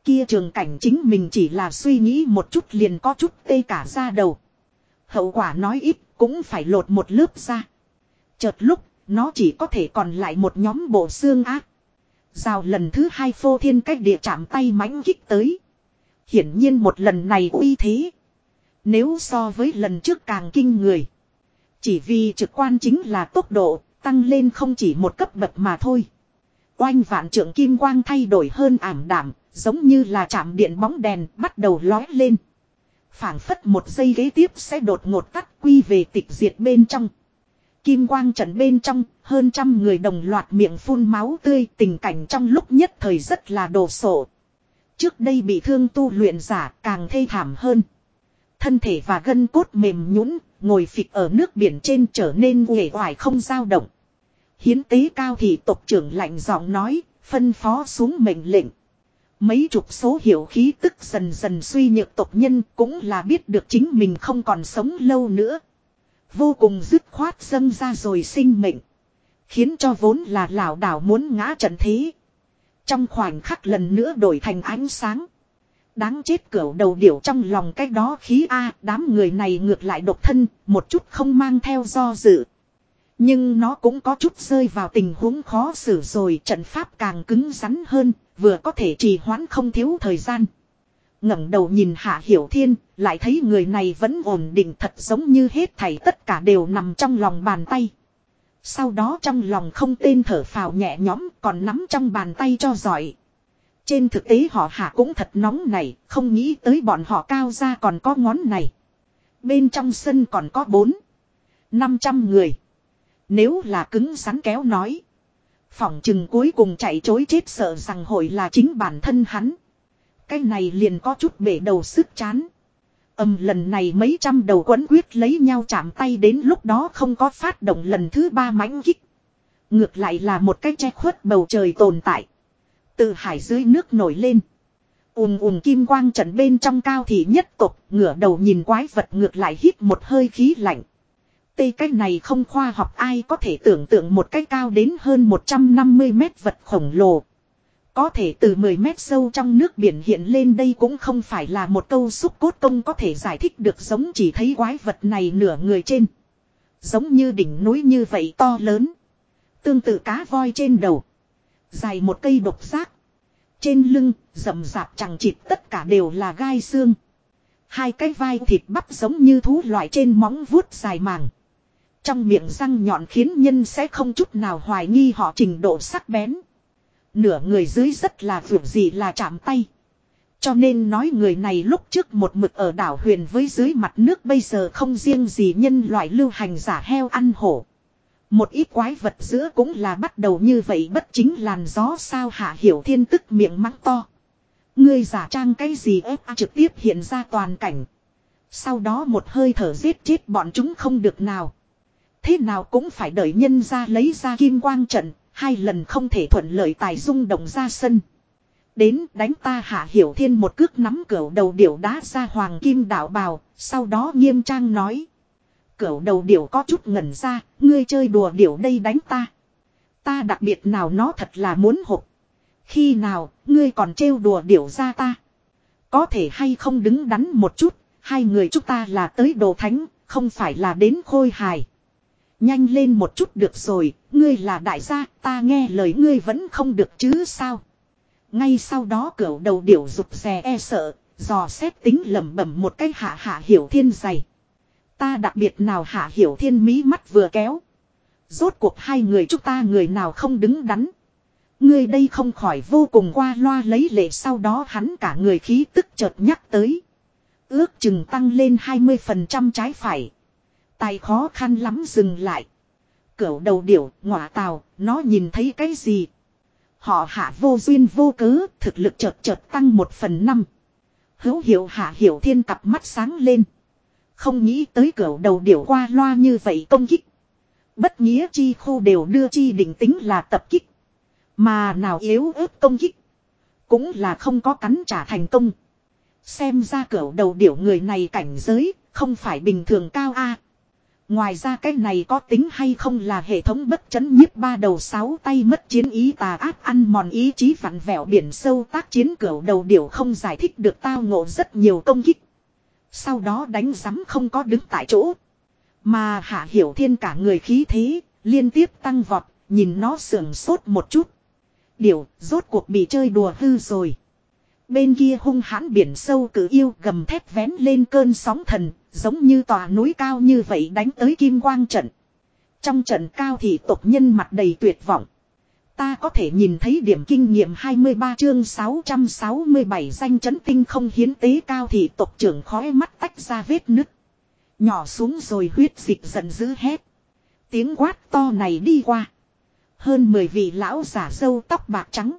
Kia trường cảnh chính mình chỉ là suy nghĩ một chút liền có chút tê cả ra đầu. Hậu quả nói ít cũng phải lột một lớp ra. Chợt lúc, nó chỉ có thể còn lại một nhóm bộ xương ác. Rào lần thứ hai phô thiên cách địa chạm tay mãnh kích tới. Hiển nhiên một lần này uy thế. Nếu so với lần trước càng kinh người. Chỉ vì trực quan chính là tốc độ tăng lên không chỉ một cấp bậc mà thôi. Oanh vạn trưởng kim quang thay đổi hơn ảm đảm, giống như là chạm điện bóng đèn bắt đầu lói lên. phảng phất một giây ghế tiếp sẽ đột ngột tắt quy về tịch diệt bên trong. Kim quang trận bên trong, hơn trăm người đồng loạt miệng phun máu tươi tình cảnh trong lúc nhất thời rất là đồ sộ. Trước đây bị thương tu luyện giả càng thê thảm hơn. Thân thể và gân cốt mềm nhũn ngồi phịch ở nước biển trên trở nên uể oải không dao động. Hiến tế cao thì tộc trưởng lạnh giọng nói, phân phó xuống mệnh lệnh. Mấy chục số hiệu khí tức dần dần suy nhược tộc nhân cũng là biết được chính mình không còn sống lâu nữa. Vô cùng dứt khoát dâng ra rồi sinh mệnh. Khiến cho vốn là lão đảo muốn ngã trận thế. Trong khoảnh khắc lần nữa đổi thành ánh sáng. Đáng chết cửu đầu điểu trong lòng cái đó khí A đám người này ngược lại độc thân, một chút không mang theo do dự. Nhưng nó cũng có chút rơi vào tình huống khó xử rồi trận pháp càng cứng rắn hơn, vừa có thể trì hoãn không thiếu thời gian. ngẩng đầu nhìn Hạ Hiểu Thiên, lại thấy người này vẫn ổn định thật giống như hết thảy tất cả đều nằm trong lòng bàn tay. Sau đó trong lòng không tên thở phào nhẹ nhõm còn nắm trong bàn tay cho giỏi. Trên thực tế họ hạ cũng thật nóng này, không nghĩ tới bọn họ cao ra còn có ngón này. Bên trong sân còn có bốn, năm trăm người. Nếu là cứng rắn kéo nói. Phỏng chừng cuối cùng chạy chối chết sợ rằng hội là chính bản thân hắn. Cái này liền có chút bể đầu sức chán. Âm lần này mấy trăm đầu quấn quyết lấy nhau chạm tay đến lúc đó không có phát động lần thứ ba mãnh kích. Ngược lại là một cái che khuất bầu trời tồn tại. Từ hải dưới nước nổi lên. ùm ùm kim quang trận bên trong cao thì nhất tục ngửa đầu nhìn quái vật ngược lại hít một hơi khí lạnh. Tây cái này không khoa học, ai có thể tưởng tượng một cái cao đến hơn 150 mét vật khổng lồ. Có thể từ 10 mét sâu trong nước biển hiện lên đây cũng không phải là một câu xúc cốt công có thể giải thích được giống chỉ thấy quái vật này nửa người trên. Giống như đỉnh núi như vậy to lớn. Tương tự cá voi trên đầu. Dài một cây độc giác. Trên lưng, rậm rạp chẳng chịt tất cả đều là gai xương. Hai cái vai thịt bắp giống như thú loại trên móng vuốt dài màng. Trong miệng răng nhọn khiến nhân sẽ không chút nào hoài nghi họ trình độ sắc bén. Nửa người dưới rất là vượt gì là chạm tay. Cho nên nói người này lúc trước một mực ở đảo huyền với dưới mặt nước bây giờ không riêng gì nhân loại lưu hành giả heo ăn hổ. Một ít quái vật giữa cũng là bắt đầu như vậy bất chính làn gió sao hạ hiểu thiên tức miệng mắng to. Ngươi giả trang cái gì ép trực tiếp hiện ra toàn cảnh. Sau đó một hơi thở giết chết bọn chúng không được nào. Thế nào cũng phải đợi nhân ra lấy ra kim quang trận, hai lần không thể thuận lợi tài dung động ra sân. Đến đánh ta hạ hiểu thiên một cước nắm cửa đầu điểu đá ra hoàng kim đạo bào, sau đó nghiêm trang nói cẩu đầu điểu có chút ngẩn ra, ngươi chơi đùa điểu đây đánh ta. Ta đặc biệt nào nó thật là muốn hộp. Khi nào, ngươi còn trêu đùa điểu ra ta. Có thể hay không đứng đắn một chút, hai người chúng ta là tới đồ thánh, không phải là đến khôi hài. Nhanh lên một chút được rồi, ngươi là đại gia, ta nghe lời ngươi vẫn không được chứ sao. Ngay sau đó cửa đầu điểu rụt rè e sợ, dò xét tính lẩm bẩm một cái hạ hạ hiểu thiên dày. Ta đặc biệt nào hạ hiểu thiên mỹ mắt vừa kéo. Rốt cuộc hai người chúng ta người nào không đứng đắn. người đây không khỏi vô cùng qua loa lấy lệ sau đó hắn cả người khí tức chợt nhắc tới. Ước chừng tăng lên 20% trái phải. Tài khó khăn lắm dừng lại. Cửu đầu điểu, ngọa tàu, nó nhìn thấy cái gì? Họ hạ vô duyên vô cớ, thực lực chợt chợt tăng một phần năm. Hữu hiệu hạ hiểu thiên cặp mắt sáng lên. Không nghĩ tới cửa đầu điểu qua loa như vậy công kích. Bất nghĩa chi khu đều đưa chi định tính là tập kích. Mà nào yếu ớt công kích. Cũng là không có cắn trả thành công. Xem ra cửa đầu điểu người này cảnh giới, không phải bình thường cao a. Ngoài ra cái này có tính hay không là hệ thống bất chấn nhiếp ba đầu sáu tay mất chiến ý tà ác ăn mòn ý chí vặn vẹo biển sâu tác chiến cửa đầu điểu không giải thích được tao ngộ rất nhiều công kích. Sau đó đánh rắm không có đứng tại chỗ. Mà hạ hiểu thiên cả người khí thế, liên tiếp tăng vọt, nhìn nó sườn sốt một chút. Điều, rốt cuộc bị chơi đùa hư rồi. Bên kia hung hãn biển sâu cử yêu gầm thép vén lên cơn sóng thần, giống như tòa núi cao như vậy đánh tới kim quang trận. Trong trận cao thì tộc nhân mặt đầy tuyệt vọng. Ta có thể nhìn thấy điểm kinh nghiệm 23 chương 667 danh chấn tinh không hiến tế cao thì tộc trưởng khói mắt tách ra vết nứt. Nhỏ xuống rồi huyết dịch giận dữ hét. Tiếng quát to này đi qua. Hơn 10 vị lão giả sâu tóc bạc trắng.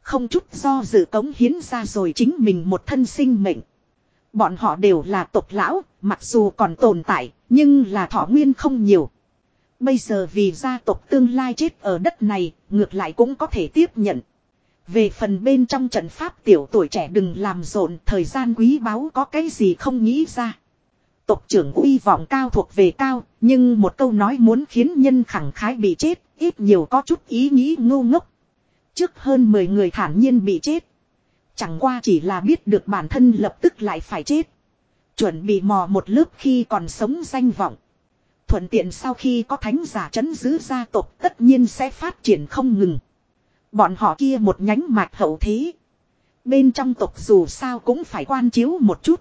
Không chút do dự cống hiến ra rồi chính mình một thân sinh mệnh. Bọn họ đều là tộc lão, mặc dù còn tồn tại, nhưng là thọ nguyên không nhiều. Bây giờ vì gia tộc tương lai chết ở đất này, ngược lại cũng có thể tiếp nhận. Về phần bên trong trận pháp tiểu tuổi trẻ đừng làm rộn, thời gian quý báu có cái gì không nghĩ ra. Tộc trưởng uy vọng cao thuộc về cao, nhưng một câu nói muốn khiến nhân khẳng khái bị chết, ít nhiều có chút ý nghĩ ngu ngốc. Trước hơn 10 người thản nhiên bị chết. Chẳng qua chỉ là biết được bản thân lập tức lại phải chết. Chuẩn bị mò một lớp khi còn sống danh vọng. Thuận tiện sau khi có thánh giả chấn giữ gia tộc tất nhiên sẽ phát triển không ngừng. Bọn họ kia một nhánh mạch hậu thế. Bên trong tộc dù sao cũng phải quan chiếu một chút.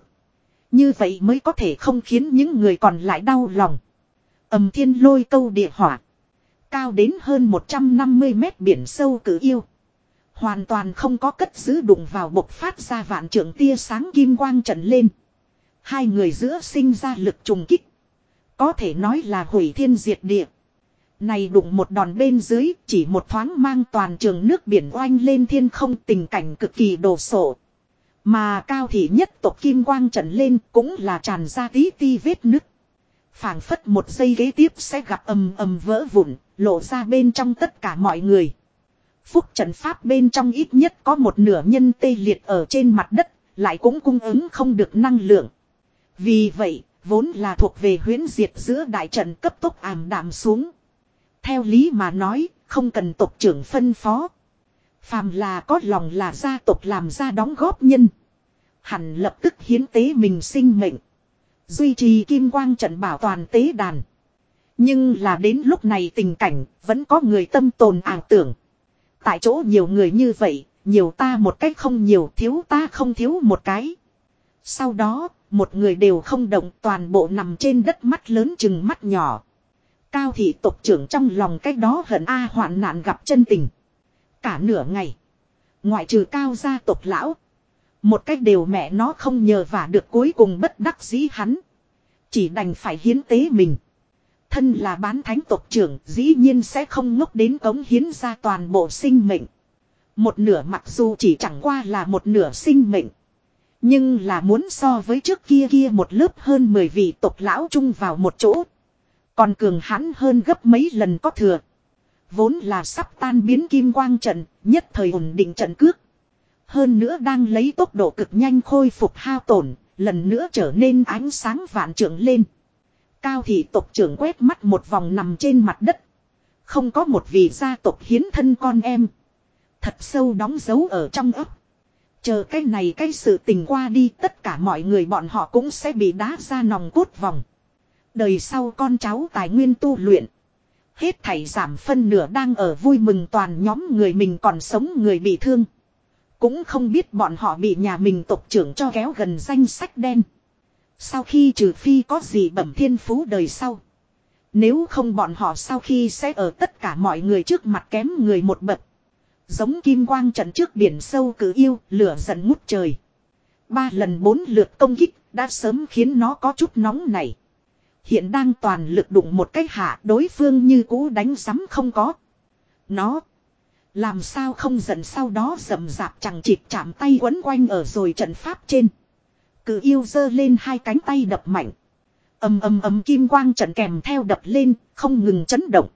Như vậy mới có thể không khiến những người còn lại đau lòng. Ẩm thiên lôi câu địa hỏa. Cao đến hơn 150 mét biển sâu cử yêu. Hoàn toàn không có cất giữ đụng vào bộc phát ra vạn trưởng tia sáng kim quang trận lên. Hai người giữa sinh ra lực trùng kích. Có thể nói là hủy thiên diệt địa. Này đụng một đòn bên dưới chỉ một thoáng mang toàn trường nước biển oanh lên thiên không tình cảnh cực kỳ đồ sộ. Mà cao thị nhất tộc kim quang trận lên cũng là tràn ra tí ti vết nứt. phảng phất một giây ghế tiếp sẽ gặp ầm ầm vỡ vụn, lộ ra bên trong tất cả mọi người. Phúc trận pháp bên trong ít nhất có một nửa nhân tê liệt ở trên mặt đất, lại cũng cung ứng không được năng lượng. Vì vậy, vốn là thuộc về huyến diệt giữa đại trận cấp tốc ảm đạm xuống. Theo lý mà nói, không cần tộc trưởng phân phó. Phàm là có lòng là gia tộc làm ra đóng góp nhân. Hẳn lập tức hiến tế mình sinh mệnh. Duy trì kim quang trận bảo toàn tế đàn. Nhưng là đến lúc này tình cảnh vẫn có người tâm tồn ảo tưởng. Tại chỗ nhiều người như vậy, nhiều ta một cách không nhiều thiếu ta không thiếu một cái. Sau đó, một người đều không động toàn bộ nằm trên đất mắt lớn chừng mắt nhỏ. Cao thị tộc trưởng trong lòng cách đó hận A hoạn nạn gặp chân tình. Cả nửa ngày. Ngoại trừ cao gia tộc lão. Một cách đều mẹ nó không nhờ vả được cuối cùng bất đắc dĩ hắn. Chỉ đành phải hiến tế mình. Thân là bán thánh tộc trưởng dĩ nhiên sẽ không ngốc đến cống hiến ra toàn bộ sinh mệnh. Một nửa mặc dù chỉ chẳng qua là một nửa sinh mệnh. Nhưng là muốn so với trước kia kia một lớp hơn 10 vị tộc lão chung vào một chỗ. Còn cường hãn hơn gấp mấy lần có thừa. Vốn là sắp tan biến kim quang trận, nhất thời ổn định trận cước. Hơn nữa đang lấy tốc độ cực nhanh khôi phục hao tổn, lần nữa trở nên ánh sáng vạn trưởng lên. Cao thị tộc trưởng quét mắt một vòng nằm trên mặt đất. Không có một vị gia tộc hiến thân con em. Thật sâu đóng dấu ở trong ấp. Chờ cái này cái sự tình qua đi, tất cả mọi người bọn họ cũng sẽ bị đá ra nòng cốt vòng. Đời sau con cháu tài nguyên tu luyện. Hết thảy giảm phân nửa đang ở vui mừng toàn nhóm người mình còn sống người bị thương. Cũng không biết bọn họ bị nhà mình tộc trưởng cho kéo gần danh sách đen. Sau khi trừ phi có gì bẩm thiên phú đời sau. Nếu không bọn họ sau khi sẽ ở tất cả mọi người trước mặt kém người một bậc. Giống kim quang trận trước biển sâu cử yêu, lửa giận ngút trời. Ba lần bốn lượt công kích, đã sớm khiến nó có chút nóng này. Hiện đang toàn lực đụng một cách hạ đối phương như cũ đánh sắm không có. Nó. Làm sao không giận sau đó rầm rạp chẳng chịp chạm tay quấn quanh ở rồi trận pháp trên. Cự yêu giơ lên hai cánh tay đập mạnh. ầm ầm ầm kim quang trận kèm theo đập lên, không ngừng chấn động.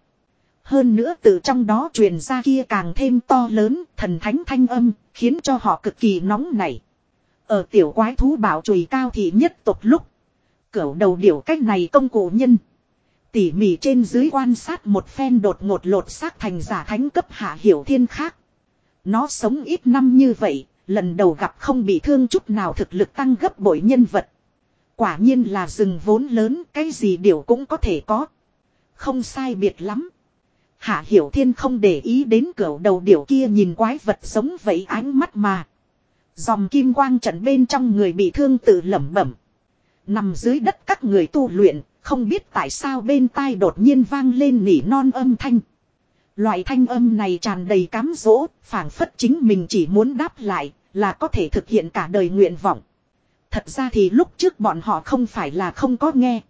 Hơn nữa từ trong đó truyền ra kia càng thêm to lớn, thần thánh thanh âm, khiến cho họ cực kỳ nóng nảy. Ở tiểu quái thú bảo chùi cao thì nhất tục lúc. Cửu đầu điểu cách này công cụ nhân. Tỉ mỉ trên dưới quan sát một phen đột ngột lột xác thành giả thánh cấp hạ hiểu thiên khác. Nó sống ít năm như vậy, lần đầu gặp không bị thương chút nào thực lực tăng gấp bội nhân vật. Quả nhiên là rừng vốn lớn, cái gì điều cũng có thể có. Không sai biệt lắm. Hạ Hiểu Thiên không để ý đến cửa đầu điểu kia nhìn quái vật sống vậy ánh mắt mà. Dòng kim quang trận bên trong người bị thương tự lẩm bẩm. Nằm dưới đất các người tu luyện, không biết tại sao bên tai đột nhiên vang lên nỉ non âm thanh. Loại thanh âm này tràn đầy cám dỗ, phảng phất chính mình chỉ muốn đáp lại, là có thể thực hiện cả đời nguyện vọng. Thật ra thì lúc trước bọn họ không phải là không có nghe.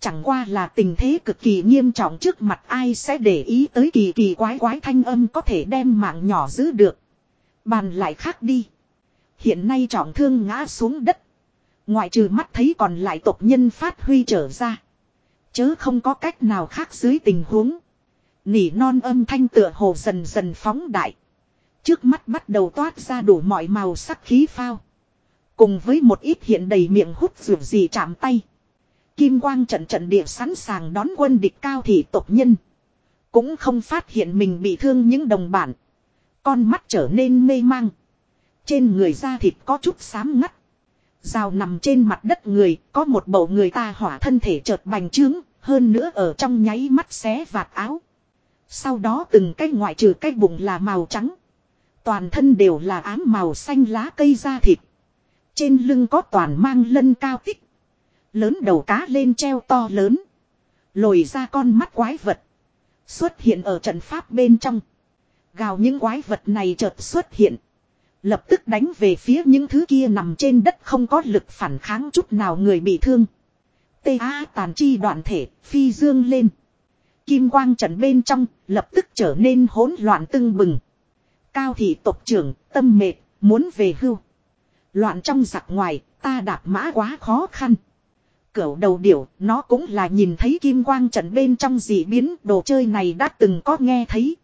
Chẳng qua là tình thế cực kỳ nghiêm trọng trước mặt ai sẽ để ý tới kỳ kỳ quái quái thanh âm có thể đem mạng nhỏ giữ được. Bàn lại khác đi. Hiện nay trọng thương ngã xuống đất. Ngoại trừ mắt thấy còn lại tộc nhân phát huy trở ra. Chớ không có cách nào khác dưới tình huống. Nỉ non âm thanh tựa hồ dần dần phóng đại. Trước mắt bắt đầu toát ra đủ mọi màu sắc khí phao. Cùng với một ít hiện đầy miệng hút rượu gì chạm tay. Kim quang trận trận địa sẵn sàng đón quân địch cao thị tộc nhân. Cũng không phát hiện mình bị thương những đồng bản. Con mắt trở nên mê mang. Trên người da thịt có chút xám ngắt. Rào nằm trên mặt đất người, có một bầu người ta hỏa thân thể chợt bành trướng, hơn nữa ở trong nháy mắt xé vạt áo. Sau đó từng cái ngoại trừ cái bụng là màu trắng. Toàn thân đều là ám màu xanh lá cây da thịt. Trên lưng có toàn mang lân cao tích. Lớn đầu cá lên treo to lớn. Lồi ra con mắt quái vật. Xuất hiện ở trận pháp bên trong. Gào những quái vật này chợt xuất hiện. Lập tức đánh về phía những thứ kia nằm trên đất không có lực phản kháng chút nào người bị thương. Tê A tàn chi đoạn thể, phi dương lên. Kim quang trận bên trong, lập tức trở nên hỗn loạn tưng bừng. Cao thị tộc trưởng, tâm mệt, muốn về hưu. Loạn trong giặc ngoài, ta đạp mã quá khó khăn cẩu đầu điểu, nó cũng là nhìn thấy kim quang trận bên trong dị biến đồ chơi này đã từng có nghe thấy.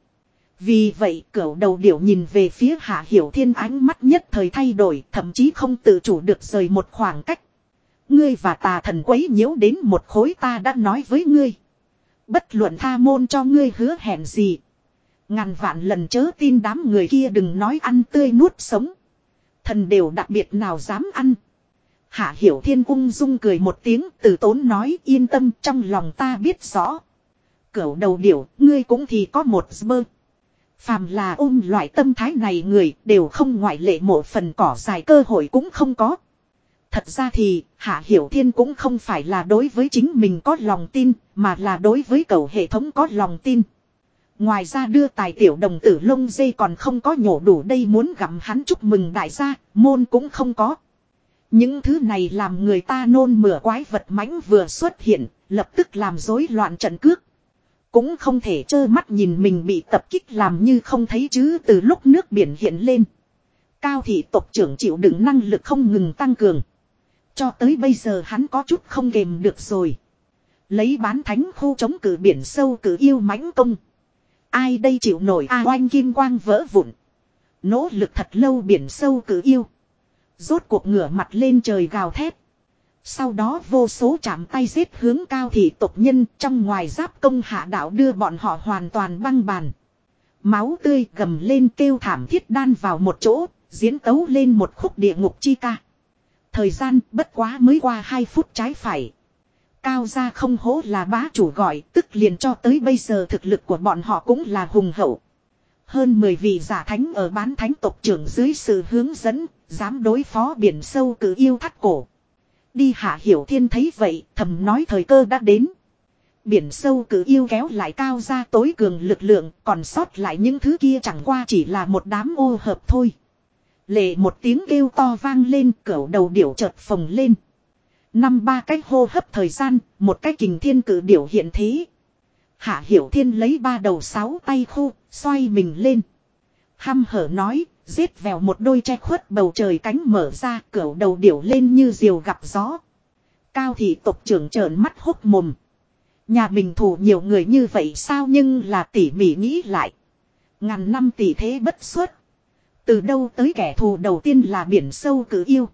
Vì vậy cẩu đầu điểu nhìn về phía hạ hiểu thiên ánh mắt nhất thời thay đổi, thậm chí không tự chủ được rời một khoảng cách. Ngươi và tà thần quấy nhiễu đến một khối ta đã nói với ngươi. Bất luận tha môn cho ngươi hứa hẹn gì. Ngàn vạn lần chớ tin đám người kia đừng nói ăn tươi nuốt sống. Thần đều đặc biệt nào dám ăn. Hạ hiểu thiên ung dung cười một tiếng từ tốn nói yên tâm trong lòng ta biết rõ. Cửu đầu điểu, ngươi cũng thì có một bơ. Phàm là ôm loại tâm thái này người đều không ngoại lệ một phần cỏ dài cơ hội cũng không có. Thật ra thì, Hạ Hiểu Thiên cũng không phải là đối với chính mình có lòng tin, mà là đối với cầu hệ thống có lòng tin. Ngoài ra đưa tài tiểu đồng tử lông dây còn không có nhổ đủ đây muốn gặm hắn chúc mừng đại gia, môn cũng không có. Những thứ này làm người ta nôn mửa quái vật mãnh vừa xuất hiện, lập tức làm rối loạn trận cước. Cũng không thể trơ mắt nhìn mình bị tập kích làm như không thấy chứ từ lúc nước biển hiện lên. Cao thị tộc trưởng chịu đựng năng lực không ngừng tăng cường. Cho tới bây giờ hắn có chút không kềm được rồi. Lấy bán thánh khu chống cử biển sâu cử yêu mãnh công. Ai đây chịu nổi a oanh kim quang vỡ vụn. Nỗ lực thật lâu biển sâu cử yêu. Rốt cuộc ngửa mặt lên trời gào thét. Sau đó vô số chạm tay giết hướng cao thị tộc nhân trong ngoài giáp công hạ đạo đưa bọn họ hoàn toàn băng bàn. Máu tươi gầm lên kêu thảm thiết đan vào một chỗ, diễn tấu lên một khúc địa ngục chi ca. Thời gian bất quá mới qua 2 phút trái phải. Cao gia không hố là bá chủ gọi, tức liền cho tới bây giờ thực lực của bọn họ cũng là hùng hậu. Hơn 10 vị giả thánh ở bán thánh tộc trưởng dưới sự hướng dẫn, dám đối phó biển sâu cử yêu thắt cổ. Đi hạ hiểu thiên thấy vậy, thầm nói thời cơ đã đến. Biển sâu cử yêu kéo lại cao ra tối cường lực lượng, còn sót lại những thứ kia chẳng qua chỉ là một đám ô hợp thôi. Lệ một tiếng kêu to vang lên, cẩu đầu điểu chợt phồng lên. Năm ba cái hô hấp thời gian, một cái kình thiên cử điểu hiện thế. Hạ hiểu thiên lấy ba đầu sáu tay khu, xoay mình lên. Hăm hở nói, giết vèo một đôi che khuất bầu trời cánh mở ra, cửa đầu điểu lên như diều gặp gió. Cao thị tộc trưởng trợn mắt hốc mồm. Nhà mình thủ nhiều người như vậy sao nhưng là tỉ mỉ nghĩ lại. Ngàn năm tỷ thế bất xuất. Từ đâu tới kẻ thù đầu tiên là biển sâu cử yêu.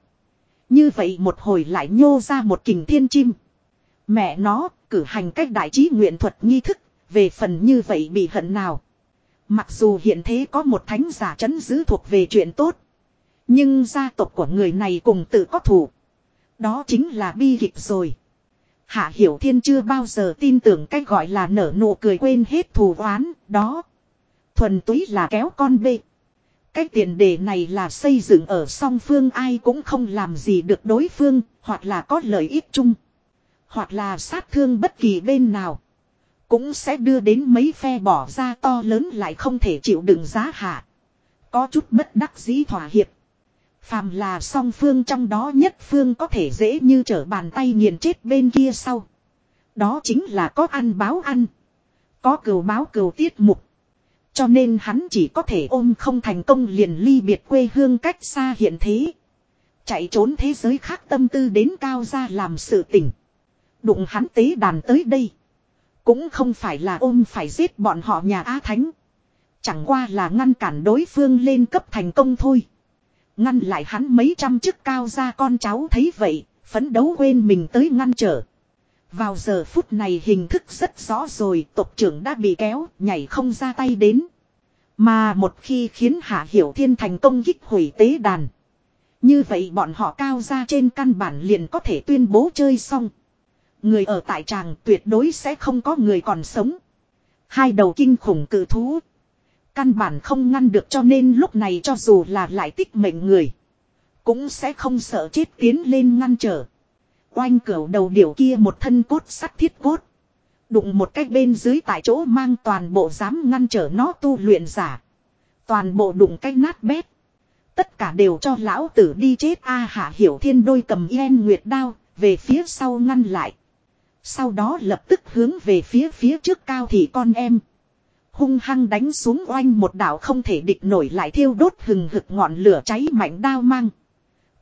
Như vậy một hồi lại nhô ra một kình thiên chim. Mẹ nó, cử hành cách đại trí nguyện thuật nghi thức, về phần như vậy bị hận nào. Mặc dù hiện thế có một thánh giả chấn giữ thuộc về chuyện tốt. Nhưng gia tộc của người này cùng tự có thủ. Đó chính là bi kịch rồi. Hạ Hiểu Thiên chưa bao giờ tin tưởng cách gọi là nở nụ cười quên hết thù oán, đó. Thuần túy là kéo con bê. Cái tiền đề này là xây dựng ở song phương ai cũng không làm gì được đối phương, hoặc là có lợi ích chung. Hoặc là sát thương bất kỳ bên nào. Cũng sẽ đưa đến mấy phe bỏ ra to lớn lại không thể chịu đựng giá hạ. Có chút bất đắc dĩ thỏa hiệp. Phàm là song phương trong đó nhất phương có thể dễ như trở bàn tay nghiền chết bên kia sau. Đó chính là có ăn báo ăn. Có cừu báo cừu tiết mục. Cho nên hắn chỉ có thể ôm không thành công liền ly biệt quê hương cách xa hiện thế. Chạy trốn thế giới khác tâm tư đến cao ra làm sự tỉnh. Đụng hắn tế đàn tới đây. Cũng không phải là ôm phải giết bọn họ nhà Á Thánh. Chẳng qua là ngăn cản đối phương lên cấp thành công thôi. Ngăn lại hắn mấy trăm chức cao ra con cháu thấy vậy, phấn đấu quên mình tới ngăn trở. Vào giờ phút này hình thức rất rõ rồi, tộc trưởng đã bị kéo, nhảy không ra tay đến. Mà một khi khiến Hạ Hiểu Thiên thành công kích hủy tế đàn. Như vậy bọn họ cao ra trên căn bản liền có thể tuyên bố chơi xong. Người ở tại tràng tuyệt đối sẽ không có người còn sống. Hai đầu kinh khủng cự thú. Căn bản không ngăn được cho nên lúc này cho dù là lại tích mệnh người. Cũng sẽ không sợ chết tiến lên ngăn trở. Oanh cửu đầu điểu kia một thân cốt sắt thiết cốt. Đụng một cách bên dưới tại chỗ mang toàn bộ dám ngăn trở nó tu luyện giả. Toàn bộ đụng cách nát bét. Tất cả đều cho lão tử đi chết a hạ hiểu thiên đôi cầm yên nguyệt đao, về phía sau ngăn lại. Sau đó lập tức hướng về phía phía trước cao thì con em. Hung hăng đánh xuống oanh một đảo không thể địch nổi lại thiêu đốt hừng hực ngọn lửa cháy mạnh đao mang.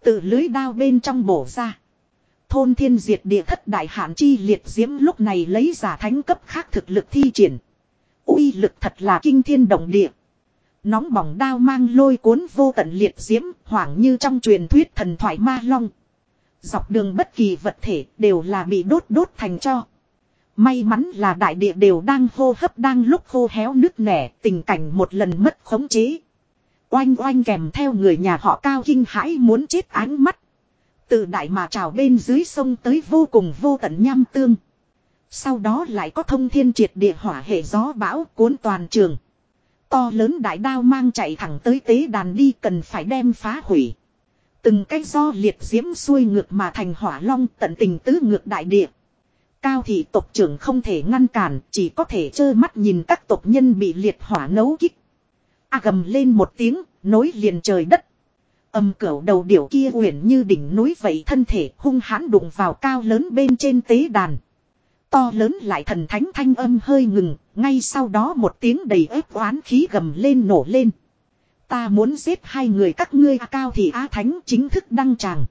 Từ lưới đao bên trong bổ ra. Thôn thiên diệt địa thất đại hạn chi liệt diễm lúc này lấy giả thánh cấp khác thực lực thi triển. uy lực thật là kinh thiên động địa. Nóng bỏng đao mang lôi cuốn vô tận liệt diễm, hoảng như trong truyền thuyết thần thoại ma long. Dọc đường bất kỳ vật thể đều là bị đốt đốt thành cho. May mắn là đại địa đều đang hô hấp đang lúc khô héo nứt nẻ, tình cảnh một lần mất khống chế. Oanh oanh kèm theo người nhà họ cao kinh hãi muốn chết ánh mắt. Từ đại mà trào bên dưới sông tới vô cùng vô tận nham tương. Sau đó lại có thông thiên triệt địa hỏa hệ gió bão cuốn toàn trường. To lớn đại đao mang chạy thẳng tới tế đàn đi cần phải đem phá hủy. Từng cái do liệt diễm xuôi ngược mà thành hỏa long tận tình tứ ngược đại địa. Cao thị tộc trưởng không thể ngăn cản, chỉ có thể trơ mắt nhìn các tộc nhân bị liệt hỏa nấu kích. A gầm lên một tiếng, nối liền trời đất. Âm cẩu đầu điểu kia uyển như đỉnh núi vậy thân thể hung hãn đụng vào cao lớn bên trên tế đàn. To lớn lại thần thánh thanh âm hơi ngừng, ngay sau đó một tiếng đầy ép oán khí gầm lên nổ lên. Ta muốn giết hai người các ngươi cao thì Á Thánh chính thức đăng tràng.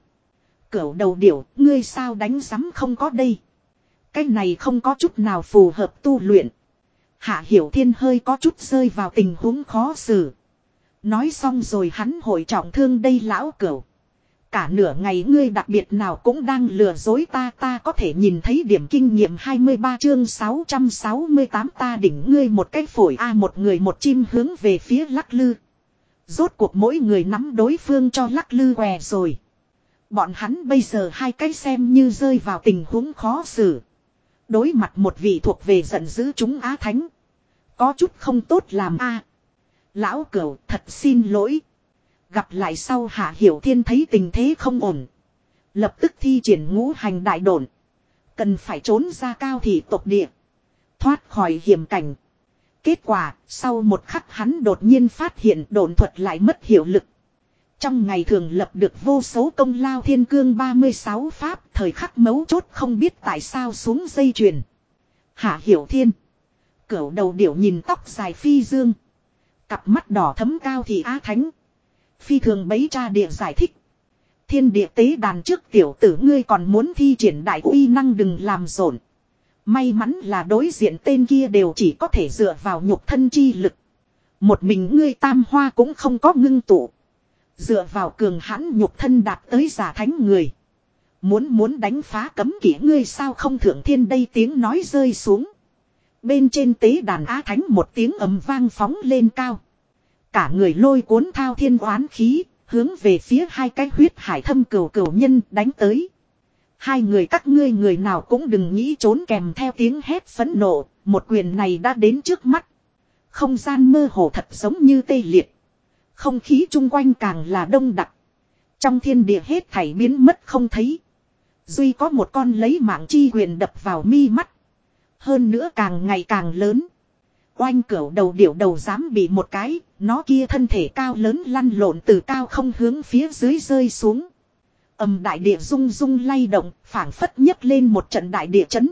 Cửu đầu điểu, ngươi sao đánh rắm không có đây. Cái này không có chút nào phù hợp tu luyện. Hạ Hiểu Thiên hơi có chút rơi vào tình huống khó xử. Nói xong rồi hắn hội trọng thương đây lão cửu. Cả nửa ngày ngươi đặc biệt nào cũng đang lừa dối ta ta có thể nhìn thấy điểm kinh nghiệm 23 chương 668 ta đỉnh ngươi một cái phổi a một người một chim hướng về phía lắc lư. Rốt cuộc mỗi người nắm đối phương cho lắc lư què rồi. Bọn hắn bây giờ hai cái xem như rơi vào tình huống khó xử. Đối mặt một vị thuộc về giận dữ chúng Á Thánh. Có chút không tốt làm a Lão cửu, thật xin lỗi. Gặp lại sau Hạ Hiểu Thiên thấy tình thế không ổn. Lập tức thi triển ngũ hành đại đồn. Cần phải trốn ra cao thị tộc địa. Thoát khỏi hiểm cảnh. Kết quả, sau một khắc hắn đột nhiên phát hiện đồn thuật lại mất hiệu lực. Trong ngày thường lập được vô số công lao thiên cương 36 pháp, thời khắc mấu chốt không biết tại sao xuống dây chuyền. Hạ hiểu thiên. Cửu đầu điểu nhìn tóc dài phi dương. Cặp mắt đỏ thấm cao thì á thánh. Phi thường bấy cha địa giải thích. Thiên địa tế đàn trước tiểu tử ngươi còn muốn thi triển đại uy năng đừng làm rộn. May mắn là đối diện tên kia đều chỉ có thể dựa vào nhục thân chi lực. Một mình ngươi tam hoa cũng không có ngưng tụ. Dựa vào cường hãn nhục thân đạt tới giả thánh người. Muốn muốn đánh phá cấm kỵ ngươi sao không thượng thiên đây tiếng nói rơi xuống. Bên trên tế đàn á thánh một tiếng ầm vang phóng lên cao. Cả người lôi cuốn thao thiên oán khí, hướng về phía hai cái huyết hải thâm cửu cửu nhân đánh tới. Hai người các ngươi người nào cũng đừng nghĩ trốn kèm theo tiếng hét phẫn nộ, một quyền này đã đến trước mắt. Không gian mơ hồ thật giống như tê liệt. Không khí chung quanh càng là đông đặc. Trong thiên địa hết thảy biến mất không thấy. Duy có một con lấy mạng chi quyền đập vào mi mắt. Hơn nữa càng ngày càng lớn. Oanh cửu đầu điểu đầu dám bị một cái, nó kia thân thể cao lớn lăn lộn từ cao không hướng phía dưới rơi xuống ầm đại địa rung rung lay động, phảng phất nhấc lên một trận đại địa chấn.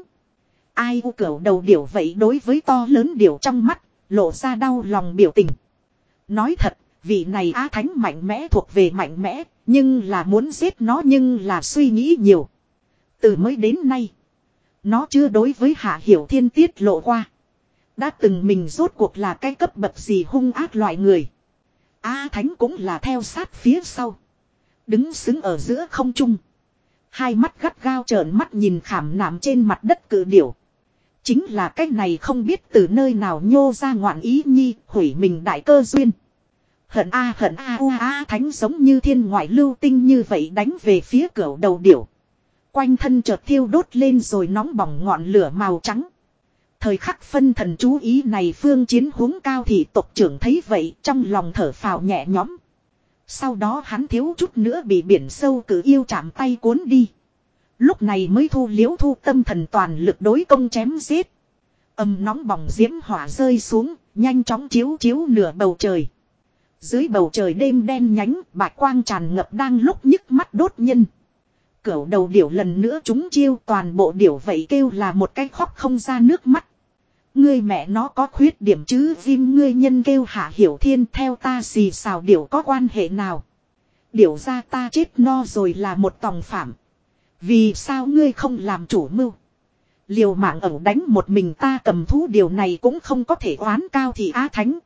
Ai u cửu đầu điểu vậy đối với to lớn điểu trong mắt, lộ ra đau lòng biểu tình. Nói thật, vị này á thánh mạnh mẽ thuộc về mạnh mẽ, nhưng là muốn giết nó nhưng là suy nghĩ nhiều. Từ mới đến nay, nó chưa đối với hạ hiểu thiên tiết lộ qua. Đã từng mình rốt cuộc là cái cấp bậc gì hung ác loại người. A Thánh cũng là theo sát phía sau. Đứng xứng ở giữa không trung. Hai mắt gắt gao trợn mắt nhìn khảm nạm trên mặt đất cử điểu. Chính là cái này không biết từ nơi nào nhô ra ngoạn ý nhi, hủy mình đại cơ duyên. Hận A hận A, U A, Thánh giống như thiên ngoại lưu tinh như vậy đánh về phía cửa đầu điểu. Quanh thân chợt thiêu đốt lên rồi nóng bỏng ngọn lửa màu trắng. Thời khắc phân thần chú ý này phương chiến huống cao thì tộc trưởng thấy vậy trong lòng thở phào nhẹ nhõm. Sau đó hắn thiếu chút nữa bị biển sâu cử yêu chạm tay cuốn đi. Lúc này mới thu liễu thu tâm thần toàn lực đối công chém giết. Âm nóng bỏng diễm hỏa rơi xuống, nhanh chóng chiếu chiếu nửa bầu trời. Dưới bầu trời đêm đen nhánh, bạch quang tràn ngập đang lúc nhức mắt đốt nhân. Cửu đầu điểu lần nữa chúng chiêu toàn bộ điểu vậy kêu là một cái khóc không ra nước mắt. Ngươi mẹ nó có khuyết điểm chứ Vim ngươi nhân kêu hạ hiểu thiên theo ta xì xào điểu có quan hệ nào. Điểu ra ta chết no rồi là một tòng phạm. Vì sao ngươi không làm chủ mưu. Liều mạng ẩu đánh một mình ta cầm thú điều này cũng không có thể oán cao thì á thánh.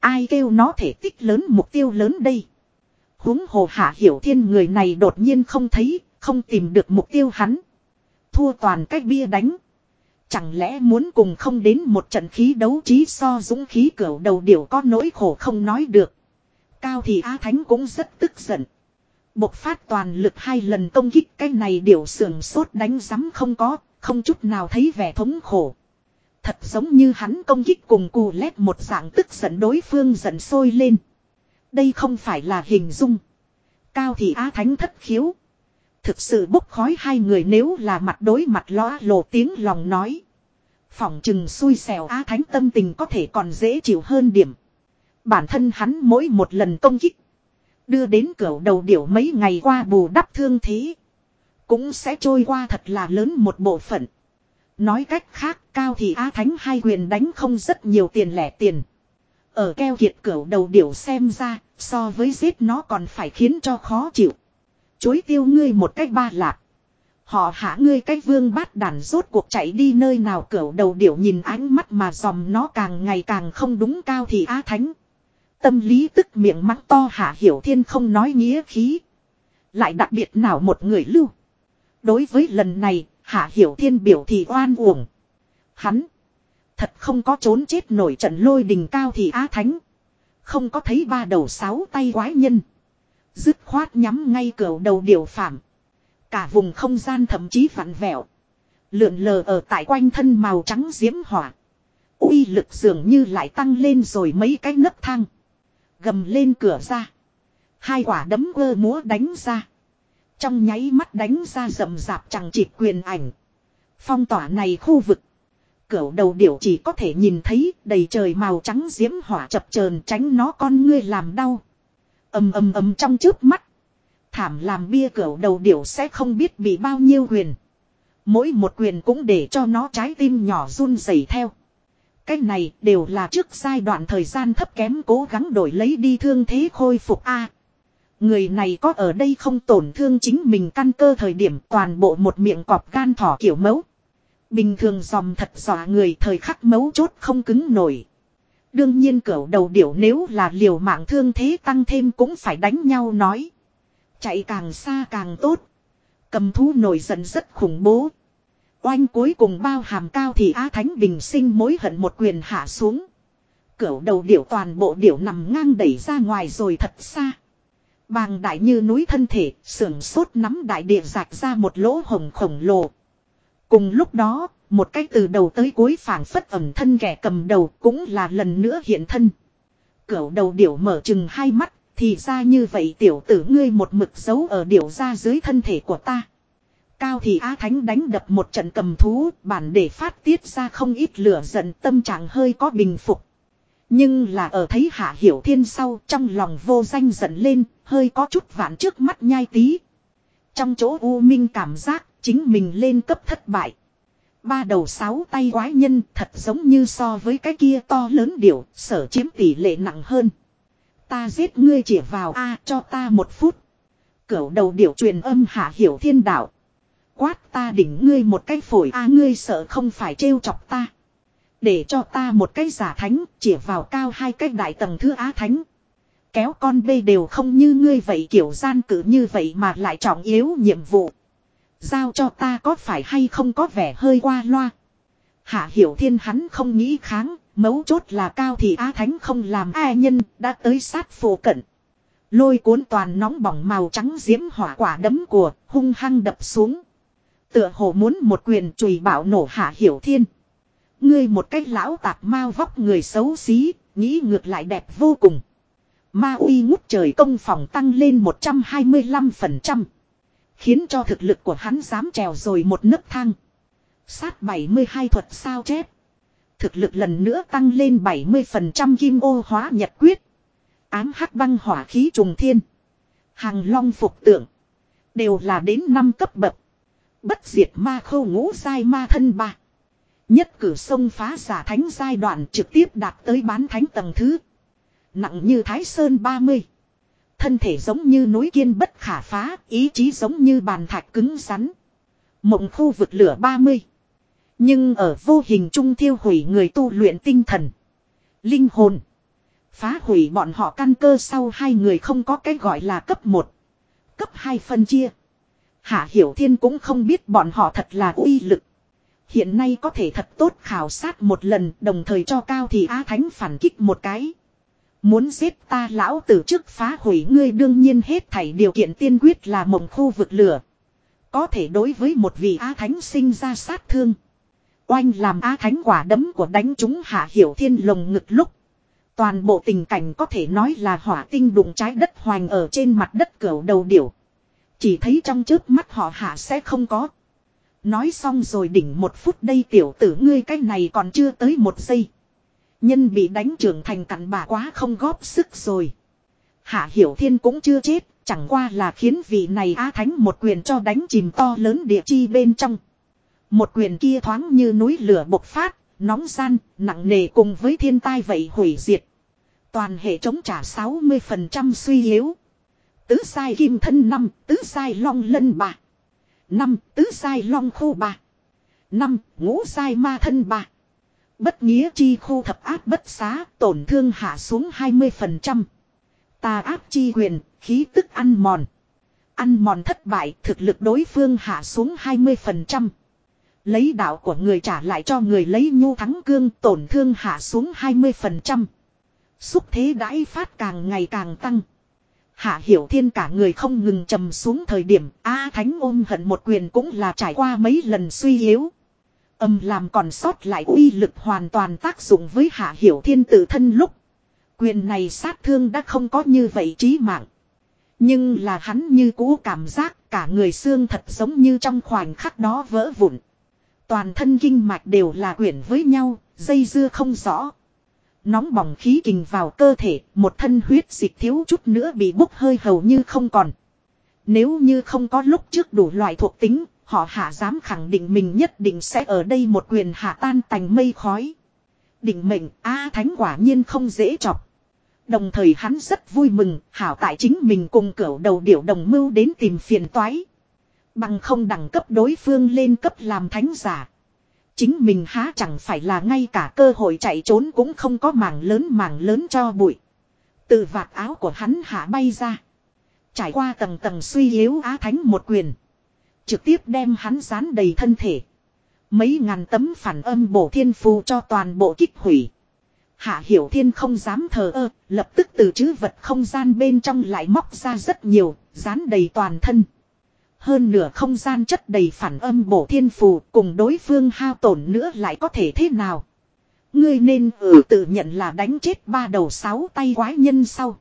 Ai kêu nó thể tích lớn mục tiêu lớn đây. huống hồ hạ hiểu thiên người này đột nhiên không thấy, không tìm được mục tiêu hắn. Thua toàn cách bia đánh. Chẳng lẽ muốn cùng không đến một trận khí đấu trí so dũng khí cửa đầu điều có nỗi khổ không nói được. Cao thì Á Thánh cũng rất tức giận. Bộc phát toàn lực hai lần công kích cái này điều sườn sốt đánh rắm không có, không chút nào thấy vẻ thống khổ. Thật giống như hắn công kích cùng cù lét một dạng tức giận đối phương giận sôi lên. Đây không phải là hình dung. Cao thì Á Thánh thất khiếu. Thực sự bốc khói hai người nếu là mặt đối mặt lõa lộ tiếng lòng nói. Phỏng chừng xui xẻo Á Thánh tâm tình có thể còn dễ chịu hơn điểm. Bản thân hắn mỗi một lần công kích. Đưa đến cửa đầu điểu mấy ngày qua bù đắp thương thế. Cũng sẽ trôi qua thật là lớn một bộ phận. Nói cách khác cao thì Á Thánh hai quyền đánh không rất nhiều tiền lẻ tiền. Ở keo kiệt cửa đầu điểu xem ra, so với giết nó còn phải khiến cho khó chịu. Chối tiêu ngươi một cách ba lạc. Họ hạ ngươi cách vương bát đàn rốt cuộc chạy đi nơi nào cửa đầu điểu nhìn ánh mắt mà dòm nó càng ngày càng không đúng cao thì á thánh. Tâm lý tức miệng mắng to hạ hiểu thiên không nói nghĩa khí. Lại đặc biệt nào một người lưu. Đối với lần này, hạ hiểu thiên biểu thì oan uổng. Hắn. Thật không có trốn chết nổi trận lôi đình cao thì á thánh. Không có thấy ba đầu sáu tay quái nhân. Dứt khoát nhắm ngay cửa đầu điều phạm. Cả vùng không gian thậm chí vặn vẹo. Lượn lờ ở tại quanh thân màu trắng diễm hỏa. uy lực dường như lại tăng lên rồi mấy cái nấc thang. Gầm lên cửa ra. Hai quả đấm ơ múa đánh ra. Trong nháy mắt đánh ra rầm rạp chẳng chịt quyền ảnh. Phong tỏa này khu vực. Cửu đầu điểu chỉ có thể nhìn thấy đầy trời màu trắng diễm hỏa chập chờn tránh nó con ngươi làm đau ầm ầm ầm trong trước mắt. Thảm làm bia cửa đầu điểu sẽ không biết bị bao nhiêu quyền. Mỗi một quyền cũng để cho nó trái tim nhỏ run rẩy theo. Cái này đều là trước giai đoạn thời gian thấp kém cố gắng đổi lấy đi thương thế khôi phục A. Người này có ở đây không tổn thương chính mình căn cơ thời điểm toàn bộ một miệng cọp gan thỏ kiểu mẫu. Bình thường dòm thật dọa người thời khắc mấu chốt không cứng nổi. Đương nhiên cẩu đầu điểu nếu là liều mạng thương thế tăng thêm cũng phải đánh nhau nói. Chạy càng xa càng tốt. Cầm thú nổi giận rất khủng bố. Oanh cuối cùng bao hàm cao thì Á Thánh Bình sinh mối hận một quyền hạ xuống. Cửu đầu điểu toàn bộ điểu nằm ngang đẩy ra ngoài rồi thật xa. Bàng đại như núi thân thể, sưởng sốt nắm đại địa rạch ra một lỗ hồng khổng lồ. Cùng lúc đó, một cách từ đầu tới cuối phảng phất ẩm thân kẻ cầm đầu cũng là lần nữa hiện thân. Cửu đầu điểu mở chừng hai mắt, thì ra như vậy tiểu tử ngươi một mực giấu ở điểu ra dưới thân thể của ta. Cao thì Á Thánh đánh đập một trận cầm thú, bản để phát tiết ra không ít lửa giận tâm trạng hơi có bình phục. Nhưng là ở thấy Hạ Hiểu Thiên sau trong lòng vô danh giận lên, hơi có chút vạn trước mắt nhai tí. Trong chỗ U Minh cảm giác chính mình lên cấp thất bại. Ba đầu sáu tay quái nhân thật giống như so với cái kia to lớn điểu, sở chiếm tỷ lệ nặng hơn. Ta giết ngươi chỉ vào A cho ta một phút. Cửu đầu điểu truyền âm hạ hiểu thiên đạo. Quát ta đỉnh ngươi một cái phổi A ngươi sợ không phải trêu chọc ta. Để cho ta một cái giả thánh chỉ vào cao hai cái đại tầng thứ á thánh. Kéo con bê đều không như ngươi vậy kiểu gian cử như vậy mà lại trọng yếu nhiệm vụ. Giao cho ta có phải hay không có vẻ hơi qua loa. Hạ hiểu thiên hắn không nghĩ kháng, mấu chốt là cao thì Á Thánh không làm ai nhân, đã tới sát phổ cận. Lôi cuốn toàn nóng bỏng màu trắng diễm hỏa quả đấm của, hung hăng đập xuống. Tựa hồ muốn một quyền chùy bảo nổ hạ hiểu thiên. Ngươi một cách lão tạp mau vóc người xấu xí, nghĩ ngược lại đẹp vô cùng. Ma uy ngút trời công phòng tăng lên 125%. Khiến cho thực lực của hắn dám trèo rồi một nấc thang. Sát 72 thuật sao chép. Thực lực lần nữa tăng lên 70% kim ô hóa nhật quyết. Ám hắc băng hỏa khí trùng thiên. Hàng long phục tượng. Đều là đến năm cấp bậc. Bất diệt ma khâu ngũ sai ma thân ba. Nhất cử sông phá giả thánh giai đoạn trực tiếp đạt tới bán thánh tầng thứ. Nặng như Thái Sơn 30. Thân thể giống như núi kiên bất khả phá, ý chí giống như bàn thạch cứng rắn. Mộng khu vực lửa 30. Nhưng ở vô hình trung thiêu hủy người tu luyện tinh thần. Linh hồn. Phá hủy bọn họ căn cơ sau hai người không có cái gọi là cấp 1. Cấp 2 phân chia. Hạ Hiểu Thiên cũng không biết bọn họ thật là uy lực. Hiện nay có thể thật tốt khảo sát một lần đồng thời cho Cao thì Á Thánh phản kích một cái. Muốn giết ta lão tử trước phá hủy ngươi đương nhiên hết thảy điều kiện tiên quyết là mộng khu vực lửa. Có thể đối với một vị Á Thánh sinh ra sát thương. Oanh làm Á Thánh quả đấm của đánh chúng hạ hiểu thiên lồng ngực lúc. Toàn bộ tình cảnh có thể nói là hỏa tinh đụng trái đất hoành ở trên mặt đất cửa đầu điểu. Chỉ thấy trong trước mắt họ hạ sẽ không có. Nói xong rồi đỉnh một phút đây tiểu tử ngươi cái này còn chưa tới một giây. Nhân bị đánh trưởng thành cặn bà quá không góp sức rồi. Hạ Hiểu Thiên cũng chưa chết, chẳng qua là khiến vị này a Thánh một quyền cho đánh chìm to lớn địa chi bên trong. Một quyền kia thoáng như núi lửa bộc phát, nóng gian, nặng nề cùng với thiên tai vậy hủy diệt. Toàn hệ chống trả 60% suy yếu. Tứ sai kim thân năm tứ sai long lân 3. 5. Tứ sai long khu 3. 5. Ngũ sai ma thân 3. Bất nghĩa chi khu thập áp bất xá, tổn thương hạ xuống 20%. Tà áp chi quyền, khí tức ăn mòn. Ăn mòn thất bại, thực lực đối phương hạ xuống 20%. Lấy đạo của người trả lại cho người lấy nhu thắng cương, tổn thương hạ xuống 20%. Xúc thế đãi phát càng ngày càng tăng. Hạ Hiểu Thiên cả người không ngừng trầm xuống thời điểm A Thánh ôm hận một quyền cũng là trải qua mấy lần suy yếu. Âm làm còn sót lại uy lực hoàn toàn tác dụng với Hạ Hiểu Thiên tự thân lúc. Quyền này sát thương đã không có như vậy trí mạng. Nhưng là hắn như cũ cảm giác cả người xương thật giống như trong khoảnh khắc đó vỡ vụn. Toàn thân kinh mạch đều là quyển với nhau, dây dưa không rõ. Nóng bỏng khí kình vào cơ thể, một thân huyết dịch thiếu chút nữa bị bốc hơi hầu như không còn. Nếu như không có lúc trước đủ loại thuộc tính, họ hạ dám khẳng định mình nhất định sẽ ở đây một quyền hạ tan tành mây khói. Định mệnh, A Thánh quả nhiên không dễ chọc. Đồng thời hắn rất vui mừng, hảo tại chính mình cùng cửu đầu điểu đồng mưu đến tìm phiền toái. Bằng không đẳng cấp đối phương lên cấp làm thánh giả. Chính mình há chẳng phải là ngay cả cơ hội chạy trốn cũng không có mảng lớn mảng lớn cho bụi. Từ vạt áo của hắn hạ bay ra. Trải qua tầng tầng suy yếu á thánh một quyền. Trực tiếp đem hắn dán đầy thân thể. Mấy ngàn tấm phản âm bổ thiên phù cho toàn bộ kích hủy. Hạ Hiểu Thiên không dám thờ ơ, lập tức từ chữ vật không gian bên trong lại móc ra rất nhiều, dán đầy toàn thân. Hơn nửa không gian chất đầy phản âm bổ thiên phù cùng đối phương hao tổn nữa lại có thể thế nào. Ngươi nên ừ tự nhận là đánh chết ba đầu sáu tay quái nhân sau.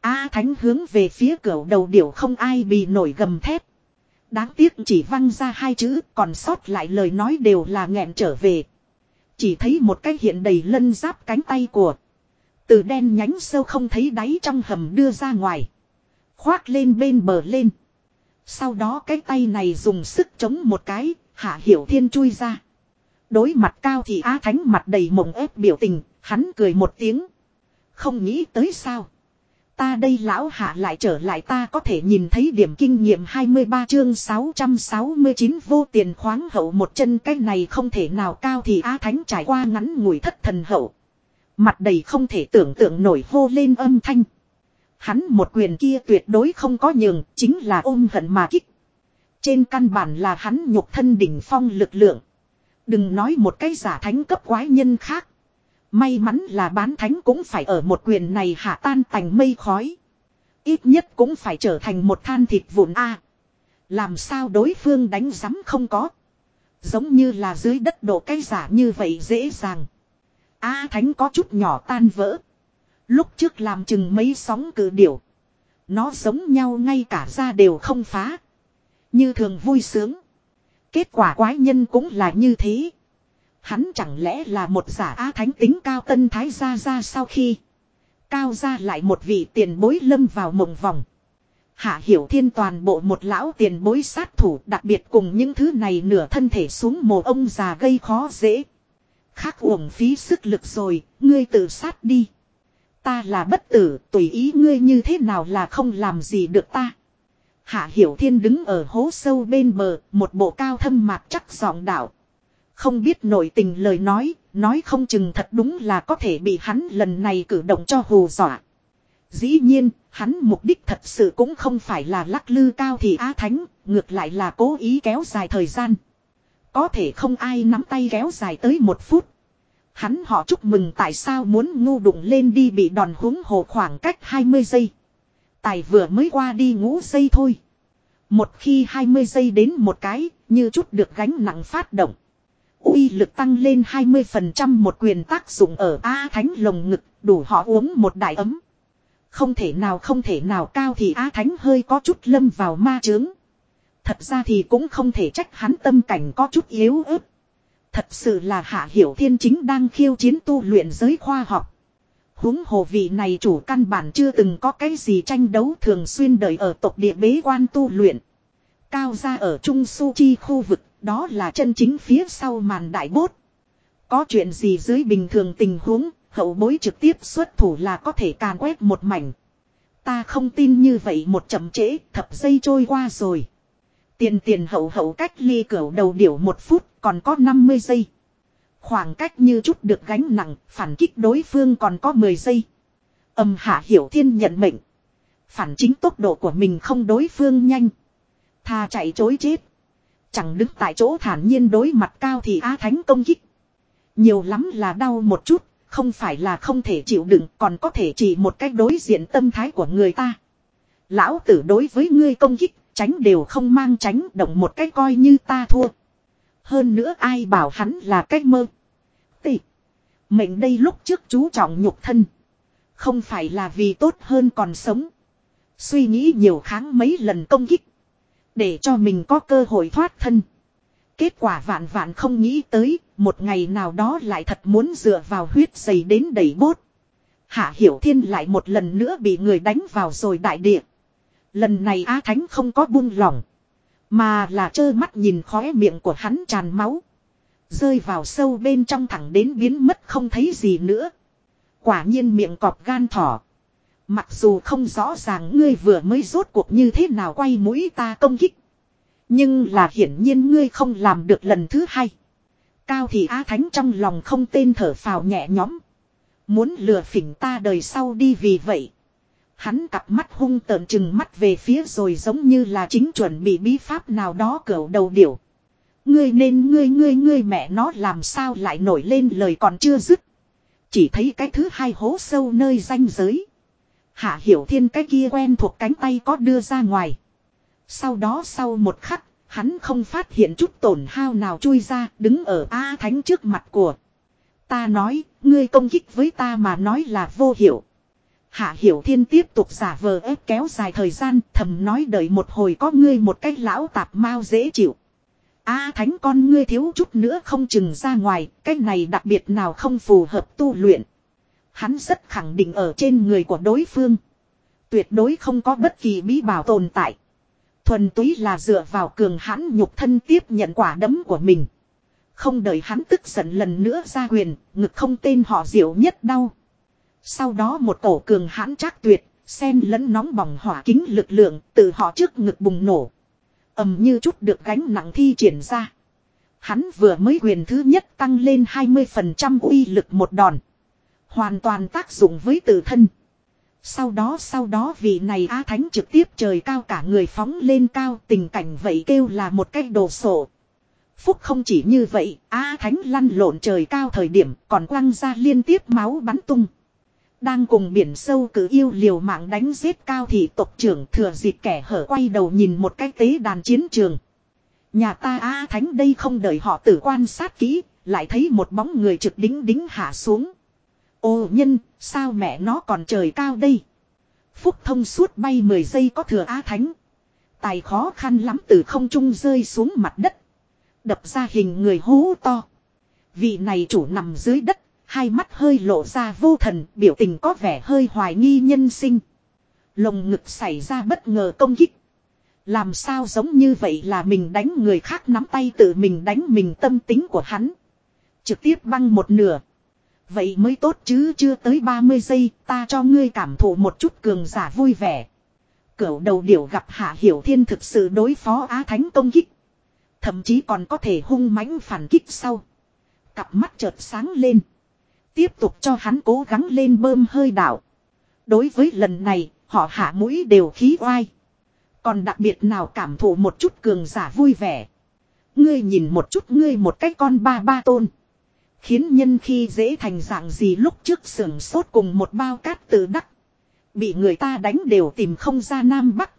A thánh hướng về phía cửa đầu điểu không ai bị nổi gầm thép. Đáng tiếc chỉ văng ra hai chữ còn sót lại lời nói đều là nghẹn trở về. Chỉ thấy một cái hiện đầy lân giáp cánh tay của. Từ đen nhánh sâu không thấy đáy trong hầm đưa ra ngoài. Khoác lên bên bờ lên. Sau đó cái tay này dùng sức chống một cái, hạ hiểu thiên chui ra. Đối mặt cao thì á thánh mặt đầy mộng ép biểu tình, hắn cười một tiếng. Không nghĩ tới sao. Ta đây lão hạ lại trở lại ta có thể nhìn thấy điểm kinh nghiệm 23 chương 669 vô tiền khoáng hậu một chân cái này không thể nào cao thì á thánh trải qua ngắn ngủi thất thần hậu. Mặt đầy không thể tưởng tượng nổi hô lên âm thanh. Hắn một quyền kia tuyệt đối không có nhường, chính là ôm hận mà kích. Trên căn bản là hắn nhục thân đỉnh phong lực lượng. Đừng nói một cái giả thánh cấp quái nhân khác. May mắn là bán thánh cũng phải ở một quyền này hạ tan thành mây khói. Ít nhất cũng phải trở thành một than thịt vụn A. làm sao đối phương đánh rắm không có. Giống như là dưới đất độ cây giả như vậy dễ dàng. A thánh có chút nhỏ tan vỡ. Lúc trước làm chừng mấy sóng cử điểu. Nó giống nhau ngay cả ra đều không phá. Như thường vui sướng. Kết quả quái nhân cũng là như thế. Hắn chẳng lẽ là một giả á thánh tính cao tân thái gia ra sau khi. Cao ra lại một vị tiền bối lâm vào mộng vòng. Hạ hiểu thiên toàn bộ một lão tiền bối sát thủ đặc biệt cùng những thứ này nửa thân thể xuống mồ ông già gây khó dễ. Khác uổng phí sức lực rồi, ngươi tự sát đi. Ta là bất tử, tùy ý ngươi như thế nào là không làm gì được ta. Hạ Hiểu Thiên đứng ở hố sâu bên bờ, một bộ cao thâm mạc chắc giọng đạo. Không biết nội tình lời nói, nói không chừng thật đúng là có thể bị hắn lần này cử động cho hù dọa. Dĩ nhiên, hắn mục đích thật sự cũng không phải là lắc lư cao thì á thánh, ngược lại là cố ý kéo dài thời gian. Có thể không ai nắm tay kéo dài tới một phút. Hắn họ chúc mừng tại sao muốn ngu đụng lên đi bị đòn húng hồ khoảng cách 20 giây. Tài vừa mới qua đi ngũ giây thôi. Một khi 20 giây đến một cái, như chút được gánh nặng phát động uy lực tăng lên 20% một quyền tác dụng ở A Thánh lồng ngực, đủ họ uống một đại ấm. Không thể nào không thể nào cao thì A Thánh hơi có chút lâm vào ma chướng. Thật ra thì cũng không thể trách hắn tâm cảnh có chút yếu ớt. Thật sự là Hạ Hiểu Thiên chính đang khiêu chiến tu luyện giới khoa học. huống hồ vị này chủ căn bản chưa từng có cái gì tranh đấu thường xuyên đợi ở tộc địa bế quan tu luyện. Cao ra ở Trung Su Chi khu vực, đó là chân chính phía sau màn đại bốt. Có chuyện gì dưới bình thường tình huống, hậu bối trực tiếp xuất thủ là có thể càn quét một mảnh. Ta không tin như vậy một chậm trễ, thập giây trôi qua rồi. Tiền tiền hậu hậu cách ly cửa đầu điểu một phút, còn có 50 giây. Khoảng cách như chút được gánh nặng, phản kích đối phương còn có 10 giây. Âm hạ hiểu thiên nhận mệnh. Phản chính tốc độ của mình không đối phương nhanh. Tha chạy chối chết. Chẳng đứng tại chỗ thản nhiên đối mặt cao thì á thánh công kích. Nhiều lắm là đau một chút, không phải là không thể chịu đựng còn có thể chỉ một cách đối diện tâm thái của người ta. Lão tử đối với ngươi công kích, tránh đều không mang tránh động một cách coi như ta thua. Hơn nữa ai bảo hắn là cách mơ. Tị. Mệnh đây lúc trước chú trọng nhục thân. Không phải là vì tốt hơn còn sống. Suy nghĩ nhiều kháng mấy lần công kích. Để cho mình có cơ hội thoát thân. Kết quả vạn vạn không nghĩ tới, một ngày nào đó lại thật muốn dựa vào huyết dày đến đẩy bốt. Hạ Hiểu Thiên lại một lần nữa bị người đánh vào rồi đại địa. Lần này Á Thánh không có buông lỏng. Mà là trơ mắt nhìn khóe miệng của hắn tràn máu. Rơi vào sâu bên trong thẳng đến biến mất không thấy gì nữa. Quả nhiên miệng cọp gan thỏ. Mặc dù không rõ ràng ngươi vừa mới rốt cuộc như thế nào quay mũi ta công kích. Nhưng là hiển nhiên ngươi không làm được lần thứ hai. Cao thì Á Thánh trong lòng không tên thở phào nhẹ nhõm. Muốn lừa phỉnh ta đời sau đi vì vậy. Hắn cặp mắt hung tợn chừng mắt về phía rồi giống như là chính chuẩn bị bí pháp nào đó cỡ đầu điểu. Ngươi nên ngươi ngươi ngươi mẹ nó làm sao lại nổi lên lời còn chưa dứt. Chỉ thấy cái thứ hai hố sâu nơi danh giới. Hạ hiểu thiên cái kia quen thuộc cánh tay có đưa ra ngoài. Sau đó sau một khắc, hắn không phát hiện chút tổn hao nào chui ra, đứng ở A Thánh trước mặt của. Ta nói, ngươi công kích với ta mà nói là vô hiệu. Hạ Hiểu Thiên tiếp tục giả vờ ép kéo dài thời gian, thầm nói đợi một hồi có ngươi một cách lão tạp mau dễ chịu. A Thánh con ngươi thiếu chút nữa không chừng ra ngoài, cách này đặc biệt nào không phù hợp tu luyện. Hắn rất khẳng định ở trên người của đối phương. Tuyệt đối không có bất kỳ bí bảo tồn tại. Thuần túy là dựa vào cường hãn nhục thân tiếp nhận quả đấm của mình. Không đợi hắn tức giận lần nữa ra quyền, ngực không tên họ diệu nhất đau. Sau đó một cổ cường hãn chắc tuyệt, sen lẫn nóng bỏng hỏa kính lực lượng từ họ trước ngực bùng nổ. ầm như chút được gánh nặng thi triển ra. Hắn vừa mới quyền thứ nhất tăng lên 20% uy lực một đòn. Hoàn toàn tác dụng với tự thân. Sau đó sau đó vị này A Thánh trực tiếp trời cao cả người phóng lên cao tình cảnh vậy kêu là một cái đồ sổ. Phúc không chỉ như vậy, A Thánh lăn lộn trời cao thời điểm còn quăng ra liên tiếp máu bắn tung. Đang cùng biển sâu cử yêu liều mạng đánh giết cao thì tộc trưởng thừa dịp kẻ hở quay đầu nhìn một cái tế đàn chiến trường. Nhà ta A Thánh đây không đợi họ tử quan sát kỹ, lại thấy một bóng người trực đính đính hạ xuống. Ô nhân, sao mẹ nó còn trời cao đây? Phúc thông suốt bay 10 giây có thừa á thánh. Tài khó khăn lắm từ không trung rơi xuống mặt đất. Đập ra hình người hú to. Vị này chủ nằm dưới đất, hai mắt hơi lộ ra vô thần, biểu tình có vẻ hơi hoài nghi nhân sinh. Lồng ngực xảy ra bất ngờ công kích. Làm sao giống như vậy là mình đánh người khác nắm tay tự mình đánh mình tâm tính của hắn. Trực tiếp băng một nửa. Vậy mới tốt chứ chưa tới 30 giây ta cho ngươi cảm thụ một chút cường giả vui vẻ. Cửu đầu điểu gặp Hạ Hiểu Thiên thực sự đối phó Á Thánh công kích. Thậm chí còn có thể hung mãnh phản kích sau. Cặp mắt chợt sáng lên. Tiếp tục cho hắn cố gắng lên bơm hơi đảo. Đối với lần này, họ hạ mũi đều khí oai. Còn đặc biệt nào cảm thụ một chút cường giả vui vẻ. Ngươi nhìn một chút ngươi một cái con ba ba tôn. Khiến nhân khi dễ thành dạng gì lúc trước sưởng sốt cùng một bao cát tự đắc. Bị người ta đánh đều tìm không ra Nam Bắc.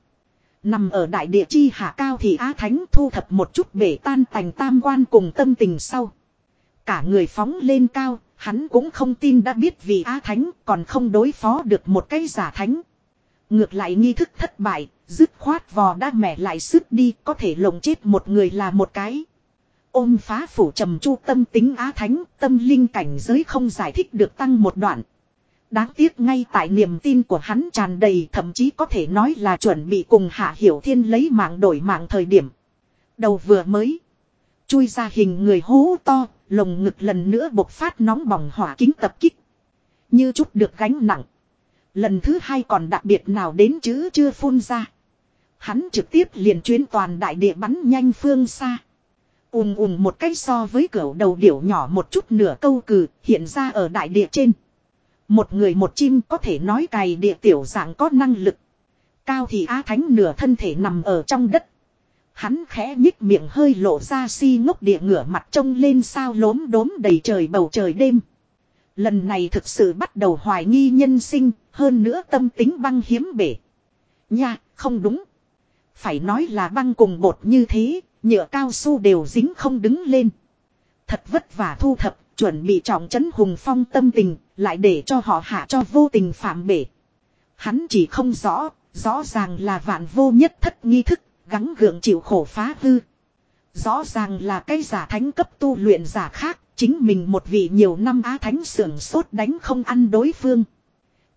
Nằm ở đại địa chi hạ cao thì Á Thánh thu thập một chút bể tan thành tam quan cùng tâm tình sau. Cả người phóng lên cao, hắn cũng không tin đã biết vì Á Thánh còn không đối phó được một cái giả thánh. Ngược lại nghi thức thất bại, dứt khoát vò đã mẻ lại sức đi có thể lồng chết một người là một cái. Ôm phá phủ trầm chu tâm tính á thánh, tâm linh cảnh giới không giải thích được tăng một đoạn. Đáng tiếc ngay tại niềm tin của hắn tràn đầy thậm chí có thể nói là chuẩn bị cùng Hạ Hiểu Thiên lấy mạng đổi mạng thời điểm. Đầu vừa mới. Chui ra hình người hú to, lồng ngực lần nữa bộc phát nóng bỏng hỏa kính tập kích. Như chút được gánh nặng. Lần thứ hai còn đặc biệt nào đến chữ chưa phun ra. Hắn trực tiếp liền chuyến toàn đại địa bắn nhanh phương xa ùm ùm một cách so với cửa đầu điểu nhỏ một chút nửa câu cừ hiện ra ở đại địa trên. Một người một chim có thể nói cày địa tiểu dạng có năng lực. Cao thì Á Thánh nửa thân thể nằm ở trong đất. Hắn khẽ nhích miệng hơi lộ ra si ngốc địa ngửa mặt trông lên sao lốm đốm đầy trời bầu trời đêm. Lần này thực sự bắt đầu hoài nghi nhân sinh, hơn nữa tâm tính băng hiếm bể. Nha, không đúng. Phải nói là băng cùng bột như thế, nhựa cao su đều dính không đứng lên. Thật vất vả thu thập, chuẩn bị trọng trấn hùng phong tâm tình, lại để cho họ hạ cho vô tình phạm bể. Hắn chỉ không rõ, rõ ràng là vạn vô nhất thất nghi thức, gắng gượng chịu khổ phá hư. Rõ ràng là cái giả thánh cấp tu luyện giả khác, chính mình một vị nhiều năm á thánh sưởng sốt đánh không ăn đối phương.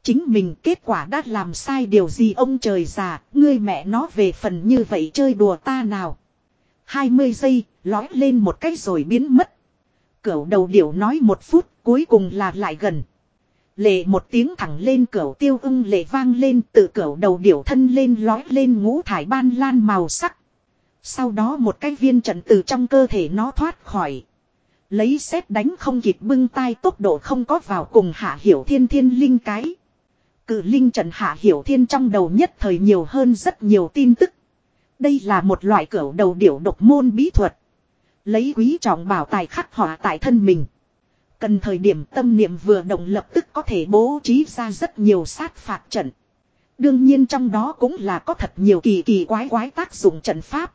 Chính mình kết quả đã làm sai điều gì ông trời già, ngươi mẹ nó về phần như vậy chơi đùa ta nào. 20 giây, lói lên một cách rồi biến mất. Cửu đầu điểu nói một phút, cuối cùng là lại gần. Lệ một tiếng thẳng lên cửu tiêu ưng lệ vang lên từ cửu đầu điểu thân lên lói lên ngũ thải ban lan màu sắc. Sau đó một cái viên trận từ trong cơ thể nó thoát khỏi. Lấy xét đánh không kịp bưng tay tốc độ không có vào cùng hạ hiểu thiên thiên linh cái. Cự linh trận hạ hiểu thiên trong đầu nhất thời nhiều hơn rất nhiều tin tức. Đây là một loại cửa đầu điểu độc môn bí thuật. Lấy quý trọng bảo tài khắc họa tại thân mình. Cần thời điểm tâm niệm vừa động lập tức có thể bố trí ra rất nhiều sát phạt trận. Đương nhiên trong đó cũng là có thật nhiều kỳ kỳ quái quái tác dụng trận pháp.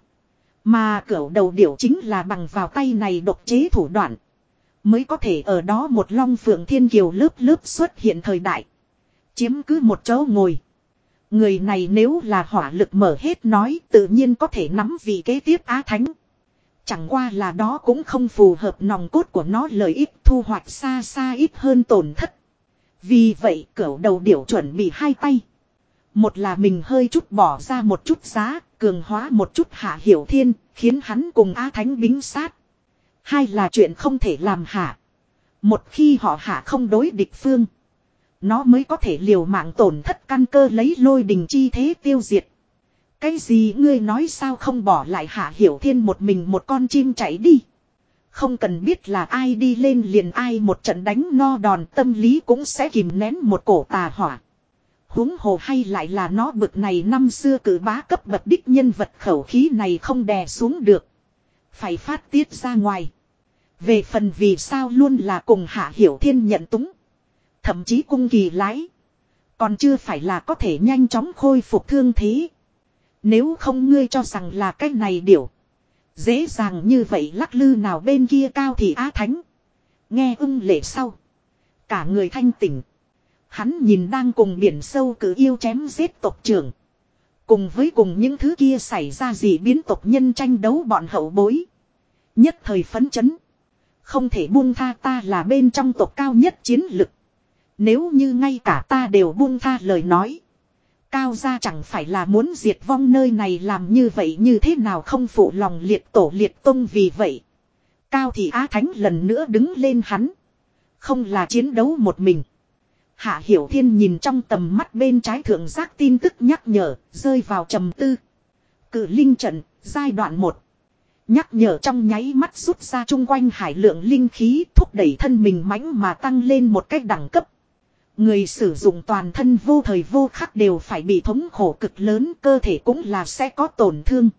Mà cửa đầu điểu chính là bằng vào tay này độc chế thủ đoạn. Mới có thể ở đó một long phượng thiên kiều lớp lớp xuất hiện thời đại. Chiếm cứ một chỗ ngồi. Người này nếu là hỏa lực mở hết nói tự nhiên có thể nắm vị kế tiếp á thánh. Chẳng qua là đó cũng không phù hợp nòng cốt của nó lợi ích thu hoạch xa xa ít hơn tổn thất. Vì vậy cửu đầu điểu chuẩn bị hai tay. Một là mình hơi chút bỏ ra một chút giá, cường hóa một chút hạ hiểu thiên, khiến hắn cùng Á Thánh bính sát. Hai là chuyện không thể làm hạ. Một khi họ hạ không đối địch phương. Nó mới có thể liều mạng tổn thất căn cơ lấy lôi đình chi thế tiêu diệt. Cái gì ngươi nói sao không bỏ lại hạ hiểu thiên một mình một con chim chạy đi. Không cần biết là ai đi lên liền ai một trận đánh no đòn tâm lý cũng sẽ kìm nén một cổ tà hỏa. huống hồ hay lại là nó bực này năm xưa cử bá cấp bậc đích nhân vật khẩu khí này không đè xuống được. Phải phát tiết ra ngoài. Về phần vì sao luôn là cùng hạ hiểu thiên nhận túng. Thậm chí cung kỳ lái. Còn chưa phải là có thể nhanh chóng khôi phục thương thế. Nếu không ngươi cho rằng là cái này điều. Dễ dàng như vậy lắc lư nào bên kia cao thì á thánh. Nghe ưng lệ sau. Cả người thanh tỉnh. Hắn nhìn đang cùng biển sâu cử yêu chém giết tộc trưởng. Cùng với cùng những thứ kia xảy ra gì biến tộc nhân tranh đấu bọn hậu bối. Nhất thời phấn chấn. Không thể buông tha ta là bên trong tộc cao nhất chiến lực. Nếu như ngay cả ta đều buông tha lời nói. Cao gia chẳng phải là muốn diệt vong nơi này làm như vậy như thế nào không phụ lòng liệt tổ liệt tông vì vậy. Cao thì Á Thánh lần nữa đứng lên hắn. Không là chiến đấu một mình. Hạ Hiểu Thiên nhìn trong tầm mắt bên trái thượng giác tin tức nhắc nhở, rơi vào trầm tư. Cử linh trận, giai đoạn 1. Nhắc nhở trong nháy mắt rút ra chung quanh hải lượng linh khí thúc đẩy thân mình mãnh mà tăng lên một cách đẳng cấp. Người sử dụng toàn thân vô thời vô khắc đều phải bị thống khổ cực lớn cơ thể cũng là sẽ có tổn thương.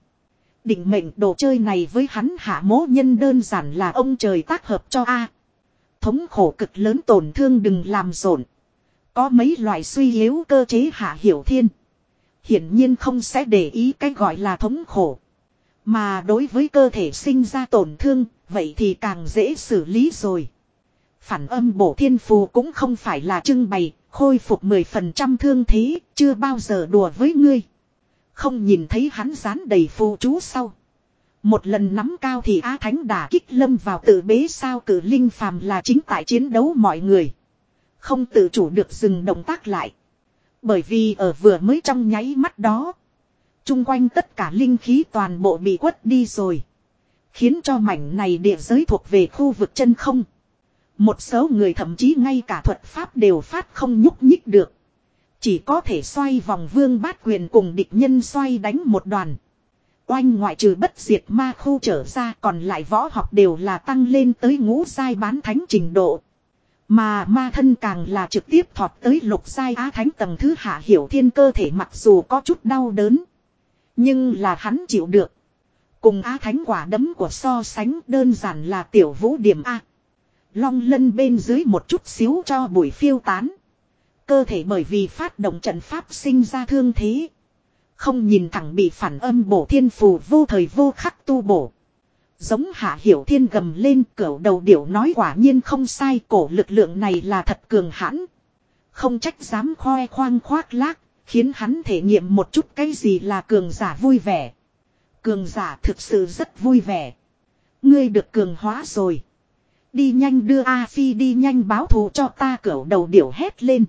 Định mệnh đồ chơi này với hắn hạ mố nhân đơn giản là ông trời tác hợp cho A. Thống khổ cực lớn tổn thương đừng làm rộn. Có mấy loại suy yếu cơ chế hạ hiểu thiên. Hiển nhiên không sẽ để ý cái gọi là thống khổ. Mà đối với cơ thể sinh ra tổn thương, vậy thì càng dễ xử lý rồi. Phản âm bổ thiên phù cũng không phải là trưng bày, khôi phục 10% thương thế, chưa bao giờ đùa với ngươi. Không nhìn thấy hắn dán đầy phù chú sau. Một lần nắm cao thì Á Thánh đả kích lâm vào tự bế sao cử linh phàm là chính tại chiến đấu mọi người. Không tự chủ được dừng động tác lại. Bởi vì ở vừa mới trong nháy mắt đó. Trung quanh tất cả linh khí toàn bộ bị quất đi rồi. Khiến cho mảnh này địa giới thuộc về khu vực chân không. Một số người thậm chí ngay cả thuật pháp đều phát không nhúc nhích được. Chỉ có thể xoay vòng vương bát quyền cùng địch nhân xoay đánh một đoàn. Oanh ngoại trừ bất diệt ma khu trở ra còn lại võ học đều là tăng lên tới ngũ sai bán thánh trình độ. Mà ma thân càng là trực tiếp thọt tới lục sai á thánh tầng thứ hạ hiểu thiên cơ thể mặc dù có chút đau đớn. Nhưng là hắn chịu được. Cùng á thánh quả đấm của so sánh đơn giản là tiểu vũ điểm A. Long lân bên dưới một chút xíu cho bụi phiêu tán. Cơ thể bởi vì phát động trận pháp sinh ra thương thế. Không nhìn thẳng bị phản âm bổ thiên phù vô thời vô khắc tu bổ. Giống hạ hiểu thiên gầm lên cửa đầu điểu nói quả nhiên không sai cổ lực lượng này là thật cường hãn. Không trách dám khoe khoang khoác lác, khiến hắn thể nghiệm một chút cái gì là cường giả vui vẻ. Cường giả thực sự rất vui vẻ. Ngươi được cường hóa rồi. Đi nhanh đưa A Phi đi nhanh báo thù cho ta cửa đầu điểu hét lên.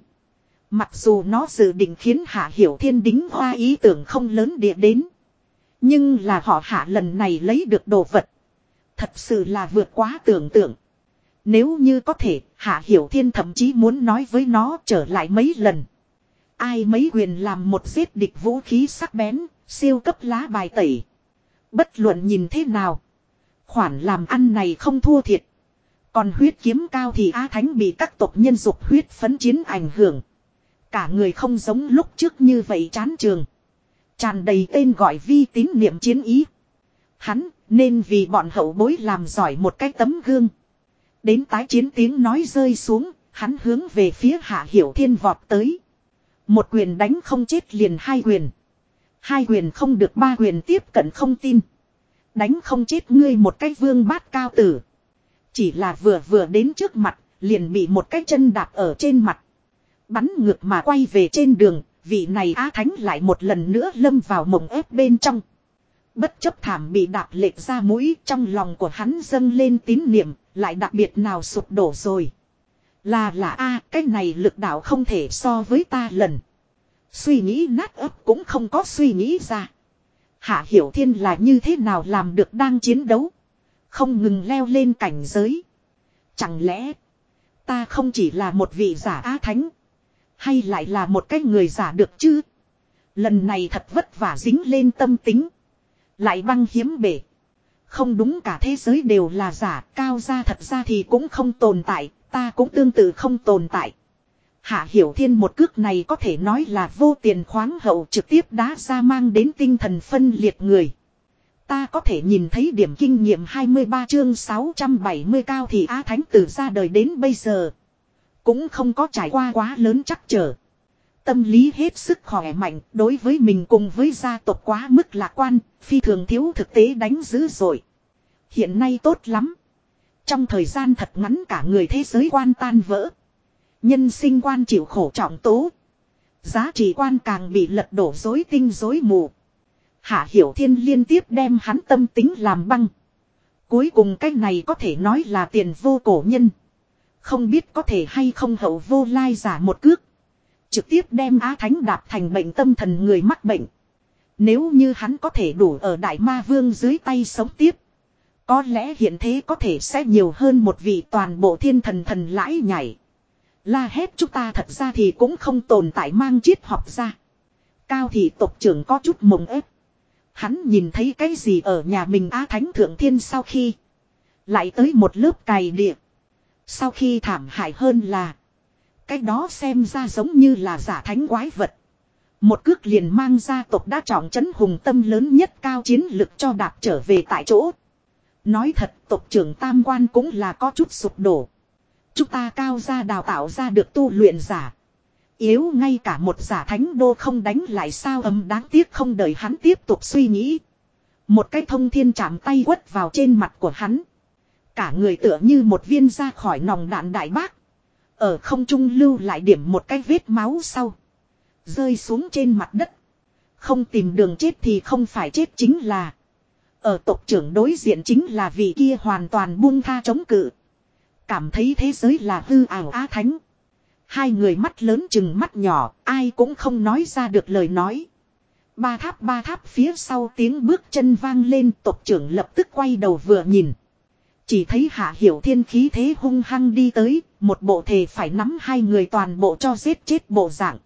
Mặc dù nó dự định khiến Hạ Hiểu Thiên đính hoa ý tưởng không lớn địa đến. Nhưng là họ hạ lần này lấy được đồ vật. Thật sự là vượt quá tưởng tượng. Nếu như có thể, Hạ Hiểu Thiên thậm chí muốn nói với nó trở lại mấy lần. Ai mấy quyền làm một giết địch vũ khí sắc bén, siêu cấp lá bài tẩy. Bất luận nhìn thế nào. Khoản làm ăn này không thua thiệt. Còn huyết kiếm cao thì Á Thánh bị các tộc nhân dục huyết phấn chiến ảnh hưởng. Cả người không giống lúc trước như vậy chán trường. Tràn đầy tên gọi vi tín niệm chiến ý. Hắn nên vì bọn hậu bối làm giỏi một cái tấm gương. Đến tái chiến tiếng nói rơi xuống, hắn hướng về phía hạ hiểu thiên vọt tới. Một quyền đánh không chết liền hai quyền. Hai quyền không được ba quyền tiếp cận không tin. Đánh không chết ngươi một cái vương bát cao tử. Chỉ là vừa vừa đến trước mặt, liền bị một cái chân đạp ở trên mặt. Bắn ngược mà quay về trên đường, vị này á thánh lại một lần nữa lâm vào mộng ép bên trong. Bất chấp thảm bị đạp lệch ra mũi trong lòng của hắn dâng lên tín niệm, lại đặc biệt nào sụp đổ rồi. Là là a cái này lực đạo không thể so với ta lần. Suy nghĩ nát ấp cũng không có suy nghĩ ra. Hạ Hiểu Thiên là như thế nào làm được đang chiến đấu. Không ngừng leo lên cảnh giới. Chẳng lẽ ta không chỉ là một vị giả á thánh. Hay lại là một cái người giả được chứ. Lần này thật vất vả dính lên tâm tính. Lại băng hiếm bể. Không đúng cả thế giới đều là giả, cao ra thật ra thì cũng không tồn tại, ta cũng tương tự không tồn tại. Hạ Hiểu Thiên một cước này có thể nói là vô tiền khoáng hậu trực tiếp đá ra mang đến tinh thần phân liệt người. Ta có thể nhìn thấy điểm kinh nghiệm 23 chương 670 cao thì a Thánh từ ra đời đến bây giờ. Cũng không có trải qua quá lớn chắc trở. Tâm lý hết sức khỏe mạnh đối với mình cùng với gia tộc quá mức lạc quan, phi thường thiếu thực tế đánh dữ rồi. Hiện nay tốt lắm. Trong thời gian thật ngắn cả người thế giới quan tan vỡ. Nhân sinh quan chịu khổ trọng tố. Giá trị quan càng bị lật đổ dối tinh dối mù. Hạ Hiểu Thiên liên tiếp đem hắn tâm tính làm băng. Cuối cùng cái này có thể nói là tiền vô cổ nhân. Không biết có thể hay không hậu vô lai giả một cước. Trực tiếp đem Á Thánh đạp thành bệnh tâm thần người mắc bệnh. Nếu như hắn có thể đủ ở Đại Ma Vương dưới tay sống tiếp. Có lẽ hiện thế có thể sẽ nhiều hơn một vị toàn bộ thiên thần thần lãi nhảy. La hét chúng ta thật ra thì cũng không tồn tại mang triết học ra. Cao thì tộc trưởng có chút mộng ép. Hắn nhìn thấy cái gì ở nhà mình Á Thánh Thượng Thiên sau khi. Lại tới một lớp cày địa. Sau khi thảm hại hơn là. Cái đó xem ra giống như là giả thánh quái vật. Một cước liền mang ra tộc đã trọng trấn hùng tâm lớn nhất cao chiến lực cho đạp trở về tại chỗ. Nói thật, tộc trưởng tam quan cũng là có chút sụp đổ. Chúng ta cao ra đào tạo ra được tu luyện giả. Yếu ngay cả một giả thánh đô không đánh lại sao âm đáng tiếc không đợi hắn tiếp tục suy nghĩ. Một cái thông thiên chạm tay quất vào trên mặt của hắn. Cả người tựa như một viên ra khỏi nòng đạn đại bác. Ở không trung lưu lại điểm một cái vết máu sau. Rơi xuống trên mặt đất. Không tìm đường chết thì không phải chết chính là. Ở tộc trưởng đối diện chính là vị kia hoàn toàn buông tha chống cự. Cảm thấy thế giới là hư ảo á thánh. Hai người mắt lớn chừng mắt nhỏ, ai cũng không nói ra được lời nói. Ba tháp ba tháp phía sau tiếng bước chân vang lên tộc trưởng lập tức quay đầu vừa nhìn. Chỉ thấy hạ hiểu thiên khí thế hung hăng đi tới, một bộ thể phải nắm hai người toàn bộ cho giết chết bộ dạng.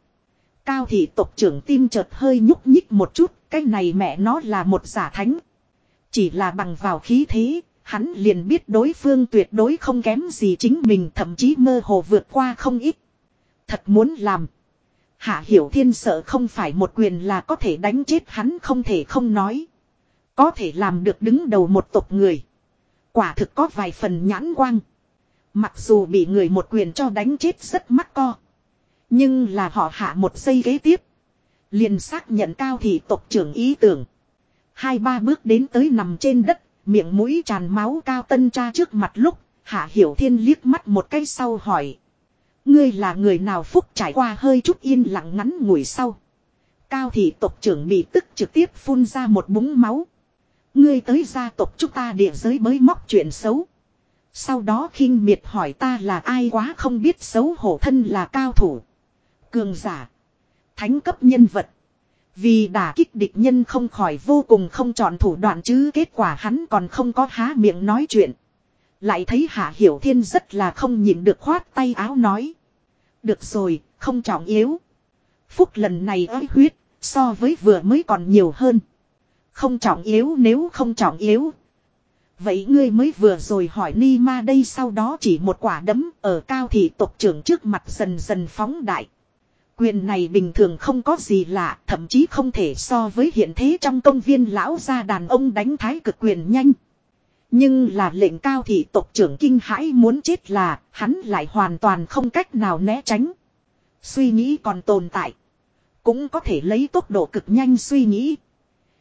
Cao thị tộc trưởng tim chợt hơi nhúc nhích một chút, cái này mẹ nó là một giả thánh. Chỉ là bằng vào khí thế, hắn liền biết đối phương tuyệt đối không kém gì chính mình thậm chí mơ hồ vượt qua không ít. Thật muốn làm. Hạ Hiểu Thiên sợ không phải một quyền là có thể đánh chết hắn không thể không nói. Có thể làm được đứng đầu một tộc người. Quả thực có vài phần nhãn quang. Mặc dù bị người một quyền cho đánh chết rất mắc co. Nhưng là họ hạ một giây ghế tiếp. Liền xác nhận cao thị tộc trưởng ý tưởng. Hai ba bước đến tới nằm trên đất, miệng mũi tràn máu cao tân cha trước mặt lúc, hạ hiểu thiên liếc mắt một cái sau hỏi. Ngươi là người nào phúc trải qua hơi chút yên lặng ngắn ngủi sau. Cao thị tộc trưởng bị tức trực tiếp phun ra một búng máu. Ngươi tới gia tộc chúng ta địa giới mới móc chuyện xấu. Sau đó khinh miệt hỏi ta là ai quá không biết xấu hổ thân là cao thủ. Cường giả. Thánh cấp nhân vật. Vì đả kích địch nhân không khỏi vô cùng không chọn thủ đoạn chứ kết quả hắn còn không có há miệng nói chuyện. Lại thấy Hạ Hiểu Thiên rất là không nhịn được khoát tay áo nói. Được rồi, không trọng yếu. Phúc lần này ơi huyết, so với vừa mới còn nhiều hơn. Không trọng yếu nếu không trọng yếu. Vậy ngươi mới vừa rồi hỏi Ni Ma đây sau đó chỉ một quả đấm ở cao thị tộc trưởng trước mặt dần dần phóng đại. Quyền này bình thường không có gì lạ, thậm chí không thể so với hiện thế trong công viên lão gia đàn ông đánh thái cực quyền nhanh. Nhưng là lệnh cao thị tộc trưởng kinh hãi muốn chết là, hắn lại hoàn toàn không cách nào né tránh. Suy nghĩ còn tồn tại. Cũng có thể lấy tốc độ cực nhanh suy nghĩ.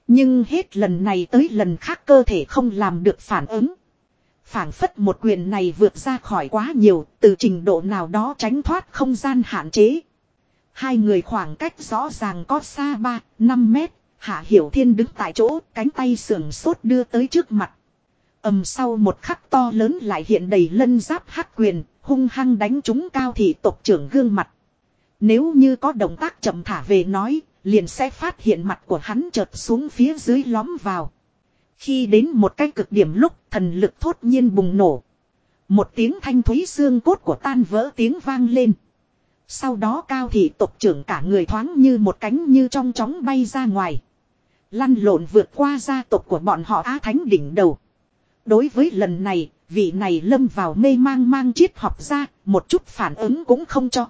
Nhưng hết lần này tới lần khác cơ thể không làm được phản ứng. phản phất một quyền này vượt ra khỏi quá nhiều, từ trình độ nào đó tránh thoát không gian hạn chế. Hai người khoảng cách rõ ràng có xa 3, 5 mét, Hạ Hiểu Thiên đứng tại chỗ, cánh tay sườn sốt đưa tới trước mặt ầm sau một khắc to lớn lại hiện đầy lân giáp hắc quyền, hung hăng đánh trúng cao thị tộc trưởng gương mặt. Nếu như có động tác chậm thả về nói, liền sẽ phát hiện mặt của hắn chợt xuống phía dưới lõm vào. Khi đến một cái cực điểm lúc thần lực thốt nhiên bùng nổ. Một tiếng thanh thúy xương cốt của tan vỡ tiếng vang lên. Sau đó cao thị tộc trưởng cả người thoáng như một cánh như trong chóng bay ra ngoài. Lăn lộn vượt qua gia tộc của bọn họ Á Thánh đỉnh đầu. Đối với lần này, vị này lâm vào mê mang mang triết học ra, một chút phản ứng cũng không cho.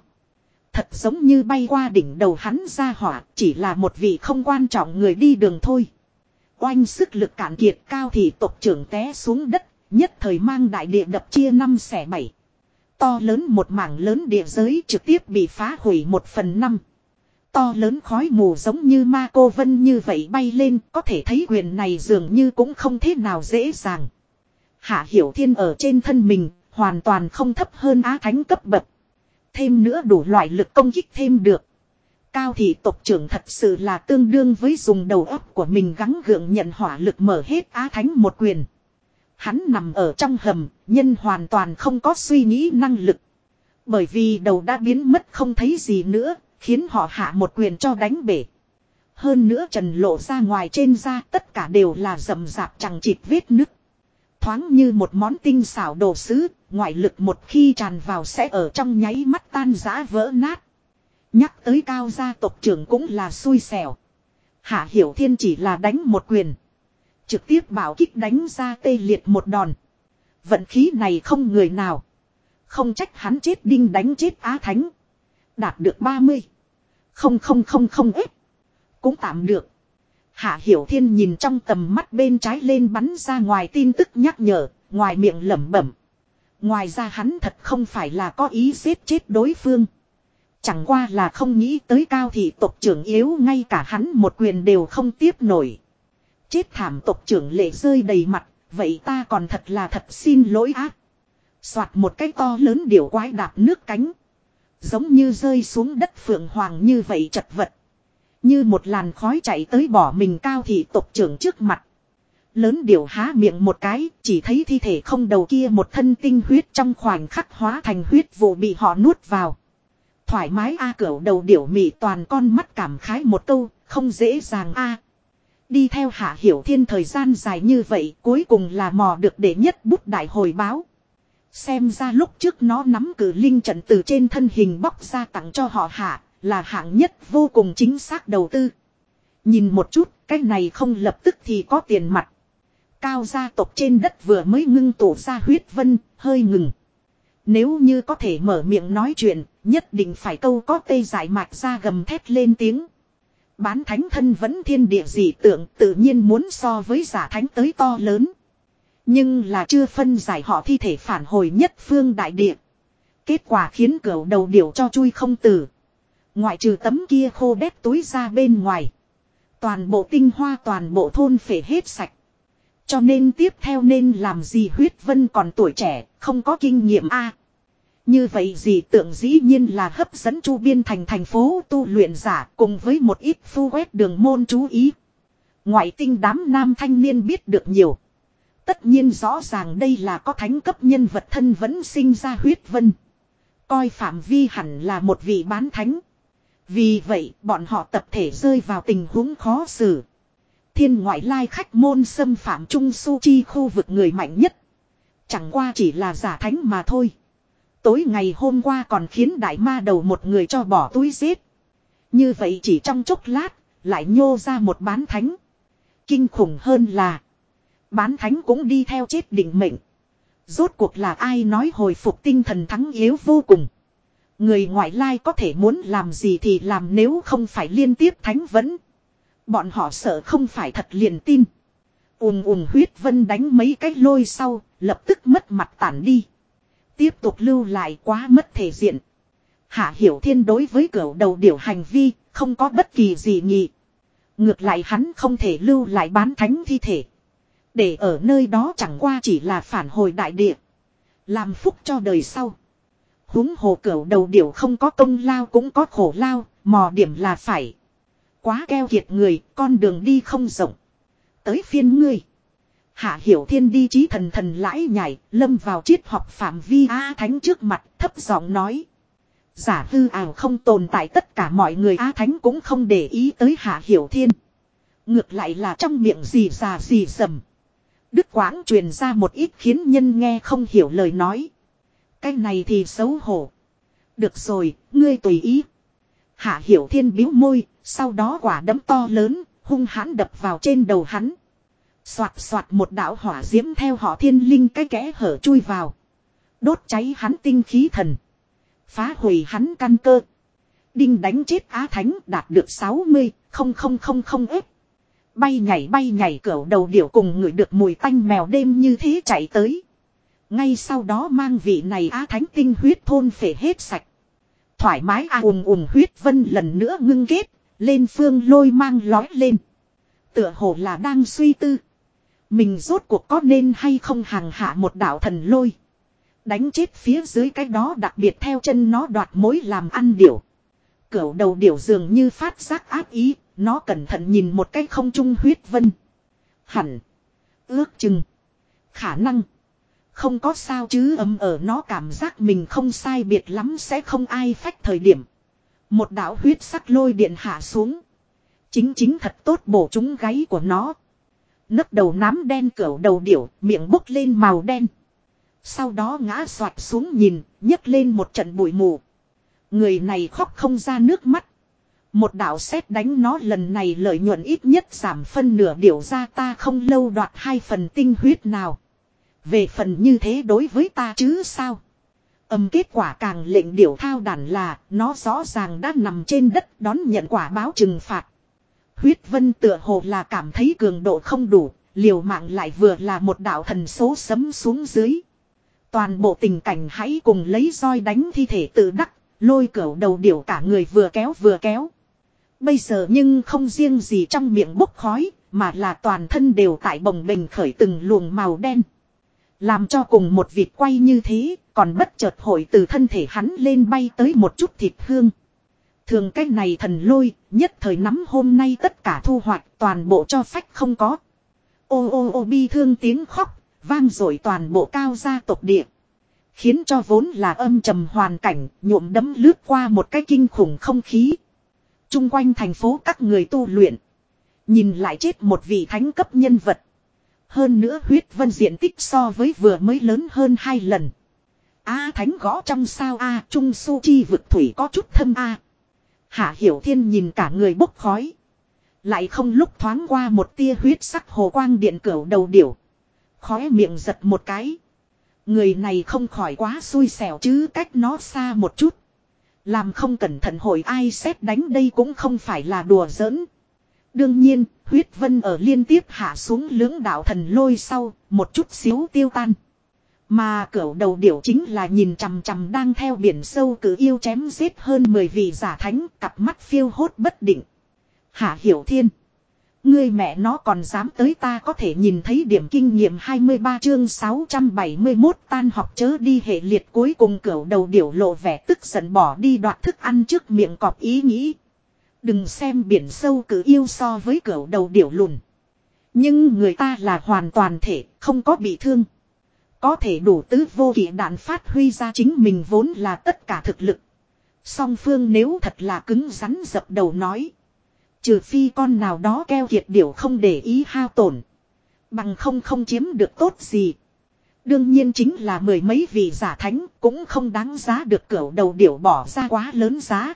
Thật giống như bay qua đỉnh đầu hắn ra hỏa, chỉ là một vị không quan trọng người đi đường thôi. Oanh sức lực cạn kiệt cao thì tộc trưởng té xuống đất, nhất thời mang đại địa đập chia năm xẻ bảy. To lớn một mảng lớn địa giới trực tiếp bị phá hủy một phần năm. To lớn khói mù giống như ma cô vân như vậy bay lên, có thể thấy quyền này dường như cũng không thế nào dễ dàng. Hạ Hiểu Thiên ở trên thân mình, hoàn toàn không thấp hơn Á Thánh cấp bậc. Thêm nữa đủ loại lực công kích thêm được. Cao thị tộc trưởng thật sự là tương đương với dùng đầu óc của mình gắng gượng nhận hỏa lực mở hết Á Thánh một quyền. Hắn nằm ở trong hầm, nhân hoàn toàn không có suy nghĩ năng lực. Bởi vì đầu đã biến mất không thấy gì nữa, khiến họ hạ một quyền cho đánh bể. Hơn nữa trần lộ ra ngoài trên da tất cả đều là rầm rạp chẳng chịt vết nứt. Thoáng như một món tinh xảo đồ sứ, ngoại lực một khi tràn vào sẽ ở trong nháy mắt tan rã vỡ nát. Nhắc tới cao gia tộc trưởng cũng là xui xẻo. Hạ Hiểu Thiên chỉ là đánh một quyền. Trực tiếp bảo kích đánh ra tê liệt một đòn. Vận khí này không người nào. Không trách hắn chết đinh đánh chết Á Thánh. Đạt được 30. Không không không không ít. Cũng tạm được. Hạ Hiểu Thiên nhìn trong tầm mắt bên trái lên bắn ra ngoài tin tức nhắc nhở, ngoài miệng lẩm bẩm. Ngoài ra hắn thật không phải là có ý giết chết đối phương. Chẳng qua là không nghĩ tới cao thị tộc trưởng yếu ngay cả hắn một quyền đều không tiếp nổi. Chết thảm tộc trưởng lệ rơi đầy mặt, vậy ta còn thật là thật xin lỗi ác. Soạt một cái to lớn điều quái đạp nước cánh. Giống như rơi xuống đất phượng hoàng như vậy chật vật. Như một làn khói chạy tới bỏ mình cao thị tộc trưởng trước mặt. Lớn điều há miệng một cái, chỉ thấy thi thể không đầu kia một thân tinh huyết trong khoảnh khắc hóa thành huyết vụ bị họ nuốt vào. Thoải mái a à cửu đầu điểu mị toàn con mắt cảm khái một câu, không dễ dàng a Đi theo hạ hiểu thiên thời gian dài như vậy cuối cùng là mò được để nhất bút đại hồi báo. Xem ra lúc trước nó nắm cử linh trận từ trên thân hình bóc ra tặng cho họ hạ là hạng nhất vô cùng chính xác đầu tư. Nhìn một chút, cái này không lập tức thì có tiền mặt. Cao gia tộc trên đất vừa mới ngưng tụ ra huyết vân, hơi ngừng. Nếu như có thể mở miệng nói chuyện, nhất định phải câu có tê giải mạch ra gầm thét lên tiếng. Bán thánh thân vẫn thiên địa dị tượng, tự nhiên muốn so với giả thánh tới to lớn. Nhưng là chưa phân giải họ thi thể phản hồi nhất phương đại địa. Kết quả khiến cửu đầu điểu cho chui không tử. Ngoại trừ tấm kia khô đét túi ra bên ngoài. Toàn bộ tinh hoa toàn bộ thôn phể hết sạch. Cho nên tiếp theo nên làm gì huyết vân còn tuổi trẻ, không có kinh nghiệm a như vậy gì tưởng dĩ nhiên là hấp dẫn chu biên thành thành phố tu luyện giả cùng với một ít phu quét đường môn chú ý. Ngoại tinh đám nam thanh niên biết được nhiều. Tất nhiên rõ ràng đây là có thánh cấp nhân vật thân vẫn sinh ra huyết vân. Coi phạm vi hẳn là một vị bán thánh. Vì vậy bọn họ tập thể rơi vào tình huống khó xử. Thiên ngoại lai khách môn xâm phạm trung su chi khu vực người mạnh nhất. Chẳng qua chỉ là giả thánh mà thôi. Tối ngày hôm qua còn khiến đại ma đầu một người cho bỏ túi giết. Như vậy chỉ trong chốc lát, lại nhô ra một bán thánh. Kinh khủng hơn là, bán thánh cũng đi theo chết định mệnh. Rốt cuộc là ai nói hồi phục tinh thần thắng yếu vô cùng. Người ngoại lai có thể muốn làm gì thì làm nếu không phải liên tiếp thánh vấn. Bọn họ sợ không phải thật liền tin. Ùm ùm huyết vân đánh mấy cái lôi sau, lập tức mất mặt tản đi. Tiếp tục lưu lại quá mất thể diện. Hạ Hiểu Thiên đối với cửa đầu điều hành vi, không có bất kỳ gì nhị. Ngược lại hắn không thể lưu lại bán thánh thi thể. Để ở nơi đó chẳng qua chỉ là phản hồi đại địa. Làm phúc cho đời sau huống hồ cửu đầu điểu không có công lao cũng có khổ lao, mò điểm là phải. Quá keo kiệt người, con đường đi không rộng. Tới phiên ngươi. Hạ Hiểu Thiên đi trí thần thần lãi nhảy, lâm vào triết học phạm vi A Thánh trước mặt, thấp giọng nói. Giả hư ảo không tồn tại tất cả mọi người A Thánh cũng không để ý tới Hạ Hiểu Thiên. Ngược lại là trong miệng gì già gì sầm. Đức Quãng truyền ra một ít khiến nhân nghe không hiểu lời nói. Cái này thì xấu hổ. Được rồi, ngươi tùy ý. Hạ Hiểu Thiên biếu môi, sau đó quả đấm to lớn, hung hãn đập vào trên đầu hắn. Xoạt xoạt một đạo hỏa diễm theo họ thiên linh cái kẽ hở chui vào. Đốt cháy hắn tinh khí thần. Phá hủy hắn căn cơ. Đinh đánh chết Á Thánh đạt được 60, không không không không ếp. Bay nhảy bay nhảy cỡ đầu điểu cùng người được mùi tanh mèo đêm như thế chạy tới. Ngay sau đó mang vị này Á Thánh tinh huyết thôn phể hết sạch. Thoải mái a à, ùm ùm huyết vân lần nữa ngưng kết, lên phương lôi mang lói lên. Tựa hồ là đang suy tư. Mình rốt cuộc có nên hay không hàng hạ một đạo thần lôi. Đánh chết phía dưới cái đó đặc biệt theo chân nó đoạt mối làm ăn điểu. Cửu đầu điểu dường như phát giác áp ý, nó cẩn thận nhìn một cái không trung huyết vân. Hẳn. Ước chừng. Khả năng. Không có sao chứ ấm ở nó cảm giác mình không sai biệt lắm sẽ không ai phách thời điểm. Một đạo huyết sắc lôi điện hạ xuống. Chính chính thật tốt bổ chúng gáy của nó nấp đầu nám đen cẩu đầu điểu, miệng bốc lên màu đen. Sau đó ngã soạt xuống nhìn, nhấc lên một trận bụi mù. Người này khóc không ra nước mắt. Một đạo xét đánh nó lần này lợi nhuận ít nhất giảm phân nửa điểu ra ta không lâu đoạt hai phần tinh huyết nào. Về phần như thế đối với ta chứ sao? Âm kết quả càng lệnh điểu thao đàn là nó rõ ràng đã nằm trên đất đón nhận quả báo trừng phạt. Huyết vân tựa hồ là cảm thấy cường độ không đủ, liều mạng lại vừa là một đạo thần số sấm xuống dưới. Toàn bộ tình cảnh hãy cùng lấy roi đánh thi thể tự đắc, lôi cẩu đầu điểu cả người vừa kéo vừa kéo. Bây giờ nhưng không riêng gì trong miệng bốc khói, mà là toàn thân đều tại bồng bình khởi từng luồng màu đen. Làm cho cùng một vịt quay như thế, còn bất chợt hội từ thân thể hắn lên bay tới một chút thịt hương. Thường cái này thần lôi, nhất thời nắm hôm nay tất cả thu hoạch toàn bộ cho phách không có. Ô ô ô bi thương tiếng khóc, vang dội toàn bộ cao gia tộc địa. Khiến cho vốn là âm trầm hoàn cảnh, nhuộm đấm lướt qua một cái kinh khủng không khí. Trung quanh thành phố các người tu luyện. Nhìn lại chết một vị thánh cấp nhân vật. Hơn nữa huyết vân diện tích so với vừa mới lớn hơn hai lần. A thánh gõ trong sao A, trung su chi vực thủy có chút thâm A. Hạ hiểu thiên nhìn cả người bốc khói. Lại không lúc thoáng qua một tia huyết sắc hồ quang điện cửu đầu điểu. Khóe miệng giật một cái. Người này không khỏi quá xui xẻo chứ cách nó xa một chút. Làm không cẩn thận hội ai xét đánh đây cũng không phải là đùa giỡn. Đương nhiên, huyết vân ở liên tiếp hạ xuống lưỡng đạo thần lôi sau, một chút xíu tiêu tan. Mà cửa đầu điểu chính là nhìn chằm chằm đang theo biển sâu cử yêu chém giết hơn 10 vị giả thánh, cặp mắt phiêu hốt bất định. Hạ hiểu thiên. Ngươi mẹ nó còn dám tới ta có thể nhìn thấy điểm kinh nghiệm 23 chương 671 tan học chớ đi hệ liệt cuối cùng cửa đầu điểu lộ vẻ tức giận bỏ đi đoạt thức ăn trước miệng cọp ý nghĩ. Đừng xem biển sâu cử yêu so với cửa đầu điểu lùn. Nhưng người ta là hoàn toàn thể, không có bị thương. Có thể đủ tứ vô kỷ đạn phát huy ra chính mình vốn là tất cả thực lực. Song phương nếu thật là cứng rắn dập đầu nói. Trừ phi con nào đó keo kiệt điểu không để ý hao tổn. Bằng không không chiếm được tốt gì. Đương nhiên chính là mười mấy vị giả thánh cũng không đáng giá được cửa đầu điểu bỏ ra quá lớn giá.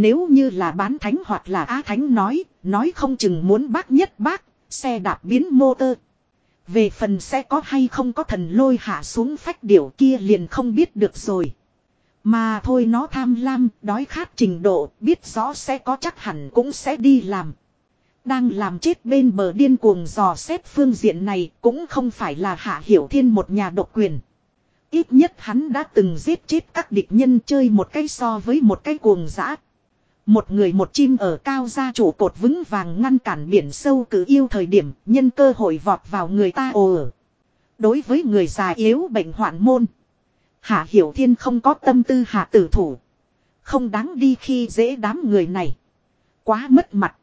Nếu như là bán thánh hoặc là á thánh nói, nói không chừng muốn bác nhất bác, xe đạp biến motor. Về phần sẽ có hay không có thần lôi hạ xuống phách điểu kia liền không biết được rồi. Mà thôi nó tham lam, đói khát trình độ, biết rõ sẽ có chắc hẳn cũng sẽ đi làm. Đang làm chết bên bờ điên cuồng dò xét phương diện này cũng không phải là hạ hiểu thiên một nhà độc quyền. Ít nhất hắn đã từng giết chết các địch nhân chơi một cái so với một cái cuồng dã. Một người một chim ở cao gia trụ cột vững vàng ngăn cản biển sâu cử yêu thời điểm nhân cơ hội vọt vào người ta ồ ở. Đối với người già yếu bệnh hoạn môn. Hạ Hiểu Thiên không có tâm tư hạ tử thủ. Không đáng đi khi dễ đám người này. Quá mất mặt.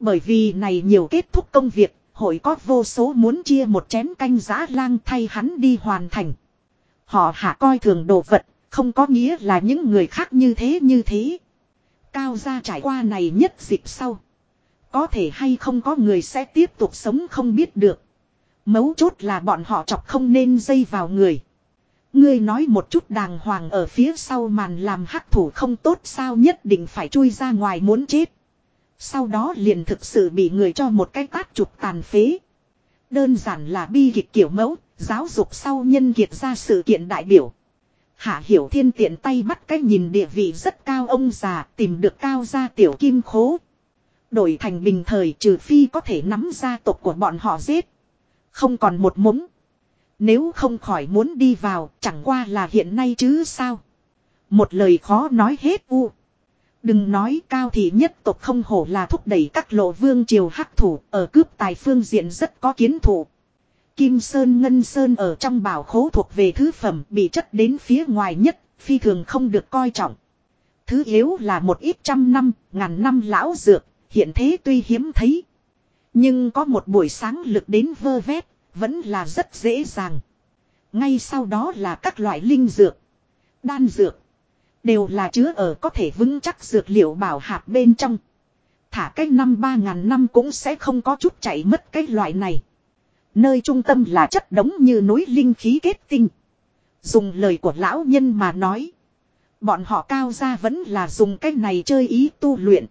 Bởi vì này nhiều kết thúc công việc, hội có vô số muốn chia một chén canh giã lang thay hắn đi hoàn thành. Họ hạ coi thường đồ vật, không có nghĩa là những người khác như thế như thế. Cao ra trải qua này nhất dịp sau. Có thể hay không có người sẽ tiếp tục sống không biết được. Mấu chốt là bọn họ chọc không nên dây vào người. Ngươi nói một chút đàng hoàng ở phía sau màn làm hắc thủ không tốt sao nhất định phải chui ra ngoài muốn chết. Sau đó liền thực sự bị người cho một cái tát chụp tàn phế. Đơn giản là bi kịch kiểu mẫu, giáo dục sau nhân kiệt ra sự kiện đại biểu. Hạ hiểu thiên tiện tay bắt cái nhìn địa vị rất cao ông già, tìm được cao gia tiểu kim khố. Đổi thành bình thời, trừ phi có thể nắm gia tộc của bọn họ giết. Không còn một mống. Nếu không khỏi muốn đi vào, chẳng qua là hiện nay chứ sao. Một lời khó nói hết u. Đừng nói cao thị nhất tộc không hổ là thúc đẩy các lộ vương triều hắc thủ, ở cướp tài phương diện rất có kiến thủ. Kim Sơn Ngân Sơn ở trong bảo khố thuộc về thứ phẩm bị chất đến phía ngoài nhất, phi thường không được coi trọng. Thứ yếu là một ít trăm năm, ngàn năm lão dược, hiện thế tuy hiếm thấy. Nhưng có một buổi sáng lực đến vơ vét, vẫn là rất dễ dàng. Ngay sau đó là các loại linh dược, đan dược. Đều là chứa ở có thể vững chắc dược liệu bảo hạt bên trong. Thả cách năm ba ngàn năm cũng sẽ không có chút chảy mất cái loại này. Nơi trung tâm là chất đống như núi linh khí kết tinh. Dùng lời của lão nhân mà nói. Bọn họ cao ra vẫn là dùng cái này chơi ý tu luyện.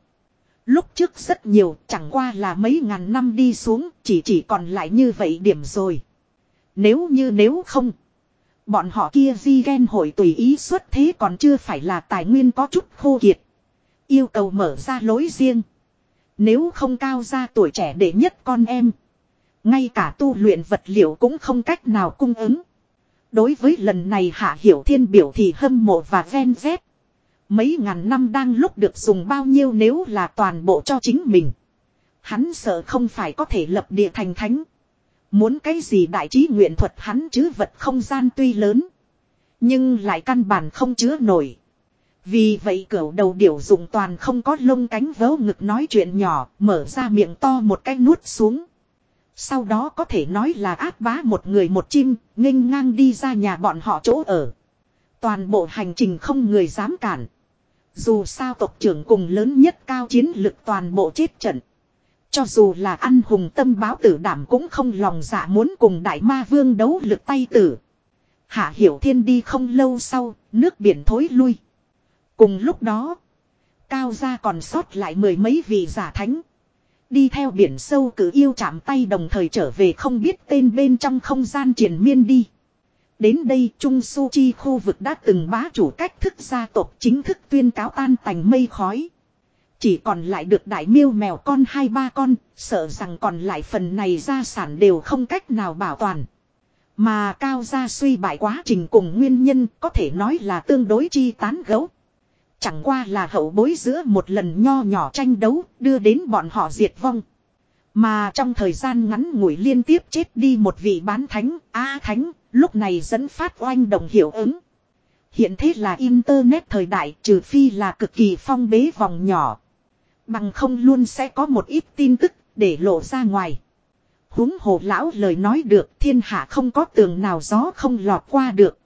Lúc trước rất nhiều, chẳng qua là mấy ngàn năm đi xuống, chỉ chỉ còn lại như vậy điểm rồi. Nếu như nếu không. Bọn họ kia di ghen hội tùy ý xuất thế còn chưa phải là tài nguyên có chút khô kiệt. Yêu cầu mở ra lối riêng. Nếu không cao ra tuổi trẻ để nhất con em. Ngay cả tu luyện vật liệu cũng không cách nào cung ứng. Đối với lần này Hạ Hiểu Thiên biểu thì hâm mộ và ven dép. Mấy ngàn năm đang lúc được dùng bao nhiêu nếu là toàn bộ cho chính mình. Hắn sợ không phải có thể lập địa thành thánh. Muốn cái gì đại trí nguyện thuật hắn chứ vật không gian tuy lớn. Nhưng lại căn bản không chứa nổi. Vì vậy cửu đầu điểu dùng toàn không có lông cánh vớ ngực nói chuyện nhỏ, mở ra miệng to một cái nuốt xuống. Sau đó có thể nói là áp bá một người một chim, nghênh ngang đi ra nhà bọn họ chỗ ở. Toàn bộ hành trình không người dám cản. Dù sao tộc trưởng cùng lớn nhất cao chiến lực toàn bộ chết trận. Cho dù là ăn hùng tâm báo tử đảm cũng không lòng dạ muốn cùng đại ma vương đấu lực tay tử. Hạ hiểu thiên đi không lâu sau, nước biển thối lui. Cùng lúc đó, cao gia còn sót lại mười mấy vị giả thánh. Đi theo biển sâu cử yêu chạm tay đồng thời trở về không biết tên bên trong không gian triển miên đi. Đến đây Trung Su Chi khu vực đã từng bá chủ cách thức gia tộc chính thức tuyên cáo tan tành mây khói. Chỉ còn lại được đại miêu mèo con hai ba con, sợ rằng còn lại phần này gia sản đều không cách nào bảo toàn. Mà cao gia suy bại quá trình cùng nguyên nhân có thể nói là tương đối chi tán gấu. Chẳng qua là hậu bối giữa một lần nho nhỏ tranh đấu đưa đến bọn họ diệt vong. Mà trong thời gian ngắn ngủi liên tiếp chết đi một vị bán thánh, a thánh, lúc này dẫn phát oanh đồng hiệu ứng. Hiện thế là Internet thời đại trừ phi là cực kỳ phong bế vòng nhỏ. Bằng không luôn sẽ có một ít tin tức để lộ ra ngoài. Húng hồ lão lời nói được thiên hạ không có tường nào gió không lọt qua được.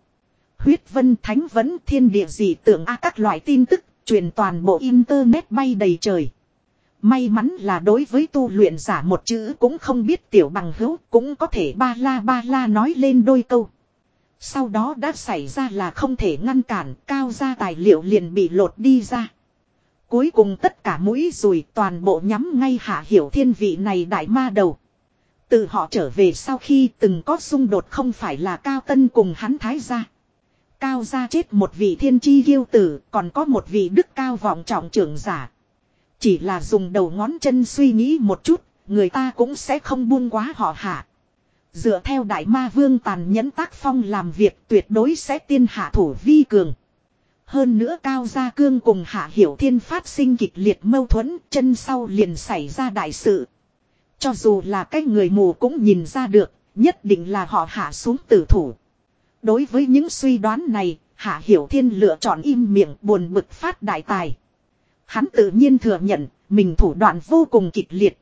Huyết vân thánh vẫn thiên địa dị tượng a các loại tin tức truyền toàn bộ internet bay đầy trời. May mắn là đối với tu luyện giả một chữ cũng không biết tiểu bằng hữu cũng có thể ba la ba la nói lên đôi câu. Sau đó đã xảy ra là không thể ngăn cản, cao ra tài liệu liền bị lột đi ra. Cuối cùng tất cả mũi rùi toàn bộ nhắm ngay hạ hiểu thiên vị này đại ma đầu. Từ họ trở về sau khi từng có xung đột không phải là cao tân cùng hắn thái gia. Cao gia chết một vị thiên chi yêu tử còn có một vị đức cao vọng trọng trưởng giả. Chỉ là dùng đầu ngón chân suy nghĩ một chút, người ta cũng sẽ không buông quá họ hạ. Dựa theo đại ma vương tàn nhẫn tác phong làm việc tuyệt đối sẽ tiên hạ thủ vi cường. Hơn nữa Cao Gia Cương cùng Hạ Hiểu Thiên phát sinh kịch liệt mâu thuẫn, chân sau liền xảy ra đại sự. Cho dù là cái người mù cũng nhìn ra được, nhất định là họ hạ xuống tử thủ. Đối với những suy đoán này, Hạ Hiểu Thiên lựa chọn im miệng buồn bực phát đại tài. Hắn tự nhiên thừa nhận, mình thủ đoạn vô cùng kịch liệt.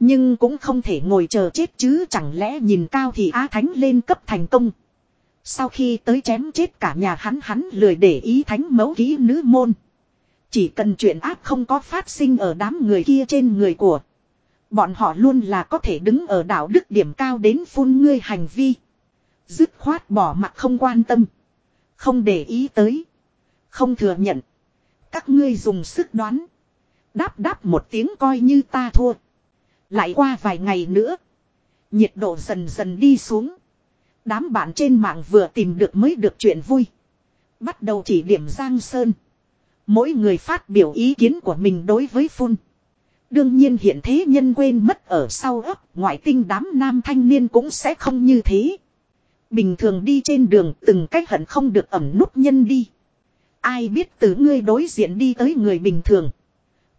Nhưng cũng không thể ngồi chờ chết chứ chẳng lẽ nhìn cao thì Á Thánh lên cấp thành công. Sau khi tới chém chết cả nhà hắn hắn lười để ý thánh mẫu ký nữ môn. Chỉ cần chuyện ác không có phát sinh ở đám người kia trên người của. Bọn họ luôn là có thể đứng ở đạo đức điểm cao đến phun ngươi hành vi. Dứt khoát bỏ mặt không quan tâm. Không để ý tới. Không thừa nhận. Các ngươi dùng sức đoán. Đáp đáp một tiếng coi như ta thua. Lại qua vài ngày nữa. Nhiệt độ dần dần đi xuống. Đám bạn trên mạng vừa tìm được mới được chuyện vui. Bắt đầu chỉ điểm Giang Sơn. Mỗi người phát biểu ý kiến của mình đối với phun. Đương nhiên hiện thế nhân quên mất ở sau ấp, ngoại tinh đám nam thanh niên cũng sẽ không như thế. Bình thường đi trên đường từng cách hận không được ẩm nút nhân đi. Ai biết từ ngươi đối diện đi tới người bình thường.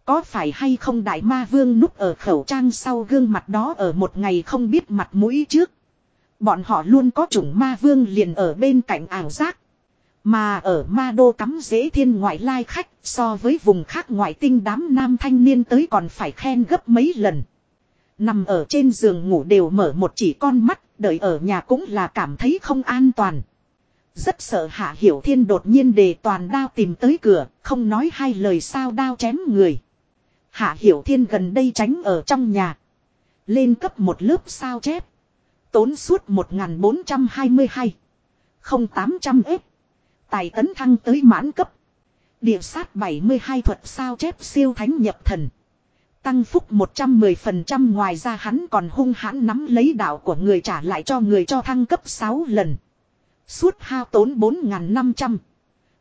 Có phải hay không đại ma vương núp ở khẩu trang sau gương mặt đó ở một ngày không biết mặt mũi trước. Bọn họ luôn có chủng ma vương liền ở bên cạnh ảo giác. Mà ở ma đô cắm dễ thiên ngoại lai khách so với vùng khác ngoại tinh đám nam thanh niên tới còn phải khen gấp mấy lần. Nằm ở trên giường ngủ đều mở một chỉ con mắt, đợi ở nhà cũng là cảm thấy không an toàn. Rất sợ Hạ Hiểu Thiên đột nhiên đề toàn đao tìm tới cửa, không nói hai lời sao đao chém người. Hạ Hiểu Thiên gần đây tránh ở trong nhà. Lên cấp một lớp sao chép. Tốn suốt 1422. 0800 ếp. Tài tấn thăng tới mãn cấp. Địa sát 72 thuật sao chép siêu thánh nhập thần. Tăng phúc 110% ngoài ra hắn còn hung hãn nắm lấy đạo của người trả lại cho người cho thăng cấp 6 lần. Suốt hao tốn 4.500.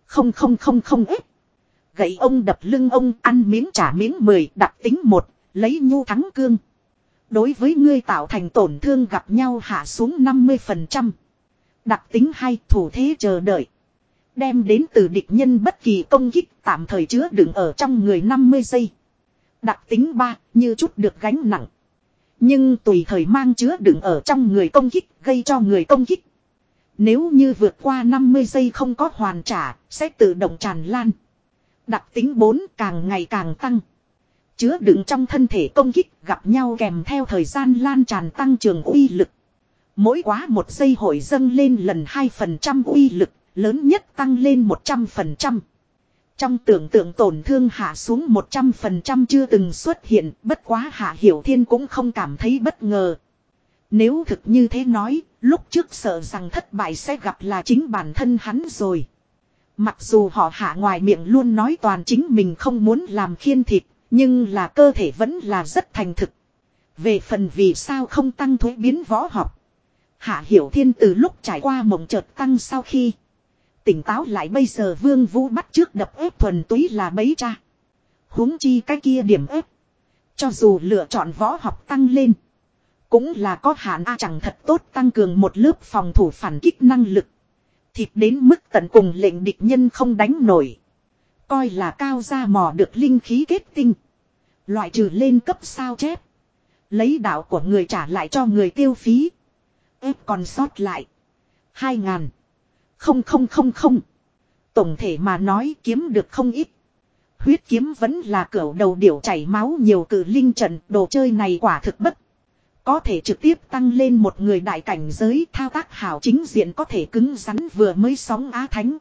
Không không không không ếp. Gậy ông đập lưng ông ăn miếng trả miếng 10 đặc tính 1, lấy nhu thắng cương. Đối với ngươi tạo thành tổn thương gặp nhau hạ xuống 50%. Đặc tính hay thủ thế chờ đợi. Đem đến từ địch nhân bất kỳ công kích tạm thời chứa đựng ở trong người 50 giây. Đặc tính ba như chút được gánh nặng. Nhưng tùy thời mang chứa đựng ở trong người công kích gây cho người công kích. Nếu như vượt qua 50 giây không có hoàn trả, sẽ tự động tràn lan. Đặc tính 4 càng ngày càng tăng. Chứa đựng trong thân thể công kích gặp nhau kèm theo thời gian lan tràn tăng trưởng uy lực. Mỗi quá một giây hội dâng lên lần 2% uy lực, lớn nhất tăng lên 100%. Trong tưởng tượng tổn thương hạ xuống 100% chưa từng xuất hiện, bất quá hạ hiểu thiên cũng không cảm thấy bất ngờ. Nếu thực như thế nói, lúc trước sợ rằng thất bại sẽ gặp là chính bản thân hắn rồi. Mặc dù họ hạ ngoài miệng luôn nói toàn chính mình không muốn làm khiên thịt, nhưng là cơ thể vẫn là rất thành thực. Về phần vì sao không tăng thuế biến võ học. Hạ Hiểu Thiên từ lúc trải qua mộng chợt tăng sau khi. Tỉnh táo lại bây giờ Vương Vũ bắt trước đập ép thuần túy là bấy cha. huống chi cái kia điểm ép. Cho dù lựa chọn võ học tăng lên. Cũng là có hạn A chẳng thật tốt tăng cường một lớp phòng thủ phản kích năng lực. Thịt đến mức tận cùng lệnh địch nhân không đánh nổi. Coi là cao ra mò được linh khí kết tinh. Loại trừ lên cấp sao chép. Lấy đạo của người trả lại cho người tiêu phí. ép còn sót lại. Hai ngàn. Không không không không. Tổng thể mà nói kiếm được không ít. Huyết kiếm vẫn là cửa đầu điểu chảy máu nhiều cử linh trận, đồ chơi này quả thực bất. Có thể trực tiếp tăng lên một người đại cảnh giới, thao tác hảo chính diện có thể cứng rắn vừa mới sóng á thánh.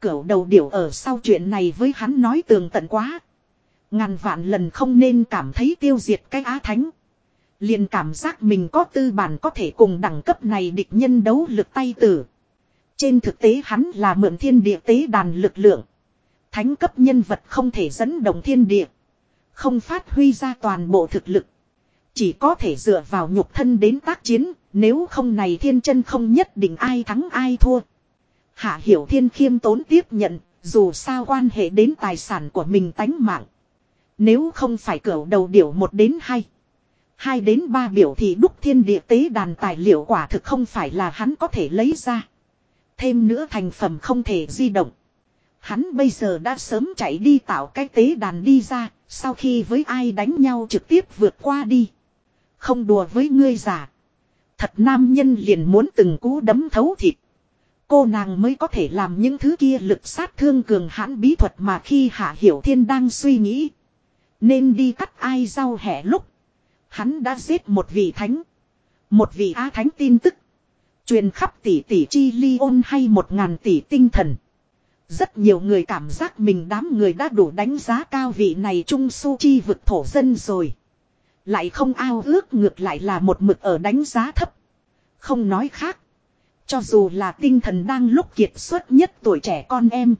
Cửu đầu điểu ở sau chuyện này với hắn nói tường tận quá. Ngàn vạn lần không nên cảm thấy tiêu diệt cái á thánh. Liền cảm giác mình có tư bản có thể cùng đẳng cấp này địch nhân đấu lực tay tử. Trên thực tế hắn là mượn thiên địa tế đàn lực lượng. Thánh cấp nhân vật không thể dẫn động thiên địa. Không phát huy ra toàn bộ thực lực. Chỉ có thể dựa vào nhục thân đến tác chiến, nếu không này thiên chân không nhất định ai thắng ai thua. Hạ hiểu thiên khiêm tốn tiếp nhận, dù sao quan hệ đến tài sản của mình tánh mạng. Nếu không phải cửu đầu điểu một đến hai. Hai đến ba biểu thì đúc thiên địa tế đàn tài liệu quả thực không phải là hắn có thể lấy ra. Thêm nữa thành phẩm không thể di động. Hắn bây giờ đã sớm chạy đi tạo cái tế đàn đi ra, sau khi với ai đánh nhau trực tiếp vượt qua đi. Không đùa với ngươi giả. Thật nam nhân liền muốn từng cú đấm thấu thịt. Cô nàng mới có thể làm những thứ kia lực sát thương cường hãn bí thuật mà khi Hạ Hiểu Thiên đang suy nghĩ. Nên đi cắt ai rau hẻ lúc. Hắn đã giết một vị thánh. Một vị á thánh tin tức. Truyền khắp tỷ tỷ chi ly ôn hay một ngàn tỷ tinh thần. Rất nhiều người cảm giác mình đám người đã đủ đánh giá cao vị này trung su chi vực thổ dân rồi. Lại không ao ước ngược lại là một mực ở đánh giá thấp. Không nói khác. Cho dù là tinh thần đang lúc kiệt xuất nhất tuổi trẻ con em.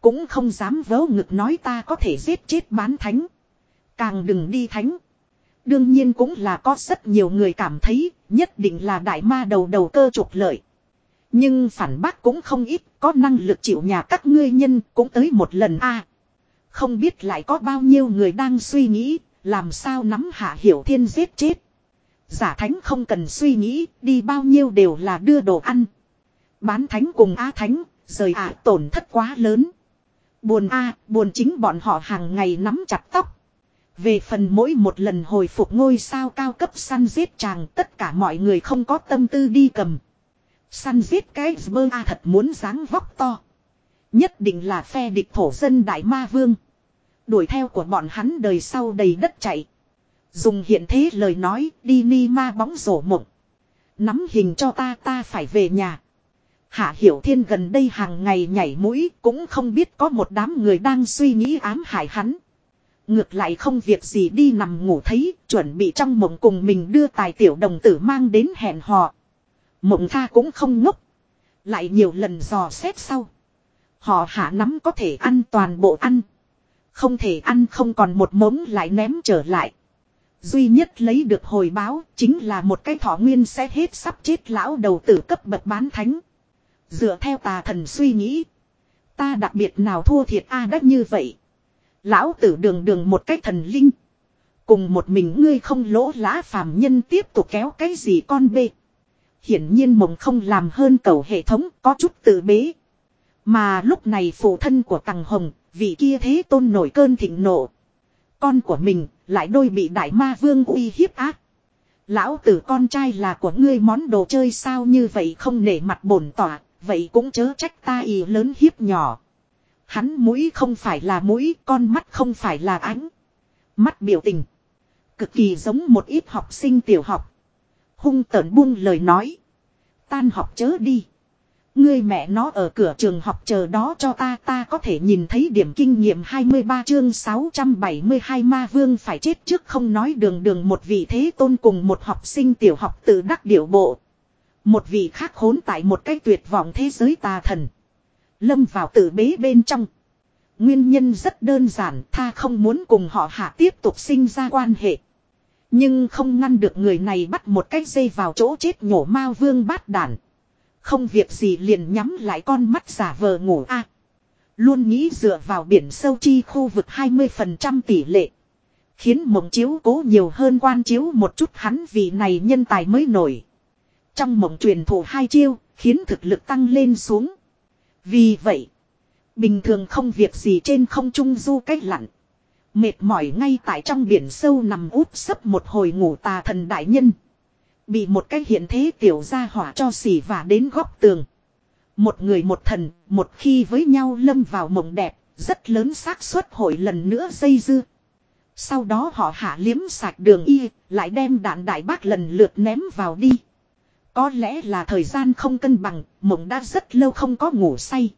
Cũng không dám vớ ngực nói ta có thể giết chết bán thánh. Càng đừng đi thánh. Đương nhiên cũng là có rất nhiều người cảm thấy nhất định là đại ma đầu đầu cơ trục lợi. Nhưng phản bác cũng không ít, có năng lực chịu nhà các ngươi nhân cũng tới một lần a. không biết lại có bao nhiêu người đang suy nghĩ, làm sao nắm hạ hiểu thiên giết chết. Giả thánh không cần suy nghĩ, đi bao nhiêu đều là đưa đồ ăn. Bán thánh cùng á thánh, rời ả tổn thất quá lớn. Buồn a, buồn chính bọn họ hàng ngày nắm chặt tóc. Về phần mỗi một lần hồi phục ngôi sao cao cấp săn giết chàng, tất cả mọi người không có tâm tư đi cầm. Săn giết cái bơ a thật muốn dáng vóc to. Nhất định là phe địch thổ dân đại ma vương. Đuổi theo của bọn hắn đời sau đầy đất chạy. Dùng hiện thế lời nói, đi ni ma bóng rổ mộng. Nắm hình cho ta ta phải về nhà. Hạ Hiểu Thiên gần đây hàng ngày nhảy mũi, cũng không biết có một đám người đang suy nghĩ ám hại hắn. Ngược lại không việc gì đi nằm ngủ thấy, chuẩn bị trong mộng cùng mình đưa tài tiểu đồng tử mang đến hẹn hò. Mộng tha cũng không ngốc. Lại nhiều lần dò xét sau. Họ hạ nắm có thể ăn toàn bộ ăn. Không thể ăn không còn một mống lại ném trở lại. Duy nhất lấy được hồi báo chính là một cái thọ nguyên sẽ hết sắp chết lão đầu tử cấp bậc bán thánh. Dựa theo tà thần suy nghĩ. Ta đặc biệt nào thua thiệt a à đắt như vậy. Lão tử đường đường một cái thần linh. Cùng một mình ngươi không lỗ lá phàm nhân tiếp tục kéo cái gì con bê. Hiển nhiên mộng không làm hơn cầu hệ thống có chút tự bế. Mà lúc này phụ thân của Tằng Hồng, vị kia thế tôn nổi cơn thịnh nộ. Con của mình lại đôi bị đại ma vương uy hiếp ác. Lão tử con trai là của ngươi món đồ chơi sao như vậy không nể mặt bổn tỏa, vậy cũng chớ trách ta ý lớn hiếp nhỏ. Hắn mũi không phải là mũi, con mắt không phải là ánh. Mắt biểu tình. Cực kỳ giống một ít học sinh tiểu học. Hung tợn buông lời nói. Tan học chớ đi. Ngươi mẹ nó ở cửa trường học chờ đó cho ta ta có thể nhìn thấy điểm kinh nghiệm 23 chương 672 ma vương phải chết trước không nói đường đường một vị thế tôn cùng một học sinh tiểu học tự đắc điệu bộ. Một vị khác hốn tại một cái tuyệt vọng thế giới tà thần. Lâm vào tự bế bên trong. Nguyên nhân rất đơn giản tha không muốn cùng họ hạ tiếp tục sinh ra quan hệ. Nhưng không ngăn được người này bắt một cái dây vào chỗ chết nhổ mao vương bát đản. Không việc gì liền nhắm lại con mắt giả vờ ngủ a Luôn nghĩ dựa vào biển sâu chi khu vực 20% tỷ lệ. Khiến mộng chiếu cố nhiều hơn quan chiếu một chút hắn vì này nhân tài mới nổi. Trong mộng truyền thủ hai chiêu, khiến thực lực tăng lên xuống. Vì vậy, bình thường không việc gì trên không trung du cách lặn. Mệt mỏi ngay tại trong biển sâu nằm úp sấp một hồi ngủ tà thần đại nhân. Bị một cái hiện thế tiểu gia hỏa cho xỉ và đến góc tường. Một người một thần, một khi với nhau lâm vào mộng đẹp, rất lớn xác suất hội lần nữa dây dưa. Sau đó họ hạ liếm sạch đường y, lại đem đạn đại bác lần lượt ném vào đi. Có lẽ là thời gian không cân bằng, mộng đã rất lâu không có ngủ say.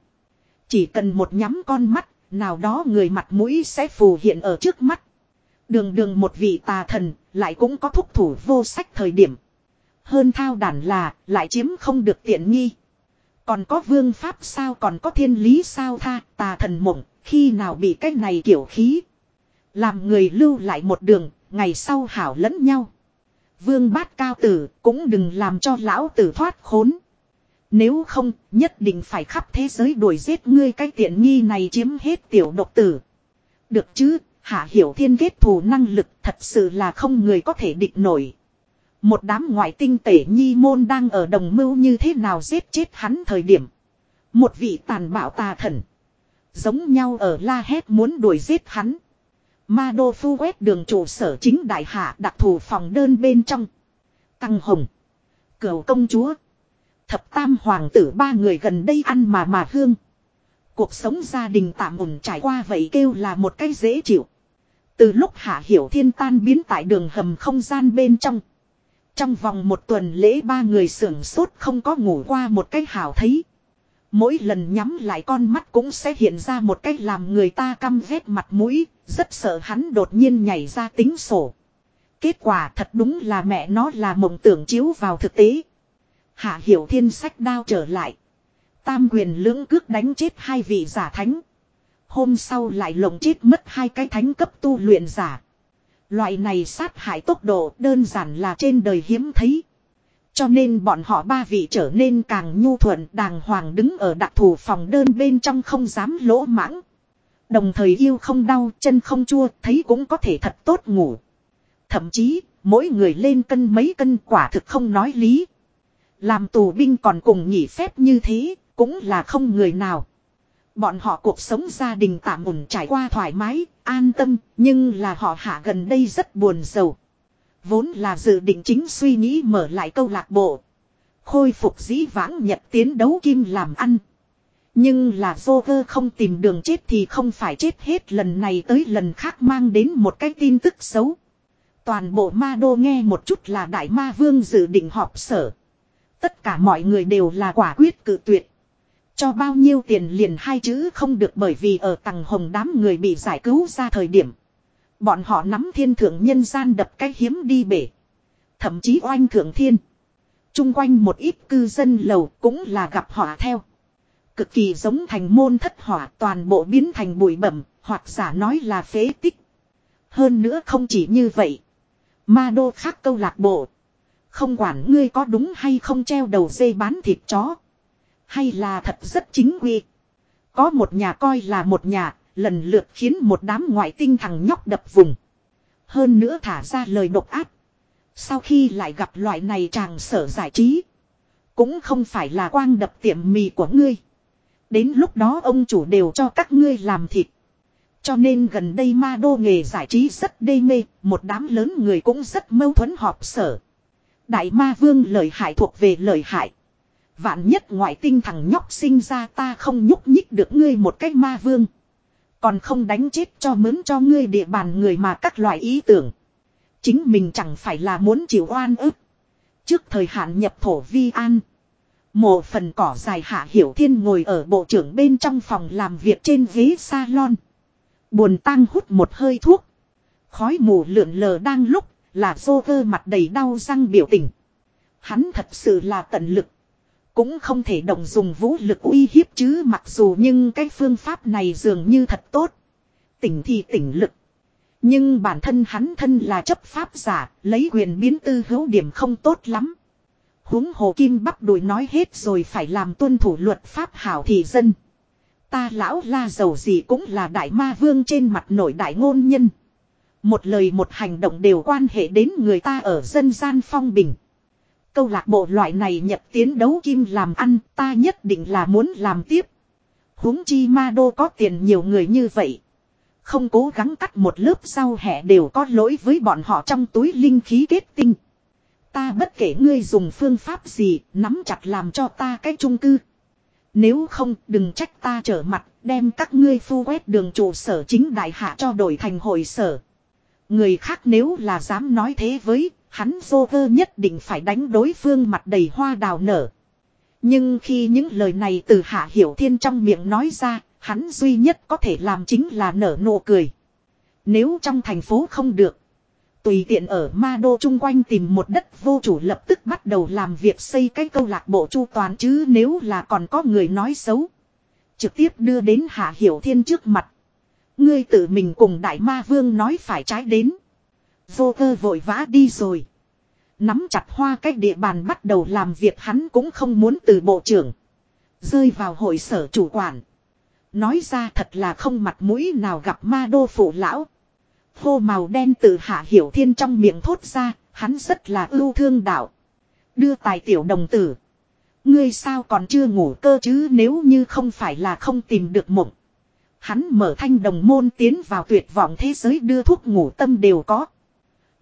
Chỉ cần một nhắm con mắt, nào đó người mặt mũi sẽ phù hiện ở trước mắt. Đường đường một vị tà thần, lại cũng có thúc thủ vô sách thời điểm. Hơn thao đản là, lại chiếm không được tiện nghi. Còn có vương pháp sao còn có thiên lý sao tha, tà thần mộng, khi nào bị cái này kiểu khí. Làm người lưu lại một đường, ngày sau hảo lẫn nhau. Vương bát cao tử, cũng đừng làm cho lão tử thoát khốn. Nếu không, nhất định phải khắp thế giới đuổi giết ngươi cái tiện nghi này chiếm hết tiểu độc tử. Được chứ, hạ hiểu thiên kết thù năng lực thật sự là không người có thể địch nổi. Một đám ngoại tinh tể nhi môn đang ở đồng mưu như thế nào giết chết hắn thời điểm. Một vị tàn bạo tà thần. Giống nhau ở la hét muốn đuổi giết hắn. Ma đô phu quét đường trụ sở chính đại hạ đặc thù phòng đơn bên trong. Tăng hồng. Cửu công chúa. Thập tam hoàng tử ba người gần đây ăn mà mà hương. Cuộc sống gia đình tạm ổn trải qua vậy kêu là một cái dễ chịu. Từ lúc hạ hiểu thiên tan biến tại đường hầm không gian bên trong. Trong vòng một tuần lễ ba người sưởng sốt không có ngủ qua một cái hảo thấy. Mỗi lần nhắm lại con mắt cũng sẽ hiện ra một cách làm người ta căm ghét mặt mũi, rất sợ hắn đột nhiên nhảy ra tính sổ. Kết quả thật đúng là mẹ nó là mộng tưởng chiếu vào thực tế. Hạ hiểu thiên sách đao trở lại. Tam quyền lưỡng cước đánh chết hai vị giả thánh. Hôm sau lại lồng chết mất hai cái thánh cấp tu luyện giả. Loại này sát hại tốc độ đơn giản là trên đời hiếm thấy. Cho nên bọn họ ba vị trở nên càng nhu thuận đàng hoàng đứng ở đặc thù phòng đơn bên trong không dám lỗ mãng. Đồng thời yêu không đau chân không chua thấy cũng có thể thật tốt ngủ. Thậm chí mỗi người lên cân mấy cân quả thực không nói lý. Làm tù binh còn cùng nghỉ phép như thế cũng là không người nào. Bọn họ cuộc sống gia đình tạm ổn trải qua thoải mái, an tâm, nhưng là họ hạ gần đây rất buồn giàu. Vốn là dự định chính suy nghĩ mở lại câu lạc bộ. Khôi phục dĩ vãng nhật tiến đấu kim làm ăn. Nhưng là Joker không tìm đường chết thì không phải chết hết lần này tới lần khác mang đến một cái tin tức xấu. Toàn bộ ma đô nghe một chút là đại ma vương dự định họp sở. Tất cả mọi người đều là quả quyết cự tuyệt. Cho bao nhiêu tiền liền hai chữ không được bởi vì ở tầng hồng đám người bị giải cứu ra thời điểm. Bọn họ nắm thiên thượng nhân gian đập cái hiếm đi bể. Thậm chí oanh thượng thiên. Trung quanh một ít cư dân lầu cũng là gặp họ theo. Cực kỳ giống thành môn thất hỏa toàn bộ biến thành bụi bẩm, hoặc giả nói là phế tích. Hơn nữa không chỉ như vậy. Ma đô khác câu lạc bộ. Không quản ngươi có đúng hay không treo đầu dây bán thịt chó. Hay là thật rất chính quy. Có một nhà coi là một nhà, lần lượt khiến một đám ngoại tinh thằng nhóc đập vùng. Hơn nữa thả ra lời độc ác. Sau khi lại gặp loại này chàng sở giải trí. Cũng không phải là quang đập tiệm mì của ngươi. Đến lúc đó ông chủ đều cho các ngươi làm thịt. Cho nên gần đây ma đô nghề giải trí rất đê mê, một đám lớn người cũng rất mâu thuẫn họp sở. Đại ma vương lời hại thuộc về lời hại. Vạn nhất ngoại tinh thằng nhóc sinh ra ta không nhúc nhích được ngươi một cách ma vương. Còn không đánh chết cho mướn cho ngươi địa bàn người mà các loại ý tưởng. Chính mình chẳng phải là muốn chịu oan ức. Trước thời hạn nhập thổ vi an. Mộ phần cỏ dài hạ hiểu thiên ngồi ở bộ trưởng bên trong phòng làm việc trên ghế salon. Buồn tang hút một hơi thuốc. Khói mù lượn lờ đang lúc là dô cơ mặt đầy đau răng biểu tình. Hắn thật sự là tận lực. Cũng không thể động dùng vũ lực uy hiếp chứ mặc dù nhưng cái phương pháp này dường như thật tốt. Tỉnh thì tỉnh lực. Nhưng bản thân hắn thân là chấp pháp giả, lấy quyền biến tư hữu điểm không tốt lắm. huống hồ kim bắp đùi nói hết rồi phải làm tuân thủ luật pháp hảo thị dân. Ta lão la giàu gì cũng là đại ma vương trên mặt nổi đại ngôn nhân. Một lời một hành động đều quan hệ đến người ta ở dân gian phong bình. Câu lạc bộ loại này nhập tiến đấu kim làm ăn ta nhất định là muốn làm tiếp. huống chi ma đô có tiền nhiều người như vậy. Không cố gắng cắt một lớp rau hẹ đều có lỗi với bọn họ trong túi linh khí kết tinh. Ta bất kể ngươi dùng phương pháp gì, nắm chặt làm cho ta cái trung cư. Nếu không, đừng trách ta trở mặt, đem các ngươi phu quét đường trụ sở chính đại hạ cho đổi thành hội sở. Người khác nếu là dám nói thế với, hắn vô vơ nhất định phải đánh đối phương mặt đầy hoa đào nở. Nhưng khi những lời này từ Hạ Hiểu Thiên trong miệng nói ra, hắn duy nhất có thể làm chính là nở nụ cười. Nếu trong thành phố không được, tùy tiện ở ma đô chung quanh tìm một đất vô chủ lập tức bắt đầu làm việc xây cái câu lạc bộ chu toàn chứ nếu là còn có người nói xấu. Trực tiếp đưa đến Hạ Hiểu Thiên trước mặt. Ngươi tự mình cùng đại ma vương nói phải trái đến. Vô cơ vội vã đi rồi. Nắm chặt hoa cách địa bàn bắt đầu làm việc hắn cũng không muốn từ bộ trưởng. Rơi vào hội sở chủ quản. Nói ra thật là không mặt mũi nào gặp ma đô phụ lão. khô màu đen từ hạ hiểu thiên trong miệng thốt ra, hắn rất là ưu thương đạo. Đưa tài tiểu đồng tử. Ngươi sao còn chưa ngủ cơ chứ nếu như không phải là không tìm được mộng. Hắn mở thanh đồng môn tiến vào tuyệt vọng thế giới đưa thuốc ngủ tâm đều có.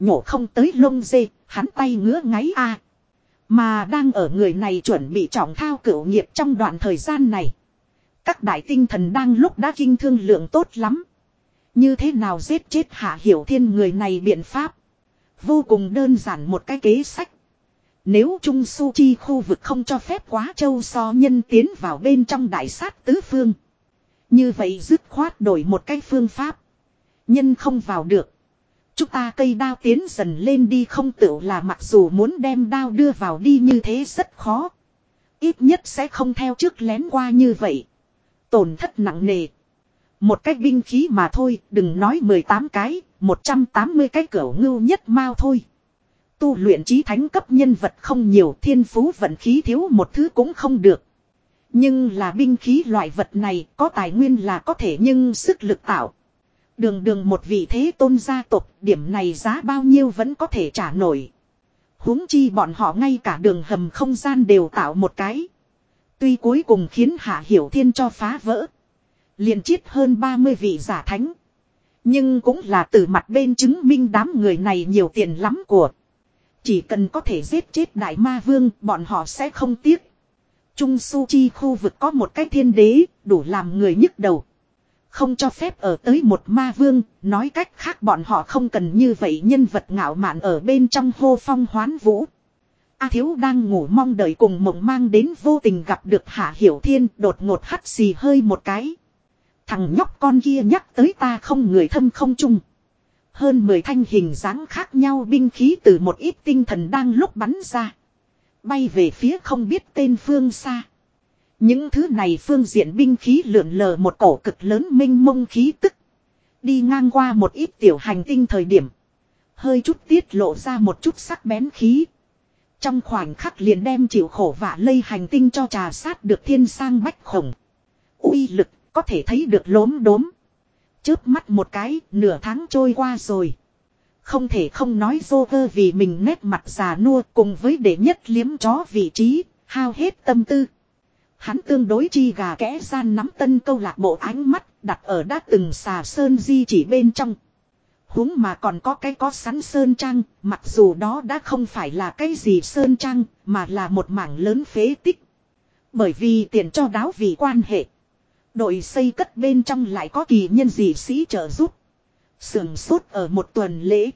Nhổ không tới lông dê, hắn tay ngứa ngáy a Mà đang ở người này chuẩn bị trọng thao cửu nghiệp trong đoạn thời gian này. Các đại tinh thần đang lúc đã kinh thương lượng tốt lắm. Như thế nào giết chết hạ hiểu thiên người này biện pháp. Vô cùng đơn giản một cái kế sách. Nếu Trung Su Chi khu vực không cho phép quá châu so nhân tiến vào bên trong đại sát tứ phương. Như vậy dứt khoát đổi một cái phương pháp. Nhân không vào được. Chúng ta cây đao tiến dần lên đi không tựu là mặc dù muốn đem đao đưa vào đi như thế rất khó. Ít nhất sẽ không theo trước lén qua như vậy. Tổn thất nặng nề. Một cái binh khí mà thôi, đừng nói 18 cái, 180 cái cửa ngưu nhất mau thôi. Tu luyện trí thánh cấp nhân vật không nhiều thiên phú vận khí thiếu một thứ cũng không được. Nhưng là binh khí loại vật này có tài nguyên là có thể nhưng sức lực tạo. Đường đường một vị thế tôn gia tộc, điểm này giá bao nhiêu vẫn có thể trả nổi. huống chi bọn họ ngay cả đường hầm không gian đều tạo một cái. Tuy cuối cùng khiến Hạ Hiểu Thiên cho phá vỡ. liền chết hơn 30 vị giả thánh. Nhưng cũng là từ mặt bên chứng minh đám người này nhiều tiền lắm của. Chỉ cần có thể giết chết đại ma vương, bọn họ sẽ không tiếc. Trung Su Chi khu vực có một cái thiên đế đủ làm người nhức đầu. Không cho phép ở tới một ma vương, nói cách khác bọn họ không cần như vậy nhân vật ngạo mạn ở bên trong hô phong hoán vũ. A thiếu đang ngủ mong đợi cùng mộng mang đến vô tình gặp được Hạ Hiểu Thiên đột ngột hắt xì hơi một cái. Thằng nhóc con kia nhắc tới ta không người thâm không chung. Hơn 10 thanh hình dáng khác nhau binh khí từ một ít tinh thần đang lúc bắn ra. Bay về phía không biết tên phương xa. Những thứ này phương diện binh khí lượn lờ một cổ cực lớn minh mông khí tức. Đi ngang qua một ít tiểu hành tinh thời điểm. Hơi chút tiết lộ ra một chút sắc bén khí. Trong khoảnh khắc liền đem chịu khổ vả lây hành tinh cho trà sát được thiên sang bách khổng. uy lực có thể thấy được lốm đốm. Chớp mắt một cái, nửa tháng trôi qua rồi. Không thể không nói Joker vì mình nét mặt già nua cùng với đệ nhất liếm chó vị trí, hao hết tâm tư. Hắn tương đối chi gà kẽ gian nắm tân câu lạc bộ ánh mắt đặt ở đã từng xà sơn di chỉ bên trong huống mà còn có cái có sắn sơn trang, mặc dù đó đã không phải là cái gì sơn trang, mà là một mảng lớn phế tích. Bởi vì tiền cho đáo vì quan hệ. Đội xây cất bên trong lại có kỳ nhân dị sĩ trợ giúp. Sườn sốt ở một tuần lễ.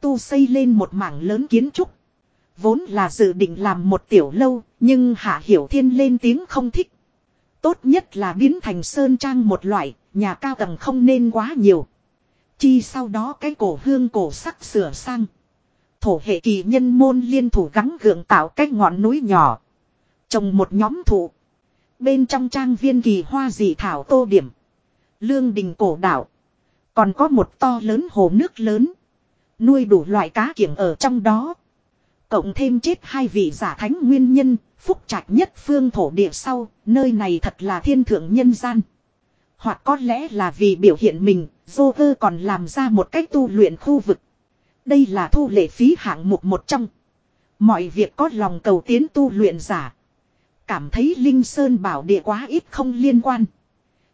Tu xây lên một mảng lớn kiến trúc. Vốn là dự định làm một tiểu lâu, nhưng Hạ Hiểu Thiên lên tiếng không thích. Tốt nhất là biến thành sơn trang một loại, nhà cao tầng không nên quá nhiều. Chi sau đó cái cổ hương cổ sắc sửa sang. Thổ hệ kỳ nhân môn liên thủ gắng gượng tạo cái ngọn núi nhỏ. Trồng một nhóm thụ. Bên trong trang viên kỳ hoa dị thảo tô điểm. Lương đình cổ đảo. Còn có một to lớn hồ nước lớn. Nuôi đủ loại cá kiểng ở trong đó. Cộng thêm chết hai vị giả thánh nguyên nhân, phúc trạch nhất phương thổ địa sau, nơi này thật là thiên thượng nhân gian. Hoặc có lẽ là vì biểu hiện mình, Joker còn làm ra một cách tu luyện khu vực. Đây là thu lệ phí hạng mục một trong. Mọi việc có lòng cầu tiến tu luyện giả. Cảm thấy Linh Sơn bảo địa quá ít không liên quan.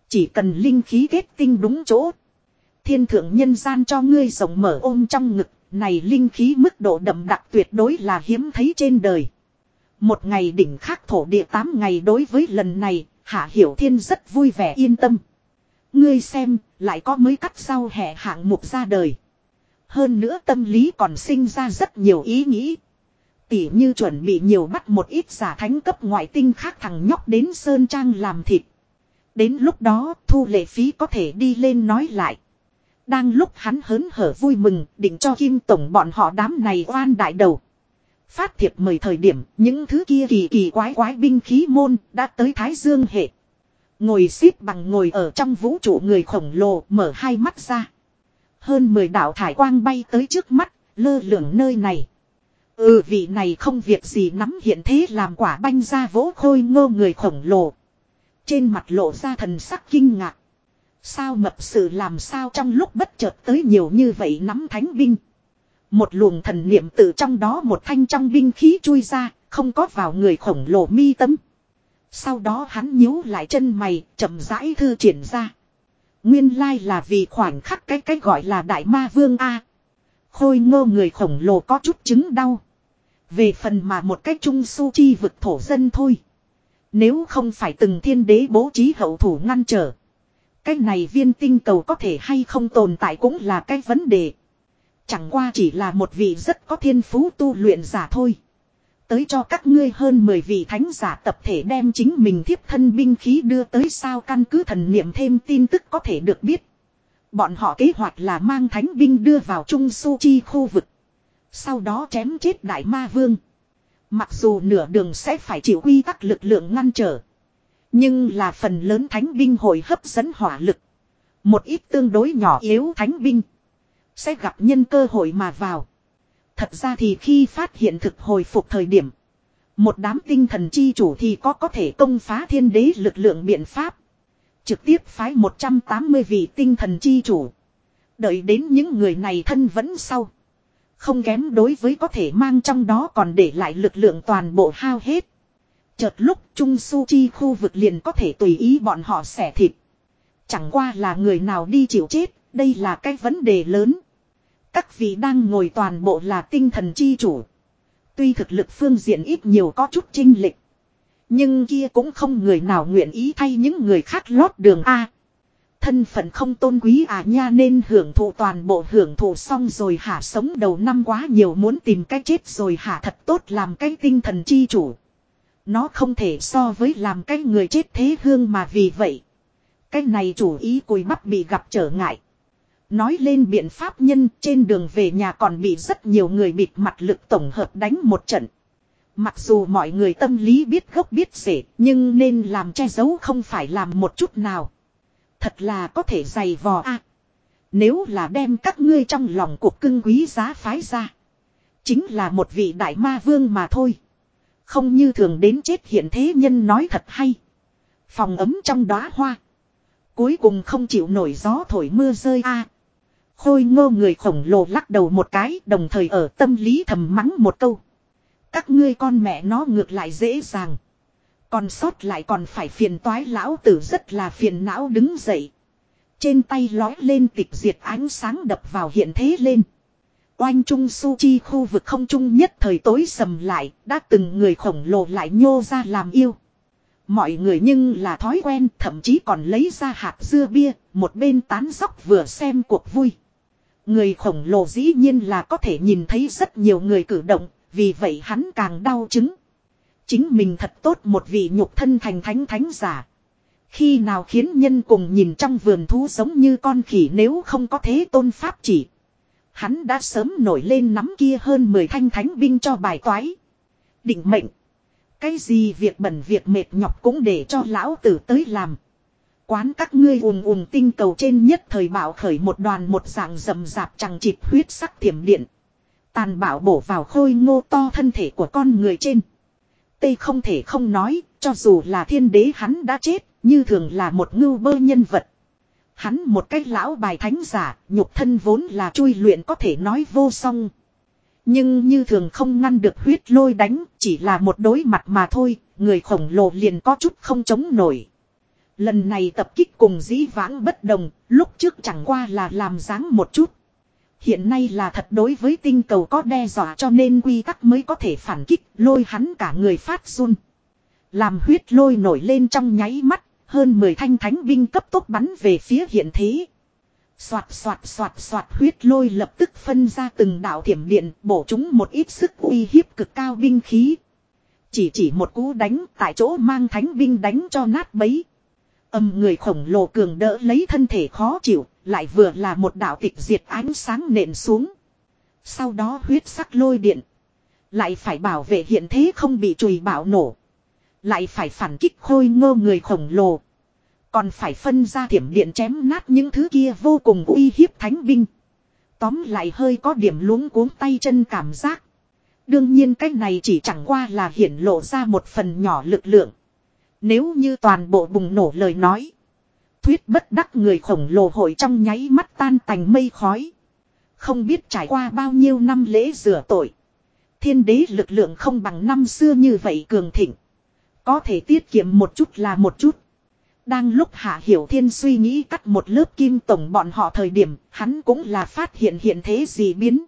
Chỉ cần linh khí kết tinh đúng chỗ. Thiên thượng nhân gian cho ngươi rộng mở ôm trong ngực. Này linh khí mức độ đậm đặc tuyệt đối là hiếm thấy trên đời. Một ngày đỉnh khắc thổ địa tám ngày đối với lần này, Hạ Hiểu Thiên rất vui vẻ yên tâm. Ngươi xem, lại có mới cắt sau hè hạng mục ra đời. Hơn nữa tâm lý còn sinh ra rất nhiều ý nghĩ. Tỉ như chuẩn bị nhiều bắt một ít giả thánh cấp ngoại tinh khác thằng nhóc đến Sơn Trang làm thịt. Đến lúc đó thu lệ phí có thể đi lên nói lại. Đang lúc hắn hớn hở vui mừng định cho Kim Tổng bọn họ đám này oan đại đầu. Phát thiệp mời thời điểm những thứ kia kỳ kỳ quái quái binh khí môn đã tới Thái Dương hệ. Ngồi xếp bằng ngồi ở trong vũ trụ người khổng lồ mở hai mắt ra. Hơn 10 đạo thải quang bay tới trước mắt, lơ lửng nơi này. Ừ vị này không việc gì nắm hiện thế làm quả banh ra vỗ khôi ngô người khổng lồ. Trên mặt lộ ra thần sắc kinh ngạc. Sao mập sự làm sao trong lúc bất chợt tới nhiều như vậy nắm thánh binh. Một luồng thần niệm từ trong đó một thanh trong binh khí chui ra, không có vào người khổng lồ mi tâm. Sau đó hắn nhíu lại chân mày, chậm rãi thư triển ra. Nguyên lai là vì khoảnh khắc cái cái gọi là đại ma vương A. Khôi ngô người khổng lồ có chút chứng đau. Về phần mà một cách trung su chi vực thổ dân thôi. Nếu không phải từng thiên đế bố trí hậu thủ ngăn trở. Cái này viên tinh cầu có thể hay không tồn tại cũng là cái vấn đề. Chẳng qua chỉ là một vị rất có thiên phú tu luyện giả thôi. Tới cho các ngươi hơn 10 vị thánh giả tập thể đem chính mình thiếp thân binh khí đưa tới sao căn cứ thần niệm thêm tin tức có thể được biết. Bọn họ kế hoạch là mang thánh binh đưa vào Trung Su Chi khu vực. Sau đó chém chết Đại Ma Vương. Mặc dù nửa đường sẽ phải chịu quy tắc lực lượng ngăn trở. Nhưng là phần lớn thánh binh hồi hấp dẫn hỏa lực. Một ít tương đối nhỏ yếu thánh binh. Sẽ gặp nhân cơ hội mà vào. Thật ra thì khi phát hiện thực hồi phục thời điểm. Một đám tinh thần chi chủ thì có có thể công phá thiên đế lực lượng biện pháp. Trực tiếp phái 180 vị tinh thần chi chủ. Đợi đến những người này thân vẫn sau. Không kém đối với có thể mang trong đó còn để lại lực lượng toàn bộ hao hết. Chợt lúc Trung Su Chi khu vực liền có thể tùy ý bọn họ xẻ thịt. Chẳng qua là người nào đi chịu chết, đây là cái vấn đề lớn. Các vị đang ngồi toàn bộ là tinh thần chi chủ. Tuy thực lực phương diện ít nhiều có chút chinh lịch. Nhưng kia cũng không người nào nguyện ý thay những người khác lót đường A. Thân phận không tôn quý à nha nên hưởng thụ toàn bộ hưởng thụ xong rồi hả sống đầu năm quá nhiều muốn tìm cách chết rồi hả thật tốt làm cái tinh thần chi chủ. Nó không thể so với làm cái người chết thế hương mà vì vậy. Cái này chủ ý cùi bắp bị gặp trở ngại. Nói lên biện pháp nhân, trên đường về nhà còn bị rất nhiều người bịt mặt lực tổng hợp đánh một trận. Mặc dù mọi người tâm lý biết gốc biết rể nhưng nên làm che giấu không phải làm một chút nào. Thật là có thể dày vò a Nếu là đem các ngươi trong lòng cuộc cưng quý giá phái ra. Chính là một vị đại ma vương mà thôi. Không như thường đến chết hiện thế nhân nói thật hay. Phòng ấm trong đóa hoa. Cuối cùng không chịu nổi gió thổi mưa rơi a Khôi ngô người khổng lồ lắc đầu một cái, đồng thời ở tâm lý thầm mắng một câu. Các ngươi con mẹ nó ngược lại dễ dàng. Còn sót lại còn phải phiền toái lão tử rất là phiền não đứng dậy. Trên tay lói lên tịch diệt ánh sáng đập vào hiện thế lên. Oanh trung su chi khu vực không trung nhất thời tối sầm lại, đã từng người khổng lồ lại nhô ra làm yêu. Mọi người nhưng là thói quen, thậm chí còn lấy ra hạt dưa bia, một bên tán dóc vừa xem cuộc vui. Người khổng lồ dĩ nhiên là có thể nhìn thấy rất nhiều người cử động, Vì vậy hắn càng đau chứng. Chính mình thật tốt một vị nhục thân thành thánh thánh giả. Khi nào khiến nhân cùng nhìn trong vườn thú giống như con khỉ nếu không có thế tôn pháp chỉ. Hắn đã sớm nổi lên nắm kia hơn 10 thanh thánh binh cho bài toái. Định mệnh. Cái gì việc bẩn việc mệt nhọc cũng để cho lão tử tới làm. Quán các ngươi ùm ùm tinh cầu trên nhất thời bảo khởi một đoàn một dạng rầm rạp chẳng chịt huyết sắc thiểm điện. Tàn bạo bổ vào khôi ngô to thân thể của con người trên. Tây không thể không nói, cho dù là thiên đế hắn đã chết, như thường là một ngưu bơ nhân vật. Hắn một cái lão bài thánh giả, nhục thân vốn là chui luyện có thể nói vô song. Nhưng như thường không ngăn được huyết lôi đánh, chỉ là một đối mặt mà thôi, người khổng lồ liền có chút không chống nổi. Lần này tập kích cùng dĩ vãng bất đồng, lúc trước chẳng qua là làm dáng một chút. Hiện nay là thật đối với tinh cầu có đe dọa cho nên quy tắc mới có thể phản kích lôi hắn cả người phát run. Làm huyết lôi nổi lên trong nháy mắt, hơn 10 thanh thánh binh cấp tốc bắn về phía hiện thế. Xoạt xoạt xoạt xoạt huyết lôi lập tức phân ra từng đạo thiểm điện bổ chúng một ít sức uy hiếp cực cao binh khí. Chỉ chỉ một cú đánh tại chỗ mang thánh binh đánh cho nát bấy. Âm người khổng lồ cường đỡ lấy thân thể khó chịu, lại vừa là một đạo tịch diệt ánh sáng nện xuống. Sau đó huyết sắc lôi điện. Lại phải bảo vệ hiện thế không bị chùi bạo nổ. Lại phải phản kích khôi ngô người khổng lồ. Còn phải phân ra thiểm điện chém nát những thứ kia vô cùng uy hiếp thánh binh. Tóm lại hơi có điểm luống cuống tay chân cảm giác. Đương nhiên cái này chỉ chẳng qua là hiển lộ ra một phần nhỏ lực lượng. Nếu như toàn bộ bùng nổ lời nói. Thuyết bất đắc người khổng lồ hội trong nháy mắt tan tành mây khói. Không biết trải qua bao nhiêu năm lễ rửa tội. Thiên đế lực lượng không bằng năm xưa như vậy cường thịnh. Có thể tiết kiệm một chút là một chút. Đang lúc Hạ Hiểu Thiên suy nghĩ cắt một lớp kim tổng bọn họ thời điểm, hắn cũng là phát hiện hiện thế gì biến.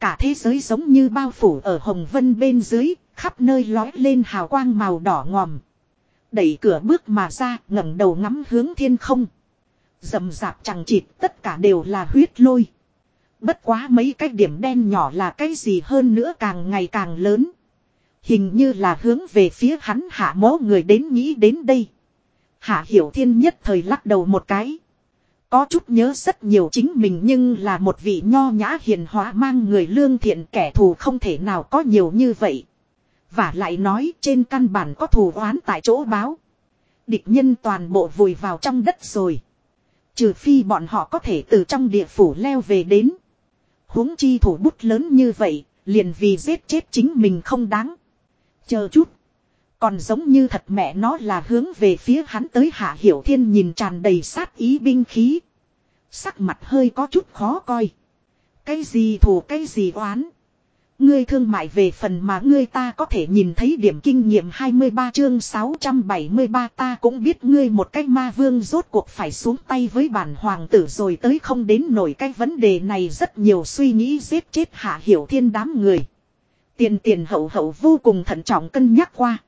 Cả thế giới giống như bao phủ ở hồng vân bên dưới, khắp nơi lói lên hào quang màu đỏ ngòm. Đẩy cửa bước mà ra, ngẩng đầu ngắm hướng thiên không. Dầm dạp chẳng chịt, tất cả đều là huyết lôi. Bất quá mấy cái điểm đen nhỏ là cái gì hơn nữa càng ngày càng lớn. Hình như là hướng về phía hắn hạ mố người đến nghĩ đến đây. Hạ hiểu thiên nhất thời lắc đầu một cái. Có chút nhớ rất nhiều chính mình nhưng là một vị nho nhã hiền hóa mang người lương thiện kẻ thù không thể nào có nhiều như vậy. Và lại nói trên căn bản có thù oán tại chỗ báo. Địch nhân toàn bộ vùi vào trong đất rồi. Trừ phi bọn họ có thể từ trong địa phủ leo về đến. huống chi thủ bút lớn như vậy, liền vì giết chết chính mình không đáng. Chờ chút. Còn giống như thật mẹ nó là hướng về phía hắn tới hạ hiểu thiên nhìn tràn đầy sát ý binh khí. Sắc mặt hơi có chút khó coi. Cái gì thù, cái gì oán. Ngươi thương mại về phần mà ngươi ta có thể nhìn thấy điểm kinh nghiệm 23 chương 673 ta cũng biết ngươi một cách ma vương rốt cuộc phải xuống tay với bản hoàng tử rồi tới không đến nổi cái vấn đề này, rất nhiều suy nghĩ giết chết hạ hiểu thiên đám người. Tiền tiền hậu hậu vô cùng thận trọng cân nhắc qua.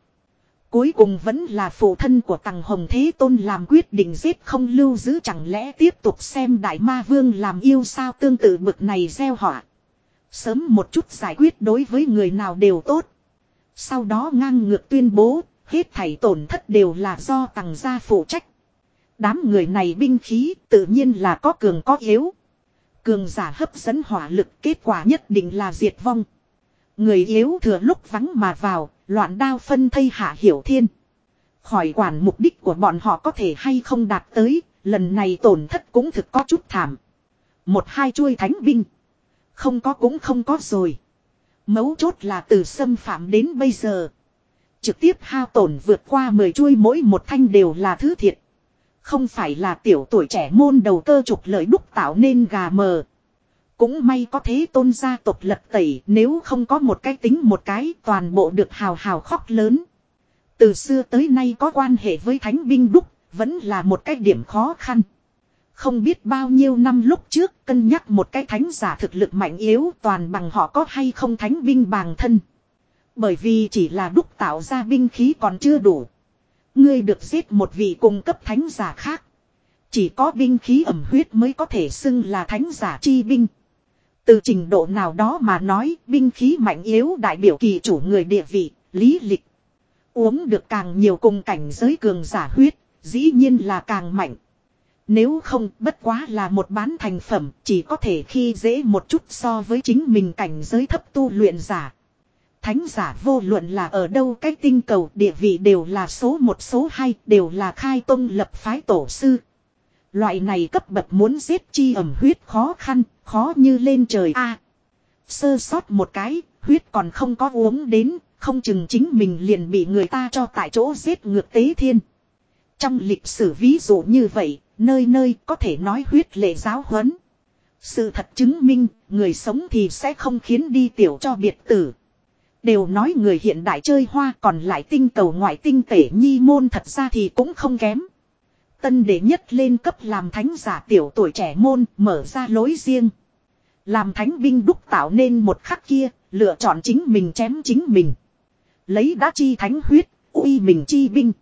Cuối cùng vẫn là phụ thân của Tằng Hồng Thế Tôn làm quyết định giết không lưu giữ chẳng lẽ tiếp tục xem Đại Ma Vương làm yêu sao tương tự bực này gieo họa. Sớm một chút giải quyết đối với người nào đều tốt. Sau đó ngang ngược tuyên bố, hết thảy tổn thất đều là do Tằng gia phụ trách. Đám người này binh khí tự nhiên là có cường có yếu. Cường giả hấp dẫn hỏa lực kết quả nhất định là diệt vong. Người yếu thừa lúc vắng mà vào, loạn đao phân thây hạ hiểu thiên. Khỏi quản mục đích của bọn họ có thể hay không đạt tới, lần này tổn thất cũng thực có chút thảm. Một hai chuôi thánh binh. Không có cũng không có rồi. Mấu chốt là từ xâm phạm đến bây giờ. Trực tiếp hao tổn vượt qua 10 chuôi mỗi một thanh đều là thứ thiệt. Không phải là tiểu tuổi trẻ môn đầu cơ trục lợi đúc tạo nên gà mờ. Cũng may có thế tôn gia tộc lật tẩy, nếu không có một cái tính một cái, toàn bộ được hào hào khóc lớn. Từ xưa tới nay có quan hệ với thánh binh đúc, vẫn là một cái điểm khó khăn. Không biết bao nhiêu năm lúc trước, cân nhắc một cái thánh giả thực lực mạnh yếu, toàn bằng họ có hay không thánh binh bằng thân. Bởi vì chỉ là đúc tạo ra binh khí còn chưa đủ. Ngươi được giết một vị cung cấp thánh giả khác. Chỉ có binh khí ẩm huyết mới có thể xưng là thánh giả chi binh. Từ trình độ nào đó mà nói, binh khí mạnh yếu đại biểu kỳ chủ người địa vị, lý lịch. Uống được càng nhiều cùng cảnh giới cường giả huyết, dĩ nhiên là càng mạnh. Nếu không, bất quá là một bán thành phẩm, chỉ có thể khi dễ một chút so với chính mình cảnh giới thấp tu luyện giả. Thánh giả vô luận là ở đâu cái tinh cầu địa vị đều là số một số hai, đều là khai tông lập phái tổ sư. Loại này cấp bậc muốn giết chi ẩm huyết khó khăn, khó như lên trời a Sơ sót một cái, huyết còn không có uống đến, không chừng chính mình liền bị người ta cho tại chỗ giết ngược tế thiên. Trong lịch sử ví dụ như vậy, nơi nơi có thể nói huyết lệ giáo huấn. Sự thật chứng minh, người sống thì sẽ không khiến đi tiểu cho biệt tử. Đều nói người hiện đại chơi hoa còn lại tinh cầu ngoại tinh tể nhi môn thật ra thì cũng không kém. Tân đệ nhất lên cấp làm thánh giả tiểu tuổi trẻ môn mở ra lối riêng. Làm thánh binh đúc tạo nên một khắc kia, lựa chọn chính mình chém chính mình. Lấy đá chi thánh huyết, uy mình chi binh.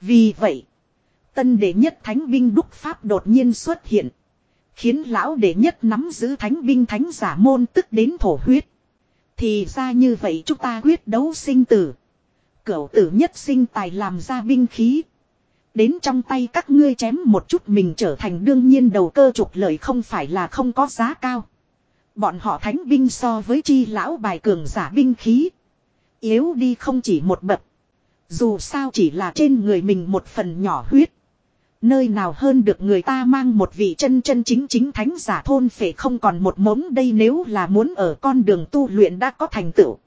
Vì vậy, tân đệ nhất thánh binh đúc pháp đột nhiên xuất hiện. Khiến lão đệ nhất nắm giữ thánh binh thánh giả môn tức đến thổ huyết. Thì ra như vậy chúng ta quyết đấu sinh tử. Cửu tử nhất sinh tài làm ra binh khí. Đến trong tay các ngươi chém một chút mình trở thành đương nhiên đầu cơ trục lợi không phải là không có giá cao. Bọn họ thánh binh so với chi lão bài cường giả binh khí. Yếu đi không chỉ một bậc. Dù sao chỉ là trên người mình một phần nhỏ huyết. Nơi nào hơn được người ta mang một vị chân chân chính chính thánh giả thôn phệ không còn một mống đây nếu là muốn ở con đường tu luyện đã có thành tựu.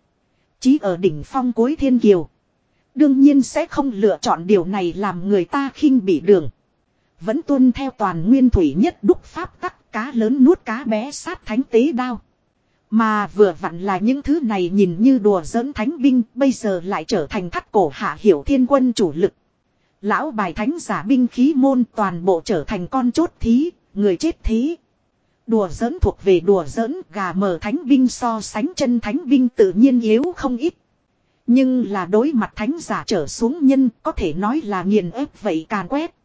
Chí ở đỉnh phong cuối thiên kiều. Đương nhiên sẽ không lựa chọn điều này làm người ta khinh bị đường. Vẫn tuân theo toàn nguyên thủy nhất đúc pháp tắc cá lớn nuốt cá bé sát thánh tế đao. Mà vừa vặn là những thứ này nhìn như đùa giỡn thánh binh bây giờ lại trở thành thắt cổ hạ hiểu thiên quân chủ lực. Lão bài thánh giả binh khí môn toàn bộ trở thành con chốt thí, người chết thí. Đùa giỡn thuộc về đùa giỡn gà mờ thánh binh so sánh chân thánh binh tự nhiên yếu không ít. Nhưng là đối mặt thánh giả trở xuống nhân, có thể nói là nghiền ép vậy càn quét.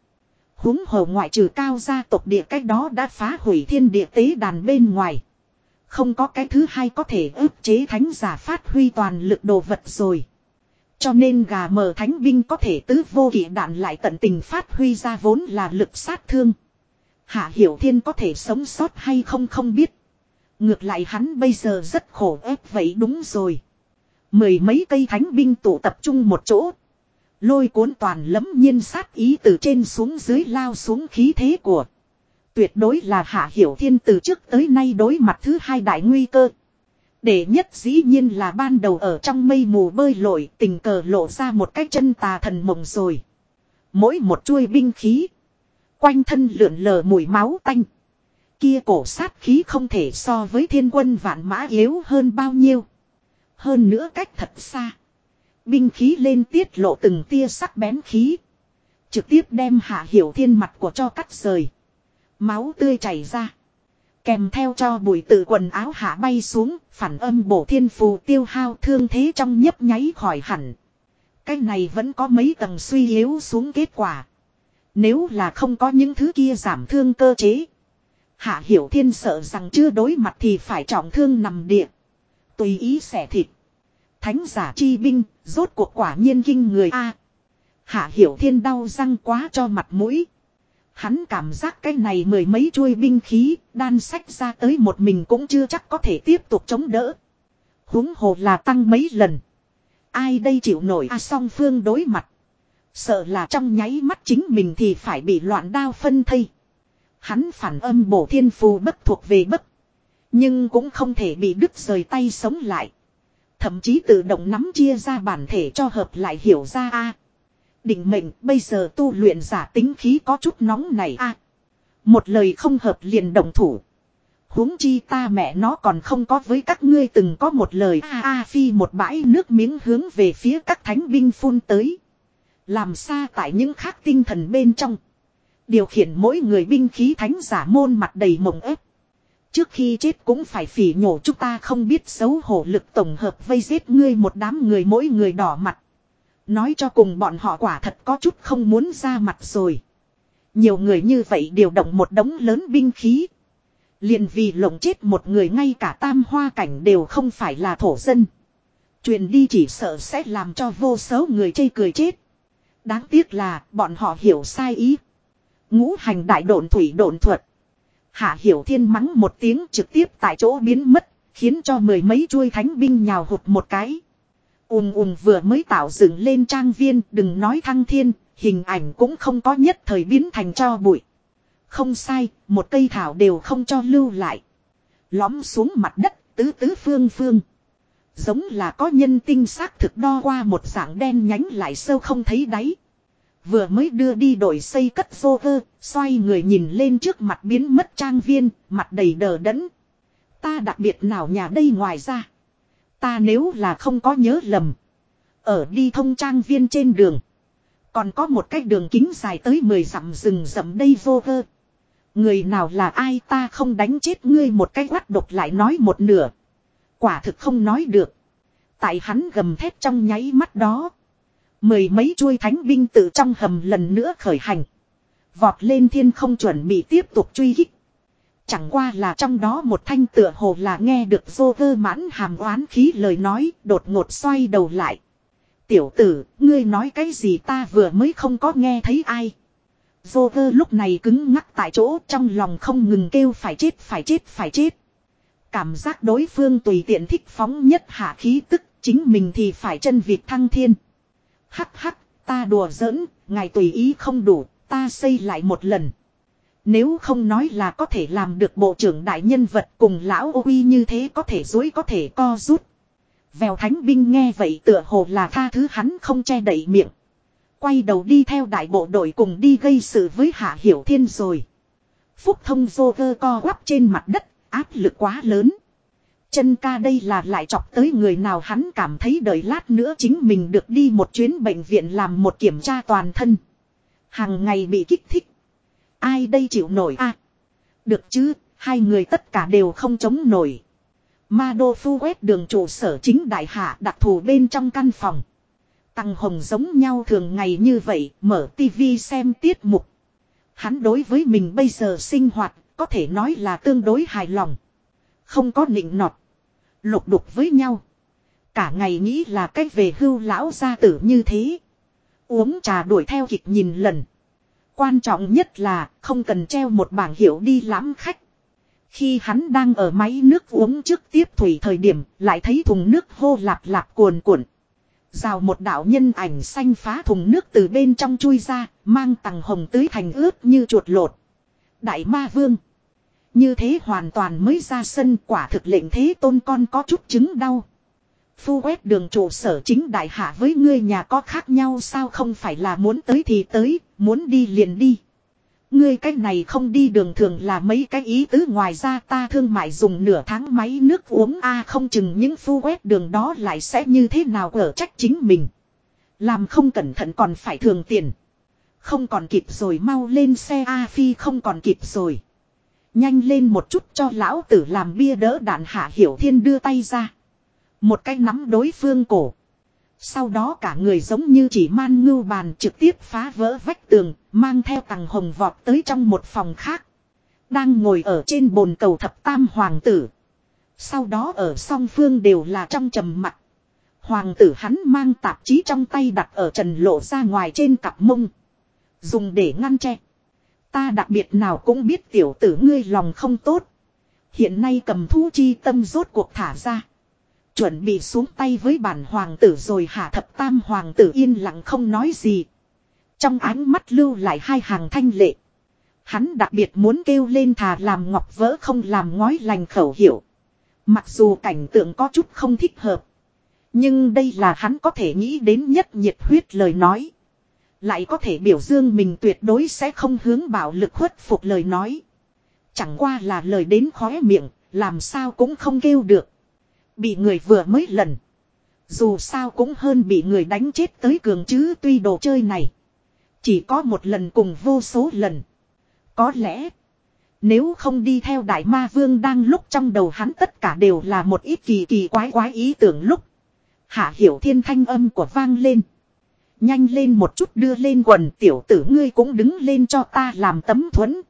Húng hồ ngoại trừ cao gia tộc địa cách đó đã phá hủy thiên địa tế đàn bên ngoài. Không có cái thứ hai có thể ức chế thánh giả phát huy toàn lực đồ vật rồi. Cho nên gà mờ thánh binh có thể tứ vô kỷ đạn lại tận tình phát huy ra vốn là lực sát thương. Hạ Hiểu Thiên có thể sống sót hay không không biết. Ngược lại hắn bây giờ rất khổ ép vậy đúng rồi. Mười mấy cây thánh binh tụ tập trung một chỗ. Lôi cuốn toàn lấm nhiên sát ý từ trên xuống dưới lao xuống khí thế của. Tuyệt đối là Hạ Hiểu Thiên từ trước tới nay đối mặt thứ hai đại nguy cơ. Để nhất dĩ nhiên là ban đầu ở trong mây mù bơi lội, tình cờ lộ ra một cái chân tà thần mộng rồi. Mỗi một chuôi binh khí. Quanh thân lượn lờ mùi máu tanh. Kia cổ sát khí không thể so với thiên quân vạn mã yếu hơn bao nhiêu. Hơn nữa cách thật xa. Binh khí lên tiết lộ từng tia sắc bén khí. Trực tiếp đem hạ hiểu thiên mặt của cho cắt rời. Máu tươi chảy ra. Kèm theo cho bụi tử quần áo hạ bay xuống, phản âm bổ thiên phù tiêu hao thương thế trong nhấp nháy khỏi hẳn. Cái này vẫn có mấy tầng suy yếu xuống kết quả. Nếu là không có những thứ kia giảm thương cơ chế. Hạ hiểu thiên sợ rằng chưa đối mặt thì phải trọng thương nằm địa. Tùy ý xẻ thịt. Thánh giả chi binh, rốt cuộc quả nhiên kinh người A. hạ hiểu thiên đau răng quá cho mặt mũi. Hắn cảm giác cái này mười mấy chuôi binh khí, đan sách ra tới một mình cũng chưa chắc có thể tiếp tục chống đỡ. huống hồ là tăng mấy lần. Ai đây chịu nổi a song phương đối mặt. Sợ là trong nháy mắt chính mình thì phải bị loạn đao phân thây. Hắn phản âm bổ thiên phù bất thuộc về bất. Nhưng cũng không thể bị đứt rời tay sống lại. Thậm chí tự động nắm chia ra bản thể cho hợp lại hiểu ra a Định mệnh, bây giờ tu luyện giả tính khí có chút nóng này a Một lời không hợp liền đồng thủ. huống chi ta mẹ nó còn không có với các ngươi từng có một lời a a phi một bãi nước miếng hướng về phía các thánh binh phun tới. Làm xa tại những khác tinh thần bên trong. Điều khiển mỗi người binh khí thánh giả môn mặt đầy mộng ép. Trước khi chết cũng phải phỉ nhổ chúng ta không biết xấu hổ lực tổng hợp vây giết ngươi một đám người mỗi người đỏ mặt. Nói cho cùng bọn họ quả thật có chút không muốn ra mặt rồi. Nhiều người như vậy điều động một đống lớn binh khí. liền vì lộng chết một người ngay cả tam hoa cảnh đều không phải là thổ dân. Truyền đi chỉ sợ sẽ làm cho vô số người chây cười chết. Đáng tiếc là bọn họ hiểu sai ý. Ngũ hành đại độn thủy độn thuật. Hạ hiểu thiên mắng một tiếng trực tiếp tại chỗ biến mất, khiến cho mười mấy chuôi thánh binh nhào hụt một cái. Ùm ùm vừa mới tạo dựng lên trang viên, đừng nói thăng thiên, hình ảnh cũng không có nhất thời biến thành cho bụi. Không sai, một cây thảo đều không cho lưu lại. Lõm xuống mặt đất, tứ tứ phương phương. Giống là có nhân tinh xác thực đo qua một dạng đen nhánh lại sâu không thấy đáy. Vừa mới đưa đi đổi xây cất vô vơ, xoay người nhìn lên trước mặt biến mất trang viên, mặt đầy đờ đẫn. Ta đặc biệt nào nhà đây ngoài ra. Ta nếu là không có nhớ lầm. Ở đi thông trang viên trên đường. Còn có một cái đường kính dài tới 10 dặm rừng rậm đây vô vơ. Người nào là ai ta không đánh chết ngươi một cái quát độc lại nói một nửa. Quả thực không nói được. Tại hắn gầm thét trong nháy mắt đó. Mười mấy chuôi thánh binh tự trong hầm lần nữa khởi hành. Vọt lên thiên không chuẩn bị tiếp tục truy kích. Chẳng qua là trong đó một thanh tựa hồ là nghe được vô vơ mãn hàm oán khí lời nói đột ngột xoay đầu lại. Tiểu tử, ngươi nói cái gì ta vừa mới không có nghe thấy ai. Vô vơ lúc này cứng ngắc tại chỗ trong lòng không ngừng kêu phải chết phải chết phải chết. Cảm giác đối phương tùy tiện thích phóng nhất hạ khí tức chính mình thì phải chân vịt thăng thiên. Hắc hắc, ta đùa giỡn, ngài tùy ý không đủ, ta xây lại một lần. Nếu không nói là có thể làm được bộ trưởng đại nhân vật cùng lão ô uy như thế có thể dối có thể co rút. Vèo thánh binh nghe vậy tựa hồ là tha thứ hắn không che đậy miệng. Quay đầu đi theo đại bộ đội cùng đi gây sự với Hạ Hiểu Thiên rồi. Phúc thông vô cơ co quắp trên mặt đất, áp lực quá lớn. Chân ca đây là lại chọc tới người nào hắn cảm thấy đợi lát nữa chính mình được đi một chuyến bệnh viện làm một kiểm tra toàn thân. Hàng ngày bị kích thích. Ai đây chịu nổi a? được chứ, hai người tất cả đều không chống nổi. Ma Đô Phu quét đường trụ sở chính đại hạ đặc thù bên trong căn phòng. Tăng Hồng giống nhau thường ngày như vậy, mở tivi xem tiết mục. Hắn đối với mình bây giờ sinh hoạt, có thể nói là tương đối hài lòng. Không có nịnh nọt. Lục đục với nhau. Cả ngày nghĩ là cách về hưu lão gia tử như thế. Uống trà đuổi theo kịch nhìn lần. Quan trọng nhất là không cần treo một bảng hiệu đi lãm khách. Khi hắn đang ở máy nước uống trước tiếp thủy thời điểm lại thấy thùng nước hô lạp lạp cuồn cuộn. Rào một đạo nhân ảnh xanh phá thùng nước từ bên trong chui ra, mang tầng hồng tưới thành ướt như chuột lột. Đại ma vương. Như thế hoàn toàn mới ra sân quả thực lệnh thế tôn con có chút chứng đau. Phu quét đường trụ sở chính đại hạ với ngươi nhà có khác nhau sao không phải là muốn tới thì tới, muốn đi liền đi. Ngươi cách này không đi đường thường là mấy cái ý tứ ngoài ra ta thương mại dùng nửa tháng máy nước uống a không chừng những phu quét đường đó lại sẽ như thế nào ở trách chính mình. Làm không cẩn thận còn phải thường tiền. Không còn kịp rồi mau lên xe A Phi không còn kịp rồi. Nhanh lên một chút cho lão tử làm bia đỡ đạn hạ hiểu thiên đưa tay ra. Một cái nắm đối phương cổ. Sau đó cả người giống như chỉ man ngưu bàn trực tiếp phá vỡ vách tường, mang theo tầng hồng vọt tới trong một phòng khác. Đang ngồi ở trên bồn cầu thập tam hoàng tử. Sau đó ở song phương đều là trong trầm mặt. Hoàng tử hắn mang tạp chí trong tay đặt ở trần lộ ra ngoài trên cặp mông. Dùng để ngăn che. Ta đặc biệt nào cũng biết tiểu tử ngươi lòng không tốt. Hiện nay cầm thú chi tâm rốt cuộc thả ra. Chuẩn bị xuống tay với bản hoàng tử rồi hạ thập tam hoàng tử yên lặng không nói gì. Trong ánh mắt lưu lại hai hàng thanh lệ. Hắn đặc biệt muốn kêu lên thà làm ngọc vỡ không làm ngói lành khẩu hiệu. Mặc dù cảnh tượng có chút không thích hợp. Nhưng đây là hắn có thể nghĩ đến nhất nhiệt huyết lời nói. Lại có thể biểu dương mình tuyệt đối sẽ không hướng bạo lực khuất phục lời nói. Chẳng qua là lời đến khóe miệng, làm sao cũng không kêu được. Bị người vừa mới lần. Dù sao cũng hơn bị người đánh chết tới cường chứ tuy đồ chơi này. Chỉ có một lần cùng vô số lần. Có lẽ. Nếu không đi theo đại ma vương đang lúc trong đầu hắn tất cả đều là một ít kỳ kỳ quái quái ý tưởng lúc. Hạ hiểu thiên thanh âm của vang lên. Nhanh lên một chút đưa lên quần tiểu tử ngươi cũng đứng lên cho ta làm tấm thuẫn.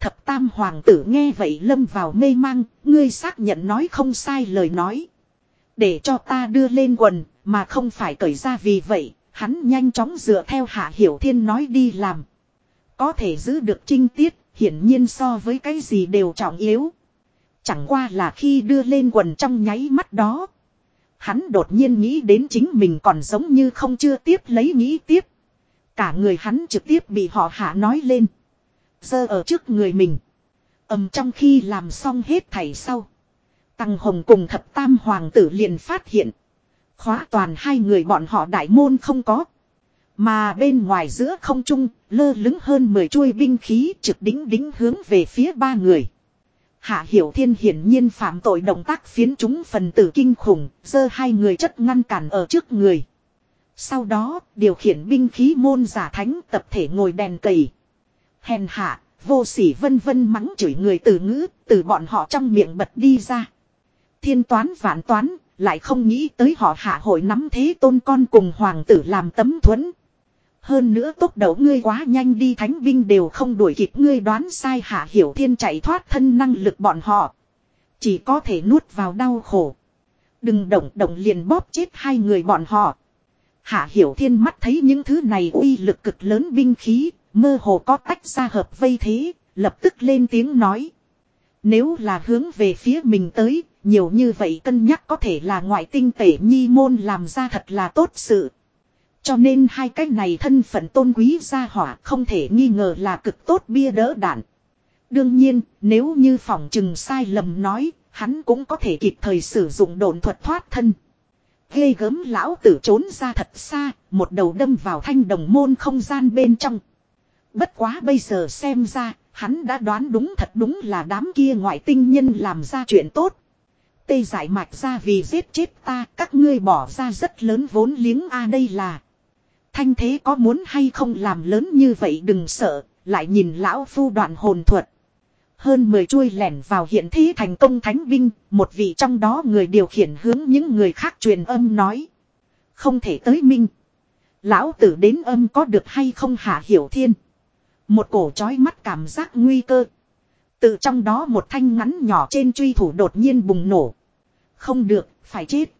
Thập tam hoàng tử nghe vậy lâm vào mê mang, ngươi xác nhận nói không sai lời nói. Để cho ta đưa lên quần, mà không phải cởi ra vì vậy, hắn nhanh chóng dựa theo hạ hiểu thiên nói đi làm. Có thể giữ được trinh tiết, hiển nhiên so với cái gì đều trọng yếu. Chẳng qua là khi đưa lên quần trong nháy mắt đó. Hắn đột nhiên nghĩ đến chính mình còn giống như không chưa tiếp lấy nghĩ tiếp. Cả người hắn trực tiếp bị họ hạ nói lên. Giơ ở trước người mình. ầm trong khi làm xong hết thảy sau. Tăng Hồng cùng thập tam hoàng tử liền phát hiện. Khóa toàn hai người bọn họ đại môn không có. Mà bên ngoài giữa không trung, lơ lứng hơn 10 chuôi binh khí trực đính đính hướng về phía ba người. Hạ Hiểu Thiên hiển nhiên phạm tội động tác phiến chúng phần tử kinh khủng, giơ hai người chất ngăn cản ở trước người. Sau đó, điều khiển binh khí môn giả thánh tập thể ngồi đèn cầy. Hèn hạ, vô sỉ vân vân mắng chửi người từ ngữ, từ bọn họ trong miệng bật đi ra. Thiên toán vạn toán, lại không nghĩ tới họ hạ hội nắm thế tôn con cùng hoàng tử làm tấm thuẫn. Hơn nữa tốc độ ngươi quá nhanh đi thánh binh đều không đuổi kịp ngươi đoán sai hạ hiểu thiên chạy thoát thân năng lực bọn họ. Chỉ có thể nuốt vào đau khổ. Đừng động động liền bóp chết hai người bọn họ. Hạ hiểu thiên mắt thấy những thứ này uy lực cực lớn binh khí, mơ hồ có tách ra hợp vây thế, lập tức lên tiếng nói. Nếu là hướng về phía mình tới, nhiều như vậy cân nhắc có thể là ngoại tinh tể nhi môn làm ra thật là tốt sự. Cho nên hai cái này thân phận tôn quý gia hỏa không thể nghi ngờ là cực tốt bia đỡ đạn. Đương nhiên, nếu như phòng trừng sai lầm nói, hắn cũng có thể kịp thời sử dụng đồn thuật thoát thân. Ghê gớm lão tử trốn ra thật xa, một đầu đâm vào thanh đồng môn không gian bên trong. Bất quá bây giờ xem ra, hắn đã đoán đúng thật đúng là đám kia ngoại tinh nhân làm ra chuyện tốt. Tê giải mạch ra vì giết chết ta, các ngươi bỏ ra rất lớn vốn liếng a đây là. Thanh thế có muốn hay không làm lớn như vậy đừng sợ, lại nhìn lão phu đoạn hồn thuật. Hơn 10 chuôi lẻn vào hiện thế thành công thánh binh, một vị trong đó người điều khiển hướng những người khác truyền âm nói. Không thể tới minh. Lão tử đến âm có được hay không hạ hiểu thiên. Một cổ chói mắt cảm giác nguy cơ. Từ trong đó một thanh ngắn nhỏ trên truy thủ đột nhiên bùng nổ. Không được, phải chết.